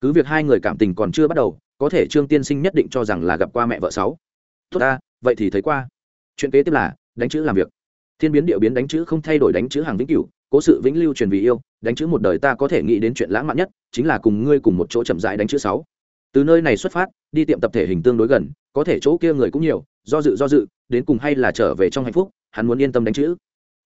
Cứ việc hai người cảm tình còn chưa bắt đầu, có thể trương tiên sinh nhất định cho rằng là gặp qua mẹ vợ sáu. Tốt ta, vậy thì thấy qua. Chuyện kế tiếp là, đánh chữ làm việc. Thiên biến điệu biến đánh chữ không thay đổi đánh chữ hàng vĩnh cửu, cố sự vĩnh lưu truyền vì yêu, đánh chữ một đời ta có thể nghĩ đến chuyện lãng mạn nhất, chính là cùng ngươi cùng một chỗ chậm rãi đánh chữ sáu. Từ nơi này xuất phát, đi tiệm tập thể hình tương đối gần, có thể chỗ kia người cũng nhiều, do dự do dự, đến cùng hay là trở về trong hạnh phúc, hắn muốn yên tâm đánh chữ.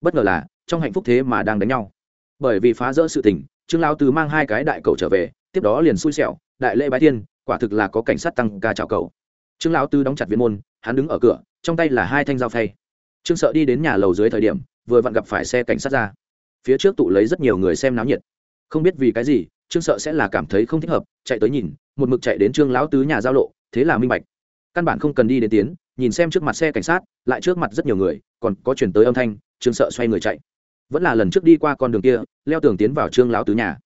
Bất ngờ là, trong hạnh phúc thế mà đang đánh nhau. Bởi vì phá rỡ sự tình trương lao tứ mang hai cái đại cầu trở về, tiếp đó liền xui xẻo, đại lễ bái tiên, quả thực là có cảnh sát tăng ca chào cầu. Trương lão tứ đóng chặt viên môn, hắn đứng ở cửa, trong tay là hai thanh dao phay. Trương sợ đi đến nhà lầu dưới thời điểm, vừa vặn gặp phải xe cảnh sát ra. Phía trước tụ lấy rất nhiều người xem náo nhiệt. Không biết vì cái gì, trương sợ sẽ là cảm thấy không thích hợp, chạy tới nhìn, một mực chạy đến trương lão tứ nhà giao lộ, thế là minh bạch. Căn bản không cần đi đến tiến, nhìn xem trước mặt xe cảnh sát, lại trước mặt rất nhiều người, còn có chuyển tới âm thanh, trương sợ xoay người chạy vẫn là lần trước đi qua con đường kia, leo tường tiến vào trương lão tứ nhà.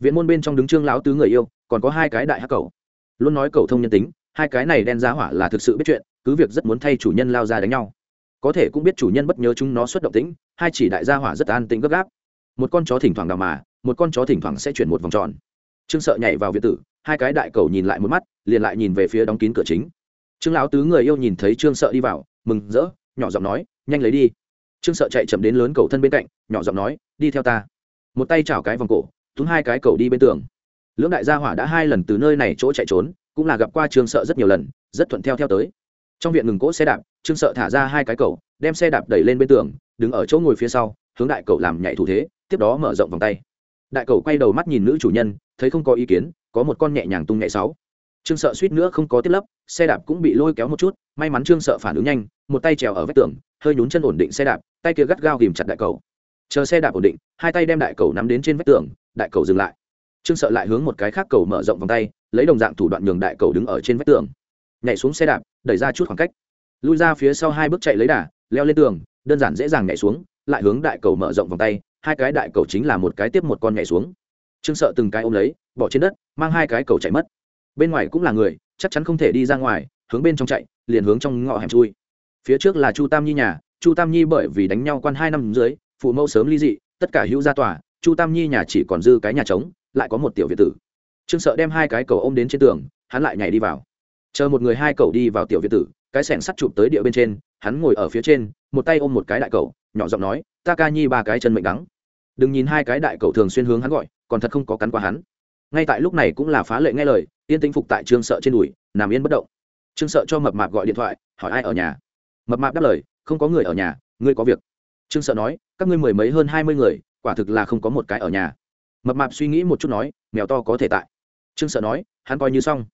Viện môn bên trong đứng trương lão tứ người yêu, còn có hai cái đại hắc cầu luôn nói cầu thông nhân tính, hai cái này đen giá hỏa là thực sự biết chuyện, cứ việc rất muốn thay chủ nhân lao ra đánh nhau. Có thể cũng biết chủ nhân bất nhớ chúng nó xuất động tĩnh, hai chỉ đại gia hỏa rất an tĩnh gấp gáp. Một con chó thỉnh thoảng đào mà, một con chó thỉnh thoảng sẽ chuyển một vòng tròn. Trương sợ nhảy vào viện tử, hai cái đại cầu nhìn lại một mắt, liền lại nhìn về phía đóng kín cửa chính. Trương lão tứ người yêu nhìn thấy trương sợ đi vào, mừng rỡ, nhỏ giọng nói, nhanh lấy đi trương sợ chạy chậm đến lớn cầu thân bên cạnh, nhỏ giọng nói, đi theo ta. Một tay chảo cái vòng cổ, túm hai cái cầu đi bên tường. Lưỡng đại gia hỏa đã hai lần từ nơi này chỗ chạy trốn, cũng là gặp qua trương sợ rất nhiều lần, rất thuận theo theo tới. Trong viện ngừng cỗ xe đạp, trương sợ thả ra hai cái cầu, đem xe đạp đẩy lên bên tường, đứng ở chỗ ngồi phía sau, hướng đại cầu làm nhảy thủ thế, tiếp đó mở rộng vòng tay. Đại cầu quay đầu mắt nhìn nữ chủ nhân, thấy không có ý kiến, có một con nhẹ nhàng tung nhẹ sáu. Trương sợ suýt nữa không có tiết lấp, xe đạp cũng bị lôi kéo một chút, may mắn trương sợ phản ứng nhanh, một tay trèo ở vách tường hơi nhún chân ổn định xe đạp, tay kia gắt gao ghìm chặt đại cầu. Chờ xe đạp ổn định, hai tay đem đại cầu nắm đến trên vách tường, đại cầu dừng lại. Trương sợ lại hướng một cái khác cầu mở rộng vòng tay, lấy đồng dạng thủ đoạn nhường đại cầu đứng ở trên vách tường. Nhảy xuống xe đạp, đẩy ra chút khoảng cách. Lui ra phía sau hai bước chạy lấy đà, leo lên tường, đơn giản dễ dàng nhảy xuống, lại hướng đại cầu mở rộng vòng tay, hai cái đại cầu chính là một cái tiếp một con nhảy xuống. Trương sợ từng cái ôm lấy, bỏ trên đất, mang hai cái cầu chạy mất. Bên ngoài cũng là người, chắc chắn không thể đi ra ngoài, hướng bên trong chạy, liền hướng trong ngõ hẻm chui phía trước là chu tam nhi nhà, chu tam nhi bởi vì đánh nhau quan hai năm dưới, phụ mẫu sớm ly dị, tất cả hữu ra tòa, chu tam nhi nhà chỉ còn dư cái nhà trống, lại có một tiểu việt tử. Trương sợ đem hai cái cầu ôm đến trên tường, hắn lại nhảy đi vào. Chờ một người hai cầu đi vào tiểu việt tử, cái sẻng sắt chụp tới địa bên trên, hắn ngồi ở phía trên, một tay ôm một cái đại cầu, nhỏ giọng nói, ta ca nhi ba cái chân mệnh đắng. Đừng nhìn hai cái đại cầu thường xuyên hướng hắn gọi, còn thật không có cắn qua hắn. Ngay tại lúc này cũng là phá lệ nghe lời, yên tĩnh phục tại trương sợ trên đùi, nằm yên bất động. Trương sợ cho mập mạp gọi điện thoại, hỏi ai ở nhà mập mạp đáp lời, không có người ở nhà, ngươi có việc. Trương sợ nói, các ngươi mười mấy hơn hai mươi người, quả thực là không có một cái ở nhà. Mập mạp suy nghĩ một chút nói, mèo to có thể tại. Trương sợ nói, hắn coi như xong.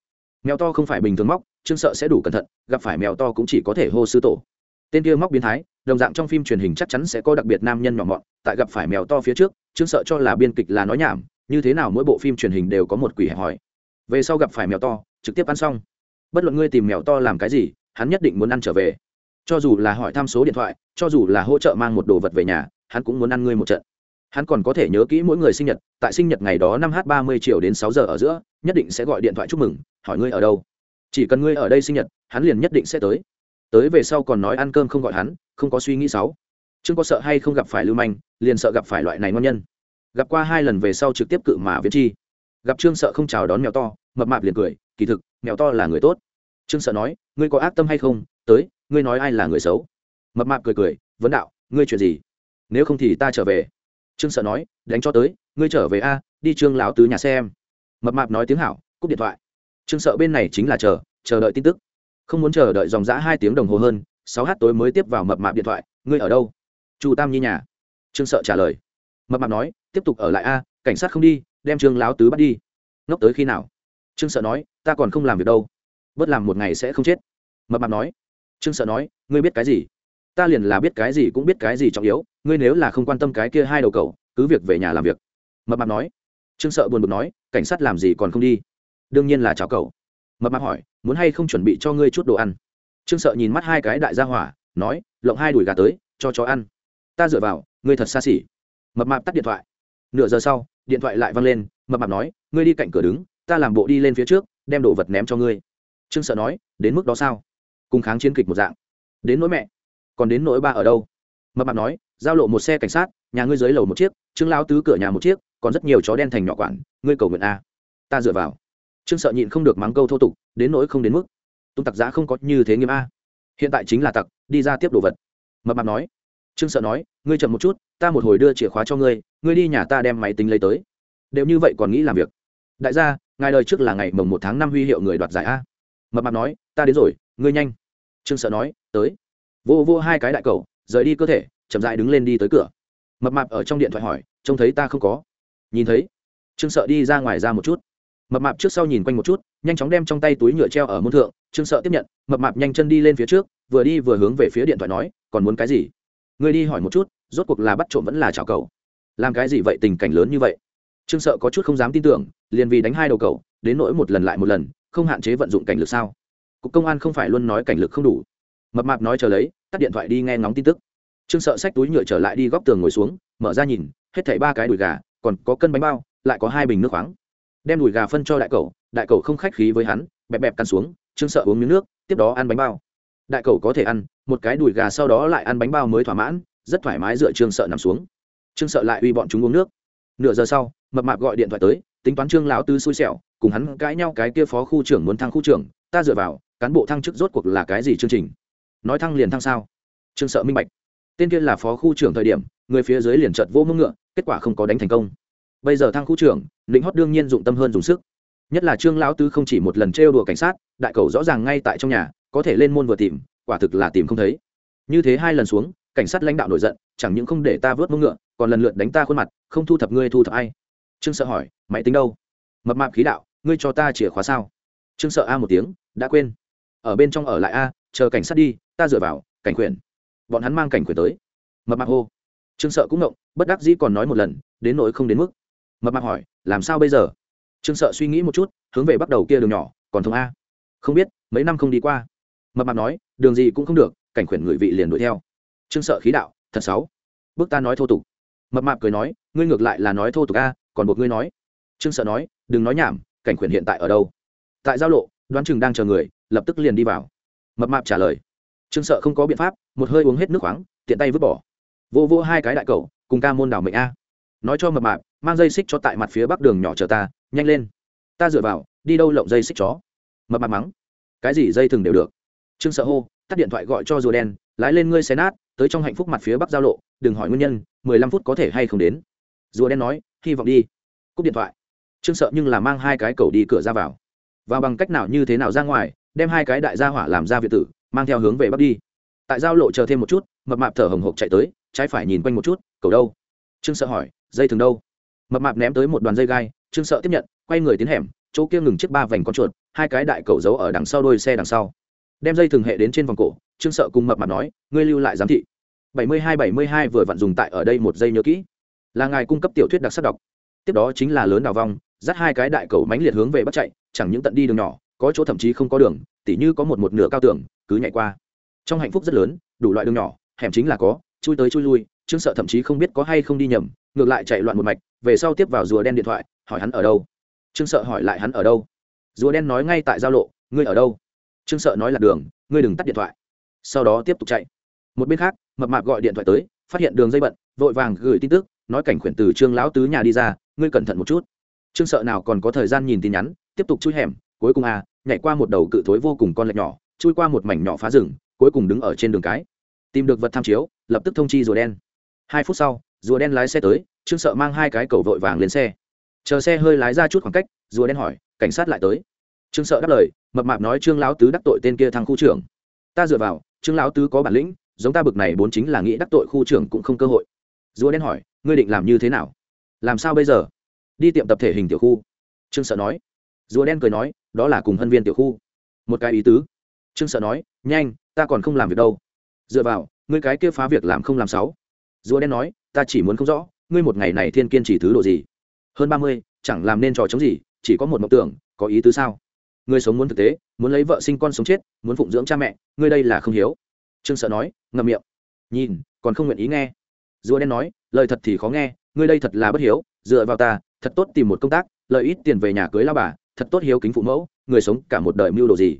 Mèo to không phải bình thường móc, trương sợ sẽ đủ cẩn thận, gặp phải mèo to cũng chỉ có thể hô sư tổ. Tên kia móc biến thái, đồng dạng trong phim truyền hình chắc chắn sẽ có đặc biệt nam nhân nhỏ mọn, tại gặp phải mèo to phía trước, trương sợ cho là biên kịch là nói nhảm, như thế nào mỗi bộ phim truyền hình đều có một quỷ hẹp hỏi về sau gặp phải mèo to, trực tiếp ăn xong. Bất luận ngươi tìm mèo to làm cái gì, hắn nhất định muốn ăn trở về cho dù là hỏi thăm số điện thoại, cho dù là hỗ trợ mang một đồ vật về nhà, hắn cũng muốn ăn ngươi một trận. Hắn còn có thể nhớ kỹ mỗi người sinh nhật, tại sinh nhật ngày đó năm h ba mươi chiều đến sáu giờ ở giữa, nhất định sẽ gọi điện thoại chúc mừng, hỏi ngươi ở đâu. Chỉ cần ngươi ở đây sinh nhật, hắn liền nhất định sẽ tới. Tới về sau còn nói ăn cơm không gọi hắn, không có suy nghĩ sáu chưng có sợ hay không gặp phải lưu manh, liền sợ gặp phải loại này ngon nhân. Gặp qua hai lần về sau trực tiếp cự mà viễn chi. Gặp trương sợ không chào đón mèo to, mập mạp liền cười, kỳ thực, mèo to là người tốt. Trương sợ nói, ngươi có ác tâm hay không? Tới, ngươi nói ai là người xấu? Mập mạp cười cười, vấn đạo, ngươi chuyện gì? Nếu không thì ta trở về. Trương sợ nói, đánh cho tới, ngươi trở về a, đi trương lão tứ nhà xem. Mập mạp nói tiếng hảo, cúp điện thoại. Trương sợ bên này chính là chờ chờ đợi tin tức. Không muốn chờ đợi dòng g hai tiếng đồng hồ hơn, sáu h tối mới tiếp vào mập mạp điện thoại, ngươi ở đâu? Chu tam nhi nhà. Trương sợ trả lời. Mập mạp nói, tiếp tục ở lại a, cảnh sát không đi, đem trương lão tứ bắt đi. Ngốc tới khi nào? Trương sợ nói, ta còn không làm việc đâu. Bớt làm một ngày sẽ không chết. Mập mạp nói trương sợ nói, ngươi biết cái gì? Ta liền là biết cái gì cũng biết cái gì trọng yếu, ngươi nếu là không quan tâm cái kia hai đầu cầu cứ việc về nhà làm việc. Mập mạp nói. Trương sợ buồn bực nói, cảnh sát làm gì còn không đi? Đương nhiên là cháo cầu mập mạp hỏi, muốn hay không chuẩn bị cho ngươi chút đồ ăn? Trương sợ nhìn mắt hai cái đại gia hỏa, nói, lộng hai đùi gà tới, cho chó ăn. Ta dựa vào, ngươi thật xa xỉ. Mập mạp tắt điện thoại. Nửa giờ sau, điện thoại lại văng lên, mập mạp nói, ngươi đi cạnh cửa đứng, ta làm bộ đi lên phía trước, đem đồ vật ném cho ngươi. Trương sợ nói, đến mức đó sao? Cùng kháng chiến kịch một dạng. Đến nỗi mẹ, còn đến nỗi ba ở đâu? Mập mạp nói, giao lộ một xe cảnh sát, nhà ngươi dưới lầu một chiếc, trương lao tứ cửa nhà một chiếc, còn rất nhiều chó đen thành nhỏ quản, ngươi cầu nguyện a. Ta dựa vào. Trương sợ nhịn không được mắng câu thô tục, đến nỗi không đến mức. Tung tặc giã không có như thế nghiêm a. Hiện tại chính là tặc, đi ra tiếp đồ vật. Mập mạp nói. Trương sợ nói, ngươi chậm một chút, ta một hồi đưa chìa khóa cho ngươi ngươi đi nhà ta đem máy tính lấy tới. Đều như vậy còn nghĩ làm việc. Đại gia, ngài đời trước là ngày mồng một tháng năm huy hiệu người đoạt giải a mập mạp nói, ta đến rồi, ngươi nhanh. Trương sợ nói, tới. Vô vô hai cái đại cầu, rời đi cơ thể, chậm dại đứng lên đi tới cửa. Mập mạp ở trong điện thoại hỏi, trông thấy ta không có? Nhìn thấy. Trương sợ đi ra ngoài ra một chút. Mập mạp trước sau nhìn quanh một chút, nhanh chóng đem trong tay túi nhựa treo ở môn thượng. Trương sợ tiếp nhận, mập mạp nhanh chân đi lên phía trước, vừa đi vừa hướng về phía điện thoại nói, còn muốn cái gì? Người đi hỏi một chút, rốt cuộc là bắt trộm vẫn là chảo cầu. Làm cái gì vậy tình cảnh lớn như vậy? Trương sợ có chút không dám tin tưởng, liền vì đánh hai đầu cầu, đến nỗi một lần lại một lần không hạn chế vận dụng cảnh lực sao? Cục công an không phải luôn nói cảnh lực không đủ. Mập mạp nói chờ lấy, tắt điện thoại đi nghe ngóng tin tức. Trương sợ xách túi nhựa trở lại đi góc tường ngồi xuống, mở ra nhìn, hết thảy ba cái đùi gà, còn có cân bánh bao, lại có hai bình nước khoáng. Đem đùi gà phân cho đại cậu đại cậu không khách khí với hắn, bẹp bẹp cắn xuống, trương sợ uống miếng nước, tiếp đó ăn bánh bao. Đại cậu có thể ăn, một cái đùi gà sau đó lại ăn bánh bao mới thỏa mãn, rất thoải mái dựa trương sợ nằm xuống. Trương sợ lại uy bọn chúng uống nước. Nửa giờ sau, mập mạp gọi điện thoại tới, tính toán trương lão tư xui xẻo cùng hắn cãi nhau cái kia phó khu trưởng muốn thăng khu trưởng, ta dựa vào, cán bộ thăng chức rốt cuộc là cái gì chương trình? Nói thăng liền thăng sao? Trương sợ minh bạch. Tên kia là phó khu trưởng thời điểm, người phía dưới liền chợt vô mưng ngựa, kết quả không có đánh thành công. Bây giờ thăng khu trưởng lĩnh hót đương nhiên dụng tâm hơn dùng sức. Nhất là trương lão tứ không chỉ một lần trêu đùa cảnh sát, đại cầu rõ ràng ngay tại trong nhà, có thể lên môn vừa tìm, quả thực là tìm không thấy. Như thế hai lần xuống, cảnh sát lãnh đạo nổi giận, chẳng những không để ta vớt mông ngựa, còn lần lượt đánh ta khuôn mặt, không thu thập ngươi thu thập ai? Trương sợ hỏi máy tính đâu? Mập mạp khí đạo ngươi cho ta chìa khóa sao? Trương sợ a một tiếng, đã quên. Ở bên trong ở lại a, chờ cảnh sát đi, ta dựa vào, cảnh quyền. Bọn hắn mang cảnh quyền tới. Mập mạp hô. Trương sợ cũng ngộng, bất đắc dĩ còn nói một lần, đến nỗi không đến mức. Mập mạp hỏi, làm sao bây giờ? Trương sợ suy nghĩ một chút, hướng về bắt đầu kia đường nhỏ, còn thông a. Không biết, mấy năm không đi qua. Mập mạp nói, đường gì cũng không được, cảnh quyền người vị liền đuổi theo. Trương sợ khí đạo, thật xấu. Bước ta nói thô tục. Mập mạp cười nói, ngươi ngược lại là nói thô tục a, còn buộc ngươi nói. Trương sợ nói, đừng nói nhảm cảnh khuyển hiện tại ở đâu? Tại giao lộ, đoán chừng đang chờ người, lập tức liền đi vào. Mập mạp trả lời. Trương sợ không có biện pháp, một hơi uống hết nước khoáng, tiện tay vứt bỏ. Vô vô hai cái đại cầu, cùng ca môn đảo mệnh a. Nói cho mập mạp, mang dây xích cho tại mặt phía bắc đường nhỏ chờ ta, nhanh lên. Ta dựa vào, đi đâu lộng dây xích chó? Mập mạp mắng. Cái gì dây thừng đều được. Trương sợ hô, tắt điện thoại gọi cho rùa đen, lái lên ngươi xe nát, tới trong hạnh phúc mặt phía bắc giao lộ, đừng hỏi nguyên nhân, mười lăm phút có thể hay không đến. Rùa đen nói, hy vọng đi. Cúp điện thoại trương sợ nhưng là mang hai cái cầu đi cửa ra vào. Và bằng cách nào như thế nào ra ngoài, đem hai cái đại gia hỏa làm ra việt tử, mang theo hướng về bắc đi. Tại giao lộ chờ thêm một chút, mập mạp thở hồng hộc chạy tới, trái phải nhìn quanh một chút, cầu đâu? Trương sợ hỏi, dây thừng đâu? Mập mạp ném tới một đoàn dây gai, trương sợ tiếp nhận, quay người tiến hẻm, chỗ kia ngừng chiếc ba vành con chuột, hai cái đại cầu giấu ở đằng sau đôi xe đằng sau. Đem dây thường hệ đến trên vòng cổ, trương sợ cùng mập mạp nói, ngươi lưu lại giám thị. Bảy mươi hai bảy mươi hai vừa vặn dùng tại ở đây một giây nhớ kỹ. Là ngài cung cấp tiểu thuyết đặc sắc đọc. Tiếp đó chính là lớn đào vong dắt hai cái đại cầu mánh liệt hướng về bắt chạy, chẳng những tận đi đường nhỏ, có chỗ thậm chí không có đường, tỉ như có một một nửa cao tường, cứ nhảy qua. Trong hạnh phúc rất lớn, đủ loại đường nhỏ, hẻm chính là có, chui tới chui lui, trương sợ thậm chí không biết có hay không đi nhầm, ngược lại chạy loạn một mạch, về sau tiếp vào rùa đen điện thoại, hỏi hắn ở đâu. Trương sợ hỏi lại hắn ở đâu. Rùa đen nói ngay tại giao lộ, ngươi ở đâu? Trương sợ nói là đường, ngươi đừng tắt điện thoại. Sau đó tiếp tục chạy. Một bên khác, mập mạp gọi điện thoại tới, phát hiện đường dây bận, vội vàng gửi tin tức, nói cảnh khuyển từ trương lão tứ nhà đi ra, ngươi cẩn thận một chút trương sợ nào còn có thời gian nhìn tin nhắn, tiếp tục chui hẻm, cuối cùng à nhảy qua một đầu cự thối vô cùng con lệch nhỏ, chui qua một mảnh nhỏ phá rừng, cuối cùng đứng ở trên đường cái. Tìm được vật tham chiếu, lập tức thông chi rùa đen. Hai phút sau, rùa đen lái xe tới, trương sợ mang hai cái cầu vội vàng lên xe. Chờ xe hơi lái ra chút khoảng cách, rùa đen hỏi, cảnh sát lại tới? Trương sợ đáp lời, mập mạp nói, trương lão tứ đắc tội tên kia thằng khu trưởng. Ta dựa vào, trương lão tứ có bản lĩnh, giống ta bực này bốn chính là nghĩ đắc tội khu trưởng cũng không cơ hội. Rùa đen hỏi, ngươi định làm như thế nào? Làm sao bây giờ? Đi tiệm tập thể hình tiểu khu. Trương sợ nói. Rùa đen cười nói, đó là cùng hân viên tiểu khu. Một cái ý tứ. Trương sợ nói, nhanh, ta còn không làm việc đâu. Dựa vào, ngươi cái kia phá việc làm không làm sáu. Rùa đen nói, ta chỉ muốn không rõ, ngươi một ngày này thiên kiên chỉ thứ độ gì? Hơn ba mươi, chẳng làm nên trò chống gì, chỉ có một mộng tưởng, có ý tứ sao? Ngươi sống muốn thực tế, muốn lấy vợ sinh con sống chết, muốn phụng dưỡng cha mẹ, ngươi đây là không hiếu. Trương sợ nói, ngậm miệng. Nhìn, còn không nguyện ý nghe. Rùa đen nói, lời thật thì khó nghe, ngươi đây thật là bất hiếu, dựa vào ta thật tốt tìm một công tác, lợi ít tiền về nhà cưới lao bà, thật tốt hiếu kính phụ mẫu, người sống cả một đời mưu đồ gì?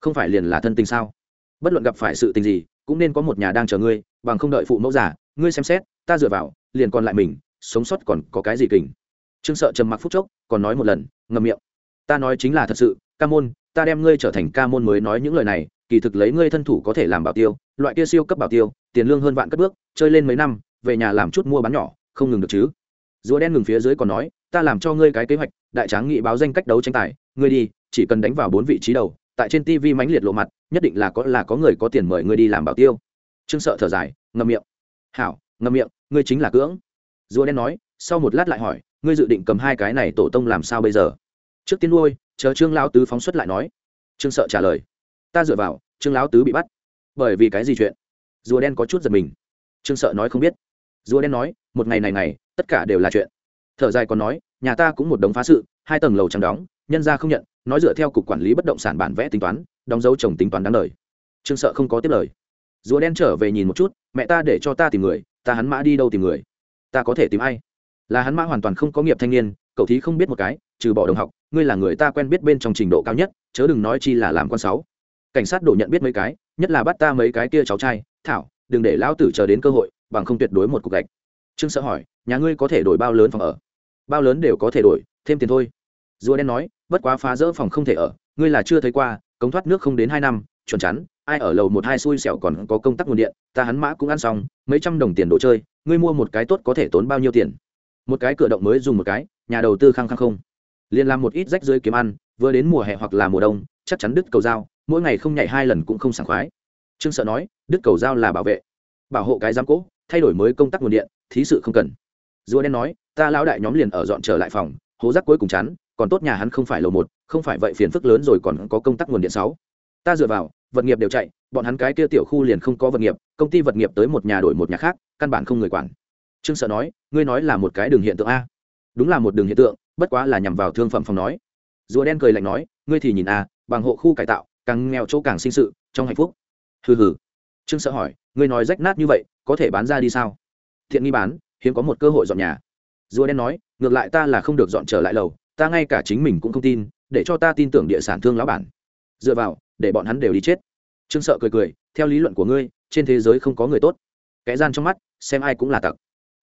Không phải liền là thân tình sao? Bất luận gặp phải sự tình gì, cũng nên có một nhà đang chờ ngươi, bằng không đợi phụ mẫu giả ngươi xem xét, ta dựa vào, liền còn lại mình, sống sót còn có cái gì kình? Trương sợ trầm mặc phút chốc, còn nói một lần ngầm miệng. Ta nói chính là thật sự, ca môn, ta đem ngươi trở thành ca môn mới nói những lời này, kỳ thực lấy ngươi thân thủ có thể làm bảo tiêu, loại kia siêu cấp bảo tiêu, tiền lương hơn vạn cất bước, chơi lên mấy năm, về nhà làm chút mua bán nhỏ, không ngừng được chứ? Rùa đen ngừng phía dưới còn nói ta làm cho ngươi cái kế hoạch, đại tráng nghị báo danh cách đấu tranh tài, ngươi đi, chỉ cần đánh vào bốn vị trí đầu, tại trên tv mãnh liệt lộ mặt, nhất định là có là có người có tiền mời ngươi đi làm bảo tiêu. Trương sợ thở dài, ngậm miệng. Hảo, ngậm miệng, ngươi chính là cưỡng. Rùa đen nói, sau một lát lại hỏi, ngươi dự định cầm hai cái này tổ tông làm sao bây giờ? Trước tiên nuôi, chờ trương lão tứ phóng xuất lại nói. Trương sợ trả lời, ta dựa vào, trương lão tứ bị bắt. Bởi vì cái gì chuyện? Rùa đen có chút giật mình. Trương sợ nói không biết. Rùa đen nói, một ngày này ngày, tất cả đều là chuyện thở dài còn nói, nhà ta cũng một đống phá sự, hai tầng lầu chẳng đóng, nhân ra không nhận, nói dựa theo cục quản lý bất động sản bản vẽ tính toán, đóng dấu chồng tính toán đáng lời trương sợ không có tiếp lời. Rùa đen trở về nhìn một chút, mẹ ta để cho ta tìm người, ta hắn mã đi đâu tìm người? Ta có thể tìm ai? Là hắn mã hoàn toàn không có nghiệp thanh niên, cậu thí không biết một cái, trừ bỏ đồng học, ngươi là người ta quen biết bên trong trình độ cao nhất, chớ đừng nói chi là làm con sáu. Cảnh sát đổ nhận biết mấy cái, nhất là bắt ta mấy cái kia cháu trai, thảo, đừng để lão tử chờ đến cơ hội, bằng không tuyệt đối một cục gạch. Trương sợ hỏi, nhà ngươi có thể đổi bao lớn phòng ở? Bao lớn đều có thể đổi, thêm tiền thôi. Rùa đen nói, bất quá phá rỡ phòng không thể ở, ngươi là chưa thấy qua, cống thoát nước không đến hai năm, chuẩn chắn, ai ở lầu một hai xui xẻo còn có công tắc nguồn điện, ta hắn mã cũng ăn xong, mấy trăm đồng tiền đồ chơi, ngươi mua một cái tốt có thể tốn bao nhiêu tiền? Một cái cửa động mới dùng một cái, nhà đầu tư khăng khăng không. Liền làm một ít rách dưới kiếm ăn, vừa đến mùa hè hoặc là mùa đông, chắc chắn đứt cầu dao, mỗi ngày không nhảy hai lần cũng không sảng khoái. Trương sợ nói, đứt cầu dao là bảo vệ, bảo hộ cái giám cỗ thay đổi mới công tắc nguồn điện, thí sự không cần. Rùa đen nói ta lão đại nhóm liền ở dọn trở lại phòng, hố rác cuối cùng chắn, còn tốt nhà hắn không phải lầu một, không phải vậy phiền phức lớn rồi còn có công tắc nguồn điện sáu. Ta dựa vào, vật nghiệp đều chạy, bọn hắn cái kia tiểu khu liền không có vật nghiệp, công ty vật nghiệp tới một nhà đổi một nhà khác, căn bản không người quản. Trương sợ nói, ngươi nói là một cái đường hiện tượng a. Đúng là một đường hiện tượng, bất quá là nhằm vào thương phẩm phòng nói. Rùa đen cười lạnh nói, ngươi thì nhìn a, bằng hộ khu cải tạo, càng nghèo chỗ càng sinh sự, trong hạnh phúc. Hừ hừ. Trương sợ hỏi, ngươi nói rách nát như vậy, có thể bán ra đi sao? Thiện nghi bán, hiếm có một cơ hội dọn nhà rùa đen nói, ngược lại ta là không được dọn trở lại lầu, ta ngay cả chính mình cũng không tin, để cho ta tin tưởng địa sản thương lão bản. Dựa vào, để bọn hắn đều đi chết. Trương sợ cười cười, theo lý luận của ngươi, trên thế giới không có người tốt. Kẻ gian trong mắt, xem ai cũng là tặc.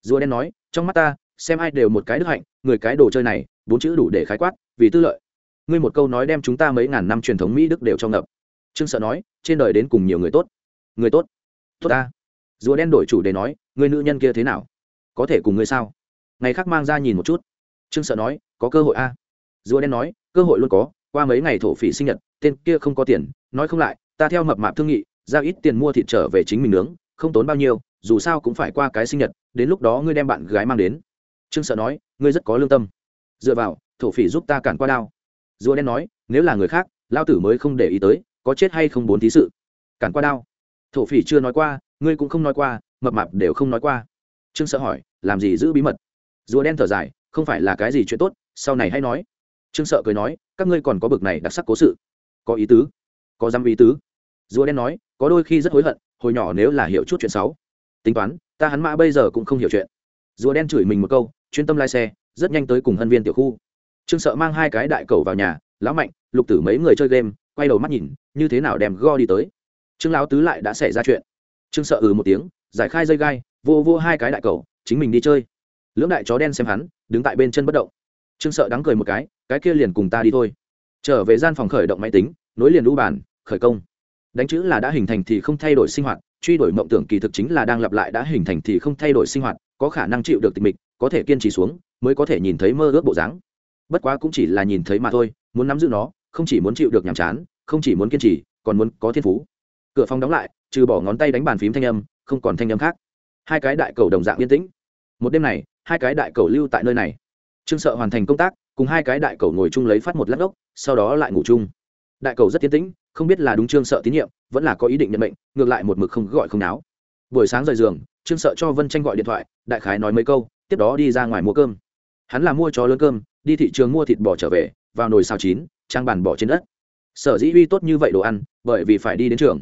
Rùa đen nói, trong mắt ta, xem ai đều một cái đức hạnh, người cái đồ chơi này, bốn chữ đủ để khái quát, vì tư lợi. Ngươi một câu nói đem chúng ta mấy ngàn năm truyền thống mỹ đức đều cho ngập. Trương sợ nói, trên đời đến cùng nhiều người tốt. Người tốt? Tốt ta. Rùa đen đổi chủ để nói người nữ nhân kia thế nào? Có thể cùng ngươi sao? Ngày khác mang ra nhìn một chút. Trương sợ nói, có cơ hội a. À? rùa đen nói, cơ hội luôn có, qua mấy ngày thổ phỉ sinh nhật, tên kia không có tiền, nói không lại, ta theo mập mạp thương nghị, giao ít tiền mua thịt trở về chính mình nướng, không tốn bao nhiêu, dù sao cũng phải qua cái sinh nhật, đến lúc đó ngươi đem bạn gái mang đến. Trương sợ nói, ngươi rất có lương tâm. Dựa vào, thổ phỉ giúp ta cản qua đao. Rùa đen nói, nếu là người khác, lao tử mới không để ý tới, có chết hay không bốn thí sự. Cản qua đao. Thổ phỉ chưa nói qua, ngươi cũng không nói qua, mập mạp đều không nói qua. Trương sợ hỏi, làm gì giữ bí mật? Rùa đen thở dài, không phải là cái gì chuyện tốt, sau này hay nói. Trương sợ cười nói, các ngươi còn có bực này đặc sắc cố sự. Có ý tứ. Có dám ý tứ. Rùa đen nói, có đôi khi rất hối hận, hồi nhỏ nếu là hiểu chút chuyện xấu. Tính toán, ta hắn mã bây giờ cũng không hiểu chuyện. Rùa đen chửi mình một câu, chuyên tâm lái xe, rất nhanh tới cùng hân viên tiểu khu. Trương sợ mang hai cái đại cầu vào nhà, lão mạnh, lục tử mấy người chơi game, quay đầu mắt nhìn, như thế nào đem go đi tới. Trương lão tứ lại đã xảy ra chuyện. Trương sợ ừ một tiếng, giải khai dây gai, vô vô hai cái đại cầu, chính mình đi chơi lưỡng đại chó đen xem hắn, đứng tại bên chân bất động. Trương sợ đắng cười một cái cái kia liền cùng ta đi thôi. Trở về gian phòng khởi động máy tính, nối liền đũ bàn, khởi công. Đánh chữ là đã hình thành thì không thay đổi sinh hoạt, truy đổi mộng tưởng kỳ thực chính là đang lặp lại đã hình thành thì không thay đổi sinh hoạt, có khả năng chịu được tịch mịch, có thể kiên trì xuống, mới có thể nhìn thấy mơ ước bộ dáng. Bất quá cũng chỉ là nhìn thấy mà thôi, muốn nắm giữ nó, không chỉ muốn chịu được nhàm chán, không chỉ muốn kiên trì, còn muốn có thiên phú. Cửa phòng đóng lại, trừ bỏ ngón tay đánh bàn phím thanh âm, không còn thanh âm khác. Hai cái đại cầu đồng dạng yên tĩnh. Một đêm này hai cái đại cầu lưu tại nơi này. Trương sợ hoàn thành công tác, cùng hai cái đại cầu ngồi chung lấy phát một lát ốc, sau đó lại ngủ chung. Đại cầu rất tiến tĩnh, không biết là đúng trương sợ tín nhiệm, vẫn là có ý định nhận bệnh ngược lại một mực không gọi không náo. Buổi sáng rời giường, trương sợ cho vân tranh gọi điện thoại, đại khái nói mấy câu, tiếp đó đi ra ngoài mua cơm. Hắn là mua chó lớn cơm, đi thị trường mua thịt bò trở về, vào nồi xào chín, trang bàn bỏ trên đất. Sở dĩ uy tốt như vậy đồ ăn, bởi vì phải đi đến trường.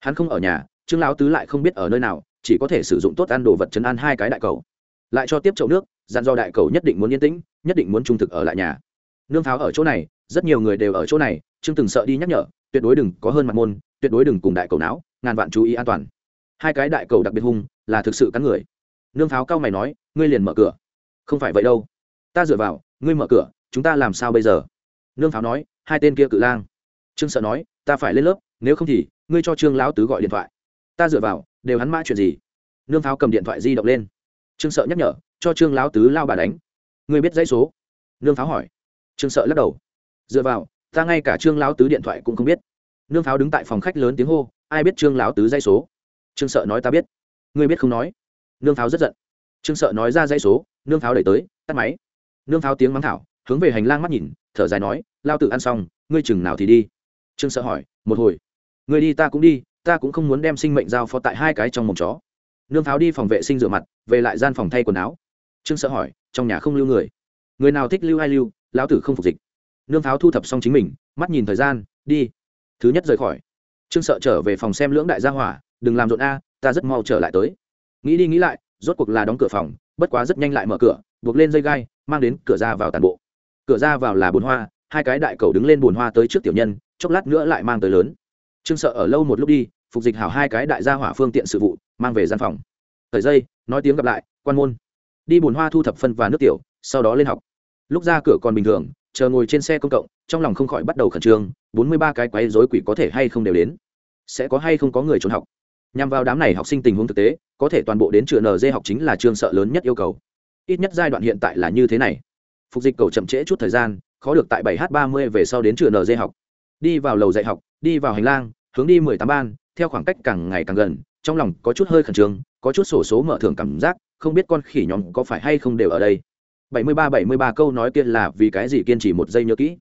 Hắn không ở nhà, trương lão tứ lại không biết ở nơi nào, chỉ có thể sử dụng tốt ăn đồ vật chấn ăn hai cái đại cầu lại cho tiếp chậu nước, dặn do đại cầu nhất định muốn yên tĩnh, nhất định muốn trung thực ở lại nhà. Nương pháo ở chỗ này, rất nhiều người đều ở chỗ này, trương từng sợ đi nhắc nhở, tuyệt đối đừng có hơn mặt môn, tuyệt đối đừng cùng đại cầu não ngàn vạn chú ý an toàn. Hai cái đại cầu đặc biệt hung, là thực sự cắn người. Nương pháo cao mày nói, ngươi liền mở cửa. Không phải vậy đâu. Ta dựa vào, ngươi mở cửa, chúng ta làm sao bây giờ? Nương pháo nói, hai tên kia cự lang. Trương sợ nói, ta phải lên lớp, nếu không thì, ngươi cho trương lão tứ gọi điện thoại. Ta dựa vào, đều hắn mã chuyện gì? Nương pháo cầm điện thoại di động lên trương sợ nhắc nhở, cho trương lão tứ lao bà đánh. Ngươi biết dãy số? Nương pháo hỏi. Trương sợ lắc đầu. Dựa vào, ta ngay cả trương lão tứ điện thoại cũng không biết. Nương pháo đứng tại phòng khách lớn tiếng hô, ai biết trương lão tứ dãy số? Trương sợ nói ta biết. Ngươi biết không nói. Nương pháo rất giận. Trương sợ nói ra dãy số, nương pháo đẩy tới, tắt máy. Nương pháo tiếng mắng thảo, hướng về hành lang mắt nhìn, thở dài nói lao tự ăn xong, ngươi chừng nào thì đi? Trương sợ hỏi, một hồi. Ngươi đi ta cũng đi, ta cũng không muốn đem sinh mệnh giao phó tại hai cái trong mồm chó nương pháo đi phòng vệ sinh rửa mặt, về lại gian phòng thay quần áo. Trương sợ hỏi, trong nhà không lưu người? Người nào thích lưu hay lưu, lão tử không phục dịch. Nương pháo thu thập xong chính mình, mắt nhìn thời gian, đi. Thứ nhất rời khỏi. Trương sợ trở về phòng xem lưỡng đại gia hỏa, đừng làm rộn a, ta rất mau trở lại tới. Nghĩ đi nghĩ lại, rốt cuộc là đóng cửa phòng, bất quá rất nhanh lại mở cửa, buộc lên dây gai, mang đến cửa ra vào toàn bộ. Cửa ra vào là bồn hoa, hai cái đại cầu đứng lên bồn hoa tới trước tiểu nhân, chốc lát nữa lại mang tới lớn. Trương sợ ở lâu một lúc đi, phục dịch hảo hai cái đại gia hỏa phương tiện sự vụ mang về gian phòng. Thời dây nói tiếng gặp lại, quan môn. Đi bùn hoa thu thập phân và nước tiểu, sau đó lên học. Lúc ra cửa còn bình thường, chờ ngồi trên xe công cộng, trong lòng không khỏi bắt đầu khẩn trương, bốn mươi ba cái quấy dối quỷ có thể hay không đều đến? Sẽ có hay không có người trốn học? Nhằm vào đám này học sinh tình huống thực tế, có thể toàn bộ đến trường nd học chính là trường sợ lớn nhất yêu cầu. Ít nhất giai đoạn hiện tại là như thế này. Phục dịch cầu chậm trễ chút thời gian, khó được tại bảy h ba mươi về sau đến trường nd học. Đi vào lầu dạy học, đi vào hành lang, hướng đi mười tám ban, theo khoảng cách càng ngày càng gần trong lòng có chút hơi khẩn trương, có chút sổ số mở thưởng cảm giác, không biết con khỉ nhóm có phải hay không đều ở đây. Bảy mươi ba, bảy mươi ba câu nói kia là vì cái gì kiên trì một giây nhớ kỹ?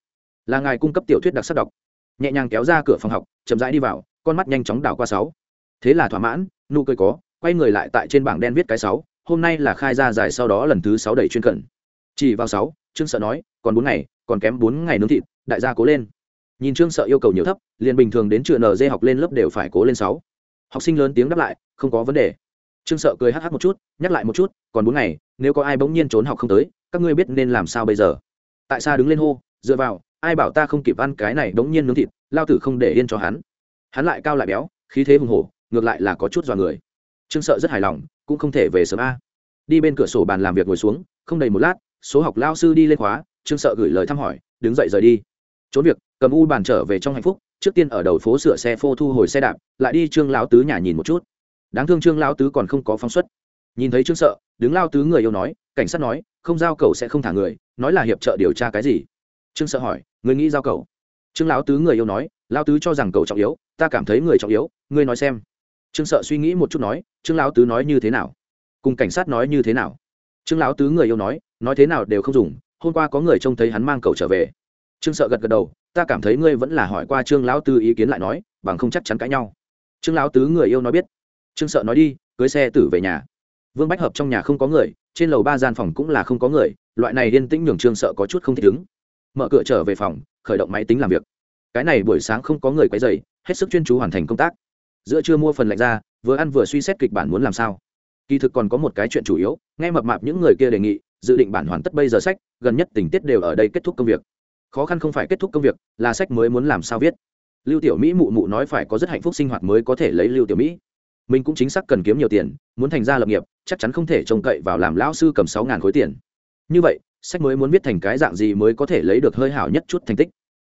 Là ngài cung cấp tiểu thuyết đặc sắc đọc. Nhẹ nhàng kéo ra cửa phòng học, chậm rãi đi vào, con mắt nhanh chóng đảo qua sáu. Thế là thỏa mãn, nụ cười có, quay người lại tại trên bảng đen viết cái sáu, hôm nay là khai ra dài sau đó lần thứ sáu đẩy chuyên cận. Chỉ vào sáu, trương sợ nói, còn bốn ngày, còn kém bốn ngày nướng thịt, đại gia cố lên. Nhìn trương sợ yêu cầu nhiều thấp, liền bình thường đến trường nd học lên lớp đều phải cố lên sáu học sinh lớn tiếng đáp lại, không có vấn đề. Trương sợ cười hh một chút, nhắc lại một chút, còn bốn ngày, nếu có ai bỗng nhiên trốn học không tới, các ngươi biết nên làm sao bây giờ? Tại sao đứng lên hô, dựa vào, ai bảo ta không kịp ăn cái này bỗng nhiên nướng thịt, lao tử không để yên cho hắn. Hắn lại cao lại béo, khí thế hùng hổ, ngược lại là có chút dọa người. Trương sợ rất hài lòng, cũng không thể về sớm a. Đi bên cửa sổ bàn làm việc ngồi xuống, không đầy một lát, số học lao sư đi lên khóa, trương sợ gửi lời thăm hỏi, đứng dậy rời đi. Trốn việc, cầm u bàn trở về trong hạnh phúc trước tiên ở đầu phố sửa xe phô thu hồi xe đạp, lại đi trương lão tứ nhà nhìn một chút. Đáng thương trương lão tứ còn không có phóng xuất. Nhìn thấy trương sợ, đứng lao tứ người yêu nói, cảnh sát nói, không giao cầu sẽ không thả người, nói là hiệp trợ điều tra cái gì? Trương sợ hỏi, người nghĩ giao cầu trương lão tứ người yêu nói lao tứ cho rằng cầu trọng yếu, ta cảm thấy người trọng yếu, ngươi nói xem. Trương sợ suy nghĩ một chút nói, trương lão tứ nói như thế nào? Cùng cảnh sát nói như thế nào? Trương lão tứ người yêu nói nói thế nào đều không dùng, hôm qua có người trông thấy hắn mang cầu trở về. Trương sợ gật gật đầu ta cảm thấy ngươi vẫn là hỏi qua trương lão tư ý kiến lại nói, bằng không chắc chắn cãi nhau. Trương lão tứ người yêu nói biết. Trương sợ nói đi, cưới xe tử về nhà. Vương bách hợp trong nhà không có người, trên lầu ba gian phòng cũng là không có người, loại này yên tĩnh nhường trương sợ có chút không thích ứng. Mở cửa trở về phòng, khởi động máy tính làm việc. Cái này buổi sáng không có người quấy dày hết sức chuyên chú hoàn thành công tác. Giữa trưa mua phần lạnh ra, vừa ăn vừa suy xét kịch bản muốn làm sao. Kỳ thực còn có một cái chuyện chủ yếu, nghe mập mạp những người kia đề nghị, dự định bản hoàn tất bây giờ sách, gần nhất tình tiết đều ở đây kết thúc công việc khó khăn không phải kết thúc công việc, là sách mới muốn làm sao viết. Lưu tiểu mỹ mụ mụ nói phải có rất hạnh phúc sinh hoạt mới có thể lấy lưu tiểu mỹ. Mình cũng chính xác cần kiếm nhiều tiền, muốn thành ra lập nghiệp, chắc chắn không thể trông cậy vào làm lão sư cầm sáu ngàn khối tiền. Như vậy, sách mới muốn viết thành cái dạng gì mới có thể lấy được hơi hảo nhất chút thành tích?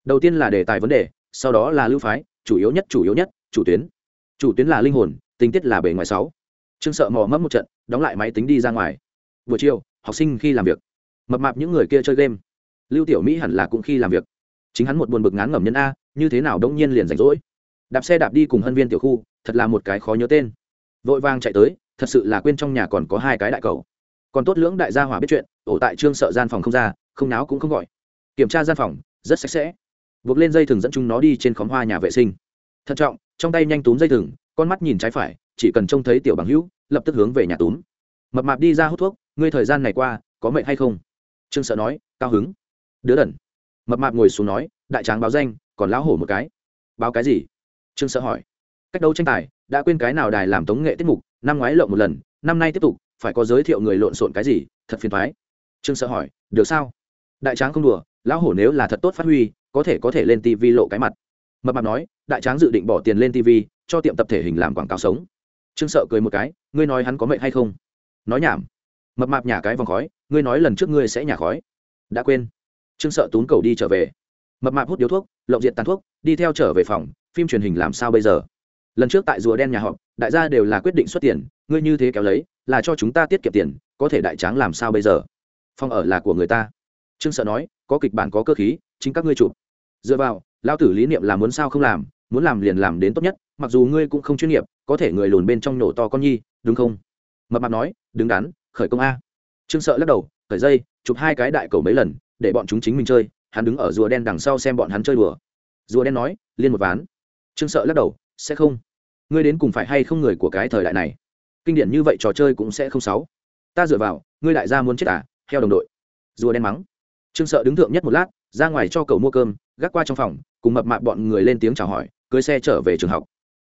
Đầu tiên là đề tài vấn đề, sau đó là lưu phái, chủ yếu nhất, chủ yếu nhất, chủ tuyến. Chủ tuyến là linh hồn, tình tiết là bề ngoài sáu. Trương sợ mò mẫm một trận, đóng lại máy tính đi ra ngoài. Buổi chiều, học sinh khi làm việc. Mập mạp những người kia chơi game lưu tiểu mỹ hẳn là cũng khi làm việc. Chính hắn một buồn bực ngán ngẩm nhân a, như thế nào đông nhiên liền rảnh rỗi? Đạp xe đạp đi cùng hân viên tiểu khu, thật là một cái khó nhớ tên. Vội vàng chạy tới, thật sự là quên trong nhà còn có hai cái đại cầu. Còn tốt lưỡng đại gia hỏa biết chuyện, ổ tại trương sợ gian phòng không ra, không náo cũng không gọi. Kiểm tra gian phòng, rất sạch sẽ. Buộc lên dây thừng dẫn chúng nó đi trên khóm hoa nhà vệ sinh. Thận trọng, trong tay nhanh túm dây thừng, con mắt nhìn trái phải, chỉ cần trông thấy tiểu bằng hữu, lập tức hướng về nhà túm. Mập mạp đi ra hút thuốc, ngươi thời gian này qua, có mệnh hay không? Trương sợ nói, cao hứng đứa đần. Mập mạp ngồi xuống nói, đại tráng báo danh, còn lão hổ một cái. Báo cái gì? Trương sợ hỏi. Cách đấu tranh tài, đã quên cái nào đài làm tống nghệ tiết mục, năm ngoái lộn một lần, năm nay tiếp tục, phải có giới thiệu người lộn xộn cái gì, thật phiền thoái trương sợ hỏi, được sao? Đại tráng không đùa, lão hổ nếu là thật tốt phát huy, có thể có thể lên tv lộ cái mặt. Mập mạp nói, đại tráng dự định bỏ tiền lên tv cho tiệm tập thể hình làm quảng cáo sống. Trương sợ cười một cái, ngươi nói hắn có mệnh hay không? Nói nhảm. Mập mạp nhả cái vòng khói, ngươi nói lần trước ngươi sẽ nhả khói. Đã quên trương sợ tún cầu đi trở về. Mập mạp hút điếu thuốc, lộng diện tàn thuốc, đi theo trở về phòng, phim truyền hình làm sao bây giờ? Lần trước tại rùa đen nhà họp, đại gia đều là quyết định xuất tiền, ngươi như thế kéo lấy, là cho chúng ta tiết kiệm tiền, có thể đại tráng làm sao bây giờ? Phòng ở là của người ta. Trương sợ nói, có kịch bản, có cơ khí, chính các ngươi chụp. Dựa vào lao tử lý niệm là muốn sao không làm, muốn làm liền làm đến tốt nhất, mặc dù ngươi cũng không chuyên nghiệp, có thể người lùn bên trong nổ to con nhi, đúng không? Mập mạp nói, đứng đắn, khởi công a. Trương sợ lắc đầu, khởi dây, chụp hai cái đại cầu mấy lần để bọn chúng chính mình chơi, hắn đứng ở rùa đen đằng sau xem bọn hắn chơi đùa. Rùa đen nói, liên một ván. Trương sợ lắc đầu, sẽ không. Ngươi đến cùng phải hay không người của cái thời đại này? Kinh điển như vậy trò chơi cũng sẽ không sáu ta dựa vào, ngươi đại gia muốn chết à theo đồng đội. Rùa đen mắng. Trương sợ đứng thượng nhất một lát, ra ngoài cho cậu mua cơm, gác qua trong phòng, cùng mập mạp bọn người lên tiếng chào hỏi, cưới xe trở về trường học.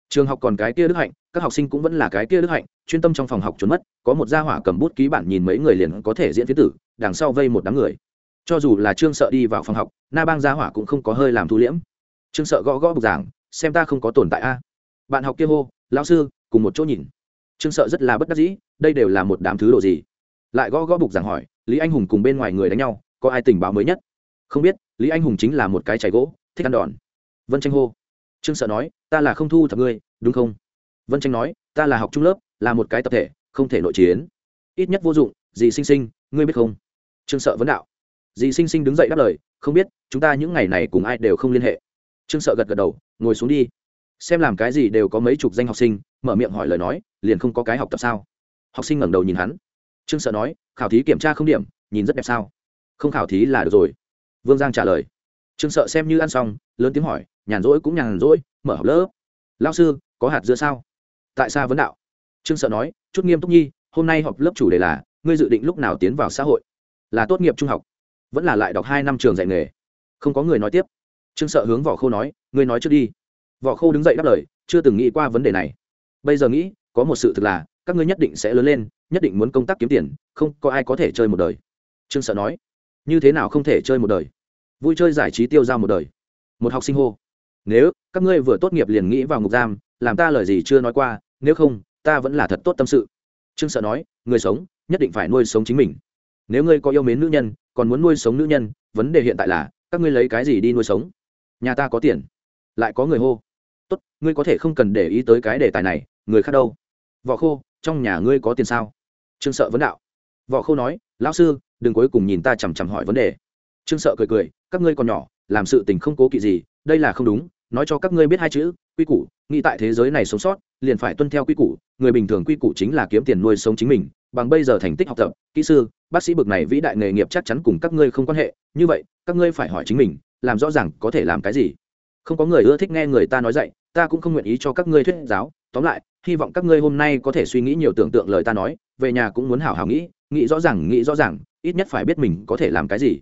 Trường học còn cái kia đức hạnh, các học sinh cũng vẫn là cái kia đức hạnh, chuyên tâm trong phòng học trốn mất, có một gia hỏa cầm bút ký bản nhìn mấy người liền có thể diễn phía tử, đằng sau vây một đám người cho dù là trương sợ đi vào phòng học, na bang gia hỏa cũng không có hơi làm thu liễm. Trương sợ gõ gõ bục giảng, xem ta không có tồn tại a. Bạn học kia hô, lão sư, cùng một chỗ nhìn. Trương sợ rất là bất đắc dĩ, đây đều là một đám thứ đồ gì? Lại gõ gõ bục giảng hỏi, lý anh hùng cùng bên ngoài người đánh nhau, có ai tình báo mới nhất? Không biết, lý anh hùng chính là một cái chảy gỗ, thích ăn đòn. Vân tranh hô, trương sợ nói, ta là không thu thập ngươi, đúng không? Vân tranh nói, ta là học trung lớp, là một cái tập thể, không thể nội chiến. Ít nhất vô dụng gì sinh sinh, ngươi biết không? Trương sợ vấn đạo dì sinh sinh đứng dậy đáp lời, không biết, chúng ta những ngày này cùng ai đều không liên hệ. Trương sợ gật gật đầu, ngồi xuống đi. Xem làm cái gì đều có mấy chục danh học sinh, mở miệng hỏi lời nói, liền không có cái học tập sao? Học sinh ngẩng đầu nhìn hắn. Trương sợ nói, khảo thí kiểm tra không điểm, nhìn rất đẹp sao? Không khảo thí là được rồi. Vương giang trả lời. Trương sợ xem như ăn xong, lớn tiếng hỏi, nhàn rỗi cũng nhàn rỗi, mở học lớp. Lao sư, có hạt dưa sao? Tại sao vấn đạo. Trương sợ nói, chút nghiêm túc nhi, hôm nay họp lớp chủ đề là, ngươi dự định lúc nào tiến vào xã hội? Là tốt nghiệp trung học vẫn là lại đọc hai năm trường dạy nghề. Không có người nói tiếp. Trương sợ hướng võ khô nói, ngươi nói trước đi. Võ khô đứng dậy đáp lời, chưa từng nghĩ qua vấn đề này. Bây giờ nghĩ, có một sự thực là, các ngươi nhất định sẽ lớn lên, nhất định muốn công tác kiếm tiền, không có ai có thể chơi một đời. Trương sợ nói, như thế nào không thể chơi một đời? Vui chơi giải trí tiêu dao một đời. Một học sinh hô, nếu các ngươi vừa tốt nghiệp liền nghĩ vào ngục giam, làm ta lời gì chưa nói qua, nếu không, ta vẫn là thật tốt tâm sự. Trương sợ nói, người sống, nhất định phải nuôi sống chính mình. Nếu ngươi có yêu mến nữ nhân còn muốn nuôi sống nữ nhân, vấn đề hiện tại là, các ngươi lấy cái gì đi nuôi sống? Nhà ta có tiền. Lại có người hô. Tốt, ngươi có thể không cần để ý tới cái đề tài này, người khác đâu? Võ khô, trong nhà ngươi có tiền sao? Trương sợ vấn đạo. Võ khô nói, lão sư, đừng cuối cùng nhìn ta chằm chằm hỏi vấn đề. Trương sợ cười cười, các ngươi còn nhỏ, làm sự tình không cố kỵ gì, đây là không đúng, nói cho các ngươi biết hai chữ, quy củ, nghĩ tại thế giới này sống sót, liền phải tuân theo quy củ, người bình thường quy củ chính là kiếm tiền nuôi sống chính mình bằng bây giờ thành tích học tập, kỹ sư, bác sĩ bực này vĩ đại nghề nghiệp chắc chắn cùng các ngươi không quan hệ. Như vậy, các ngươi phải hỏi chính mình, làm rõ ràng có thể làm cái gì. Không có người ưa thích nghe người ta nói dạy, ta cũng không nguyện ý cho các ngươi thuyết giáo. Tóm lại, hy vọng các ngươi hôm nay có thể suy nghĩ nhiều tưởng tượng lời ta nói, về nhà cũng muốn hảo hảo nghĩ nghĩ rõ ràng, nghĩ rõ ràng, ít nhất phải biết mình có thể làm cái gì.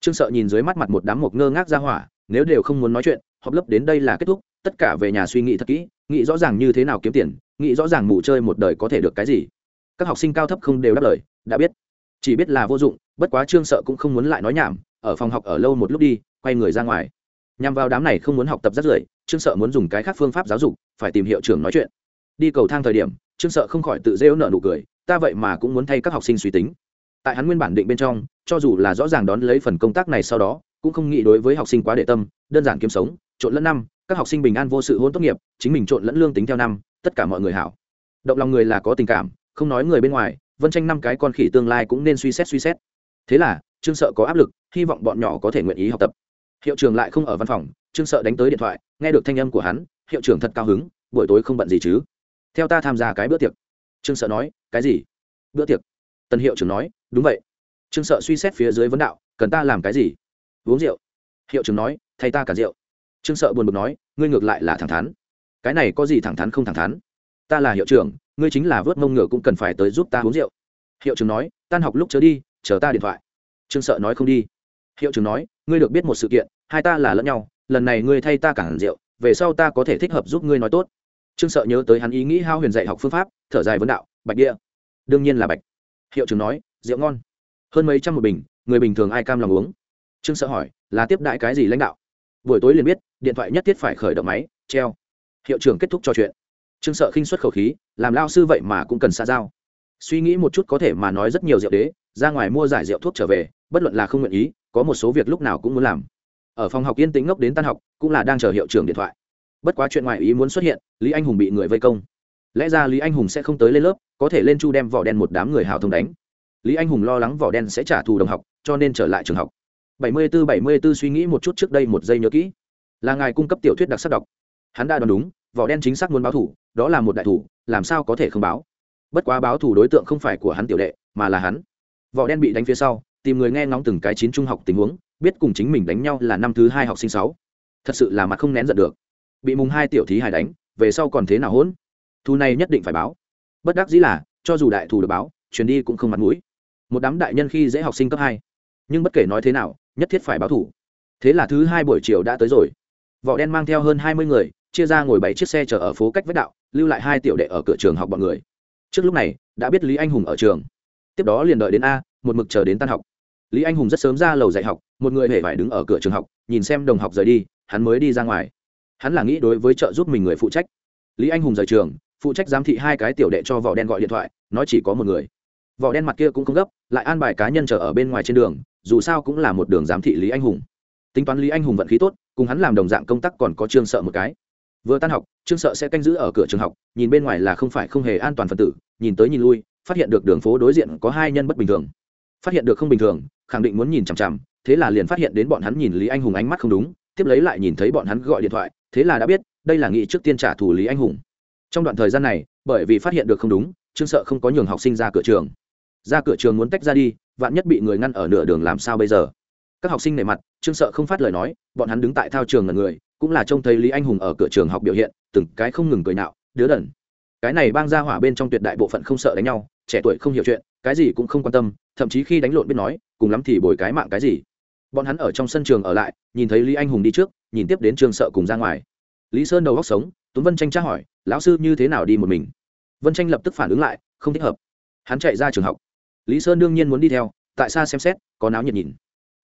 Trương sợ nhìn dưới mắt mặt một đám mộc ngơ ngác ra hỏa, nếu đều không muốn nói chuyện, họp lớp đến đây là kết thúc, tất cả về nhà suy nghĩ thật kỹ, nghĩ rõ ràng như thế nào kiếm tiền, nghĩ rõ ràng mù chơi một đời có thể được cái gì các học sinh cao thấp không đều đáp lời, đã biết. Chỉ biết là vô dụng, bất quá trương sợ cũng không muốn lại nói nhảm, ở phòng học ở lâu một lúc đi, quay người ra ngoài. Nhằm vào đám này không muốn học tập rất rưởi, trương sợ muốn dùng cái khác phương pháp giáo dục, phải tìm hiệu trưởng nói chuyện. Đi cầu thang thời điểm, trương sợ không khỏi tự rêu nợ nụ cười, ta vậy mà cũng muốn thay các học sinh suy tính. Tại hắn nguyên bản định bên trong, cho dù là rõ ràng đón lấy phần công tác này sau đó, cũng không nghĩ đối với học sinh quá để tâm, đơn giản kiếm sống, trộn lẫn năm, các học sinh bình an vô sự hôn tốt nghiệp, chính mình trộn lẫn lương tính theo năm, tất cả mọi người hảo. Động lòng người là có tình cảm không nói người bên ngoài, vân tranh năm cái con khỉ tương lai cũng nên suy xét suy xét. Thế là, trương sợ có áp lực, hy vọng bọn nhỏ có thể nguyện ý học tập. Hiệu trưởng lại không ở văn phòng, trương sợ đánh tới điện thoại, nghe được thanh âm của hắn, hiệu trưởng thật cao hứng, buổi tối không bận gì chứ? Theo ta tham gia cái bữa tiệc. Trương sợ nói, cái gì? Bữa tiệc? Tân hiệu trưởng nói, đúng vậy. Trương sợ suy xét phía dưới vấn đạo, cần ta làm cái gì? Uống rượu. Hiệu trưởng nói, thay ta cả rượu. Trương sợ buồn bực nói, ngươi ngược lại là thẳng thắn. Cái này có gì thẳng thắn không thẳng thắn? Ta là hiệu trưởng ngươi chính là vớt mông ngựa cũng cần phải tới giúp ta uống rượu. Hiệu trưởng nói, tan học lúc chớ đi, chờ ta điện thoại. Trương sợ nói không đi. Hiệu trưởng nói, ngươi được biết một sự kiện, hai ta là lẫn nhau, lần này ngươi thay ta cản rượu, về sau ta có thể thích hợp giúp ngươi nói tốt. Trương sợ nhớ tới hắn ý nghĩ hao huyền dạy học phương pháp, thở dài vấn đạo, bạch địa. Đương nhiên là bạch. Hiệu trưởng nói, rượu ngon. Hơn mấy trăm một bình, người bình thường ai cam lòng uống? Trương sợ hỏi, là tiếp đại cái gì lãnh đạo? Buổi tối liền biết, điện thoại nhất thiết phải khởi động máy, treo. Hiệu trưởng kết thúc trò chuyện. Trương sợ khinh xuất khẩu khí làm lao sư vậy mà cũng cần xa giao. Suy nghĩ một chút có thể mà nói rất nhiều rượu đế, ra ngoài mua giải rượu thuốc trở về, bất luận là không nguyện ý, có một số việc lúc nào cũng muốn làm. Ở phòng học yên tĩnh ngốc đến tan học, cũng là đang chờ hiệu trưởng điện thoại. Bất quá chuyện ngoài ý muốn xuất hiện, lý anh hùng bị người vây công. Lẽ ra lý anh hùng sẽ không tới lên lớp, có thể lên chu đem vỏ đen một đám người hào thông đánh. Lý anh hùng lo lắng vỏ đen sẽ trả thù đồng học, cho nên trở lại trường học. Bảy mươi bốn bảy mươi b ố suy nghĩ một chút trước đây một giây nhớ kỹ. Là ngài cung cấp tiểu thuyết đặc sắc đọc. Hắn đã đoán đúng, vỏ đen chính xác muốn báo thủ, đó là một đại thủ làm sao có thể không báo? Bất quá báo thủ đối tượng không phải của hắn tiểu đệ, mà là hắn. Vỏ đen bị đánh phía sau, tìm người nghe ngóng từng cái chín trung học tình huống, biết cùng chính mình đánh nhau là năm thứ hai học sinh sáu. Thật sự là mặt không nén giận được. Bị mùng hai tiểu thí hải đánh, về sau còn thế nào hỗn? Thu này nhất định phải báo. Bất đắc dĩ là, cho dù đại thù được báo chuyến đi cũng không mặt mũi. Một đám đại nhân khi dễ học sinh cấp hai. Nhưng bất kể nói thế nào, nhất thiết phải báo thủ thế là thứ hai buổi chiều đã tới rồi. Vỏ đen mang theo hơn hai mươi người, chia ra ngồi bảy chiếc xe chở ở phố cách vết đạo lưu lại hai tiểu đệ ở cửa trường học bọn người. Trước lúc này, đã biết lý anh hùng ở trường. Tiếp đó liền đợi đến a, một mực chờ đến tan học. Lý anh hùng rất sớm ra lầu dạy học, một người hề phải đứng ở cửa trường học, nhìn xem đồng học rời đi, hắn mới đi ra ngoài. Hắn là nghĩ đối với trợ giúp mình người phụ trách. Lý anh hùng rời trường, phụ trách giám thị hai cái tiểu đệ cho vỏ đen gọi điện thoại, nói chỉ có một người. Vỏ đen mặt kia cũng không gấp, lại an bài cá nhân chờ ở bên ngoài trên đường, dù sao cũng là một đường giám thị lý anh hùng. Tính toán lý anh hùng vận khí tốt, cùng hắn làm đồng dạng công tác còn có trương sợ một cái vừa tan học, trương sợ sẽ canh giữ ở cửa trường học, nhìn bên ngoài là không phải không hề an toàn phần tử, nhìn tới nhìn lui, phát hiện được đường phố đối diện có hai nhân bất bình thường. Phát hiện được không bình thường, khẳng định muốn nhìn chằm chằm, thế là liền phát hiện đến bọn hắn nhìn lý anh hùng ánh mắt không đúng, tiếp lấy lại nhìn thấy bọn hắn gọi điện thoại, thế là đã biết, đây là nghị trước tiên trả thù lý anh hùng. Trong đoạn thời gian này, bởi vì phát hiện được không đúng, trương sợ không có nhường học sinh ra cửa trường. Ra cửa trường muốn tách ra đi, vạn nhất bị người ngăn ở nửa đường làm sao bây giờ? Các học sinh nề mặt, trương sợ không phát lời nói, bọn hắn đứng tại thao trường là người cũng là trông thấy lý anh hùng ở cửa trường học biểu hiện, từng cái không ngừng cười nạo, đứa đần, cái này bang ra hỏa bên trong tuyệt đại bộ phận không sợ đánh nhau, trẻ tuổi không hiểu chuyện, cái gì cũng không quan tâm, thậm chí khi đánh lộn biết nói, cùng lắm thì bồi cái mạng cái gì. Bọn hắn ở trong sân trường ở lại, nhìn thấy lý anh hùng đi trước, nhìn tiếp đến trường sợ cùng ra ngoài. Lý sơn đầu góc sống, tuấn vân tranh tra hỏi, lão sư như thế nào đi một mình? Vân tranh lập tức phản ứng lại, không thích hợp. Hắn chạy ra trường học. Lý sơn đương nhiên muốn đi theo, tại sao xem xét, có náo nhiệt nhìn.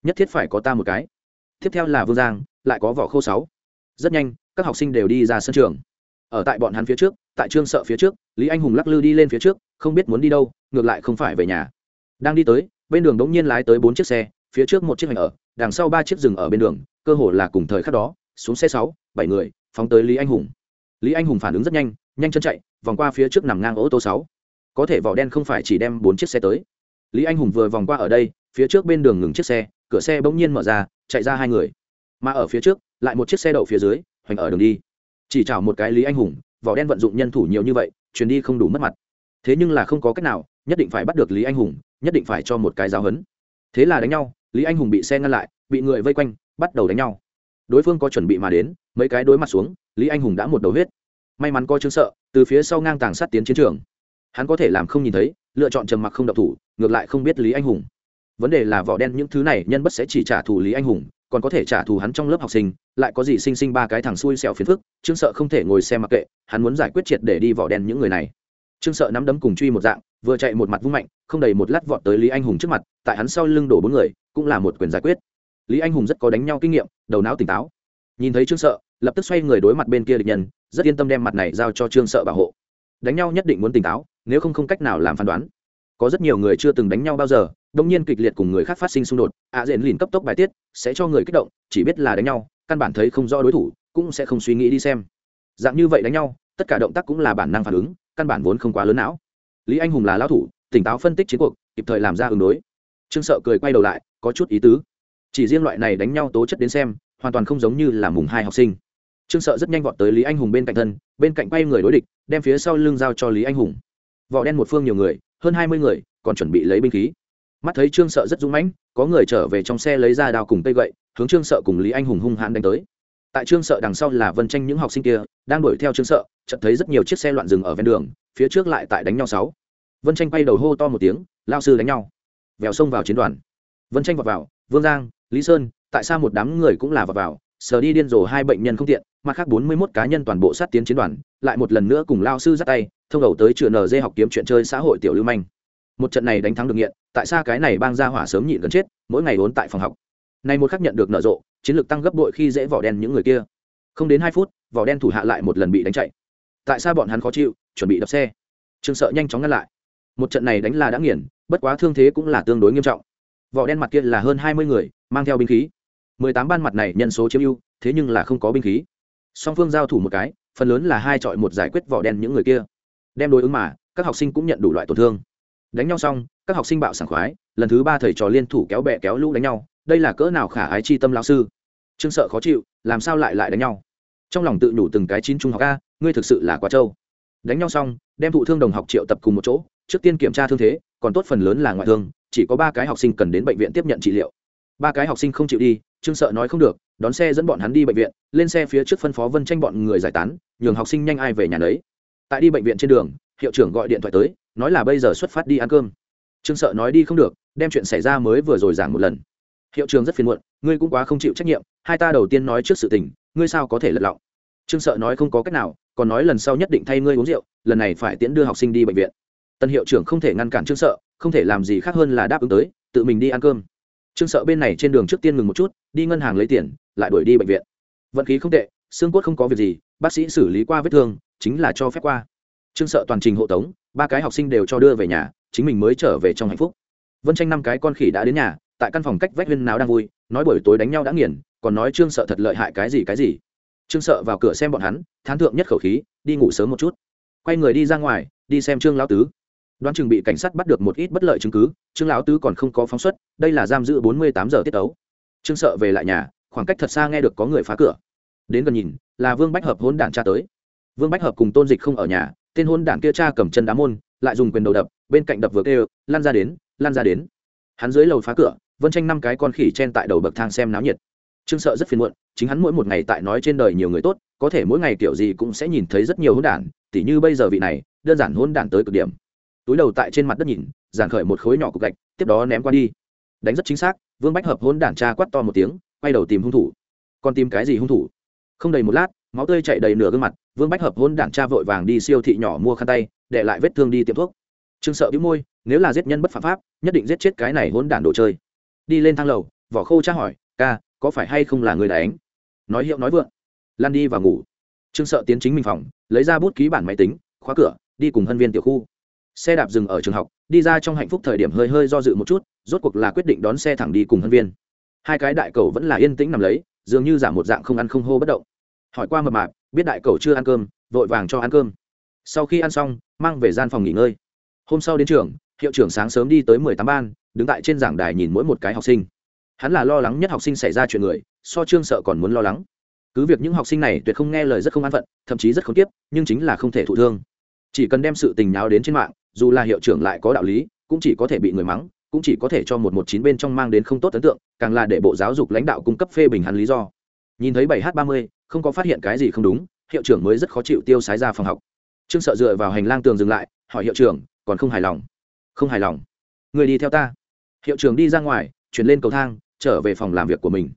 Nhất thiết phải có ta một cái. Tiếp theo là vương giang, lại có vỏ khô sáu rất nhanh, các học sinh đều đi ra sân trường. Ở tại bọn hắn phía trước, tại trương sợ phía trước, lý anh hùng lắc lư đi lên phía trước, không biết muốn đi đâu, ngược lại không phải về nhà. Đang đi tới, bên đường đống nhiên lái tới bốn chiếc xe, phía trước một chiếc hành ở, đằng sau ba chiếc rừng ở bên đường, cơ hồ là cùng thời khắc đó, xuống xe sáu, bảy người, phóng tới lý anh hùng. Lý anh hùng phản ứng rất nhanh nhanh chân chạy, vòng qua phía trước nằm ngang ô tô sáu. Có thể vỏ đen không phải chỉ đem bốn chiếc xe tới. Lý anh hùng vừa vòng qua ở đây, phía trước bên đường ngừng chiếc xe, cửa xe bỗng nhiên mở ra, chạy ra hai người. Mà ở phía trước lại một chiếc xe đậu phía dưới, hoành ở đường đi. Chỉ chào một cái lý anh hùng, vỏ đen vận dụng nhân thủ nhiều như vậy, chuyến đi không đủ mất mặt. Thế nhưng là không có cách nào, nhất định phải bắt được lý anh hùng, nhất định phải cho một cái giáo hấn thế là đánh nhau, lý anh hùng bị xe ngăn lại, bị người vây quanh, bắt đầu đánh nhau. Đối phương có chuẩn bị mà đến, mấy cái đối mặt xuống, lý anh hùng đã một đầu huyết. May mắn coi chứng sợ, từ phía sau ngang tàng sát tiến chiến trường. Hắn có thể làm không nhìn thấy, lựa chọn trầm mặc không độc thủ, ngược lại không biết lý anh hùng vấn đề là vỏ đen những thứ này nhân bất sẽ chỉ trả thù lý anh hùng, còn có thể trả thù hắn trong lớp học sinh, lại có gì sinh sinh ba cái thằng xui xẻo phiền phức, trương sợ không thể ngồi xem mặc kệ, hắn muốn giải quyết triệt để đi vỏ đen những người này. Trương sợ nắm đấm cùng truy một dạng, vừa chạy một mặt vung mạnh, không đầy một lát vọt tới lý anh hùng trước mặt, tại hắn sau lưng đổ bốn người, cũng là một quyền giải quyết. Lý anh hùng rất có đánh nhau kinh nghiệm, đầu não tỉnh táo. Nhìn thấy trương sợ, lập tức xoay người đối mặt bên kia địch nhân, rất yên tâm đem mặt này giao cho trương sợ bảo hộ. Đánh nhau nhất định muốn tỉnh táo, nếu không không cách nào làm phán đoán. Có rất nhiều người chưa từng đánh nhau bao giờ đông nhiên kịch liệt cùng người khác phát sinh xung đột, ạ à diện lìn cấp tốc bài tiết, sẽ cho người kích động, chỉ biết là đánh nhau, căn bản thấy không rõ đối thủ, cũng sẽ không suy nghĩ đi xem. Dạng như vậy đánh nhau, tất cả động tác cũng là bản năng phản ứng, căn bản vốn không quá lớn não. Lý anh hùng là lao thủ, tỉnh táo phân tích chiến cuộc, kịp thời làm ra ứng đối. Trương sợ cười quay đầu lại, có chút ý tứ. Chỉ riêng loại này đánh nhau tố chất đến xem, hoàn toàn không giống như là mùng hai học sinh. Trương sợ rất nhanh vọt tới lý anh hùng bên cạnh thân, bên cạnh quay người đối địch, đem phía sau lưng giao cho lý anh hùng. Vỏ đen một phương nhiều người, hơn hai mươi người, còn chuẩn bị lấy binh khí mắt thấy trương sợ rất dũng mãnh, có người trở về trong xe lấy ra đao cùng cây gậy, hướng trương sợ cùng lý anh hùng hung hãn đánh tới. Tại trương sợ đằng sau là vân tranh những học sinh kia, đang đuổi theo trương sợ, chợt thấy rất nhiều chiếc xe loạn dừng ở ven đường, phía trước lại tại đánh nhau sáu. Vân tranh quay đầu hô to một tiếng lao sư đánh nhau. Vèo xông vào chiến đoàn. Vân tranh vọt vào, vương giang, lý sơn, tại sao một đám người cũng là vọt vào? Sờ đi điên rồ hai bệnh nhân không tiện, mặt khác bốn mươi 41 cá nhân toàn bộ sát tiến chiến đoàn, lại một lần nữa cùng lao sư dắt tay, thông đầu tới trường nd học kiếm chuyện chơi xã hội tiểu lưu manh một trận này đánh thắng được nghiện, tại sao cái này bang ra hỏa sớm nhịn gần chết, mỗi ngày ốn tại phòng học. Nay một khắc nhận được nở rộ, chiến lược tăng gấp bội khi dễ vỏ đen những người kia. Không đến hai phút, vỏ đen thủ hạ lại một lần bị đánh chạy. Tại sao bọn hắn khó chịu, chuẩn bị đập xe. Trương sợ nhanh chóng ngăn lại. Một trận này đánh là đã nghiền, bất quá thương thế cũng là tương đối nghiêm trọng. Vỏ đen mặt kia là hơn hai mươi người, mang theo binh khí. Mười tám ban mặt này nhân số chiếm ưu, thế nhưng là không có binh khí. Song phương giao thủ một cái, phần lớn là hai chọi một giải quyết vỏ đen những người kia. Đem đối ứng mà, các học sinh cũng nhận đủ loại tổn thương đánh nhau xong, các học sinh bạo sảng khoái, lần thứ ba thầy trò liên thủ kéo bè kéo lũ đánh nhau, đây là cỡ nào khả ái chi tâm lao sư? Trương sợ khó chịu, làm sao lại lại đánh nhau? Trong lòng tự nhủ từng cái chín trung học a, ngươi thực sự là quá trâu. Đánh nhau xong, đem thụ thương đồng học triệu tập cùng một chỗ, trước tiên kiểm tra thương thế, còn tốt phần lớn là ngoại thương, chỉ có ba cái học sinh cần đến bệnh viện tiếp nhận trị liệu. Ba cái học sinh không chịu đi, trương sợ nói không được, đón xe dẫn bọn hắn đi bệnh viện, lên xe phía trước phân phó vân tranh bọn người giải tán, nhường học sinh nhanh ai về nhà đấy tại đi bệnh viện trên đường, hiệu trưởng gọi điện thoại tới nói là bây giờ xuất phát đi ăn cơm. Trương sợ nói đi không được, đem chuyện xảy ra mới vừa rồi giảng một lần. Hiệu trưởng rất phiền muộn, ngươi cũng quá không chịu trách nhiệm, hai ta đầu tiên nói trước sự tình, ngươi sao có thể lật lọng? Trương sợ nói không có cách nào, còn nói lần sau nhất định thay ngươi uống rượu, lần này phải tiễn đưa học sinh đi bệnh viện. Tân hiệu trưởng không thể ngăn cản trương sợ, không thể làm gì khác hơn là đáp ứng tới, tự mình đi ăn cơm. Trương sợ bên này trên đường trước tiên ngừng một chút, đi ngân hàng lấy tiền, lại đuổi đi bệnh viện. Vận khí không tệ, xương cốt không có việc gì, bác sĩ xử lý qua vết thương, chính là cho phép qua trương sợ toàn trình hộ tống, ba cái học sinh đều cho đưa về nhà, chính mình mới trở về trong hạnh phúc. Vân tranh năm cái con khỉ đã đến nhà, tại căn phòng cách vách huyên nào đang vui, nói buổi tối đánh nhau đã nghiền, còn nói trương sợ thật lợi hại cái gì cái gì. Trương sợ vào cửa xem bọn hắn, thán thượng nhất khẩu khí, đi ngủ sớm một chút. Quay người đi ra ngoài, đi xem trương lão tứ. Đoán chừng bị cảnh sát bắt được một ít bất lợi chứng cứ, trương lão tứ còn không có phóng xuất, đây là giam giữ bốn mươi tám giờ tiết tấu. Trương sợ về lại nhà, khoảng cách thật xa nghe được có người phá cửa. Đến gần nhìn, là vương bách hợp hôn đản cha tới. Vương bách hợp cùng tôn dịch không ở nhà tên hôn đảng kia cha cầm chân đá môn, lại dùng quyền đầu đập, bên cạnh đập vừa kêu, lan ra đến, lan ra đến. Hắn dưới lầu phá cửa, vân tranh năm cái con khỉ chen tại đầu bậc thang xem náo nhiệt. Trương sợ rất phiền muộn, chính hắn mỗi một ngày tại nói trên đời nhiều người tốt, có thể mỗi ngày kiểu gì cũng sẽ nhìn thấy rất nhiều hôn đản tỉ như bây giờ vị này, đơn giản hôn đản tới cực điểm. Túi đầu tại trên mặt đất nhìn giản khởi một khối nhỏ cục gạch, tiếp đó ném qua đi. Đánh rất chính xác, vương bách hợp hôn đản cha quát to một tiếng, quay đầu tìm hung thủ. Còn tìm cái gì hung thủ? Không đầy một lát máu tươi chảy đầy nửa gương mặt, vương bách hợp hôn đản cha vội vàng đi siêu thị nhỏ mua khăn tay, để lại vết thương đi tiệm thuốc. Trương sợ bĩu môi, nếu là giết nhân bất phạm pháp, nhất định giết chết cái này hôn đản đồ chơi. Đi lên thang lầu, vỏ khô tra hỏi, ca, có phải hay không là người đánh? Nói hiệu nói vượng. Lan đi và ngủ. Trương sợ tiến chính mình phòng, lấy ra bút ký bản máy tính, khóa cửa, đi cùng hân viên tiểu khu. Xe đạp dừng ở trường học, đi ra trong hạnh phúc thời điểm hơi hơi do dự một chút, rốt cuộc là quyết định đón xe thẳng đi cùng hân viên. Hai cái đại cầu vẫn là yên tĩnh nằm lấy, dường như giảm một dạng không ăn không hô bất động hỏi qua mập mạp, biết đại cầu chưa ăn cơm, vội vàng cho ăn cơm. Sau khi ăn xong, mang về gian phòng nghỉ ngơi. Hôm sau đến trường, hiệu trưởng sáng sớm đi tới mười tám ban, đứng tại trên giảng đài nhìn mỗi một cái học sinh. Hắn là lo lắng nhất học sinh xảy ra chuyện người, so trương sợ còn muốn lo lắng. Cứ việc những học sinh này tuyệt không nghe lời rất không an phận, thậm chí rất không tiếp nhưng chính là không thể thụ thương. Chỉ cần đem sự tình nháo đến trên mạng, dù là hiệu trưởng lại có đạo lý, cũng chỉ có thể bị người mắng, cũng chỉ có thể cho một một chín bên trong mang đến không tốt ấn tượng, càng là để bộ giáo dục lãnh đạo cung cấp phê bình hắn lý do nhìn thấy bảy h ba mươi, không có phát hiện cái gì không đúng, hiệu trưởng mới rất khó chịu tiêu sái ra phòng học. Trương sợ dựa vào hành lang tường dừng lại, hỏi hiệu trưởng, còn không hài lòng? Không hài lòng. Người đi theo ta. Hiệu trưởng đi ra ngoài, chuyển lên cầu thang, trở về phòng làm việc của mình.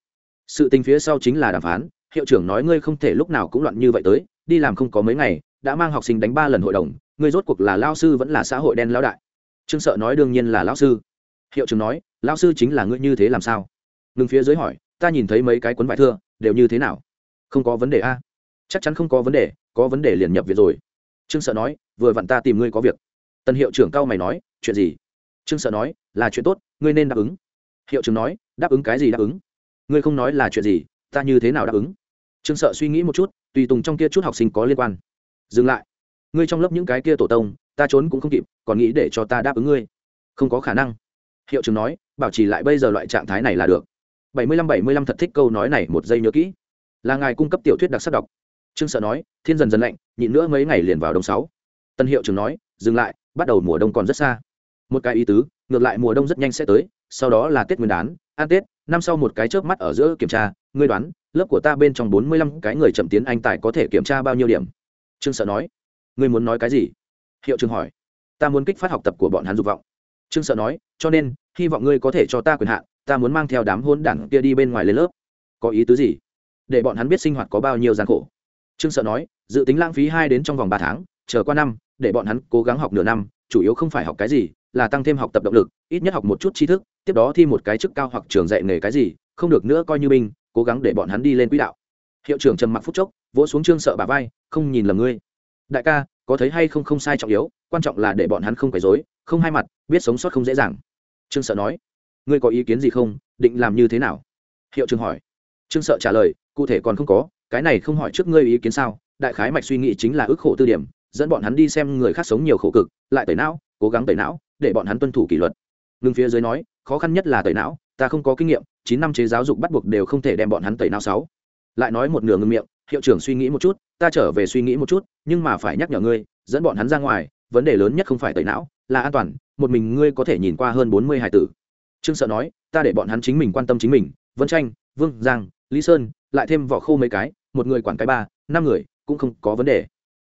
Sự tình phía sau chính là đàm phán, hiệu trưởng nói, ngươi không thể lúc nào cũng loạn như vậy tới, đi làm không có mấy ngày, đã mang học sinh đánh ba lần hội đồng, ngươi rốt cuộc là lao sư vẫn là xã hội đen lao đại. Trương sợ nói, đương nhiên là lao sư. Hiệu trưởng nói lao sư chính là ngươi như thế làm sao? Ngừng phía dưới hỏi, ta nhìn thấy mấy cái cuốn vải thưa đều như thế nào? Không có vấn đề a. Chắc chắn không có vấn đề, có vấn đề liền nhập viện rồi. Trương sợ nói, vừa vặn ta tìm ngươi có việc. Tân hiệu trưởng cao mày nói, chuyện gì? Trương sợ nói, là chuyện tốt, ngươi nên đáp ứng. Hiệu trưởng nói, đáp ứng cái gì đáp ứng? Ngươi không nói là chuyện gì, ta như thế nào đáp ứng? Trương sợ suy nghĩ một chút, tùy tùng trong kia chút học sinh có liên quan. Dừng lại. Ngươi trong lớp những cái kia tổ tông, ta trốn cũng không kịp, còn nghĩ để cho ta đáp ứng ngươi. Không có khả năng. Hiệu trưởng nói, bảo trì lại bây giờ loại trạng thái này là được bảy mươi lăm bảy mươi lăm thật thích câu nói này một giây nhớ kỹ. Là ngài cung cấp tiểu thuyết đặc sắc đọc. Trương sợ nói, thiên dần dần lạnh, nhịn nữa mấy ngày liền vào đông sáu. Tân hiệu trưởng nói, dừng lại, bắt đầu mùa đông còn rất xa. Một cái ý tứ, ngược lại mùa đông rất nhanh sẽ tới, sau đó là tết nguyên đán, ăn tết, năm sau một cái chớp mắt ở giữa kiểm tra, ngươi đoán, lớp của ta bên trong bốn mươi lăm cái người chậm tiến anh tài có thể kiểm tra bao nhiêu điểm? Trương sợ nói, ngươi muốn nói cái gì? Hiệu trưởng hỏi, ta muốn kích phát học tập của bọn hắn dục vọng. Trương sợ nói, cho nên, hy vọng ngươi có thể cho ta quyền hạn ta muốn mang theo đám hôn đảng kia đi bên ngoài lên lớp. Có ý tứ gì? Để bọn hắn biết sinh hoạt có bao nhiêu gian khổ. Trương sợ nói, dự tính lãng phí hai đến trong vòng ba tháng, chờ qua năm, để bọn hắn cố gắng học nửa năm, chủ yếu không phải học cái gì, là tăng thêm học tập động lực, ít nhất học một chút tri thức, tiếp đó thi một cái chức cao hoặc trường dạy nghề cái gì, không được nữa coi như binh, cố gắng để bọn hắn đi lên quỹ đạo. Hiệu trưởng trầm mặc phúc chốc, vỗ xuống trương sợ bà vai, không nhìn lầm ngươi. Đại ca, có thấy hay không không sai trọng yếu, quan trọng là để bọn hắn không quấy dối không hai mặt, biết sống sót không dễ dàng. Trương sợ nói ngươi có ý kiến gì không? Định làm như thế nào? Hiệu trưởng hỏi. Trương sợ trả lời, cụ thể còn không có, cái này không hỏi trước ngươi ý kiến sao? Đại khái mạch suy nghĩ chính là ước khổ tư điểm, dẫn bọn hắn đi xem người khác sống nhiều khổ cực, lại tẩy não, cố gắng tẩy não, để bọn hắn tuân thủ kỷ luật. Ngưng phía dưới nói, khó khăn nhất là tẩy não, ta không có kinh nghiệm, chín năm chế giáo dục bắt buộc đều không thể đem bọn hắn tẩy não sáu. Lại nói một nửa ngưng miệng, hiệu trưởng suy nghĩ một chút, ta trở về suy nghĩ một chút, nhưng mà phải nhắc nhở ngươi, dẫn bọn hắn ra ngoài, vấn đề lớn nhất không phải tẩy não, là an toàn, một mình ngươi có thể nhìn qua hơn bốn mươi hải tử trương sợ nói, ta để bọn hắn chính mình quan tâm chính mình, vân tranh vương giang, lý sơn, lại thêm vỏ khô mấy cái, một người quản cái ba, năm người, cũng không có vấn đề.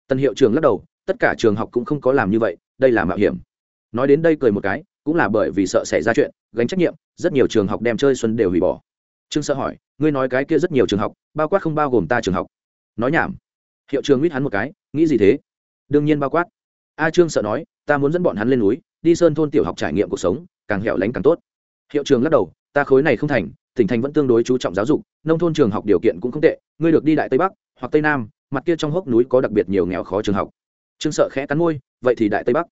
Tân hiệu trường lắc đầu, tất cả trường học cũng không có làm như vậy, đây là mạo hiểm. Nói đến đây cười một cái, cũng là bởi vì sợ xảy ra chuyện, gánh trách nhiệm, rất nhiều trường học đem chơi xuân đều hủy bỏ. Trương sợ hỏi, ngươi nói cái kia rất nhiều trường học, bao quát không bao gồm ta trường học? Nói nhảm. Hiệu trường huýt hắn một cái, nghĩ gì thế? Đương nhiên bao quát. A trương sợ nói, ta muốn dẫn bọn hắn lên núi, đi sơn thôn tiểu học trải nghiệm cuộc sống, càng hẻo lánh càng tốt hiệu trường lắc đầu, ta khối này không thành, tỉnh thành vẫn tương đối chú trọng giáo dục, nông thôn trường học điều kiện cũng không tệ, ngươi được đi đại tây bắc, hoặc tây nam, mặt kia trong hốc núi có đặc biệt nhiều nghèo khó trường học. Trương sợ khẽ cắn môi, vậy thì đại tây bắc.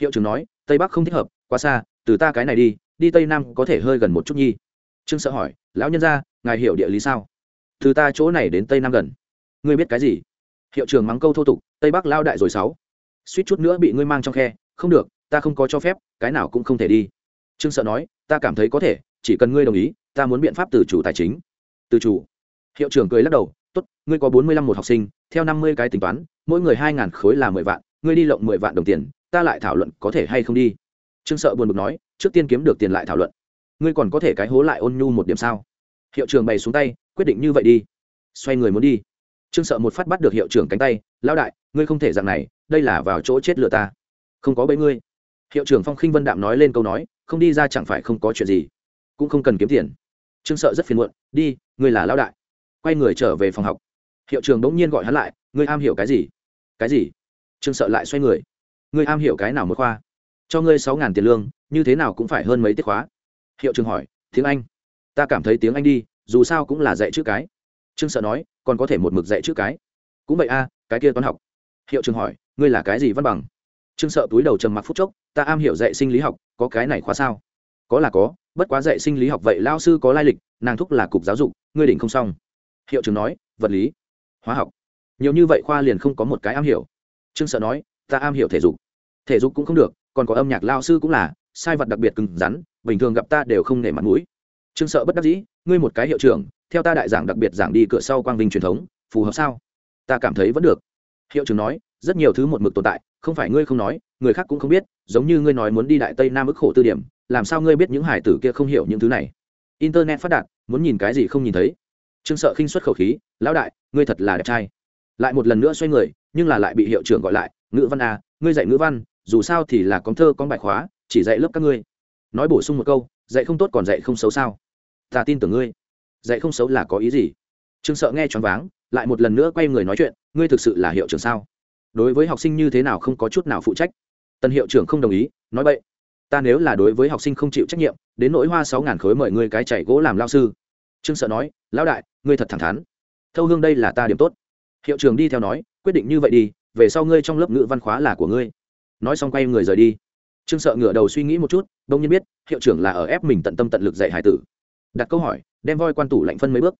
Hiệu trường nói, tây bắc không thích hợp, quá xa, từ ta cái này đi đi tây nam có thể hơi gần một chút nhi. Trương sợ hỏi, lão nhân gia, ngài hiểu địa lý sao? Từ ta chỗ này đến tây nam gần. Ngươi biết cái gì? Hiệu trường mắng câu thô tục, tây bắc lao đại rồi sáu. Suýt chút nữa bị ngươi mang trong khe, không được, ta không có cho phép, cái nào cũng không thể đi trương sợ nói, ta cảm thấy có thể, chỉ cần ngươi đồng ý, ta muốn biện pháp từ chủ tài chính. Từ chủ? Hiệu trưởng cười lắc đầu, tốt, ngươi có bốn mươi lăm một học sinh, theo năm mươi cái tính toán, mỗi người hai ngàn khối là mười vạn, ngươi đi lộng mười vạn đồng tiền, ta lại thảo luận có thể hay không đi. Trương sợ buồn bực nói, trước tiên kiếm được tiền lại thảo luận. Ngươi còn có thể cái hố lại ôn nhu một điểm sao? Hiệu trưởng bày xuống tay, quyết định như vậy đi. Xoay người muốn đi. Trương sợ một phát bắt được hiệu trưởng cánh tay, lão đại, ngươi không thể dạng này, đây là vào chỗ chết lừa ta. Không có bấy ngươi. Hiệu trưởng phong khinh vân đạm nói lên câu nói không đi ra chẳng phải không có chuyện gì, cũng không cần kiếm tiền. Trương sợ rất phiền muộn, đi, ngươi là lão đại. Quay người trở về phòng học. Hiệu trường bỗng nhiên gọi hắn lại, ngươi am hiểu cái gì? Cái gì? Trương sợ lại xoay người. Ngươi am hiểu cái nào một khoa? Cho ngươi sáu ngàn tiền lương, như thế nào cũng phải hơn mấy tiết khóa. Hiệu trường hỏi, tiếng anh? Ta cảm thấy tiếng anh đi, dù sao cũng là dạy chữ cái. Trương sợ nói, còn có thể một mực dạy chữ cái. Cũng vậy a, cái kia toán học. Hiệu trường hỏi, ngươi là cái gì văn bằng? Trương sợ túi đầu trầm mặc phút chốc, ta am hiểu dạy sinh lý học, có cái này khóa sao? Có là có, bất quá dạy sinh lý học vậy lao sư có lai lịch, nàng thúc là cục giáo dục, ngươi định không xong. Hiệu trưởng nói, vật lý, hóa học. Nhiều như vậy khoa liền không có một cái am hiểu. Trương sợ nói, ta am hiểu thể dục. Thể dục cũng không được, còn có âm nhạc lao sư cũng là, sai vật đặc biệt cứng rắn, bình thường gặp ta đều không nể mặt mũi. Trương sợ bất đắc dĩ, ngươi một cái hiệu trưởng, theo ta đại giảng đặc biệt giảng đi cửa sau quang vinh truyền thống, phù hợp sao? Ta cảm thấy vẫn được. Hiệu trưởng nói, rất nhiều thứ một mực tồn tại không phải ngươi không nói, người khác cũng không biết, giống như ngươi nói muốn đi đại tây nam ức khổ tư điểm, làm sao ngươi biết những hải tử kia không hiểu những thứ này? Internet phát đạt, muốn nhìn cái gì không nhìn thấy. Trương sợ khinh xuất khẩu khí, lão đại, ngươi thật là đẹp trai. Lại một lần nữa xoay người, nhưng là lại bị hiệu trưởng gọi lại, ngữ văn à ngươi dạy ngữ văn, dù sao thì là con thơ, con bài khóa, chỉ dạy lớp các ngươi. Nói bổ sung một câu, dạy không tốt còn dạy không xấu sao? Ta tin tưởng ngươi. Dạy không xấu là có ý gì? Trương sợ nghe choáng váng, lại một lần nữa quay người nói chuyện, ngươi thực sự là hiệu trưởng sao? Đối với học sinh như thế nào không có chút nào phụ trách. Tân hiệu trưởng không đồng ý, nói vậy ta nếu là đối với học sinh không chịu trách nhiệm, đến nỗi hoa sáu ngàn khối mời ngươi cái chạy gỗ làm lao sư. Trương sợ nói, lão đại, ngươi thật thẳng thắn. Thâu hương đây là ta điểm tốt. Hiệu trưởng đi theo nói, quyết định như vậy đi, về sau ngươi trong lớp ngữ văn khóa là của ngươi. Nói xong quay người rời đi. Trương sợ ngửa đầu suy nghĩ một chút đông nhiên biết, hiệu trưởng là ở ép mình tận tâm tận lực dạy hải tử. Đặt câu hỏi, đem voi quan tủ lạnh phân mấy bước.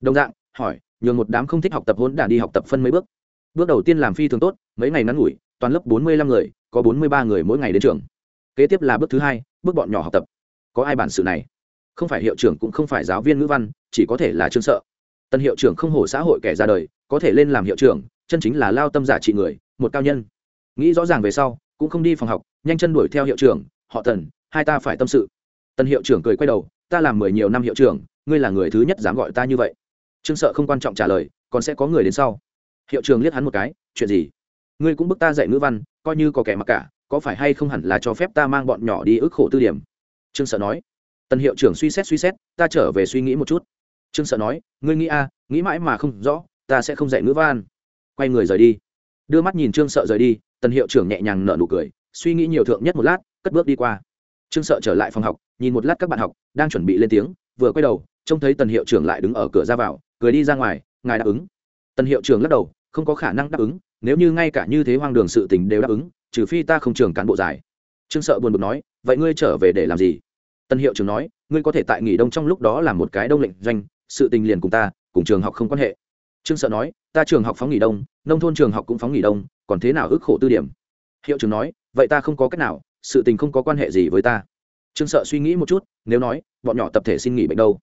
Đồng dạng, hỏi, nhường một đám không thích học tập hỗn đản đi học tập phân mấy bước bước đầu tiên làm phi thường tốt, mấy ngày ngắn ngủi, toàn lớp bốn mươi lăm người, có bốn mươi ba người mỗi ngày đến trường. Kế tiếp là bước thứ hai, bước bọn nhỏ học tập. Có ai bản sự này? Không phải hiệu trưởng cũng không phải giáo viên ngữ văn, chỉ có thể là trương sợ. Tân hiệu trưởng không hổ xã hội kẻ ra đời, có thể lên làm hiệu trưởng, chân chính là lao tâm giả trị người, một cao nhân. Nghĩ rõ ràng về sau, cũng không đi phòng học, nhanh chân đuổi theo hiệu trưởng, họ tần, hai ta phải tâm sự. Tân hiệu trưởng cười quay đầu, ta làm mười nhiều năm hiệu trưởng, ngươi là người thứ nhất dám gọi ta như vậy. Trương sợ không quan trọng trả lời, còn sẽ có người đến sau hiệu trưởng liếc hắn một cái, chuyện gì? Ngươi cũng bức ta dạy ngữ văn, coi như có kẻ mặc cả, có phải hay không hẳn là cho phép ta mang bọn nhỏ đi ức khổ tư điểm? Trương sợ nói. Tần hiệu trưởng suy xét suy xét, ta trở về suy nghĩ một chút. Trương sợ nói, ngươi nghĩ a nghĩ mãi mà không rõ, ta sẽ không dạy ngữ văn. Quay người rời đi. Đưa mắt nhìn trương sợ rời đi, tần hiệu trưởng nhẹ nhàng nở nụ cười, suy nghĩ nhiều thượng nhất một lát, cất bước đi qua. Trương sợ trở lại phòng học, nhìn một lát các bạn học, đang chuẩn bị lên tiếng, vừa quay đầu, trông thấy tần hiệu trưởng lại đứng ở cửa ra vào, cười đi ra ngoài, ngài đáp ứng tần hiệu trưởng lắc đầu, không có khả năng đáp ứng, nếu như ngay cả như thế hoang đường sự tình đều đáp ứng, trừ phi ta không trường cán bộ giải trương sợ buồn bực nói, vậy ngươi trở về để làm gì? Tân hiệu trưởng nói, ngươi có thể tại nghỉ đông trong lúc đó làm một cái đông lệnh doanh, sự tình liền cùng ta, cùng trường học không quan hệ. Trương sợ nói, ta trường học phóng nghỉ đông, nông thôn trường học cũng phóng nghỉ đông, còn thế nào ức khổ tư điểm? Hiệu trưởng nói, vậy ta không có cách nào, sự tình không có quan hệ gì với ta. Trương sợ suy nghĩ một chút, nếu nói, bọn nhỏ tập thể xin nghỉ bệnh đâu?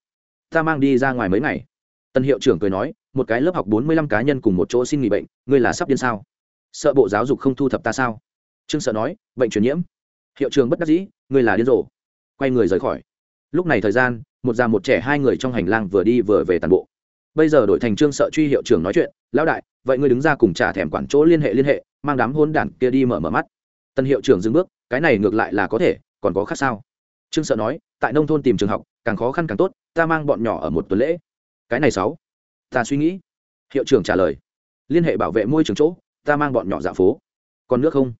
Ta mang đi ra ngoài mấy ngày. Tân hiệu trưởng cười nói một cái lớp học bốn mươi lăm cá nhân cùng một chỗ xin nghỉ bệnh, ngươi là sắp điên sao? Sợ bộ giáo dục không thu thập ta sao? Trương sợ nói, bệnh truyền nhiễm. Hiệu trường bất đắc dĩ, ngươi là điên rồ. Quay người rời khỏi. Lúc này thời gian, một già một trẻ hai người trong hành lang vừa đi vừa về tàn bộ. Bây giờ đổi thành trương sợ truy hiệu trưởng nói chuyện, lão đại, vậy ngươi đứng ra cùng trả thèm quản chỗ liên hệ liên hệ, mang đám hôn đản kia đi mở mở mắt. Tân hiệu trưởng dừng bước, cái này ngược lại là có thể, còn có khác sao? Trương sợ nói, tại nông thôn tìm trường học, càng khó khăn càng tốt, ta mang bọn nhỏ ở một tuần lễ. Cái này sáu ta suy nghĩ. Hiệu trưởng trả lời. Liên hệ bảo vệ môi trường chỗ, ta mang bọn nhỏ dạ phố. Còn nước không?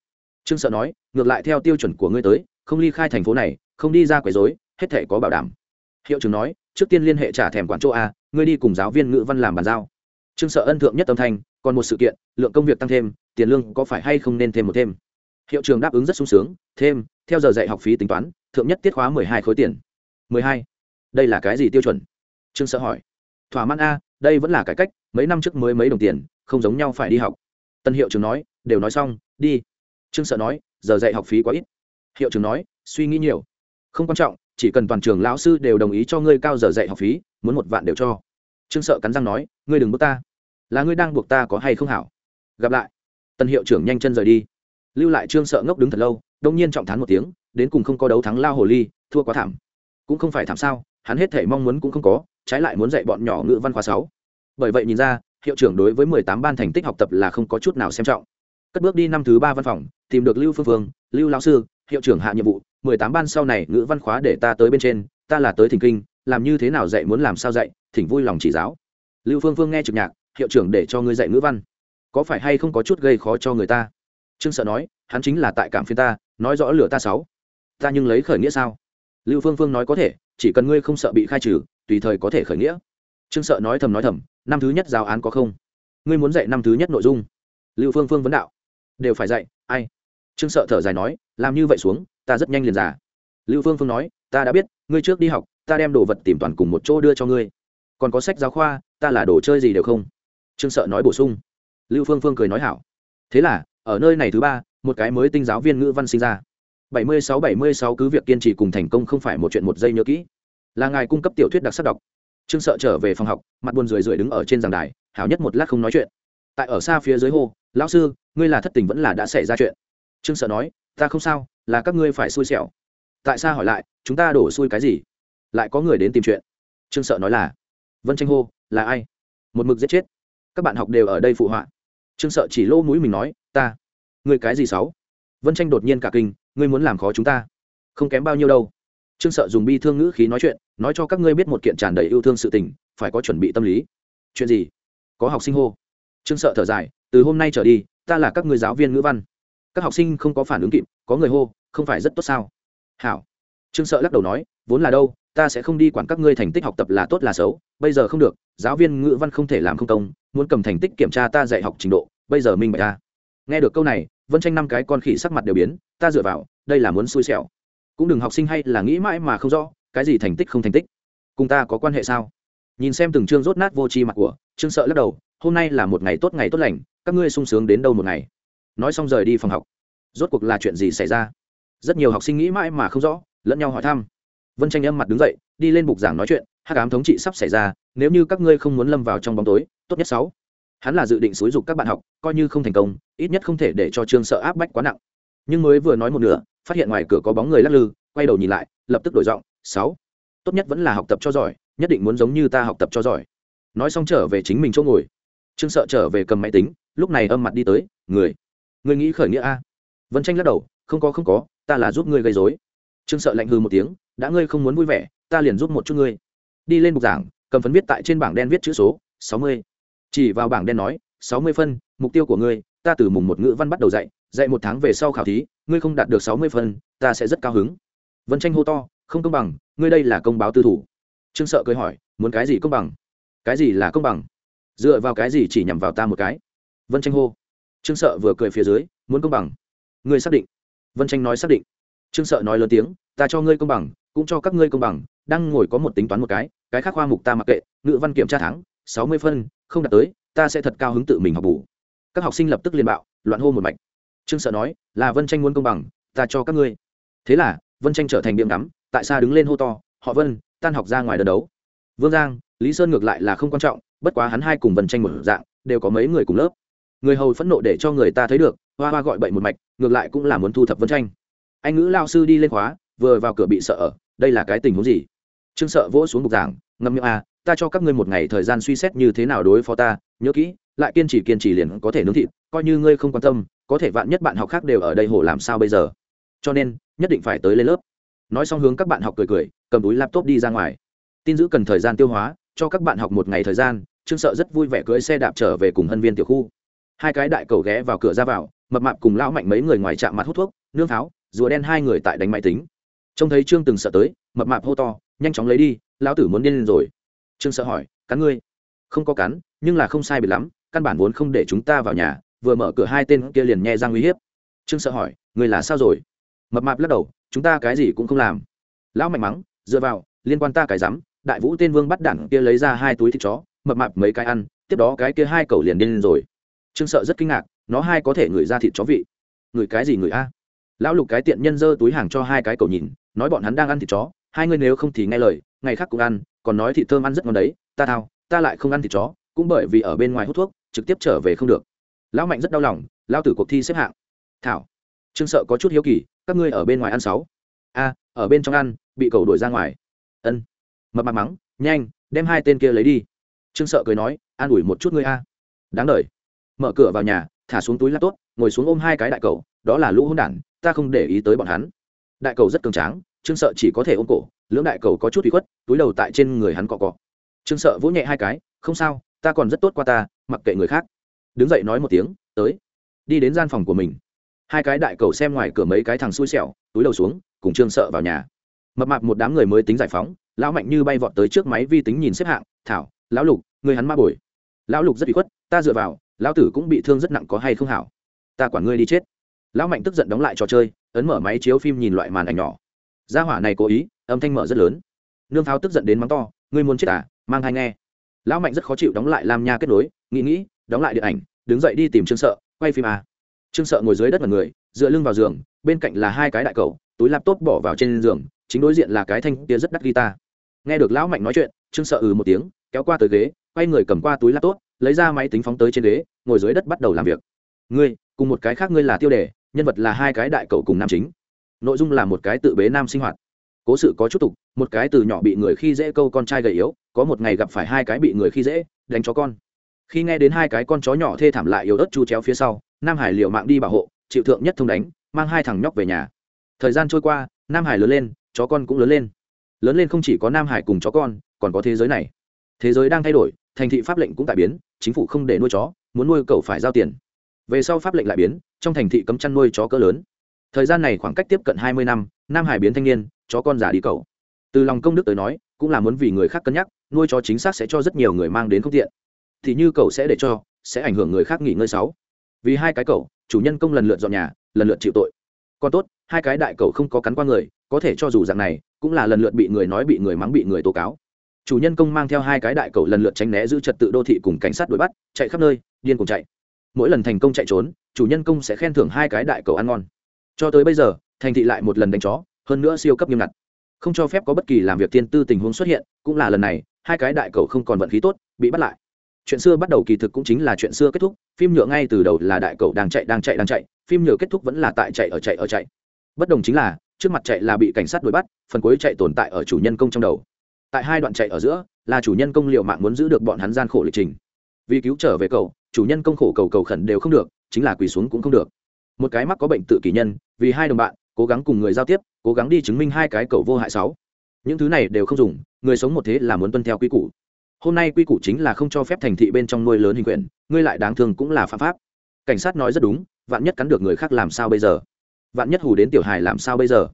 Trương sợ nói, ngược lại theo tiêu chuẩn của ngươi tới, không ly khai thành phố này, không đi ra quấy rối, hết thể có bảo đảm. Hiệu trưởng nói, trước tiên liên hệ trả thèm quản chỗ a, ngươi đi cùng giáo viên ngữ văn làm bàn giao. Trương sợ ân thượng nhất âm thanh, còn một sự kiện, lượng công việc tăng thêm, tiền lương có phải hay không nên thêm một thêm? Hiệu trưởng đáp ứng rất sung sướng, thêm, theo giờ dạy học phí tính toán, thượng nhất tiết khóa mười hai khối tiền. Mười hai? Đây là cái gì tiêu chuẩn? Trương sợ hỏi. Thỏa mãn a đây vẫn là cải cách, mấy năm trước mới mấy đồng tiền, không giống nhau phải đi học. Tân hiệu trưởng nói, đều nói xong, đi. Trương sợ nói, giờ dạy học phí quá ít. Hiệu trưởng nói, suy nghĩ nhiều. Không quan trọng, chỉ cần toàn trường lão sư đều đồng ý cho ngươi cao giờ dạy học phí, muốn một vạn đều cho. Trương sợ cắn răng nói, ngươi đừng bước ta. Là ngươi đang buộc ta có hay không hảo? Gặp lại. Tân hiệu trưởng nhanh chân rời đi. Lưu lại trương sợ ngốc đứng thật lâu, đông nhiên trọng thán một tiếng, đến cùng không có đấu thắng lao hồ ly, thua quá thảm. Cũng không phải thảm sao, hắn hết thể mong muốn cũng không có, trái lại muốn dạy bọn nhỏ ngữ văn khoa sáu bởi vậy nhìn ra, hiệu trưởng đối với mười tám ban thành tích học tập là không có chút nào xem trọng. Cất bước đi năm thứ ba văn phòng, tìm được lưu phương phương, lưu lao sư, hiệu trưởng hạ nhiệm vụ, mười tám ban sau này ngữ văn khóa để ta tới bên trên, ta là tới thỉnh kinh, làm như thế nào dạy muốn làm sao dạy, thỉnh vui lòng chỉ giáo. Lưu phương phương nghe trực nhạc, hiệu trưởng để cho ngươi dạy ngữ văn. Có phải hay không có chút gây khó cho người ta? Trương sợ nói, hắn chính là tại cảm phiên ta, nói rõ lửa ta sáu. Ta nhưng lấy khởi nghĩa sao? Lưu phương phương nói có thể, chỉ cần ngươi không sợ bị khai trừ, tùy thời có thể khởi nghĩa. Trương sợ nói thầm nói thầm năm thứ nhất giáo án có không? Ngươi muốn dạy năm thứ nhất nội dung? Lưu phương phương vấn đạo. Đều phải dạy, ai? Trương sợ thở dài nói, làm như vậy xuống, ta rất nhanh liền già. Lưu phương phương nói, ta đã biết, ngươi trước đi học, ta đem đồ vật tìm toàn cùng một chỗ đưa cho ngươi. Còn có sách giáo khoa, ta là đồ chơi gì đều không? Trương sợ nói bổ sung. Lưu phương phương cười nói hảo. Thế là, ở nơi này thứ ba, một cái mới tinh giáo viên ngữ văn sinh ra. Bảy mươi sáu, bảy mươi sáu cứ việc kiên trì cùng thành công không phải một chuyện một giây nhớ kỹ. Là ngài cung cấp tiểu thuyết đặc sắc đọc trương sợ trở về phòng học, mặt buồn rười rượi đứng ở trên giảng đài hảo nhất một lát không nói chuyện. Tại ở xa phía dưới hồ lão sư, ngươi là thất tình vẫn là đã xảy ra chuyện? Trương sợ nói, ta không sao, là các ngươi phải xui xẻo. Tại sao hỏi lại, chúng ta đổ xui cái gì? Lại có người đến tìm chuyện. Trương sợ nói là, vân tranh hô, là ai? Một mực giết chết. Các bạn học đều ở đây phụ họa. Trương sợ chỉ lỗ mũi mình nói, ta. Người cái gì sáu? Vân tranh đột nhiên cả kinh, ngươi muốn làm khó chúng ta? Không kém bao nhiêu đâu. Trương sợ dùng bi thương ngữ khí nói chuyện nói cho các ngươi biết một kiện tràn đầy yêu thương sự tình, phải có chuẩn bị tâm lý. Chuyện gì? Có học sinh hô. Trương sợ thở dài, từ hôm nay trở đi, ta là các người giáo viên ngữ văn. Các học sinh không có phản ứng kịp, có người hô, không phải rất tốt sao? Hảo. Trương sợ lắc đầu nói, vốn là đâu, ta sẽ không đi quản các ngươi thành tích học tập là tốt là xấu, bây giờ không được, giáo viên ngữ văn không thể làm không công, muốn cầm thành tích kiểm tra ta dạy học trình độ, bây giờ minh bạch ta nghe được câu này, vân tranh năm cái con khỉ sắc mặt đều biến, ta dựa vào, đây là muốn xui xẻo. Cũng đừng học sinh hay là nghĩ mãi mà không rõ cái gì thành tích không thành tích? Cùng ta có quan hệ sao? Nhìn xem từng chương rốt nát vô tri mặt của, trương sợ lắc đầu, hôm nay là một ngày tốt ngày tốt lành, các ngươi sung sướng đến đâu một ngày? Nói xong rời đi phòng học. Rốt cuộc là chuyện gì xảy ra? Rất nhiều học sinh nghĩ mãi mà không rõ, lẫn nhau hỏi thăm. Vân tranh âm mặt đứng dậy, đi lên bục giảng nói chuyện, hắc ám thống trị sắp xảy ra, nếu như các ngươi không muốn lâm vào trong bóng tối, tốt nhất sáu. Hắn là dự định xúi dục các bạn học, coi như không thành công, ít nhất không thể để cho trương sợ áp bách quá nặng. Nhưng mới vừa nói một nửa, phát hiện ngoài cửa có bóng người lắc lư, quay đầu nhìn lại, lập tức đổi giọng sáu. Tốt nhất vẫn là học tập cho giỏi, nhất định muốn giống như ta học tập cho giỏi. Nói xong trở về chính mình chỗ ngồi. Trương sợ trở về cầm máy tính, lúc này âm mặt đi tới, người người nghĩ khởi nghĩa a? Vân tranh lắc đầu, không có không có, ta là giúp ngươi gây dối trương sợ lạnh hư một tiếng, đã ngươi không muốn vui vẻ, ta liền giúp một chút ngươi. Đi lên bục giảng, cầm phấn viết tại trên bảng đen viết chữ số, sáu mươi. Chỉ vào bảng đen nói, sáu mươi phân, mục tiêu của ngươi, ta từ mùng một ngữ văn bắt đầu dạy dạy một tháng về sau khảo thí, ngươi không đạt được sáu mươi phân, ta sẽ rất cao hứng. Vân tranh hô to không công bằng, ngươi đây là công báo tư thủ. Trương sợ cười hỏi, muốn cái gì công bằng? Cái gì là công bằng? Dựa vào cái gì chỉ nhằm vào ta một cái? Vân tranh hô. Trương sợ vừa cười phía dưới, muốn công bằng. Ngươi xác định. Vân tranh nói xác định. Trương sợ nói lớn tiếng, ta cho ngươi công bằng, cũng cho các ngươi công bằng, đang ngồi có một tính toán một cái cái khác khoa mục ta mặc kệ, ngữ văn kiểm tra tháng, sáu mươi phân, không đạt tới, ta sẽ thật cao hứng tự mình học bù. Các học sinh lập tức liên bạo, loạn hô một mạch. Trương sợ nói, là vân tranh muốn công bằng, ta cho các ngươi. Thế là, vân tranh trở thành điểm đắm tại sao đứng lên hô to họ vân tan học ra ngoài đơn đấu. Vương giang lý sơn ngược lại là không quan trọng bất quá hắn hai cùng vân tranh một dạng đều có mấy người cùng lớp. Người hầu phẫn nộ để cho người ta thấy được hoa hoa gọi bậy một mạch ngược lại cũng là muốn thu thập vân tranh. Anh ngữ lao sư đi lên khóa vừa vào cửa bị sợ ở đây là cái tình huống gì? Trương sợ vỗ xuống bục giảng ngâm miệng a à, ta cho các ngươi một ngày thời gian suy xét như thế nào đối phó ta nhớ kỹ lại kiên trì kiên trì liền có thể nướng thịt coi như ngươi không quan tâm có thể vạn nhất bạn học khác đều ở đây hồ làm sao bây giờ. Cho nên nhất định phải tới lên lớp nói xong hướng các bạn học cười cười, cầm túi laptop đi ra ngoài. Tin giữ cần thời gian tiêu hóa, cho các bạn học một ngày thời gian, trương sợ rất vui vẻ cưỡi xe đạp trở về cùng hân viên tiểu khu. Hai cái đại cầu ghé vào cửa ra vào, mập mạp cùng lão mạnh mấy người ngoài chạm mặt hút thuốc, nương tháo, rùa đen hai người tại đánh máy tính. Trông thấy trương từng sợ tới, mập mạp hô to, nhanh chóng lấy đi, lão tử muốn điên lên rồi. Trương sợ hỏi, cắn ngươi? Không có cắn, nhưng là không sai biệt lắm, căn bản vốn không để chúng ta vào nhà, vừa mở cửa hai tên kia liền nghe răng uy hiếp. Trương sợ hỏi người là sao rồi? Mập mạp lắc đầu, chúng ta cái gì cũng không làm. Lão mạnh mắng, dựa vào, liên quan ta cái rắm, đại vũ tên vương bắt đẳng kia lấy ra hai túi thịt chó, mập mạp mấy cái ăn, tiếp đó cái kia hai cầu liền điên lên rồi. Trương sợ rất kinh ngạc, nó hai có thể ngửi ra thịt chó vị? Ngửi cái gì ngửi a? Lão lục cái tiện nhân dơ túi hàng cho hai cái cầu nhìn, nói bọn hắn đang ăn thịt chó, hai người nếu không thì nghe lời, ngày khác cũng ăn, còn nói thịt thơm ăn rất ngon đấy, ta thao, ta lại không ăn thịt chó, cũng bởi vì ở bên ngoài hút thuốc, trực tiếp trở về không được. Lão mạnh rất đau lòng lao tử cuộc thi xếp hạng. Thảo. Trương sợ có chút hiếu kỳ các ngươi ở bên ngoài ăn sáu. A ở bên trong ăn bị cầu đuổi ra ngoài. Ân. Mập mặt mắng nhanh đem hai tên kia lấy đi. Trương sợ cười nói an ủi một chút ngươi a. Đáng đời, mở cửa vào nhà thả xuống túi laptop ngồi xuống ôm hai cái đại cầu đó là lũ hôn đản ta không để ý tới bọn hắn. Đại cầu rất cường tráng trương sợ chỉ có thể ôm cổ lưỡng đại cầu có chút bị khuất túi đầu tại trên người hắn cọ cọ. Trương sợ vỗ nhẹ hai cái không sao ta còn rất tốt qua ta mặc kệ người khác. Đứng dậy nói một tiếng tới. Đi đến gian phòng của mình hai cái đại cầu xem ngoài cửa mấy cái thằng xui xẻo, túi đầu xuống, cùng trương sợ vào nhà. Mập mạp một đám người mới tính giải phóng, lão mạnh như bay vọt tới trước máy vi tính nhìn xếp hạng, thảo, lão lục người hắn ma bồi. Lão lục rất bị khuất, ta dựa vào, lão tử cũng bị thương rất nặng có hay không hảo? Ta quản ngươi đi chết. Lão mạnh tức giận đóng lại trò chơi, ấn mở máy chiếu phim nhìn loại màn ảnh nhỏ. Gia hỏa này cố ý, âm thanh mở rất lớn. Nương pháo tức giận đến mắng to, ngươi muốn chết à? Mang hay nghe. Lão mạnh rất khó chịu đóng lại làm nha kết nối, nghĩ nghĩ, đóng lại điện ảnh, đứng dậy đi tìm trương sợ, quay phim à trương sợ ngồi dưới đất mật người, dựa lưng vào giường, bên cạnh là hai cái đại cầu, túi laptop bỏ vào trên giường, chính đối diện là cái thanh tia rất đắt guitar. Nghe được lão mạnh nói chuyện, trương sợ ừ một tiếng, kéo qua tới ghế, quay người cầm qua túi laptop, lấy ra máy tính phóng tới trên ghế, ngồi dưới đất bắt đầu làm việc. Ngươi, cùng một cái khác ngươi là tiêu đề, nhân vật là hai cái đại cầu cùng nam chính. Nội dung là một cái tự bế nam sinh hoạt. Cố sự có chút tục, một cái từ nhỏ bị người khi dễ câu con trai gầy yếu, có một ngày gặp phải hai cái bị người khi dễ, đánh chó con. Khi nghe đến hai cái con chó nhỏ thê thảm lại yếu ớt chu chéo phía sau nam hải liều mạng đi bảo hộ, chịu thượng nhất thông đánh, mang hai thằng nhóc về nhà. Thời gian trôi qua, nam hải lớn lên, chó con cũng lớn lên. Lớn lên không chỉ có nam hải cùng chó con, còn có thế giới này. Thế giới đang thay đổi, thành thị pháp lệnh cũng tại biến, chính phủ không để nuôi chó, muốn nuôi cậu phải giao tiền. Về sau pháp lệnh lại biến, trong thành thị cấm chăn nuôi chó cỡ lớn. Thời gian này khoảng cách tiếp cận hai mươi năm, nam hải biến thanh niên, chó con già đi cậu. Từ lòng công đức tới nói, cũng là muốn vì người khác cân nhắc, nuôi chó chính xác sẽ cho rất nhiều người mang đến không tiện. Thì như cậu sẽ để cho, sẽ ảnh hưởng người khác nghỉ ngơi sáu vì hai cái cậu, chủ nhân công lần lượt dọn nhà, lần lượt chịu tội. Còn tốt, hai cái đại cậu không có cắn qua người, có thể cho dù dạng này, cũng là lần lượt bị người nói bị người mắng bị người tố cáo. Chủ nhân công mang theo hai cái đại cậu lần lượt tránh né giữ trật tự đô thị cùng cảnh sát đuổi bắt, chạy khắp nơi, điên cùng chạy. Mỗi lần thành công chạy trốn, chủ nhân công sẽ khen thưởng hai cái đại cậu ăn ngon. Cho tới bây giờ, thành thị lại một lần đánh chó, hơn nữa siêu cấp nghiêm ngặt. Không cho phép có bất kỳ làm việc tiên tư tình huống xuất hiện, cũng là lần này, hai cái đại cậu không còn vận khí tốt, bị bắt lại chuyện xưa bắt đầu kỳ thực cũng chính là chuyện xưa kết thúc, phim nhựa ngay từ đầu là đại cậu đang chạy đang chạy đang chạy, phim nhựa kết thúc vẫn là tại chạy ở chạy ở chạy. Bất đồng chính là, trước mặt chạy là bị cảnh sát đuổi bắt, phần cuối chạy tồn tại ở chủ nhân công trong đầu. Tại hai đoạn chạy ở giữa, là chủ nhân công liệu mạng muốn giữ được bọn hắn gian khổ lịch trình. Vì cứu trở về cậu, chủ nhân công khổ cầu cầu khẩn đều không được, chính là quỳ xuống cũng không được. Một cái mắc có bệnh tự kỷ nhân, vì hai đồng bạn, cố gắng cùng người giao tiếp, cố gắng đi chứng minh hai cái cầu vô hại sáu. Những thứ này đều không dùng, người sống một thế là muốn tuân theo quy củ hôm nay quy củ chính là không cho phép thành thị bên trong nuôi lớn hình quyền, ngươi lại đáng thương cũng là phạm pháp. Cảnh sát nói rất đúng, vạn nhất cắn được người khác làm sao bây giờ? Vạn nhất hù đến tiểu hài làm sao bây giờ?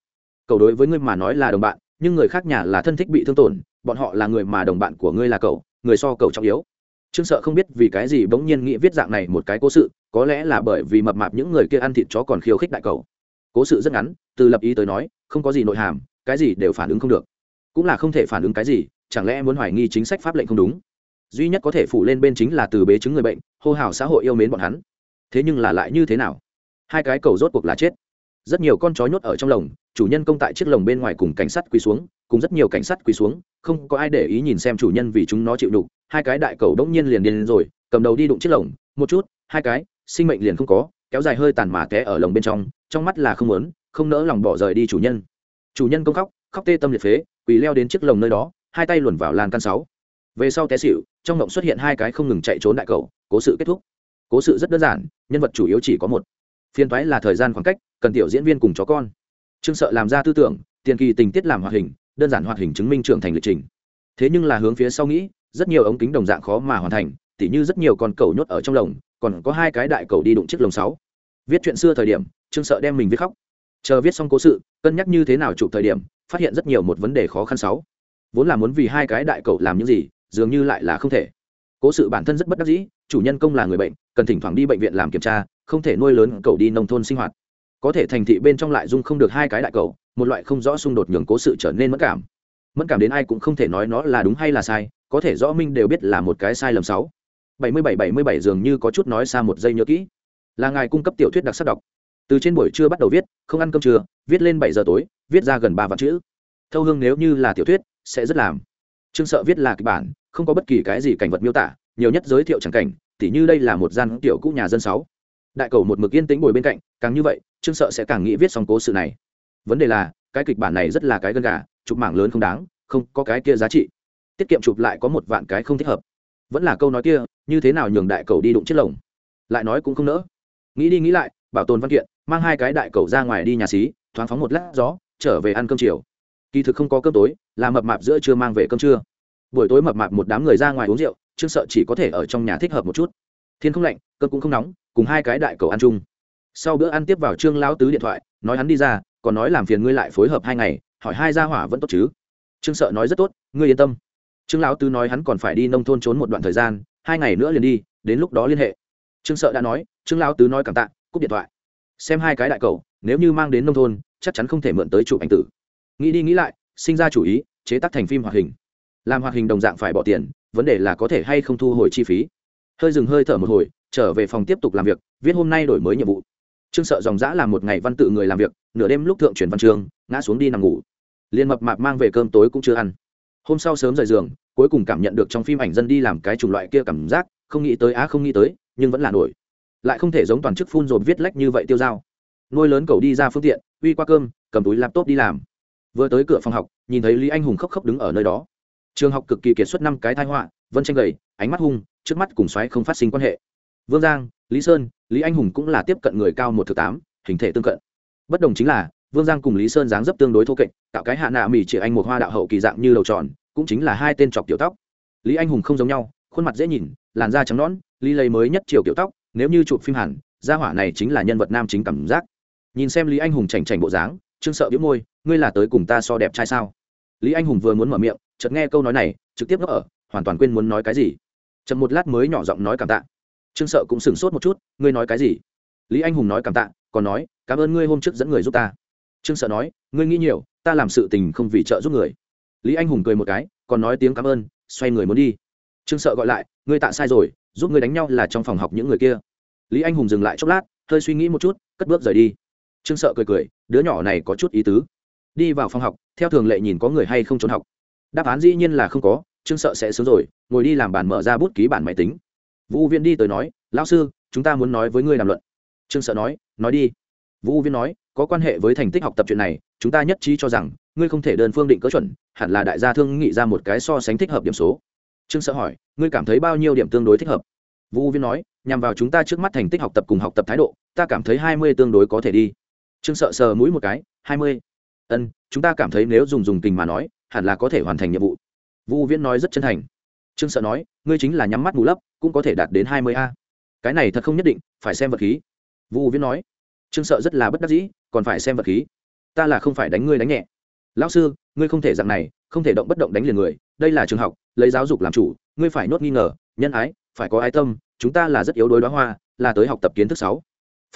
Cầu đối với ngươi mà nói là đồng bạn, nhưng người khác nhà là thân thích bị thương tổn, bọn họ là người mà đồng bạn của ngươi là cậu, người so cậu trọng yếu. Trương sợ không biết vì cái gì bỗng nhiên nghĩ viết dạng này một cái cố sự, có lẽ là bởi vì mập mạp những người kia ăn thịt chó còn khiêu khích đại cậu. cố sự rất ngắn, từ lập ý tới nói, không có gì nội hàm, cái gì đều phản ứng không được. Cũng là không thể phản ứng cái gì chẳng lẽ muốn hoài nghi chính sách pháp lệnh không đúng? Duy nhất có thể phủ lên bên chính là từ bế chứng người bệnh, hô hào xã hội yêu mến bọn hắn. Thế nhưng là lại như thế nào? Hai cái cầu rốt cuộc là chết. Rất nhiều con chó nhốt ở trong lồng, chủ nhân công tại chiếc lồng bên ngoài cùng cảnh sát quỳ xuống, cùng rất nhiều cảnh sát quỳ xuống, không có ai để ý nhìn xem chủ nhân vì chúng nó chịu đục. Hai cái đại cầu đống nhiên liền điên rồi, cầm đầu đi đụng chiếc lồng, một chút, hai cái, sinh mệnh liền không có, kéo dài hơi tàn mà té ở lồng bên trong trong mắt là không muốn, không nỡ lòng bỏ rời đi chủ nhân. Chủ nhân công khóc khóc tê tâm liệt phế, quỳ leo đến chiếc lồng nơi đó hai tay luồn vào lan căn sáu. Về sau té xịu trong ngộng xuất hiện hai cái không ngừng chạy trốn đại cầu, cố sự kết thúc. Cố sự rất đơn giản, nhân vật chủ yếu chỉ có một. Phiên thoái là thời gian khoảng cách, cần tiểu diễn viên cùng chó con. Trương sợ làm ra tư tưởng, tiền kỳ tình tiết làm hoạt hình, đơn giản hoạt hình chứng minh trưởng thành lịch trình. Thế nhưng là hướng phía sau nghĩ, rất nhiều ống kính đồng dạng khó mà hoàn thành, tỉ như rất nhiều con cầu nhốt ở trong lồng, còn có hai cái đại cầu đi đụng chiếc lồng sáu. Viết chuyện xưa thời điểm, trương sợ đem mình viết khóc. Chờ viết xong cố sự, cân nhắc như thế nào chụp thời điểm, phát hiện rất nhiều một vấn đề khó khăn sáu vốn là muốn vì hai cái đại cậu làm những gì dường như lại là không thể. Cố sự bản thân rất bất đắc dĩ chủ nhân công là người bệnh cần thỉnh thoảng đi bệnh viện làm kiểm tra không thể nuôi lớn cậu đi nông thôn sinh hoạt. Có thể thành thị bên trong lại dung không được hai cái đại cậu, một loại không rõ xung đột nhường cố sự trở nên mất cảm. Mất cảm đến ai cũng không thể nói nó là đúng hay là sai có thể rõ minh đều biết là một cái sai lầm sáu. Bảy mươi bảy bảy mươi bảy dường như có chút nói xa một giây nhớ kỹ. Là ngài cung cấp tiểu thuyết đặc sắc đọc. Từ trên buổi trưa bắt đầu viết không ăn cơm trưa viết lên bảy giờ tối viết ra gần ba vạn chữ. Thâu hương nếu như là tiểu thuyết sẽ rất làm. Trương sợ viết là kịch bản, không có bất kỳ cái gì cảnh vật miêu tả, nhiều nhất giới thiệu chẳng cảnh, tỉ như đây là một gian tiểu cũ nhà dân sáu. Đại cầu một mực yên tĩnh ngồi bên cạnh, càng như vậy, trương sợ sẽ càng nghĩ viết xong cố sự này. Vấn đề là, cái kịch bản này rất là cái gân gà, chụp mảng lớn không đáng, không có cái kia giá trị. Tiết kiệm chụp lại có một vạn cái không thích hợp. Vẫn là câu nói kia, như thế nào nhường đại cầu đi đụng chiếc lồng? Lại nói cũng không nỡ. Nghĩ đi nghĩ lại, bảo tồn văn kiện, mang hai cái đại cầu ra ngoài đi nhà xí, thoáng phóng một lát gió, trở về ăn cơm chiều kỳ thực không có cơm tối, là mập mạp giữa trưa mang về cơm trưa. Buổi tối mập mạp một đám người ra ngoài uống rượu, trương sợ chỉ có thể ở trong nhà thích hợp một chút. Thiên không lạnh, cơm cũng không nóng, cùng hai cái đại cầu ăn chung. Sau bữa ăn tiếp vào trương lão tứ điện thoại, nói hắn đi ra, còn nói làm phiền ngươi lại phối hợp hai ngày, hỏi hai gia hỏa vẫn tốt chứ. Trương sợ nói rất tốt, ngươi yên tâm. Trương lão tứ nói hắn còn phải đi nông thôn trốn một đoạn thời gian, hai ngày nữa liền đi, đến lúc đó liên hệ. Trương sợ đã nói, trương lão tứ nói cảm tạ, cúp điện thoại. Xem hai cái đại cầu, nếu như mang đến nông thôn, chắc chắn không thể mượn tới chụp ảnh tử nghĩ đi nghĩ lại, sinh ra chủ ý, chế tác thành phim hoạt hình. Làm hoạt hình đồng dạng phải bỏ tiền, vấn đề là có thể hay không thu hồi chi phí. Hơi dừng hơi thở một hồi, trở về phòng tiếp tục làm việc, viết hôm nay đổi mới nhiệm vụ. Trương sợ dòng dã làm một ngày văn tự người làm việc, nửa đêm lúc thượng chuyển văn trường ngã xuống đi nằm ngủ. Liền mập mạp mang về cơm tối cũng chưa ăn. Hôm sau sớm rời giường, cuối cùng cảm nhận được trong phim ảnh dân đi làm cái chủng loại kia cảm giác, không nghĩ tới á không nghĩ tới, nhưng vẫn là nổi. Lại không thể giống toàn chức phun rồi viết lách như vậy tiêu dao. Nuôi lớn cầu đi ra phương tiện, uy qua cơm, cầm túi laptop đi làm vừa tới cửa phòng học, nhìn thấy lý anh hùng khóc khóc đứng ở nơi đó. Trường học cực kỳ kiệt xuất năm cái thai họa, vân tranh gầy, ánh mắt hung, trước mắt cùng xoáy không phát sinh quan hệ. Vương giang, lý sơn, lý anh hùng cũng là tiếp cận người cao một thứ tám, hình thể tương cận. Bất đồng chính là, vương giang cùng lý sơn dáng dấp tương đối thô kệch, tạo cái hạ nạ mỉ chỉ anh một hoa đạo hậu kỳ dạng như đầu tròn, cũng chính là hai tên chọc tiểu tóc. Lý anh hùng không giống nhau, khuôn mặt dễ nhìn, làn da trắng nõn, lý lấy mới nhất chiều kiểu tóc, nếu như chụp phim hẳn, gia hỏa này chính là nhân vật nam chính cảm giác. Nhìn xem lý anh hùng chảnh chảnh bộ dáng trương sợ biếu môi, ngươi là tới cùng ta so đẹp trai sao? Lý anh hùng vừa muốn mở miệng, chợt nghe câu nói này, trực tiếp ngốc ở, hoàn toàn quên muốn nói cái gì. Chậm một lát mới nhỏ giọng nói cảm tạ. Trương sợ cũng sửng sốt một chút, ngươi nói cái gì? Lý anh hùng nói cảm tạ, còn nói, cảm ơn ngươi hôm trước dẫn người giúp ta. Trương sợ nói, ngươi nghĩ nhiều, ta làm sự tình không vì trợ giúp người. Lý anh hùng cười một cái, còn nói tiếng cảm ơn, xoay người muốn đi. Trương sợ gọi lại, ngươi tạ sai rồi, giúp ngươi đánh nhau là trong phòng học những người kia. Lý anh hùng dừng lại chốc lát, hơi suy nghĩ một chút, cất bước rời đi trương sợ cười cười, đứa nhỏ này có chút ý tứ. Đi vào phòng học, theo thường lệ nhìn có người hay không trốn học. Đáp án dĩ nhiên là không có, trương sợ sẽ sớm rồi, ngồi đi làm bàn mở ra bút ký bản máy tính. Vũ viên đi tới nói, lão sư, chúng ta muốn nói với ngươi làm luận. Trương sợ nói nói đi. Vũ viên nói, có quan hệ với thành tích học tập chuyện này, chúng ta nhất trí cho rằng, ngươi không thể đơn phương định cỡ chuẩn, hẳn là đại gia thương nghị ra một cái so sánh thích hợp điểm số. Trương sợ hỏi, ngươi cảm thấy bao nhiêu điểm tương đối thích hợp? Vũ viên nói, nhằm vào chúng ta trước mắt thành tích học tập cùng học tập thái độ, ta cảm thấy hai mươi tương đối có thể đi trương sợ sờ mũi một cái, hai mươi. Ân, chúng ta cảm thấy nếu dùng dùng tình mà nói, hẳn là có thể hoàn thành nhiệm vụ. Vũ viễn nói rất chân thành. Trương sợ nói, ngươi chính là nhắm mắt bù lấp, cũng có thể đạt đến hai mươi a. Cái này thật không nhất định, phải xem vật khí. Vũ viễn nói. Trương sợ rất là bất đắc dĩ, còn phải xem vật khí. Ta là không phải đánh ngươi đánh nhẹ. Lão sư, ngươi không thể dạng này, không thể động bất động đánh liền người, đây là trường học, lấy giáo dục làm chủ, ngươi phải nốt nghi ngờ, nhân ái, phải có ái tâm, chúng ta là rất yếu đối đoá hoa, là tới học tập kiến thức sáu.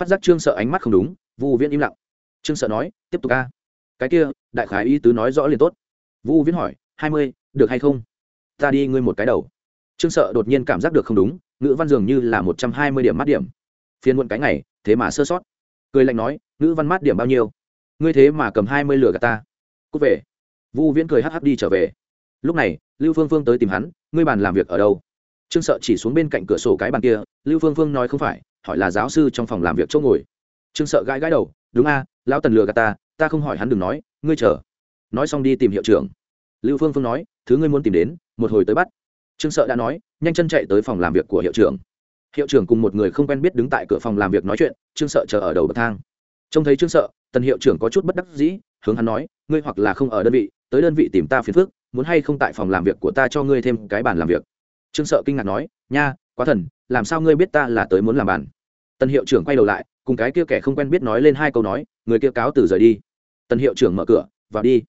Phát giác trương sợ ánh mắt không đúng vu viễn im lặng. Trương sợ nói, tiếp tục ca cái kia, đại khái y tứ nói rõ liền tốt. Vu viễn hỏi, hai mươi, được hay không? Ta đi, ngươi một cái đầu. Trương sợ đột nhiên cảm giác được không đúng, ngữ văn dường như là một trăm hai mươi điểm mát điểm. Phiên muộn cái ngày, thế mà sơ sót. Cười lạnh nói, ngữ văn mát điểm bao nhiêu? Ngươi thế mà cầm hai mươi lửa gạt ta. Cút về. Vu viễn cười hắc hắc đi trở về. Lúc này, lưu phương phương tới tìm hắn, ngươi bàn làm việc ở đâu? Trương sợ chỉ xuống bên cạnh cửa sổ cái bàn kia, lưu phương phương nói không phải, hỏi là giáo sư trong phòng làm việc chỗ ngồi trương sợ gãi gãi đầu, đúng a, lão tần lừa gạt ta ta không hỏi hắn đừng nói, ngươi chờ. Nói xong đi tìm hiệu trưởng. Lưu phương phương nói, thứ ngươi muốn tìm đến, một hồi tới bắt. Trương sợ đã nói, nhanh chân chạy tới phòng làm việc của hiệu trưởng. Hiệu trưởng cùng một người không quen biết đứng tại cửa phòng làm việc nói chuyện, trương sợ chờ ở đầu bậc thang. Trông thấy trương sợ, tần hiệu trưởng có chút bất đắc dĩ, hướng hắn nói, ngươi hoặc là không ở đơn vị, tới đơn vị tìm ta phiền phức, muốn hay không tại phòng làm việc của ta cho ngươi thêm cái bàn làm việc? Trương sợ kinh ngạc nói, nha, quá thần, làm sao ngươi biết ta là tới muốn làm bàn? Tần hiệu trưởng quay đầu lại cùng cái kia kẻ không quen biết nói lên hai câu nói, người kia cáo từ rời đi. Tần hiệu trưởng mở cửa, vào đi.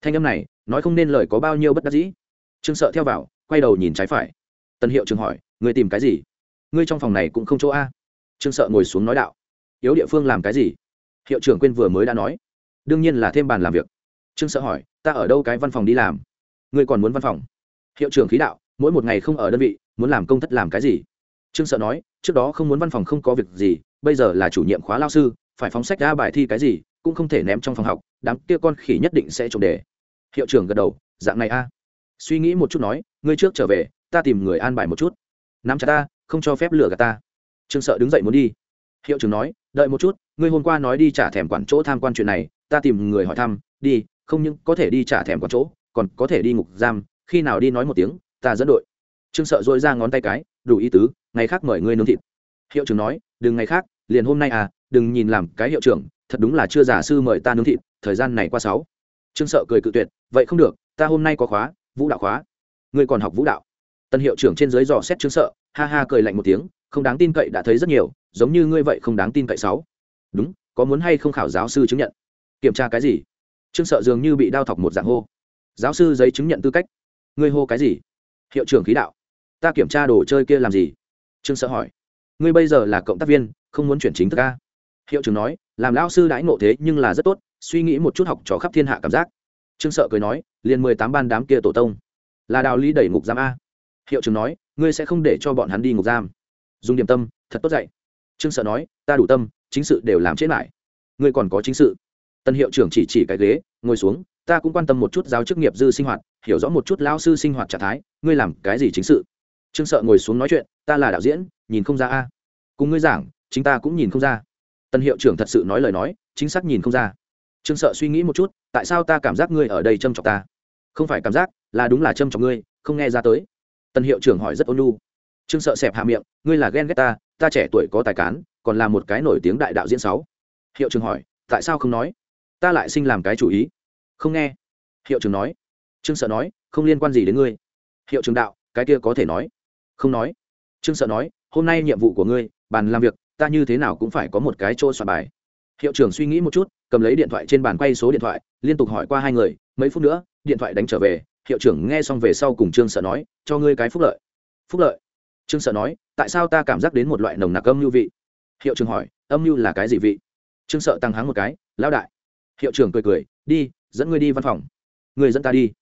Thanh âm này, nói không nên lời có bao nhiêu bất đắc dĩ. Trương sợ theo vào, quay đầu nhìn trái phải. Tần hiệu trưởng hỏi người tìm cái gì? Ngươi trong phòng này cũng không chỗ a. Trương sợ ngồi xuống nói đạo, yếu địa phương làm cái gì? Hiệu trưởng quên vừa mới đã nói, đương nhiên là thêm bàn làm việc. Trương sợ hỏi, ta ở đâu cái văn phòng đi làm? Ngươi còn muốn văn phòng? Hiệu trưởng khí đạo, mỗi một ngày không ở đơn vị, muốn làm công thất làm cái gì? Trương sợ nói, trước đó không muốn văn phòng không có việc gì, bây giờ là chủ nhiệm khóa lao sư, phải phóng sách ra bài thi cái gì, cũng không thể ném trong phòng học, đám kia con khỉ nhất định sẽ trộm đề. Hiệu trưởng gật đầu, dạng này a. Suy nghĩ một chút nói, ngươi trước trở về, ta tìm người an bài một chút. Nắm chặt ta, không cho phép lừa gạt ta. Trương sợ đứng dậy muốn đi. Hiệu trưởng nói, đợi một chút, ngươi hôm qua nói đi trả thèm quản chỗ tham quan chuyện này, ta tìm người hỏi thăm, đi, không những có thể đi trả thèm quản chỗ, còn có thể đi ngục giam, khi nào đi nói một tiếng, ta dẫn đội. Trương sợ dội ra ngón tay cái đủ ý tứ, ngày khác mời ngươi nướng thịt. Hiệu trưởng nói, đừng ngày khác, liền hôm nay à đừng nhìn làm cái hiệu trưởng, thật đúng là chưa giả sư mời ta nướng thịt, thời gian này qua sáu. Trương sợ cười cự tuyệt, vậy không được, ta hôm nay có khóa, vũ đạo khóa. Ngươi còn học vũ đạo? Tân hiệu trưởng trên dưới dò xét trương sợ, ha ha cười lạnh một tiếng, không đáng tin cậy đã thấy rất nhiều, giống như ngươi vậy không đáng tin cậy sáu. Đúng, có muốn hay không khảo giáo sư chứng nhận? Kiểm tra cái gì? Trương sợ dường như bị đao thọc một dạng hô. Giáo sư giấy chứng nhận tư cách. Ngươi hô cái gì? Hiệu trưởng khí đạo ta kiểm tra đồ chơi kia làm gì? Trương sợ hỏi. Ngươi bây giờ là cộng tác viên, không muốn chuyển chính thức ca hiệu trưởng nói, làm lao sư đãi ngộ thế nhưng là rất tốt, suy nghĩ một chút học trò khắp thiên hạ cảm giác. Trương sợ cười nói, liền mười tám ban đám kia tổ tông. Là đào lý đẩy ngục giam a. Hiệu trưởng nói, ngươi sẽ không để cho bọn hắn đi ngục giam. Dùng điểm tâm, thật tốt dạy. Trương sợ nói, ta đủ tâm, chính sự đều làm chết lại. Ngươi còn có chính sự. Tân hiệu trưởng chỉ chỉ cái ghế, ngồi xuống, ta cũng quan tâm một chút giáo chức nghiệp dư sinh hoạt, hiểu rõ một chút lao sư sinh hoạt trạng thái, ngươi làm cái gì chính sự? Trương sợ ngồi xuống nói chuyện, ta là đạo diễn, nhìn không ra a. Cùng ngươi giảng, chính ta cũng nhìn không ra. Tân hiệu trưởng thật sự nói lời nói, chính xác nhìn không ra. Trương sợ suy nghĩ một chút, tại sao ta cảm giác ngươi ở đây châm chọc ta? Không phải cảm giác, là đúng là châm chọc ngươi, không nghe ra tới. Tân hiệu trưởng hỏi rất ôn nhu. Trương sợ xẹp hạ miệng, ngươi là ghen ghét ta ta trẻ tuổi có tài cán, còn là một cái nổi tiếng đại đạo diễn sáu. Hiệu trưởng hỏi, tại sao không nói? Ta lại sinh làm cái chủ ý. Không nghe. Hiệu trưởng nói. Trương sợ nói, không liên quan gì đến ngươi. Hiệu trưởng đạo, cái kia có thể nói không nói. Trương sợ nói, hôm nay nhiệm vụ của ngươi, bàn làm việc, ta như thế nào cũng phải có một cái chỗ soạn bài. Hiệu trưởng suy nghĩ một chút, cầm lấy điện thoại trên bàn quay số điện thoại, liên tục hỏi qua hai người, mấy phút nữa, điện thoại đánh trở về, hiệu trưởng nghe xong về sau cùng trương sợ nói, cho ngươi cái phúc lợi. Phúc lợi? Trương sợ nói, tại sao ta cảm giác đến một loại nồng nặc âm lưu vị? Hiệu trưởng hỏi, âm lưu là cái gì vị? Trương sợ tăng háng một cái, lão đại. Hiệu trưởng cười cười, đi, dẫn ngươi đi văn phòng. Người dẫn ta đi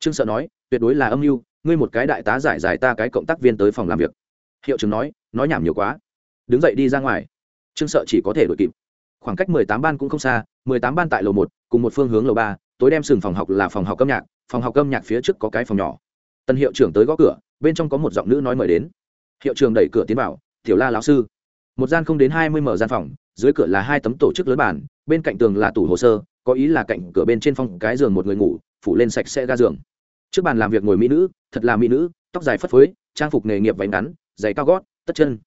trương sợ nói, tuyệt đối là âm mưu, ngươi một cái đại tá giải giải ta cái cộng tác viên tới phòng làm việc. Hiệu trưởng nói nói nhảm nhiều quá. Đứng dậy đi ra ngoài. Trương sợ chỉ có thể đuổi kịp. Khoảng cách mười tám ban cũng không xa, mười tám ban tại lầu một, cùng một phương hướng lầu ba, tối đem sừng phòng học là phòng học âm nhạc, phòng học âm nhạc phía trước có cái phòng nhỏ. Tân hiệu trưởng tới gõ cửa, bên trong có một giọng nữ nói mời đến. Hiệu trưởng đẩy cửa tiến vào, tiểu la lão sư. Một gian không đến hai mươi mở gian phòng, dưới cửa là hai tấm tổ chức lớn bản bên cạnh tường là tủ hồ sơ, có ý là cạnh cửa bên trên phòng cái giường một người ngủ, phủ lên sạch sẽ ga giường trước bàn làm việc ngồi mỹ nữ, thật là mỹ nữ, tóc dài phất phới, trang phục nghề nghiệp váy ngắn, giày cao gót, tất chân.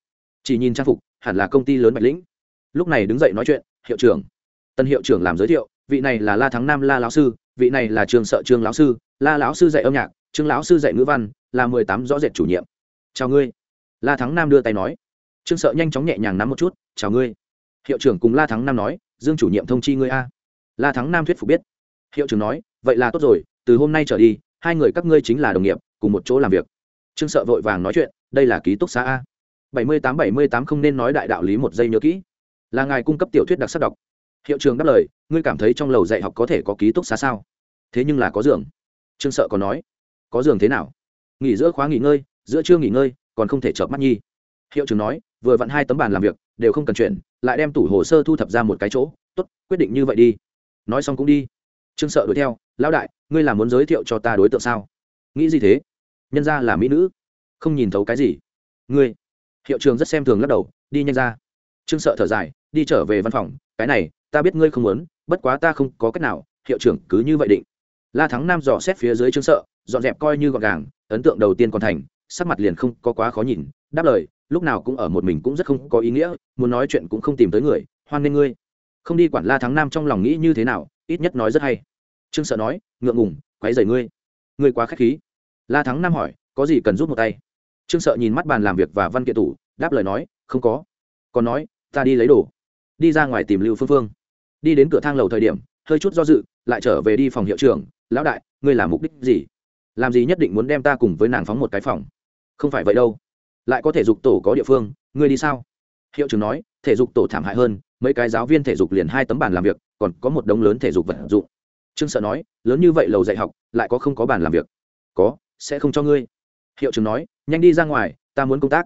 Chỉ nhìn trang phục, hẳn là công ty lớn bạch lĩnh. Lúc này đứng dậy nói chuyện, hiệu trưởng. Tân hiệu trưởng làm giới thiệu, vị này là la thắng nam la lão sư, vị này là trường sợ trương lão sư, la lão sư dạy âm nhạc, trương lão sư dạy ngữ văn, là mười tám rõ rệt chủ nhiệm. Chào ngươi. La thắng nam đưa tay nói. Trương sợ nhanh chóng nhẹ nhàng nắm một chút, chào ngươi. Hiệu trưởng cùng la thắng nam nói, dương chủ nhiệm thông chi ngươi a. La thắng nam thuyết phục biết. Hiệu trưởng nói, vậy là tốt rồi, từ hôm nay trở đi hai người các ngươi chính là đồng nghiệp, cùng một chỗ làm việc. Trương sợ vội vàng nói chuyện, đây là ký túc xá a. Bảy mươi tám, bảy mươi tám không nên nói đại đạo lý một giây nhớ kỹ. Là ngài cung cấp tiểu thuyết đặc sắc đọc. Hiệu trường đáp lời, ngươi cảm thấy trong lầu dạy học có thể có ký túc xá sao? Thế nhưng là có giường. Trương sợ còn nói, có giường thế nào? Nghỉ giữa khóa nghỉ ngơi, giữa trưa nghỉ ngơi, còn không thể chợp mắt nhi. Hiệu trường nói, vừa vặn hai tấm bàn làm việc, đều không cần chuyển, lại đem tủ hồ sơ thu thập ra một cái chỗ. Tốt, quyết định như vậy đi. Nói xong cũng đi. Trương sợ đuổi theo lão đại, ngươi là muốn giới thiệu cho ta đối tượng sao? Nghĩ gì thế? Nhân ra là mỹ nữ. Không nhìn thấu cái gì. Ngươi? Hiệu trường rất xem thường lắc đầu, đi nhanh ra. Trương sợ thở dài, đi trở về văn phòng. Cái này, ta biết ngươi không muốn, bất quá ta không có cách nào. Hiệu trưởng, cứ như vậy định. La thắng nam dò xét phía dưới trương sợ, dọn dẹp coi như gọn gàng, ấn tượng đầu tiên còn thành, sắc mặt liền không có quá khó nhìn, đáp lời, lúc nào cũng ở một mình cũng rất không có ý nghĩa, muốn nói chuyện cũng không tìm tới người, hoan nghênh ngươi. Không đi quản la thắng nam trong lòng nghĩ như thế nào, ít nhất nói rất hay trương sợ nói, ngượng ngùng quáy dày ngươi. Ngươi quá k h á c h khí. La thắng nam hỏi, có gì cần giúp một tay? Trương sợ nhìn mắt bàn làm việc và văn kiện tủ, đáp lời nói, không có. Còn nói, ta đi lấy đồ. Đi ra ngoài tìm lưu phương phương. Đi đến cửa thang lầu thời điểm, hơi chút do dự, lại trở về đi phòng hiệu trưởng. Lão đại, ngươi làm mục đích gì? Làm gì nhất định muốn đem ta cùng với nàng phóng một cái phòng? Không phải vậy đâu. Lại có thể dục tổ có địa phương, ngươi đi sao? Hiệu trưởng nói, thể dục tổ thảm hại hơn, mấy cái giáo viên thể dục liền hai tấm bàn làm việc, còn có một đống lớn thể dục vật dụng trương sợ nói, lớn như vậy lầu dạy học, lại có không có bàn làm việc? Có, sẽ không cho ngươi. Hiệu trưởng nói, nhanh đi ra ngoài, ta muốn công tác.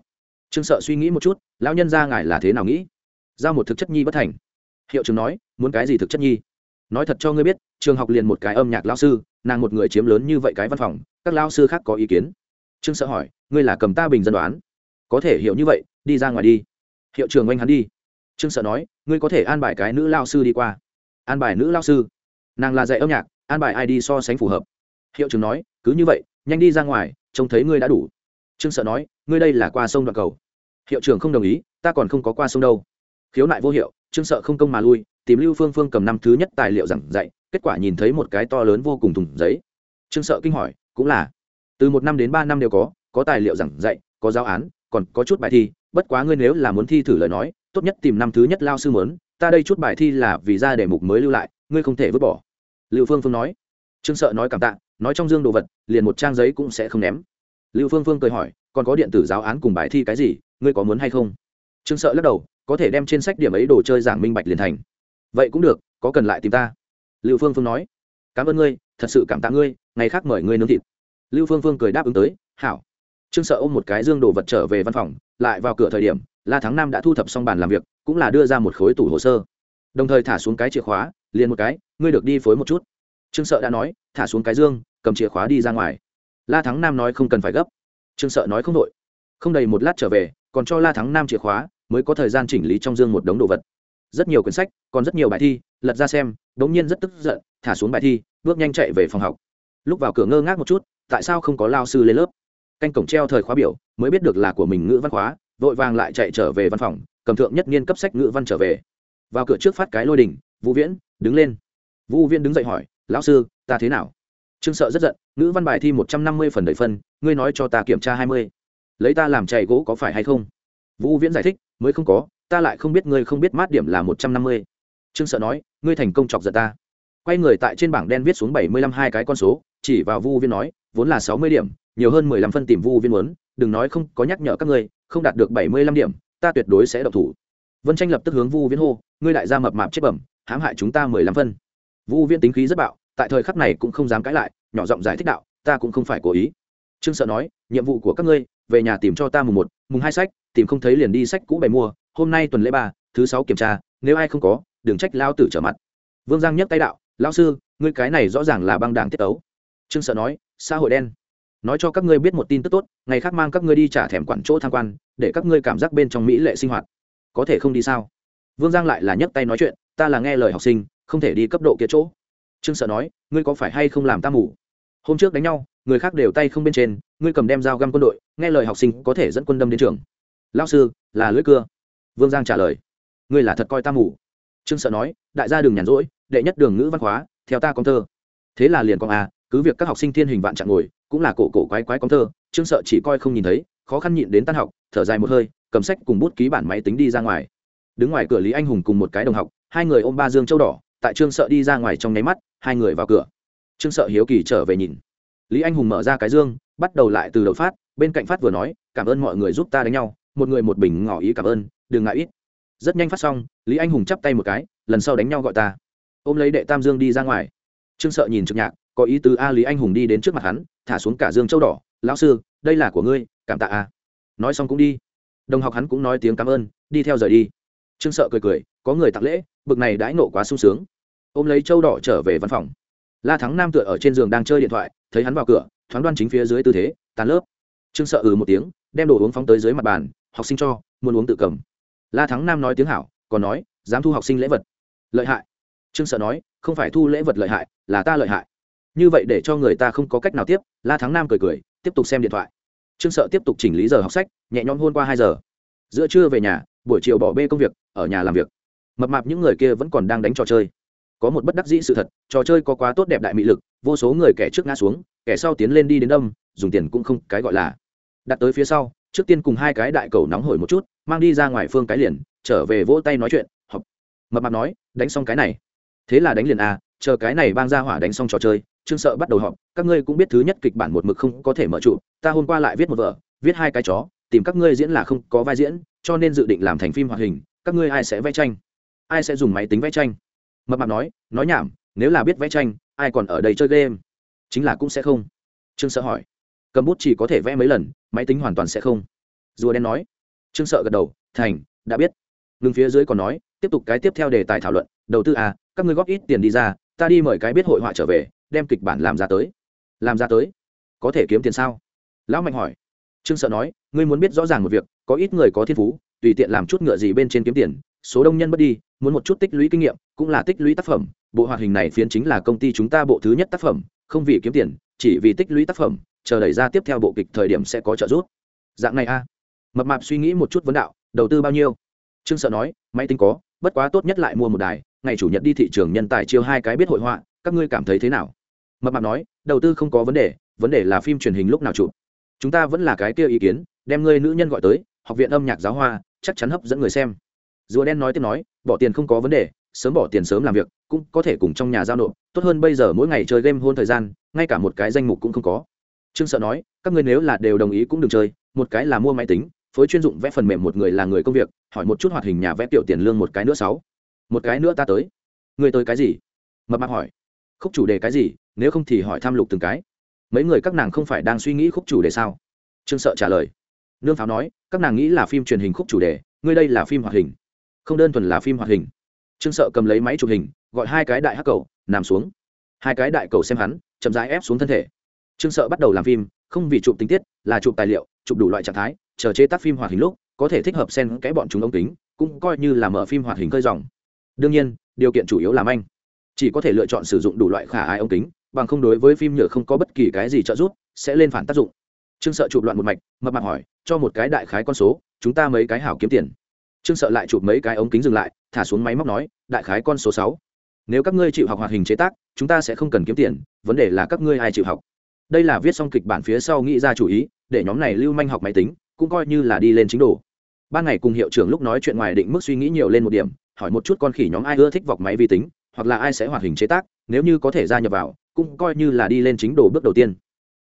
Trương sợ suy nghĩ một chút, lão nhân ra ngài là thế nào nghĩ? Giao một thực chất nhi bất thành. Hiệu trưởng nói, muốn cái gì thực chất nhi? Nói thật cho ngươi biết, trường học liền một cái âm nhạc lao sư, nàng một người chiếm lớn như vậy cái văn phòng, các lao sư khác có ý kiến? Trương sợ hỏi, ngươi là cầm ta bình dân đoán? Có thể hiểu như vậy, đi ra ngoài đi. Hiệu trưởng oanh hắn đi. Trương sợ nói, ngươi có thể an bài cái nữ lao sư đi qua. An bài nữ lao sư? Nàng là dạy âm nhạc, an bài ai đi so sánh phù hợp. Hiệu trưởng nói, cứ như vậy, nhanh đi ra ngoài, trông thấy ngươi đã đủ. Trương sợ nói, ngươi đây là qua sông đoạn cầu. Hiệu trưởng không đồng ý, ta còn không có qua sông đâu. Khiếu nại vô hiệu, trương sợ không công mà lui, tìm lưu phương phương cầm năm thứ nhất tài liệu giảng dạy, kết quả nhìn thấy một cái to lớn vô cùng thùng giấy. Trương sợ kinh hỏi, cũng là. Từ một năm đến ba năm đều có có tài liệu giảng dạy, có giáo án, còn có chút bài thi, bất quá ngươi nếu là muốn thi thử lời nói, tốt nhất tìm năm thứ nhất lao sư mớn ta đây chút bài thi là vì ra đề mục mới lưu lại, ngươi không thể vứt bỏ lưu phương phương nói. Trương sợ nói cảm tạ, nói trong dương đồ vật, liền một trang giấy cũng sẽ không ném. Lưu phương phương cười hỏi, còn có điện tử giáo án cùng bài thi cái gì, ngươi có muốn hay không? Trương sợ lắc đầu, có thể đem trên sách điểm ấy đồ chơi giảng minh bạch liền thành. Vậy cũng được, có cần lại tìm ta? Lưu phương phương nói. Cảm ơn ngươi, thật sự cảm tạ ngươi, ngày khác mời ngươi nướng thịt. Lưu phương phương cười đáp ứng tới, hảo. Trương sợ ôm một cái dương đồ vật trở về văn phòng, lại vào cửa thời điểm, la thắng nam đã thu thập xong bàn làm việc, cũng là đưa ra một khối tủ hồ sơ. Đồng thời thả xuống cái chìa khóa liền một cái, ngươi được đi phối một chút. Trương sợ đã nói, thả xuống cái dương, cầm chìa khóa đi ra ngoài. La thắng nam nói không cần phải gấp. Trương sợ nói không đội không đầy một lát trở về, còn cho la thắng nam chìa khóa, mới có thời gian chỉnh lý trong dương một đống đồ vật. Rất nhiều quyển sách, còn rất nhiều bài thi, lật ra xem, đống nhiên rất tức giận, thả xuống bài thi, bước nhanh chạy về phòng học. Lúc vào cửa ngơ ngác một chút, tại sao không có lao sư lên lớp? Canh cổng treo thời khóa biểu, mới biết được là của mình ngữ văn khóa, vội vàng lại chạy trở về văn phòng, cầm thượng nhất niên cấp sách ngữ văn trở về. Vào cửa trước phát cái lôi đình, vũ viễn đứng lên. Vũ viễn đứng dậy hỏi, lão sư, ta thế nào? Trương sợ rất giận, ngữ văn bài thi một trăm năm mươi phần đầy phân, ngươi nói cho ta kiểm tra hai mươi. Lấy ta làm chạy gỗ có phải hay không? Vũ viễn giải thích, mới không có, ta lại không biết ngươi không biết mát điểm là một trăm năm mươi. Trương sợ nói, ngươi thành công chọc giận ta. Quay người tại trên bảng đen viết xuống bảy mươi lăm hai cái con số, chỉ vào vu viên nói, vốn là sáu mươi điểm, nhiều hơn mười lăm phân tìm vu viên muốn, đừng nói không có nhắc nhở các ngươi, không đạt được bảy mươi lăm điểm, ta tuyệt đối sẽ độc thủ. Vân tranh lập tức hướng vu viên hô, ngươi đại gia mập mạp chết bẩm hãm hại chúng ta mười lăm phân. Vũ viễn tính khí rất bạo, tại thời khắc này cũng không dám cãi lại, nhỏ giọng giải thích đạo, ta cũng không phải cố ý. Trương sợ nói, nhiệm vụ của các ngươi, về nhà tìm cho ta mùng một, mùng hai sách, tìm không thấy liền đi sách cũ bày mua, hôm nay tuần lễ ba, thứ sáu kiểm tra, nếu ai không có, đừng trách lao tử trở mặt. Vương giang nhấc tay đạo lao sư, ngươi cái này rõ ràng là băng đảng tiết ấu trương sợ nói, xã hội đen, nói cho các ngươi biết một tin tức tốt, ngày khác mang các ngươi đi trả thèm quản chỗ tham quan, để các ngươi cảm giác bên trong mỹ lệ sinh hoạt. Có thể không đi sao? Vương giang lại là nhấc tay nói chuyện ta là nghe lời học sinh, không thể đi cấp độ kia chỗ. Trương sợ nói, ngươi có phải hay không làm ta mù? Hôm trước đánh nhau, người khác đều tay không bên trên, ngươi cầm đem dao găm quân đội, nghe lời học sinh có thể dẫn quân đâm đến trường. Lao sư, là lưỡi cưa. Vương giang trả lời, ngươi là thật coi ta mù. Trương sợ nói, đại gia đường nhàn rỗi, đệ nhất đường ngữ văn hóa theo ta con thơ. Thế là liền con a, cứ việc các học sinh thiên hình vạn trạng ngồi, cũng là cổ cổ quái quái con thơ, trương sợ chỉ coi không nhìn thấy, khó khăn nhịn đến tan học, thở dài một hơi, cầm sách cùng bút ký bản máy tính đi ra ngoài. Đứng ngoài cửa lý anh hùng cùng một cái đồng học hai người ôm ba dương châu đỏ, tại trương sợ đi ra ngoài trong nháy mắt, hai người vào cửa. Trương sợ hiếu kỳ trở về nhìn. Lý anh hùng mở ra cái dương, bắt đầu lại từ đầu phát, bên cạnh phát vừa nói, cảm ơn mọi người giúp ta đánh nhau, một người một bình ngỏ ý cảm ơn, đừng ngại ít. Rất nhanh phát xong, lý anh hùng chắp tay một cái, lần sau đánh nhau gọi ta. Ôm lấy đệ tam dương đi ra ngoài. Trương sợ nhìn trực nhạc, có ý tứ a lý anh hùng đi đến trước mặt hắn, thả xuống cả dương châu đỏ, lão sư, đây là của ngươi, cảm tạ a. Nói xong cũng đi. Đồng học hắn cũng nói tiếng cảm ơn, đi theo rời đi. Trương sợ cười cười, có người tặng lễ bực này đãi nộ quá sung sướng. Ôm lấy châu đỏ trở về văn phòng. La thắng nam tựa ở trên giường đang chơi điện thoại, thấy hắn vào cửa, thoáng đoan chính phía dưới tư thế, tàn lớp. Trương sợ ừ một tiếng, đem đồ uống phóng tới dưới mặt bàn, học sinh cho, muốn uống tự cầm. La thắng nam nói tiếng hảo, còn nói, dám thu học sinh lễ vật. Lợi hại. Trương sợ nói, không phải thu lễ vật lợi hại, là ta lợi hại. Như vậy để cho người ta không có cách nào tiếp, la thắng nam cười cười, tiếp tục xem điện thoại. Trương sợ tiếp tục chỉnh lý giờ học sách, nhẹ nhõm hôn qua hai giờ. Giữa trưa về nhà, buổi chiều bỏ bê công việc, ở nhà làm việc mập mạp những người kia vẫn còn đang đánh trò chơi. Có một bất đắc dĩ sự thật trò chơi có quá tốt đẹp đại mị lực vô số người kẻ trước ngã xuống kẻ sau tiến lên đi đến đâm, dùng tiền cũng không cái gọi là. Đặt tới phía sau trước tiên cùng hai cái đại cầu nóng hổi một chút mang đi ra ngoài phương cái liền trở về vỗ tay nói chuyện học mập mạp nói đánh xong cái này. Thế là đánh liền a chờ cái này bang ra hỏa đánh xong trò chơi trương sợ bắt đầu họp các ngươi cũng biết thứ nhất kịch bản một mực không có thể mở trụ ta hôm qua lại viết một vở viết hai cái chó tìm các ngươi diễn là không có vai diễn cho nên dự định làm thành phim hoạt hình các ngươi ai sẽ vẽ tranh? Ai sẽ dùng máy tính vẽ tranh? Mập mạp nói nói nhảm, nếu là biết vẽ tranh, ai còn ở đây chơi game? Chính là cũng sẽ không. Trương sợ hỏi. Cầm bút chỉ có thể vẽ mấy lần, máy tính hoàn toàn sẽ không. Rùa đen nói. Trương sợ gật đầu, thành, đã biết. Ngừng phía dưới còn nói, tiếp tục cái tiếp theo đề tài thảo luận. Đầu tư à các ngươi góp ít tiền đi ra, ta đi mời cái biết hội họa trở về, đem kịch bản làm ra tới. Làm ra tới? Có thể kiếm tiền sao? Lão mạnh hỏi. Trương sợ nói, ngươi muốn biết rõ ràng một việc, có ít người có thiên phú, tùy tiện làm chút ngựa gì bên trên kiếm tiền, số đông nhân mất đi muốn một chút tích lũy kinh nghiệm, cũng là tích lũy tác phẩm. Bộ hoạt hình này phiến chính là công ty chúng ta bộ thứ nhất tác phẩm, không vì kiếm tiền, chỉ vì tích lũy tác phẩm, chờ đẩy ra tiếp theo bộ kịch thời điểm sẽ có trợ giúp. Dạng này a. Mập mạp suy nghĩ một chút vấn đạo, đầu tư bao nhiêu? Trương sợ nói, máy tính có, bất quá tốt nhất lại mua một đài, ngày chủ nhật đi thị trường nhân tài chiêu hai cái biết hội họa, các ngươi cảm thấy thế nào? Mập mạp nói, đầu tư không có vấn đề vấn đề là phim truyền hình lúc nào chụp. Chúng ta vẫn là cái kia ý kiến, đem ngươi nữ nhân gọi tới, học viện âm nhạc giáo hoa, chắc chắn hấp dẫn người xem rùa đen nói tiếp nói, bỏ tiền không có vấn đề, sớm bỏ tiền sớm làm việc, cũng có thể cùng trong nhà giao nộp, tốt hơn bây giờ mỗi ngày chơi game hôn thời gian, ngay cả một cái danh mục cũng không có. Trương sợ nói, các ngươi nếu là đều đồng ý cũng đừng chơi, một cái là mua máy tính, phối chuyên dụng vẽ phần mềm một người là người công việc, hỏi một chút hoạt hình nhà vẽ tiểu tiền lương một cái nữa sáu. Một cái nữa ta tới. Người tới cái gì? Mập mạp hỏi. Khúc chủ đề cái gì, nếu không thì hỏi tham lục từng cái. Mấy người các nàng không phải đang suy nghĩ khúc chủ đề sao? Trương sợ trả lời. Nương pháo nói, các nàng nghĩ là phim truyền hình khúc chủ đề, ngươi đây là phim hoạt hình không đơn thuần là phim hoạt hình. Trương sợ cầm lấy máy chụp hình, gọi hai cái đại hắc cầu, nằm xuống. Hai cái đại cầu xem hắn, chậm rãi ép xuống thân thể. Trương sợ bắt đầu làm phim, không vì chụp tình tiết, là chụp tài liệu, chụp đủ loại trạng thái, chờ chế tác phim hoạt hình lúc, có thể thích hợp xen kẽ bọn chúng ống kính, cũng coi như là mở phim hoạt hình cơi dòng. Đương nhiên, điều kiện chủ yếu làm anh chỉ có thể lựa chọn sử dụng đủ loại khả ai ống kính, bằng không đối với phim nhựa không có bất kỳ cái gì trợ giúp, sẽ lên phản tác dụng. Trương sợ chụp loạn một mạch, mập mạp hỏi, cho một cái đại khái con số, chúng ta mấy cái hảo kiếm tiền? Trương sợ lại chụp mấy cái ống kính dừng lại, thả xuống máy móc nói, đại khái con số sáu. Nếu các ngươi chịu học hoạt hình chế tác, chúng ta sẽ không cần kiếm tiền, vấn đề là các ngươi ai chịu học. Đây là viết xong kịch bản phía sau nghĩ ra chủ ý, để nhóm này lưu manh học máy tính, cũng coi như là đi lên chính đồ. Ban ngày cùng hiệu trưởng lúc nói chuyện ngoài định mức suy nghĩ nhiều lên một điểm, hỏi một chút con khỉ nhóm ai ưa thích vọc máy vi tính, hoặc là ai sẽ hoạt hình chế tác, nếu như có thể gia nhập vào, cũng coi như là đi lên chính đồ bước đầu tiên.